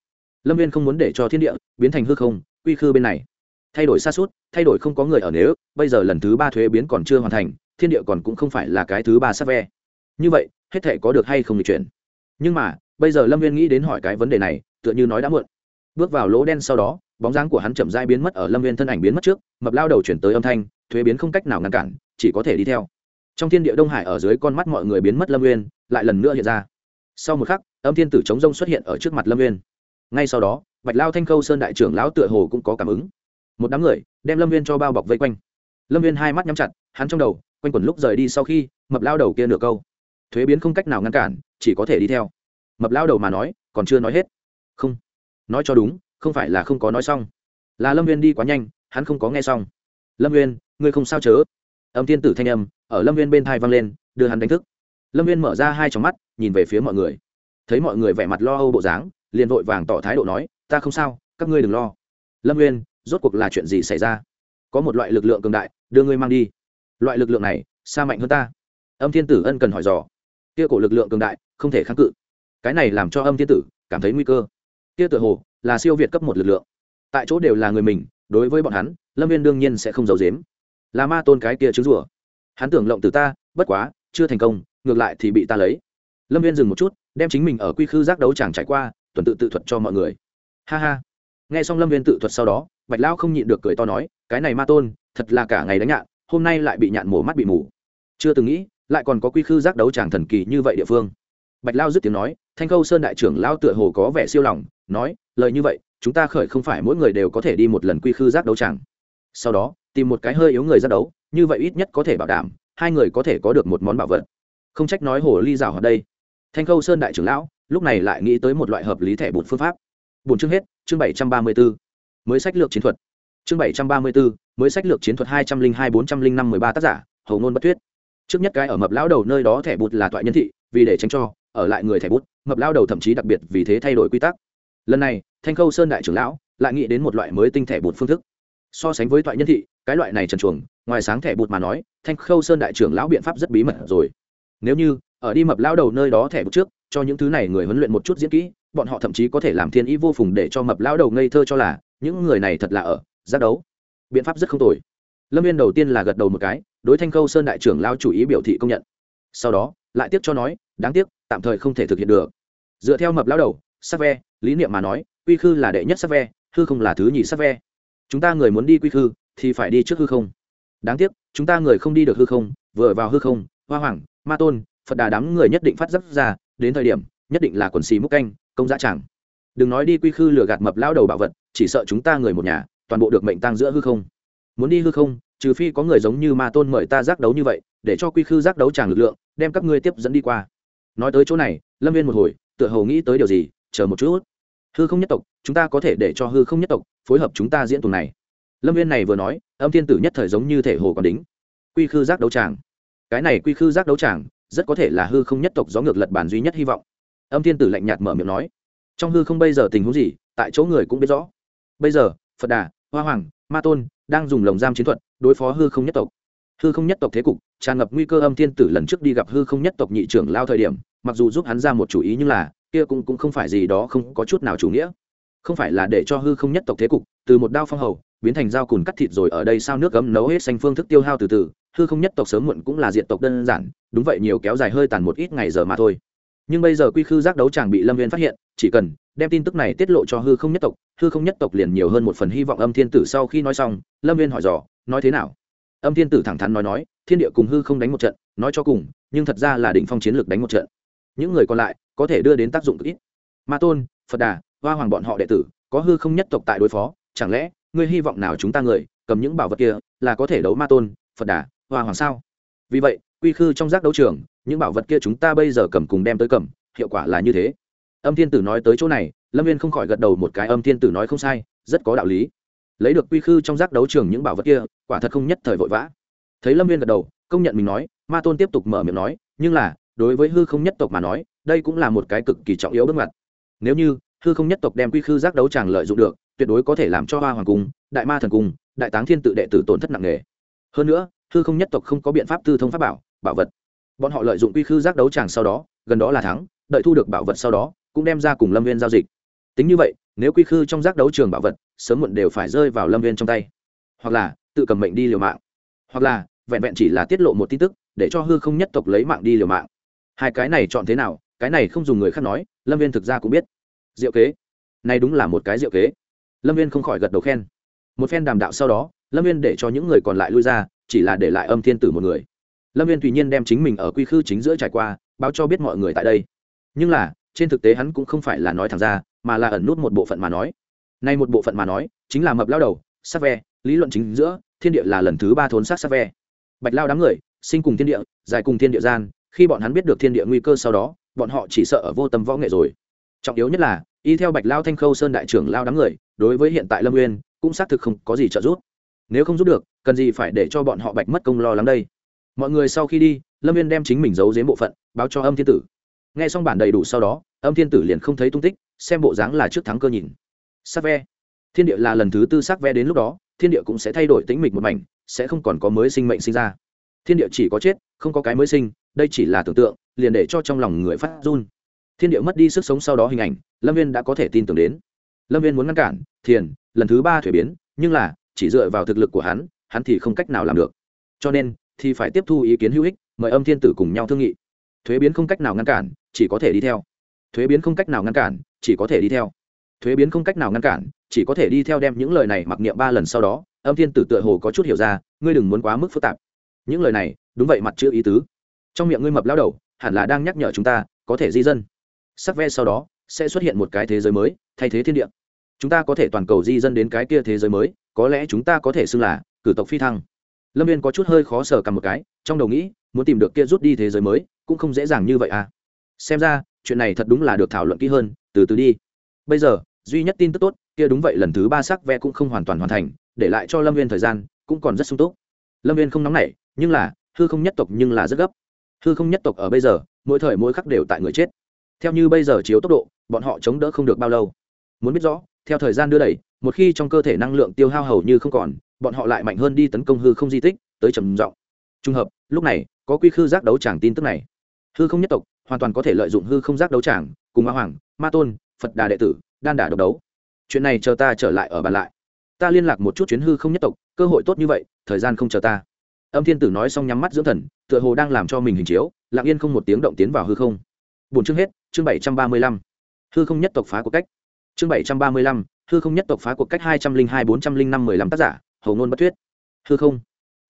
Lâm viên không muốn để cho thiên địa biến thành hư không, quy khư bên này. Thay đổi xa suốt, thay đổi không có người ở nếu, bây giờ lần thứ ba thuế biến còn chưa hoàn thành, thiên địa còn cũng không phải là cái thứ ba sát ve. Như vậy, hết thể có được hay không được chuyển nhưng mà, bây giờ lâm viên nghĩ đến hỏi cái vấn đề này, tựa như nói đã muộn. Bước vào lỗ đen sau đó, bóng dáng của hắn chậm dai biến mất ở lâm viên thân ảnh biến mất trước, mập lao đầu chuyển tới âm thanh, thuế biến không cách nào ngăn cản, chỉ có thể đi theo trong thiên địa đông hải ở dưới con mắt mọi người biến mất lâm Nguyên lại lần nữa hiện ra. Sau một khắc, âm thiên tử chống rông xuất hiện ở trước mặt lâm Nguyên ngay sau đó, bạch lao thanh khâu sơn đại trưởng lão tựa hồ cũng có cảm ứng. Một đám người đem lâm viên cho bao bọc vây quanh. Lâm viên hai mắt nhắm chặt, hắn trong đầu, quanh quẩn lúc rời đi sau khi, mập lao đầu kia nửa câu. Thuế biến không cách nào ngăn cản, chỉ có thể đi theo. Mập lao đầu mà nói, còn chưa nói hết. Không. Nói cho đúng, không phải là không có nói xong. Là lâm viên đi quá nhanh, hắn không có nghe xong. Lâm viên ngươi không sao chớ. Âm thiên tử thanh âm ở lâm viên bên thai vang lên, đưa hắn đánh thức. Lâm viên mở ra hai tròng mắt, nhìn về phía mọi người. Thấy mọi người vẻ mặt lo âu bộ dáng, liền vội vàng tỏ thái độ nói, ta không sao, các ngươi đừng lo. Lâm viên, rốt cuộc là chuyện gì xảy ra? Có một loại lực lượng cường đại, đưa ngươi mang đi. Loại lực lượng này, xa mạnh hơn ta. Âm thiên tử ân cần hỏi dò. Kia cổ lực lượng cường đại, không thể kháng cự. Cái này làm cho âm thiên tử cảm thấy nguy cơ. Kia tự hồ là siêu việt cấp một lực lượng. Tại chỗ đều là người mình, đối với bọn hắn, lâm viên đương nhiên sẽ không giấu dếm là ma tôn cái kia chứng rủa hắn tưởng lộng từ ta, bất quá, chưa thành công, ngược lại thì bị ta lấy. Lâm viên dừng một chút, đem chính mình ở quy khư giác đấu chẳng trải qua, tuần tự tự thuật cho mọi người. Ha ha. Nghe xong lâm viên tự thuật sau đó, bạch lão không nhịn được cười to nói, cái này ma tôn, thật là cả ngày đánh nhạn, hôm nay lại bị nhạn mổ mắt bị mù. Chưa từng nghĩ, lại còn có quy khư giác đấu tràng thần kỳ như vậy địa phương. Bạch lao dứt tiếng nói, thanh khâu sơn đại trưởng lao tựa hồ có vẻ siêu lòng, nói, lời như vậy, chúng ta khởi không phải mỗi người đều có thể đi một lần quy khư giác đấu tràng sau đó tìm một cái hơi yếu người ra đấu, như vậy ít nhất có thể bảo đảm hai người có thể có được một món bảo vật. Không trách nói hồ ly rào ở đây. Thanh khâu sơn đại trưởng lão, lúc này lại nghĩ tới một loại hợp lý thẻ bụt phương pháp. Bổn chương hết, chương bảy trăm ba mươi bốn mới sách lược chiến thuật. Chương bảy trăm ba mươi bốn mới sách lược chiến thuật hai trăm linh hai bốn trăm linh năm mười ba tác giả, hầu ngôn bất thuyết. Trước nhất cái ở mập lão đầu nơi đó thẻ bụt là toại nhân thị, vì để tránh cho, ở lại người thẻ bút mập lao đầu thậm chí đặc biệt vì thế thay đổi quy tắc. Lần này, thanh khâu sơn đại trưởng lão lại nghĩ đến một loại mới tinh thẻ bụt phương thức so sánh với toại nhân thị, cái loại này trần chuồng, ngoài sáng thẻ bụt mà nói, thanh khâu sơn đại trưởng lão biện pháp rất bí mật rồi. Nếu như, ở đi mập lao đầu nơi đó thẻ bút trước, cho những thứ này người huấn luyện một chút diễn kỹ, bọn họ thậm chí có thể làm thiên ý vô phùng để cho mập lão đầu ngây thơ cho là, những người này thật là ở, giác đấu. Biện pháp rất không tồi. Lâm viên đầu tiên là gật đầu một cái, đối thanh khâu sơn đại trưởng lao chủ ý biểu thị công nhận. Sau đó, lại tiếp cho nói, đáng tiếc, tạm thời không thể thực hiện được. Dựa theo mập lão đầu, sắc ve, lý niệm mà nói, uy khư là đệ nhất sắc ve, hư không là thứ nhì sắc ve chúng ta người muốn đi quy khư, thì phải đi trước hư không. Đáng tiếc, chúng ta người không đi được hư không, vừa vào hư không, hoa hoàng, ma tôn, phật đà đám người nhất định phát dấp ra, đến thời điểm, nhất định là quần xì múc canh, công dã chẳng đừng nói đi quy khư lừa gạt mập lao đầu bảo vật, chỉ sợ chúng ta người một nhà, toàn bộ được mệnh tăng giữa hư không. Muốn đi hư không, trừ phi có người giống như ma tôn mời ta giác đấu như vậy, để cho quy khư giác đấu tràng lực lượng, đem các ngươi tiếp dẫn đi qua. Nói tới chỗ này, lâm viên một hồi, tựa hồ nghĩ tới điều gì, chờ một chút. Hư không nhất tộc, chúng ta có thể để cho hư không nhất tộc phối hợp chúng ta diễn tuần này. Lâm viên này vừa nói, âm thiên tử nhất thời giống như thể hồ còn đính. Quy khư giác đấu tràng. Cái này quy khư giác đấu tràng, rất có thể là hư không nhất tộc gió ngược lật bản duy nhất hy vọng. Âm thiên tử lạnh nhạt mở miệng nói. Trong hư không bây giờ tình huống gì, tại chỗ người cũng biết rõ. Bây giờ, phật đà, hoa hoàng, ma tôn đang dùng lồng giam chiến thuật đối phó hư không nhất tộc. Hư không nhất tộc thế cục tràn ngập nguy cơ âm thiên tử lần trước đi gặp hư không nhất tộc nhị trưởng lao thời điểm, mặc dù giúp hắn ra một chủ ý nhưng là, kia cũng cũng không phải gì đó không có chút nào chủ nghĩa không phải là để cho hư không nhất tộc thế cục, từ một đao phong hầu, biến thành dao cùn cắt thịt rồi ở đây sao nước gấm nấu hết xanh phương thức tiêu hao từ từ, hư không nhất tộc sớm muộn cũng là diện tộc đơn giản, đúng vậy nhiều kéo dài hơi tàn một ít ngày giờ mà thôi. Nhưng bây giờ quy khư giác đấu chàng bị lâm viên phát hiện, chỉ cần đem tin tức này tiết lộ cho hư không nhất tộc, hư không nhất tộc liền nhiều hơn một phần hy vọng âm thiên tử sau khi nói xong, lâm viên hỏi dò, nói thế nào? Âm thiên tử thẳng thắn nói nói, thiên địa cùng hư không đánh một trận, nói cho cùng, nhưng thật ra là định phong chiến lược đánh một trận. Những người còn lại có thể đưa đến tác dụng cực ít. Ma tôn, phật đà hoa hoàng bọn họ đệ tử, có hư không nhất tộc tại đối phó, chẳng lẽ, ngươi hy vọng nào chúng ta người, cầm những bảo vật kia, là có thể đấu ma tôn, phật đà, hoa hoàng sao? Vì vậy, quy khư trong giác đấu trường, những bảo vật kia chúng ta bây giờ cầm cùng đem tới cầm, hiệu quả là như thế. Âm thiên tử nói tới chỗ này, lâm viên không khỏi gật đầu một cái, âm thiên tử nói không sai, rất có đạo lý. Lấy được quy khư trong giác đấu trường những bảo vật kia, quả thật không nhất thời vội vã. Thấy lâm viên gật đầu, công nhận mình nói, ma tôn tiếp tục mở miệng nói, nhưng là, đối với hư không nhất tộc mà nói, đây cũng là một cái cực kỳ trọng yếu bước ngoặt. Nếu như hư không nhất tộc đem quy khư giác đấu tràng lợi dụng được, tuyệt đối có thể làm cho hoa hoàng cung, đại ma thần cung, đại táng thiên tự đệ tử tổn thất nặng nề. Hơn nữa, hư không nhất tộc không có biện pháp tư thông pháp bảo bảo vật. Bọn họ lợi dụng quy khư giác đấu tràng sau đó, gần đó là thắng, đợi thu được bảo vật sau đó, cũng đem ra cùng lâm viên giao dịch. Tính như vậy, nếu quy khư trong giác đấu trường bảo vật, sớm muộn đều phải rơi vào lâm viên trong tay. Hoặc là, tự cầm mệnh đi liều mạng. Hoặc là, vẹn vẹn chỉ là tiết lộ một tin tức, để cho hư không nhất tộc lấy mạng đi liều mạng. Hai cái này chọn thế nào, cái này không dùng người khác nói, lâm viên thực ra cũng biết diệu kế. Này đúng là một cái diệu kế. Lâm viên không khỏi gật đầu khen. Một phen đàm đạo sau đó, lâm viên để cho những người còn lại lui ra, chỉ là để lại âm thiên tử một người. Lâm viên tùy nhiên đem chính mình ở quy khư chính giữa trải qua, báo cho biết mọi người tại đây. Nhưng là, trên thực tế hắn cũng không phải là nói thẳng ra, mà là ẩn nút một bộ phận mà nói. Nay một bộ phận mà nói, chính là mập lao đầu, sắc ve, lý luận chính giữa, thiên địa là lần thứ ba thốn sát sắc ve. Bạch lao đám người, sinh cùng thiên địa, dài cùng thiên địa gian, khi bọn hắn biết được thiên địa nguy cơ sau đó, bọn họ chỉ sợ ở vô tâm võ nghệ rồi trọng yếu nhất là, y theo bạch lao thanh khâu sơn đại trưởng lao đám người, đối với hiện tại lâm nguyên cũng xác thực không có gì trợ giúp. Nếu không giúp được, cần gì phải để cho bọn họ bạch mất công lo lắng đây? Mọi người sau khi đi, lâm nguyên đem chính mình giấu giếm bộ phận, báo cho âm thiên tử. Nghe xong bản đầy đủ sau đó, âm thiên tử liền không thấy tung tích, xem bộ dáng là trước thắng cơ nhìn. Sắc ve. Thiên địa là lần thứ tư sắc ve đến lúc đó, thiên địa cũng sẽ thay đổi tính mịch một mảnh, sẽ không còn có mới sinh mệnh sinh ra. Thiên địa chỉ có chết, không có cái mới sinh, đây chỉ là tưởng tượng, liền để cho trong lòng người phát run thiên địa mất đi sức sống sau đó hình ảnh, lâm viên đã có thể tin tưởng đến. Lâm viên muốn ngăn cản, thiền, lần thứ ba thuế biến, nhưng là, chỉ dựa vào thực lực của hắn hắn thì không cách nào làm được. Cho nên, thì phải tiếp thu ý kiến hữu ích, mời âm thiên tử cùng nhau thương nghị. Thuế biến không cách nào ngăn cản, chỉ có thể đi theo. Thuế biến không cách nào ngăn cản, chỉ có thể đi theo. Thuế biến không cách nào ngăn cản, chỉ có thể đi theo đem những lời này mặc niệm ba lần sau đó, âm thiên tử tựa hồ có chút hiểu ra, ngươi đừng muốn quá mức phức tạp. Những lời này, đúng vậy mặt chữ ý tứ. Trong miệng ngươi mập lao đầu, hẳn là đang nhắc nhở chúng ta, có thể di dân sắc ve sau đó, sẽ xuất hiện một cái thế giới mới, thay thế thiên địa. Chúng ta có thể toàn cầu di dân đến cái kia thế giới mới, có lẽ chúng ta có thể xưng là cử tộc phi thăng. Lâm viên có chút hơi khó sờ cầm một cái, trong đầu nghĩ, muốn tìm được kia rút đi thế giới mới, cũng không dễ dàng như vậy à. Xem ra, chuyện này thật đúng là được thảo luận kỹ hơn, từ từ đi. Bây giờ, duy nhất tin tức tốt, kia đúng vậy lần thứ ba sắc ve cũng không hoàn toàn hoàn thành, để lại cho lâm viên thời gian, cũng còn rất sung túc. Lâm viên không nóng nảy, nhưng là, hư không nhất tộc nhưng là rất gấp. Hư không nhất tộc ở bây giờ, mỗi thời mỗi khắc đều tại người chết theo như bây giờ chiếu tốc độ, bọn họ chống đỡ không được bao lâu. Muốn biết rõ, theo thời gian đưa đẩy, một khi trong cơ thể năng lượng tiêu hao hầu như không còn, bọn họ lại mạnh hơn đi tấn công hư không di tích, tới trầm trọng trùng hợp, lúc này, có quy khư giác đấu tràng tin tức này. Hư không nhất tộc, hoàn toàn có thể lợi dụng hư không giác đấu tràng, cùng ma hoàng, ma tôn, phật đà đệ tử, đan đả độc đấu. Chuyện này chờ ta trở lại ở bàn lại. Ta liên lạc một chút chuyến hư không nhất tộc, cơ hội tốt như vậy, thời gian không chờ ta. Âm thiên tử nói xong nhắm mắt dưỡng thần, tựa hồ đang làm cho mình hình chiếu, lặng yên không một tiếng động tiến vào hư không. Bốn chương hết chương bảy trăm ba mươi lăm. Hư không nhất tộc phá cuộc cách. Chương bảy trăm ba mươi lăm, hư không nhất tộc phá cuộc cách hai trăm linh hai bốn trăm linh năm mười lăm tác giả, hầu ngôn bất thuyết. Hư không.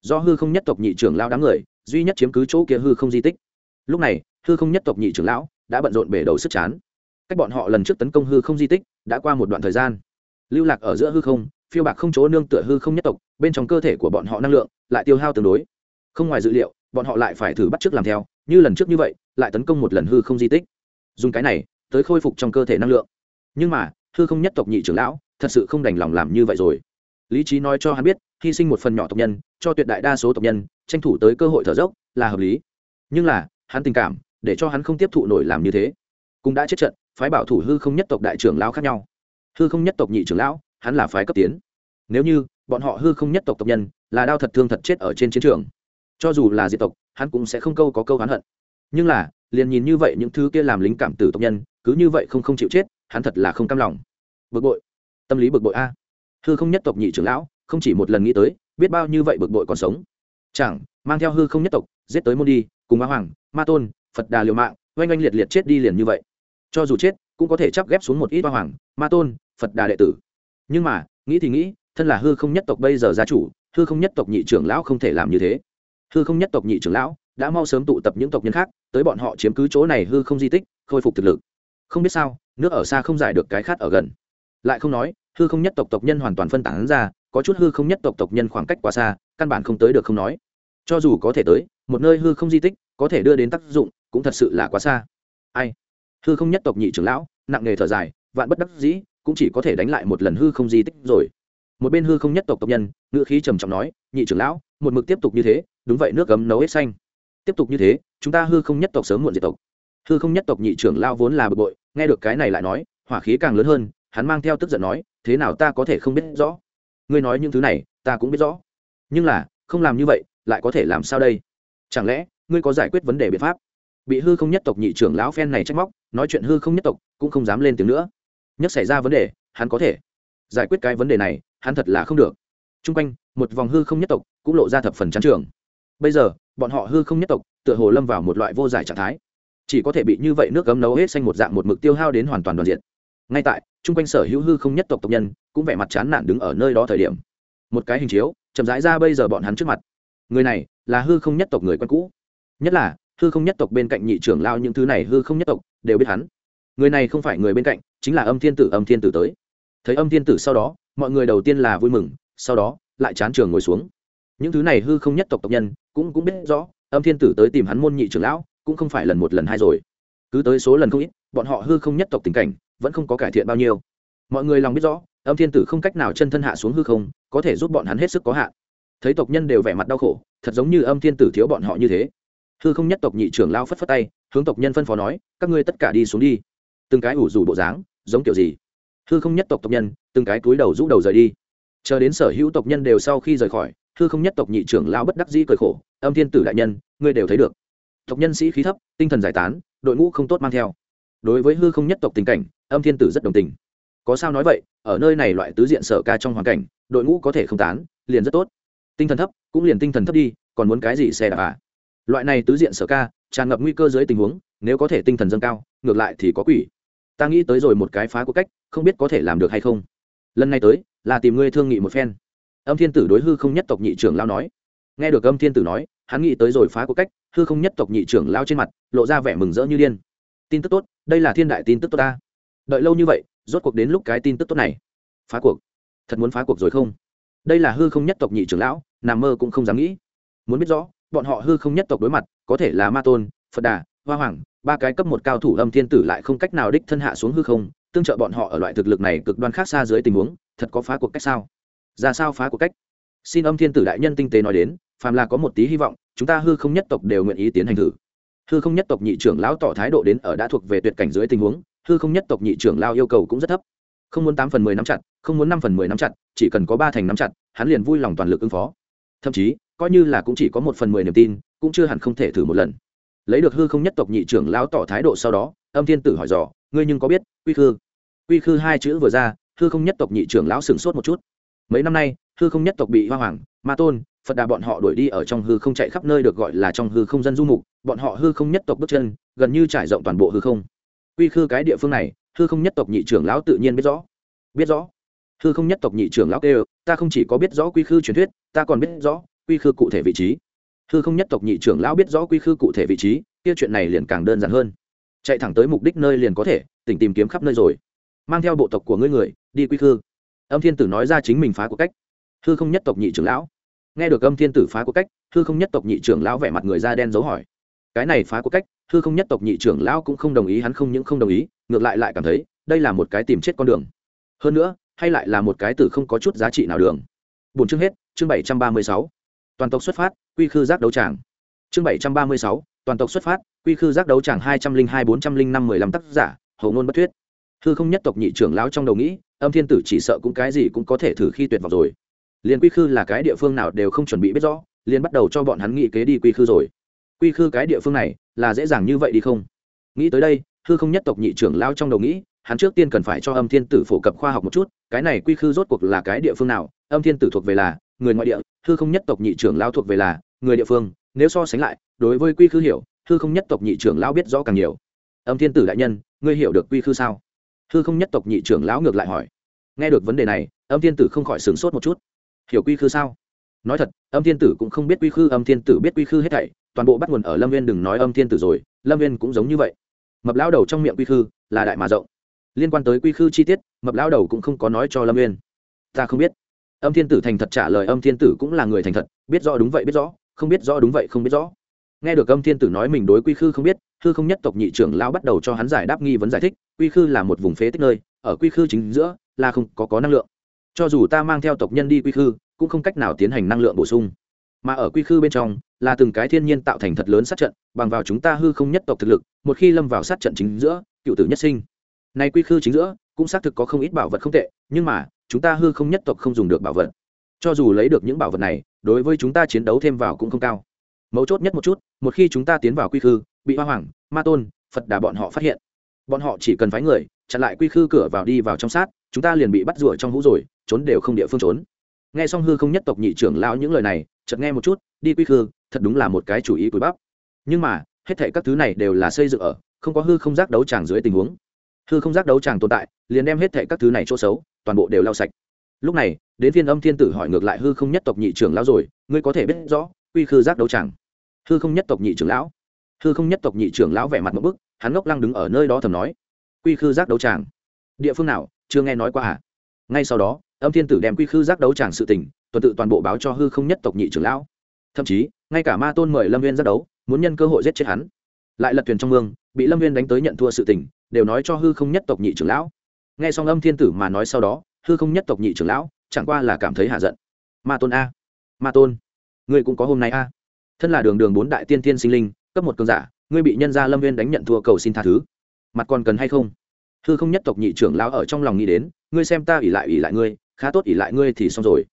Do hư không nhất tộc nhị trưởng lao đám người, duy nhất chiếm cứ chỗ kia hư không di tích. Lúc này, hư không nhất tộc nhị trưởng lão đã bận rộn bể đầu sức chán. Cách bọn họ lần trước tấn công hư không di tích đã qua một đoạn thời gian. Lưu lạc ở giữa hư không, phiêu bạc không chỗ nương tựa hư không nhất tộc, bên trong cơ thể của bọn họ năng lượng lại tiêu hao tương đối. Không ngoài dự liệu, bọn họ lại phải thử bắt chước làm theo, như lần trước như vậy, lại tấn công một lần hư không di tích dùng cái này tới khôi phục trong cơ thể năng lượng. Nhưng mà, hư không nhất tộc nhị trưởng lão thật sự không đành lòng làm như vậy rồi. Lý trí nói cho hắn biết, hy sinh một phần nhỏ tộc nhân, cho tuyệt đại đa số tộc nhân, tranh thủ tới cơ hội thở dốc là hợp lý. Nhưng là, hắn tình cảm, để cho hắn không tiếp thụ nổi làm như thế. Cũng đã chết trận, phái bảo thủ hư không nhất tộc đại trưởng lão khác nhau. Hư không nhất tộc nhị trưởng lão, hắn là phái cấp tiến. Nếu như, bọn họ hư không nhất tộc tộc nhân, là đau thật thương thật chết ở trên chiến trường. Cho dù là diệt tộc, hắn cũng sẽ không câu có câu hắn hận. Nhưng là liền nhìn như vậy những thứ kia làm lính cảm tử tộc nhân, cứ như vậy không không chịu chết, hắn thật là không cam lòng. Bực bội. Tâm lý bực bội a. Hư không nhất tộc nhị trưởng lão, không chỉ một lần nghĩ tới, biết bao như vậy bực bội còn sống. Chẳng, mang theo hư không nhất tộc, giết tới môn đi, cùng ma hoàng, ma tôn, phật đà liều mạng, oanh oanh liệt liệt chết đi liền như vậy. Cho dù chết, cũng có thể chắp ghép xuống một ít ma hoàng, ma tôn, phật đà đệ tử. Nhưng mà, nghĩ thì nghĩ, thân là hư không nhất tộc bây giờ gia chủ, hư không nhất tộc nhị trưởng lão không thể làm như thế. Hư không nhất tộc nhị trưởng lão đã mau sớm tụ tập những tộc nhân khác tới bọn họ chiếm cứ chỗ này hư không di tích, khôi phục thực lực. Không biết sao, nước ở xa không giải được cái khát ở gần. Lại không nói, hư không nhất tộc tộc nhân hoàn toàn phân tán ra, có chút hư không nhất tộc tộc nhân khoảng cách quá xa, căn bản không tới được không nói. Cho dù có thể tới, một nơi hư không di tích, có thể đưa đến tác dụng, cũng thật sự là quá xa. Ai? Hư không nhất tộc nhị trưởng lão, nặng nề thở dài, vạn bất đắc dĩ, cũng chỉ có thể đánh lại một lần hư không di tích rồi. Một bên hư không nhất tộc tộc nhân, ngữ khí trầm trọng nói, nhị trưởng lão, một mực tiếp tục như thế, đúng vậy, nước gấm nấu hết xanh tiếp tục như thế, chúng ta hư không nhất tộc sớm muộn diệt tộc. Hư không nhất tộc nhị trưởng lao vốn là bực bội, nghe được cái này lại nói, hỏa khí càng lớn hơn, hắn mang theo tức giận nói, thế nào ta có thể không biết rõ? Ngươi nói những thứ này, ta cũng biết rõ. Nhưng là, không làm như vậy, lại có thể làm sao đây? Chẳng lẽ, ngươi có giải quyết vấn đề biện pháp? Bị hư không nhất tộc nhị trưởng lão phen này trách móc, nói chuyện hư không nhất tộc cũng không dám lên tiếng nữa. Nhất xảy ra vấn đề, hắn có thể giải quyết cái vấn đề này, hắn thật là không được. T r u n g quanh, một vòng hư không nhất tộc cũng lộ ra thập phần chán trường. Bây giờ bọn họ hư không nhất tộc, tựa hồ lâm vào một loại vô giải trạng thái. Chỉ có thể bị như vậy nước cấm nấu hết xanh một dạng một mực tiêu hao đến hoàn toàn toàn diện. Ngay tại, chung quanh sở hữu hư không nhất tộc tộc nhân cũng vẻ mặt chán nản đứng ở nơi đó thời điểm. Một cái hình chiếu, chậm rãi ra bây giờ bọn hắn trước mặt. Người này là hư không nhất tộc người quen cũ. Nhất là, hư không nhất tộc bên cạnh nhị trưởng lao những thứ này hư không nhất tộc đều biết hắn. Người này không phải người bên cạnh, chính là âm thiên tử, âm thiên tử tới. Thấy âm thiên tử sau đó, mọi người đầu tiên là vui mừng, sau đó lại chán trường ngồi xuống. Những thứ này hư không nhất tộc tộc nhân cũng cũng biết rõ, âm thiên tử tới tìm hắn môn nhị trưởng lão, cũng không phải lần một lần hai rồi. Cứ tới số lần không ít, bọn họ hư không nhất tộc tình cảnh, vẫn không có cải thiện bao nhiêu. Mọi người lòng biết rõ, âm thiên tử không cách nào chân thân hạ xuống hư không, có thể giúp bọn hắn hết sức có hạn. Thấy tộc nhân đều vẻ mặt đau khổ, thật giống như âm thiên tử thiếu bọn họ như thế. Hư không nhất tộc nhị trưởng lao phất phất tay, hướng tộc nhân phân phó nói, các ngươi tất cả đi xuống đi. Từng cái ủ rủ bộ dáng, giống kiểu gì? Hư không nhất tộc tộc nhân, từng cái túi đầu rũ đầu rời đi. Chờ đến sở hữu tộc nhân đều sau khi rời khỏi hư không nhất tộc nhị trưởng lao bất đắc dĩ cười khổ, âm thiên tử đại nhân, ngươi đều thấy được. Tộc nhân sĩ khí thấp, tinh thần giải tán, đội ngũ không tốt mang theo. Đối với hư không nhất tộc tình cảnh, âm thiên tử rất đồng tình. Có sao nói vậy, ở nơi này loại tứ diện sở ca trong hoàn cảnh, đội ngũ có thể không tán, liền rất tốt. Tinh thần thấp, cũng liền tinh thần thấp đi, còn muốn cái gì xe đạp à? Loại này tứ diện sở ca, tràn ngập nguy cơ dưới tình huống, nếu có thể tinh thần dâng cao, ngược lại thì có quỷ. Ta nghĩ tới rồi một cái phá của cách, không biết có thể làm được hay không. Lần này tới, là tìm ngươi thương nghị một phen âm thiên tử đối hư không nhất tộc nhị trưởng lao nói. Nghe được âm thiên tử nói, hắn nghĩ tới rồi phá cuộc cách, hư không nhất tộc nhị trưởng lao trên mặt, lộ ra vẻ mừng rỡ như điên. Tin tức tốt, đây là thiên đại tin tức tốt ta. Đợi lâu như vậy, rốt cuộc đến lúc cái tin tức tốt này. Phá cuộc. Thật muốn phá cuộc rồi không? Đây là hư không nhất tộc nhị trưởng lão, nằm mơ cũng không dám nghĩ. Muốn biết rõ, bọn họ hư không nhất tộc đối mặt, có thể là ma tôn, phật đà, hoa hoàng, ba cái cấp một cao thủ âm thiên tử lại không cách nào đích thân hạ xuống hư không, tương trợ bọn họ ở loại thực lực này cực đoan khác xa dưới tình huống, thật có phá cuộc cách sao? Ra sao phá của cách. Xin âm thiên tử đại nhân tinh tế nói đến, phàm là có một tí hy vọng, chúng ta hư không nhất tộc đều nguyện ý tiến hành thử. Hư không nhất tộc nhị trưởng lão tỏ thái độ đến ở đã thuộc về tuyệt cảnh dưới tình huống, hư không nhất tộc nhị trưởng lao yêu cầu cũng rất thấp. Không muốn tám phần mười nắm chặt, không muốn năm phần mười nắm chặt, chỉ cần có ba thành nắm chặt, hắn liền vui lòng toàn lực ứng phó. Thậm chí, coi như là cũng chỉ có một phần mười niềm tin, cũng chưa hẳn không thể thử một lần. Lấy được hư không nhất tộc nhị trưởng lão tỏ thái độ sau đó, âm thiên tử hỏi dò, ngươi nhưng có biết, quy khư? Quy khư hai chữ vừa ra, hư không nhất tộc nhị trưởng lão sửng sốt một chút mấy năm nay, hư không nhất tộc bị hoa hoàng, ma tôn, phật đà bọn họ đuổi đi ở trong hư không chạy khắp nơi được gọi là trong hư không dân du mục. Bọn họ hư không nhất tộc bước chân, gần như trải rộng toàn bộ hư không. Quy khư cái địa phương này, hư không nhất tộc nhị trưởng lão tự nhiên biết rõ. Biết rõ. Hư không nhất tộc nhị trưởng lão kêu, ta không chỉ có biết rõ quy khư truyền thuyết, ta còn biết rõ quy khư cụ thể vị trí. Hư không nhất tộc nhị trưởng lão biết rõ quy khư cụ thể vị trí, kia chuyện này liền càng đơn giản hơn. Chạy thẳng tới mục đích nơi liền có thể, tỉnh tìm kiếm khắp nơi rồi. Mang theo bộ tộc của ngươi người, đi quy khư âm thiên tử nói ra chính mình phá của cách. Hư không nhất tộc nhị trưởng lão. Nghe được âm thiên tử phá của cách, hư không nhất tộc nhị trưởng lão vẻ mặt người da đen dấu hỏi. Cái này phá của cách, hư không nhất tộc nhị trưởng lão cũng không đồng ý, hắn không những không đồng ý, ngược lại lại cảm thấy, đây là một cái tìm chết con đường. Hơn nữa, hay lại là một cái từ không có chút giá trị nào đường. Bốn chương hết, chương bảy trăm ba mươi sáu. Toàn tộc xuất phát, quy khư giác đấu tràng. Chương bảy trăm ba mươi sáu, toàn tộc xuất phát, quy khư giác đấu tràng hai trăm linh hai bốn trăm linh năm mười lăm tác giả hầu ngôn bất thuyết hư không nhất tộc nhị trưởng lão trong đầu nghĩ, âm thiên tử chỉ sợ cũng cái gì cũng có thể thử khi tuyệt vọng rồi. Liền quy khư là cái địa phương nào đều không chuẩn bị biết rõ, liền bắt đầu cho bọn hắn nghĩ kế đi quy khư rồi. Quy khư cái địa phương này là dễ dàng như vậy đi không? Nghĩ tới đây, hư không nhất tộc nhị trưởng lão trong đầu nghĩ, hắn trước tiên cần phải cho âm thiên tử phổ cập khoa học một chút, cái này quy khư rốt cuộc là cái địa phương nào? Âm thiên tử thuộc về là người ngoại địa, hư không nhất tộc nhị trưởng lão thuộc về là người địa phương. Nếu so sánh lại, đối với quy khư hiểu, hư không nhất tộc nhị trưởng lão biết rõ càng nhiều. Âm thiên tử đại nhân, ngươi hiểu được quy khư sao? Hư không nhất tộc nhị trưởng lão ngược lại hỏi. Nghe được vấn đề này, âm thiên tử không khỏi sửng sốt một chút. Hiểu quy khư sao? Nói thật, âm thiên tử cũng không biết quy khư, âm thiên tử biết quy khư hết thảy, toàn bộ bắt nguồn ở lâm viên đừng nói âm thiên tử rồi, lâm viên cũng giống như vậy. Mập lao đầu trong miệng quy khư là đại mà rộng. Liên quan tới quy khư chi tiết, mập lao đầu cũng không có nói cho lâm viên. Ta không biết. Âm thiên tử thành thật trả lời, âm thiên tử cũng là người thành thật, biết rõ đúng vậy biết rõ, không biết rõ đúng vậy không biết rõ. Nghe được âm thiên tử nói mình đối quy khư không biết hư không nhất tộc nhị trưởng lao bắt đầu cho hắn giải đáp nghi vấn giải thích, quy khư là một vùng phế tích nơi, ở quy khư chính giữa là không có có năng lượng. Cho dù ta mang theo tộc nhân đi quy khư, cũng không cách nào tiến hành năng lượng bổ sung. Mà ở quy khư bên trong, là từng cái thiên nhiên tạo thành thật lớn sát trận, bằng vào chúng ta hư không nhất tộc thực lực, một khi lâm vào sát trận chính giữa, cựu tử nhất sinh. Nay quy khư chính giữa, cũng xác thực có không ít bảo vật không tệ, nhưng mà, chúng ta hư không nhất tộc không dùng được bảo vật. Cho dù lấy được những bảo vật này, đối với chúng ta chiến đấu thêm vào cũng không cao. Mấu chốt nhất một chút, một khi chúng ta tiến vào quy khư bị hoa hoàng, ma tôn, phật đà bọn họ phát hiện. Bọn họ chỉ cần phái người, chặn lại quy khư cửa vào đi vào trong sát, chúng ta liền bị bắt rủa trong hũ rồi, trốn đều không địa phương trốn. Nghe xong hư không nhất tộc nhị trưởng lão những lời này, chợt nghe một chút, đi quy khư, thật đúng là một cái chủ ý cúi bắp. Nhưng mà, hết thảy các thứ này đều là xây dựng ở, không có hư không giác đấu tràng dưới tình huống. Hư không giác đấu tràng tồn tại, liền đem hết thảy các thứ này chỗ xấu, toàn bộ đều lau sạch. Lúc này, đến phiên âm thiên tử hỏi ngược lại hư không nhất tộc nhị trưởng lão rồi, ngươi có thể biết rõ quy khư giác đấu tràng? Hư không nhất tộc nhị trưởng lão hư không nhất tộc nhị trưởng lão vẻ mặt một bức, hắn ngốc lăng đứng ở nơi đó thầm nói, quy khư giác đấu tràng. Địa phương nào? Chưa nghe nói qua à? Ngay sau đó, âm thiên tử đem quy khư giác đấu tràng sự tình, tuần tự toàn bộ báo cho hư không nhất tộc nhị trưởng lão. Thậm chí, ngay cả ma tôn mời lâm viên giác đấu, muốn nhân cơ hội giết chết hắn. Lại lật thuyền trong mương, bị lâm viên đánh tới nhận thua sự tình, đều nói cho hư không nhất tộc nhị trưởng lão. Nghe xong âm thiên tử mà nói sau đó, hư không nhất tộc nhị trưởng lão chẳng qua là cảm thấy hạ giận. Ma tôn a, ma tôn, ngươi cũng có hôm nay a. Thân là đường đường bốn đại tiên tiên sinh linh cấp một cường giả, ngươi bị nhân gia lâm viên đánh nhận thua cầu xin tha thứ. Mặt còn cần hay không? Hư không nhất tộc nhị trưởng lão ở trong lòng nghĩ đến, ngươi xem ta ỉ lại ỉ lại ngươi, khá tốt ỉ lại ngươi thì xong rồi.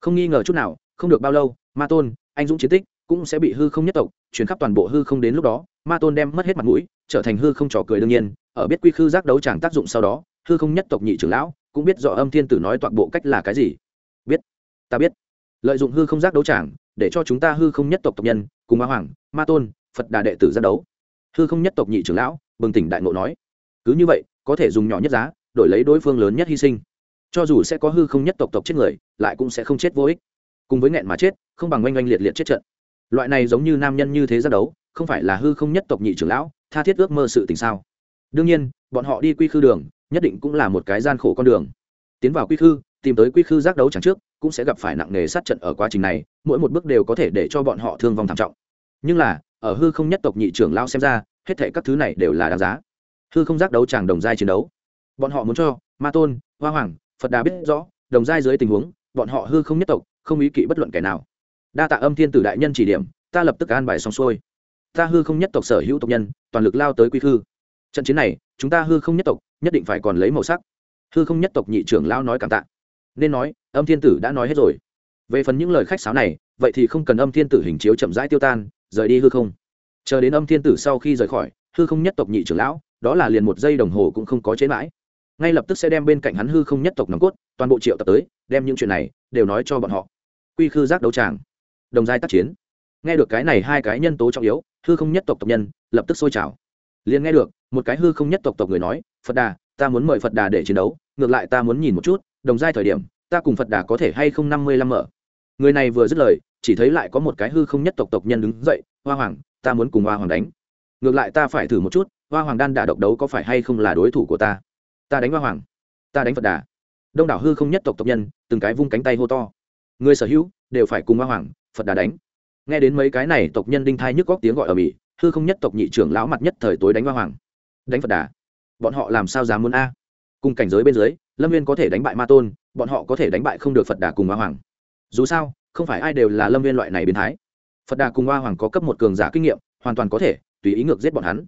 Không nghi ngờ chút nào, không được bao lâu, ma tôn, anh dũng chiến tích cũng sẽ bị hư không nhất tộc chuyển khắp toàn bộ hư không đến lúc đó. Ma tôn đem mất hết mặt mũi, trở thành hư không trò cười đương nhiên, ở biết quy khư giác đấu chẳng tác dụng sau đó, hư không nhất tộc nhị trưởng lão cũng biết rõ âm thiên tử nói toàn bộ cách là cái gì. Biết. Ta biết. Lợi dụng hư không giác đấu chẳng để cho chúng ta hư không nhất tộc tộc nhân, cùng ma hoàng, ma tôn phật đà đệ tử ra đấu. Hư không nhất tộc nhị trưởng lão, bừng tỉnh đại ngộ nói, cứ như vậy, có thể dùng nhỏ nhất giá, đổi lấy đối phương lớn nhất hy sinh. Cho dù sẽ có hư không nhất tộc tộc chết người, lại cũng sẽ không chết vô ích. Cùng với nghẹn mà chết, không bằng oanh oanh liệt liệt chết trận. Loại này giống như nam nhân như thế ra đấu, không phải là hư không nhất tộc nhị trưởng lão, tha thiết ước mơ sự tình sao? Đương nhiên, bọn họ đi quy khư đường, nhất định cũng là một cái gian khổ con đường. Tiến vào quy khư, tìm tới quy khư giác đấu chẳng trước, cũng sẽ gặp phải nặng nề sát trận ở quá trình này, mỗi một bước đều có thể để cho bọn họ thương vong thảm trọng. Nhưng là ở hư không nhất tộc nhị trưởng lao xem ra, hết thể các thứ này đều là đáng giá. Hư không giác đấu chàng đồng giai chiến đấu. Bọn họ muốn cho, ma tôn, hoa hoàng, phật đà biết rõ, đồng giai dưới tình huống, bọn họ hư không nhất tộc, không ý kỵ bất luận kẻ nào. Đa tạ âm thiên tử đại nhân chỉ điểm, ta lập tức an bài xong xuôi. Ta hư không nhất tộc sở hữu tộc nhân, toàn lực lao tới quy khư trận chiến này, chúng ta hư không nhất tộc, nhất định phải còn lấy màu sắc. Hư không nhất tộc nhị trưởng lao nói cảm tạ. Nên nói, âm thiên tử đã nói hết rồi. Về phần những lời khách sáo này, vậy thì không cần âm thiên tử hình chiếu chậm rãi tiêu tan rời đi hư không. Chờ đến âm thiên tử sau khi rời khỏi, hư không nhất tộc nhị trưởng lão, đó là liền một giây đồng hồ cũng không có chế mãi. Ngay lập tức sẽ đem bên cạnh hắn hư không nhất tộc nòng cốt, toàn bộ triệu tập tới, đem những chuyện này đều nói cho bọn họ. Quy khư giác đấu tràng, đồng giai tác chiến. Nghe được cái này hai cái nhân tố trọng yếu, hư không nhất tộc tộc nhân lập tức sôi trào. Liền nghe được, một cái hư không nhất tộc tộc người nói, phật đà, ta muốn mời phật đà để chiến đấu, ngược lại ta muốn nhìn một chút, đồng giai thời điểm, ta cùng phật đà có thể hay không năm mươi lăm mở? Người này vừa dứt lời chỉ thấy lại có một cái hư không nhất tộc tộc nhân đứng dậy, hoa hoàng, ta muốn cùng hoa hoàng đánh. Ngược lại ta phải thử một chút, hoa hoàng đan đả độc đấu có phải hay không là đối thủ của ta? Ta đánh hoa hoàng, ta đánh phật đà. Đông đảo hư không nhất tộc tộc nhân, từng cái vung cánh tay hô to. Người sở hữu, đều phải cùng hoa hoàng, phật đà đánh. Nghe đến mấy cái này, tộc nhân đinh thai nhức góc tiếng gọi ở mỹ, hư không nhất tộc nhị trưởng lão mặt nhất thời tối đánh hoa hoàng. Đánh phật đà? Bọn họ làm sao dám muốn a? Cùng cảnh giới bên dưới, lâm viên có thể đánh bại ma tôn, bọn họ có thể đánh bại không được phật đà cùng hoa hoàng. Dù sao không phải ai đều là lâm viên loại này biến thái. Phật đà cùng hoa hoàng có cấp một cường giả kinh nghiệm, hoàn toàn có thể, tùy ý ngược giết bọn hắn.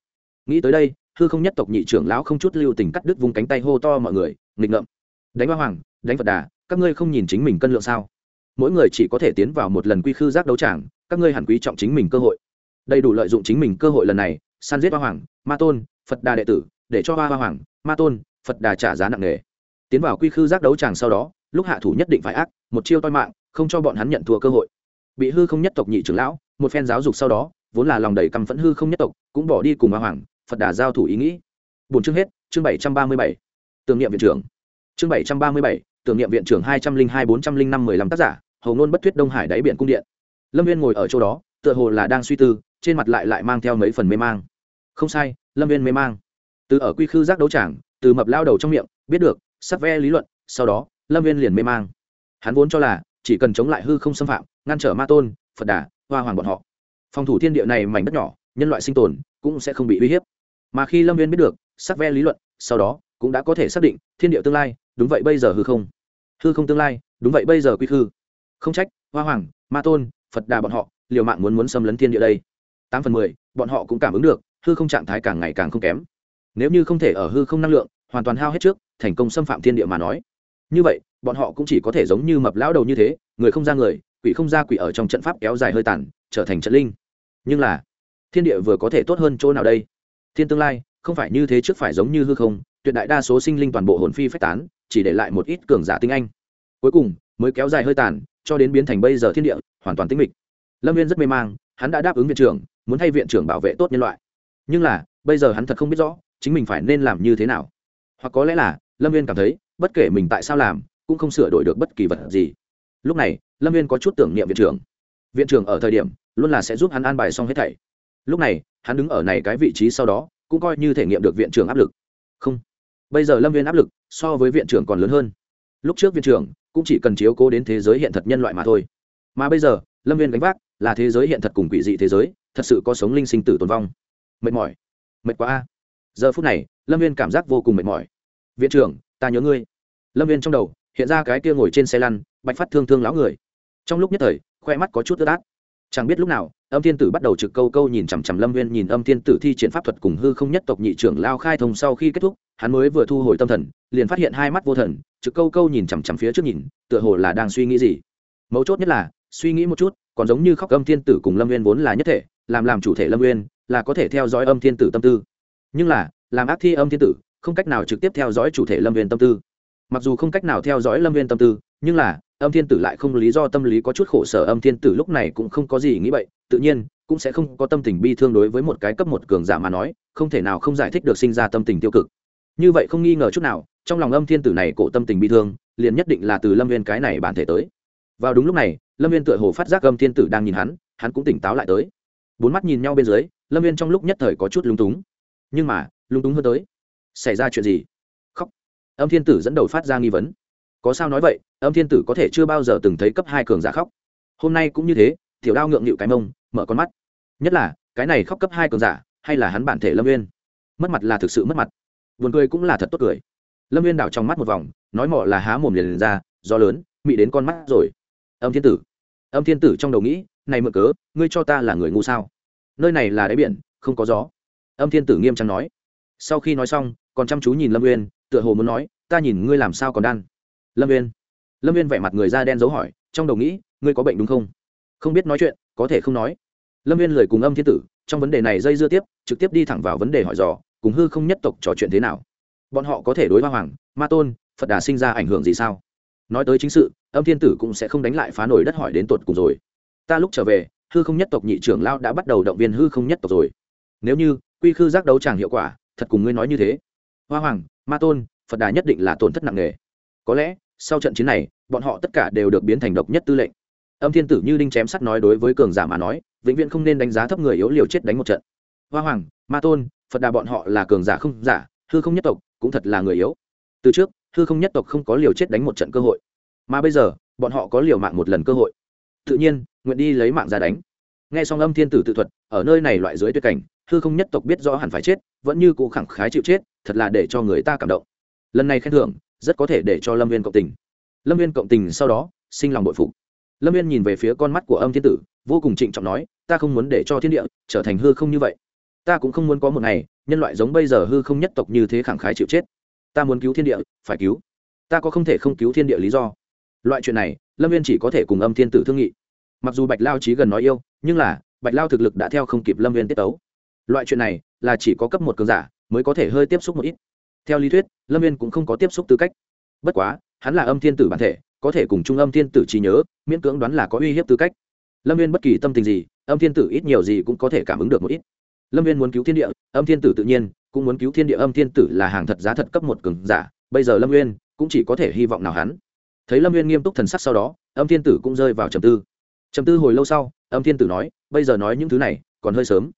Nghĩ tới đây, hư không nhất tộc nhị trưởng lão không chút lưu tình cắt đứt vùng cánh tay hô to mọi người, nghịch ngợm. Đánh hoa hoàng, đánh phật đà, các ngươi không nhìn chính mình cân lượng sao? Mỗi người chỉ có thể tiến vào một lần quy khư giác đấu tràng, các ngươi hẳn quý trọng chính mình cơ hội. Đầy đủ lợi dụng chính mình cơ hội lần này, săn giết hoa hoàng, ma tôn, phật đà đệ tử, để cho hoa hoa hoàng, ma tôn, phật đà trả giá nặng nề. Tiến vào quy khư giác đấu tràng sau đó, lúc hạ thủ nhất định phải ác, một chiêu toi mạng không cho bọn hắn nhận thua cơ hội. Bị hư không nhất tộc nhị trưởng lão, một phen giáo dục sau đó, vốn là lòng đầy căm phẫn hư không nhất tộc, cũng bỏ đi cùng ba hoàng, phật đà giao thủ ý nghĩ. Bốn chương hết, chương bảy trăm ba mươi bảy. Tưởng niệm viện trưởng. Chương bảy trăm ba mươi bảy, tưởng niệm viện trưởng hai trăm linh hai bốn trăm linh năm mười lăm tác giả, hầu ngôn bất thuyết đông hải đáy biển cung điện. Lâm viên ngồi ở chỗ đó, tựa hồ là đang suy tư, trên mặt lại lại mang theo mấy phần mê mang. Không sai, lâm viên mê mang. Từ ở quy khư giác đấu tràng, từ mập lao đầu trong miệng, biết được sắp ve lý luận, sau đó, lâm viên liền mê mang. Hắn vốn cho là chỉ cần chống lại hư không xâm phạm, ngăn trở ma tôn, phật đà, hoa hoàng bọn họ. Phòng thủ thiên địa này mảnh đất nhỏ, nhân loại sinh tồn cũng sẽ không bị uy hiếp. Mà khi lâm viên biết được, sắc ve lý luận, sau đó cũng đã có thể xác định thiên địa tương lai, đúng vậy bây giờ hư không. Hư không tương lai, đúng vậy bây giờ quy khư. Không trách, hoa hoàng, ma tôn, phật đà bọn họ, liều mạng muốn muốn xâm lấn thiên địa đây. Tám phần mười, bọn họ cũng cảm ứng được, hư không trạng thái càng ngày càng không kém. Nếu như không thể ở hư không năng lượng, hoàn toàn hao hết trước, thành công xâm phạm thiên địa mà nói như vậy, bọn họ cũng chỉ có thể giống như mập lão đầu như thế, người không ra người, quỷ không ra quỷ ở trong trận pháp kéo dài hơi tàn, trở thành trận linh. Nhưng là, thiên địa vừa có thể tốt hơn chỗ nào đây? Thiên tương lai, không phải như thế trước phải giống như hư không, tuyệt đại đa số sinh linh toàn bộ hồn phi phách tán, chỉ để lại một ít cường giả tinh anh. Cuối cùng, mới kéo dài hơi tàn, cho đến biến thành bây giờ thiên địa, hoàn toàn tinh mịch. Lâm viên rất mê mang, hắn đã đáp ứng viện trưởng, muốn thay viện trưởng bảo vệ tốt nhân loại. Nhưng là, bây giờ hắn thật không biết rõ, chính mình phải nên làm như thế nào. Hoặc có lẽ là, lâm viên cảm thấy bất kể mình tại sao làm, cũng không sửa đổi được bất kỳ vật gì. Lúc này, lâm viên có chút tưởng niệm viện trưởng. Viện trưởng ở thời điểm, luôn là sẽ giúp hắn an bài xong hết thảy. Lúc này, hắn đứng ở này cái vị trí sau đó, cũng coi như thể nghiệm được viện trưởng áp lực. Không. Bây giờ lâm viên áp lực, so với viện trưởng còn lớn hơn. Lúc trước viện trưởng, cũng chỉ cần chiếu cố đến thế giới hiện thật nhân loại mà thôi. Mà bây giờ, lâm viên gánh vác, là thế giới hiện thật cùng quỷ dị thế giới, thật sự có sống linh sinh tử tồn vong. Mệt mỏi. Mệt quá a. Giờ phút này, lâm viên cảm giác vô cùng mệt mỏi. Viện trưởng ta nhớ ngươi. Lâm viên trong đầu hiện ra cái kia ngồi trên xe lăn, bạch phát thương thương láo người. Trong lúc nhất thời, khoe mắt có chút ướt át. Chẳng biết lúc nào, âm thiên tử bắt đầu trực câu câu nhìn chằm chằm lâm viên, nhìn âm thiên tử thi triển pháp thuật cùng hư không nhất tộc nhị trưởng lao khai thông sau khi kết thúc, hắn mới vừa thu hồi tâm thần, liền phát hiện hai mắt vô thần, trực câu câu nhìn chằm chằm phía trước nhìn, tựa hồ là đang suy nghĩ gì. Mấu chốt nhất là, suy nghĩ một chút, còn giống như khóc âm thiên tử cùng lâm viên vốn là nhất thể, làm làm chủ thể lâm viên, là có thể theo dõi âm thiên tử tâm tư. Nhưng là, làm ác thi âm thiên tử không cách nào trực tiếp theo dõi chủ thể lâm viên tâm tư. Mặc dù không cách nào theo dõi lâm viên tâm tư, nhưng là, âm thiên tử lại không lý do tâm lý có chút khổ sở. Âm thiên tử lúc này cũng không có gì nghĩ vậy tự nhiên, cũng sẽ không có tâm tình bi thương đối với một cái cấp một cường giả mà nói, không thể nào không giải thích được sinh ra tâm tình tiêu cực. Như vậy không nghi ngờ chút nào, trong lòng âm thiên tử này cổ tâm tình bi thương, liền nhất định là từ lâm viên cái này bản thể tới. Vào đúng lúc này, lâm viên tựa hồ phát giác âm thiên tử đang nhìn hắn hắn cũng tỉnh táo lại tới. Bốn mắt nhìn nhau bên dưới, lâm viên trong lúc nhất thời có chút lung túng. Nhưng mà lung túng hơn tới xảy ra chuyện gì? Khóc. Âm thiên tử dẫn đầu phát ra nghi vấn. Có sao nói vậy âm thiên tử có thể chưa bao giờ từng thấy cấp hai cường giả khóc. Hôm nay cũng như thế tiểu đao ngượng nghịu cái mông mở con mắt. Nhất là cái này khóc cấp hai cường giả hay là hắn bản thể lâm viên mất mặt là thực sự mất mặt. Buồn cười cũng là thật tốt cười. Lâm viên đảo trong mắt một vòng nói mỏ là há mồm liền, liền ra do lớn mị đến con mắt rồi. Âm thiên tử. Âm thiên tử trong đầu nghĩ này mượn cớ ngươi cho ta là người ngu sao? Nơi này là đáy biển không có gió. Âm thiên tử nghiêm trang nói. Sau khi nói xong còn chăm chú nhìn lâm uyên, tựa hồ muốn nói, ta nhìn ngươi làm sao còn đan. Lâm uyên lâm uyên vẻ mặt người da đen dấu hỏi, trong đầu nghĩ, ngươi có bệnh đúng không? Không biết nói chuyện, có thể không nói. Lâm viên lời cùng âm thiên tử, trong vấn đề này dây dưa tiếp, trực tiếp đi thẳng vào vấn đề hỏi dò, cùng hư không nhất tộc trò chuyện thế nào? Bọn họ có thể đối hoa hoàng, ma tôn, phật đà sinh ra ảnh hưởng gì sao? Nói tới chính sự, âm thiên tử cũng sẽ không đánh lại phá nổi đất hỏi đến tột cùng rồi. Ta lúc trở về, hư không nhất tộc nhị trưởng lao đã bắt đầu động viên hư không nhất tộc rồi. Nếu như quy khư giác đấu chẳng hiệu quả, thật cùng ngươi nói như thế hoa hoàng, ma tôn, phật đà nhất định là tổn thất nặng nề. Có lẽ, sau trận chiến này, bọn họ tất cả đều được biến thành độc nhất tư lệnh. Âm thiên tử như đinh chém sắt nói đối với cường giả mà nói, vĩnh viễn không nên đánh giá thấp người yếu liều chết đánh một trận. Hoa hoàng, ma tôn, phật đà bọn họ là cường giả không giả, hư không nhất tộc cũng thật là người yếu. Từ trước, hư không nhất tộc không có liều chết đánh một trận cơ hội. Mà bây giờ, bọn họ có liều mạng một lần cơ hội. Tự nhiên, nguyện đi lấy mạng ra đánh. Nghe xong âm thiên tử tự thuật, ở nơi này loại dưới tuyệt cảnh, hư không nhất tộc biết rõ hẳn phải chết, vẫn như cụ khẳng khái chịu chết thật là để cho người ta cảm động. Lần này khen thưởng, rất có thể để cho lâm viên cộng tình. Lâm viên cộng tình sau đó, sinh lòng bội phục. Lâm viên nhìn về phía con mắt của âm thiên tử, vô cùng trịnh trọng nói, ta không muốn để cho thiên địa trở thành hư không như vậy. Ta cũng không muốn có một ngày, nhân loại giống bây giờ hư không nhất tộc như thế khẳng khái chịu chết. Ta muốn cứu thiên địa, phải cứu. Ta có không thể không cứu thiên địa lý do. Loại chuyện này, lâm viên chỉ có thể cùng âm thiên tử thương nghị. Mặc dù bạch lao trí gần nói yêu, nhưng là, bạch lao thực lực đã theo không kịp lâm viên tiết tấu. Loại chuyện này là chỉ có cấp một cường giả mới có thể hơi tiếp xúc một ít. Theo lý thuyết, lâm viên cũng không có tiếp xúc tư cách. Bất quá, hắn là âm thiên tử bản thể, có thể cùng trung âm thiên tử trí nhớ, miễn cưỡng đoán là có uy hiếp tư cách. Lâm viên bất kỳ tâm tình gì, âm thiên tử ít nhiều gì cũng có thể cảm ứng được một ít. Lâm viên muốn cứu thiên địa, âm thiên tử tự nhiên, cũng muốn cứu thiên địa âm thiên tử là hàng thật giá thật cấp một cường giả. Bây giờ lâm viên cũng chỉ có thể hy vọng nào hắn. Thấy lâm viên nghiêm túc thần sắc sau đó, âm thiên tử cũng rơi vào trầm tư. Trầm tư hồi lâu sau, âm thiên tử nói, bây giờ nói những thứ này còn hơi sớm.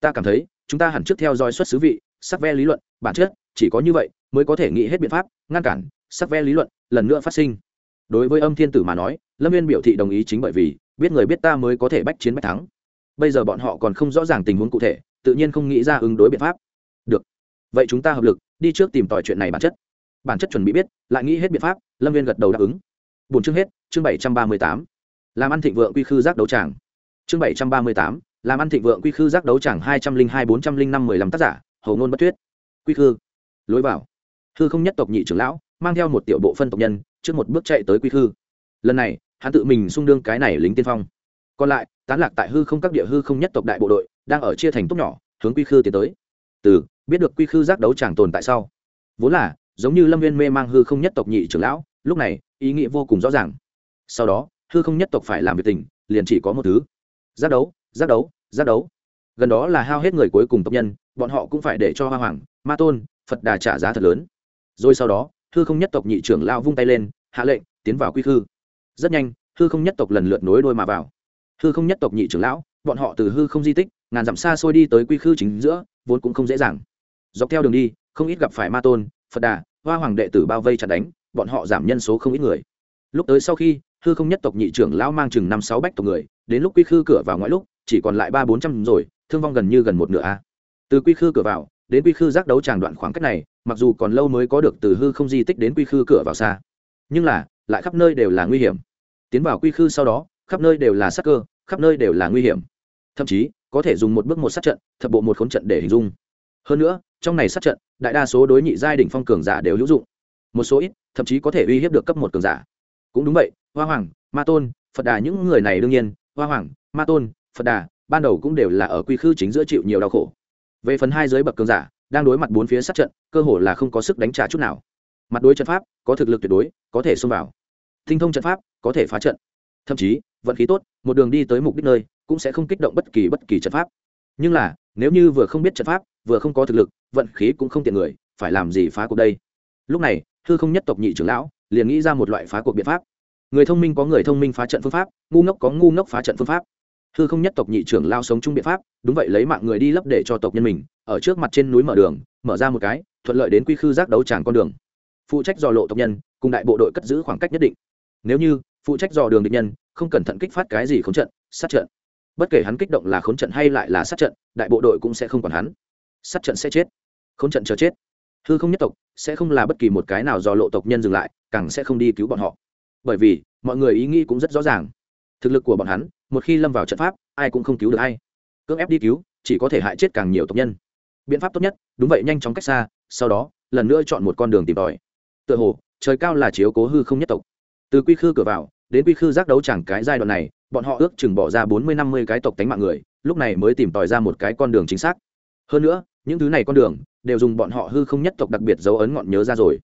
Ta cảm thấy, chúng ta hẳn trước theo dõi xuất xứ vị sắc ve lý luận, bản chất chỉ có như vậy mới có thể nghĩ hết biện pháp ngăn cản sắc ve lý luận lần nữa phát sinh. Đối với âm thiên tử mà nói, lâm viên biểu thị đồng ý chính bởi vì biết người biết ta mới có thể bách chiến bách thắng. Bây giờ bọn họ còn không rõ ràng tình huống cụ thể, tự nhiên không nghĩ ra ứng đối biện pháp. Được. Vậy chúng ta hợp lực, đi trước tìm tòi chuyện này bản chất. Bản chất chuẩn bị biết, lại nghĩ hết biện pháp, lâm viên gật đầu đáp ứng. Bốn chương hết, chương bảy trăm ba mươi tám. Làm ăn thịnh vượng quy khư giác đấu tràng. Chương bảy trăm ba mươi tám, làm ăn thịnh vượng quy khư giác đấu tràng hai trăm linh hai bốn trăm linh năm mười lăm tác giả hầu ngôn bất thuyết. Quy khư. Lối vào. Hư không nhất tộc nhị trưởng lão, mang theo một tiểu bộ phân tộc nhân, trước một bước chạy tới quy khư. Lần này, hắn tự mình xung đương cái này lính tiên phong. Còn lại, tán lạc tại hư không các địa hư không nhất tộc đại bộ đội, đang ở chia thành tốc nhỏ, hướng quy khư tiến tới. Từ, biết được quy khư giác đấu chẳng tồn tại sau. Vốn là, giống như lâm viên mê mang hư không nhất tộc nhị trưởng lão, lúc này, ý nghĩa vô cùng rõ ràng. Sau đó, hư không nhất tộc phải làm việc tình, liền chỉ có một thứ. Giác đấu giác đấu giác đấu. Gần đó là hao hết người cuối cùng tộc nhân bọn họ cũng phải để cho hoa hoàng, ma tôn, phật đà trả giá thật lớn. Rồi sau đó, hư không nhất tộc nhị trưởng lao vung tay lên, hạ lệnh, tiến vào quy khư. Rất nhanh, hư không nhất tộc lần lượt nối đôi mà vào. Hư không nhất tộc nhị trưởng lão, bọn họ từ hư không di tích, ngàn dặm xa xôi đi tới quy khư chính giữa, vốn cũng không dễ dàng. Dọc theo đường đi, không ít gặp phải ma tôn, phật đà, hoa hoàng đệ tử bao vây chặt đánh, bọn họ giảm nhân số không ít người. Lúc tới sau khi, hư không nhất tộc nhị trưởng lão mang chừng năm sáu bách tộc người, đến lúc quy khư cửa vào ngoại lúc, chỉ còn lại ba bốn trăm rồi, thương vong gần như gần một nửa a từ quy khư cửa vào, đến quy khư giác đấu tràng đoạn khoảng cách này, mặc dù còn lâu mới có được từ hư không di tích đến quy khư cửa vào xa. Nhưng là, lại khắp nơi đều là nguy hiểm. Tiến vào quy khư sau đó, khắp nơi đều là sắc cơ, khắp nơi đều là nguy hiểm. Thậm chí, có thể dùng một bước một sát trận, thập bộ một khốn trận để hình dung. Hơn nữa, trong này sát trận, đại đa số đối nhị giai đỉnh phong cường giả đều hữu dụng. Một số ít, thậm chí có thể uy hiếp được cấp một cường giả. Cũng đúng vậy, hoa hoàng, ma tôn, phật đà những người này đương nhiên, hoa hoàng, ma tôn, phật đà, ban đầu cũng đều là ở quy khư chính giữa chịu nhiều đau khổ về phần hai giới bậc cường giả, đang đối mặt bốn phía sát trận, cơ hồ là không có sức đánh trả chút nào. Mặt đối trận pháp, có thực lực tuyệt đối, có thể xông vào. Tinh thông trận pháp, có thể phá trận. Thậm chí, vận khí tốt, một đường đi tới mục đích nơi, cũng sẽ không kích động bất kỳ bất kỳ trận pháp. Nhưng là, nếu như vừa không biết trận pháp, vừa không có thực lực, vận khí cũng không tiện người, phải làm gì phá cuộc đây? Lúc này, hư không nhất tộc nhị trưởng lão, liền nghĩ ra một loại phá cuộc biện pháp. Người thông minh có người thông minh phá trận phương pháp, ngu ngốc có ngu ngốc phá trận phương pháp hư không nhất tộc nhị trưởng lao sống chung biện pháp, đúng vậy lấy mạng người đi lấp để cho tộc nhân mình, ở trước mặt trên núi mở đường, mở ra một cái, thuận lợi đến quy khư giác đấu tràng con đường. Phụ trách dò lộ tộc nhân, cùng đại bộ đội cất giữ khoảng cách nhất định. Nếu như, phụ trách dò đường địch nhân, không cẩn thận kích phát cái gì khốn trận, sát trận. Bất kể hắn kích động là khốn trận hay lại là sát trận, đại bộ đội cũng sẽ không còn hắn. Sát trận sẽ chết. Khốn trận chờ chết. Hư không nhất tộc sẽ không là bất kỳ một cái nào do lộ tộc nhân dừng lại, càng sẽ không đi cứu bọn họ. Bởi vì, mọi người ý nghĩ cũng rất rõ ràng. Thực lực của bọn hắn một khi lâm vào trận pháp, ai cũng không cứu được ai. Cưỡng ép đi cứu, chỉ có thể hại chết càng nhiều tộc nhân. Biện pháp tốt nhất, đúng vậy, nhanh chóng cách xa, sau đó, lần nữa chọn một con đường tìm tòi. Tựa hồ, trời cao là chiếu cố hư không nhất tộc. Từ quy khư cửa vào, đến quy khư giác đấu chẳng cái giai đoạn này, bọn họ ước chừng bỏ ra bốn mươi năm mươi cái tộc tánh mạng người, lúc này mới tìm tòi ra một cái con đường chính xác. Hơn nữa, những thứ này con đường, đều dùng bọn họ hư không nhất tộc đặc biệt dấu ấn ngọn nhớ ra rồi.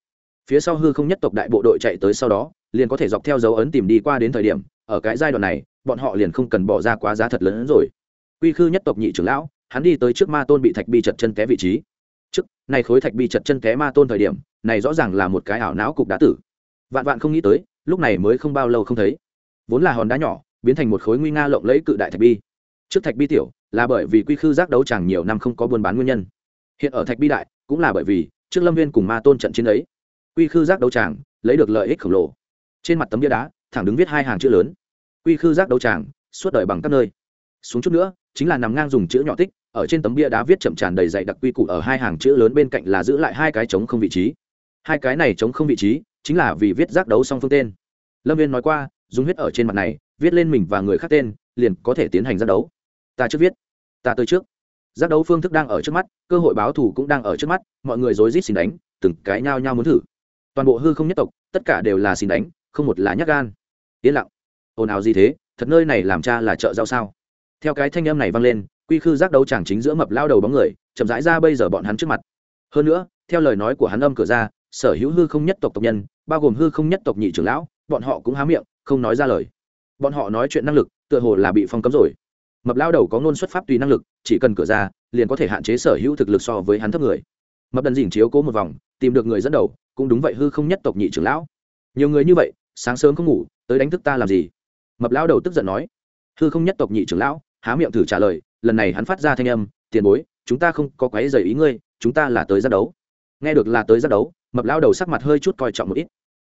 Phía sau hư không nhất tộc đại bộ đội chạy tới sau đó, liền có thể dọc theo dấu ấn tìm đi qua đến thời điểm, ở cái giai đoạn này bọn họ liền không cần bỏ ra quá giá thật lớn hơn rồi. Quy khư nhất tộc nhị trưởng lão, hắn đi tới trước ma tôn bị thạch bi chật chân té vị trí. Trước, này khối thạch bi chật chân té ma tôn thời điểm, này rõ ràng là một cái ảo não cục đá tử. Vạn vạn không nghĩ tới, lúc này mới không bao lâu không thấy. Vốn là hòn đá nhỏ, biến thành một khối nguy nga lộng lẫy cự đại thạch bi. Trước thạch bi tiểu, là bởi vì quy khư giác đấu chẳng nhiều năm không có buôn bán nguyên nhân. Hiện ở thạch bi đại, cũng là bởi vì, trước lâm viên cùng ma tôn trận chiến ấy, quy khư giác đấu tràng lấy được lợi ích khổng lồ. Trên mặt tấm bia đá, thẳng đứng viết hai hàng chữ lớn quy khư giác đấu tràng, suốt đời bằng các nơi. Xuống chút nữa, chính là nằm ngang dùng chữ nhỏ tích, ở trên tấm bia đá viết chậm tràn đầy dày đặc quy củ ở hai hàng chữ lớn bên cạnh là giữ lại hai cái trống không vị trí. Hai cái này trống không vị trí, chính là vì viết giác đấu song phương tên. Lâm viên nói qua, dùng huyết ở trên mặt này, viết lên mình và người khác tên, liền có thể tiến hành giác đấu. Ta trước viết, ta tới trước. Giác đấu phương thức đang ở trước mắt, cơ hội báo thù cũng đang ở trước mắt, mọi người rối rít xin đánh, từng cái nhao nhao muốn thử. Toàn bộ hư không nhất tộc, tất cả đều là xin đánh, không một là nhắc gan. Yên lặng ồn ào gì thế, thật nơi này làm cha là chợ rau sao? Theo cái thanh âm này vang lên, quy khư giác đấu chẳng chính giữa mập lao đầu bóng người, chậm rãi ra bây giờ bọn hắn trước mặt. Hơn nữa, theo lời nói của hắn âm cửa ra, sở hữu hư không nhất tộc tộc nhân, bao gồm hư không nhất tộc nhị trưởng lão, bọn họ cũng há miệng, không nói ra lời. Bọn họ nói chuyện năng lực, tựa hồ là bị phong cấm rồi. Mập lao đầu có ngôn xuất pháp tùy năng lực, chỉ cần cửa ra, liền có thể hạn chế sở hữu thực lực so với hắn thấp người. Mập đần dỉn chiếu cố một vòng, tìm được người dẫn đầu, cũng đúng vậy hư không nhất tộc nhị trưởng lão. Nhiều người như vậy, sáng sớm không ngủ, tới đánh thức ta làm gì? Mập Lão đầu tức giận nói, hư không nhất tộc nhị trưởng lão, há miệng thử trả lời, lần này hắn phát ra thanh âm, tiền bối, chúng ta không có quái dày ý ngươi, chúng ta là tới giác đấu. Nghe được là tới giác đấu, mập Lão đầu sắc mặt hơi chút coi trọng một ít.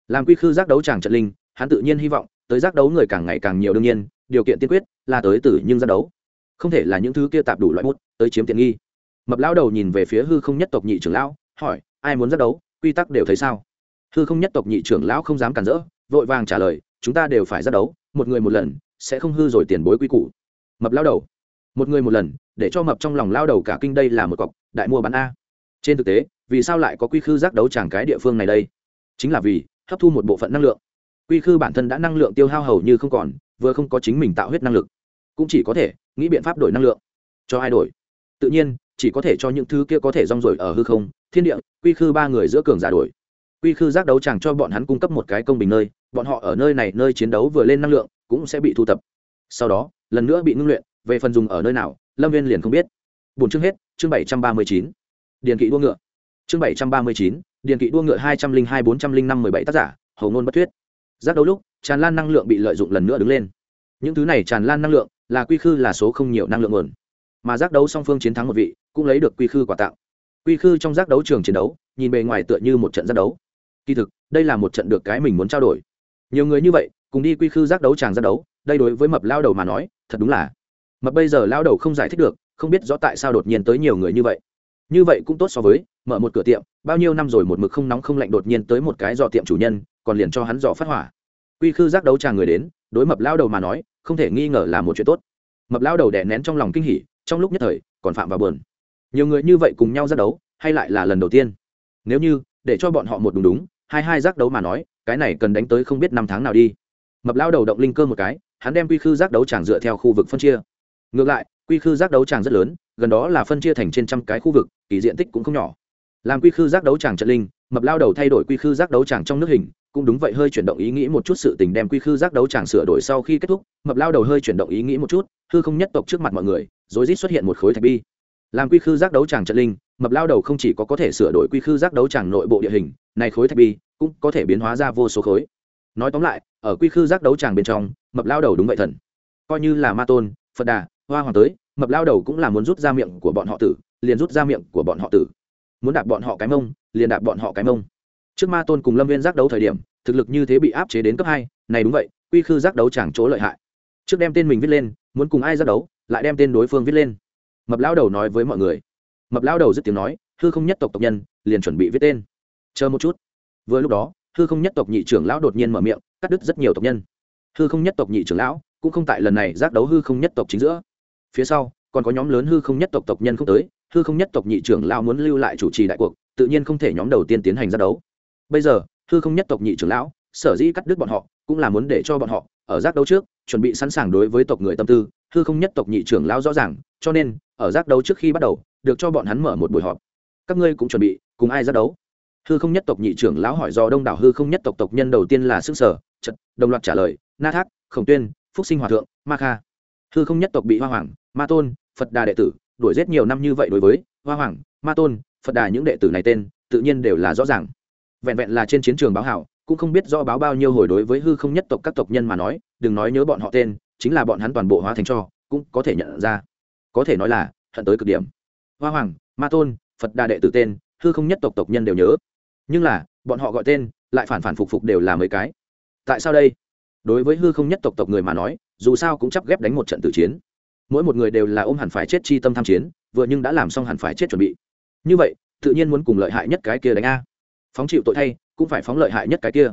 Làm quy khư giác đấu chàng trận linh, hắn tự nhiên hy vọng, tới giác đấu người càng ngày càng nhiều đương nhiên, điều kiện tiên quyết là tới từ nhưng giác đấu. Không thể là những thứ kia tạp đủ loại bút, tới chiếm tiện nghi. Mập Lão đầu nhìn về phía hư không nhất tộc nhị trưởng lão, hỏi, ai muốn giác đấu, quy tắc đều thấy sao? Hư không nhất tộc nhị trưởng lão không dám cản rỡ, vội vàng trả lời, chúng ta đều phải giác đấu một người một lần, sẽ không hư rồi tiền bối quy củ. Mập lao đầu. Một người một lần, để cho mập trong lòng lao đầu cả kinh đây là một cọc, đại mua bán a. Trên thực tế, vì sao lại có quy khư giác đấu tràng cái địa phương này đây? Chính là vì, hấp thu một bộ phận năng lượng. Quy khư bản thân đã năng lượng tiêu hao hầu như không còn, vừa không có chính mình tạo huyết năng lực. Cũng chỉ có thể, nghĩ biện pháp đổi năng lượng. Cho ai đổi? Tự nhiên, chỉ có thể cho những thứ kia có thể rong rổi ở hư không, thiên địa, quy khư ba người giữa cường giả đổi quy khư giác đấu chẳng cho bọn hắn cung cấp một cái công bình nơi, bọn họ ở nơi này, nơi chiến đấu vừa lên năng lượng, cũng sẽ bị thu tập sau đó, lần nữa bị ngưng luyện, về phần dùng ở nơi nào, lâm viên liền không biết. Bốn chương hết, chương bảy trăm ba mươi chín. Điền kỵ đua ngựa. Chương bảy trăm ba mươi chín, điền kỵ đua ngựa hai trăm linh hai bốn trăm linh năm mười bảy tác giả, hầu ngôn bất thuyết. Giác đấu lúc, tràn lan năng lượng bị lợi dụng lần nữa đứng lên. Những thứ này tràn lan năng lượng, là quy khư là số không nhiều năng lượng nguồn. Mà giác đấu song phương chiến thắng một vị, cũng lấy được quy khư quả tạo. Quy khư trong giác đấu trường chiến đấu, nhìn bề ngoài tựa như một trận giác đấu kỳ thực, đây là một trận được cái mình muốn trao đổi. Nhiều người như vậy, cùng đi quy khư giác đấu tràng giác đấu, đây đối với mập lao đầu mà nói, thật đúng là. Mập bây giờ lao đầu không giải thích được, không biết rõ tại sao đột nhiên tới nhiều người như vậy. Như vậy cũng tốt so với, mở một cửa tiệm, bao nhiêu năm rồi một mực không nóng không lạnh đột nhiên tới một cái dò tiệm chủ nhân, còn liền cho hắn dò phát hỏa. Quy khư giác đấu tràng người đến, đối mập lao đầu mà nói, không thể nghi ngờ là một chuyện tốt. Mập lao đầu đè nén trong lòng kinh hỉ, trong lúc nhất thời, còn phạm vào bờn nhiều người như vậy cùng nhau ra đấu, hay lại là lần đầu tiên. Nếu như, để cho bọn họ một đúng đúng hai hai giác đấu mà nói, cái này cần đánh tới không biết năm tháng nào đi. Mập lao đầu động linh cơ một cái, hắn đem quy khư giác đấu tràng dựa theo khu vực phân chia. Ngược lại, quy khư giác đấu tràng rất lớn, gần đó là phân chia thành trên trăm cái khu vực, kỳ diện tích cũng không nhỏ. Làm quy khư giác đấu tràng trận linh, mập lao đầu thay đổi quy khư giác đấu tràng trong nước hình, cũng đúng vậy hơi chuyển động ý nghĩ một chút sự tình đem quy khư giác đấu tràng sửa đổi sau khi kết thúc, mập lao đầu hơi chuyển động ý nghĩ một chút, hư không nhất tộc trước mặt mọi người rồi rít xuất hiện một khối thạch bi làm quy khư giác đấu tràng trận linh, mập lao đầu không chỉ có có thể sửa đổi quy khư giác đấu tràng nội bộ địa hình, này khối thạch bi cũng có thể biến hóa ra vô số khối. Nói tóm lại, ở quy khư giác đấu tràng bên trong, mập lao đầu đúng vậy thần. Coi như là ma tôn, phật đà, hoa hoàng tới, mập lao đầu cũng là muốn rút ra miệng của bọn họ tử, liền rút ra miệng của bọn họ tử. Muốn đạp bọn họ cái mông, liền đạp bọn họ cái mông. Trước ma tôn cùng lâm viên giác đấu thời điểm, thực lực như thế bị áp chế đến cấp hai, này đúng vậy, quy khư giác đấu chẳng chỗ lợi hại. Trước đem tên mình viết lên, muốn cùng ai giác đấu, lại đem tên đối phương viết lên mập lao đầu nói với mọi người. Mập lao đầu dứt tiếng nói, hư không nhất tộc tộc nhân, liền chuẩn bị viết tên. Chờ một chút. Vừa lúc đó, hư không nhất tộc nhị trưởng lão đột nhiên mở miệng, cắt đứt rất nhiều tộc nhân. Hư không nhất tộc nhị trưởng lão cũng không tại lần này giác đấu hư không nhất tộc chính giữa. Phía sau, còn có nhóm lớn hư không nhất tộc tộc nhân không tới, hư không nhất tộc nhị trưởng lão muốn lưu lại chủ trì đại cuộc, tự nhiên không thể nhóm đầu tiên tiến hành giác đấu. Bây giờ, hư không nhất tộc nhị trưởng lão sở dĩ cắt đứt bọn họ, cũng là muốn để cho bọn họ ở giác đấu trước, chuẩn bị sẵn sàng đối với tộc người tâm tư, hư không nhất tộc nhị trưởng lão rõ ràng, cho nên, ở giác đấu trước khi bắt đầu, được cho bọn hắn mở một buổi họp. Các ngươi cũng chuẩn bị, cùng ai giác đấu? Hư không nhất tộc nhị trưởng lão hỏi do đông đảo hư không nhất tộc tộc nhân đầu tiên là xương sở trận đồng loạt trả lời, na thác, khổng tuyên, phúc sinh hòa thượng, ma kha. Hư không nhất tộc bị hoa hoàng, ma tôn, phật đà đệ tử, đuổi giết nhiều năm như vậy đối với hoa hoàng, ma tôn, phật đà những đệ tử này tên, tự nhiên đều là rõ ràng. Vẹn vẹn là trên chiến trường báo hảo cũng không biết rõ báo bao nhiêu hồi đối với hư không nhất tộc các tộc nhân mà nói, đừng nói nhớ bọn họ tên, chính là bọn hắn toàn bộ hóa thành cho, cũng có thể nhận ra. Có thể nói là, hận tới cực điểm. Hoa hoàng, ma tôn, phật đà đệ tử tên, hư không nhất tộc tộc nhân đều nhớ. Nhưng là, bọn họ gọi tên, lại phản phản phục phục đều là mấy cái. Tại sao đây? Đối với hư không nhất tộc tộc người mà nói, dù sao cũng chắp ghép đánh một trận tử chiến. Mỗi một người đều là ôm hẳn phải chết chi tâm tham chiến, vừa nhưng đã làm xong hẳn phải chết chuẩn bị. Như vậy, tự nhiên muốn cùng lợi hại nhất cái kia đánh a. Phóng chịu tội thay cũng phải phóng lợi hại nhất cái kia.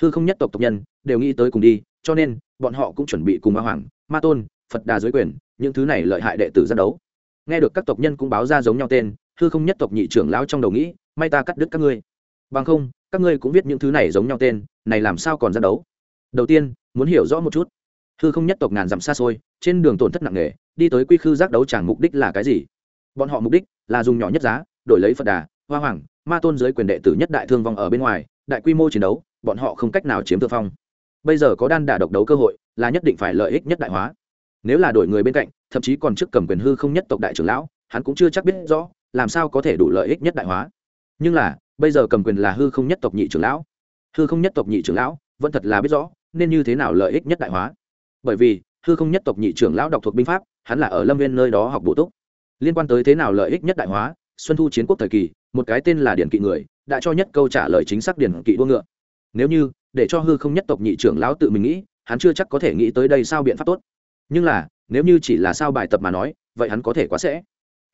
Hư không nhất tộc tộc nhân đều nghĩ tới cùng đi, cho nên bọn họ cũng chuẩn bị cùng ma hoàng, ma tôn, phật đà dưới quyền, những thứ này lợi hại đệ tử ra đấu. Nghe được các tộc nhân cũng báo ra giống nhau tên, hư không nhất tộc nhị trưởng lão trong đầu nghĩ, may ta cắt đứt các ngươi. Bằng không, các ngươi cũng viết những thứ này giống nhau tên, này làm sao còn ra đấu? Đầu tiên, muốn hiểu rõ một chút. Hư không nhất tộc ngàn dặm xa xôi, trên đường tổn thất nặng nề, đi tới quy khư giác đấu chẳng mục đích là cái gì? Bọn họ mục đích là dùng nhỏ nhất giá, đổi lấy phật đà, hoa hoàng ma tôn giới quyền đệ tử nhất đại thương vong ở bên ngoài, đại quy mô chiến đấu, bọn họ không cách nào chiếm thượng phong. Bây giờ có đan đả độc đấu cơ hội, là nhất định phải lợi ích nhất đại hóa. Nếu là đổi người bên cạnh, thậm chí còn trước cầm quyền hư không nhất tộc đại trưởng lão, hắn cũng chưa chắc biết rõ, làm sao có thể đủ lợi ích nhất đại hóa. Nhưng là, bây giờ cầm quyền là hư không nhất tộc nhị trưởng lão. Hư không nhất tộc nhị trưởng lão, vẫn thật là biết rõ, nên như thế nào lợi ích nhất đại hóa. Bởi vì, hư không nhất tộc nhị trưởng lão đọc thuộc binh pháp, hắn là ở lâm viên nơi đó học bổ túc. Liên quan tới thế nào lợi ích nhất đại hóa, xuân thu chiến quốc thời kỳ một cái tên là điển kỵ người, đã cho nhất câu trả lời chính xác điển kỵ đua ngựa. Nếu như, để cho hư không nhất tộc nhị trưởng lão tự mình nghĩ, hắn chưa chắc có thể nghĩ tới đây sao biện pháp tốt. Nhưng là, nếu như chỉ là sao bài tập mà nói, vậy hắn có thể quá sẽ.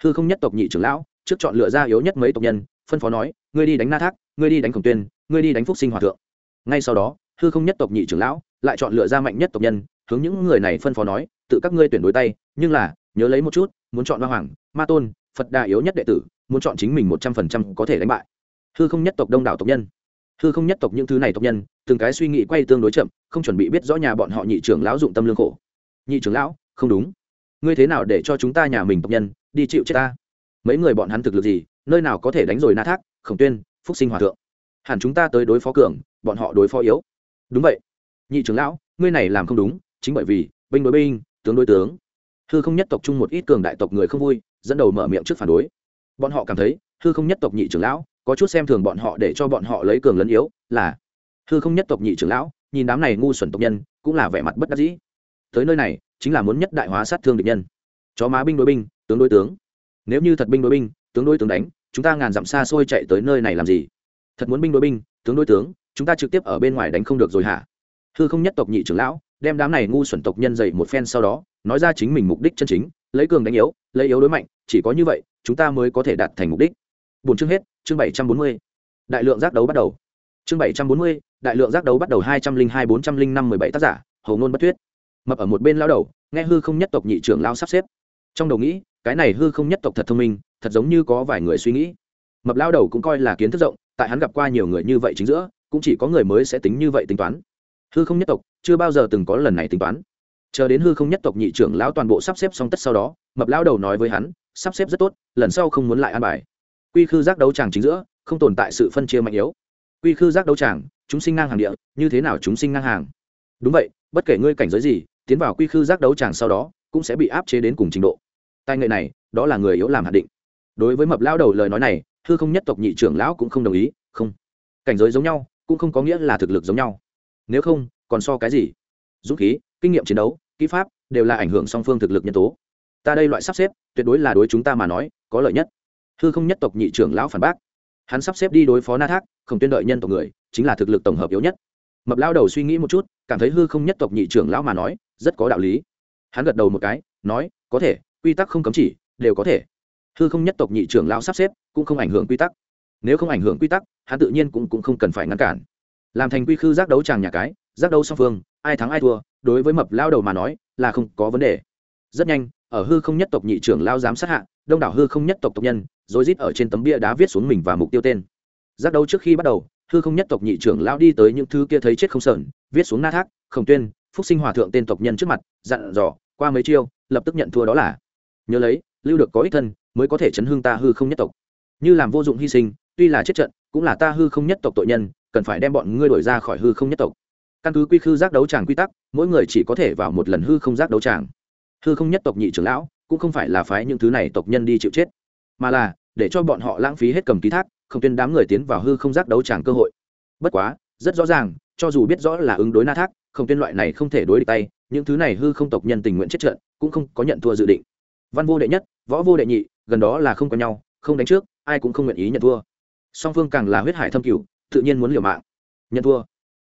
Hư không nhất tộc nhị trưởng lão, trước chọn lựa ra yếu nhất mấy tộc nhân, phân phó nói, ngươi đi đánh na thác, ngươi đi đánh khổng tuyên, ngươi đi đánh phúc sinh hòa thượng. Ngay sau đó, hư không nhất tộc nhị trưởng lão lại chọn lựa ra mạnh nhất tộc nhân, hướng những người này phân phó nói, tự các ngươi tuyển đối tay, nhưng là, nhớ lấy một chút, muốn chọn hoa hoàng, ma tôn, phật đà yếu nhất đệ tử muốn chọn chính mình một trăm phần trăm có thể đánh bại. Hư không nhất tộc đông đảo tộc nhân. Hư không nhất tộc những thứ này tộc nhân, từng cái suy nghĩ quay tương đối chậm, không chuẩn bị biết rõ nhà bọn họ nhị trưởng lão dụng tâm lương khổ. Nhị trưởng lão, không đúng. Ngươi thế nào để cho chúng ta nhà mình tộc nhân đi chịu chết ta? Mấy người bọn hắn thực lực gì, nơi nào có thể đánh rồi na thác, khổng tuyên, phúc sinh hòa thượng? Hẳn chúng ta tới đối phó cường, bọn họ đối phó yếu. Đúng vậy. Nhị trưởng lão, ngươi này làm không đúng, chính bởi vì, binh đối binh, tướng đối tướng. Hư không nhất tộc chung một ít cường đại tộc người không vui, dẫn đầu mở miệng trước phản đối bọn họ cảm thấy, hư không nhất tộc nhị trưởng lão, có chút xem thường bọn họ để cho bọn họ lấy cường lấn yếu, là, hư không nhất tộc nhị trưởng lão, nhìn đám này ngu xuẩn tộc nhân, cũng là vẻ mặt bất đắc dĩ. Tới nơi này, chính là muốn nhất đại hóa sát thương địch nhân. Chó má binh đối binh, tướng đối tướng. Nếu như thật binh đối binh, tướng đối tướng đánh, chúng ta ngàn dặm xa xôi chạy tới nơi này làm gì? Thật muốn binh đối binh, tướng đối tướng, chúng ta trực tiếp ở bên ngoài đánh không được rồi hả? Hư không nhất tộc nhị trưởng lão, đem đám này ngu xuẩn tộc nhân dậy một phen sau đó, nói ra chính mình mục đích chân chính, lấy cường đánh yếu, lấy yếu đối mạnh, chỉ có như vậy chúng ta mới có thể đạt thành mục đích. Bốn chương hết, chương bảy trăm bốn mươi. Đại lượng giác đấu bắt đầu. Chương bảy trăm bốn mươi, đại lượng giác đấu bắt đầu hai trăm linh hai, bốn trăm linh năm, mười bảy tác giả hầu ngôn bất thuyết mập ở một bên lao đầu, nghe hư không nhất tộc nhị trưởng lao sắp xếp. Trong đầu nghĩ, cái này hư không nhất tộc thật thông minh, thật giống như có vài người suy nghĩ. Mập lao đầu cũng coi là kiến thức rộng, tại hắn gặp qua nhiều người như vậy chính giữa, cũng chỉ có người mới sẽ tính như vậy tính toán. Hư không nhất tộc, chưa bao giờ từng có lần này tính toán. Chờ đến hư không nhất tộc nhị trưởng lão toàn bộ sắp xếp xong tất sau đó, mập lao đầu nói với hắn sắp xếp rất tốt, lần sau không muốn lại an bài. Quy khư giác đấu tràng chính giữa, không tồn tại sự phân chia mạnh yếu. Quy khư giác đấu tràng chúng sinh ngang hàng địa, như thế nào chúng sinh ngang hàng? Đúng vậy, bất kể ngươi cảnh giới gì, tiến vào quy khư giác đấu tràng sau đó, cũng sẽ bị áp chế đến cùng trình độ. Tài nghệ này, đó là người yếu làm hạn định. Đối với mập lao đầu lời nói này, hư không nhất tộc nhị trưởng lão cũng không đồng ý, không. Cảnh giới giống nhau, cũng không có nghĩa là thực lực giống nhau. Nếu không, còn so cái gì? Dũng khí, kinh nghiệm chiến đấu, kỹ pháp, đều là ảnh hưởng song phương thực lực nhân tố ta đây loại sắp xếp tuyệt đối là đối chúng ta mà nói có lợi nhất. Hư không nhất tộc nhị trưởng lão phản bác. Hắn sắp xếp đi đối phó na thác không tuyên đợi nhân tộc người chính là thực lực tổng hợp yếu nhất. Mập lao đầu suy nghĩ một chút cảm thấy hư không nhất tộc nhị trưởng lão mà nói rất có đạo lý. Hắn gật đầu một cái nói có thể quy tắc không cấm chỉ đều có thể. Hư không nhất tộc nhị trưởng lão sắp xếp cũng không ảnh hưởng quy tắc. Nếu không ảnh hưởng quy tắc hắn tự nhiên cũng, cũng không cần phải ngăn cản. Làm thành quy khư giác đấu tràng nhà cái giác đấu song phương ai thắng ai thua đối với mập lao đầu mà nói là không có vấn đề rất nhanh, ở hư không nhất tộc nhị trưởng lao giám sát hạ, đông đảo hư không nhất tộc tộc nhân, rồi rít ở trên tấm bia đá viết xuống mình và mục tiêu tên. Giác đấu trước khi bắt đầu, hư không nhất tộc nhị trưởng lao đi tới những thứ kia thấy chết không sờn, viết xuống na thác, khổng tuyên, phúc sinh hòa thượng tên tộc nhân trước mặt, dặn dò, qua mấy chiêu, lập tức nhận thua đó là. Nhớ lấy, lưu được có ích thân, mới có thể chấn hương ta hư không nhất tộc. Như làm vô dụng hy sinh, tuy là chết trận, cũng là ta hư không nhất tộc tội nhân, cần phải đem bọn ngươi đổi ra khỏi hư không nhất tộc. Căn cứ quy khư giác đấu tràng quy tắc, mỗi người chỉ có thể vào một lần hư không giác đấu tràng hư không nhất tộc nhị trưởng lão, cũng không phải là phái những thứ này tộc nhân đi chịu chết, mà là để cho bọn họ lãng phí hết cầm ký thác, không tuyên đám người tiến vào hư không giác đấu tràng cơ hội. Bất quá, rất rõ ràng, cho dù biết rõ là ứng đối na thác, không tuyên loại này không thể đối địch tay, những thứ này hư không tộc nhân tình nguyện chết trận, cũng không có nhận thua dự định. Văn vô đệ nhất, võ vô đệ nhị, gần đó là không có nhau, không đánh trước, ai cũng không nguyện ý nhận thua. Song phương càng là huyết hải thâm cửu, tự nhiên muốn liều mạng, nhận thua.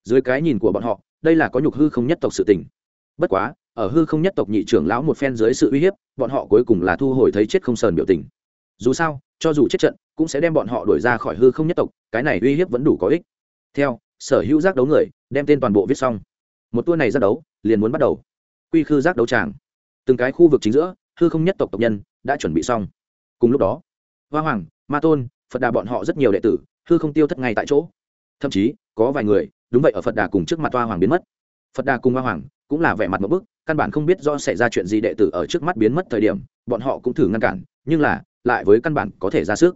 Dưới cái nhìn của bọn họ, đây là có nhục hư không nhất tộc sự tình. Bất quá ở hư không nhất tộc nhị trưởng lão một phen dưới sự uy hiếp, bọn họ cuối cùng là thu hồi thấy chết không sờn biểu tình. Dù sao, cho dù chết trận, cũng sẽ đem bọn họ đuổi ra khỏi hư không nhất tộc, cái này uy hiếp vẫn đủ có ích. Theo, sở hữu giác đấu người, đem tên toàn bộ viết xong. Một tour này giác đấu, liền muốn bắt đầu. Quy khư giác đấu tràng. Từng cái khu vực chính giữa, hư không nhất tộc tộc nhân, đã chuẩn bị xong. Cùng lúc đó, hoa hoàng, ma tôn, phật đà bọn họ rất nhiều đệ tử, hư không tiêu thất ngay tại chỗ. Thậm chí, có vài người, đúng vậy ở phật đà cùng trước mặt hoa hoàng biến mất. Phật đà cùng hoa hoàng cũng là vẻ mặt một bức căn bản không biết do xảy ra chuyện gì đệ tử ở trước mắt biến mất thời điểm, bọn họ cũng thử ngăn cản, nhưng là, lại với căn bản có thể ra sức.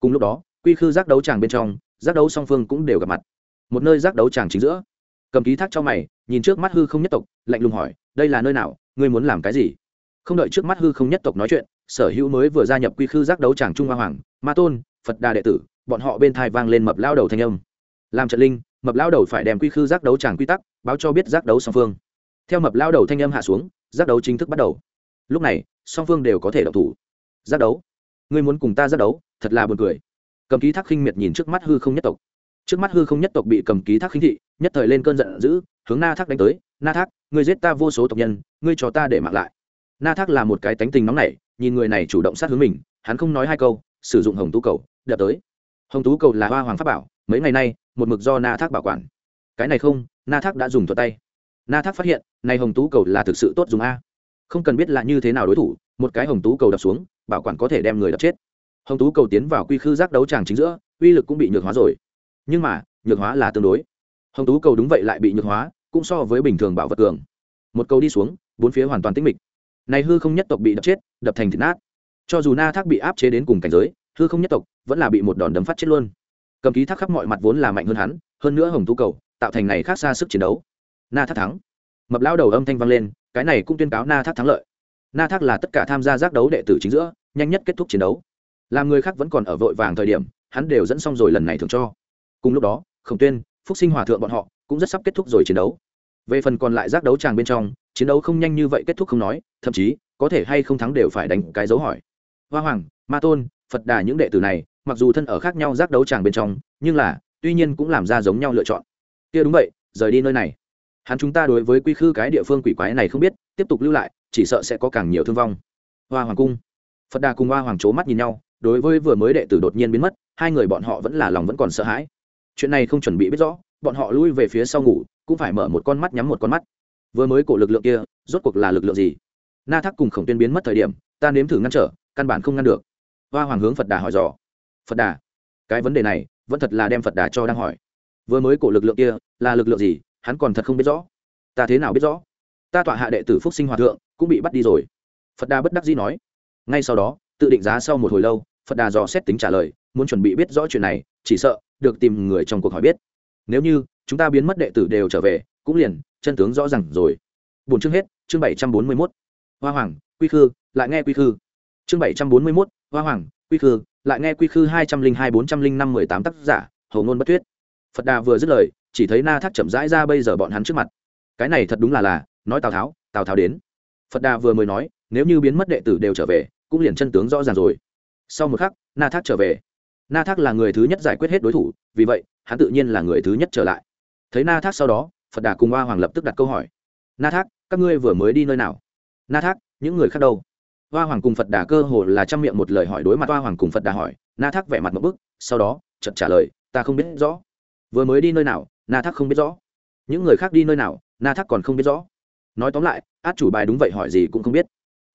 Cùng lúc đó, quy khư giác đấu tràng bên trong, giác đấu song phương cũng đều gặp mặt. Một nơi giác đấu tràng chính giữa. Cầm ký thác cho mày, nhìn trước mắt hư không nhất tộc, lạnh lùng hỏi, đây là nơi nào? Ngươi muốn làm cái gì? Không đợi trước mắt hư không nhất tộc nói chuyện, sở hữu mới vừa gia nhập quy khư giác đấu tràng trung hoa hoàng, ma tôn, phật đà đệ tử, bọn họ bên thai vang lên mập lao đầu thanh âm. Làm trận linh, mập lao đầu phải đem quy khư giác đấu tràng quy tắc, báo cho biết giác đấu song phương theo mập lao đầu thanh âm hạ xuống, giác đấu chính thức bắt đầu. Lúc này, song phương đều có thể đọc thủ. Giác đấu. Ngươi muốn cùng ta giác đấu, thật là buồn cười. Cầm ký thác khinh miệt nhìn trước mắt hư không nhất tộc. Trước mắt hư không nhất tộc bị cầm ký thác khinh thị, nhất thời lên cơn giận dữ, hướng na thác đánh tới. Na thác, ngươi giết ta vô số tộc nhân, ngươi cho ta để mặc lại. Na thác là một cái tánh tình nóng nảy, nhìn người này chủ động sát hướng mình, hắn không nói hai câu, sử dụng hồng tú cầu, đập tới. Hồng tú cầu là hoa hoàng pháp bảo, mấy ngày nay, một mực do na thác bảo quản. Cái này không, na thác đã dùng thuật tay na thác phát hiện, này hồng tú cầu là thực sự tốt dùng a. Không cần biết là như thế nào đối thủ, một cái hồng tú cầu đập xuống, bảo quản có thể đem người đập chết. Hồng tú cầu tiến vào quy khư giác đấu tràng chính giữa, uy lực cũng bị nhược hóa rồi. Nhưng mà, nhược hóa là tương đối. Hồng tú cầu đúng vậy lại bị nhược hóa, cũng so với bình thường bảo vật cường. Một cầu đi xuống, bốn phía hoàn toàn tĩnh mịch. Này hư không nhất tộc bị đập chết, đập thành thịt nát. Cho dù na thác bị áp chế đến cùng cảnh giới, hư không nhất tộc vẫn là bị một đòn đấm phát chết luôn. Cầm ký thác khắp mọi mặt vốn là mạnh hơn hắn, hơn nữa hồng tú cầu tạo thành này khác xa sức chiến đấu na thác thắng. Mập lao đầu âm thanh vang lên, cái này cũng tuyên cáo na thác thắng lợi. Na thác là tất cả tham gia giác đấu đệ tử chính giữa, nhanh nhất kết thúc chiến đấu. Làm người khác vẫn còn ở vội vàng thời điểm, hắn đều dẫn xong rồi lần này thường cho. Cùng lúc đó, khổng tuyên, phúc sinh hòa thượng bọn họ cũng rất sắp kết thúc rồi chiến đấu. Về phần còn lại giác đấu tràng bên trong, chiến đấu không nhanh như vậy kết thúc không nói, thậm chí, có thể hay không thắng đều phải đánh cái dấu hỏi. Hoa hoàng, ma tôn, phật đà những đệ tử này, mặc dù thân ở khác nhau giác đấu tràng bên trong, nhưng là, tuy nhiên cũng làm ra giống nhau lựa chọn. Kia đúng vậy, rời đi nơi này hắn chúng ta đối với quy khư cái địa phương quỷ quái này không biết, tiếp tục lưu lại, chỉ sợ sẽ có càng nhiều thương vong. Hoa hoàng cung. Phật đà cùng hoa hoàng c mắt nhìn nhau, đối với vừa mới đệ tử đột nhiên biến mất, hai người bọn họ vẫn là lòng vẫn còn sợ hãi. Chuyện này không chuẩn bị biết rõ, bọn họ lui về phía sau ngủ, cũng phải mở một con mắt nhắm một con mắt. Vừa mới cổ lực lượng kia, rốt cuộc là lực lượng gì? Na thác cùng khổng tuyên biến mất thời điểm, ta nếm thử ngăn trở, căn bản không ngăn được. Hoa hoàng hướng phật đà hỏi dò. Phật đà, cái vấn đề này, vẫn thật là đem phật đà cho đang hỏi. Vừa mới cổ lực lượng kia, là lực lượng gì? Hắn còn thật không biết rõ. Ta thế nào biết rõ? Ta tọa hạ đệ tử phúc sinh hòa thượng cũng bị bắt đi rồi. Phật đà bất đắc dĩ nói. Ngay sau đó, tự định giá sau một hồi lâu, phật đà dò xét tính trả lời, muốn chuẩn bị biết rõ chuyện này, chỉ sợ được tìm người trong cuộc hỏi biết. Nếu như chúng ta biến mất đệ tử đều trở về, cũng liền chân tướng rõ ràng rồi. Bốn chương hết, chương bảy trăm bốn mươi mốt. Hoa hoàng, quy khư, lại nghe quy khư. Chương bảy trăm bốn mươi mốt, hoa hoàng, quy khư, lại nghe quy khư hai trăm linh hai bốn trăm linh năm mười tám tác giả, hầu ngôn bất thuyết phật đà vừa dứt lời chỉ thấy na thác chậm rãi ra bây giờ bọn hắn trước mặt cái này thật đúng là là nói tào tháo tào tháo đến phật đà vừa mới nói nếu như biến mất đệ tử đều trở về cũng liền chân tướng rõ ràng rồi sau một khắc na thác trở về na thác là người thứ nhất giải quyết hết đối thủ vì vậy hắn tự nhiên là người thứ nhất trở lại thấy na thác sau đó phật đà cùng hoa hoàng lập tức đặt câu hỏi na thác các ngươi vừa mới đi nơi nào na thác những người khác đâu hoa hoàng cùng phật đà cơ hồ là chăm miệng một lời hỏi đối mặt hoa hoàng cùng phật đà hỏi na thác vẻ mặt một bức sau đó chợt trả lời ta không biết rõ vừa mới đi nơi nào na thác không biết rõ. Những người khác đi nơi nào, na thác còn không biết rõ. Nói tóm lại, át chủ bài đúng vậy hỏi gì cũng không biết.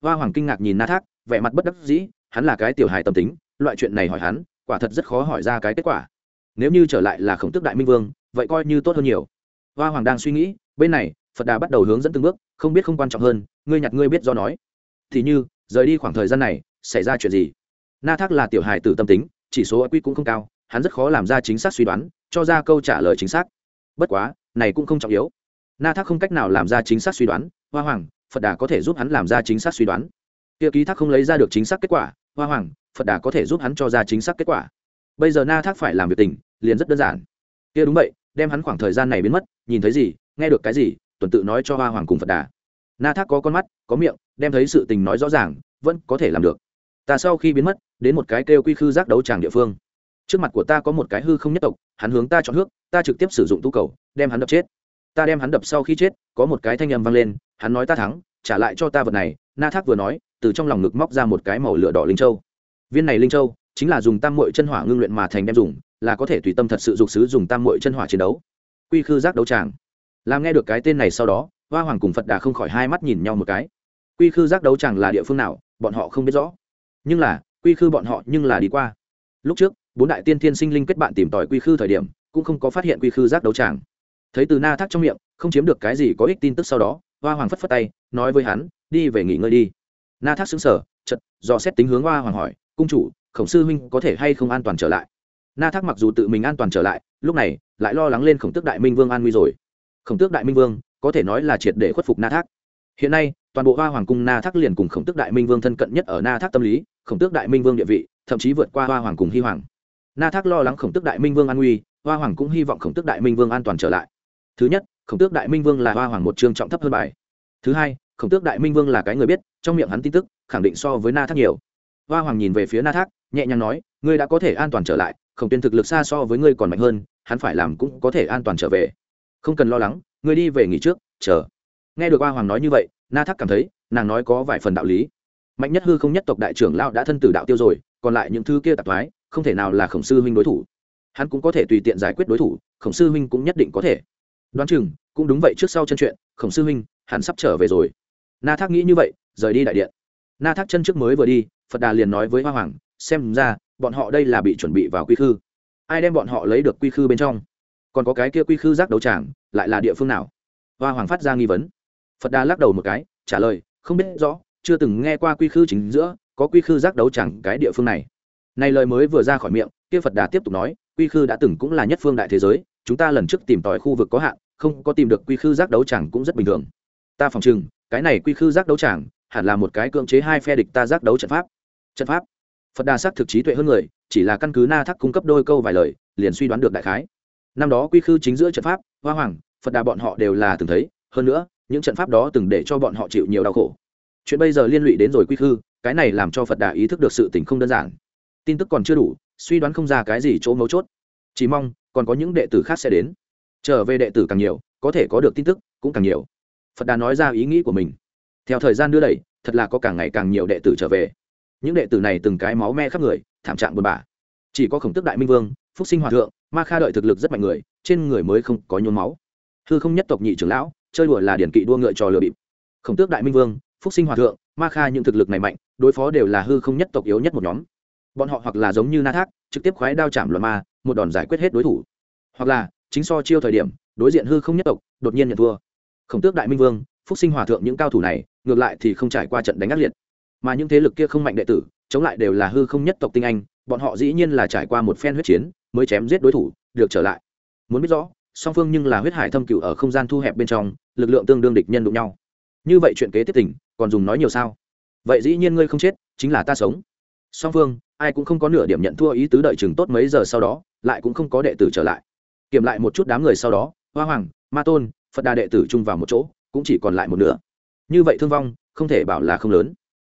Hoa hoàng kinh ngạc nhìn na thác, vẻ mặt bất đắc dĩ, hắn là cái tiểu hài tâm tính, loại chuyện này hỏi hắn, quả thật rất khó hỏi ra cái kết quả. Nếu như trở lại là khổng tước đại minh vương, vậy coi như tốt hơn nhiều. Hoa hoàng đang suy nghĩ, bên này, phật đà bắt đầu hướng dẫn từng bước, không biết không quan trọng hơn, ngươi nhặt ngươi biết do nói. Thì như, rời đi khoảng thời gian này, xảy ra chuyện gì? Na thác là tiểu hài tử tâm tính, chỉ số IQ cũng không cao, hắn rất khó làm ra chính xác suy đoán, cho ra câu trả lời chính xác bất quá, này cũng không trọng yếu. Na thác không cách nào làm ra chính xác suy đoán, hoa hoàng, phật đà có thể giúp hắn làm ra chính xác suy đoán. Kia ký thác không lấy ra được chính xác kết quả, hoa hoàng, phật đà có thể giúp hắn cho ra chính xác kết quả. Bây giờ na thác phải làm việc tình, liền rất đơn giản. Kia đúng vậy, đem hắn khoảng thời gian này biến mất, nhìn thấy gì, nghe được cái gì, tuần tự nói cho hoa hoàng cùng phật đà. Na thác có con mắt, có miệng, đem thấy sự tình nói rõ ràng, vẫn có thể làm được. Ta sau khi biến mất, đến một cái kêu quy khư giác đấu tràng địa phương trước mặt của ta có một cái hư không nhất tộc hắn hướng ta chọn hước, ta trực tiếp sử dụng tu cầu đem hắn đập chết. Ta đem hắn đập sau khi chết có một cái thanh âm vang lên hắn nói ta thắng trả lại cho ta vật này na thác vừa nói từ trong lòng ngực móc ra một cái màu lửa đỏ linh châu. Viên này linh châu chính là dùng tam mội chân hỏa ngưng luyện mà thành đem dùng là có thể tùy tâm thật sự dục sứ dùng tam mội chân hỏa chiến đấu. Quy khư giác đấu tràng. Làm nghe được cái tên này sau đó hoa hoàng cùng phật đà không khỏi hai mắt nhìn nhau một cái. Quy khư giác đấu tràng là địa phương nào bọn họ không biết rõ. Nhưng là quy khư bọn họ nhưng là đi qua. Lúc trước bốn đại tiên thiên sinh linh kết bạn tìm tòi quy khư thời điểm, cũng không có phát hiện quy khư giác đấu tràng. Thấy từ na thác trong miệng, không chiếm được cái gì có ích tin tức sau đó, hoa hoàng phất phất tay, nói với hắn, đi về nghỉ ngơi đi. Na thác xứng sở chật do xét tính hướng hoa hoàng hỏi, cung chủ, khổng sư huynh có thể hay không an toàn trở lại? Na thác mặc dù tự mình an toàn trở lại, lúc này, lại lo lắng lên khổng tước đại minh vương an nguy rồi. Khổng tước đại minh vương, có thể nói là triệt để khuất phục na thác. Hiện nay, toàn bộ hoa hoàng cung na thác liền cùng khổng tước đại minh vương thân cận nhất ở na thác tâm lý, khổng tước đại minh vương địa vị, thậm chí vượt qua hoa hoàng cùng hy hoàng na thác lo lắng khổng tước đại minh vương an nguy hoa hoàng cũng hy vọng khổng tước đại minh vương an toàn trở lại. Thứ nhất, khổng tước đại minh vương là hoa hoàng một chương trọng thấp hơn bài. Thứ hai, khổng tước đại minh vương là cái người biết, trong miệng hắn tin tức, khẳng định so với na thác nhiều. Hoa hoàng nhìn về phía na thác, nhẹ nhàng nói, ngươi đã có thể an toàn trở lại, khổng tiên thực lực xa so với ngươi còn mạnh hơn, hắn phải làm cũng có thể an toàn trở về. Không cần lo lắng, ngươi đi về nghỉ trước, chờ. Nghe được hoa hoàng nói như vậy, na thác cảm thấy, nàng nói có vài phần đạo lý. Mạnh nhất hư không nhất tộc đại trưởng lao đã thân tử đạo tiêu rồi, còn lại những thứ kia tạp thoái không thể nào là khổng sư huynh đối thủ. Hắn cũng có thể tùy tiện giải quyết đối thủ, khổng sư huynh cũng nhất định có thể. Đoán chừng, cũng đúng vậy trước sau chân chuyện, khổng sư huynh, hắn sắp trở về rồi. Na thác nghĩ như vậy, rời đi đại điện. Na thác chân trước mới vừa đi, phật đà liền nói với hoa hoàng, xem ra, bọn họ đây là bị chuẩn bị vào quy khư. Ai đem bọn họ lấy được quy khư bên trong? Còn có cái kia quy khư giác đấu tràng, lại là địa phương nào? Hoa hoàng phát ra nghi vấn. Phật đà lắc đầu một cái, trả lời, không biết rõ, chưa từng nghe qua quy khư chính giữa, có quy khư giác đấu tràng cái địa phương này này lời mới vừa ra khỏi miệng, kia phật đà tiếp tục nói, quy khư đã từng cũng là nhất phương đại thế giới, chúng ta lần trước tìm tòi khu vực có hạn, không có tìm được quy khư giác đấu chẳng cũng rất bình thường. Ta phòng chừng, cái này quy khư giác đấu chẳng hẳn là một cái cưỡng chế hai phe địch ta giác đấu trận pháp. Trận pháp? Phật đà xác thực trí tuệ hơn người, chỉ là căn cứ na thác cung cấp đôi câu vài lời, liền suy đoán được đại khái. Năm đó quy khư chính giữa trận pháp, hoa hoàng, phật đà bọn họ đều là từng thấy, hơn nữa, những trận pháp đó từng để cho bọn họ chịu nhiều đau khổ. Chuyện bây giờ liên lụy đến rồi quy khư, cái này làm cho phật đà ý thức được sự tình không đơn giản tin tức còn chưa đủ, suy đoán không ra cái gì chỗ mấu chốt. Chỉ mong, còn có những đệ tử khác sẽ đến. Trở về đệ tử càng nhiều, có thể có được tin tức cũng càng nhiều. Phật đà nói ra ý nghĩ của mình. Theo thời gian đưa đẩy, thật là có càng ngày càng nhiều đệ tử trở về. Những đệ tử này từng cái máu me khắp người, thảm trạng buồn bã. Chỉ có khổng tức đại minh vương, phúc sinh hòa thượng, ma kha đợi thực lực rất mạnh người, trên người mới không có nhuốm máu. Hư không nhất tộc nhị trưởng lão, chơi đùa là điển kỵ đua ngựa trò lừa bịp. Khổng tước đại minh vương, phúc sinh hòa thượng, ma kha những thực lực này mạnh, đối phó đều là hư không nhất tộc yếu nhất một nhóm bọn họ hoặc là giống như na thác, trực tiếp khoái đao chạm loạn ma, một đòn giải quyết hết đối thủ. Hoặc là, chính so chiêu thời điểm, đối diện hư không nhất tộc, đột nhiên nhận thua. Khổng tước đại minh vương, phúc sinh hòa thượng những cao thủ này, ngược lại thì không trải qua trận đánh ác liệt. Mà những thế lực kia không mạnh đệ tử, chống lại đều là hư không nhất tộc tinh anh, bọn họ dĩ nhiên là trải qua một phen huyết chiến, mới chém giết đối thủ, được trở lại. Muốn biết rõ, song phương nhưng là huyết hải thâm cựu ở không gian thu hẹp bên trong, lực lượng tương đương địch nhân đụng nhau. Như vậy chuyện kế tiếp tình, còn dùng nói nhiều sao? Vậy dĩ nhiên ngươi không chết, chính là ta sống. Song phương ai cũng không có nửa điểm nhận thua ý tứ đợi chừng tốt mấy giờ sau đó, lại cũng không có đệ tử trở lại. Kiểm lại một chút đám người sau đó, hoa hoàng, ma tôn, phật đà đệ tử chung vào một chỗ, cũng chỉ còn lại một nửa. Như vậy thương vong, không thể bảo là không lớn.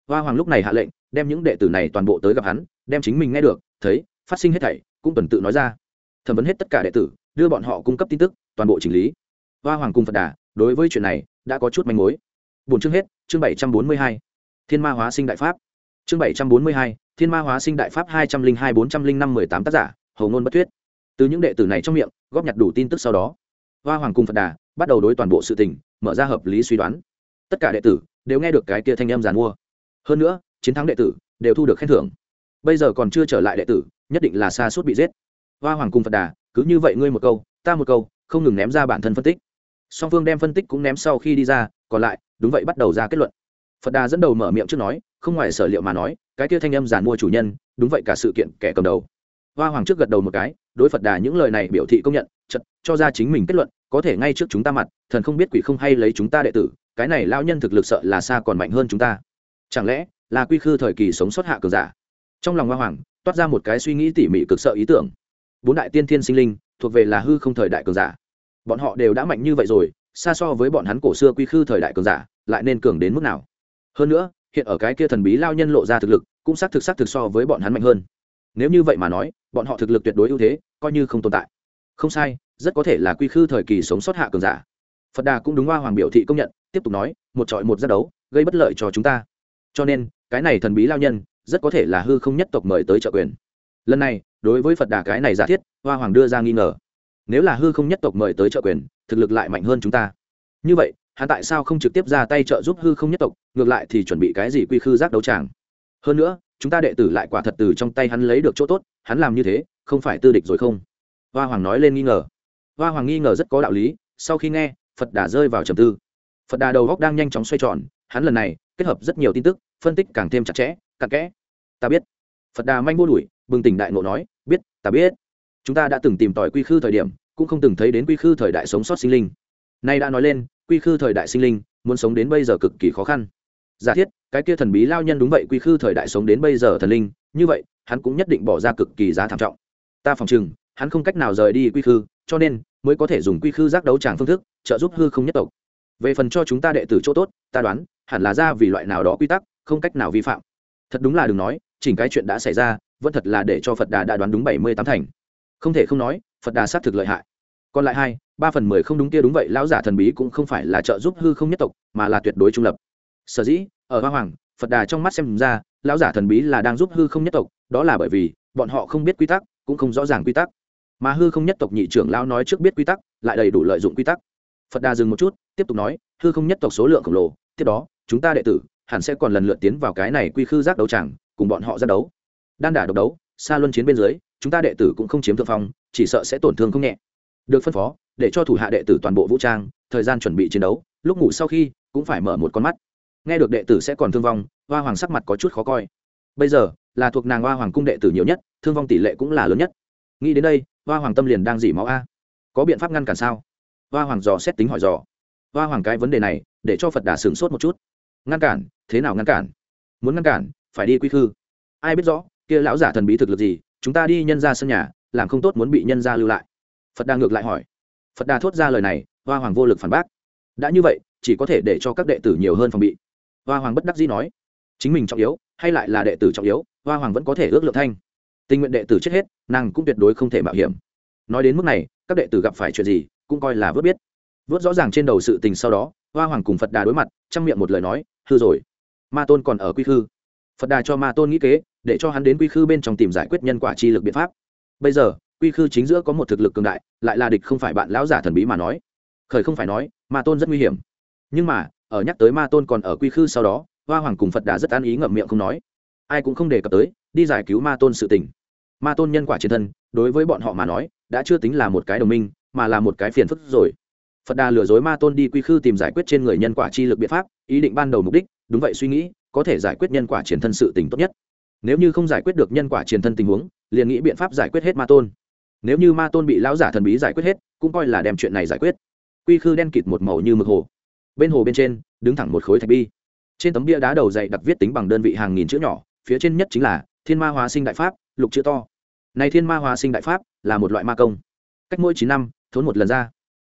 Hoa hoàng lúc này hạ lệnh, đem những đệ tử này toàn bộ tới gặp hắn, đem chính mình nghe được, thấy, phát sinh hết thảy, cũng tuần tự nói ra. Thẩm vấn hết tất cả đệ tử, đưa bọn họ cung cấp tin tức, toàn bộ chỉnh lý. Hoa hoàng cùng phật đà, đối với chuyện này, đã có chút manh mối. Bốn chương hết, chương bảy trăm bốn mươi hai. Thiên ma hóa sinh đại pháp. Chương bảy trăm bốn mươi hai thiên ma hóa sinh đại pháp hai trăm linh hai bốn trăm linh năm mười tám tác giả hầu ngôn bất thuyết. Từ những đệ tử này trong miệng, góp nhặt đủ tin tức sau đó, hoa hoàng cùng phật đà bắt đầu đối toàn bộ sự tình, mở ra hợp lý suy đoán. Tất cả đệ tử đều nghe được cái kia thanh âm giàn mua. Hơn nữa, chiến thắng đệ tử đều thu được khen thưởng. Bây giờ còn chưa trở lại đệ tử, nhất định là xa suốt bị giết. Hoa hoàng cùng phật đà, cứ như vậy ngươi một câu, ta một câu, không ngừng ném ra bản thân phân tích. Song phương đem phân tích cũng ném sau khi đi ra, còn lại, đúng vậy bắt đầu ra kết luận phật đà dẫn đầu mở miệng trước nói, không ngoài sở liệu mà nói, cái kia thanh âm giàn mua chủ nhân, đúng vậy cả sự kiện kẻ cầm đầu. Hoa hoàng trước gật đầu một cái, đối phật đà những lời này biểu thị công nhận chật cho ra chính mình kết luận, có thể ngay trước chúng ta mặt, thần không biết quỷ không hay lấy chúng ta đệ tử, cái này lao nhân thực lực sợ là xa còn mạnh hơn chúng ta. Chẳng lẽ là quy khư thời kỳ sống sót hạ cường giả? Trong lòng hoa hoàng, toát ra một cái suy nghĩ tỉ mỉ cực sợ ý tưởng. Bốn đại tiên thiên sinh linh, thuộc về là hư không thời đại cường giả. Bọn họ đều đã mạnh như vậy rồi, xa so với bọn hắn cổ xưa quy khư thời đại cường giả, lại nên cường đến mức nào? Hơn nữa, hiện ở cái kia thần bí lao nhân lộ ra thực lực, cũng xác thực xác thực so với bọn hắn mạnh hơn. Nếu như vậy mà nói, bọn họ thực lực tuyệt đối ưu thế, coi như không tồn tại. Không sai, rất có thể là quy khư thời kỳ sống sót hạ cường giả. Phật đà cũng đúng hoa hoàng biểu thị công nhận, tiếp tục nói, một trọi một giác đấu, gây bất lợi cho chúng ta. Cho nên, cái này thần bí lao nhân, rất có thể là hư không nhất tộc mời tới trợ quyền. Lần này, đối với phật đà cái này giả thiết, hoa hoàng đưa ra nghi ngờ. Nếu là hư không nhất tộc mời tới trợ quyền, thực lực lại mạnh hơn chúng ta. Như vậy hắn tại sao không trực tiếp ra tay trợ giúp hư không nhất tộc, ngược lại thì chuẩn bị cái gì quy khư giác đấu tràng? Hơn nữa, chúng ta đệ tử lại quả thật từ trong tay hắn lấy được chỗ tốt, hắn làm như thế, không phải tư địch rồi không? Hoa hoàng nói lên nghi ngờ. Hoa hoàng nghi ngờ rất có đạo lý, sau khi nghe, phật đà rơi vào trầm tư. Phật đà đầu góc đang nhanh chóng xoay tròn, hắn lần này kết hợp rất nhiều tin tức, phân tích càng thêm chặt chẽ, cặn kẽ. Ta biết. Phật đà manh vô đuổi, bừng tỉnh đại ngộ nói, biết, ta biết. Chúng ta đã từng tìm tòi quy khư thời điểm, cũng không từng thấy đến quy khư thời đại sống sót sinh linh. Nay đã nói lên quy khư thời đại sinh linh, muốn sống đến bây giờ cực kỳ khó khăn. Giả thiết, cái kia thần bí lao nhân đúng vậy, quy khư thời đại sống đến bây giờ thần linh, như vậy, hắn cũng nhất định bỏ ra cực kỳ giá thảm trọng. Ta phòng chừng hắn không cách nào rời đi quy khư, cho nên mới có thể dùng quy khư giác đấu tràng phương thức, trợ giúp hư không nhất tộc. Về phần cho chúng ta đệ tử chỗ tốt, ta đoán, hẳn là ra vì loại nào đó quy tắc, không cách nào vi phạm. Thật đúng là đừng nói, chỉnh cái chuyện đã xảy ra, vẫn thật là để cho phật đà đã đoán đúng bảy mươi tám thành. Không thể không nói, phật đà xác thực lợi hại. Còn lại hai ba phần mười không đúng kia đúng vậy, lão giả thần bí cũng không phải là trợ giúp hư không nhất tộc, mà là tuyệt đối trung lập. Sở dĩ, ở hoa hoàng, phật đà trong mắt xem ra, lão giả thần bí là đang giúp hư không nhất tộc, đó là bởi vì, bọn họ không biết quy tắc, cũng không rõ ràng quy tắc. Mà hư không nhất tộc nhị trưởng lão nói trước biết quy tắc, lại đầy đủ lợi dụng quy tắc. Phật đà dừng một chút, tiếp tục nói, hư không nhất tộc số lượng khổng lồ, tiếp đó, chúng ta đệ tử, hẳn sẽ còn lần lượt tiến vào cái này quy khư giác đấu tràng, cùng bọn họ ra đấu. Đan đả độc đấu xa luân chiến bên dưới, chúng ta đệ tử cũng không chiếm thượng phong, chỉ sợ sẽ tổn thương không nhẹ được phân phó, để cho thủ hạ đệ tử toàn bộ vũ trang, thời gian chuẩn bị chiến đấu, lúc ngủ sau khi cũng phải mở một con mắt. Nghe được đệ tử sẽ còn thương vong, hoa hoàng sắc mặt có chút khó coi. Bây giờ, là thuộc nàng hoa hoàng cung đệ tử nhiều nhất, thương vong tỷ lệ cũng là lớn nhất. Nghĩ đến đây, hoa hoàng tâm liền đang dỉ máu a. Có biện pháp ngăn cản sao? Hoa hoàng dò xét tính hỏi dò. Hoa hoàng cái vấn đề này, để cho phật đà sửng sốt một chút. Ngăn cản? Thế nào ngăn cản? Muốn ngăn cản, phải đi quy khư. Ai biết rõ, kia lão giả thần bí thực lực gì, chúng ta đi nhân ra sân nhà, làm không tốt muốn bị nhân ra lưu lại phật đà ngược lại hỏi. Phật đà thốt ra lời này, hoa hoàng vô lực phản bác. Đã như vậy, chỉ có thể để cho các đệ tử nhiều hơn phòng bị. Hoa hoàng bất đắc dĩ nói. Chính mình trọng yếu, hay lại là đệ tử trọng yếu, hoa hoàng vẫn có thể ước lượng thanh. Tình nguyện đệ tử chết hết, nàng cũng tuyệt đối không thể mạo hiểm. Nói đến mức này, các đệ tử gặp phải chuyện gì, cũng coi là vớt biết. Vớt rõ ràng trên đầu sự tình sau đó, hoa hoàng cùng phật đà đối mặt, chăm miệng một lời nói, hư rồi. Ma tôn còn ở quy khư. Phật đà cho ma tôn nghĩ kế, để cho hắn đến quy khư bên trong tìm giải quyết nhân quả chi lực biện pháp. Bây giờ quy khư chính giữa có một thực lực cường đại, lại là địch không phải bạn lão giả thần bí mà nói. Khởi không phải nói, ma tôn rất nguy hiểm. Nhưng mà, ở nhắc tới ma tôn còn ở quy khư sau đó, hoa hoàng cùng phật đà rất an ý ngậm miệng không nói. Ai cũng không đề cập tới, đi giải cứu ma tôn sự tình. Ma tôn nhân quả chiến thân, đối với bọn họ mà nói, đã chưa tính là một cái đồng minh, mà là một cái phiền phức rồi. Phật đà lừa dối ma tôn đi quy khư tìm giải quyết trên người nhân quả chi lực biện pháp, ý định ban đầu mục đích, đúng vậy suy nghĩ, có thể giải quyết nhân quả chiến thân sự tình tốt nhất. Nếu như không giải quyết được nhân quả chiến thân tình huống, liền nghĩ biện pháp giải quyết hết ma tôn nếu như ma tôn bị lão giả thần bí giải quyết hết, cũng coi là đem chuyện này giải quyết. Quy khư đen kịt một màu như mực hồ. Bên hồ bên trên, đứng thẳng một khối thạch bi. Trên tấm bia đá đầu dày đặc viết tính bằng đơn vị hàng nghìn chữ nhỏ, phía trên nhất chính là thiên ma hóa sinh đại pháp, lục chữ to. Này thiên ma hóa sinh đại pháp là một loại ma công. Cách mỗi chín năm, thốn một lần ra.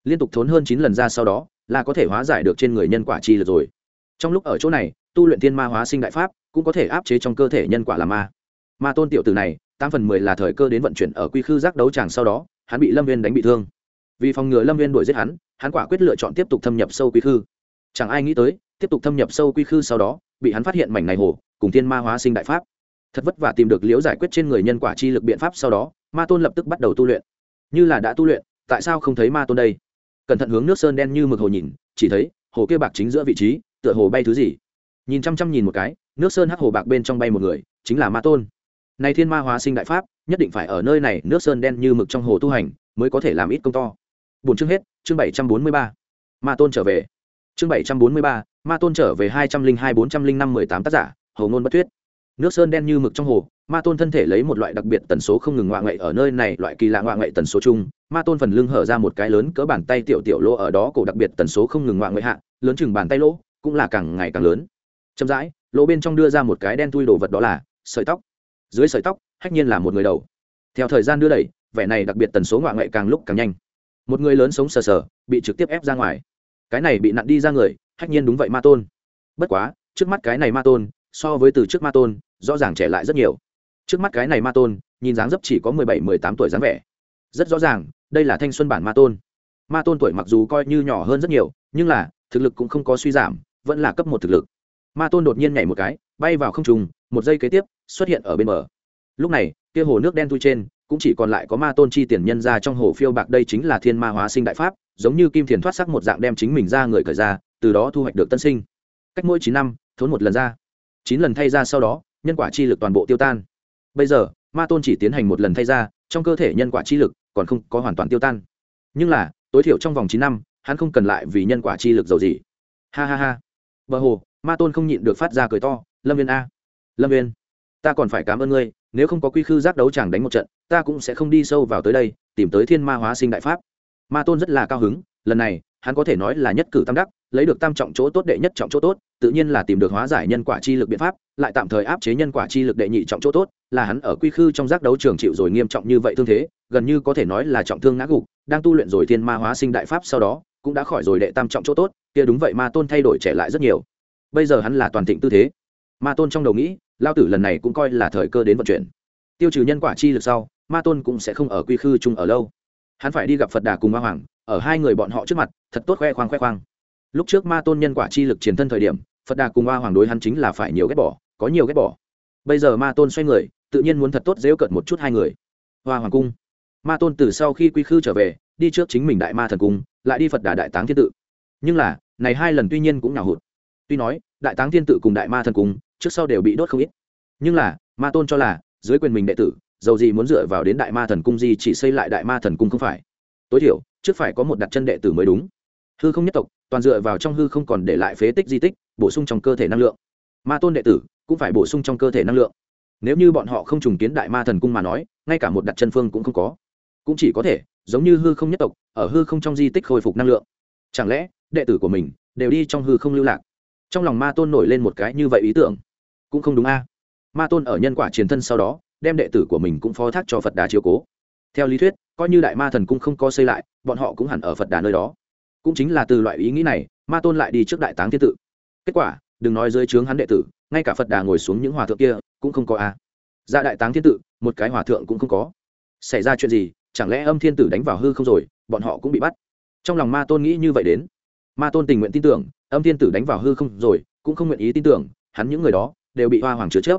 Liên tục thốn hơn chín lần ra sau đó, là có thể hóa giải được trên người nhân quả chi lượt rồi. Trong lúc ở chỗ này, tu luyện thiên ma hóa sinh đại pháp cũng có thể áp chế trong cơ thể nhân quả là ma. Ma tôn tiểu tử này tám phần mười là thời cơ đến vận chuyển ở quy khư giác đấu tràng sau đó, hắn bị lâm viên đánh bị thương. Vì phòng ngừa lâm viên đuổi giết hắn hắn quả quyết lựa chọn tiếp tục thâm nhập sâu quy khư. Chẳng ai nghĩ tới, tiếp tục thâm nhập sâu quy khư sau đó, bị hắn phát hiện mảnh này hồ, cùng thiên ma hóa sinh đại pháp. Thật vất vả tìm được liễu giải quyết trên người nhân quả chi lực biện pháp sau đó, ma tôn lập tức bắt đầu tu luyện. Như là đã tu luyện, tại sao không thấy ma tôn đây? Cẩn thận hướng nước sơn đen như mực hồ nhìn, chỉ thấy, hồ kia bạc chính giữa vị trí, tựa hồ bay thứ gì? Nhìn chăm chăm nhìn một cái, nước sơn hắc hồ bạc bên trong bay một người, chính là ma tôn nay thiên ma hóa sinh đại pháp, nhất định phải ở nơi này, nước sơn đen như mực trong hồ tu hành, mới có thể làm ít công to. Bốn chương hết, chương bảy trăm bốn mươi ba. Ma tôn trở về. Chương bảy trăm bốn mươi ba, ma tôn trở về hai trăm linh hai bốn trăm linh năm mười tám tác giả hầu ngôn bất thuyết nước sơn đen như mực trong hồ, ma tôn thân thể lấy một loại đặc biệt tần số không ngừng ngoại ngậy ở nơi này, loại kỳ lạ ngoại ngậy tần số chung, ma tôn phần lưng hở ra một cái lớn cỡ bàn tay tiểu tiểu lỗ ở đó, cổ đặc biệt tần số không ngừng ngoại ngậy hạ, lớn chừng bàn tay lỗ, cũng là càng ngày càng lớn. Chậm rãi, lỗ bên trong đưa ra một cái đen thui đồ vật đó là sợi tóc dưới sợi tóc, hách nhiên là một người đầu. Theo thời gian đưa đẩy, vẻ này đặc biệt tần số ngoại ngoại càng lúc càng nhanh. Một người lớn sống sờ sờ, bị trực tiếp ép ra ngoài. Cái này bị nặn đi ra người, hách nhiên đúng vậy ma tôn. Bất quá, trước mắt cái này ma tôn, so với từ trước ma tôn, rõ ràng trẻ lại rất nhiều. Trước mắt cái này ma tôn, nhìn dáng dấp chỉ có mười bảy, mười tám tuổi dáng vẻ. Rất rõ ràng, đây là thanh xuân bản ma tôn. Ma tôn tuổi mặc dù coi như nhỏ hơn rất nhiều, nhưng là, thực lực cũng không có suy giảm, vẫn là cấp một thực lực ma tôn đột nhiên nhảy một cái, bay vào không trùng một giây kế tiếp, xuất hiện ở bên bờ. Lúc này, kia hồ nước đen thui trên, cũng chỉ còn lại có ma tôn chi tiền nhân ra trong hồ phiêu bạc đây chính là thiên ma hóa sinh đại pháp, giống như kim thiền thoát sắc một dạng đem chính mình ra người khởi ra, từ đó thu hoạch được tân sinh. Cách mỗi chín năm, thốn một lần ra. Chín lần thay ra sau đó, nhân quả chi lực toàn bộ tiêu tan. Bây giờ, ma tôn chỉ tiến hành một lần thay ra, trong cơ thể nhân quả chi lực còn không có hoàn toàn tiêu tan. Nhưng là, tối thiểu trong vòng chín năm, hắn không cần lại vì nhân quả chi lực giàu gì. Ha ha ha. Bờ hồ ma tôn không nhịn được phát ra cười to, lâm viên a, lâm viên ta còn phải cảm ơn ngươi, nếu không có quy khư giác đấu chẳng đánh một trận, ta cũng sẽ không đi sâu vào tới đây, tìm tới thiên ma hóa sinh đại pháp. Ma tôn rất là cao hứng, lần này, hắn có thể nói là nhất cử tam đắc, lấy được tam trọng chỗ tốt đệ nhất trọng chỗ tốt, tự nhiên là tìm được hóa giải nhân quả chi lực biện pháp, lại tạm thời áp chế nhân quả chi lực đệ nhị trọng chỗ tốt, là hắn ở quy khư trong giác đấu trường chịu rồi nghiêm trọng như vậy thương thế, gần như có thể nói là trọng thương ngã gục, đang tu luyện rồi thiên ma hóa sinh đại pháp sau đó, cũng đã khỏi rồi đệ tam trọng chỗ tốt, kia đúng vậy, ma tôn thay đổi trẻ lại rất nhiều bây giờ hắn là toàn thịnh tư thế. Ma tôn trong đầu nghĩ lao tử lần này cũng coi là thời cơ đến vận chuyển. Tiêu trừ nhân quả chi lực sau, ma tôn cũng sẽ không ở quy khư chung ở lâu. Hắn phải đi gặp phật đà cùng ma hoàng, ở hai người bọn họ trước mặt, thật tốt khoe khoang khoe khoang. Lúc trước ma tôn nhân quả chi lực chiến thân thời điểm, phật đà cùng ma hoàng đối hắn chính là phải nhiều ghét bỏ, có nhiều ghét bỏ. Bây giờ ma tôn xoay người, tự nhiên muốn thật tốt dễu cận một chút hai người. Hoa hoàng cung. Ma tôn từ sau khi quy khư trở về, đi trước chính mình đại ma thần cung, lại đi phật đà đại táng thiên tự. Nhưng là, này hai lần tuy nhiên cũng nhào hụt tuy nói, đại táng thiên tự cùng đại ma thần cung trước sau đều bị đốt không ít. Nhưng là, ma tôn cho là, dưới quyền mình đệ tử, dầu gì muốn dựa vào đến đại ma thần cung gì chỉ xây lại đại ma thần cung không phải. Tối thiểu, trước phải có một đặt chân đệ tử mới đúng. Hư không nhất tộc, toàn dựa vào trong hư không còn để lại phế tích di tích, bổ sung trong cơ thể năng lượng. Ma tôn đệ tử, cũng phải bổ sung trong cơ thể năng lượng. Nếu như bọn họ không trùng kiến đại ma thần cung mà nói, ngay cả một đặt chân phương cũng không có. Cũng chỉ có thể, giống như hư không nhất tộc, ở hư không trong di tích khôi phục năng lượng. Chẳng lẽ, đệ tử của mình, đều đi trong hư không lưu lạc? Trong lòng ma tôn nổi lên một cái như vậy ý tưởng. Cũng không đúng a. Ma tôn ở nhân quả chiến thân sau đó, đem đệ tử của mình cũng phó thác cho phật đà chiếu cố. Theo lý thuyết, coi như đại ma thần cung không có xây lại, bọn họ cũng hẳn ở phật đà nơi đó. Cũng chính là từ loại ý nghĩ này, ma tôn lại đi trước đại táng thiên tự. Kết quả, đừng nói dưới trướng hắn đệ tử, ngay cả phật đà ngồi xuống những hòa thượng kia, cũng không có a. À. ra đại táng thiên tự, một cái hòa thượng cũng không có. Xảy ra chuyện gì, chẳng lẽ âm thiên tử đánh vào hư không rồi, bọn họ cũng bị bắt? Trong lòng ma tôn nghĩ như vậy đến ma tôn tình nguyện tin tưởng, âm thiên tử đánh vào hư không rồi, cũng không nguyện ý tin tưởng, hắn những người đó đều bị hoa hoàng chứa chớp.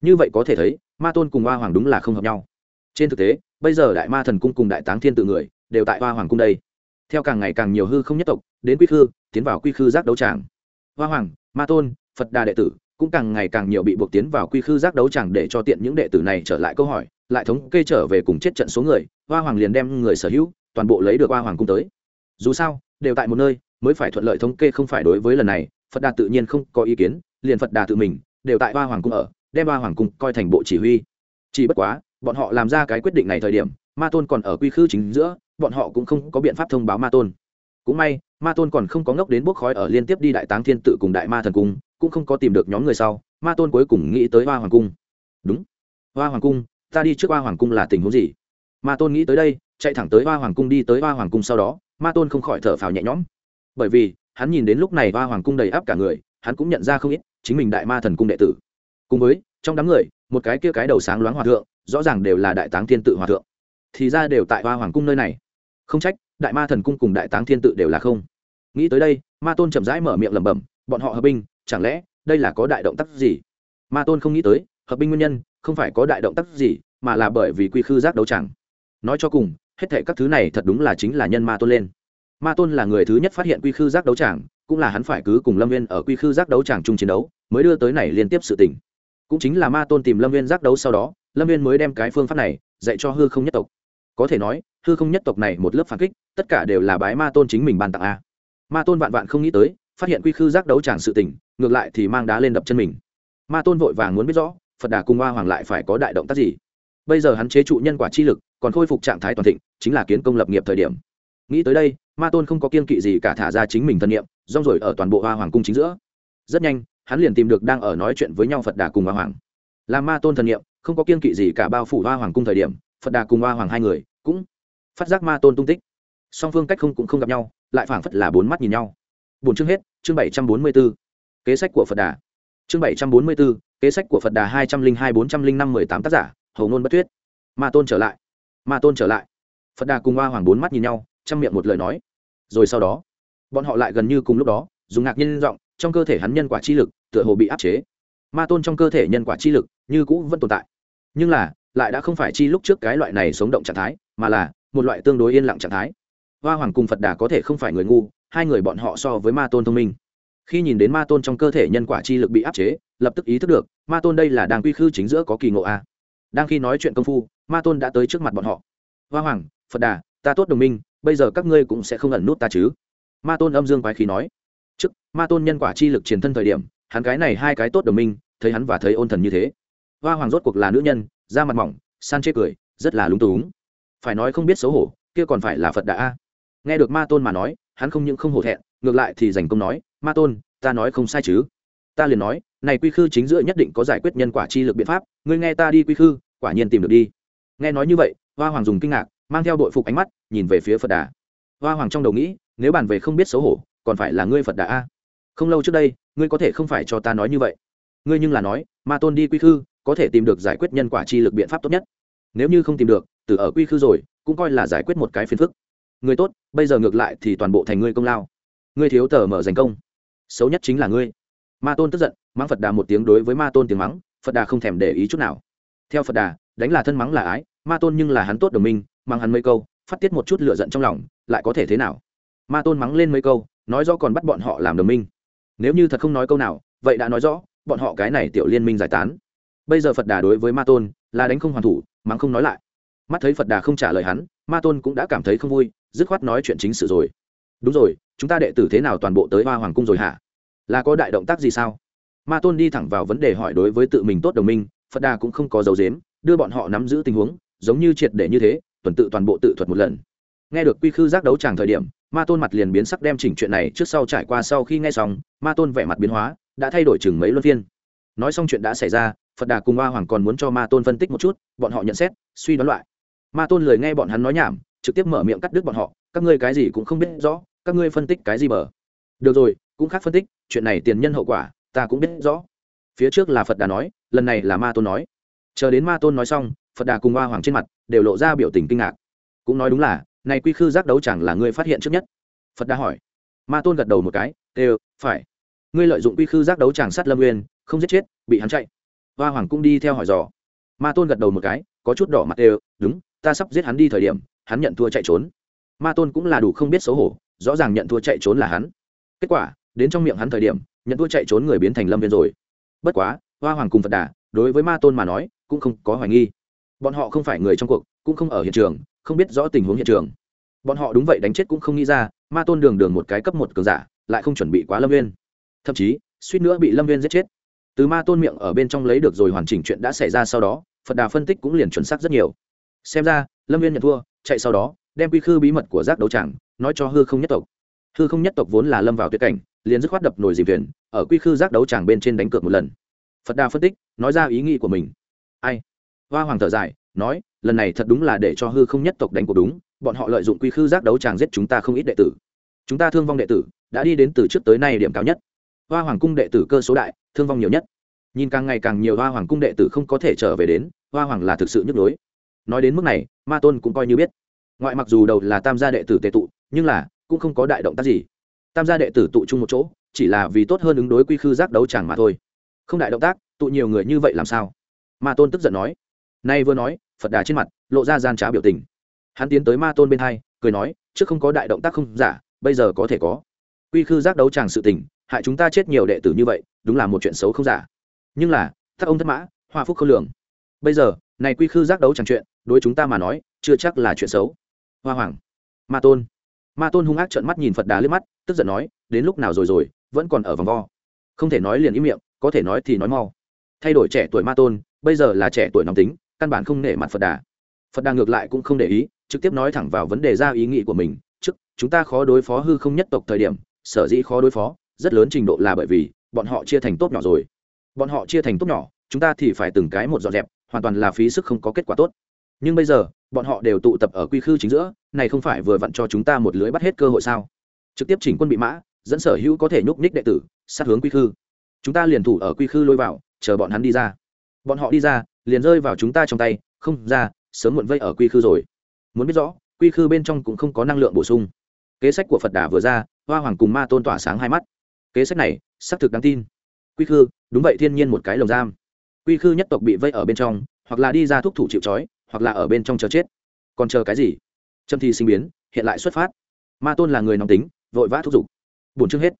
Như vậy có thể thấy, ma tôn cùng hoa hoàng đúng là không hợp nhau. Trên thực tế, bây giờ đại ma thần cung cùng đại táng thiên tự người đều tại hoa hoàng cung đây. Theo càng ngày càng nhiều hư không nhất tộc, đến quy khư, tiến vào quy khư giác đấu tràng. Hoa hoàng, ma tôn, phật đà đệ tử cũng càng ngày càng nhiều bị buộc tiến vào quy khư giác đấu tràng để cho tiện những đệ tử này trở lại câu hỏi, lại thống kê trở về cùng chết trận số người, hoa hoàng liền đem người sở hữu toàn bộ lấy được hoa hoàng cung tới. Dù sao, đều tại một nơi mới phải thuận lợi thống kê không phải đối với lần này, phật đà tự nhiên không có ý kiến, liền phật đà tự mình, đều tại Ba hoàng cung ở, đem Ba hoàng cung coi thành bộ chỉ huy. Chỉ bất quá, bọn họ làm ra cái quyết định này thời điểm, ma tôn còn ở quy khư chính giữa, bọn họ cũng không có biện pháp thông báo ma tôn. Cũng may, ma tôn còn không có ngốc đến bốc khói ở liên tiếp đi đại táng thiên tự cùng đại ma thần cung, cũng không có tìm được nhóm người sau, ma tôn cuối cùng nghĩ tới hoa hoàng cung. Đúng. Hoa hoàng cung, ta đi trước hoa hoàng cung là tình huống gì? Ma tôn nghĩ tới đây, chạy thẳng tới hoa hoàng cung đi tới hoa hoàng cung sau đó, ma tôn không khỏi thở phào nhẹ nhõm bởi vì hắn nhìn đến lúc này hoa hoàng cung đầy áp cả người, hắn cũng nhận ra không ít, chính mình đại ma thần cung đệ tử. Cùng với, trong đám người, một cái kia cái đầu sáng loáng hòa thượng, rõ ràng đều là đại táng thiên tự hòa thượng. Thì ra đều tại hoa hoàng cung nơi này. Không trách, đại ma thần cung cùng đại táng thiên tự đều là không. Nghĩ tới đây, ma tôn chậm rãi mở miệng lẩm bẩm, bọn họ hợp binh, chẳng lẽ đây là có đại động tác gì? Ma tôn không nghĩ tới, hợp binh nguyên nhân, không phải có đại động tác gì, mà là bởi vì quy khư giác đấu chẳng. Nói cho cùng, hết thệ các thứ này thật đúng là chính là nhân ma tôn lên ma tôn là người thứ nhất phát hiện quy khư giác đấu tràng, cũng là hắn phải cứ cùng lâm viên ở quy khư giác đấu tràng chung chiến đấu, mới đưa tới này liên tiếp sự tình. Cũng chính là ma tôn tìm lâm viên giác đấu sau đó, lâm viên mới đem cái phương pháp này dạy cho hư không nhất tộc. Có thể nói, hư không nhất tộc này một lớp phản kích, tất cả đều là bái ma tôn chính mình ban tặng a. Ma tôn vạn vạn không nghĩ tới, phát hiện quy khư giác đấu tràng sự tình, ngược lại thì mang đá lên đập chân mình. Ma tôn vội vàng muốn biết rõ, phật đà cùng hoa hoàng lại phải có đại động tác gì. Bây giờ hắn chế trụ nhân quả chi lực, còn khôi phục trạng thái toàn thịnh, chính là kiến công lập nghiệp thời điểm nghĩ tới đây, ma tôn không có kiên kỵ gì cả thả ra chính mình thân nhiệm rong rồi ở toàn bộ hoa hoàng cung chính giữa. Rất nhanh, hắn liền tìm được đang ở nói chuyện với nhau phật đà cùng hoa hoàng. Là ma tôn thần nhiệm không có kiên kỵ gì cả bao phủ hoa hoàng cung thời điểm, phật đà cùng hoa hoàng hai người cũng phát giác ma tôn tung tích. Song phương cách không cũng không gặp nhau, lại phảng phất là bốn mắt nhìn nhau. Bốn chương hết, chương bảy trăm bốn mươi b ố kế sách của phật đà. Chương bảy trăm bốn mươi b ố kế sách của phật đà hai trăm linh hai, bốn trăm linh năm, mười tám tác giả, hầu ngôn bất thuyết ma tôn trở lại. Ma tôn trở lại. Phật đà cùng hoa hoàng bốn mắt nhìn nhau chăm miệng một lời nói. Rồi sau đó, bọn họ lại gần như cùng lúc đó, dùng ngạc nhiên giọng, trong cơ thể hắn nhân quả chi lực, tựa hồ bị áp chế. Ma tôn trong cơ thể nhân quả chi lực như cũ vẫn tồn tại, nhưng là, lại đã không phải chi lúc trước cái loại này sống động trạng thái, mà là một loại tương đối yên lặng trạng thái. Hoa hoàng cùng phật đà có thể không phải người ngu, hai người bọn họ so với ma tôn thông minh. Khi nhìn đến ma tôn trong cơ thể nhân quả chi lực bị áp chế, lập tức ý thức được, ma tôn đây là đang quy khư chính giữa có kỳ ngộ a. Đang khi nói chuyện công phu, ma tôn đã tới trước mặt bọn họ. Hoa hoàng, phật đà, ta tốt đồng minh bây giờ các ngươi cũng sẽ không ẩn nút ta chứ? Ma tôn âm dương quái khí nói. Trước, ma tôn nhân quả chi lực chiến thân thời điểm, hắn cái này hai cái tốt đồng minh, thấy hắn và thấy ôn thần như thế. Hoa hoàng rốt cuộc là nữ nhân, da mặt mỏng, san chê cười, rất là lúng túng. Phải nói không biết xấu hổ, kia còn phải là phật đà a. Nghe được ma tôn mà nói, hắn không những không hổ thẹn, ngược lại thì dành công nói, ma tôn, ta nói không sai chứ? Ta liền nói, này quy khư chính giữa nhất định có giải quyết nhân quả chi lực biện pháp, ngươi nghe ta đi quy khư, quả nhiên tìm được đi. Nghe nói như vậy, hoa hoàng dùng kinh ngạc mang theo đội phục ánh mắt, nhìn về phía phật đà. Hoa hoàng trong đầu nghĩ, nếu bàn về không biết xấu hổ, còn phải là ngươi phật đà a. Không lâu trước đây, ngươi có thể không phải cho ta nói như vậy. Ngươi nhưng là nói, ma tôn đi quy khư, có thể tìm được giải quyết nhân quả chi lực biện pháp tốt nhất. Nếu như không tìm được, từ ở quy khư rồi, cũng coi là giải quyết một cái phiền phức. Người tốt, bây giờ ngược lại thì toàn bộ thành ngươi công lao. Ngươi thiếu tờ mở giành công. Xấu nhất chính là ngươi. Ma tôn tức giận, mắng phật đà một tiếng đối với ma tôn tiếng mắng, phật đà không thèm để ý chút nào. Theo phật đà, đánh là thân mắng là ái, ma tôn nhưng là hắn tốt đồng minh mang hắn mấy câu, phát tiết một chút lựa giận trong lòng, lại có thể thế nào? Ma tôn mắng lên mấy câu, nói rõ còn bắt bọn họ làm đồng minh. Nếu như thật không nói câu nào, vậy đã nói rõ, bọn họ cái này tiểu liên minh giải tán. Bây giờ phật đà đối với ma tôn là đánh không hoàn thủ, mắng không nói lại. Mắt thấy phật đà không trả lời hắn, ma tôn cũng đã cảm thấy không vui, dứt khoát nói chuyện chính sự rồi. Đúng rồi, chúng ta đệ tử thế nào toàn bộ tới hoa hoàng cung rồi hả? Là có đại động tác gì sao? Ma tôn đi thẳng vào vấn đề hỏi đối với tự mình tốt đồng minh, phật đà cũng không có dấu dếm đưa bọn họ nắm giữ tình huống, giống như triệt để như thế tuần tự toàn bộ tự thuật một lần. Nghe được quy khư giác đấu tràng thời điểm, ma tôn mặt liền biến sắc đem chỉnh chuyện này trước sau trải qua sau khi nghe xong, ma tôn vẻ mặt biến hóa, đã thay đổi chừng mấy luân phiên. Nói xong chuyện đã xảy ra, phật đà cùng ma hoàng còn muốn cho ma tôn phân tích một chút, bọn họ nhận xét, suy đoán loại. Ma tôn lời nghe bọn hắn nói nhảm, trực tiếp mở miệng cắt đứt bọn họ, các ngươi cái gì cũng không biết rõ, các ngươi phân tích cái gì bờ? Được rồi, cũng khác phân tích, chuyện này tiền nhân hậu quả, ta cũng biết rõ. Phía trước là phật đà nói, lần này là ma tôn nói. Chờ đến ma tôn nói xong phật đà cùng hoa hoàng trên mặt đều lộ ra biểu tình kinh ngạc. Cũng nói đúng là, này quy khư giác đấu chẳng là ngươi phát hiện trước nhất. Phật đà hỏi. Ma tôn gật đầu một cái đều phải. Ngươi lợi dụng quy khư giác đấu chẳng sát lâm nguyên không giết chết, bị hắn chạy. Hoa hoàng cũng đi theo hỏi dò. Ma tôn gật đầu một cái, có chút đỏ mặt đều đúng, ta sắp giết hắn đi thời điểm, hắn nhận thua chạy trốn. Ma tôn cũng là đủ không biết xấu hổ, rõ ràng nhận thua chạy trốn là hắn. Kết quả, đến trong miệng hắn thời điểm, nhận thua chạy trốn người biến thành lâm viên rồi. Bất quá, hoa hoàng cùng phật đà, đối với ma tôn mà nói, cũng không có hoài nghi bọn họ không phải người trong cuộc, cũng không ở hiện trường, không biết rõ tình huống hiện trường. Bọn họ đúng vậy đánh chết cũng không nghĩ ra, ma tôn đường đường một cái cấp một cường giả, lại không chuẩn bị quá lâm viên thậm chí, suýt nữa bị lâm viên giết chết. Từ ma tôn miệng ở bên trong lấy được rồi hoàn chỉnh chuyện đã xảy ra sau đó, phật đà phân tích cũng liền chuẩn xác rất nhiều. Xem ra, lâm viên nhận thua, chạy sau đó, đem quy khư bí mật của giác đấu tràng, nói cho hư không nhất tộc. Hư không nhất tộc vốn là lâm vào tuyệt cảnh, liền dứt khoát đập nồi dìm thuyền, ở quy khư giác đấu tràng bên trên đánh cược một lần. Phật đà phân tích, nói ra ý nghĩ của mình. Ai? Hoa hoàng thở dài, nói, lần này thật đúng là để cho hư không nhất tộc đánh cuộc đúng, bọn họ lợi dụng quy khư giác đấu tràng giết chúng ta không ít đệ tử. Chúng ta thương vong đệ tử, đã đi đến từ trước tới nay điểm cao nhất. Hoa hoàng cung đệ tử cơ số đại, thương vong nhiều nhất. Nhìn càng ngày càng nhiều hoa hoàng cung đệ tử không có thể trở về đến, hoa hoàng là thực sự nhức nhối. Nói đến mức này, ma tôn cũng coi như biết. Ngoại mặc dù đầu là tam gia đệ tử tệ tụ, nhưng là, cũng không có đại động tác gì. Tam gia đệ tử tụ chung một chỗ, chỉ là vì tốt hơn ứng đối quy khư giác đấu chẳng mà thôi. Không đại động tác, tụ nhiều người như vậy làm sao? Ma tôn tức giận nói nay vừa nói, phật đà trên mặt lộ ra gian trá biểu tình. Hắn tiến tới ma tôn bên hai, cười nói, trước không có đại động tác không giả, bây giờ có thể có. Quy khư giác đấu tràng sự tình, hại chúng ta chết nhiều đệ tử như vậy, đúng là một chuyện xấu không giả. Nhưng là thắc ông thất mã hoa phúc không lường. Bây giờ, này quy khư giác đấu chẳng chuyện, đối chúng ta mà nói, chưa chắc là chuyện xấu. Hoa hoàng. Ma tôn. Ma tôn hung ác trợn mắt nhìn phật đà liếc mắt, tức giận nói, đến lúc nào rồi rồi, vẫn còn ở vòng vo. Không thể nói liền ý miệng, có thể nói thì nói mau. Thay đổi trẻ tuổi ma tôn, bây giờ là trẻ tuổi nóng tính căn bản không nể mặt phật đà. Phật đà ngược lại cũng không để ý, trực tiếp nói thẳng vào vấn đề ra ý nghĩ của mình, trước, chúng ta khó đối phó hư không nhất tộc thời điểm, sở dĩ khó đối phó, rất lớn trình độ là bởi vì bọn họ chia thành tốt nhỏ rồi. Bọn họ chia thành tốt nhỏ, chúng ta thì phải từng cái một dọn dẹp, hoàn toàn là phí sức không có kết quả tốt. Nhưng bây giờ, bọn họ đều tụ tập ở quy khư chính giữa, này không phải vừa vặn cho chúng ta một lưới bắt hết cơ hội sao? Trực tiếp chỉnh quân bị mã, dẫn sở hữu có thể nhúc nhích đệ tử, sát hướng quy khư. Chúng ta liền thủ ở quy khư lôi vào, chờ bọn hắn đi ra. Bọn họ đi ra liền rơi vào chúng ta trong tay, không, ra, sớm muộn vây ở quy khư rồi. Muốn biết rõ, quy khư bên trong cũng không có năng lượng bổ sung. Kế sách của phật đà vừa ra, hoa hoàng cùng ma tôn tỏa sáng hai mắt. Kế sách này, xác thực đáng tin. Quy khư, đúng vậy, thiên nhiên một cái lồng giam. Quy khư nhất tộc bị vây ở bên trong, hoặc là đi ra thúc thủ chịu trói, hoặc là ở bên trong chờ chết. Còn chờ cái gì? Trâm thi sinh biến, hiện lại xuất phát. Ma tôn là người nóng tính, vội vã thúc giục. Bổn chương hết.